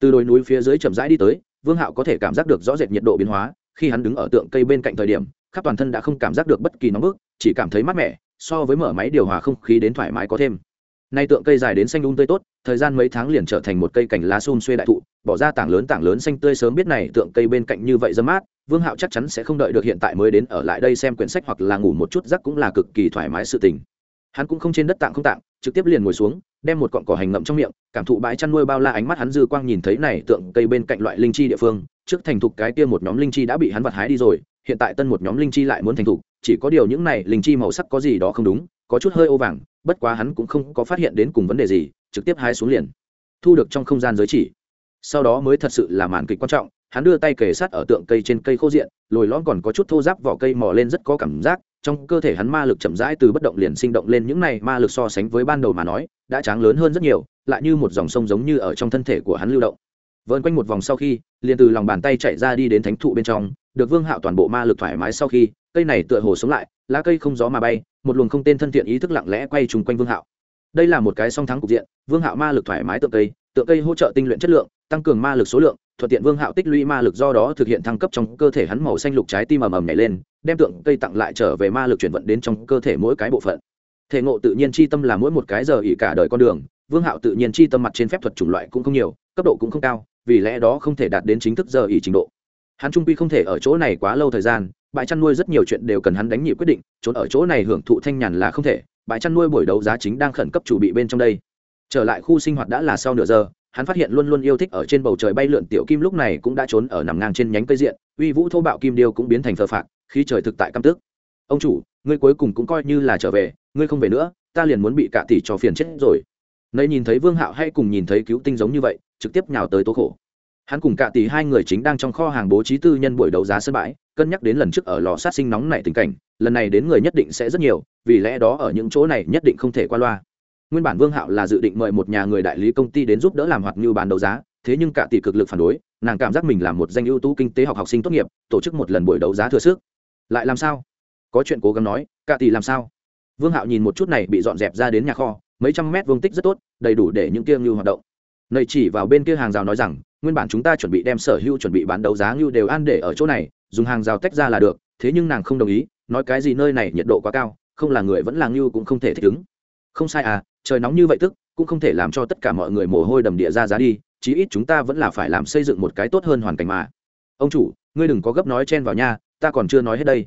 Từ đồi núi phía dưới chậm rãi đi tới, vương hạo có thể cảm giác được rõ rệt nhiệt độ biến hóa, khi hắn đứng ở tượng cây bên cạnh thời điểm, khắp toàn thân đã không cảm giác được bất kỳ nóng bức, chỉ cảm thấy mát mẻ, so với mở máy điều hòa không khí đến thoải mái có thêm. Nay tượng cây dài đến xanh đun um tươi tốt, thời gian mấy tháng liền trở thành một cây cành lá xun xuê đại thụ, bỏ ra tảng lớn tảng lớn xanh tươi sớm biết này tượng cây bên cạnh như vậy dâm mát, vương hạo chắc chắn sẽ không đợi được hiện tại mới đến ở lại đây xem quyển sách hoặc là ngủ một chút giấc cũng là cực kỳ thoải mái sự tình. Hắn cũng không trên đất tạng không tạng, trực tiếp liền ngồi xuống đem một cọn cỏ hành ngậm trong miệng, cảm thụ bãi chăn nuôi bao la ánh mắt hắn dư quang nhìn thấy này tượng cây bên cạnh loại linh chi địa phương. Trước thành thục cái kia một nhóm linh chi đã bị hắn vặt hái đi rồi, hiện tại tân một nhóm linh chi lại muốn thành thục, chỉ có điều những này linh chi màu sắc có gì đó không đúng, có chút hơi ô vàng, bất quá hắn cũng không có phát hiện đến cùng vấn đề gì, trực tiếp hái xuống liền, thu được trong không gian giới chỉ. Sau đó mới thật sự là màn kịch quan trọng, hắn đưa tay kề sát ở tượng cây trên cây khô diện, lồi lõm còn có chút thô giáp vỏ cây mò lên rất có cảm giác, trong cơ thể hắn ma lực chậm rãi từ bất động liền sinh động lên, những này ma lực so sánh với ban đầu mà nói đã tráng lớn hơn rất nhiều, lại như một dòng sông giống như ở trong thân thể của hắn lưu động. Vơn quanh một vòng sau khi, liền từ lòng bàn tay chạy ra đi đến thánh thụ bên trong, được vương hạo toàn bộ ma lực thoải mái sau khi, cây này tựa hồ sống lại, lá cây không gió mà bay, một luồng không tên thân thiện ý thức lặng lẽ quay trùng quanh vương hạo. Đây là một cái song thắng cục diện, vương hạo ma lực thoải mái tượng cây tượng cây hỗ trợ tinh luyện chất lượng, tăng cường ma lực số lượng, thuận tiện vương hạo tích lũy ma lực do đó thực hiện thăng cấp trong cơ thể hắn màu xanh lục trái tim ầm ầm nhảy lên, đem tượng cây tặng lại trở về ma lực chuyển vận đến trong cơ thể mỗi cái bộ phận thể ngộ tự nhiên chi tâm là mỗi một cái giờ ỉ cả đời con đường, vương hạo tự nhiên chi tâm mặt trên phép thuật chủng loại cũng không nhiều, cấp độ cũng không cao, vì lẽ đó không thể đạt đến chính thức giờ ỉ trình độ. Hắn trung quy không thể ở chỗ này quá lâu thời gian, bãi chăn nuôi rất nhiều chuyện đều cần hắn đánh nhị quyết định, trốn ở chỗ này hưởng thụ thanh nhàn là không thể, bãi chăn nuôi buổi đấu giá chính đang khẩn cấp chủ bị bên trong đây. Trở lại khu sinh hoạt đã là sau nửa giờ, hắn phát hiện luôn luôn yêu thích ở trên bầu trời bay lượn tiểu kim lúc này cũng đã trốn ở nằm ngang trên nhánh cây diện, uy vũ thô bạo kim điêu cũng biến thành thờ phạt khi trời thực tại căm tức. Ông chủ ngươi cuối cùng cũng coi như là trở về, ngươi không về nữa, ta liền muốn bị cạ tỷ cho phiền chết rồi. Nơi nhìn thấy vương hạo hay cùng nhìn thấy cứu tinh giống như vậy, trực tiếp nhào tới tố khổ. Hắn cùng cạ tỷ hai người chính đang trong kho hàng bố trí tư nhân buổi đấu giá sân bãi, cân nhắc đến lần trước ở lò sát sinh nóng này tình cảnh, lần này đến người nhất định sẽ rất nhiều, vì lẽ đó ở những chỗ này nhất định không thể qua loa. Nguyên bản vương hạo là dự định mời một nhà người đại lý công ty đến giúp đỡ làm hoạt như bán đấu giá, thế nhưng cả tỷ cực lực phản đối, nàng cảm giác mình là một danh ưu tú kinh tế học học sinh tốt nghiệp, tổ chức một lần buổi đấu giá thừa sức. Lại làm sao? Có chuyện cố gắng nói, cả tỷ làm sao? Vương hạo nhìn một chút này bị dọn dẹp ra đến nhà kho, mấy trăm mét vương tích rất tốt, đầy đủ để những kia ngưu hoạt động. Nầy chỉ vào bên kia hàng rào nói rằng, nguyên bản chúng ta chuẩn bị đem sở hữu chuẩn bị bán đấu giá ngưu đều ăn để ở chỗ này, dùng hàng rào tách ra là được, thế nhưng nàng không đồng ý, nói cái gì nơi này nhiệt độ quá cao, không là người vẫn là ngưu cũng không thể thích ứng. Không sai à trời nóng như vậy tức, cũng không thể làm cho tất cả mọi người mồ hôi đầm địa ra giá đi, chí ít chúng ta vẫn là phải làm xây dựng một cái tốt hơn hoàn cảnh mà. Ông chủ, ngươi đừng có gấp nói chen vào nha, ta còn chưa nói hết đây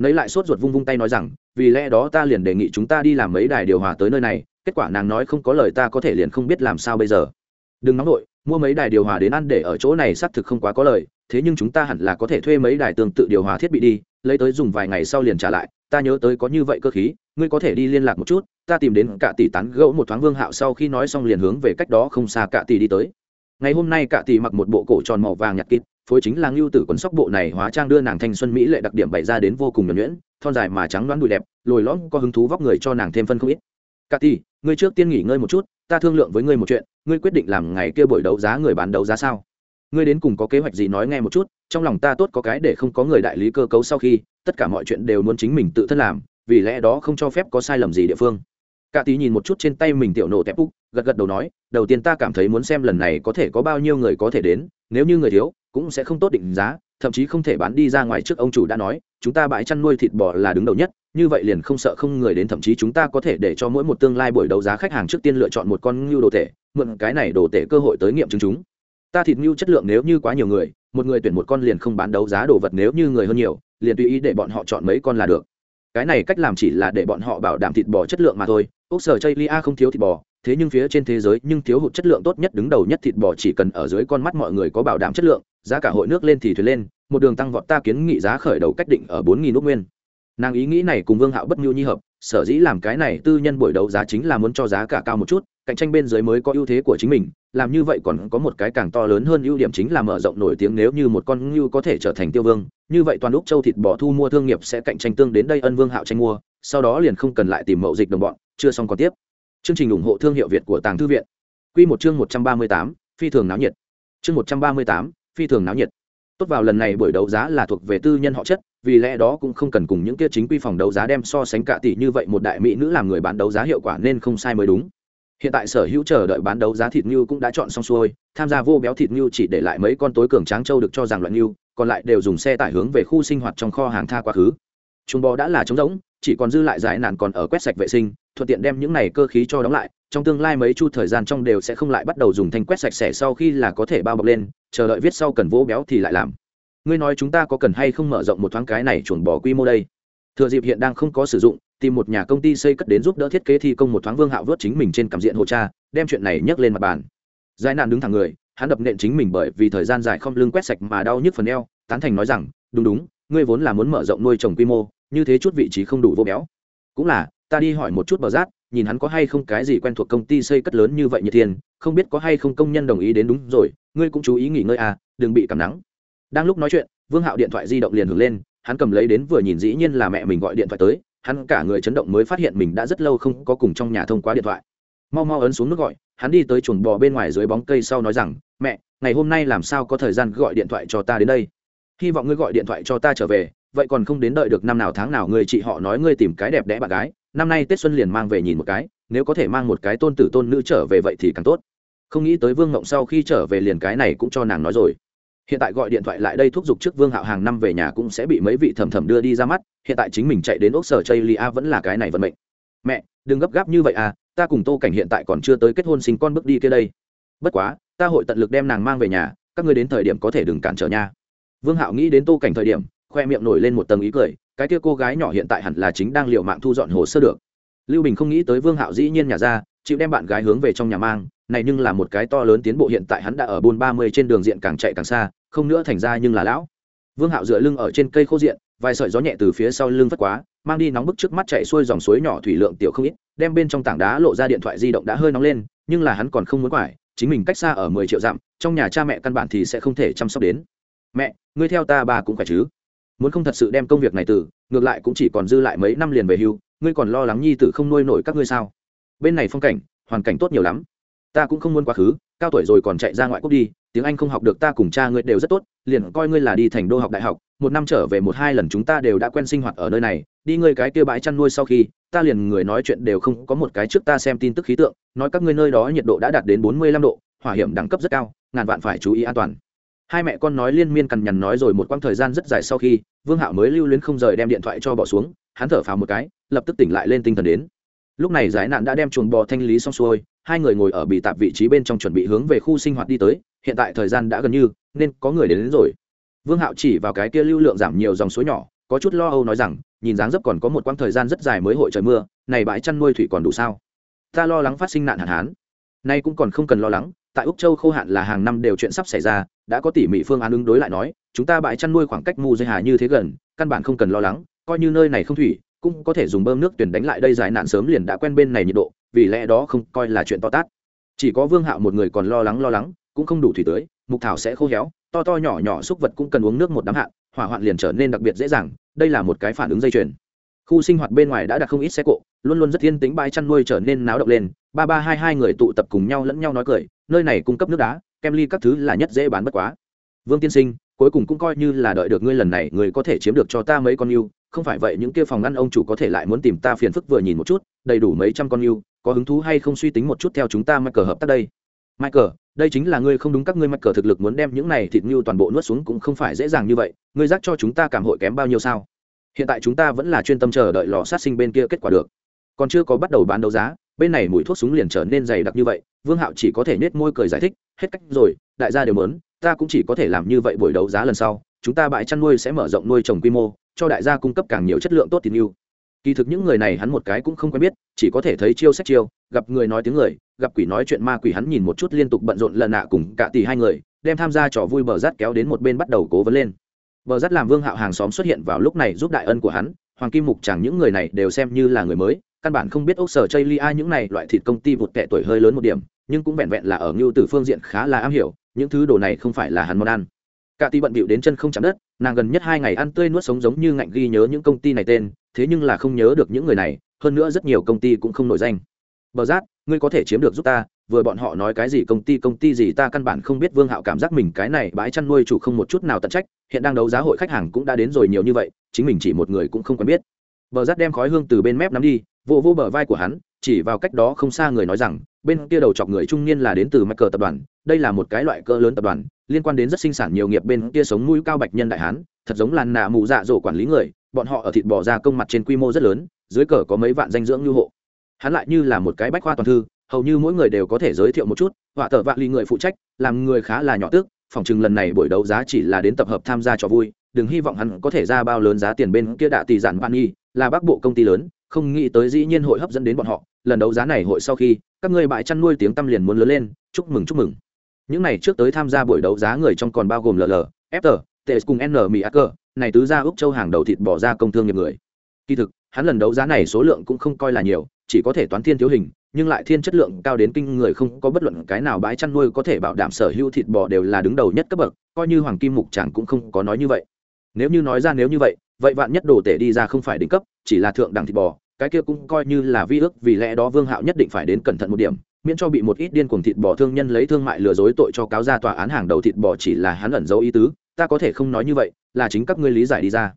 nấy lại sốt ruột vung vung tay nói rằng, vì lẽ đó ta liền đề nghị chúng ta đi làm mấy đài điều hòa tới nơi này, kết quả nàng nói không có lời ta có thể liền không biết làm sao bây giờ. Đừng nóng nổi mua mấy đài điều hòa đến ăn để ở chỗ này xác thực không quá có lời, thế nhưng chúng ta hẳn là có thể thuê mấy đài tương tự điều hòa thiết bị đi, lấy tới dùng vài ngày sau liền trả lại, ta nhớ tới có như vậy cơ khí, ngươi có thể đi liên lạc một chút, ta tìm đến cả tỷ tán gẫu một thoáng vương hạo sau khi nói xong liền hướng về cách đó không xa cả tỷ đi tới. Ngày hôm nay cả tỷ mặc một bộ cổ tròn màu vàng nhạt kịt phối chính là ngưu tử quần sóc bộ này hóa trang đưa nàng thanh xuân mỹ lệ đặc điểm bày ra đến vô cùng nhuẩn nhuyễn, thon dài mà trắng đoán đùi đẹp, lồi lõm có hứng thú vóc người cho nàng thêm phân không ít. Cà ti ngươi trước tiên nghỉ ngơi một chút, ta thương lượng với ngươi một chuyện, ngươi quyết định làm ngày kia buổi đấu giá người bán đấu giá sao? Ngươi đến cùng có kế hoạch gì nói nghe một chút, trong lòng ta tốt có cái để không có người đại lý cơ cấu sau khi, tất cả mọi chuyện đều muốn chính mình tự thân làm, vì lẽ đó không cho phép có sai lầm gì địa phương. Cả tí nhìn một chút trên tay mình tiểu nổ tép úc, gật gật đầu nói, đầu tiên ta cảm thấy muốn xem lần này có thể có bao nhiêu người có thể đến, nếu như người thiếu cũng sẽ không tốt định giá, thậm chí không thể bán đi ra ngoài trước ông chủ đã nói, chúng ta bãi chăn nuôi thịt bò là đứng đầu nhất, như vậy liền không sợ không người đến, thậm chí chúng ta có thể để cho mỗi một tương lai buổi đấu giá khách hàng trước tiên lựa chọn một con ngưu đồ tể, mượn cái này đồ tể cơ hội tới nghiệm chứng chúng. Ta thịt ngưu chất lượng nếu như quá nhiều người, một người tuyển một con liền không bán đấu giá đồ vật nếu như người hơn nhiều, liền tùy ý để bọn họ chọn mấy con là được. Cái này cách làm chỉ là để bọn họ bảo đảm thịt bò chất lượng mà thôi. Ốc sở chây lia không thiếu thịt bò thế nhưng phía trên thế giới nhưng thiếu hụt chất lượng tốt nhất đứng đầu nhất thịt bò chỉ cần ở dưới con mắt mọi người có bảo đảm chất lượng, giá cả hội nước lên thì thuyền lên, một đường tăng vọt ta kiến nghị giá khởi đầu cách định ở bốn nghìn úc nguyên. Nàng ý nghĩ này cùng vương hạo bất nhu nhi hợp, sở dĩ làm cái này tư nhân buổi đấu giá chính là muốn cho giá cả cao một chút, cạnh tranh bên dưới mới có ưu thế của chính mình, làm như vậy còn có một cái càng to lớn hơn ưu điểm chính là mở rộng nổi tiếng nếu như một con ngưu có thể trở thành tiêu vương, như vậy toàn úc châu thịt bò thu mua thương nghiệp sẽ cạnh tranh tương đến đây ân vương hạo tranh mua, sau đó liền không cần lại tìm mậu dịch đồng bọn, chưa xong còn tiếp chương trình ủng hộ thương hiệu việt của tàng thư viện. Quy một chương một trăm ba mươi tám, phi thường náo nhiệt. Chương một trăm ba mươi tám, phi thường náo nhiệt. Tốt vào lần này buổi đấu giá là thuộc về tư nhân họ chất, vì lẽ đó cũng không cần cùng những kia chính quy phòng đấu giá đem so sánh cả tỷ như vậy một đại mỹ nữ làm người bán đấu giá hiệu quả nên không sai mới đúng. Hiện tại sở hữu chờ đợi bán đấu giá thịt ngưu cũng đã chọn xong xuôi, tham gia vô béo thịt ngưu chỉ để lại mấy con tối cường tráng châu được cho rằng loại ngưu còn lại đều dùng xe tải hướng về khu sinh hoạt trong kho hàng tha quá khứ. Chúng bò đã là trống rỗng, chỉ còn dư lại giải nạn còn ở quét sạch vệ sinh thuận tiện đem những này cơ khí cho đóng lại, trong tương lai mấy chu thời gian trong đều sẽ không lại bắt đầu dùng thanh quét sạch sẽ sau khi là có thể bao bọc lên, chờ đợi viết sau cần vỗ béo thì lại làm. Ngươi nói chúng ta có cần hay không mở rộng một thoáng cái này chuồn bỏ quy mô đây? Thừa dịp hiện đang không có sử dụng, tìm một nhà công ty xây cất đến giúp đỡ thiết kế thi công một thoáng vương hạo vớt chính mình trên cảm diện hồ cha, đem chuyện này nhấc lên mặt bàn. Giải nạn đứng thẳng người, hắn đập nện chính mình bởi vì thời gian dài không lưng quét sạch mà đau nhức phần eo, tán thành nói rằng, đúng đúng, ngươi vốn là muốn mở rộng nuôi trồng quy mô, như thế chút vị trí không đủ vô béo. Cũng là ta đi hỏi một chút bờ rát nhìn hắn có hay không cái gì quen thuộc công ty xây cất lớn như vậy như thiên, không biết có hay không công nhân đồng ý đến đúng rồi, ngươi cũng chú ý nghỉ ngơi à đừng bị cảm nắng. Đang lúc nói chuyện, vương hạo điện thoại di động liền hưởng lên, hắn cầm lấy đến vừa nhìn dĩ nhiên là mẹ mình gọi điện thoại tới, hắn cả người chấn động mới phát hiện mình đã rất lâu không có cùng trong nhà thông qua điện thoại. Mau mau ấn xuống nước gọi, hắn đi tới chuồng bò bên ngoài dưới bóng cây sau nói rằng, mẹ, ngày hôm nay làm sao có thời gian gọi điện thoại cho ta đến đây? Hy vọng ngươi gọi điện thoại cho ta trở về, vậy còn không đến đợi được năm nào tháng nào người chị họ nói ngươi tìm cái đẹp đẽ bạn gái năm nay tết xuân liền mang về nhìn một cái, nếu có thể mang một cái tôn tử tôn nữ trở về vậy thì càng tốt. Không nghĩ tới vương ngộng sau khi trở về liền cái này cũng cho nàng nói rồi. Hiện tại gọi điện thoại lại đây thúc giục trước vương hạo hàng năm về nhà cũng sẽ bị mấy vị thầm thầm đưa đi ra mắt, hiện tại chính mình chạy đến ốc sở chây lia vẫn là cái này vận mệnh. Mẹ, đừng gấp gáp như vậy à ta cùng tô cảnh hiện tại còn chưa tới kết hôn sinh con bước đi kia đây. Bất quá, ta hội tận lực đem nàng mang về nhà, các ngươi đến thời điểm có thể đừng cản trở nha. Vương hạo nghĩ đến tô cảnh thời điểm khoe miệng nổi lên một tầng ý cười, cái kia cô gái nhỏ hiện tại hẳn là chính đang liệu mạng thu dọn hồ sơ được. Lưu bình không nghĩ tới vương hạo dĩ nhiên nhà ra, chịu đem bạn gái hướng về trong nhà mang, này nhưng là một cái to lớn tiến bộ hiện tại hắn đã ở buôn ba mươi trên đường diện càng chạy càng xa, không nữa thành ra nhưng là lão. Vương hạo dựa lưng ở trên cây khô diện, vài sợi gió nhẹ từ phía sau lưng vất quá, mang đi nóng bức trước mắt chạy xuôi dòng suối nhỏ thủy lượng tiểu không ít, đem bên trong tảng đá lộ ra điện thoại di động đã hơi nóng lên, nhưng là hắn còn không muốn quải, chính mình cách xa ở mười triệu dặm, trong nhà cha mẹ căn bản thì sẽ không thể chăm sóc đến. Mẹ, ngươi theo ta bà cũng phải chứ? Muốn không thật sự đem công việc này từ, ngược lại cũng chỉ còn dư lại mấy năm liền về hưu, ngươi còn lo lắng nhi tử không nuôi nổi các ngươi sao? Bên này phong cảnh, hoàn cảnh tốt nhiều lắm. Ta cũng không muốn quá khứ, cao tuổi rồi còn chạy ra ngoại quốc đi, tiếng anh không học được ta cùng cha ngươi đều rất tốt, liền coi ngươi là đi thành đô học đại học, một năm trở về một hai lần chúng ta đều đã quen sinh hoạt ở nơi này, đi ngươi cái kia bãi chăn nuôi sau khi, ta liền người nói chuyện đều không có một cái trước ta xem tin tức khí tượng, nói các ngươi nơi đó nhiệt độ đã đạt đến bốn mươi lăm độ, hỏa hiểm đẳng cấp rất cao, ngàn vạn phải chú ý an toàn hai mẹ con nói liên miên cằn nhằn nói rồi một quãng thời gian rất dài sau khi vương hạo mới lưu luyến không rời đem điện thoại cho bỏ xuống hắn thở phào một cái lập tức tỉnh lại lên tinh thần đến. Lúc này giải nạn đã đem chuồng bò thanh lý xong xuôi hai người ngồi ở bị tạp vị trí bên trong chuẩn bị hướng về khu sinh hoạt đi tới hiện tại thời gian đã gần như nên có người đến, đến rồi. Vương hạo chỉ vào cái kia lưu lượng giảm nhiều dòng suối nhỏ có chút lo âu nói rằng nhìn dáng dấp còn có một quãng thời gian rất dài mới hội trời mưa này bãi chăn nuôi thủy còn đủ sao? Ta lo lắng phát sinh nạn hạn hán. Nay cũng còn không cần lo lắng tại úc châu khô hạn là hàng năm đều chuyện sắp xảy ra đã có tỉ mỉ phương án ứng đối lại nói, chúng ta bãi chăn nuôi khoảng cách mù dây hà như thế gần, căn bản không cần lo lắng, coi như nơi này không thủy, cũng có thể dùng bơm nước tuyển đánh lại đây dài nạn sớm liền đã quen bên này nhiệt độ, vì lẽ đó không coi là chuyện to tát. Chỉ có vương hạo một người còn lo lắng lo lắng, cũng không đủ thủy tưới mục thảo sẽ khô héo, to to nhỏ nhỏ xúc vật cũng cần uống nước một đám hạn hỏa hoạn liền trở nên đặc biệt dễ dàng, đây là một cái phản ứng dây chuyền. Khu sinh hoạt bên ngoài đã đặt không ít xe cộ, luôn luôn rất yên tính bãi chăn nuôi trở nên náo động lên, ba ba hai hai người tụ tập cùng nhau lẫn nhau nói cười, nơi này cung cấp nước đá kem ly các thứ là nhất dễ bán bất quá. Vương tiên sinh, cuối cùng cũng coi như là đợi được ngươi lần này, người có thể chiếm được cho ta mấy con yêu. Không phải vậy những kia phòng ngăn ông chủ có thể lại muốn tìm ta phiền phức vừa nhìn một chút, đầy đủ mấy trăm con yêu, có hứng thú hay không suy tính một chút theo chúng ta mắc cờ hợp tác đây. Michael, đây chính là ngươi không đúng các ngươi mắc cờ thực lực muốn đem những này thịt như toàn bộ nuốt xuống cũng không phải dễ dàng như vậy. Ngươi giác cho chúng ta cảm hội kém bao nhiêu sao? Hiện tại chúng ta vẫn là chuyên tâm chờ đợi lò sát sinh bên kia kết quả được. Còn chưa có bắt đầu bán đấu giá bên này mùi thuốc súng liền trở nên dày đặc như vậy, vương hạo chỉ có thể nết môi cười giải thích, hết cách rồi, đại gia đều mớn ta cũng chỉ có thể làm như vậy buổi đấu giá lần sau, chúng ta bãi chăn nuôi sẽ mở rộng nuôi trồng quy mô, cho đại gia cung cấp càng nhiều chất lượng tốt tình yêu kỳ thực những người này hắn một cái cũng không quen biết, chỉ có thể thấy chiêu sách chiêu, gặp người nói tiếng người, gặp quỷ nói chuyện ma quỷ hắn nhìn một chút liên tục bận rộn lần nạ cùng cả tỷ hai người, đem tham gia trò vui bờ rát kéo đến một bên bắt đầu cố vấn lên. Bờ rát làm vương hạo hàng xóm xuất hiện vào lúc này giúp đại ân của hắn, hoàng kim mục chẳng những người này đều xem như là người mới căn bản không biết ốc sở chây lia những này loại thịt công ty vụt tệ tuổi hơi lớn một điểm, nhưng cũng vẹn vẹn là ở ngưu từ phương diện khá là am hiểu, những thứ đồ này không phải là hắn món ăn. Cả tỷ bận bịu đến chân không chạm đất, nàng gần nhất hai ngày ăn tươi nuốt sống giống như ngạnh ghi nhớ những công ty này tên, thế nhưng là không nhớ được những người này, hơn nữa rất nhiều công ty cũng không nổi danh. Bờ rát ngươi có thể chiếm được giúp ta, vừa bọn họ nói cái gì công ty công ty gì ta căn bản không biết, vương hạo cảm giác mình cái này bãi chăn nuôi chủ không một chút nào tận trách, hiện đang đấu giá hội khách hàng cũng đã đến rồi nhiều như vậy, chính mình chỉ một người cũng không quen biết. Bờ rát đem khói hương từ bên mép nắm đi vô vô bờ vai của hắn, chỉ vào cách đó không xa người nói rằng, bên kia đầu chọc người trung niên là đến từ mắc cờ tập đoàn, đây là một cái loại cỡ lớn tập đoàn, liên quan đến rất sinh sản nhiều nghiệp bên kia sống mũi cao bạch nhân đại hán, thật giống làn nạ mù dạ dỗ quản lý người, bọn họ ở thịt bò ra công mặt trên quy mô rất lớn, dưới cờ có mấy vạn danh dưỡng như hộ. Hắn lại như là một cái bách khoa toàn thư, hầu như mỗi người đều có thể giới thiệu một chút, họa tờ vạn ly người phụ trách, làm người khá là nhỏ tước, phòng chừng lần này buổi đấu giá chỉ là đến tập hợp tham gia trò vui, đừng hy vọng hắn có thể ra bao lớn giá tiền bên kia đạ tỷ giản bạn nghi là bắc bộ công ty lớn không nghĩ tới dĩ nhiên hội hấp dẫn đến bọn họ, lần đấu giá này hội sau khi, các người bại chăn nuôi tiếng tăm liền muốn lớn lên, chúc mừng chúc mừng. Những này trước tới tham gia buổi đấu giá người trong còn bao gồm ll fter ts cùng n mỹ acker này tứ gia úc châu hàng đầu thịt bỏ ra công thương nghiệp người. Kỳ thực, hắn lần đấu giá này số lượng cũng không coi là nhiều, chỉ có thể toán thiên thiếu hình, nhưng lại thiên chất lượng cao đến kinh người không có bất luận cái nào bãi chăn nuôi có thể bảo đảm sở hữu thịt bò đều là đứng đầu nhất cấp bậc, coi như hoàng kim mục chẳng cũng không có nói như vậy nếu như nói ra nếu như vậy vậy vạn nhất đồ tể đi ra không phải đỉnh cấp, chỉ là thượng đẳng thịt bò, cái kia cũng coi như là vi ước, vì lẽ đó vương hạo nhất định phải đến cẩn thận một điểm, miễn cho bị một ít điên cuồng thịt bò thương nhân lấy thương mại lừa dối tội cho cáo ra tòa án hàng đầu thịt bò chỉ là hắn ẩn dấu ý tứ, ta có thể không nói như vậy, là chính các ngươi lý giải đi ra.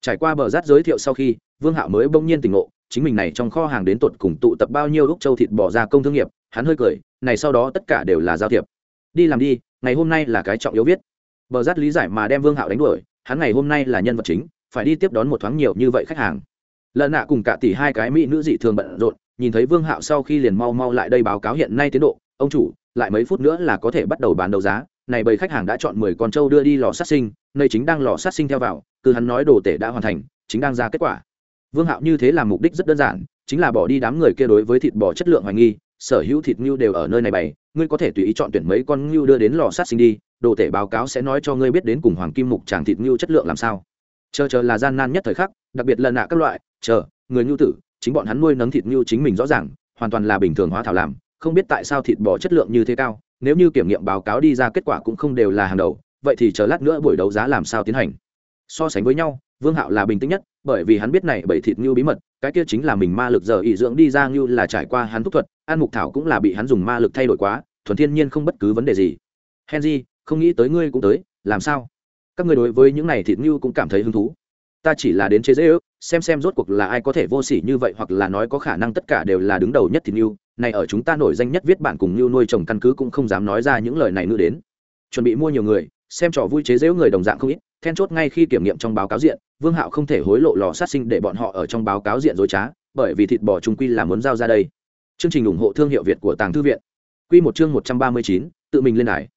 Trải qua bờ rát giới thiệu sau khi, vương hạo mới bỗng nhiên tỉnh ngộ, chính mình này trong kho hàng đến tột cùng tụ tập bao nhiêu lúc châu thịt bò ra công thương nghiệp, hắn hơi cười, này sau đó tất cả đều là giao thiệp. Đi làm đi, ngày hôm nay là cái trọng yếu viết. Bờ rát lý giải mà đem vương hạo đánh đuổi hắn ngày hôm nay là nhân vật chính, phải đi tiếp đón một thoáng nhiều như vậy khách hàng. Lần nạ cùng cả tỷ hai cái mỹ nữ dị thường bận rộn, nhìn thấy vương hạo sau khi liền mau mau lại đây báo cáo hiện nay tiến độ, ông chủ, lại mấy phút nữa là có thể bắt đầu bán đấu giá, này bầy khách hàng đã chọn mười con trâu đưa đi lò sát sinh, nơi chính đang lò sát sinh theo vào cứ hắn nói đồ tể đã hoàn thành, chính đang ra kết quả. Vương hạo như thế làm mục đích rất đơn giản, chính là bỏ đi đám người kia đối với thịt bò chất lượng hoài nghi, sở hữu thịt ngưu đều ở nơi này bày, ngươi có thể tùy ý chọn tuyển mấy con ngưu đưa đến lò sát sinh đi đồ tể báo cáo sẽ nói cho ngươi biết đến cùng hoàng kim mục tràng thịt ngưu chất lượng làm sao. Chờ chờ là gian nan nhất thời khắc, đặc biệt lần nạ các loại, chờ, người ngưu tử, chính bọn hắn nuôi nấng thịt ngưu chính mình rõ ràng, hoàn toàn là bình thường hóa thảo làm, không biết tại sao thịt bò chất lượng như thế cao, nếu như kiểm nghiệm báo cáo đi ra kết quả cũng không đều là hàng đầu, vậy thì chờ lát nữa buổi đấu giá làm sao tiến hành. So sánh với nhau, vương hạo là bình tĩnh nhất, bởi vì hắn biết này bởi thịt ngưu bí mật, cái kia chính là mình ma lực giờ ỉ dưỡng đi ra ngưu là trải qua hắn thúc thuật, an mục thảo cũng là bị hắn dùng ma lực thay đổi quá, thuần thiên nhiên không bất cứ vấn đề gì. Henry không nghĩ tới ngươi cũng tới, làm sao? Các ngươi đối với những này thịt như cũng cảm thấy hứng thú. Ta chỉ là đến chế dễ ước, xem xem rốt cuộc là ai có thể vô sỉ như vậy hoặc là nói có khả năng tất cả đều là đứng đầu nhất thịt như này ở chúng ta nổi danh nhất viết bản cùng như nuôi trồng căn cứ cũng không dám nói ra những lời này nữa đến. Chuẩn bị mua nhiều người, xem trò vui chế giễu người đồng dạng không ít. Then chốt ngay khi kiểm nghiệm trong báo cáo diện, vương hạo không thể hối lộ lò sát sinh để bọn họ ở trong báo cáo diện dối trá, bởi vì thịt bò trung quy là muốn giao ra đây. Chương trình ủng hộ thương hiệu việt của tàng thư viện. Q một chương một trăm ba mươi chín, tự mình lên đài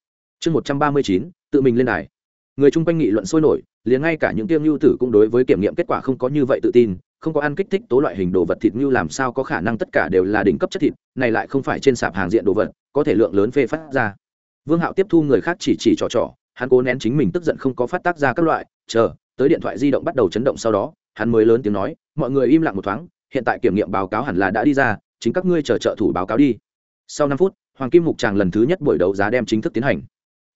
chương một trăm ba mươi chín, tự mình lên đài. Người chung quanh nghị luận sôi nổi, liền ngay cả những tiêm ngưu tử cũng đối với kiểm nghiệm kết quả không có như vậy tự tin, không có ăn kích thích tố loại hình đồ vật thịt ngưu làm sao có khả năng tất cả đều là đỉnh cấp chất thịt, này lại không phải trên sạp hàng diện đồ vật, có thể lượng lớn phê phát ra. Vương hạo tiếp thu người khác chỉ chỉ trò trò, hắn cố nén chính mình tức giận không có phát tác ra các loại, chờ, tới điện thoại di động bắt đầu chấn động sau đó, hắn mới lớn tiếng nói, mọi người im lặng một thoáng, hiện tại kiểm nghiệm báo cáo hẳn là đã đi ra, chính các ngươi chờ trợ thủ báo cáo đi. Sau năm phút, hoàng kim mục tràng lần thứ nhất buổi đấu giá đem chính thức tiến hành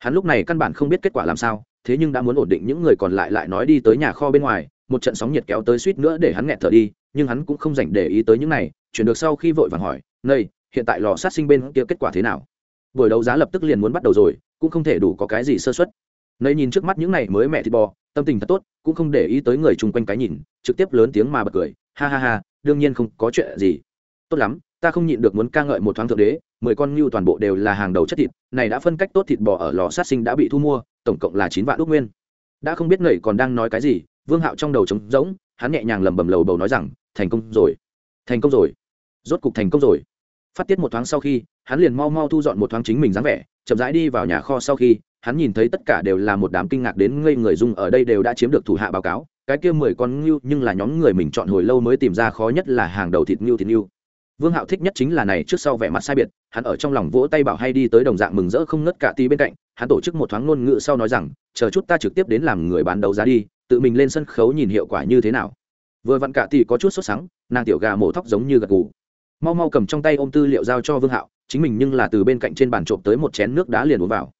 hắn lúc này căn bản không biết kết quả làm sao, thế nhưng đã muốn ổn định những người còn lại lại nói đi tới nhà kho bên ngoài, một trận sóng nhiệt kéo tới suýt nữa để hắn nghẹt thở đi, nhưng hắn cũng không dành để ý tới những này, chuyển được sau khi vội vàng hỏi nơi hiện tại lò sát sinh bên kia kết quả thế nào? Buổi đấu giá lập tức liền muốn bắt đầu rồi, cũng không thể đủ có cái gì sơ xuất nơi nhìn trước mắt những này mới mẹ thịt bò, tâm tình thật tốt, cũng không để ý tới người chung quanh cái nhìn, trực tiếp lớn tiếng mà bật cười, ha ha ha, đương nhiên không có chuyện gì. Tốt lắm ta không nhịn được muốn ca ngợi một thoáng thượng đế, mười con ngưu toàn bộ đều là hàng đầu chất thịt, này đã phân cách tốt thịt bò ở lò sát sinh đã bị thu mua, tổng cộng là chín vạn ước nguyên. Đã không biết nẩy còn đang nói cái gì, vương hạo trong đầu trống rỗng, hắn nhẹ nhàng lầm bầm lầu bầu nói rằng, thành công rồi, thành công rồi, rốt cục thành công rồi. Phát tiết một thoáng sau khi, hắn liền mau mau thu dọn một thoáng chính mình dáng vẻ, chậm rãi đi vào nhà kho sau khi, hắn nhìn thấy tất cả đều là một đám kinh ngạc đến ngây người dung ở đây đều đã chiếm được thủ hạ báo cáo, cái kia mười con ngưu nhưng là nhóm người mình chọn hồi lâu mới tìm ra khó nhất là hàng đầu thịt ngưu thịt ngưu vương hạo thích nhất chính là này trước sau vẻ mặt sai biệt, hắn ở trong lòng vỗ tay bảo hay đi tới đồng dạng mừng rỡ không ngất cả ti bên cạnh, hắn tổ chức một thoáng ngôn ngữ sau nói rằng, chờ chút ta trực tiếp đến làm người bán đấu giá đi, tự mình lên sân khấu nhìn hiệu quả như thế nào. Vừa vặn cả ti có chút sốt sắng, nàng tiểu gà mổ thóc giống như gật gù. Mau mau cầm trong tay ôm tư liệu giao cho vương hạo, chính mình nhưng là từ bên cạnh trên bàn trộm tới một chén nước đá liền uống vào.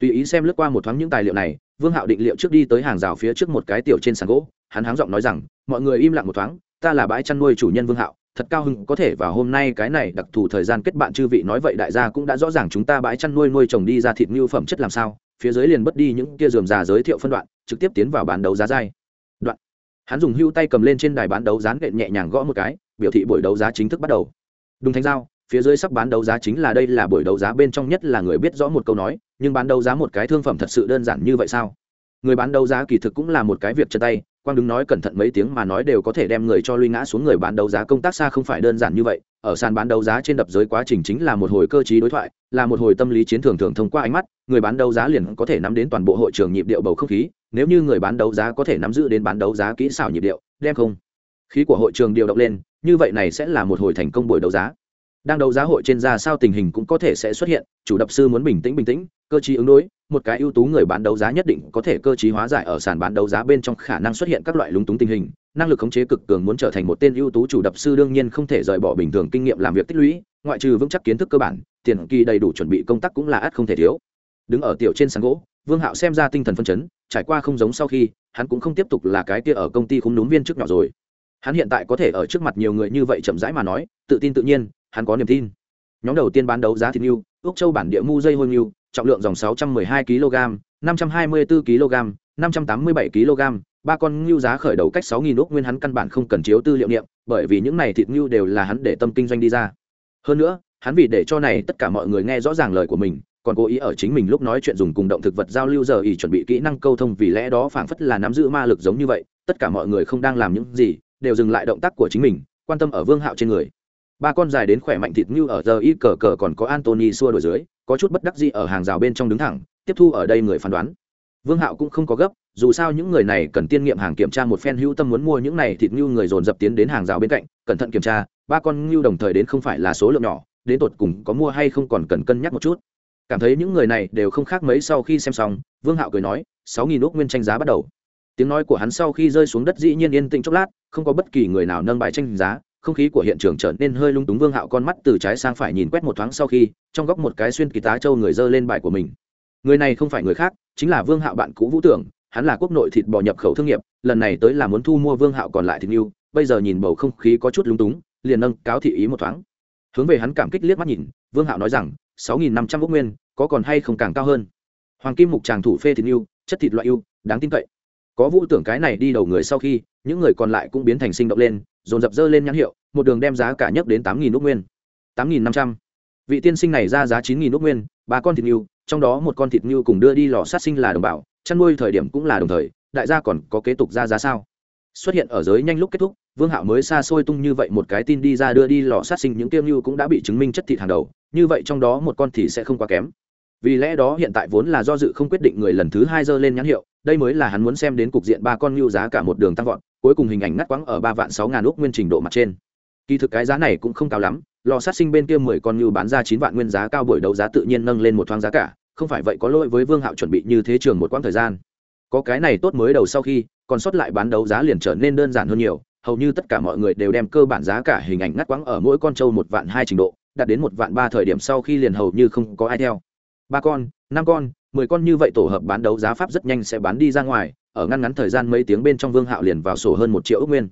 Tùy ý xem lướt qua một thoáng những tài liệu này, vương hạo định liệu trước đi tới hàng rào phía trước một cái tiểu trên sàn gỗ, hắn háng giọng nói rằng, mọi người im lặng một thoáng, ta là bãi chăn nuôi chủ nhân vương hạo thật cao hưng có thể vào hôm nay cái này đặc thù thời gian kết bạn chư vị nói vậy đại gia cũng đã rõ ràng chúng ta bãi chăn nuôi nuôi trồng đi ra thịt ngưu phẩm chất làm sao, phía dưới liền bất đi những kia dườm già giới thiệu phân đoạn, trực tiếp tiến vào bán đấu giá dai đoạn. Hắn dùng hưu tay cầm lên trên đài bán đấu giá nện nhẹ nhàng gõ một cái, biểu thị buổi đấu giá chính thức bắt đầu. Đúng thánh giao, phía dưới sắp bán đấu giá chính là đây là buổi đấu giá bên trong nhất là người biết rõ một câu nói, nhưng bán đấu giá một cái thương phẩm thật sự đơn giản như vậy sao? Người bán đấu giá kỳ thực cũng là một cái việc chân tay quang đứng nói cẩn thận mấy tiếng mà nói đều có thể đem người cho lui ngã xuống người bán đấu giá công tác xa không phải đơn giản như vậy, ở sàn bán đấu giá trên đập giới quá trình chính là một hồi cơ chí đối thoại, là một hồi tâm lý chiến thường thường thông qua ánh mắt, người bán đấu giá liền có thể nắm đến toàn bộ hội trường nhịp điệu bầu không khí, nếu như người bán đấu giá có thể nắm giữ đến bán đấu giá kỹ xảo nhịp điệu, đem không khí của hội trường điều động lên, như vậy này sẽ là một hồi thành công buổi đấu giá đang đấu giá hội trên ra sao tình hình cũng có thể sẽ xuất hiện, chủ đập sư muốn bình tĩnh bình tĩnh, cơ chí ứng đối, một cái ưu tú người bán đấu giá nhất định có thể cơ chí hóa giải ở sàn bán đấu giá bên trong khả năng xuất hiện các loại lúng túng tình hình, năng lực khống chế cực cường muốn trở thành một tên ưu tú chủ đập sư đương nhiên không thể rời bỏ bình thường kinh nghiệm làm việc tích lũy, ngoại trừ vững chắc kiến thức cơ bản, tiền kỳ đầy đủ chuẩn bị công tác cũng là ắt không thể thiếu. Đứng ở tiểu trên sàn gỗ, vương hạo xem ra tinh thần phân chấn, trải qua không giống sau khi, hắn cũng không tiếp tục là cái kia ở công ty khung núm viên trước nhỏ rồi. Hắn hiện tại có thể ở trước mặt nhiều người như vậy chậm rãi mà nói, tự tin tự nhiên hắn có niềm tin. Nhóm đầu tiên bán đấu giá thịt ngưu ước châu bản địa mu dây hôi ngưu trọng lượng dòng 612 kg 524 kg 587 kg, ba con ngưu giá khởi đầu cách 6.000 ước nguyên hắn căn bản không cần chiếu tư liệu niệm, bởi vì những này thịt ngưu đều là hắn để tâm kinh doanh đi ra. Hơn nữa, hắn vì để cho này tất cả mọi người nghe rõ ràng lời của mình, còn cố ý ở chính mình lúc nói chuyện dùng cùng động thực vật giao lưu giờ ý chuẩn bị kỹ năng câu thông vì lẽ đó phảng phất là nắm giữ ma lực giống như vậy, tất cả mọi người không đang làm những gì, đều dừng lại động tác của chính mình, quan tâm ở vương hạo trên người ba con dài đến khỏe mạnh thịt như ở giờ y cờ cờ còn có antony xua đổi dưới, có chút bất đắc gì ở hàng rào bên trong đứng thẳng, tiếp thu ở đây người phán đoán. Vương hạo cũng không có gấp, dù sao những người này cần tiên nghiệm hàng kiểm tra một phen hữu tâm muốn mua những này thịt như người dồn dập tiến đến hàng rào bên cạnh, cẩn thận kiểm tra, ba con như đồng thời đến không phải là số lượng nhỏ, đến tột cùng có mua hay không còn cần cân nhắc một chút. Cảm thấy những người này đều không khác mấy sau khi xem xong, vương hạo cười nói, sáu nghìn úc nguyên tranh giá bắt đầu. Tiếng nói của hắn sau khi rơi xuống đất dĩ nhiên yên tĩnh chốc lát, không có bất kỳ người nào nâng bài tranh giá không khí của hiện trường trở nên hơi lung túng, vương hạo con mắt từ trái sang phải nhìn quét một thoáng sau khi, trong góc một cái xuyên kỳ tá châu người dơ lên bài của mình. Người này không phải người khác, chính là vương hạo bạn cũ vũ tưởng, hắn là quốc nội thịt bò nhập khẩu thương nghiệp, lần này tới là muốn thu mua vương hạo còn lại thịt yêu bây giờ nhìn bầu không khí có chút lung túng, liền nâng cáo thị ý một thoáng. Hướng về hắn cảm kích liếc mắt nhìn, vương hạo nói rằng, sáu nghìn năm trăm ốc nguyên, có còn hay không càng cao hơn? Hoàng kim mục tràng thủ phê thịt yêu chất thịt loại yêu đáng tin cậy. Có vũ tưởng cái này đi đầu người sau khi, những người còn lại cũng biến thành sinh động lên dồn dập dơ lên nhãn hiệu, một đường đem giá cả nhất đến tám nghìn ước nguyên. Tám nghìn năm trăm. Vị tiên sinh này ra giá chín nghìn ước nguyên ba con thịt ngưu trong đó một con thịt ngưu cùng đưa đi lò sát sinh là đồng bào, chăn nuôi thời điểm cũng là đồng thời, đại gia còn có kế tục ra giá sao? Xuất hiện ở giới nhanh lúc kết thúc, vương hạo mới xa xôi tung như vậy một cái tin đi ra đưa đi lò sát sinh những tiêu ngưu cũng đã bị chứng minh chất thịt hàng đầu, như vậy trong đó một con thì sẽ không quá kém. Vì lẽ đó hiện tại vốn là do dự không quyết định người lần thứ hai dơ lên nhãn hiệu, đây mới là hắn muốn xem đến cục diện ba con ngưu giá cả một đường tăng vọt cuối cùng hình ảnh ngắt quãng ở ba vạn sáu ngàn úc nguyên trình độ mặt trên. Kỳ thực cái giá này cũng không cao lắm, lò sát sinh bên kia mười con ngưu bán ra chín vạn nguyên giá cao buổi đấu giá tự nhiên nâng lên một thoáng giá cả, không phải vậy có lỗi với vương hạo chuẩn bị như thế trường một quãng thời gian. Có cái này tốt mới đầu sau khi, còn sót lại bán đấu giá liền trở nên đơn giản hơn nhiều, hầu như tất cả mọi người đều đem cơ bản giá cả hình ảnh ngắt quãng ở mỗi con trâu một vạn hai trình độ, đạt đến một vạn ba thời điểm sau khi liền hầu như không có ai theo. Ba con, năm con mười con như vậy tổ hợp bán đấu giá pháp rất nhanh sẽ bán đi ra ngoài, ở ngăn ngắn thời gian mấy tiếng bên trong vương hạo liền vào sổ hơn một triệu ước nguyên.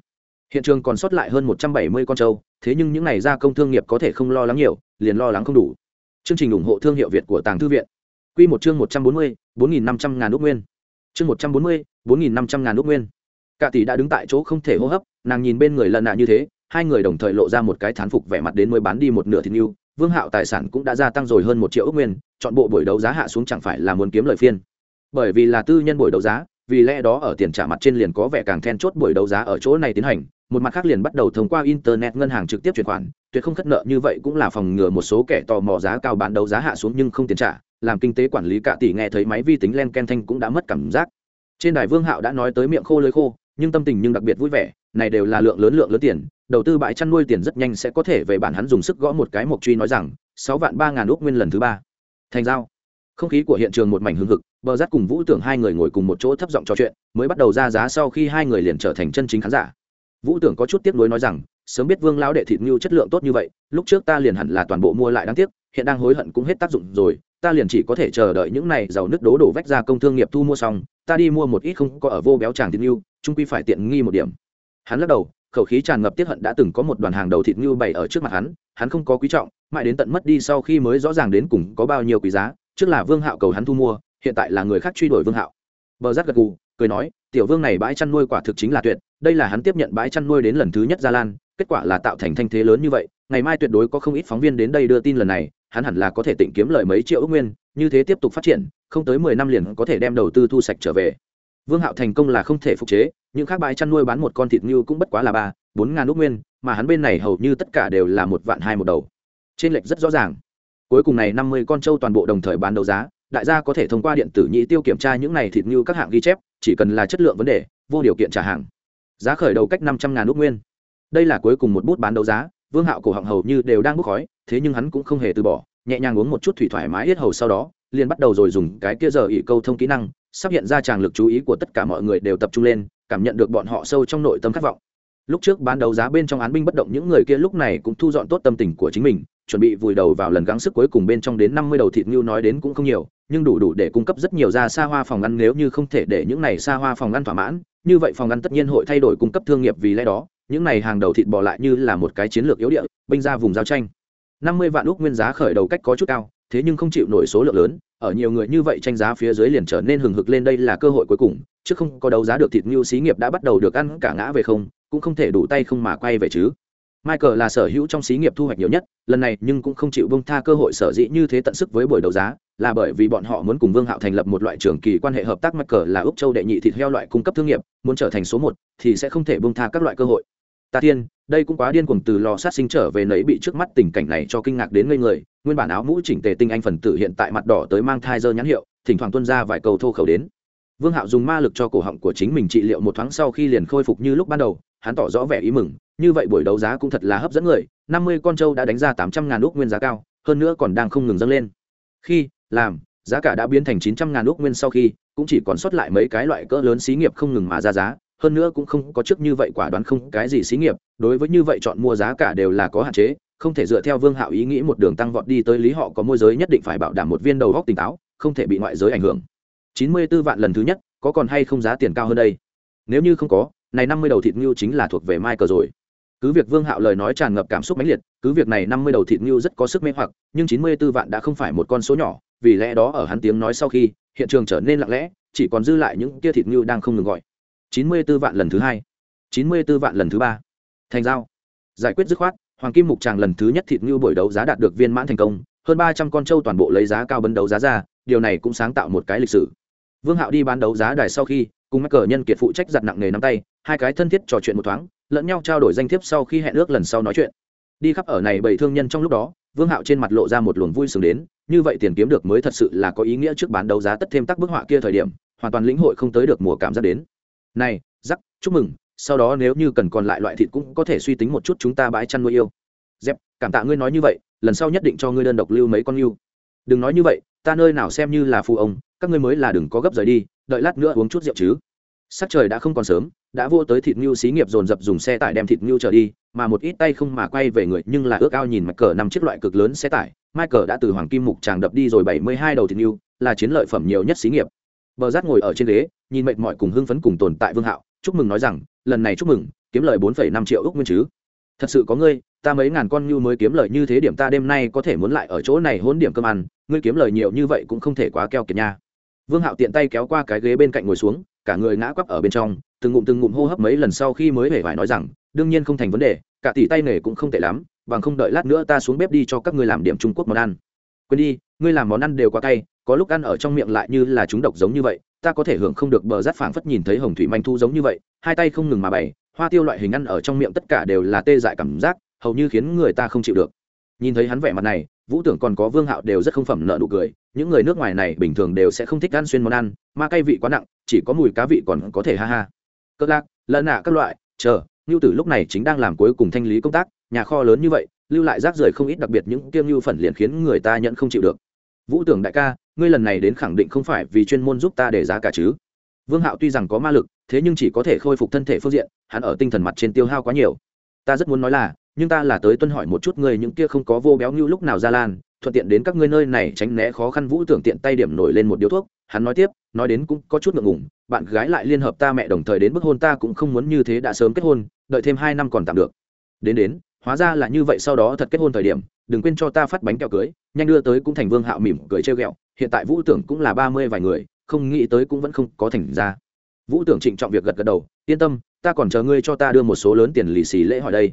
Hiện trường còn sót lại hơn một trăm bảy mươi con trâu, thế nhưng những n à y gia công thương nghiệp có thể không lo lắng nhiều, liền lo lắng không đủ. Chương trình ủng hộ thương hiệu việt của tàng thư viện. Q một chương một trăm bốn mươi, bốn nghìn năm trăm ngàn ước nguyên. Chương một trăm bốn mươi, bốn nghìn năm trăm ngàn ước nguyên. Cả tỷ đã đứng tại chỗ không thể hô hấp, nàng nhìn bên người lần nạ như thế, hai người đồng thời lộ ra một cái thán phục vẻ mặt đến mới bán đi một nửa thịt yêu vương hạo tài sản cũng đã gia tăng rồi hơn một triệu ước nguyên, chọn bộ buổi đấu giá hạ xuống chẳng phải là muốn kiếm lời phiên. Bởi vì là tư nhân buổi đấu giá, vì lẽ đó ở tiền trả mặt trên liền có vẻ càng then chốt buổi đấu giá ở chỗ này tiến hành, một mặt khác liền bắt đầu thông qua internet ngân hàng trực tiếp chuyển khoản, tuyệt không khất nợ như vậy cũng là phòng ngừa một số kẻ tò mò giá cao bán đấu giá hạ xuống nhưng không tiền trả, làm kinh tế quản lý cả tỷ nghe thấy máy vi tính len ken thanh cũng đã mất cảm giác. Trên đài vương hạo đã nói tới miệng khô lưới khô nhưng tâm tình nhưng đặc biệt vui vẻ, này đều là lượng lớn lượng lớn tiền, đầu tư bãi chăn nuôi tiền rất nhanh sẽ có thể về bản hắn dùng sức gõ một cái mộc truy nói rằng, sáu vạn ba ngàn úc nguyên lần thứ ba. Thành giao. Không khí của hiện trường một mảnh hưng hực, bờ rát cùng vũ tưởng hai người ngồi cùng một chỗ thấp giọng trò chuyện, mới bắt đầu ra giá sau khi hai người liền trở thành chân chính khán giả. Vũ tưởng có chút tiếc nuối nói rằng, sớm biết vương lão đệ thịt ngưu chất lượng tốt như vậy, lúc trước ta liền hẳn là toàn bộ mua lại đáng tiếc, hiện đang hối hận cũng hết tác dụng rồi, ta liền chỉ có thể chờ đợi những này giàu nước đố đổ vách ra công thương nghiệp thu mua xong, ta đi mua một ít không có ở vô béo tràng thịt ngưu trung quy phải tiện nghi một điểm. Hắn lắc đầu, khẩu khí tràn ngập tiết hận đã từng có một đoàn hàng đầu thịt ngưu bày ở trước mặt hắn hắn không có quý trọng, mãi đến tận mất đi sau khi mới rõ ràng đến cùng có bao nhiêu quý giá, trước là vương hạo cầu hắn thu mua, hiện tại là người khác truy đuổi vương hạo. Bờ rát gật gù, cười nói, tiểu vương này bãi chăn nuôi quả thực chính là tuyệt, đây là hắn tiếp nhận bãi chăn nuôi đến lần thứ nhất gia lan, kết quả là tạo thành thanh thế lớn như vậy, ngày mai tuyệt đối có không ít phóng viên đến đây đưa tin lần này, hắn hẳn là có thể tỉnh kiếm lời mấy triệu ước nguyên, như thế tiếp tục phát triển, không tới mười năm liền có thể đem đầu tư thu sạch trở về vương hạo thành công là không thể phục chế, những khác bãi chăn nuôi bán một con thịt ngưu cũng bất quá là ba, bốn ngàn ước nguyên, mà hắn bên này hầu như tất cả đều là một vạn hai một đầu. Trên lệch rất rõ ràng. Cuối cùng này năm mươi con trâu toàn bộ đồng thời bán đấu giá, đại gia có thể thông qua điện tử nhị tiêu kiểm tra những này thịt ngưu các hạng ghi chép, chỉ cần là chất lượng vấn đề, vô điều kiện trả hàng. Giá khởi đầu cách năm trăm ngàn ước nguyên. Đây là cuối cùng một bút bán đấu giá, vương hạo cổ họng hầu như đều đang bốc khói, thế nhưng hắn cũng không hề từ bỏ, nhẹ nhàng uống một chút thủy thoải mái hết hầu sau đó, liền bắt đầu rồi dùng cái kia giờ ỉ câu thông kỹ năng sắp hiện ra tràng lực chú ý của tất cả mọi người đều tập trung lên, cảm nhận được bọn họ sâu trong nội tâm khát vọng. Lúc trước bán đấu giá bên trong án binh bất động, những người kia lúc này cũng thu dọn tốt tâm tình của chính mình, chuẩn bị vùi đầu vào lần gắng sức cuối cùng bên trong đến năm mươi đầu thịt ngưu nói đến cũng không nhiều, nhưng đủ đủ để cung cấp rất nhiều ra xa hoa phòng ăn nếu như không thể để những này xa hoa phòng ăn thỏa mãn. Như vậy phòng ăn tất nhiên hội thay đổi cung cấp thương nghiệp vì lẽ đó, những này hàng đầu thịt bò lại như là một cái chiến lược yếu địa, binh ra vùng giao tranh. năm mươi vạn úc nguyên giá khởi đầu cách có chút cao thế nhưng không chịu nổi số lượng lớn ở nhiều người như vậy tranh giá phía dưới liền trở nên hừng hực lên đây là cơ hội cuối cùng chứ không có đấu giá được thịt ngưu xí nghiệp đã bắt đầu được ăn cả ngã về không cũng không thể đủ tay không mà quay về chứ Michael là sở hữu trong xí nghiệp thu hoạch nhiều nhất, lần này nhưng cũng không chịu bông tha cơ hội sở dĩ như thế tận sức với buổi đấu giá, là bởi vì bọn họ muốn cùng Vương Hạo thành lập một loại trường kỳ quan hệ hợp tác Michael là Úc Châu đệ nhị thịt heo loại cung cấp thương nghiệp, muốn trở thành số một thì sẽ không thể bông tha các loại cơ hội. Ta tiên, đây cũng quá điên cuồng từ lò sát sinh trở về nấy bị trước mắt tình cảnh này cho kinh ngạc đến ngây người, nguyên bản áo mũ chỉnh tề tinh anh phần tử hiện tại mặt đỏ tới mang thai dơ nhãn hiệu, thỉnh thoảng tuôn ra vài câu thô khẩu đến. Vương Hạo dùng ma lực cho cổ họng của chính mình trị liệu một thoáng sau khi liền khôi phục như lúc ban đầu, hắn tỏ rõ vẻ ý mừng, như vậy buổi đấu giá cũng thật là hấp dẫn người năm mươi con trâu đã đánh ra tám trăm ngàn úc nguyên giá cao hơn nữa còn đang không ngừng dâng lên khi làm giá cả đã biến thành chín trăm ngàn úc nguyên sau khi cũng chỉ còn sót lại mấy cái loại cỡ lớn xí nghiệp không ngừng mà ra giá hơn nữa cũng không có trước như vậy quả đoán không cái gì xí nghiệp, đối với như vậy chọn mua giá cả đều là có hạn chế, không thể dựa theo vương hạo ý nghĩ một đường tăng vọt đi tới lý họ có môi giới nhất định phải bảo đảm một viên đầu góc tỉnh táo, không thể bị ngoại giới ảnh hưởng. Chín mươi 94 vạn lần thứ nhất, có còn hay không giá tiền cao hơn đây? Nếu như không có, này năm mươi đầu thịt ngưu chính là thuộc về Michael rồi. Cứ việc vương hạo lời nói tràn ngập cảm xúc mãnh liệt, cứ việc này năm mươi đầu thịt ngưu rất có sức mê hoặc, nhưng chín mươi b ố vạn đã không phải một con số nhỏ, vì lẽ đó ở hắn tiếng nói sau khi, hiện trường trở nên lặng lẽ, chỉ còn dư lại những tia thịt ngưu đang không ngừng gọi chín mươi b ố vạn lần thứ hai. Chín mươi b ố vạn lần thứ ba. Thành giao. Giải quyết dứt khoát, hoàng kim mục tràng lần thứ nhất thịt ngưu buổi đấu giá đạt được viên mãn thành công, hơn ba trăm con trâu toàn bộ lấy giá cao bấn đấu giá ra, điều này cũng sáng tạo một cái lịch sử. Vương hạo đi bán đấu giá đài sau khi, cùng mắc cờ nhân kiệt phụ trách giặt nặng nề nắm tay, hai cái thân thiết trò chuyện một thoáng, lẫn nhau trao đổi danh thiếp sau khi hẹn ước lần sau nói chuyện. Đi khắp ở này bảy thương nhân trong lúc đó, vương hạo trên mặt lộ ra một luồng vui sướng đến, như vậy tiền kiếm được mới thật sự là có ý nghĩa trước bán đấu giá tất thêm tắc bức họa kia thời điểm, hoàn toàn lĩnh hội không tới được mùa cảm giác đến này giắc chúc mừng, sau đó nếu như cần còn lại loại thịt cũng có thể suy tính một chút chúng ta bãi chăn nuôi yêu. Dẹp, cảm tạ ngươi nói như vậy, lần sau nhất định cho ngươi đơn độc lưu mấy con yêu. Đừng nói như vậy, ta nơi nào xem như là phụ ông, các ngươi mới là đừng có gấp rời đi, đợi lát nữa uống chút rượu chứ. Sắc trời đã không còn sớm, đã vô tới thịt ngưu xí nghiệp dồn dập dùng xe tải đem thịt ngưu trở đi, mà một ít tay không mà quay về người, nhưng là ước ao nhìn mặt cờ năm chiếc loại cực lớn xe tải. Michael đã từ hoàng kim mục tràng đập đi rồi bảy mươi hai đầu thịt ngưu là chiến lợi phẩm nhiều nhất xí nghiệp bờ giác ngồi ở trên ghế, nhìn mệt mỏi cùng hưng phấn cùng tồn tại vương hạo, chúc mừng nói rằng, lần này chúc mừng, kiếm lời bốn phẩy năm triệu ước nguyên chứ. Thật sự có ngươi, ta mấy ngàn con như mới kiếm lời như thế điểm ta đêm nay có thể muốn lại ở chỗ này hôn điểm cơm ăn, ngươi kiếm lời nhiều như vậy cũng không thể quá keo kiệt nha. Vương hạo tiện tay kéo qua cái ghế bên cạnh ngồi xuống, cả người ngã quắp ở bên trong, từng ngụm từng ngụm hô hấp mấy lần sau khi mới hề vải nói rằng, đương nhiên không thành vấn đề, cả tỷ tay nghề cũng không tệ lắm, bằng không đợi lát nữa ta xuống bếp đi cho các ngươi làm điểm trung quốc món ăn. Quên đi, ngươi làm món ăn đều quá cay có lúc ăn ở trong miệng lại như là chúng độc giống như vậy, ta có thể hưởng không được bờ rát phảng phất nhìn thấy hồng thủy manh thu giống như vậy, hai tay không ngừng mà bày, hoa tiêu loại hình ăn ở trong miệng tất cả đều là tê dại cảm giác, hầu như khiến người ta không chịu được. Nhìn thấy hắn vẻ mặt này, vũ tưởng còn có vương hạo đều rất không phẩm nợ nụ cười, những người nước ngoài này bình thường đều sẽ không thích ăn xuyên món ăn, mà cay vị quá nặng, chỉ có mùi cá vị còn có thể ha ha. Cất lạc, lợn nạ các loại, chờ ngưu tử lúc này chính đang làm cuối cùng thanh lý công tác, nhà kho lớn như vậy, lưu lại rác rưởi không ít, đặc biệt những kiêng ngưu phần liền khiến người ta nhận không chịu được vũ tưởng đại ca, ngươi lần này đến khẳng định không phải vì chuyên môn giúp ta để giá cả chứ. Vương hạo tuy rằng có ma lực, thế nhưng chỉ có thể khôi phục thân thể phương diện, hắn ở tinh thần mặt trên tiêu hao quá nhiều. Ta rất muốn nói là, nhưng ta là tới tuân hỏi một chút người những kia không có vô béo như lúc nào ra lan, thuận tiện đến các ngươi nơi này tránh né khó khăn vũ tưởng tiện tay điểm nổi lên một điếu thuốc, hắn nói tiếp, nói đến cũng có chút ngượng ngùng, bạn gái lại liên hợp ta mẹ đồng thời đến bức hôn ta cũng không muốn như thế đã sớm kết hôn, đợi thêm hai năm còn tạm được. Đến đến, hóa ra là như vậy sau đó thật kết hôn thời điểm đừng quên cho ta phát bánh kẹo cưới, nhanh đưa tới cũng thành vương hạo mỉm cười trêu ghẹo, hiện tại vũ tưởng cũng là ba mươi vài người, không nghĩ tới cũng vẫn không có thành ra. Vũ tưởng trịnh trọng việc gật gật đầu, yên tâm, ta còn chờ ngươi cho ta đưa một số lớn tiền lì xì lễ hỏi đây.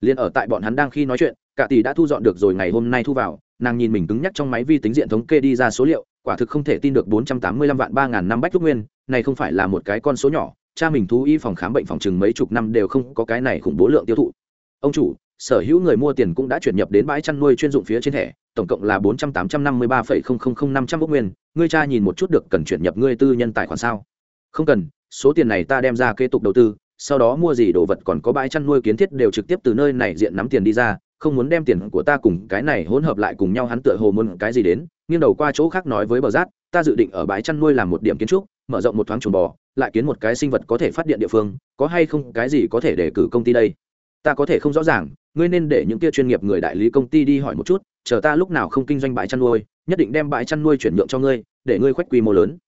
Liền ở tại bọn hắn đang khi nói chuyện, cả tỷ đã thu dọn được rồi ngày hôm nay thu vào, nàng nhìn mình cứng nhắc trong máy vi tính diện thống kê đi ra số liệu, quả thực không thể tin được bốn trăm tám mươi lăm vạn ba ngàn năm bách thuốc nguyên, này không phải là một cái con số nhỏ, cha mình thú y phòng khám bệnh phòng chừng mấy chục năm đều không có cái này khủng bố lượng tiêu thụ. Ông chủ sở hữu người mua tiền cũng đã chuyển nhập đến bãi chăn nuôi chuyên dụng phía trên thẻ, tổng cộng là bốn trăm tám trăm năm mươi ba phẩy không không không năm trăm bốc nguyên. Ngươi cha nhìn một chút được cần chuyển nhập ngươi tư nhân tài khoản sao? Không cần, số tiền này ta đem ra kế tục đầu tư, sau đó mua gì đồ vật còn có bãi chăn nuôi kiến thiết đều trực tiếp từ nơi này diện nắm tiền đi ra, không muốn đem tiền của ta cùng cái này hỗn hợp lại cùng nhau, hắn tựa hồ muốn cái gì đến, nghiêng đầu qua chỗ khác nói với bờ rát, ta dự định ở bãi chăn nuôi làm một điểm kiến trúc, mở rộng một thoáng chuồng bò, lại kiến một cái sinh vật có thể phát điện địa phương, có hay không cái gì có thể để cử công ty đây? Ta có thể không rõ ràng ngươi nên để những kia chuyên nghiệp người đại lý công ty đi hỏi một chút, chờ ta lúc nào không kinh doanh bãi chăn nuôi, nhất định đem bãi chăn nuôi chuyển nhượng cho ngươi, để ngươi khoách quy mô lớn.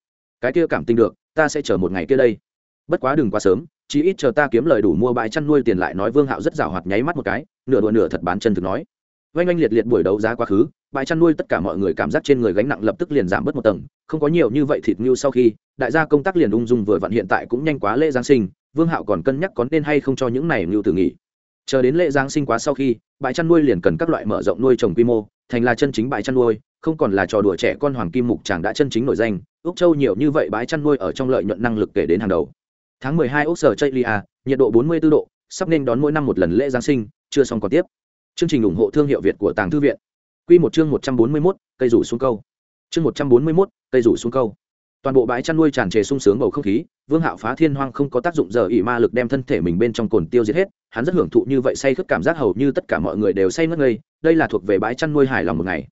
Cái kia cảm tình được, ta sẽ chờ một ngày kia đây. Bất quá đừng quá sớm chỉ ít chờ ta kiếm lời đủ mua bãi chăn nuôi tiền lại nói vương hạo rất rào hoạt nháy mắt một cái, nửa đùa nửa thật bán chân thực nói. Oanh oanh liệt liệt buổi đấu giá quá khứ, bãi chăn nuôi tất cả mọi người cảm giác trên người gánh nặng lập tức liền giảm bớt một tầng, không có nhiều như vậy thịt như sau khi, đại gia công tác liền ung dung vừa vặn hiện tại cũng nhanh quá lễ giáng sinh, vương hạo còn cân nhắc có nên hay không cho những này như tử nghỉ chờ đến lễ giáng sinh quá sau khi bãi chăn nuôi liền cần các loại mở rộng nuôi trồng quy mô thành là chân chính bãi chăn nuôi không còn là trò đùa trẻ con hoàng kim mục chàng đã chân chính nổi danh. Úc châu nhiều như vậy bãi chăn nuôi ở trong lợi nhuận năng lực kể đến hàng đầu. Tháng mười hai úc sở chây lia à, nhiệt độ bốn mươi 44 độ sắp nên đón mỗi năm một lần lễ giáng sinh chưa xong còn tiếp. Chương trình ủng hộ thương hiệu việt của tàng thư viện. Quy một chương một trăm bốn mươi 141, cây rủ xuống câu. Chương một trăm bốn mươi 141, cây rủ xuống câu toàn bộ bãi chăn nuôi tràn trề sung sướng bầu không khí vương hạo phá thiên hoang không có tác dụng giờ ỉ ma lực đem thân thể mình bên trong cồn tiêu diệt hết hắn rất hưởng thụ như vậy say khướt cảm giác hầu như tất cả mọi người đều say ngất ngây đây là thuộc về bãi chăn nuôi hài lòng một ngày.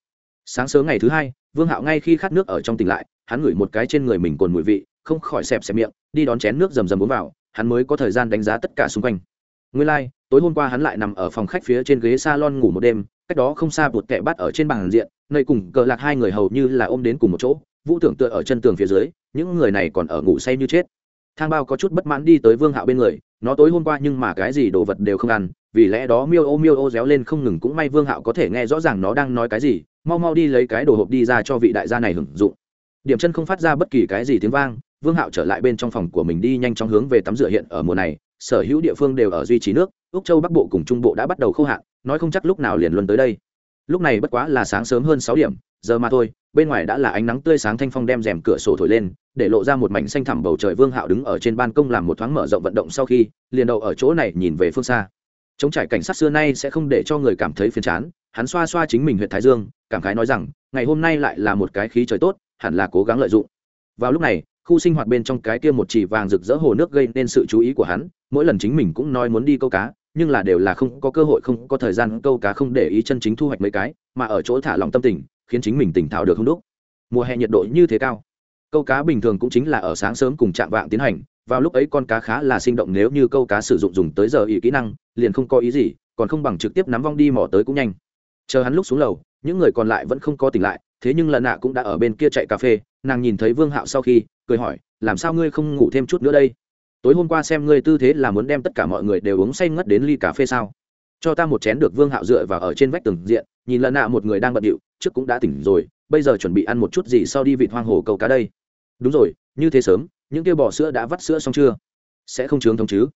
Sáng sớm ngày thứ hai vương hạo ngay khi khát nước ở trong tỉnh lại hắn ngửi một cái trên người mình cồn mùi vị không khỏi xẹp xẹp miệng đi đón chén nước rầm rầm uống vào hắn mới có thời gian đánh giá tất cả xung quanh. Nguyên lai、like, tối hôm qua hắn lại nằm ở phòng khách phía trên ghế s a lon ngủ một đêm cách đó không xa bụt kẹ bắt ở trên bàn diện nơi cùng cờ lạc hai người hầu như là ôm đến cùng một chỗ vũ tưởng tựa ở chân tường phía dưới, những người này còn ở ngủ say như chết. Thang bao có chút bất mãn đi tới vương hạo bên người, nó tối hôm qua nhưng mà cái gì đồ vật đều không ăn, vì lẽ đó miêu ô miêu ô réo lên không ngừng cũng may vương hạo có thể nghe rõ ràng nó đang nói cái gì, mau mau đi lấy cái đồ hộp đi ra cho vị đại gia này hưởng dụng. Điểm chân không phát ra bất kỳ cái gì tiếng vang, vương hạo trở lại bên trong phòng của mình đi nhanh chóng hướng về tắm rửa hiện ở mùa này, sở hữu địa phương đều ở duy trì nước, úc châu bắc bộ cùng trung bộ đã bắt đầu khô hạn, nói không chắc lúc nào liền luân tới đây. Lúc này bất quá là sáng sớm hơn sáu điểm, giờ mà thôi bên ngoài đã là ánh nắng tươi sáng thanh phong đem rèm cửa sổ thổi lên, để lộ ra một mảnh xanh thẳm bầu trời vương hạo đứng ở trên ban công làm một thoáng mở rộng vận động sau khi, liền đậu ở chỗ này nhìn về phương xa. Chống trải cảnh sát xưa nay sẽ không để cho người cảm thấy phiền chán, hắn xoa xoa chính mình huyện thái dương, cảm khái nói rằng, ngày hôm nay lại là một cái khí trời tốt, hẳn là cố gắng lợi dụng. Vào lúc này, khu sinh hoạt bên trong cái kia một chỉ vàng rực rỡ hồ nước gây nên sự chú ý của hắn, mỗi lần chính mình cũng nói muốn đi câu cá, nhưng là đều là không có cơ hội, không có thời gian câu cá không để ý chân chính thu hoạch mấy cái, mà ở chỗ thả lòng tâm tình khiến chính mình tỉnh thảo được không đúc. Mùa hè nhiệt độ như thế cao. Câu cá bình thường cũng chính là ở sáng sớm cùng chạm vạng tiến hành, vào lúc ấy con cá khá là sinh động nếu như câu cá sử dụng dùng tới giờ ý kỹ năng, liền không có ý gì, còn không bằng trực tiếp nắm vong đi mỏ tới cũng nhanh. Chờ hắn lúc xuống lầu, những người còn lại vẫn không có tỉnh lại, thế nhưng lần nạ cũng đã ở bên kia chạy cà phê, nàng nhìn thấy vương hạo sau khi, cười hỏi, làm sao ngươi không ngủ thêm chút nữa đây? Tối hôm qua xem ngươi tư thế là muốn đem tất cả mọi người đều uống say ngất đến ly cà phê sao? Cho ta một chén được vương hạo dựa vào ở trên vách tường diện, nhìn lần nạ một người đang bận điệu, trước cũng đã tỉnh rồi, bây giờ chuẩn bị ăn một chút gì sau đi vịt hoang hồ câu cá đây. Đúng rồi, như thế sớm, những kia bò sữa đã vắt sữa xong chưa? Sẽ không chướng thống chứ?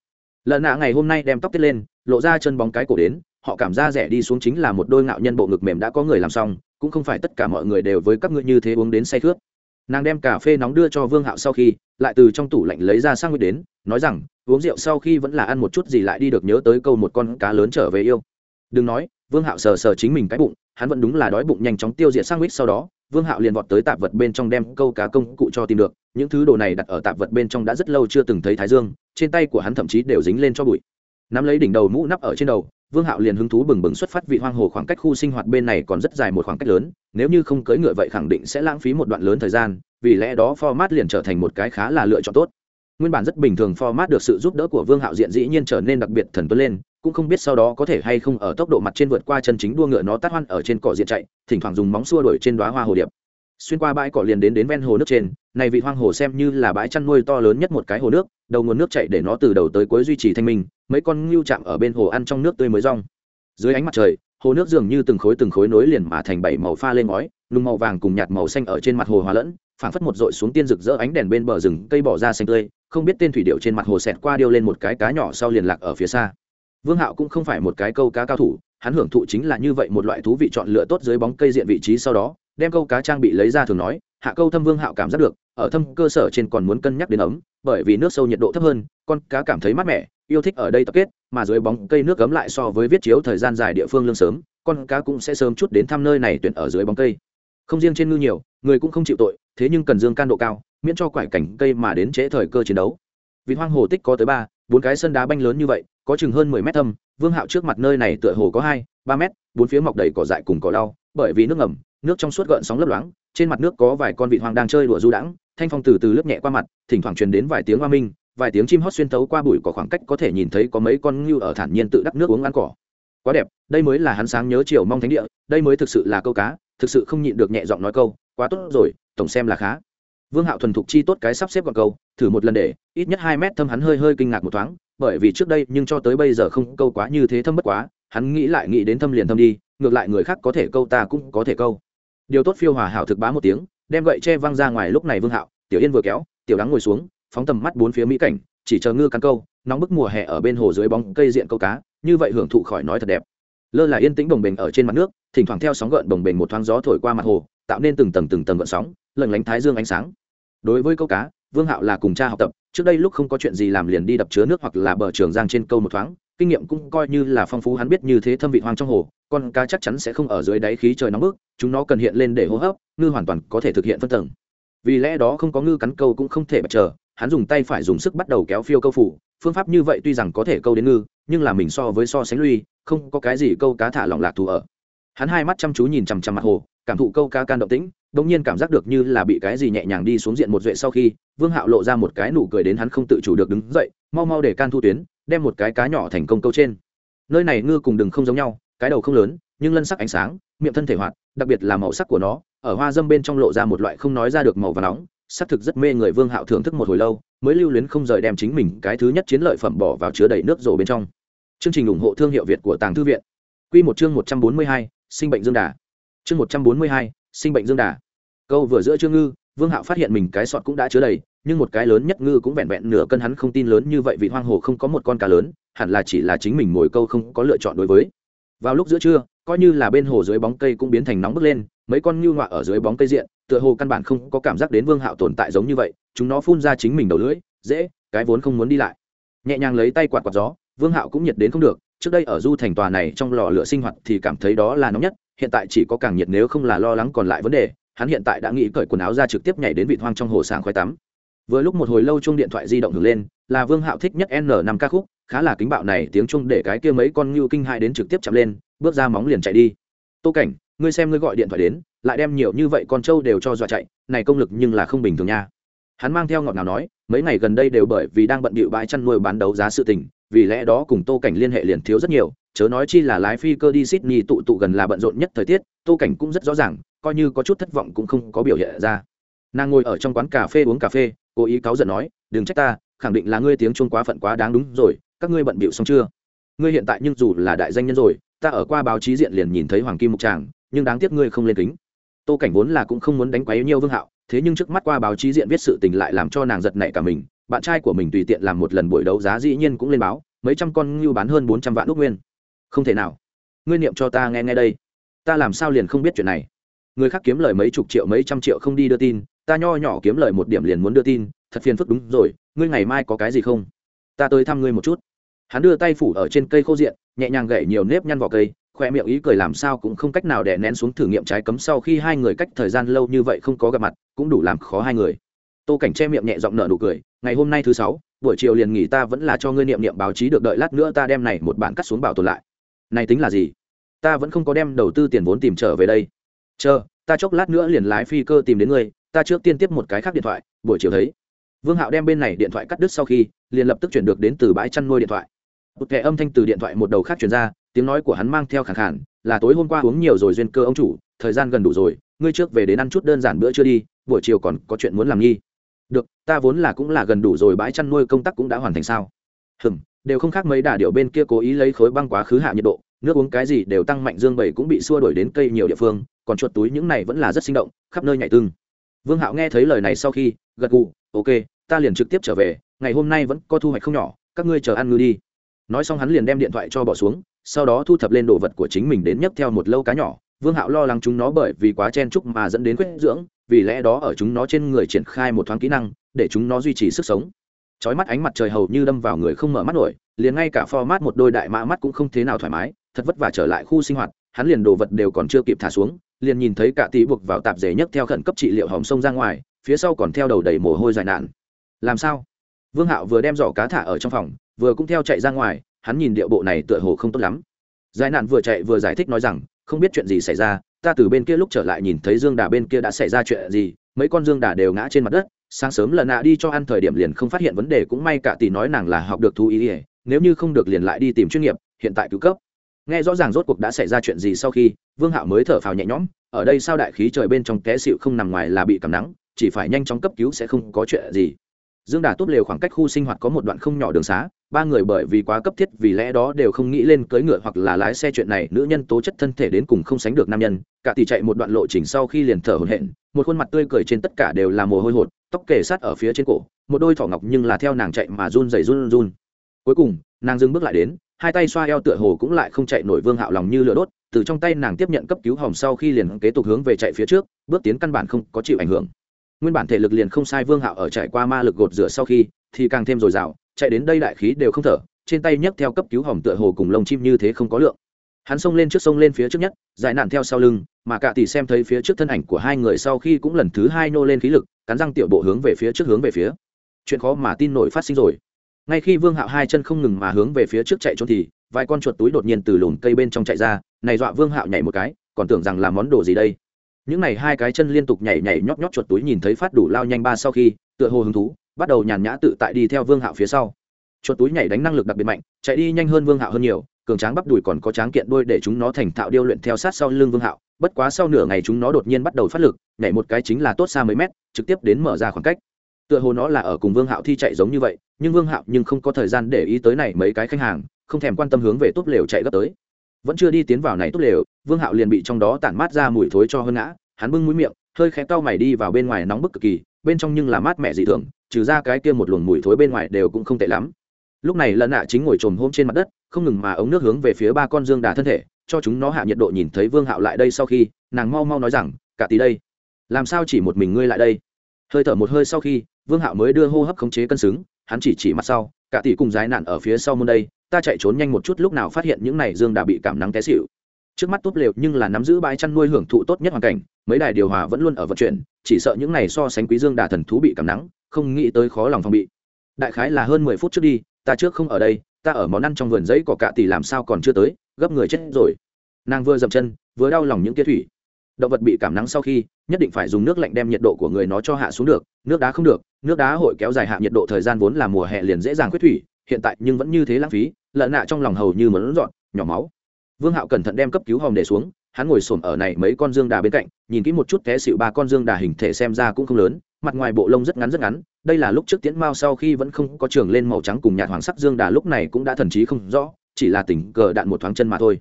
Lần nạ ngày hôm nay đem tóc tiết lên, lộ ra chân bóng cái cổ đến, họ cảm ra rẻ đi xuống chính là một đôi ngạo nhân bộ ngực mềm đã có người làm xong, cũng không phải tất cả mọi người đều với các ngươi như thế uống đến say khướt nàng đem cà phê nóng đưa cho vương hạo sau khi, lại từ trong tủ lạnh lấy ra sang nguyệt đến, nói rằng, uống rượu sau khi vẫn là ăn một chút gì lại đi được nhớ tới câu một con cá lớn trở về yêu. Đừng nói. Vương hạo sờ sờ chính mình cái bụng, hắn vẫn đúng là đói bụng nhanh chóng tiêu diệt sang nguyệt sau đó, vương hạo liền vọt tới tạp vật bên trong đem câu cá công cụ cho tìm được, những thứ đồ này đặt ở tạp vật bên trong đã rất lâu chưa từng thấy thái dương, trên tay của hắn thậm chí đều dính lên cho bụi. Nắm lấy đỉnh đầu mũ nắp ở trên đầu vương hạo liền hứng thú bừng bừng xuất phát vị hoang hồ khoảng cách khu sinh hoạt bên này còn rất dài một khoảng cách lớn, nếu như không cưỡi ngựa vậy khẳng định sẽ lãng phí một đoạn lớn thời gian, vì lẽ đó format liền trở thành một cái khá là lựa chọn tốt. Nguyên bản rất bình thường format được sự giúp đỡ của vương hạo diện dĩ nhiên trở nên đặc biệt thần tuấn lên, cũng không biết sau đó có thể hay không ở tốc độ mặt trên vượt qua chân chính đua ngựa nó tát hoan ở trên cỏ diện chạy, thỉnh thoảng dùng móng xua đuổi trên đoá hoa hồ điệp xuyên qua bãi cỏ liền đến đến ven hồ nước trên, này vị hoang hồ xem như là bãi chăn nuôi to lớn nhất một cái hồ nước, đầu nguồn nước chạy để nó từ đầu tới cuối duy trì thanh minh, mấy con ngưu chạm ở bên hồ ăn trong nước tươi mới rong. Dưới ánh mặt trời, hồ nước dường như từng khối từng khối nối liền mà thành bảy màu pha lên ngói, nung màu vàng cùng nhạt màu xanh ở trên mặt hồ hòa lẫn, phảng phất một dội xuống tiên rực rỡ ánh đèn bên bờ rừng, cây bỏ ra xanh tươi, không biết tên thủy điệu trên mặt hồ xẹt qua điêu lên một cái cá nhỏ sau liền lạc ở phía xa. Vương hạo cũng không phải một cái câu cá cao thủ, hắn hưởng thụ chính là như vậy một loại thú vị chọn lựa tốt dưới bóng cây diện vị trí sau đó đem câu cá trang bị lấy ra thường nói, hạ câu thâm vương hạo cảm giác được, ở thâm cơ sở trên còn muốn cân nhắc đến ấm, bởi vì nước sâu nhiệt độ thấp hơn, con cá cảm thấy mát mẻ, yêu thích ở đây tập kết, mà dưới bóng cây nước cấm lại so với viết chiếu thời gian dài địa phương lương sớm, con cá cũng sẽ sớm chút đến thăm nơi này tuyển ở dưới bóng cây. Không riêng trên ngư nhiều, người cũng không chịu tội, thế nhưng cần dương can độ cao, miễn cho quải cảnh cây mà đến trễ thời cơ chiến đấu. Vì hoang hồ tích có tới ba, bốn cái sân đá banh lớn như vậy, có chừng hơn mười mét thâm, vương hạo trước mặt nơi này tựa hồ có hai, ba mét, bốn phía mọc đầy cỏ dại cùng cỏ đau bởi vì nước ngầm nước trong suốt gợn sóng lấp loáng, trên mặt nước có vài con vịt hoang đang chơi đùa du đãng, thanh phong từ từ lướt nhẹ qua mặt, thỉnh thoảng truyền đến vài tiếng hoa minh, vài tiếng chim hót xuyên tấu qua bụi cỏ khoảng cách có thể nhìn thấy có mấy con ngưu ở thản nhiên tự đắp nước uống ăn cỏ. Quá đẹp, đây mới là hắn sáng nhớ chiều mong thánh địa, đây mới thực sự là câu cá, thực sự không nhịn được nhẹ giọng nói câu, quá tốt rồi, tổng xem là khá. Vương hạo thuần thục chi tốt cái sắp xếp gọn câu, thử một lần để, ít nhất hai mét thâm hắn hơi hơi kinh ngạc một thoáng, bởi vì trước đây nhưng cho tới bây giờ không câu quá như thế thâm bất quá, hắn nghĩ lại nghĩ đến thâm liền thâm đi, ngược lại người khác có thể câu ta cũng có thể câu điều tốt phiêu hòa hảo thực bá một tiếng, đem gậy che văng ra ngoài lúc này vương hạo, tiểu yên vừa kéo, tiểu đắng ngồi xuống, phóng tầm mắt bốn phía mỹ cảnh, chỉ chờ ngư cắn câu, nóng bức mùa hè ở bên hồ dưới bóng cây diện câu cá, như vậy hưởng thụ khỏi nói thật đẹp. Lơ là yên tĩnh bồng bềnh ở trên mặt nước, thỉnh thoảng theo sóng gợn bồng bềnh một thoáng gió thổi qua mặt hồ, tạo nên từng tầng từng tầng gợn sóng lần lánh thái dương ánh sáng. Đối với câu cá, vương hạo là cùng cha học tập, trước đây lúc không có chuyện gì làm liền đi đập chứa nước hoặc là bờ trường giang trên câu một thoáng, kinh nghiệm cũng coi như là phong phú hắn biết như thế thâm vị hoang trong hồ con cá chắc chắn sẽ không ở dưới đáy khí trời nóng bức, chúng nó cần hiện lên để hô hấp, ngư hoàn toàn có thể thực hiện phân tầng. Vì lẽ đó không có ngư cắn câu cũng không thể bật chờ, hắn dùng tay phải dùng sức bắt đầu kéo phiêu câu phủ, phương pháp như vậy tuy rằng có thể câu đến ngư, nhưng là mình so với so sánh lui, không có cái gì câu cá thả lỏng lạc thù ở. Hắn hai mắt chăm chú nhìn chằm chằm mặt hồ, cảm thụ câu cá can động tĩnh, đống nhiên cảm giác được như là bị cái gì nhẹ nhàng đi xuống diện một duệ sau khi, vương hạo lộ ra một cái nụ cười đến hắn không tự chủ được đứng dậy, mau mau để can thu tuyến, đem một cái cá nhỏ thành công câu trên. Nơi này ngư cùng đừng không giống nhau cái đầu không lớn, nhưng lân sắc ánh sáng, miệng thân thể hoạt, đặc biệt là màu sắc của nó, ở hoa dâm bên trong lộ ra một loại không nói ra được màu và nóng, xác thực rất mê người vương hạo thưởng thức một hồi lâu, mới lưu luyến không rời đem chính mình cái thứ nhất chiến lợi phẩm bỏ vào chứa đầy nước rổ bên trong. Chương trình ủng hộ thương hiệu việt của tàng thư viện. Q một chương một trăm bốn mươi hai, sinh bệnh dương đà. Chương một trăm bốn mươi hai, sinh bệnh dương đà. Câu vừa giữa chương ngư, vương hạo phát hiện mình cái sọt cũng đã chứa đầy, nhưng một cái lớn nhất ngư cũng vẹn vẹn nửa cân hắn không tin lớn như vậy vì hoang hồ không có một con cá lớn, hẳn là chỉ là chính mình ngồi câu không có lựa chọn đối với vào lúc giữa trưa, coi như là bên hồ dưới bóng cây cũng biến thành nóng bức lên, mấy con ngưu ngoạ ở dưới bóng cây diện, tựa hồ căn bản không có cảm giác đến vương hạo tồn tại giống như vậy, chúng nó phun ra chính mình đầu lưỡi, dễ, cái vốn không muốn đi lại. Nhẹ nhàng lấy tay quạt quạt gió, vương hạo cũng nhiệt đến không được, trước đây ở du thành tòa này trong lò lửa sinh hoạt thì cảm thấy đó là nóng nhất, hiện tại chỉ có càng nhiệt nếu không là lo lắng còn lại vấn đề, hắn hiện tại đã nghĩ cởi quần áo ra trực tiếp nhảy đến vị hoang trong hồ sảng khoai tắm. Vừa lúc một hồi lâu chung điện thoại di động hưởng lên, là vương hạo thích nhất n năm ca khúc khá là kính bạo này tiếng chung để cái kia mấy con ngưu kinh hại đến trực tiếp chạm lên, bước ra móng liền chạy đi. Tô cảnh, ngươi xem ngươi gọi điện thoại đến, lại đem nhiều như vậy con trâu đều cho dọa chạy, này công lực nhưng là không bình thường nha. Hắn mang theo ngọt nào nói, mấy ngày gần đây đều bởi vì đang bận bịu bãi chăn nuôi bán đấu giá sự tình, vì lẽ đó cùng tô cảnh liên hệ liền thiếu rất nhiều, chớ nói chi là lái phi cơ đi sydney tụ tụ gần là bận rộn nhất thời tiết, tô cảnh cũng rất rõ ràng, coi như có chút thất vọng cũng không có biểu hiện ra. Nàng ngồi ở trong quán cà phê uống cà phê, cố ý cáu giận nói, đừng trách ta, khẳng định là ngươi tiếng chuông quá phận quá đáng đúng rồi các ngươi bận bịu xong chưa? Ngươi hiện tại nhưng dù là đại danh nhân rồi, ta ở qua báo chí diện liền nhìn thấy hoàng kim mục tràng, nhưng đáng tiếc ngươi không lên kính. Tô cảnh vốn là cũng không muốn đánh quấy nhiều vương hạo, thế nhưng trước mắt qua báo chí diện viết sự tình lại làm cho nàng giật nảy cả mình. Bạn trai của mình tùy tiện làm một lần buổi đấu giá dĩ nhiên cũng lên báo, mấy trăm con ngưu bán hơn bốn trăm vạn úc nguyên. Không thể nào. Ngươi niệm cho ta nghe nghe đây. Ta làm sao liền không biết chuyện này? Người khác kiếm lời mấy chục triệu, mấy trăm triệu không đi đưa tin, ta nho nhỏ kiếm lời một điểm liền muốn đưa tin, thật phiền phức đúng rồi, ngươi ngày mai có cái gì không? Ta tới thăm ngươi một chút. Hắn đưa tay phủ ở trên cây khô diện, nhẹ nhàng gậy nhiều nếp nhăn vào cây, khoe miệng ý cười làm sao cũng không cách nào để nén xuống thử nghiệm trái cấm sau khi hai người cách thời gian lâu như vậy không có gặp mặt, cũng đủ làm khó hai người. Tô cảnh che miệng nhẹ giọng nở nụ cười, ngày hôm nay thứ sáu, buổi chiều liền nghỉ ta vẫn là cho ngươi niệm niệm báo chí được đợi lát nữa ta đem này một bản cắt xuống bảo tồn lại. Này tính là gì? Ta vẫn không có đem đầu tư tiền vốn tìm trở về đây. Chờ, ta chốc lát nữa liền lái phi cơ tìm đến ngươi, ta trước tiên tiếp một cái khác điện thoại, buổi chiều thấy. Vương hạo đem bên này điện thoại cắt đứt sau khi liền lập tức chuyển được đến từ bãi chăn nuôi điện thoại. Một kẻ âm thanh từ điện thoại một đầu khác chuyển ra, tiếng nói của hắn mang theo khẳng khản là tối hôm qua uống nhiều rồi duyên cơ ông chủ, thời gian gần đủ rồi, ngươi trước về đến ăn chút đơn giản bữa chưa đi, buổi chiều còn có chuyện muốn làm nghi. Được, ta vốn là cũng là gần đủ rồi, bãi chăn nuôi công tác cũng đã hoàn thành sao? Hừm, đều không khác mấy đà điệu bên kia cố ý lấy khối băng quá khứ hạ nhiệt độ, nước uống cái gì đều tăng mạnh, dương bảy cũng bị xua đuổi đến cây nhiều địa phương, còn chuột túi những này vẫn là rất sinh động, khắp nơi nhảy tưng vương hạo nghe thấy lời này sau khi gật gù, ok, ta liền trực tiếp trở về ngày hôm nay vẫn có thu hoạch không nhỏ, các ngươi chờ ăn ngư đi. Nói xong hắn liền đem điện thoại cho bỏ xuống, sau đó thu thập lên đồ vật của chính mình đến nhấc theo một lâu cá nhỏ. Vương hạo lo lắng chúng nó bởi vì quá chen chúc mà dẫn đến khuyết dưỡng, vì lẽ đó ở chúng nó trên người triển khai một thoáng kỹ năng, để chúng nó duy trì sức sống. Trói mắt ánh mặt trời hầu như đâm vào người không mở mắt nổi, liền ngay cả format một đôi đại mã mắt cũng không thế nào thoải mái, thật vất vả trở lại khu sinh hoạt, hắn liền đồ vật đều còn chưa kịp thả xuống, liền nhìn thấy cả tí buộc vào tạp dề nhấc theo khẩn cấp trị liệu hồng sông ra ngoài, phía sau còn theo đầu đầy mồ hôi dài nạn làm sao? Vương hạo vừa đem giỏ cá thả ở trong phòng, vừa cũng theo chạy ra ngoài, hắn nhìn điệu bộ này tựa hồ không tốt lắm. Giải nạn vừa chạy vừa giải thích nói rằng, không biết chuyện gì xảy ra, ta từ bên kia lúc trở lại nhìn thấy dương đà bên kia đã xảy ra chuyện gì, mấy con dương đà đều ngã trên mặt đất, sáng sớm lần nạ đi cho ăn thời điểm liền không phát hiện vấn đề, cũng may cả tỷ nói nàng là học được thú ý ỉa nếu như không được liền lại đi tìm chuyên nghiệp, hiện tại cứu cấp. Nghe rõ ràng rốt cuộc đã xảy ra chuyện gì sau khi, vương hạo mới thở phào nhẹ nhõm, ở đây sao đại khí trời bên trong té xịu không nằm ngoài là bị cảm nắng, chỉ phải nhanh chóng cấp cứu sẽ không có chuyện gì dương đà tốt lều khoảng cách khu sinh hoạt có một đoạn không nhỏ đường xá, ba người bởi vì quá cấp thiết vì lẽ đó đều không nghĩ lên cưỡi ngựa hoặc là lái xe chuyện này, nữ nhân tố chất thân thể đến cùng không sánh được nam nhân. Cả tỷ chạy một đoạn lộ trình sau khi liền thở hổn hển, một khuôn mặt tươi cười trên tất cả đều là mồ hôi hột, tóc kề sát ở phía trên cổ, một đôi thỏ ngọc nhưng là theo nàng chạy mà run rẩy run run. Cuối cùng, nàng dừng bước lại đến, hai tay xoa eo tựa hồ cũng lại không chạy nổi vương hạo lòng như lửa đốt, từ trong tay nàng tiếp nhận cấp cứu hòm sau khi liền kế tục hướng về chạy phía trước, bước tiến căn bản không có chịu ảnh hưởng nguyên bản thể lực liền không sai vương hạo ở chạy qua ma lực gột rửa sau khi, thì càng thêm dồi dào, chạy đến đây đại khí đều không thở, trên tay nhấc theo cấp cứu hỏng tựa hồ cùng lông chim như thế không có lượng. Hắn xông lên trước sông lên phía trước nhất, giải nạn theo sau lưng, mà cả tỷ xem thấy phía trước thân ảnh của hai người sau khi cũng lần thứ hai nô lên khí lực, cắn răng tiểu bộ hướng về phía trước hướng về phía. Chuyện khó mà tin nổi phát sinh rồi. Ngay khi vương hạo hai chân không ngừng mà hướng về phía trước chạy trốn thì, vài con chuột túi đột nhiên từ lùn cây bên trong chạy ra, này dọa vương hạo nhảy một cái, còn tưởng rằng là món đồ gì đây những này hai cái chân liên tục nhảy nhảy nhóp nhóp chuột túi nhìn thấy phát đủ lao nhanh ba sau khi, tựa hồ hứng thú, bắt đầu nhàn nhã tự tại đi theo vương hạo phía sau. Chuột túi nhảy đánh năng lực đặc biệt mạnh, chạy đi nhanh hơn vương hạo hơn nhiều, cường tráng bắp đùi còn có tráng kiện đôi để chúng nó thành thạo điêu luyện theo sát sau lưng vương hạo, bất quá sau nửa ngày chúng nó đột nhiên bắt đầu phát lực, nhảy một cái chính là tốt xa mấy mét, trực tiếp đến mở ra khoảng cách. Tựa hồ nó là ở cùng vương hạo thi chạy giống như vậy, nhưng vương hạo nhưng không có thời gian để ý tới này mấy cái khách hàng, không thèm quan tâm hướng về tốt lều chạy gấp tới vẫn chưa đi tiến vào này tốt lều, vương hạo liền bị trong đó tản mát ra mùi thối cho hơn ngã, hắn bưng mũi miệng, hơi khẽ cau mày đi vào bên ngoài nóng bức cực kỳ, bên trong nhưng là mát mẻ dị thường, trừ ra cái kia một luồng mùi thối bên ngoài đều cũng không tệ lắm. Lúc này lần nạ chính ngồi trồm hôm trên mặt đất, không ngừng mà ống nước hướng về phía ba con dương đà thân thể, cho chúng nó hạ nhiệt độ nhìn thấy vương hạo lại đây sau khi, nàng mau mau nói rằng, cả tí đây, làm sao chỉ một mình ngươi lại đây? Hơi thở một hơi sau khi, vương hạo mới đưa hô hấp khống chế cân xứng, hắn chỉ chỉ mặt sau, cả tỷ cùng giái nạn ở phía sau môn đây ta chạy trốn nhanh một chút lúc nào phát hiện những này dương đà bị cảm nắng té xịu trước mắt tốt lều nhưng là nắm giữ bãi chăn nuôi hưởng thụ tốt nhất hoàn cảnh, mấy đài điều hòa vẫn luôn ở vận chuyển, chỉ sợ những này so sánh quý dương đà thần thú bị cảm nắng, không nghĩ tới khó lòng phòng bị. Đại khái là hơn mười phút trước đi, ta trước không ở đây, ta ở món ăn trong vườn giấy cỏ cạ tỷ làm sao còn chưa tới, gấp người chết rồi. Nàng vừa dậm chân, vừa đau lòng những tia thủy. Động vật bị cảm nắng sau khi, nhất định phải dùng nước lạnh đem nhiệt độ của người nó cho hạ xuống được, nước đá không được, nước đá hội kéo dài hạ nhiệt độ thời gian vốn là mùa hè liền dễ dàng khuyết thủy hiện tại nhưng vẫn như thế lãng phí, lợn nạ trong lòng hầu như mẫn dọn, nhỏ máu. Vương hạo cẩn thận đem cấp cứu hòm để xuống, hắn ngồi xổm ở này mấy con dương đà bên cạnh, nhìn kỹ một chút té xịu ba con dương đà hình thể xem ra cũng không lớn, mặt ngoài bộ lông rất ngắn rất ngắn, đây là lúc trước tiễn mao sau khi vẫn không có trường lên màu trắng cùng nhạt hoàng sắc dương đà lúc này cũng đã thần trí không rõ, chỉ là tình cờ đạn một thoáng chân mà thôi.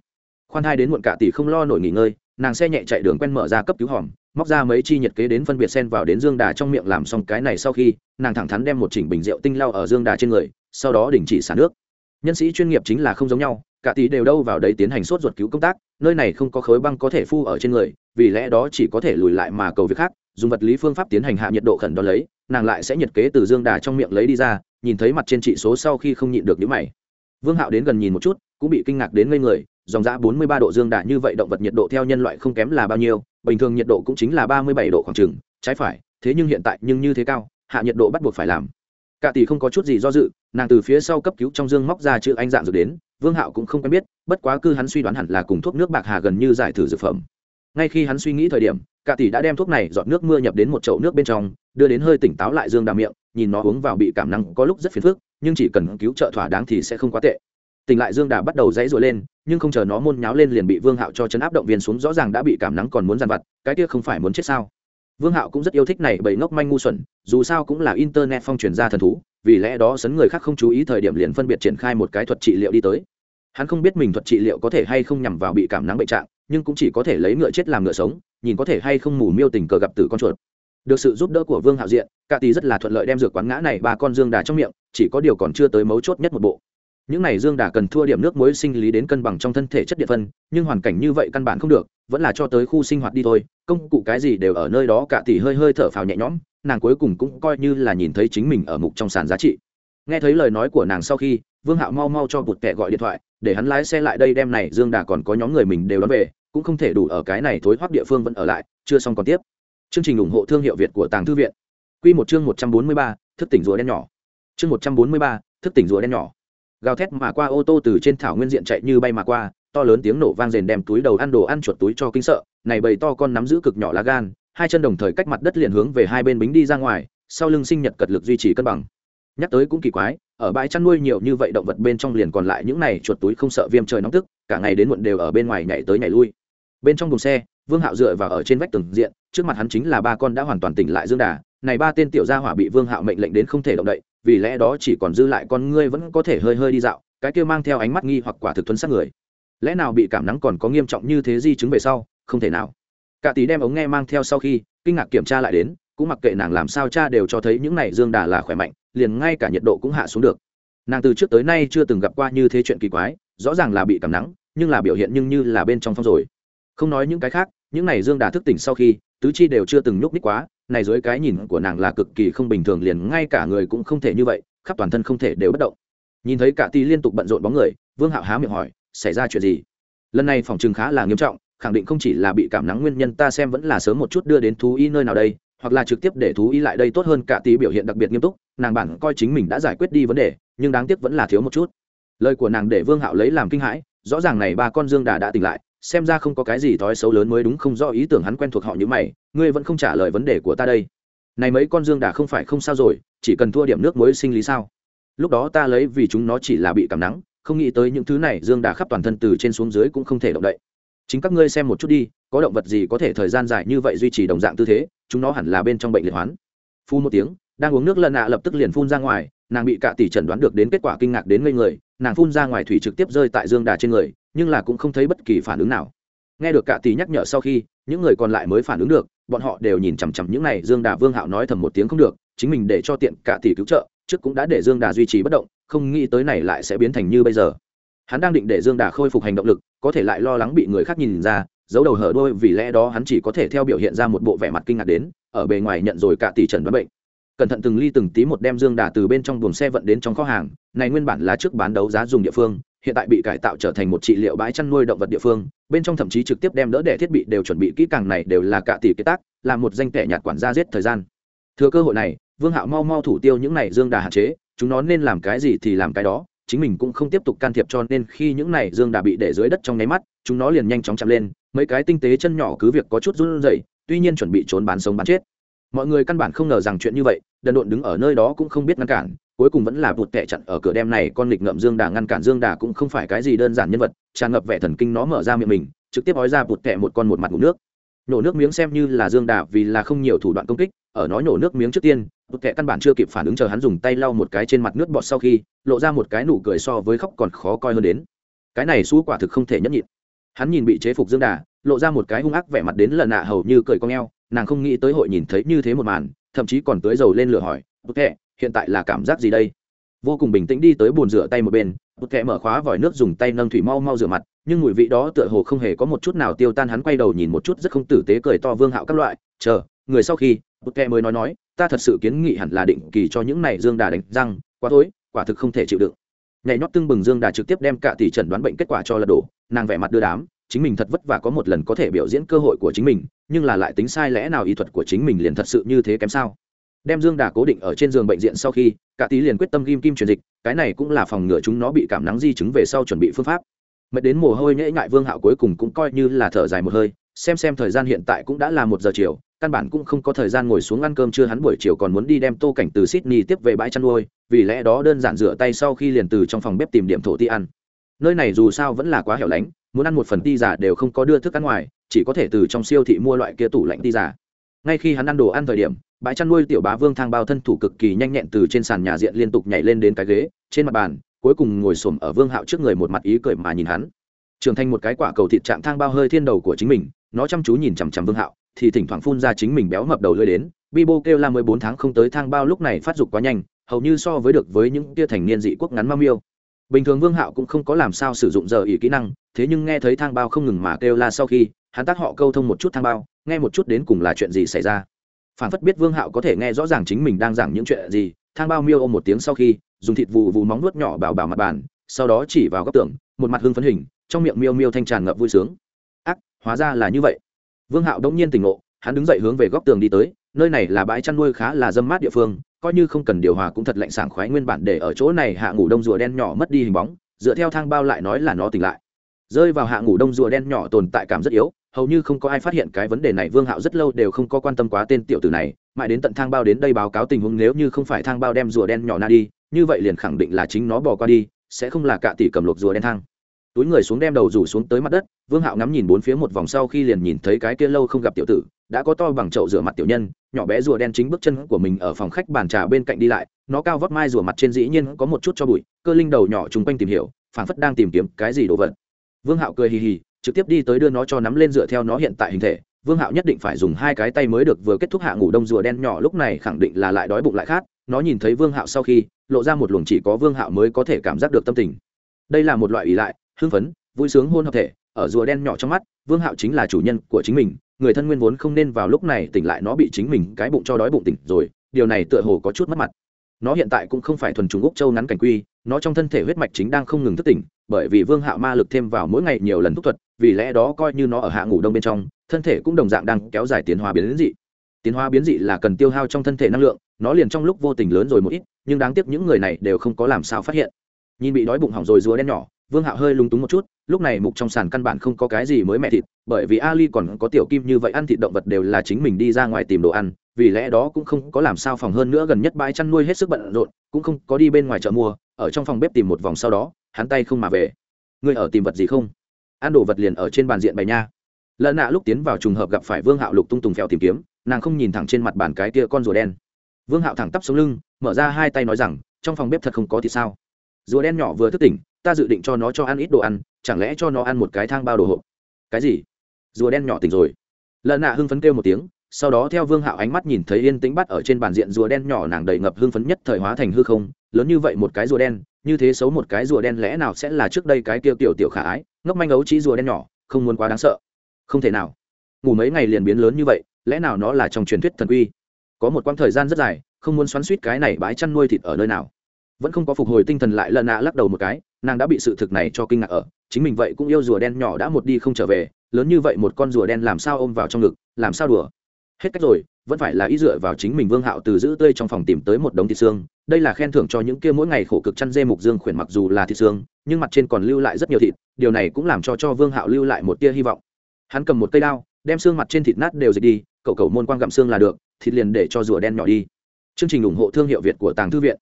Khoan hai đến muộn cả tỷ không lo nổi nghỉ ngơi, nàng xe nhẹ chạy đường quen mở ra cấp cứu hòm, móc ra mấy chi nhiệt kế đến phân biệt sen vào đến dương đà trong miệng làm xong cái này sau khi, nàng thẳng thắn đem một chỉnh bình rượu tinh lau ở dương đà trên người sau đó đình chỉ xả nước. Nhân sĩ chuyên nghiệp chính là không giống nhau, cả tỷ đều đâu vào đấy tiến hành sốt ruột cứu công tác, nơi này không có khối băng có thể phu ở trên người, vì lẽ đó chỉ có thể lùi lại mà cầu việc khác, dùng vật lý phương pháp tiến hành hạ nhiệt độ khẩn đo lấy, nàng lại sẽ nhiệt kế từ dương đà trong miệng lấy đi ra, nhìn thấy mặt trên trị số sau khi không nhịn được những mày. Vương hạo đến gần nhìn một chút, cũng bị kinh ngạc đến ngây người, dòng giã 43 độ dương đà như vậy động vật nhiệt độ theo nhân loại không kém là bao nhiêu, bình thường nhiệt độ cũng chính là 37 độ khoảng chừng, trái phải, thế nhưng hiện tại nhưng như thế cao, hạ nhiệt độ bắt buộc phải làm cả tỷ không có chút gì do dự, nàng từ phía sau cấp cứu trong dương móc ra chữ anh dạng dược đến, vương hạo cũng không quen biết, bất quá cư hắn suy đoán hẳn là cùng thuốc nước bạc hà gần như giải thử dược phẩm. Ngay khi hắn suy nghĩ thời điểm, cả tỷ đã đem thuốc này dọn nước mưa nhập đến một chậu nước bên trong, đưa đến hơi tỉnh táo lại dương đàm miệng, nhìn nó uống vào bị cảm nắng có lúc rất phiền phức, nhưng chỉ cần cứu trợ thỏa đáng thì sẽ không quá tệ. Tỉnh lại dương đà bắt đầu dãy rồi lên, nhưng không chờ nó môn nháo lên liền bị vương hạo cho chấn áp động viên xuống, rõ ràng đã bị cảm nắng còn muốn dàn vặt, cái kia không phải muốn chết sao? Vương hạo cũng rất yêu thích này bởi ngốc manh ngu xuẩn, dù sao cũng là internet phong truyền ra thần thú, vì lẽ đó sấn người khác không chú ý thời điểm liền phân biệt triển khai một cái thuật trị liệu đi tới. Hắn không biết mình thuật trị liệu có thể hay không nhằm vào bị cảm nắng bệnh trạng, nhưng cũng chỉ có thể lấy ngựa chết làm ngựa sống, nhìn có thể hay không mù miêu tình cờ gặp tử con chuột. Được sự giúp đỡ của vương hạo diện cả Tý rất là thuận lợi đem dược quán ngã này ba con dương đà trong miệng, chỉ có điều còn chưa tới mấu chốt nhất một bộ những này dương đà cần thua điểm nước muối sinh lý đến cân bằng trong thân thể chất điện phân, nhưng hoàn cảnh như vậy căn bản không được, vẫn là cho tới khu sinh hoạt đi thôi, công cụ cái gì đều ở nơi đó, cả tỷ hơi hơi thở phào nhẹ nhõm, nàng cuối cùng cũng coi như là nhìn thấy chính mình ở mục trong sàn giá trị. Nghe thấy lời nói của nàng sau khi, vương hạo mau mau cho bụt kẻ gọi điện thoại, để hắn lái xe lại đây đem này dương đà còn có nhóm người mình đều đón về, cũng không thể đủ ở cái này thối thoát địa phương vẫn ở lại, chưa xong còn tiếp. Chương trình ủng hộ thương hiệu việt của tàng thư viện. Q một chương một trăm bốn mươi ba, thức tỉnh rùa đen nhỏ. Chương một trăm bốn mươi ba, thức tỉnh rùa đen nhỏ gào thét mà qua ô tô từ trên thảo nguyên diện chạy như bay mà qua, to lớn tiếng nổ vang rền đem túi đầu ăn đồ ăn chuột túi cho kinh sợ, này bầy to con nắm giữ cực nhỏ lá gan, hai chân đồng thời cách mặt đất liền hướng về hai bên bính đi ra ngoài, sau lưng sinh nhật cật lực duy trì cân bằng. Nhắc tới cũng kỳ quái, ở bãi chăn nuôi nhiều như vậy động vật bên trong liền còn lại những này chuột túi không sợ viêm trời nóng tức, cả ngày đến muộn đều ở bên ngoài nhảy tới nhảy lui. Bên trong thùng xe, vương hạo dựa vào ở trên vách tường diện, trước mặt hắn chính là ba con đã hoàn toàn tỉnh lại dương đà, này ba tên tiểu gia hỏa bị vương hạo mệnh lệnh đến không thể động đậy vì lẽ đó chỉ còn dư lại con ngươi vẫn có thể hơi hơi đi dạo, cái kia mang theo ánh mắt nghi hoặc quả thực thuấn sát người. Lẽ nào bị cảm nắng còn có nghiêm trọng như thế di chứng về sau, không thể nào. Cả tí đem ống nghe mang theo sau khi, kinh ngạc kiểm tra lại đến, cũng mặc kệ nàng làm sao cha đều cho thấy những này dương đà là khỏe mạnh, liền ngay cả nhiệt độ cũng hạ xuống được. Nàng từ trước tới nay chưa từng gặp qua như thế chuyện kỳ quái, rõ ràng là bị cảm nắng, nhưng là biểu hiện nhưng như là bên trong phong rồi. Không nói những cái khác, những này dương đà thức tỉnh sau khi, tứ chi đều chưa từng nhúc ních quá này dưới cái nhìn của nàng là cực kỳ không bình thường, liền ngay cả người cũng không thể như vậy, khắp toàn thân không thể đều bất động. Nhìn thấy cả ti liên tục bận rộn bóng người, vương hạo há miệng hỏi, xảy ra chuyện gì? Lần này phòng chừng khá là nghiêm trọng, khẳng định không chỉ là bị cảm nắng nguyên nhân, ta xem vẫn là sớm một chút đưa đến thú y nơi nào đây, hoặc là trực tiếp để thú y lại đây tốt hơn cả tí biểu hiện đặc biệt nghiêm túc, nàng bản coi chính mình đã giải quyết đi vấn đề, nhưng đáng tiếc vẫn là thiếu một chút. Lời của nàng để vương hạo lấy làm kinh hãi, rõ ràng này ba con dương đà đã tỉnh lại xem ra không có cái gì thói xấu lớn mới đúng không do ý tưởng hắn quen thuộc họ như mày, ngươi vẫn không trả lời vấn đề của ta đây. Này mấy con dương đà không phải không sao rồi, chỉ cần thua điểm nước mới sinh lý sao? Lúc đó ta lấy vì chúng nó chỉ là bị cảm nắng, không nghĩ tới những thứ này dương đà khắp toàn thân từ trên xuống dưới cũng không thể động đậy. Chính các ngươi xem một chút đi, có động vật gì có thể thời gian dài như vậy duy trì đồng dạng tư thế, chúng nó hẳn là bên trong bệnh liệt hoán. Phun một tiếng, đang uống nước lần nạ lập tức liền phun ra ngoài, nàng bị cạ tỷ chẩn đoán được đến kết quả kinh ngạc đến ngây người, nàng phun ra ngoài thủy trực tiếp rơi tại dương đà trên người nhưng là cũng không thấy bất kỳ phản ứng nào. Nghe được cạ tỷ nhắc nhở sau khi, những người còn lại mới phản ứng được, bọn họ đều nhìn chằm chằm những này dương đà vương hạo nói thầm một tiếng không được, chính mình để cho tiện cạ tỷ cứu trợ, trước cũng đã để dương đà duy trì bất động, không nghĩ tới này lại sẽ biến thành như bây giờ. Hắn đang định để dương đà khôi phục hành động lực, có thể lại lo lắng bị người khác nhìn ra, giấu đầu hở đôi vì lẽ đó hắn chỉ có thể theo biểu hiện ra một bộ vẻ mặt kinh ngạc đến, ở bề ngoài nhận rồi cả tỷ trần đoán bệnh. Cẩn thận từng ly từng tí một đem dương đà từ bên trong buồng xe vận đến trong kho hàng, này nguyên bản là trước bán đấu giá dùng địa phương hiện tại bị cải tạo trở thành một trị liệu bãi chăn nuôi động vật địa phương, bên trong thậm chí trực tiếp đem đỡ để thiết bị đều chuẩn bị kỹ càng này đều là cả tỷ kế tác, là một danh kẻ nhạt quản gia giết thời gian. Thừa cơ hội này, vương hạo mau mau thủ tiêu những này dương đà hạn chế, chúng nó nên làm cái gì thì làm cái đó, chính mình cũng không tiếp tục can thiệp cho nên khi những này dương đà bị để dưới đất trong nháy mắt, chúng nó liền nhanh chóng chạm lên, mấy cái tinh tế chân nhỏ cứ việc có chút run rẩy, tuy nhiên chuẩn bị trốn bán sống bán chết. Mọi người căn bản không ngờ rằng chuyện như vậy, đần độn đứng ở nơi đó cũng không biết ngăn cản cuối cùng vẫn là bụt tệ chặn ở cửa đem này con nghịch ngậm dương đà ngăn cản dương đà cũng không phải cái gì đơn giản nhân vật, tràn ngập vẻ thần kinh nó mở ra miệng mình, trực tiếp ói ra bụt tệ một con một mặt ngủ nước. Nổ nước miếng xem như là dương đà vì là không nhiều thủ đoạn công kích, ở nói nổ nước miếng trước tiên bụt tệ căn bản chưa kịp phản ứng chờ hắn dùng tay lau một cái trên mặt nước bọt sau khi, lộ ra một cái nụ cười so với khóc còn khó coi hơn đến. Cái này xú quả thực không thể nhẫn nhịn. Hắn nhìn bị chế phục dương đà, lộ ra một cái hung ác vẻ mặt đến lần nạ hầu như cười cong eo, nàng không nghĩ tới hội nhìn thấy như thế một màn, thậm chí còn tới dầu lên lửa hỏi bụt tệ hiện tại là cảm giác gì đây? Vô cùng bình tĩnh đi tới bồn rửa tay một bên, một kẻ mở khóa vòi nước dùng tay nâng thủy mau mau rửa mặt, nhưng mùi vị đó tựa hồ không hề có một chút nào tiêu tan hắn quay đầu nhìn một chút rất không tử tế cười to vương hạo các loại, chờ, người sau khi, một kẻ mới nói nói, ta thật sự kiến nghị hẳn là định kỳ cho những này dương đà đánh răng, quá tối, quả thực không thể chịu đựng. Nhảy nhót tưng bừng dương đà trực tiếp đem cả tỷ trần đoán bệnh kết quả cho lật đổ, nàng vẻ mặt đưa đám, chính mình thật vất vả có một lần có thể biểu diễn cơ hội của chính mình, nhưng là lại tính sai lẽ nào y thuật của chính mình liền thật sự như thế kém sao? Đem dương đà cố định ở trên giường bệnh viện sau khi, cả tí liền quyết tâm ghim kim truyền dịch, cái này cũng là phòng ngừa chúng nó bị cảm nắng di chứng về sau chuẩn bị phương pháp. Mệt đến mồ hôi nhễ ngại vương hạo cuối cùng cũng coi như là thở dài một hơi, xem xem thời gian hiện tại cũng đã là một giờ chiều, căn bản cũng không có thời gian ngồi xuống ăn cơm chưa hắn buổi chiều còn muốn đi đem tô cảnh từ sydney tiếp về bãi chăn nuôi, vì lẽ đó đơn giản rửa tay sau khi liền từ trong phòng bếp tìm điểm thổ ti ăn. Nơi này dù sao vẫn là quá hẻo lánh, muốn ăn một phần ti giả đều không có đưa thức ăn ngoài, chỉ có thể từ trong siêu thị mua loại kia tủ lạnh ti giả ngay khi hắn ăn đồ ăn thời điểm bãi chăn nuôi tiểu bá vương thang bao thân thủ cực kỳ nhanh nhẹn từ trên sàn nhà diện liên tục nhảy lên đến cái ghế, trên mặt bàn, cuối cùng ngồi xổm ở vương hạo trước người một mặt ý cười mà nhìn hắn. Trưởng thành một cái quả cầu thịt chạm thang bao hơi thiên đầu của chính mình, nó chăm chú nhìn chằm chằm vương hạo, thì thỉnh thoảng phun ra chính mình béo mập đầu lưỡi đến. Bi bô kêu la mười bốn tháng không tới thang bao lúc này phát dục quá nhanh, hầu như so với được với những tia thành niên dị quốc ngắn mau miêu. Bình thường vương hạo cũng không có làm sao sử dụng giờ ý kỹ năng, thế nhưng nghe thấy thang bao không ngừng mà kêu la sau khi, hắn tác họ câu thông một chút thang bao, nghe một chút đến cùng là chuyện gì xảy ra phản phất biết vương hạo có thể nghe rõ ràng chính mình đang giảng những chuyện gì, thang bao miêu ôm một tiếng sau khi, dùng thịt vù vù móng nuốt nhỏ bảo bảo mặt bàn, sau đó chỉ vào góc tường, một mặt hưng phấn hình, trong miệng miêu miêu thanh tràn ngập vui sướng. Ác, hóa ra là như vậy. Vương hạo đông nhiên tỉnh ngộ, hắn đứng dậy hướng về góc tường đi tới, nơi này là bãi chăn nuôi khá là dâm mát địa phương, coi như không cần điều hòa cũng thật lạnh sảng khoái nguyên bản để ở chỗ này hạ ngủ đông rùa đen nhỏ mất đi hình bóng, dựa theo thang bao lại nói là nó tỉnh lại rơi vào hạ ngủ đông rùa đen nhỏ tồn tại cảm rất yếu, hầu như không có ai phát hiện cái vấn đề này, vương hạo rất lâu đều không có quan tâm quá tên tiểu tử này, mãi đến tận thang bao đến đây báo cáo tình huống, nếu như không phải thang bao đem rùa đen nhỏ na đi, như vậy liền khẳng định là chính nó bỏ qua đi, sẽ không là cạ tỷ cầm lục rùa đen thang. Túi người xuống đem đầu rủ xuống tới mặt đất, vương hạo ngắm nhìn bốn phía một vòng sau khi liền nhìn thấy cái kia lâu không gặp tiểu tử, đã có to bằng chậu rửa mặt tiểu nhân, nhỏ bé rùa đen chính bước chân của mình ở phòng khách bàn trà bên cạnh đi lại, nó cao vót mai rùa mặt trên dĩ nhiên có một chút cho bụi, cơ linh đầu nhỏ chung quanh tìm hiểu, phảng phất đang tìm kiếm cái gì đồ vật vương hạo cười hì hì, trực tiếp đi tới đưa nó cho nắm lên dựa theo nó hiện tại hình thể. Vương hạo nhất định phải dùng hai cái tay mới được, vừa kết thúc hạ ngủ đông rùa đen nhỏ lúc này khẳng định là lại đói bụng lại khát. Nó nhìn thấy vương hạo sau khi, lộ ra một luồng chỉ có vương hạo mới có thể cảm giác được tâm tình. Đây là một loại ủy lại, hưng phấn, vui sướng hôn hợp thể, ở rùa đen nhỏ trong mắt, vương hạo chính là chủ nhân của chính mình. Người thân nguyên vốn không nên vào lúc này tỉnh lại, nó bị chính mình cái bụng cho đói bụng tỉnh rồi, điều này tựa hồ có chút mất mặt. Nó hiện tại cũng không phải thuần trùng úc châu ngắn cảnh quy, nó trong thân thể huyết mạch chính đang không ngừng thức tỉnh bởi vì vương hạo ma lực thêm vào mỗi ngày nhiều lần thúc thuật, vì lẽ đó coi như nó ở hạ ngủ đông bên trong, thân thể cũng đồng dạng đang kéo dài tiến hóa biến dị. Tiến hóa biến dị là cần tiêu hao trong thân thể năng lượng, nó liền trong lúc vô tình lớn rồi một ít, nhưng đáng tiếc những người này đều không có làm sao phát hiện. Nhìn bị đói bụng hỏng rồi rúa đen nhỏ, vương hạo hơi lúng túng một chút, lúc này mục trong sàn căn bản không có cái gì mới mẹ thịt, bởi vì ali còn có tiểu kim như vậy ăn thịt động vật đều là chính mình đi ra ngoài tìm đồ ăn, vì lẽ đó cũng không có làm sao phòng hơn nữa gần nhất bãi chăn nuôi hết sức bận rộn, cũng không có đi bên ngoài chợ mua, ở trong phòng bếp tìm một vòng sau đó hắn tay không mà về. Ngươi ở tìm vật gì không? Ăn đồ vật liền ở trên bàn diện bày nha. Lợn nạ lúc tiến vào trùng hợp gặp phải vương hạo lục tung tùng phèo tìm kiếm, nàng không nhìn thẳng trên mặt bàn cái kia con rùa đen. Vương hạo thẳng tắp xuống lưng, mở ra hai tay nói rằng, trong phòng bếp thật không có thì sao? Rùa đen nhỏ vừa thức tỉnh, ta dự định cho nó cho ăn ít đồ ăn, chẳng lẽ cho nó ăn một cái thang bao đồ hộp? Cái gì? Rùa đen nhỏ tỉnh rồi. Lợn nạ hưng phấn kêu một tiếng, sau đó theo vương hạo ánh mắt nhìn thấy yên tĩnh bắt ở trên bàn diện rùa đen nhỏ nàng đầy ngập hưng phấn nhất thời hóa thành hư không, lớn như vậy một cái rùa đen như thế xấu một cái rùa đen lẽ nào sẽ là trước đây cái tiêu tiểu tiểu khả ái, ngốc manh ấu trí rùa đen nhỏ, không muốn quá đáng sợ. Không thể nào. Ngủ mấy ngày liền biến lớn như vậy, lẽ nào nó là trong truyền thuyết thần quy có một quãng thời gian rất dài, không muốn xoắn suýt cái này bãi chăn nuôi thịt ở nơi nào. Vẫn không có phục hồi tinh thần lại lần nạ lắc đầu một cái, nàng đã bị sự thực này cho kinh ngạc ở, chính mình vậy cũng yêu rùa đen nhỏ đã một đi không trở về, lớn như vậy một con rùa đen làm sao ôm vào trong ngực, làm sao đùa? Hết cách rồi vẫn phải là ý dựa vào chính mình vương hạo từ giữ tươi trong phòng tìm tới một đống thịt xương. Đây là khen thưởng cho những kia mỗi ngày khổ cực chăn dê mục dương khuyển mặc dù là thịt xương, nhưng mặt trên còn lưu lại rất nhiều thịt, điều này cũng làm cho cho vương hạo lưu lại một tia hy vọng. Hắn cầm một cây đao, đem xương mặt trên thịt nát đều dịch đi, cậu cậu môn quang gặm xương là được, thịt liền để cho rùa đen nhỏ đi. Chương trình ủng hộ thương hiệu việt của tàng thư viện.